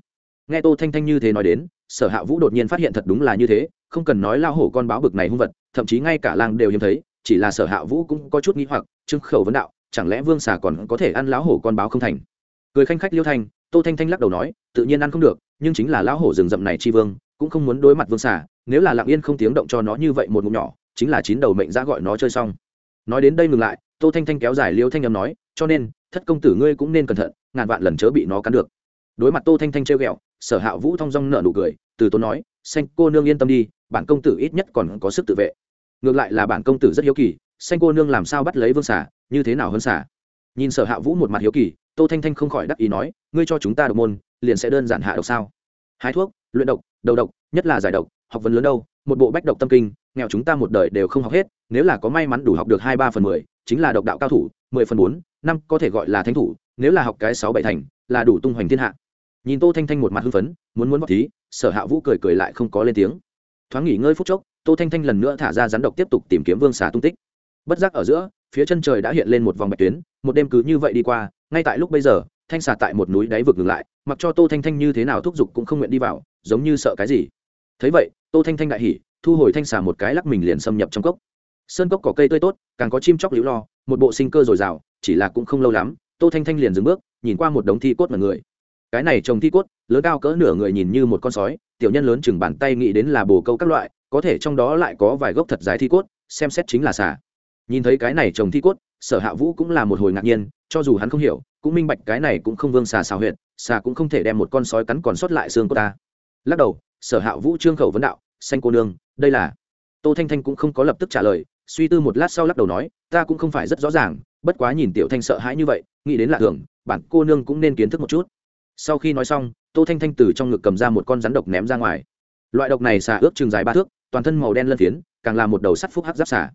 [SPEAKER 1] Nghe tô thanh thanh như thế nói đến, sở hạ vũ đột nhiên phát hiện thật đúng là như thế, không cần nói lao hổ con báo bực này hung vật, thậm chí ngay cả làng đều hiếm thấy, chỉ là sở hạ vũ cũng có chút nghĩ hoặc trưng khẩu vấn đạo, chẳng lẽ vương xà còn có thể ăn lão hổ con báo không thành? Cười khanh khách liêu thanh, tô thanh thanh lắc đầu nói, tự nhiên ăn không được, nhưng chính là lão hổ rừng rậm này chi vương, cũng không muốn đối mặt vương xà nếu là lặng yên không tiếng động cho nó như vậy một ngụm nhỏ, chính là chín đầu mệnh ra gọi nó chơi xong. Nói đến đây ngừng lại tô thanh thanh kéo dài liêu thanh âm nói, cho nên, thất công tử ngươi cũng nên cẩn thận, ngàn vạn lần chớ bị nó cắn được. Đối mặt tô thanh thanh trêu ghẹo, sở hạ vũ thong dong nở nụ cười, từ tốn nói, xanh cô nương yên tâm đi, bản công tử ít nhất còn có sức tự vệ. Ngược lại là bản công tử rất hiếu kỳ, xanh cô nương làm sao bắt lấy vương xả như thế nào hơn xả nhìn sở hạ vũ một mặt hiếu kỳ, tô thanh thanh không khỏi đắc ý nói, ngươi cho chúng ta độc môn, liền sẽ đơn giản hạ độc sao? Hái thuốc, luyện độc, đầu độc, nhất là giải độc, học vấn lớn đâu một bộ bách độc tâm kinh, nghèo chúng ta một đời đều không học hết, nếu là có may mắn đủ học được hai ba phần mười, chính là độc đạo cao thủ, mười phần bốn, năm có thể gọi là thánh thủ, nếu là học cái sáu bảy thành, là đủ tung hoành thiên hạ. Nhìn tô thanh thanh một mặt hưng phấn, muốn muốn bọc thí, sở hạ vũ cười cười lại không có lên tiếng. Thoáng nghỉ ngơi phút chốc, tô thanh thanh lần nữa thả ra rắn độc tiếp tục tìm kiếm vương xà tung tích. Bất giác ở giữa, phía chân trời đã hiện lên một vòng bạch tuyến, một đêm cứ như vậy đi qua, ngay tại lúc bây giờ, thanh xà tại một núi đáy vực ngừng lại, mặc cho tô thanh thanh như thế nào thúc giục cũng không nguyện đi vào, giống như sợ cái gì thấy vậy, tô thanh thanh đại hỉ, thu hồi thanh xà một cái lắc mình liền xâm nhập trong cốc. Sơn cốc có cây tươi tốt, càng có chim chóc liễu lo, một bộ sinh cơ dồi dào, chỉ là cũng không lâu lắm, tô thanh thanh liền dừng bước, nhìn qua một đống thi cốt mà người. Cái này trồng thi cốt, lớn cao cỡ nửa người nhìn như một con sói, tiểu nhân lớn chừng bàn tay nghĩ đến là bồ câu các loại, có thể trong đó lại có vài gốc thật dài thi cốt, xem xét chính là xà. Nhìn thấy cái này trồng thi cốt, sở hạ vũ cũng là một hồi ngạc nhiên, cho dù hắn không hiểu, cũng minh bạch cái này cũng không vương xà xào huyệt, xà cũng không thể đem một con sói cắn còn sót lại xương của ta. Lắc đầu sở hạ vũ trương khẩu vấn đạo, xanh cô nương, đây là tô thanh thanh cũng không có lập tức trả lời, suy tư một lát sau lắc đầu nói, ta cũng không phải rất rõ ràng, bất quá nhìn tiểu thanh sợ hãi như vậy, nghĩ đến là thường, bản cô nương cũng nên kiến thức một chút. Sau khi nói xong, tô thanh thanh từ trong ngực cầm ra một con rắn độc ném ra ngoài. Loại độc này xà ước chừng dài ba thước, toàn thân màu đen lân phiến, càng là một đầu sắt phúc hắc giáp xà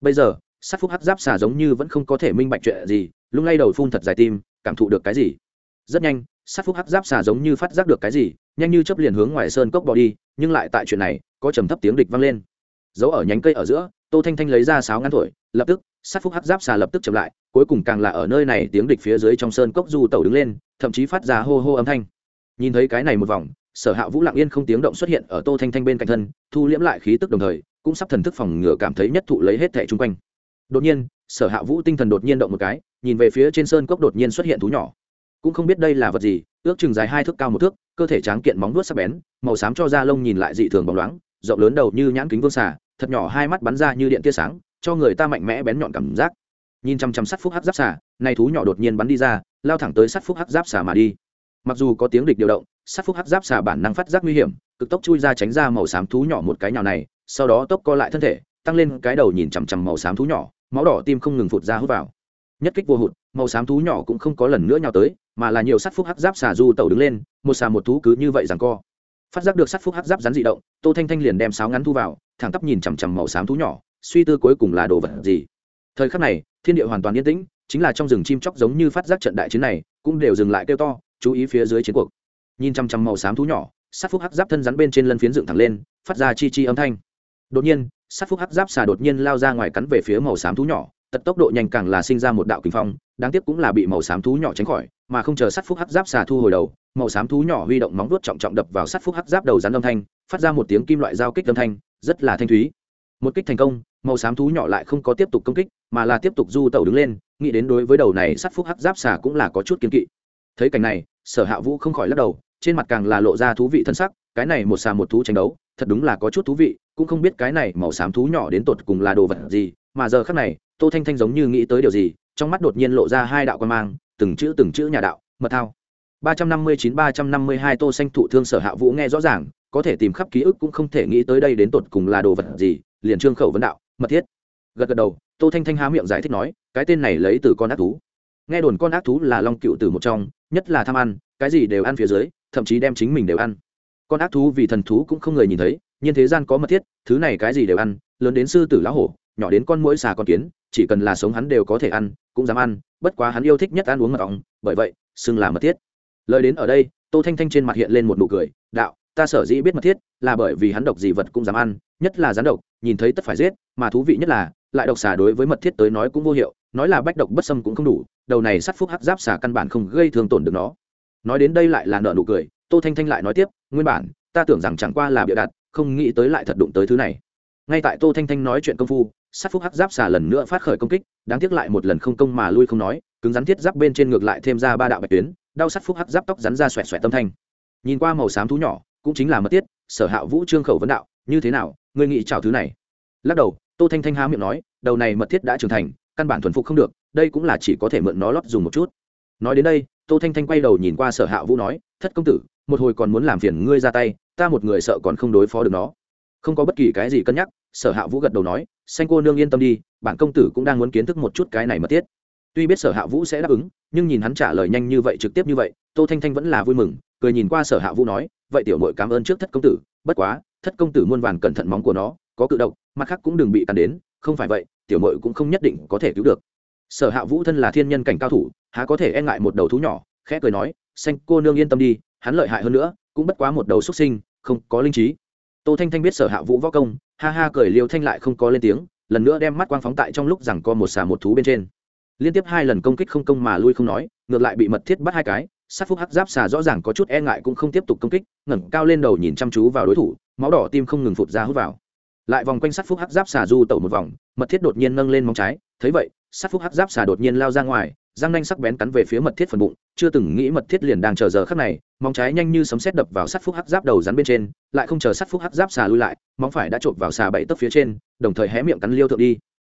[SPEAKER 1] bây giờ, sắt phúc hắc giáp xà giống như vẫn không có thể minh bạch chuyện gì lúc lay đầu phun thật dài tim, cảm thụ được cái gì? Rất nhanh, sắt phúc hắc giáp xà giống như phát giác được cái gì nhanh như chấp liền hướng ngoài sơn cốc bỏ đi, nhưng lại tại chuyện này, có trầm thấp tiếng địch vang lên. Giấu ở nhánh cây ở giữa, tô thanh thanh lấy ra sáo ngắn thổi, lập tức, sát phúc hắc giáp xà lập tức chậm lại, cuối cùng càng là ở nơi này tiếng địch phía dưới trong sơn cốc du tẩu đứng lên, thậm chí phát ra hô hô âm thanh. Nhìn thấy cái này một vòng, sở hạ vũ lặng yên không tiếng động xuất hiện ở tô thanh thanh bên cạnh thân, thu liễm lại khí tức đồng thời, cũng sắp thần thức phòng ngừa cảm thấy nhất thụ lấy hết thẻ chung quanh. Đột nhiên, sở hạ vũ tinh thần đột nhiên động một cái, nhìn về phía trên sơn cốc đột nhiên xuất hiện thú nhỏ cũng không biết đây là vật gì, ước chừng dài hai thước cao một thước, cơ thể tráng kiện móng vuốt sắc bén, màu xám cho da lông nhìn lại dị thường bóng loáng, rộng lớn đầu như nhãn kính vương xà, thật nhỏ hai mắt bắn ra như điện tia sáng, cho người ta mạnh mẽ bén nhọn cảm giác. Nhìn chăm chăm sắt phúc hắc giáp xà, này thú nhỏ đột nhiên bắn đi ra, lao thẳng tới sắt phúc hắc giáp xà mà đi. Mặc dù có tiếng địch điều động, sắt phúc hắc giáp xà bản năng phát giác nguy hiểm, cực tốc chui ra tránh ra màu xám thú nhỏ một cái nhào này, sau đó tốc co lại thân thể, tăng lên cái đầu nhìn chằm chằm màu xám thú nhỏ, máu đỏ tim không ngừng phụt ra hút vào. Nhất kích vô hụt, màu xám thú nhỏ cũng không có lần nữa nhào tới mà là nhiều sắt phúc hắc giáp xà du tẩu đứng lên, một xà một thú cứ như vậy rằng co. Phát giác được sắt phúc hắc giáp rắn dị động, tô thanh thanh liền đem sáo ngắn thu vào, thẳng tắp nhìn chằm chằm màu xám thú nhỏ, suy tư cuối cùng là đồ vật gì. Thời khắc này, thiên địa hoàn toàn yên tĩnh, chính là trong rừng chim chóc giống như phát giác trận đại chiến này, cũng đều dừng lại kêu to, chú ý phía dưới chiến cuộc. Nhìn chằm chằm màu xám thú nhỏ, sát phúc hắc giáp thân rắn bên trên lân phiến dựng thẳng lên, phát ra chi chi âm thanh. Đột nhiên, sát phúc hắc giáp xà đột nhiên lao ra ngoài cắn về phía màu xám thú nhỏ tật tốc độ nhanh càng là sinh ra một đạo kinh phong, đáng tiếc cũng là bị màu xám thú nhỏ tránh khỏi, mà không chờ sắt phúc hắc giáp xà thu hồi đầu, màu xám thú nhỏ huy động móng vuốt trọng trọng đập vào sắt phúc hắc giáp đầu rắn âm thanh, phát ra một tiếng kim loại giao kích âm thanh, rất là thanh thúy. Một kích thành công, màu xám thú nhỏ lại không có tiếp tục công kích, mà là tiếp tục du tẩu đứng lên, nghĩ đến đối với đầu này sắt phúc hắc giáp xà cũng là có chút kiên kỵ. Thấy cảnh này, sở hạ vũ không khỏi lắc đầu, trên mặt càng là lộ ra thú vị thân sắc, cái này một xà một thú tranh đấu, thật đúng là có chút thú vị, cũng không biết cái này màu xám thú nhỏ đến tột cùng là đồ vật gì, mà giờ khác này tô thanh thanh giống như nghĩ tới điều gì, trong mắt đột nhiên lộ ra hai đạo quan mang, từng chữ từng chữ nhà đạo, mật thao. Ba trăm năm mươi chín, ba trăm năm mươi hai, tô xanh thụ thương sở hạ vũ nghe rõ ràng, có thể tìm khắp ký ức cũng không thể nghĩ tới đây đến tột cùng là đồ vật gì, liền trương khẩu vấn đạo, mật thiết. Gật gật đầu, tô thanh thanh há miệng giải thích nói, cái tên này lấy từ con ác thú. Nghe đồn con ác thú là long cựu từ một trong, nhất là tham ăn, cái gì đều ăn phía dưới, thậm chí đem chính mình đều ăn. Con ác thú vì thần thú cũng không người nhìn thấy, nhưng thế gian có mật thiết, thứ này cái gì đều ăn, lớn đến sư tử lão hổ, nhỏ đến con mũi xà con kiến chỉ cần là sống hắn đều có thể ăn, cũng dám ăn, bất quá hắn yêu thích nhất ăn uống mật ong, bởi vậy, xưng là mật thiết. Lời đến ở đây, tô thanh thanh trên mặt hiện lên một nụ cười, đạo, ta sở dĩ biết mật thiết, là bởi vì hắn độc gì vật cũng dám ăn, nhất là rắn độc, nhìn thấy tất phải giết, mà thú vị nhất là, lại độc xà đối với mật thiết tới nói cũng vô hiệu, nói là bách độc bất xâm cũng không đủ, đầu này sắt phúc hắc giáp xà căn bản không gây thương tổn được nó. Nói đến đây lại là nợ nụ cười, tô thanh thanh lại nói tiếp, nguyên bản, ta tưởng rằng chẳng qua là bịa đặt, không nghĩ tới lại thật đụng tới thứ này. Ngay tại tô thanh thanh nói chuyện công phu sắt phúc hắc giáp xà lần nữa phát khởi công kích, đáng tiếc lại một lần không công mà lui không nói, cứng rắn thiết giáp bên trên ngược lại thêm ra ba đạo bạch tuyến, đau sắt phúc hắc giáp tóc rắn ra xoẹt xoẹt tâm thanh. Nhìn qua màu xám thú nhỏ, cũng chính là mật tiết, sở hạ vũ trương khẩu vấn đạo, như thế nào, ngươi nghĩ chào thứ này? Lắc đầu, tô thanh thanh há miệng nói, đầu này mật thiết đã trưởng thành, căn bản thuần phục không được, đây cũng là chỉ có thể mượn nó lót dùng một chút. Nói đến đây, tô thanh thanh quay đầu nhìn qua sở hạ vũ nói, thất công tử, một hồi còn muốn làm phiền ngươi ra tay, ta một người sợ còn không đối phó được nó không có bất kỳ cái gì cân nhắc, sở hạ vũ gật đầu nói, xanh cô nương yên tâm đi, bản công tử cũng đang muốn kiến thức một chút cái này mật thiết. Tuy biết sở hạ vũ sẽ đáp ứng, nhưng nhìn hắn trả lời nhanh như vậy, trực tiếp như vậy, tô thanh thanh vẫn là vui mừng, cười nhìn qua sở hạ vũ nói, vậy tiểu mội cảm ơn trước thất công tử, bất quá, thất công tử muôn vàn cẩn thận móng của nó, có cự độc mặt khác cũng đừng bị tàn đến, không phải vậy, tiểu mội cũng không nhất định có thể cứu được. Sở hạ vũ thân là thiên nhân cảnh cao thủ, há có thể e ngại một đầu thú nhỏ, khẽ cười nói, xanh cô nương yên tâm đi, hắn lợi hại hơn nữa, cũng bất quá một đầu xuất sinh, không có linh trí tô thanh thanh biết sở hạ vũ võ công, ha ha cười liêu thanh lại không có lên tiếng, lần nữa đem mắt quang phóng tại trong lúc rằng co một xà một thú bên trên. Liên tiếp hai lần công kích không công mà lui không nói, ngược lại bị mật thiết bắt hai cái, sát phúc hắc giáp xà rõ ràng có chút e ngại cũng không tiếp tục công kích, ngẩng cao lên đầu nhìn chăm chú vào đối thủ, máu đỏ tim không ngừng phụt ra hút vào. Lại vòng quanh sát phúc hắc giáp xà du tẩu một vòng, mật thiết đột nhiên nâng lên móng trái, thấy vậy, sát phúc hắc giáp xà đột nhiên lao ra ngoài răng nanh sắc bén cắn về phía mật thiết phần bụng, chưa từng nghĩ mật thiết liền đang chờ giờ khắc này, móng trái nhanh như sấm sét đập vào sát phúc hắc giáp đầu rắn bên trên, lại không chờ sát phúc hắc giáp xà lui lại, móng phải đã trộn vào xà bảy tấp phía trên, đồng thời hé miệng cắn liêu thượng đi.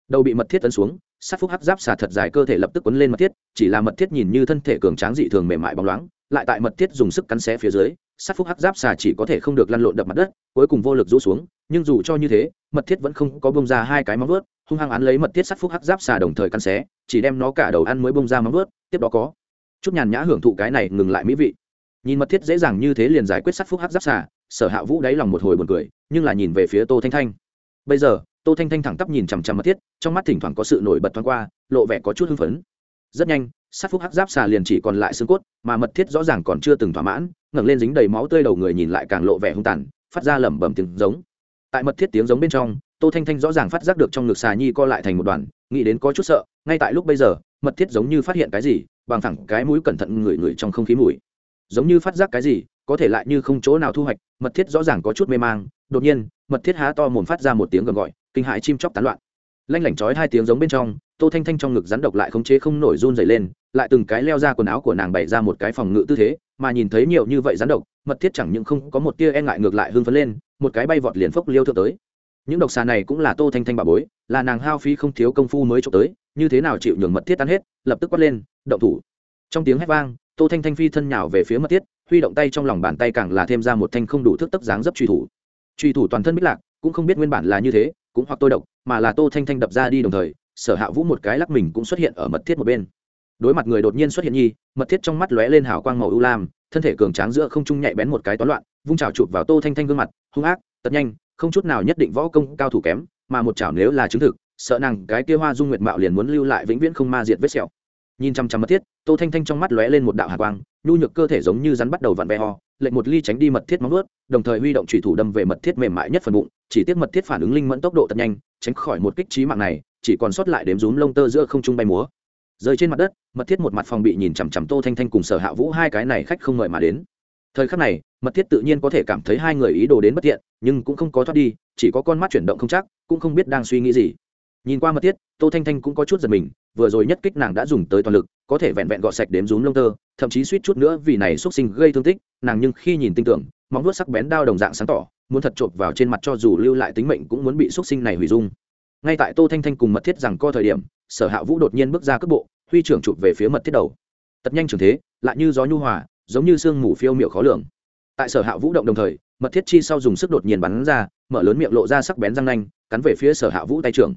[SPEAKER 1] Đầu bị mật thiết tấn xuống sát phúc hắc giáp xà thật dài cơ thể lập tức quấn lên mật thiết, chỉ là mật thiết nhìn như thân thể cường tráng dị thường mềm mại bóng loáng lại tại mật thiết dùng sức cắn xé phía dưới, sát phúc hắc giáp xà chỉ có thể không được lăn lộn đập mặt đất, cuối cùng vô lực rũ xuống, nhưng dù cho như thế, mật thiết vẫn không có bông ra hai cái móng vớt hung hăng án lấy mật thiết sát phúc hắc giáp xà đồng thời cắn xé, chỉ đem nó cả đầu ăn mới bông ra móng vớt tiếp đó có chút nhàn nhã hưởng thụ cái này ngừng lại mỹ vị. Nhìn mật thiết dễ dàng như thế liền giải quyết sát phúc hắc giáp xà, sở hạ vũ đáy lòng một hồi buồn cười, nhưng là nhìn về phía tô thanh thanh. Bây giờ, tô thanh thanh thẳng tắp nhìn chằm chằm mật thiết, trong mắt thỉnh thoảng có sự nổi bật thoáng qua, lộ vẻ có chút hưng phấn rất nhanh, sát phúc hắc giáp xà liền chỉ còn lại xương cốt, mà mật thiết rõ ràng còn chưa từng thỏa mãn, ngẩng lên dính đầy máu tươi đầu người nhìn lại càng lộ vẻ hung tàn, phát ra lẩm bẩm tiếng giống. Tại mật thiết tiếng giống bên trong, tô thanh thanh rõ ràng phát giác được trong ngực xà nhi co lại thành một đoàn, nghĩ đến có chút sợ, ngay tại lúc bây giờ, mật thiết giống như phát hiện cái gì, bằng thẳng cái mũi cẩn thận ngửi ngửi trong không khí mùi. Giống như phát giác cái gì, có thể lại như không chỗ nào thu hoạch, mật thiết rõ ràng có chút mê mang, đột nhiên, mật thiết há to mồm phát ra một tiếng gầm gọi, kinh hãi chim chóc tán loạn. Lanh lảnh chói hai tiếng giống bên trong tô thanh thanh trong ngực rắn độc lại khống chế không nổi run dày lên, lại từng cái leo ra quần áo của nàng bày ra một cái phòng ngự tư thế, mà nhìn thấy nhiều như vậy rắn độc, mật thiết chẳng những không có một tia e ngại ngược lại hưng phấn lên, một cái bay vọt liền phốc liêu thượng tới. Những độc xà này cũng là tô thanh thanh bà bối, là nàng hao phí không thiếu công phu mới trộm tới, như thế nào chịu nhường mật thiết tan hết, lập tức quát lên, động thủ. Trong tiếng hét vang, tô thanh thanh phi thân nhào về phía mật thiết, huy động tay trong lòng bàn tay càng là thêm ra một thanh không đủ thước tấc dáng dấp truy thủ. Truy thủ toàn thân bích lạc, cũng không biết nguyên bản là như thế, cũng hoặc tôi độc, mà là tô thanh thanh đập ra đi đồng thời sở hạ vũ một cái lắc mình cũng xuất hiện ở mật thiết một bên. Đối mặt người đột nhiên xuất hiện nhi, mật thiết trong mắt lóe lên hào quang màu ưu lam, thân thể cường tráng giữa không trung nhạy bén một cái toán loạn, vung trào chụp vào tô thanh thanh gương mặt, hung ác, tật nhanh, không chút nào nhất định võ công cao thủ kém, mà một chảo nếu là chứng thực, sợ nàng cái kia hoa dung nguyệt mạo liền muốn lưu lại vĩnh viễn không ma diệt vết sẹo. Nhìn chăm chăm mật thiết, tô thanh thanh trong mắt lóe lên một đạo hạ quang, nhu nhược cơ thể giống như rắn bắt đầu vặn ve ho lệnh một ly tránh đi mật thiết móng ướt đồng thời huy động thủy thủ đâm về mật thiết mềm mại nhất phần bụng, chỉ tiếc mật thiết phản ứng linh mẫn tốc độ thật nhanh, tránh khỏi một kích trí mạng này chỉ còn sót lại đếm rúm lông tơ giữa không trung bay múa. Rơi trên mặt đất, mật thiết một mặt phòng bị nhìn chằm chằm tô thanh thanh cùng sở hạ vũ hai cái này khách không mời mà đến. Thời khắc này, mật thiết tự nhiên có thể cảm thấy hai người ý đồ đến bất tiện nhưng cũng không có thoát đi, chỉ có con mắt chuyển động không chắc, cũng không biết đang suy nghĩ gì. Nhìn qua mật thiết, tô thanh thanh cũng có chút giật mình, vừa rồi nhất kích nàng đã dùng tới toàn lực, có thể vẹn vẹn gọt sạch đếm rúm lông tơ, thậm chí suýt chút nữa vì này xuất sinh gây thương tích, nàng nhưng khi nhìn tinh tưởng, móng vuốt sắc bén đao đồng dạng sáng tỏ, muốn thật chộp vào trên mặt cho dù lưu lại tính mệnh cũng muốn bị xuất sinh này hủy dung ngay tại tô thanh thanh cùng mật thiết rằng co thời điểm, sở hạ vũ đột nhiên bước ra cước bộ, huy trưởng chụp về phía mật thiết đầu. Tật nhanh trường thế, lại như gió nhu hòa, giống như sương mù phiêu miệu khó lường. Tại sở hạ vũ động đồng thời, mật thiết chi sau dùng sức đột nhiên bắn ra, mở lớn miệng lộ ra sắc bén răng nanh, cắn về phía sở hạ vũ tay trưởng.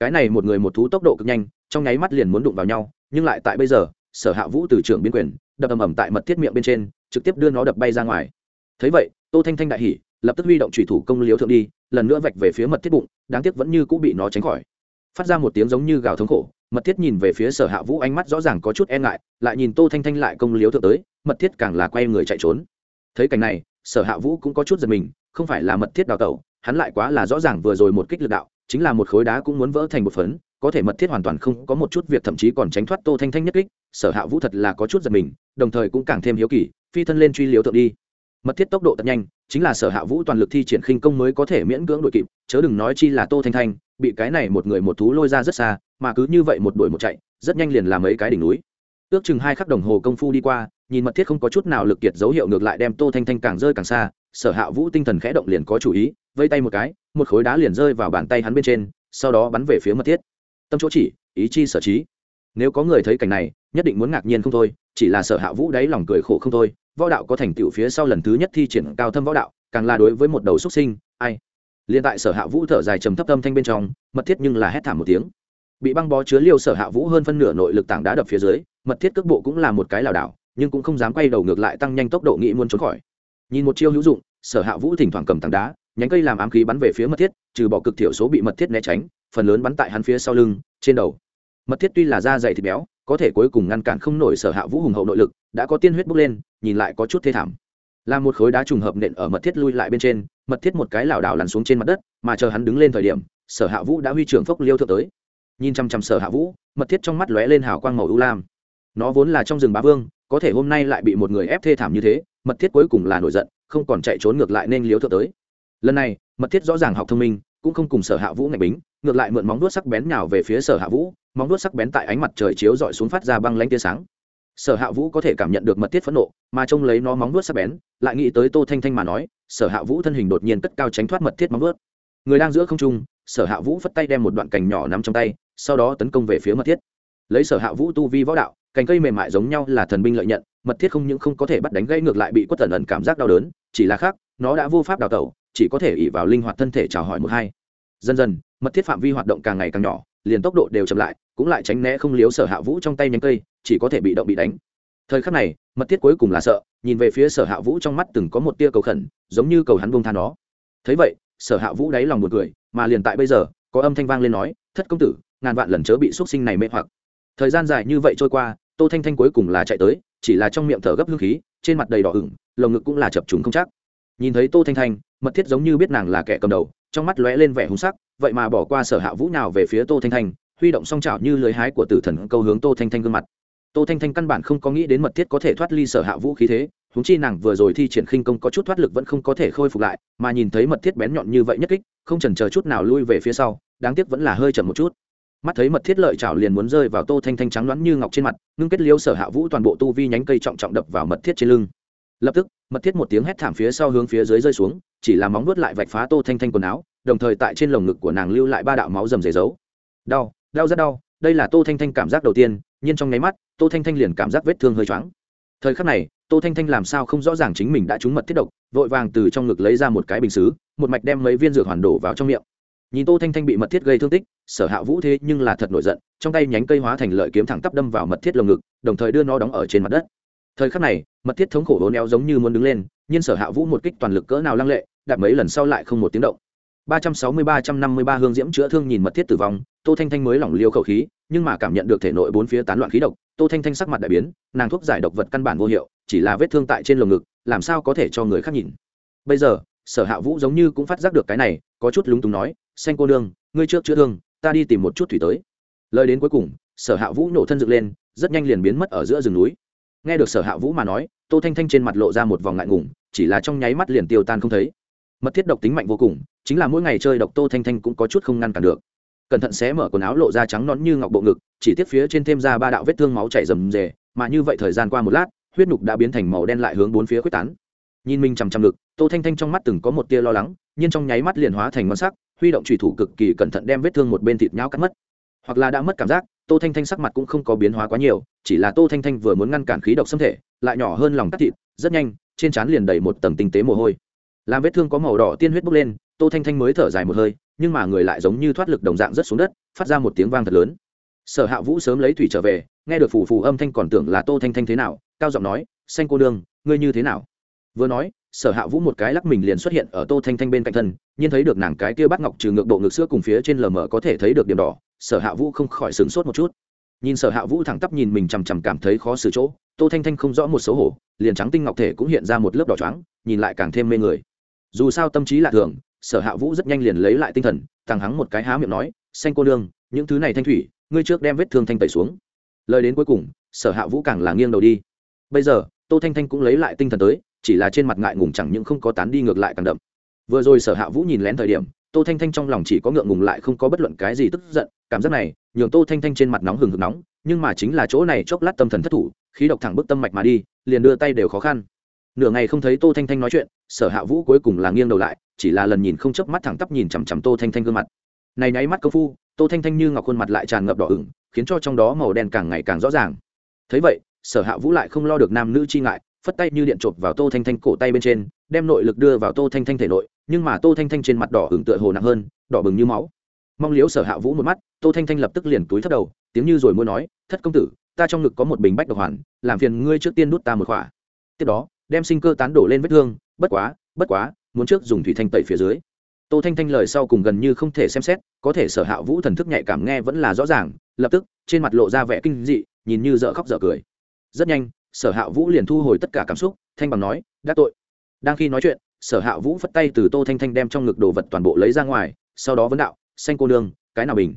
[SPEAKER 1] Cái này một người một thú tốc độ cực nhanh, trong nháy mắt liền muốn đụng vào nhau, nhưng lại tại bây giờ, sở hạ vũ từ trưởng biên quyền, đập ầm ầm tại mật thiết miệng bên trên, trực tiếp đưa nó đập bay ra ngoài. Thấy vậy, tô thanh thanh đại hỉ lập tức huy động thủy thủ công liếu thượng đi, lần nữa vạch về phía mật thiết bụng, đáng tiếc vẫn như cũng bị nó tránh khỏi. Phát ra một tiếng giống như gào thống khổ, mật thiết nhìn về phía sở hạ vũ ánh mắt rõ ràng có chút e ngại, lại nhìn tô thanh thanh lại công liếu thượng tới, mật thiết càng là quay người chạy trốn. Thấy cảnh này, sở hạ vũ cũng có chút giật mình, không phải là mật thiết đào tẩu, hắn lại quá là rõ ràng vừa rồi một kích lực đạo, chính là một khối đá cũng muốn vỡ thành một phấn, có thể mật thiết hoàn toàn không có một chút việc thậm chí còn tránh thoát tô thanh thanh nhất kích, sở hạ vũ thật là có chút giật mình, đồng thời cũng càng thêm hiếu kỳ, phi thân lên truy liếu thượng đi mật thiết tốc độ thật nhanh, chính là sở hạ vũ toàn lực thi triển khinh công mới có thể miễn cưỡng đội kịp, chớ đừng nói chi là tô thanh thanh, bị cái này một người một thú lôi ra rất xa, mà cứ như vậy một đuổi một chạy, rất nhanh liền làm mấy cái đỉnh núi. Ước chừng hai khắc đồng hồ công phu đi qua, nhìn mật thiết không có chút nào lực kiệt dấu hiệu ngược lại đem tô thanh thanh càng rơi càng xa, sở hạ vũ tinh thần khẽ động liền có chủ ý, vây tay một cái, một khối đá liền rơi vào bàn tay hắn bên trên, sau đó bắn về phía mật thiết. Tâm chỗ chỉ, ý chi sở trí nếu có người thấy cảnh này, nhất định muốn ngạc nhiên không thôi, chỉ là sở hạ vũ đáy lòng cười khổ không thôi, võ đạo có thành tựu phía sau lần thứ nhất thi triển cao thâm võ đạo, càng là đối với một đầu xuất sinh, ai? Liên tại sở hạ vũ thở dài trầm thấp tâm thanh bên trong, mật thiết nhưng là hét thảm một tiếng. Bị băng bó chứa liêu sở hạ vũ hơn phân nửa nội lực tảng đá đập phía dưới, mật thiết cước bộ cũng là một cái lảo đảo, nhưng cũng không dám quay đầu ngược lại tăng nhanh tốc độ nghĩ muốn trốn khỏi. Nhìn một chiêu hữu dụng, sở hạ vũ thỉnh thoảng cầm tảng đá, nhánh cây làm ám khí bắn về phía mật thiết, trừ bỏ cực thiểu số bị mật thiết né tránh, phần lớn bắn tại hắn phía sau lưng, trên đầu mật thiết tuy là da dày thịt béo, có thể cuối cùng ngăn cản không nổi sở hạ vũ hùng hậu nội lực, đã có tiên huyết bốc lên, nhìn lại có chút thê thảm. Là một khối đá trùng hợp nện ở mật thiết lui lại bên trên, mật thiết một cái lảo đảo lăn xuống trên mặt đất, mà chờ hắn đứng lên thời điểm, sở hạ vũ đã huy trưởng phốc liêu thượng tới. Nhìn chăm chăm sở hạ vũ, mật thiết trong mắt lóe lên hào quang màu ưu lam. Nó vốn là trong rừng bá vương, có thể hôm nay lại bị một người ép thê thảm như thế, mật thiết cuối cùng là nổi giận, không còn chạy trốn ngược lại nên liếu thượng tới. Lần này, mật thiết rõ ràng học thông minh cũng không cùng sở hạ vũ ngạch bính, ngược lại mượn móng đuốt sắc bén nhào về phía sở hạ vũ, móng đuốt sắc bén tại ánh mặt trời chiếu dọi xuống phát ra băng lanh tia sáng. Sở hạ vũ có thể cảm nhận được mật thiết phẫn nộ, mà trông lấy nó móng đuốt sắc bén, lại nghĩ tới tô thanh thanh mà nói, sở hạ vũ thân hình đột nhiên cất cao tránh thoát mật thiết móng đuốt người đang giữa không trung, sở hạ vũ phất tay đem một đoạn cành nhỏ nắm trong tay, sau đó tấn công về phía mật thiết. Lấy sở hạ vũ tu vi võ đạo, cành cây mềm mại giống nhau là thần binh lợi nhận, mật thiết không những không có thể bắt đánh gây ngược lại bị quất tần ẩn cảm giác đau đớn, chỉ là khác, nó đã vô pháp đào tẩu chỉ có thể ỉ vào linh hoạt thân thể chào hỏi một hai. Dần dần, mật thiết phạm vi hoạt động càng ngày càng nhỏ, liền tốc độ đều chậm lại, cũng lại tránh né không liếu sở hạ vũ trong tay nhánh cây, chỉ có thể bị động bị đánh. Thời khắc này, mật thiết cuối cùng là sợ, nhìn về phía sở hạ vũ trong mắt từng có một tia cầu khẩn, giống như cầu hắn buông than nó. Thấy vậy, sở hạ vũ đáy lòng một cười, mà liền tại bây giờ, có âm thanh vang lên nói, thất công tử, ngàn vạn lần chớ bị x sinh này mê hoặc. Thời gian dài như vậy trôi qua, tô thanh thanh cuối cùng là chạy tới, chỉ là trong miệng thở gấp hương khí, trên mặt đầy đỏ ửng, lồng ngực cũng là chập trùng không chắc nhìn thấy tô thanh thanh, mật thiết giống như biết nàng là kẻ cầm đầu, trong mắt lóe lên vẻ hung sắc, vậy mà bỏ qua sở hạ vũ nào về phía tô thanh thanh, huy động song trào như lưới hái của tử thần câu hướng tô thanh thanh gương mặt. Tô thanh thanh căn bản không có nghĩ đến mật thiết có thể thoát ly sở hạ vũ khí thế húng chi nàng vừa rồi thi triển khinh công có chút thoát lực vẫn không có thể khôi phục lại, mà nhìn thấy mật thiết bén nhọn như vậy nhất kích, không chần chờ chút nào lui về phía sau, đáng tiếc vẫn là hơi chậm một chút. Mắt thấy mật thiết lợi chảo liền muốn rơi vào tô thanh thanh trắng loãng như ngọc trên mặt, ngưng kết liêu sở hạ vũ toàn bộ tu vi nhánh cây trọng trọng đập vào mật thiết trên lưng lập tức, mật thiết một tiếng hét thảm phía sau hướng phía dưới rơi xuống, chỉ là móng nuốt lại vạch phá tô thanh thanh quần áo, đồng thời tại trên lồng ngực của nàng lưu lại ba đạo máu rầm dày dấu. Đau đau rất đau, đây là tô thanh thanh cảm giác đầu tiên, nhưng trong nháy mắt, tô thanh thanh liền cảm giác vết thương hơi choáng. Thời khắc này, tô thanh thanh làm sao không rõ ràng chính mình đã trúng mật thiết độc, vội vàng từ trong ngực lấy ra một cái bình xứ, một mạch đem mấy viên dược hoàn đổ vào trong miệng. Nhìn tô thanh thanh bị mật thiết gây thương tích, sở hạ vũ thế nhưng là thật nổi giận, trong tay nhánh cây hóa thành lợi kiếm thẳng tắp đâm vào mật thiết lồng ngực, đồng thời đưa nó đóng ở trên mặt đất. Thời khắc này mật thiết thống khổ hố neo giống như muốn đứng lên nhưng sở hạ vũ một kích toàn lực cỡ nào lăng lệ đạp mấy lần sau lại không một tiếng động. Ba trăm sáu mươi ba trăm năm mươi ba hương diễm chữa thương nhìn mật thiết tử vong tô thanh thanh mới lỏng liêu khẩu khí nhưng mà cảm nhận được thể nội bốn phía tán loạn khí độc tô thanh thanh sắc mặt đại biến nàng thuốc giải độc vật căn bản vô hiệu chỉ là vết thương tại trên lồng ngực làm sao có thể cho người khác nhìn. Bây giờ sở hạ vũ giống như cũng phát giác được cái này có chút lúng túng nói xanh cô nương, ngươi trước chữa thương ta đi tìm một chút thủy tới. Lời đến cuối cùng sở hạ vũ nổ thân dựng lên rất nhanh liền biến mất ở giữa rừng núi nghe được sở hạ vũ mà nói, tô thanh thanh trên mặt lộ ra một vòng ngại ngùng, chỉ là trong nháy mắt liền tiêu tan không thấy. Mật thiết độc tính mạnh vô cùng, chính là mỗi ngày chơi độc tô thanh thanh cũng có chút không ngăn cản được. Cẩn thận xé mở quần áo lộ ra trắng nón như ngọc bộ ngực, chỉ tiếp phía trên thêm ra ba đạo vết thương máu chảy rầm rề, mà như vậy thời gian qua một lát, huyết nhục đã biến thành màu đen lại hướng bốn phía quyết tán. Nhìn mình chằm chằm ngực, tô thanh thanh trong mắt từng có một tia lo lắng, nhưng trong nháy mắt liền hóa thành ngon sắc, huy động trùy thủ cực kỳ cẩn thận đem vết thương một bên thịt nhau cắt mất. Hoặc là đã mất cảm giác tô thanh thanh sắc mặt cũng không có biến hóa quá nhiều, chỉ là tô thanh thanh vừa muốn ngăn cản khí độc xâm thể, lại nhỏ hơn lòng cắt thịt, rất nhanh, trên trán liền đầy một tầng tinh tế mồ hôi. Làm vết thương có màu đỏ tiên huyết bốc lên, tô thanh thanh mới thở dài một hơi, nhưng mà người lại giống như thoát lực đồng dạng rất xuống đất, phát ra một tiếng vang thật lớn. Sở hạ vũ sớm lấy thủy trở về, nghe được phù phù âm thanh còn tưởng là tô thanh thanh thế nào, cao giọng nói, xanh cô đương ngươi như thế nào? Vừa nói sở hạ vũ một cái lắc mình liền xuất hiện ở tô thanh thanh bên cạnh thân, nhiên thấy được nàng cái kia bắt ngọc trừ ngược bộ ngực sữa cùng phía trên lờ mờ có thể thấy được điểm đỏ, sở hạ vũ không khỏi sửng sốt một chút. Nhìn sở hạ vũ thẳng tắp nhìn mình chằm chằm cảm thấy khó xử chỗ, tô thanh thanh không rõ một xấu hổ, liền trắng tinh ngọc thể cũng hiện ra một lớp đỏ trắng nhìn lại càng thêm mê người. Dù sao tâm trí lạ thường, sở hạ vũ rất nhanh liền lấy lại tinh thần, thằng hắng một cái há miệng nói, xanh cô nương, những thứ này thanh thủy, ngươi trước đem vết thương thanh tẩy xuống. Lời đến cuối cùng, sở hạ vũ càng là nghiêng đầu đi. Bây giờ, tô thanh thanh cũng lấy lại tinh thần tới chỉ là trên mặt ngại ngùng chẳng những không có tán đi ngược lại càng đậm. Vừa rồi sở hạ vũ nhìn lén thời điểm, tô thanh thanh trong lòng chỉ có ngượng ngùng lại không có bất luận cái gì tức giận, cảm giác này, nhường tô thanh thanh trên mặt nóng hừng hực nóng, nhưng mà chính là chỗ này chốc lát tâm thần thất thủ, khí độc thẳng bức tâm mạch mà đi, liền đưa tay đều khó khăn. Nửa ngày không thấy tô thanh thanh nói chuyện, sở hạ vũ cuối cùng là nghiêng đầu lại, chỉ là lần nhìn không chớp mắt thẳng tắp nhìn chằm chằm tô thanh thanh gương mặt. Này nháy mắt công phu, tô thanh thanh như ngọc khuôn mặt lại tràn ngập đỏ ửng, khiến cho trong đó màu đen càng ngày càng rõ ràng. Thấy vậy, sở hạ vũ lại không lo được nam nữ chi ngại phất tay như điện chộp vào tô thanh thanh cổ tay bên trên, đem nội lực đưa vào tô thanh thanh thể nội, nhưng mà tô thanh thanh trên mặt đỏ hưởng tựa hồ nặng hơn, đỏ bừng như máu. Mong liếu sở hạ vũ một mắt, tô thanh thanh lập tức liền túi thất đầu, tiếng như rồi muốn nói, thất công tử, ta trong ngực có một bình bách độc hoàn, làm phiền ngươi trước tiên đút ta một khỏa. Tiếp đó, đem sinh cơ tán đổ lên vết thương, bất quá bất quá, muốn trước dùng thủy thanh tẩy phía dưới. Tô thanh thanh lời sau cùng gần như không thể xem xét, có thể sở hạ vũ thần thức nhạy cảm nghe vẫn là rõ ràng, lập tức, trên mặt lộ ra vẻ kinh dị, nhìn như dở khóc dở cười. Rất nhanh sở hạ vũ liền thu hồi tất cả cảm xúc, thanh bằng nói, đã tội. Đang khi nói chuyện, sở hạ vũ phất tay từ tô thanh thanh đem trong ngực đồ vật toàn bộ lấy ra ngoài, sau đó vấn đạo, xanh cô nương, cái nào bình?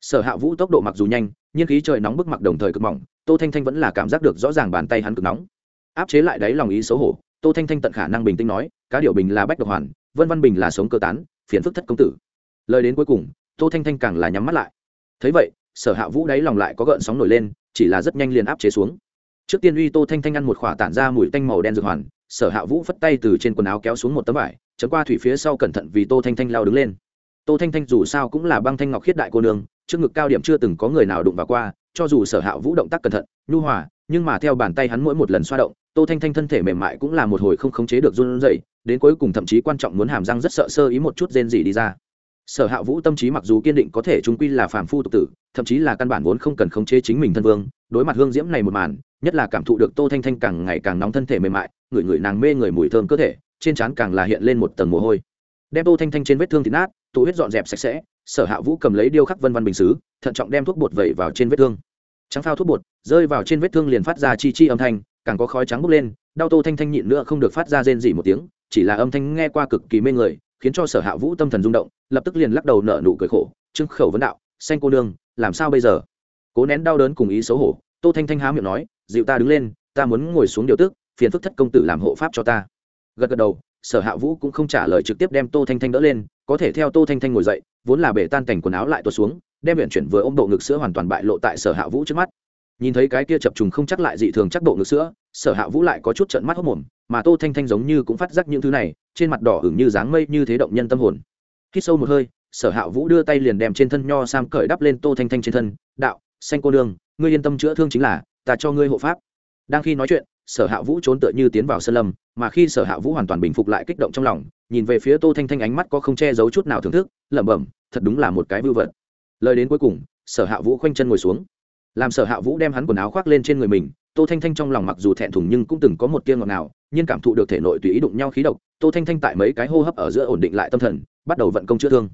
[SPEAKER 1] Sở hạ vũ tốc độ mặc dù nhanh, nhưng khí trời nóng bức mặc đồng thời cực mỏng, tô thanh thanh vẫn là cảm giác được rõ ràng bàn tay hắn cực nóng. Áp chế lại đáy lòng ý xấu hổ, tô thanh thanh tận khả năng bình tĩnh nói, cá điệu bình là bách độc hoàn, vân văn bình là sống cơ tán, phiền phức thất công tử. Lời đến cuối cùng, tô thanh thanh càng là nhắm mắt lại. Thấy vậy, sở hạ vũ đáy lòng lại có gợn sóng nổi lên, chỉ là rất nhanh liền áp chế xuống trước tiên uy tô thanh thanh ăn một khỏa tản ra mùi tanh màu đen dược hoàn, sở hạ vũ phất tay từ trên quần áo kéo xuống một tấm vải, chấm qua thủy phía sau cẩn thận vì tô thanh thanh lao đứng lên. Tô thanh thanh dù sao cũng là băng thanh ngọc khiết đại cô nương, trước ngực cao điểm chưa từng có người nào đụng vào qua, cho dù sở hạ vũ động tác cẩn thận, nhu hòa, nhưng mà theo bàn tay hắn mỗi một lần xoa động, tô thanh thanh thân thể mềm mại cũng là một hồi không khống chế được run rẩy, đến cuối cùng thậm chí quan trọng muốn hàm răng rất sợ sơ ý một chút rên gì đi ra sở hạ vũ tâm trí mặc dù kiên định có thể chúng quy là phàm phu tục tử, thậm chí là căn bản vốn không cần khống chế chính mình thân vương, đối mặt hương diễm này một màn, nhất là cảm thụ được tô thanh thanh càng ngày càng nóng thân thể mềm mại, người người nàng mê người mùi thơm cơ thể, trên trán càng là hiện lên một tầng mồ hôi. Đem tô thanh thanh trên vết thương thịt nát, tụ huyết dọn dẹp sạch sẽ, sở hạ vũ cầm lấy điêu khắc vân văn bình xứ, thận trọng đem thuốc bột vẩy vào trên vết thương. Trắng phao thuốc bột, rơi vào trên vết thương liền phát ra chi chi âm thanh, càng có khói trắng bốc lên, đau tô thanh thanh nhịn nữa không được phát ra rên dỉ một tiếng, chỉ là âm thanh nghe qua cực kỳ mê người, khiến cho sở hạ vũ tâm thần rung động lập tức liền lắc đầu nở nụ cười khổ trưng khẩu vấn đạo xanh cô nương, làm sao bây giờ? Cố nén đau đớn cùng ý xấu hổ, tô thanh thanh há miệng nói, dịu ta đứng lên, ta muốn ngồi xuống điều tức phiền phức thất công tử làm hộ pháp cho ta. Gật gật đầu, sở hạ vũ cũng không trả lời trực tiếp đem tô thanh thanh đỡ lên, có thể theo tô thanh thanh ngồi dậy, vốn là bể tan cảnh quần áo lại tuột xuống, đem viện chuyển vừa ôm bộ ngực sữa hoàn toàn bại lộ tại sở hạ vũ trước mắt. Nhìn thấy cái kia chập trùng không chắc lại dị thường chắc bộ ngực sữa, sở hạ vũ lại có chút trận mắt hốc mồm, mà tô thanh thanh giống như cũng phát giác những thứ này, trên mặt đỏ hửng như dáng mây như thế động nhân tâm hồn khi sâu một hơi sở hạ vũ đưa tay liền đem trên thân nho sam cởi đắp lên tô thanh thanh trên thân đạo xanh cô đường, ngươi yên tâm chữa thương chính là ta cho ngươi hộ pháp. Đang khi nói chuyện sở hạ vũ trốn tựa như tiến vào sân lâm mà khi sở hạ vũ hoàn toàn bình phục lại kích động trong lòng nhìn về phía tô thanh thanh ánh mắt có không che giấu chút nào thưởng thức lẩm bẩm thật đúng là một cái vưu vật. Lời đến cuối cùng sở hạ vũ khoanh chân ngồi xuống. Làm sở hạ vũ đem hắn quần áo khoác lên trên người mình tô thanh thanh trong lòng mặc dù thẹn thùng nhưng cũng từng có một tiên ngọt nào nhưng cảm thụ được thể nội tùy ý đụng nhau khí độc tô thanh thanh tại mấy cái hô hấp ở giữa ổn định lại tâm thần bắt đầu vận công chữa thương.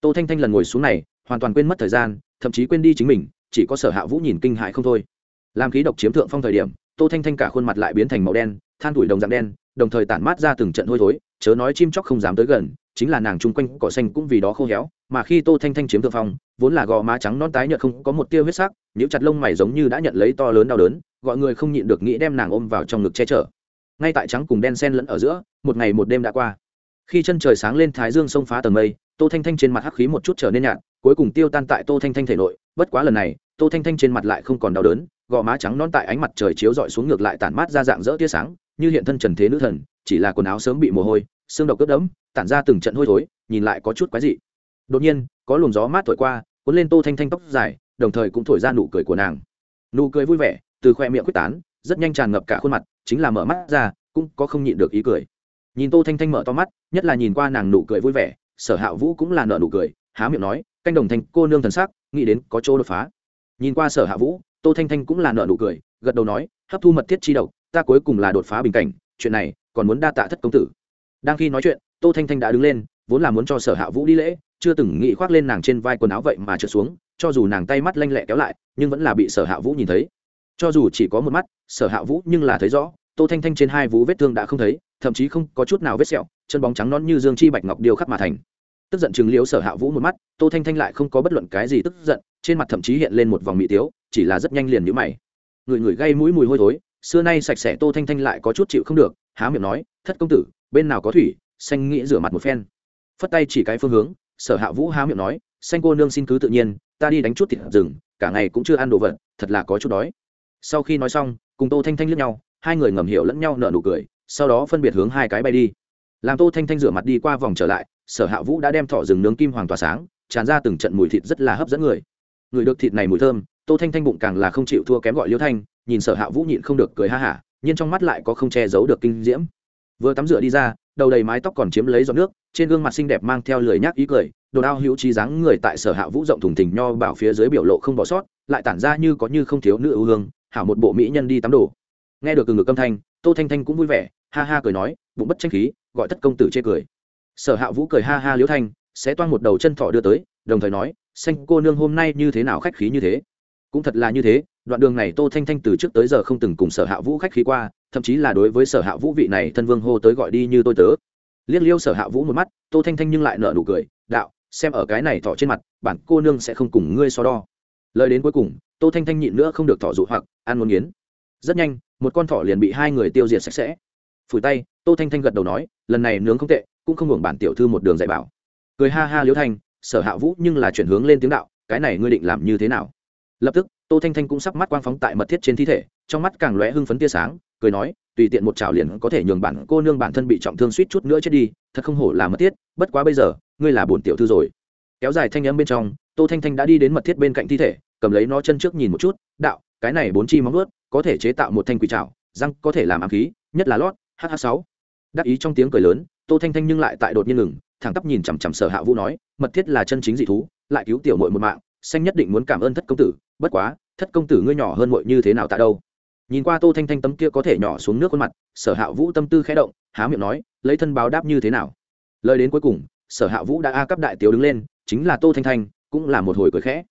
[SPEAKER 1] Tô thanh thanh lần ngồi xuống này, hoàn toàn quên mất thời gian, thậm chí quên đi chính mình, chỉ có sở hạ vũ nhìn kinh hại không thôi. Làm khí độc chiếm thượng phong thời điểm, tô thanh thanh cả khuôn mặt lại biến thành màu đen, than tuổi đồng dạng đen, đồng thời tản mát ra từng trận hôi thối, chớ nói chim chóc không dám tới gần, chính là nàng chung quanh cỏ xanh cũng vì đó khô héo, mà khi tô thanh thanh chiếm thượng phong, vốn là gò má trắng non tái nhợt không có một tia huyết sắc những chặt lông mày giống như đã nhận lấy to lớn đau đớn, gọi người không nhịn được nghĩ đem nàng ôm vào trong ngực che chở. Ngay tại trắng cùng đen sen lẫn ở giữa, một ngày một đêm đã qua khi chân trời sáng lên thái dương xông phá tầng mây, tô thanh thanh trên mặt hắc khí một chút trở nên nhạt, cuối cùng tiêu tan tại tô thanh thanh thể nội. Bất quá lần này, tô thanh thanh trên mặt lại không còn đau đớn, gò má trắng non tại ánh mặt trời chiếu rọi xuống ngược lại tản mát ra dạng dỡ tia sáng, như hiện thân trần thế nữ thần, chỉ là quần áo sớm bị mồ hôi, xương độc cướp đẫm, tản ra từng trận hôi thối, nhìn lại có chút quái dị. Đột nhiên, có luồng gió mát thổi qua, cuốn lên tô thanh thanh tóc dài, đồng thời cũng thổi ra nụ cười của nàng. Nụ cười vui vẻ, từ khoe miệng quyết tán, rất nhanh tràn ngập cả khuôn mặt, chính là mở mắt ra, cũng có không nhịn được ý cười nhìn tô thanh thanh mở to mắt, nhất là nhìn qua nàng nụ cười vui vẻ, sở hạ vũ cũng là nợ nụ cười, há miệng nói, canh đồng thanh, cô nương thần sắc, nghĩ đến có chỗ đột phá. Nhìn qua sở hạ vũ, tô thanh thanh cũng là nợ nụ cười, gật đầu nói, hấp thu mật thiết chi độc, ta cuối cùng là đột phá bình cảnh, chuyện này còn muốn đa tạ thất công tử. Đang khi nói chuyện, tô thanh thanh đã đứng lên, vốn là muốn cho sở hạ vũ đi lễ, chưa từng nghĩ khoác lên nàng trên vai quần áo vậy mà trượt xuống, cho dù nàng tay mắt lanh lẹ kéo lại, nhưng vẫn là bị sở hạ vũ nhìn thấy. Cho dù chỉ có một mắt, sở hạ vũ nhưng là thấy rõ, tô thanh thanh trên hai vú vết thương đã không thấy thậm chí không có chút nào vết sẹo, chân bóng trắng non như dương chi bạch ngọc điêu khắc mà thành. Tức giận chừng liếu sở hạ vũ một mắt, tô thanh thanh lại không có bất luận cái gì tức giận, trên mặt thậm chí hiện lên một vòng mỹ tiếu, chỉ là rất nhanh liền nhũ mày. Người người gây mũi mùi hôi thối, xưa nay sạch sẽ tô thanh thanh lại có chút chịu không được, há miệng nói, thất công tử, bên nào có thủy, xanh nghĩ rửa mặt một phen. Phất tay chỉ cái phương hướng, sở hạ vũ há miệng nói, xanh cô nương xin cứ tự nhiên, ta đi đánh chút thịt rừng, cả ngày cũng chưa ăn đồ vật, thật là có chút đói. Sau khi nói xong, cùng tô thanh thanh lướt nhau, hai người ngầm hiểu lẫn nhau nở nụ cười sau đó phân biệt hướng hai cái bay đi. Làm tô thanh thanh rửa mặt đi qua vòng trở lại, sở hạ vũ đã đem thỏ rừng nướng kim hoàng tỏa sáng, tràn ra từng trận mùi thịt rất là hấp dẫn người. Người được thịt này mùi thơm, tô thanh thanh bụng càng là không chịu thua kém gọi liêu thanh, nhìn sở hạ vũ nhịn không được cười ha hả, nhưng trong mắt lại có không che giấu được kinh diễm. Vừa tắm rửa đi ra, đầu đầy mái tóc còn chiếm lấy giọt nước, trên gương mặt xinh đẹp mang theo lời nhắc ý cười đồ đao hữu trí dáng người tại sở hạ vũ rộng thùng thình nho bảo phía dưới biểu lộ không bỏ sót, lại tản ra như có như không thiếu nữ ưu hương, hảo một bộ mỹ nhân đi tắm đồ. Nghe được từ ngực âm thanh tô thanh thanh cũng vui vẻ, ha ha cười nói, bụng bất tranh khí, gọi tất công tử chê cười. Sở hạ vũ cười ha ha liễu thanh, sẽ toan một đầu chân thọ đưa tới, đồng thời nói, xanh cô nương hôm nay như thế nào khách khí như thế? Cũng thật là như thế, đoạn đường này tô thanh thanh từ trước tới giờ không từng cùng sở hạ vũ khách khí qua, thậm chí là đối với sở hạ vũ vị này thân vương hô tới gọi đi như tôi tớ. Liếc liêu sở hạ vũ một mắt, tô thanh thanh nhưng lại nở nụ cười, đạo, xem ở cái này thọ trên mặt, bản cô nương sẽ không cùng ngươi so đo. Lời đến cuối cùng, tô thanh thanh nhịn nữa không được thọ dụ hoặc, ăn muốn nghiến. Rất nhanh một con thỏ liền bị hai người tiêu diệt sạch sẽ. Phủi tay, tô thanh thanh gật đầu nói, lần này nướng không tệ, cũng không hưởng bản tiểu thư một đường dạy bảo. Cười ha ha liễu thanh, sở hạ vũ nhưng là chuyển hướng lên tiếng đạo, cái này ngươi định làm như thế nào? Lập tức, tô thanh thanh cũng sắp mắt quang phóng tại mật thiết trên thi thể, trong mắt càng lóe hưng phấn tia sáng, cười nói, tùy tiện một trào liền có thể nhường bản cô nương bản thân bị trọng thương suýt chút nữa chết đi, thật không hổ là mật thiết, bất quá bây giờ, ngươi là bổn tiểu thư rồi. Kéo dài thanh âm bên trong, tô thanh thanh đã đi đến mật thiết bên cạnh thi thể, cầm lấy nó chân trước nhìn một chút, đạo cái này bốn chi móng vuốt có thể chế tạo một thanh quỷ trảo, răng có thể làm ám khí, nhất là lót hh sáu. Đắc ý trong tiếng cười lớn, tô thanh thanh nhưng lại tại đột nhiên ngừng, thẳng tắp nhìn chằm chằm sở hạ vũ nói, mật thiết là chân chính dị thú, lại cứu tiểu mội một mạng, xanh nhất định muốn cảm ơn thất công tử, bất quá, thất công tử ngươi nhỏ hơn mội như thế nào tại đâu? Nhìn qua tô thanh thanh tấm kia có thể nhỏ xuống nước khuôn mặt, sở hạ vũ tâm tư khẽ động, há miệng nói, lấy thân báo đáp như thế nào? Lời đến cuối cùng, sở hạ vũ đã a cấp đại tiểu đứng lên, chính là tô thanh thanh, cũng là một hồi cười khẽ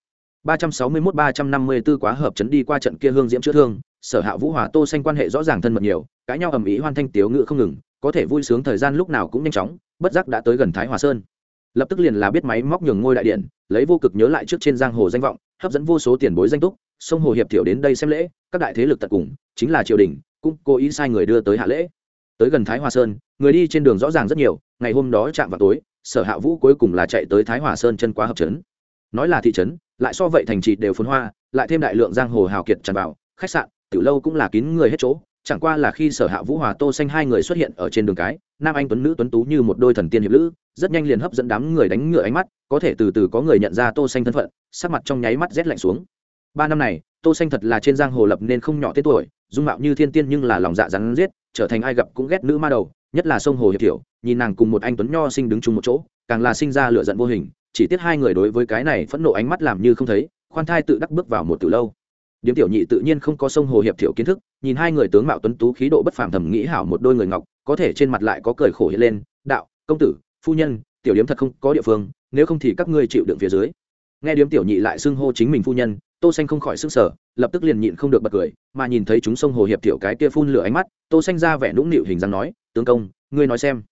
[SPEAKER 1] ba trăm sáu mươi mốt ba trăm năm mươi 354 quá hợp chấn đi qua trận kia hương diễm chữa thương, sở hạ vũ hòa tô xanh quan hệ rõ ràng thân mật nhiều, cãi nhau ầm ĩ hoan thanh tiếu ngữ không ngừng, có thể vui sướng thời gian lúc nào cũng nhanh chóng, bất giác đã tới gần thái hòa sơn. Lập tức liền là biết máy móc nhường ngôi đại điện, lấy vô cực nhớ lại trước trên giang hồ danh vọng, hấp dẫn vô số tiền bối danh túc, sông hồ hiệp tiểu đến đây xem lễ, các đại thế lực tận cùng, chính là triều đình, cũng cố ý sai người đưa tới hạ lễ. Tới gần thái hòa sơn, người đi trên đường rõ ràng rất nhiều, ngày hôm đó chạm vào tối, sở hạ vũ cuối cùng là chạy tới thái hòa sơn chân quá hợp trấn nói là thị trấn lại so vậy thành trì đều phồn hoa, lại thêm đại lượng giang hồ hào kiệt tràn vào, khách sạn, tiểu lâu cũng là kín người hết chỗ, chẳng qua là khi sở hạ vũ hòa tô xanh hai người xuất hiện ở trên đường cái, nam anh tuấn nữ tuấn tú như một đôi thần tiên hiệp lữ, rất nhanh liền hấp dẫn đám người đánh ngựa ánh mắt, có thể từ từ có người nhận ra tô xanh thân phận, sắc mặt trong nháy mắt rét lạnh xuống. Ba năm này, tô xanh thật là trên giang hồ lập nên không nhỏ tên tuổi, dung mạo như thiên tiên nhưng là lòng dạ rắn giết trở thành ai gặp cũng ghét nữ ma đầu, nhất là sông hồ hiệp tiểu nhìn nàng cùng một anh tuấn nho sinh đứng chung một chỗ, càng là sinh ra lửa giận vô hình chỉ tiếc hai người đối với cái này phẫn nộ ánh mắt làm như không thấy, khoan thai tự đắc bước vào một từ lâu. Điếm tiểu nhị tự nhiên không có sông hồ hiệp thiểu kiến thức, nhìn hai người tướng mạo tuấn tú khí độ bất phàm thầm nghĩ hảo một đôi người ngọc, có thể trên mặt lại có cười khổ hiện lên, đạo, công tử, phu nhân, tiểu điếm thật không có địa phương, nếu không thì các ngươi chịu đựng phía dưới. Nghe điếm tiểu nhị lại xưng hô chính mình phu nhân, tô xanh không khỏi sức sở lập tức liền nhịn không được bật cười, mà nhìn thấy chúng sông hồ hiệp tiểu cái kia phun lửa ánh mắt, tô xanh ra vẻ nũng nịu hình dáng nói, tướng công, ngươi nói xem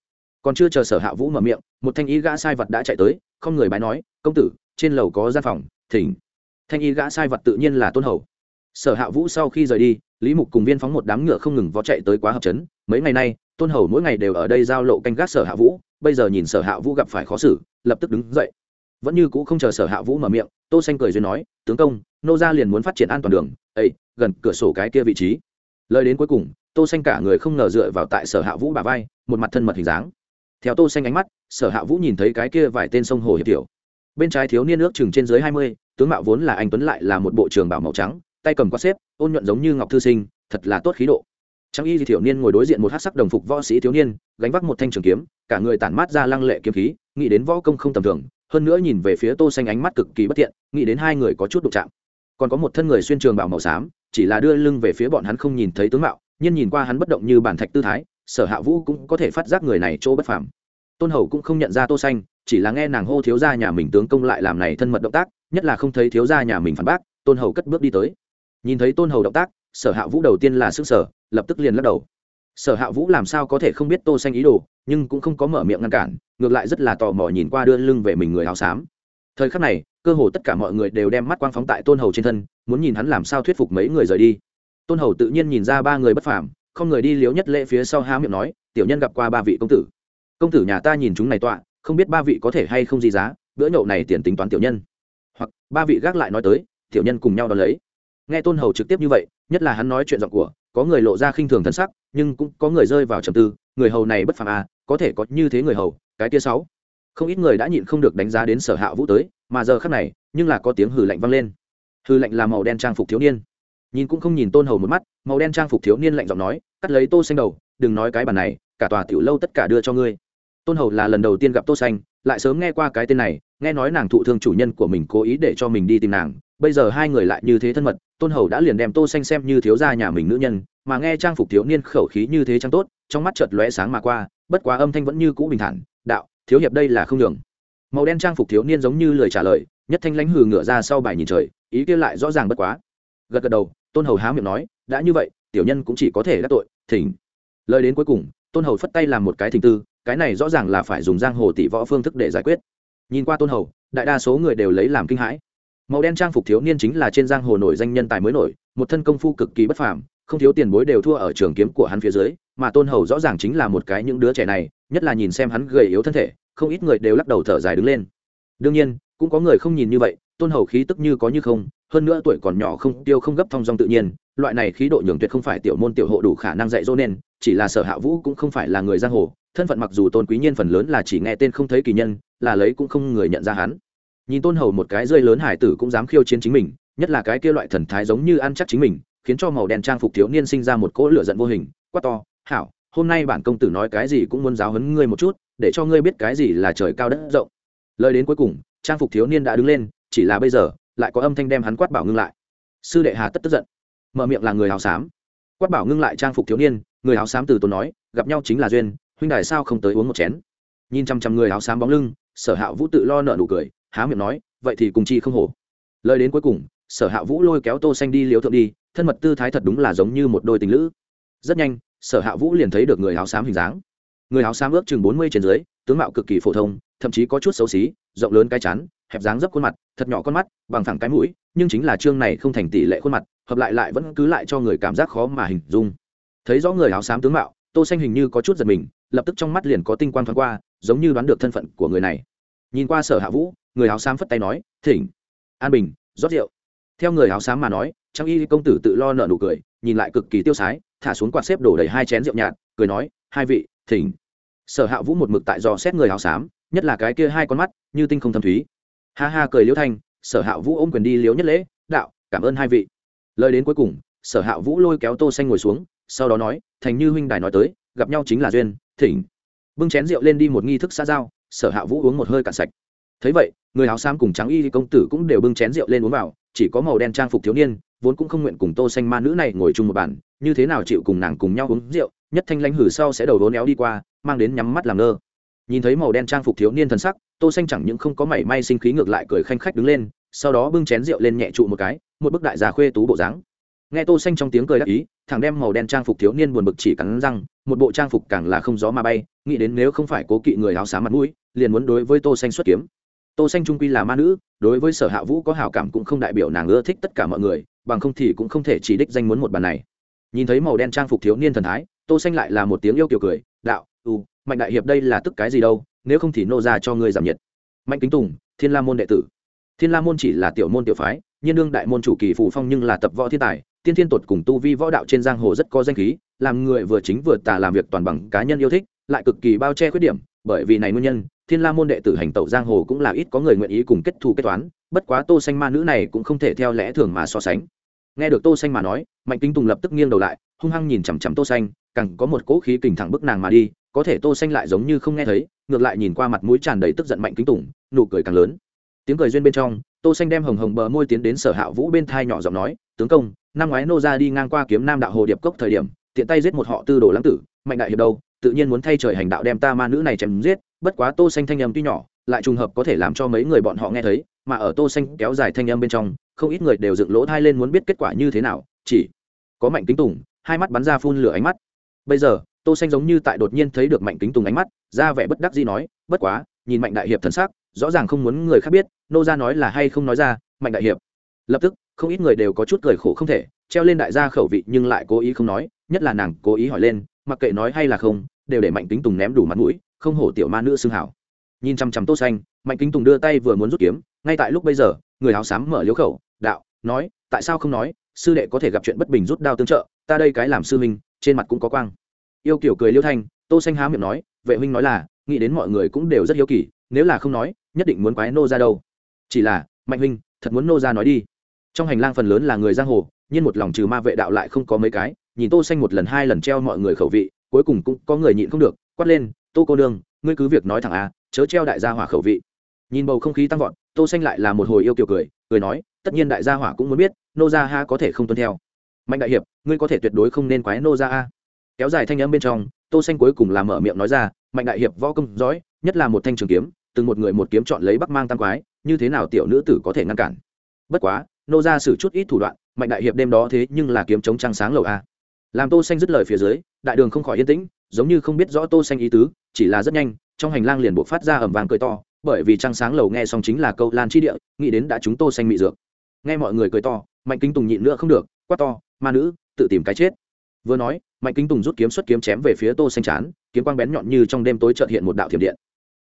[SPEAKER 1] còn chưa chờ sở hạ vũ mở miệng, một thanh y gã sai vật đã chạy tới, không người bái nói, công tử, trên lầu có gian phòng, thỉnh. Thanh y gã sai vật tự nhiên là tôn hầu. Sở hạ vũ sau khi rời đi, lý mục cùng viên phóng một đám ngựa không ngừng vó chạy tới quá hợp chấn mấy ngày nay, tôn hầu mỗi ngày đều ở đây giao lộ canh gác sở hạ vũ, bây giờ nhìn sở hạ vũ gặp phải khó xử, lập tức đứng dậy. Vẫn như cũ không chờ sở hạ vũ mở miệng, tô xanh cười duyên nói, tướng công, nô gia liền muốn phát triển an toàn đường. Ấy gần cửa sổ cái kia vị trí. Lời đến cuối cùng, tô xanh cả người không ngờ dựa vào tại sở hạ vũ bà vai, một mặt thân mật hình dáng theo tô xanh ánh mắt, sở hạ vũ nhìn thấy cái kia vài tên sông hồ hiệp tiểu. Bên trái thiếu niên nước chừng trên dưới hai mươi, tướng mạo vốn là anh tuấn lại là một bộ trường bảo màu trắng, tay cầm quạt xếp, ôn nhuận giống như ngọc thư sinh, thật là tốt khí độ. Trang y thì niên ngồi đối diện một hát sắc đồng phục võ sĩ thiếu niên, gánh vác một thanh trường kiếm, cả người tản mát ra lăng lệ kiếm khí, nghĩ đến võ công không tầm thường, hơn nữa nhìn về phía tô xanh ánh mắt cực kỳ bất tiện, nghĩ đến hai người có chút đụng chạm. Còn có một thân người xuyên trường bảo màu xám, chỉ là đưa lưng về phía bọn hắn không nhìn thấy tướng mạo, nhưng nhìn qua hắn bất động như bản thạch tư thái sở hạ vũ cũng có thể phát giác người này chỗ bất phàm. Tôn hầu cũng không nhận ra tô xanh, chỉ là nghe nàng hô thiếu gia nhà mình tướng công lại làm này thân mật động tác, nhất là không thấy thiếu gia nhà mình phản bác, tôn hầu cất bước đi tới. Nhìn thấy tôn hầu động tác, sở hạ vũ đầu tiên là sức sở, lập tức liền lắc đầu. Sở hạ vũ làm sao có thể không biết tô xanh ý đồ, nhưng cũng không có mở miệng ngăn cản, ngược lại rất là tò mò nhìn qua đưa lưng về mình người áo xám. Thời khắc này, cơ hồ tất cả mọi người đều đem mắt quang phóng tại tôn hầu trên thân, muốn nhìn hắn làm sao thuyết phục mấy người rời đi. Tôn hầu tự nhiên nhìn ra ba người bất phàm không người đi liếu nhất lễ phía sau há miệng nói, tiểu nhân gặp qua ba vị công tử. Công tử nhà ta nhìn chúng này tọa, không biết ba vị có thể hay không gì giá, bữa nhậu này tiền tính toán tiểu nhân. Hoặc, ba vị gác lại nói tới, tiểu nhân cùng nhau đón lấy. Nghe tôn hầu trực tiếp như vậy, nhất là hắn nói chuyện giọng của, có người lộ ra khinh thường thân sắc, nhưng cũng có người rơi vào trầm tư, người hầu này bất phàm à có thể có như thế người hầu, cái tia sáu. Không ít người đã nhịn không được đánh giá đến sở hạ vũ tới, mà giờ khắc này, nhưng là có tiếng hừ lạnh vang lên. Hừ lạnh là màu đen trang phục thiếu niên. Nhìn cũng không nhìn tôn hầu một mắt màu đen trang phục thiếu niên lạnh giọng nói, cắt lấy tô xanh đầu, đừng nói cái bản này, cả tòa tiểu lâu tất cả đưa cho ngươi. Tôn hầu là lần đầu tiên gặp tô xanh, lại sớm nghe qua cái tên này, nghe nói nàng thụ thương chủ nhân của mình cố ý để cho mình đi tìm nàng. Bây giờ hai người lại như thế thân mật, tôn hầu đã liền đem tô xanh xem như thiếu gia nhà mình nữ nhân, mà nghe trang phục thiếu niên khẩu khí như thế chẳng tốt, trong mắt chợt lóe sáng mà qua, bất quá âm thanh vẫn như cũ bình thản, đạo, thiếu hiệp đây là không đường màu đen trang phục thiếu niên giống như lời trả lời, nhất thanh lãnh hừ ngửa ra sau bài nhìn trời, ý kia lại rõ ràng bất quá. Gật gật đầu, tôn hầu há miệng nói đã như vậy, tiểu nhân cũng chỉ có thể đắc tội, thỉnh. Lời đến cuối cùng, tôn hầu phất tay làm một cái thỉnh tư, cái này rõ ràng là phải dùng giang hồ tỷ võ phương thức để giải quyết. Nhìn qua tôn hầu, đại đa số người đều lấy làm kinh hãi. Màu đen trang phục thiếu niên chính là trên giang hồ nổi danh nhân tài mới nổi, một thân công phu cực kỳ bất phàm, không thiếu tiền bối đều thua ở trường kiếm của hắn phía dưới, mà tôn hầu rõ ràng chính là một cái những đứa trẻ này, nhất là nhìn xem hắn gầy yếu thân thể, không ít người đều lắc đầu thở dài đứng lên. Đương nhiên, cũng có người không nhìn như vậy, tôn hầu khí tức như có như không, hơn nữa tuổi còn nhỏ không tiêu không gấp thong dong tự nhiên loại này khí độ nhường tuyệt không phải tiểu môn tiểu hộ đủ khả năng dạy dỗ nên, chỉ là sở hạ vũ cũng không phải là người giang hồ, thân phận mặc dù tôn quý nhiên phần lớn là chỉ nghe tên không thấy kỳ nhân, là lấy cũng không người nhận ra hắn. Nhìn tôn hầu một cái rơi lớn hải tử cũng dám khiêu chiến chính mình, nhất là cái kia loại thần thái giống như ăn chắc chính mình, khiến cho màu đen trang phục thiếu niên sinh ra một cỗ lửa giận vô hình, quát to, hảo, hôm nay bản công tử nói cái gì cũng muốn giáo hấn ngươi một chút, để cho ngươi biết cái gì là trời cao đất rộng. Lời đến cuối cùng, trang phục thiếu niên đã đứng lên, chỉ là bây giờ, lại có âm thanh đem hắn quát bảo ngưng lại. Sư đệ hà tất tức giận mở miệng là người hào xám. Quát bảo ngưng lại trang phục thiếu niên, người áo xám từ tốn nói, gặp nhau chính là duyên, huynh đài sao không tới uống một chén. Nhìn chăm chăm người áo xám bóng lưng, sở hạ vũ tự lo nợ nụ cười, há miệng nói, vậy thì cùng chi không hổ. Lời đến cuối cùng, sở hạ vũ lôi kéo tô xanh đi liếu thượng đi, thân mật tư thái thật đúng là giống như một đôi tình lữ. Rất nhanh, sở hạ vũ liền thấy được người áo xám hình dáng. Người áo xám ước chừng bốn mươi trên dưới, tướng mạo cực kỳ phổ thông, thậm chí có chút xấu xí, rộng lớn cái chán, hẹp dáng dấp khuôn mặt, thật nhỏ con mắt, bằng thẳng cái mũi, nhưng chính là chương này không thành tỷ lệ khuôn mặt hợp lại lại vẫn cứ lại cho người cảm giác khó mà hình dung. Thấy rõ người áo xám tướng mạo, tô xanh hình như có chút giật mình, lập tức trong mắt liền có tinh quang thoáng qua, giống như đoán được thân phận của người này. Nhìn qua sở hạ vũ, người áo xám phất tay nói, thỉnh, an bình, rót rượu. Theo người áo xám mà nói, trang y công tử tự lo nợ nụ cười, nhìn lại cực kỳ tiêu sái, thả xuống quạt xếp đổ đầy hai chén rượu nhạt, cười nói, hai vị, thỉnh. Sở hạ vũ một mực tại dò xét người áo xám, nhất là cái kia hai con mắt, như tinh không thâm thúy. Ha ha, cười liễu thanh, sở hạ vũ ôm quyền đi liễu nhất lễ, đạo, cảm ơn hai vị lời đến cuối cùng, sở hạ vũ lôi kéo tô xanh ngồi xuống, sau đó nói, thành như huynh đài nói tới, gặp nhau chính là duyên, thỉnh. Bưng chén rượu lên đi một nghi thức xã giao, sở hạ vũ uống một hơi cạn sạch. Thấy vậy, người áo xám cùng trắng y công tử cũng đều bưng chén rượu lên uống vào, chỉ có màu đen trang phục thiếu niên, vốn cũng không nguyện cùng tô xanh ma nữ này ngồi chung một bàn, như thế nào chịu cùng nàng cùng nhau uống rượu, nhất thanh lãnh hử sau sẽ đầu đốn éo đi qua, mang đến nhắm mắt làm ngơ. Nhìn thấy màu đen trang phục thiếu niên thần sắc, tô xanh chẳng những không có mảy may sinh khí ngược lại cười khanh khách đứng lên sau đó bưng chén rượu lên nhẹ trụ một cái, một bức đại già khuê tú bộ dáng. Nghe tô xanh trong tiếng cười đắc ý, thằng đem màu đen trang phục thiếu niên buồn bực chỉ cắn răng, một bộ trang phục càng là không gió mà bay, nghĩ đến nếu không phải cố kỵ người áo xám mặt mũi, liền muốn đối với tô xanh xuất kiếm. Tô xanh trung quy là ma nữ, đối với sở hạ vũ có hảo cảm cũng không đại biểu nàng ưa thích tất cả mọi người, bằng không thì cũng không thể chỉ đích danh muốn một bàn này. Nhìn thấy màu đen trang phục thiếu niên thần thái, tô xanh lại là một tiếng yêu kiều cười, đạo u mạnh đại hiệp đây là tức cái gì đâu, nếu không thì nô ra cho ngươi giảm nhiệt. Mạnh kính tùng, thiên la môn đệ tử thiên la môn chỉ là tiểu môn tiểu phái, nhiên đương đại môn chủ kỳ phù phong nhưng là tập võ thiên tài, tiên thiên tột cùng tu vi võ đạo trên giang hồ rất có danh khí, làm người vừa chính vừa tà làm việc toàn bằng cá nhân yêu thích, lại cực kỳ bao che khuyết điểm, bởi vì này nguyên nhân, thiên la môn đệ tử hành tẩu giang hồ cũng là ít có người nguyện ý cùng kết thù kết toán, bất quá tô xanh ma nữ này cũng không thể theo lẽ thường mà so sánh. Nghe được tô xanh mà nói, mạnh kính tùng lập tức nghiêng đầu lại, hung hăng nhìn chằm chằm tô xanh, càng có một cỗ khí kình thẳng bức nàng mà đi, có thể tô xanh lại giống như không nghe thấy, ngược lại nhìn qua mặt mũi tràn đầy tức giận mạnh kính tùng, nụ cười càng lớn tiếng cười duyên bên trong, tô xanh đem hồng hồng bờ môi tiến đến sở hạ vũ bên thai nhỏ giọng nói, tướng công, năm ngoái nô ra đi ngang qua kiếm nam đạo hồ điệp cốc thời điểm, tiện tay giết một họ tư đồ lãng tử, mạnh đại hiệp đâu, tự nhiên muốn thay trời hành đạo đem ta ma nữ này chém giết, bất quá tô xanh thanh âm tuy nhỏ, lại trùng hợp có thể làm cho mấy người bọn họ nghe thấy, mà ở tô xanh kéo dài thanh âm bên trong, không ít người đều dựng lỗ thai lên muốn biết kết quả như thế nào, chỉ có mạnh kính tùng, hai mắt bắn ra phun lửa ánh mắt. Bây giờ, tô xanh giống như tại đột nhiên thấy được mạnh kính tùng ánh mắt, ra vẻ bất đắc dĩ nói, bất quá, nhìn mạnh đại hiệp thần sắc, rõ ràng không muốn người khác biết nô gia nói là hay không nói ra, mạnh đại hiệp. Lập tức, không ít người đều có chút cười khổ không thể, treo lên đại gia khẩu vị nhưng lại cố ý không nói, nhất là nàng cố ý hỏi lên, mặc kệ nói hay là không, đều để mạnh kính tùng ném đủ mặt mũi, không hổ tiểu ma nữ xưng hảo. Nhìn chăm chăm tô xanh, mạnh kính tùng đưa tay vừa muốn rút kiếm, ngay tại lúc bây giờ, người áo xám mở liếu khẩu, đạo, nói, tại sao không nói, sư đệ có thể gặp chuyện bất bình rút đao tương trợ, ta đây cái làm sư minh trên mặt cũng có quang. Yêu kiểu cười liêu thanh, tô xanh há miệng nói, vệ huynh nói là, nghĩ đến mọi người cũng đều rất hiếu kỳ, nếu là không nói, nhất định muốn quái nô ra đâu chỉ là, mạnh huynh, thật muốn nô ra nói đi. Trong hành lang phần lớn là người giang hồ, nhưng một lòng trừ ma vệ đạo lại không có mấy cái, nhìn tô xanh một lần hai lần treo mọi người khẩu vị, cuối cùng cũng có người nhịn không được, quát lên, tô cô đương ngươi cứ việc nói thẳng a chớ treo đại gia hỏa khẩu vị. Nhìn bầu không khí tăng vọt, tô xanh lại là một hồi yêu kiều cười cười nói, tất nhiên đại gia hỏa cũng muốn biết, nô gia ha có thể không tuân theo. Mạnh đại hiệp, ngươi có thể tuyệt đối không nên quái nô gia a. Kéo dài thanh âm bên trong, tô xanh cuối cùng là mở miệng nói ra, mạnh đại hiệp võ công giỏi, nhất là một thanh trường kiếm, từng một người một kiếm chọn lấy bắc mang tam quái như thế nào tiểu nữ tử có thể ngăn cản? Bất quá, nô gia sử chút ít thủ đoạn, mạnh đại hiệp đêm đó thế nhưng là kiếm chống trăng sáng lầu a. Làm tô xanh dứt lời phía dưới, đại đường không khỏi yên tĩnh, giống như không biết rõ tô xanh ý tứ, chỉ là rất nhanh, trong hành lang liền buộc phát ra ầm vang cười to, bởi vì trăng sáng lầu nghe xong chính là câu lan chi địa, nghĩ đến đã chúng tô xanh mị dược. Nghe mọi người cười to, mạnh kính tùng nhịn nữa không được, quát to, ma nữ, tự tìm cái chết. Vừa nói, mạnh kính tùng rút kiếm xuất kiếm chém về phía tô xanh chán, kiếm quang bén nhọn như trong đêm tối chợt hiện một đạo thiểm điện.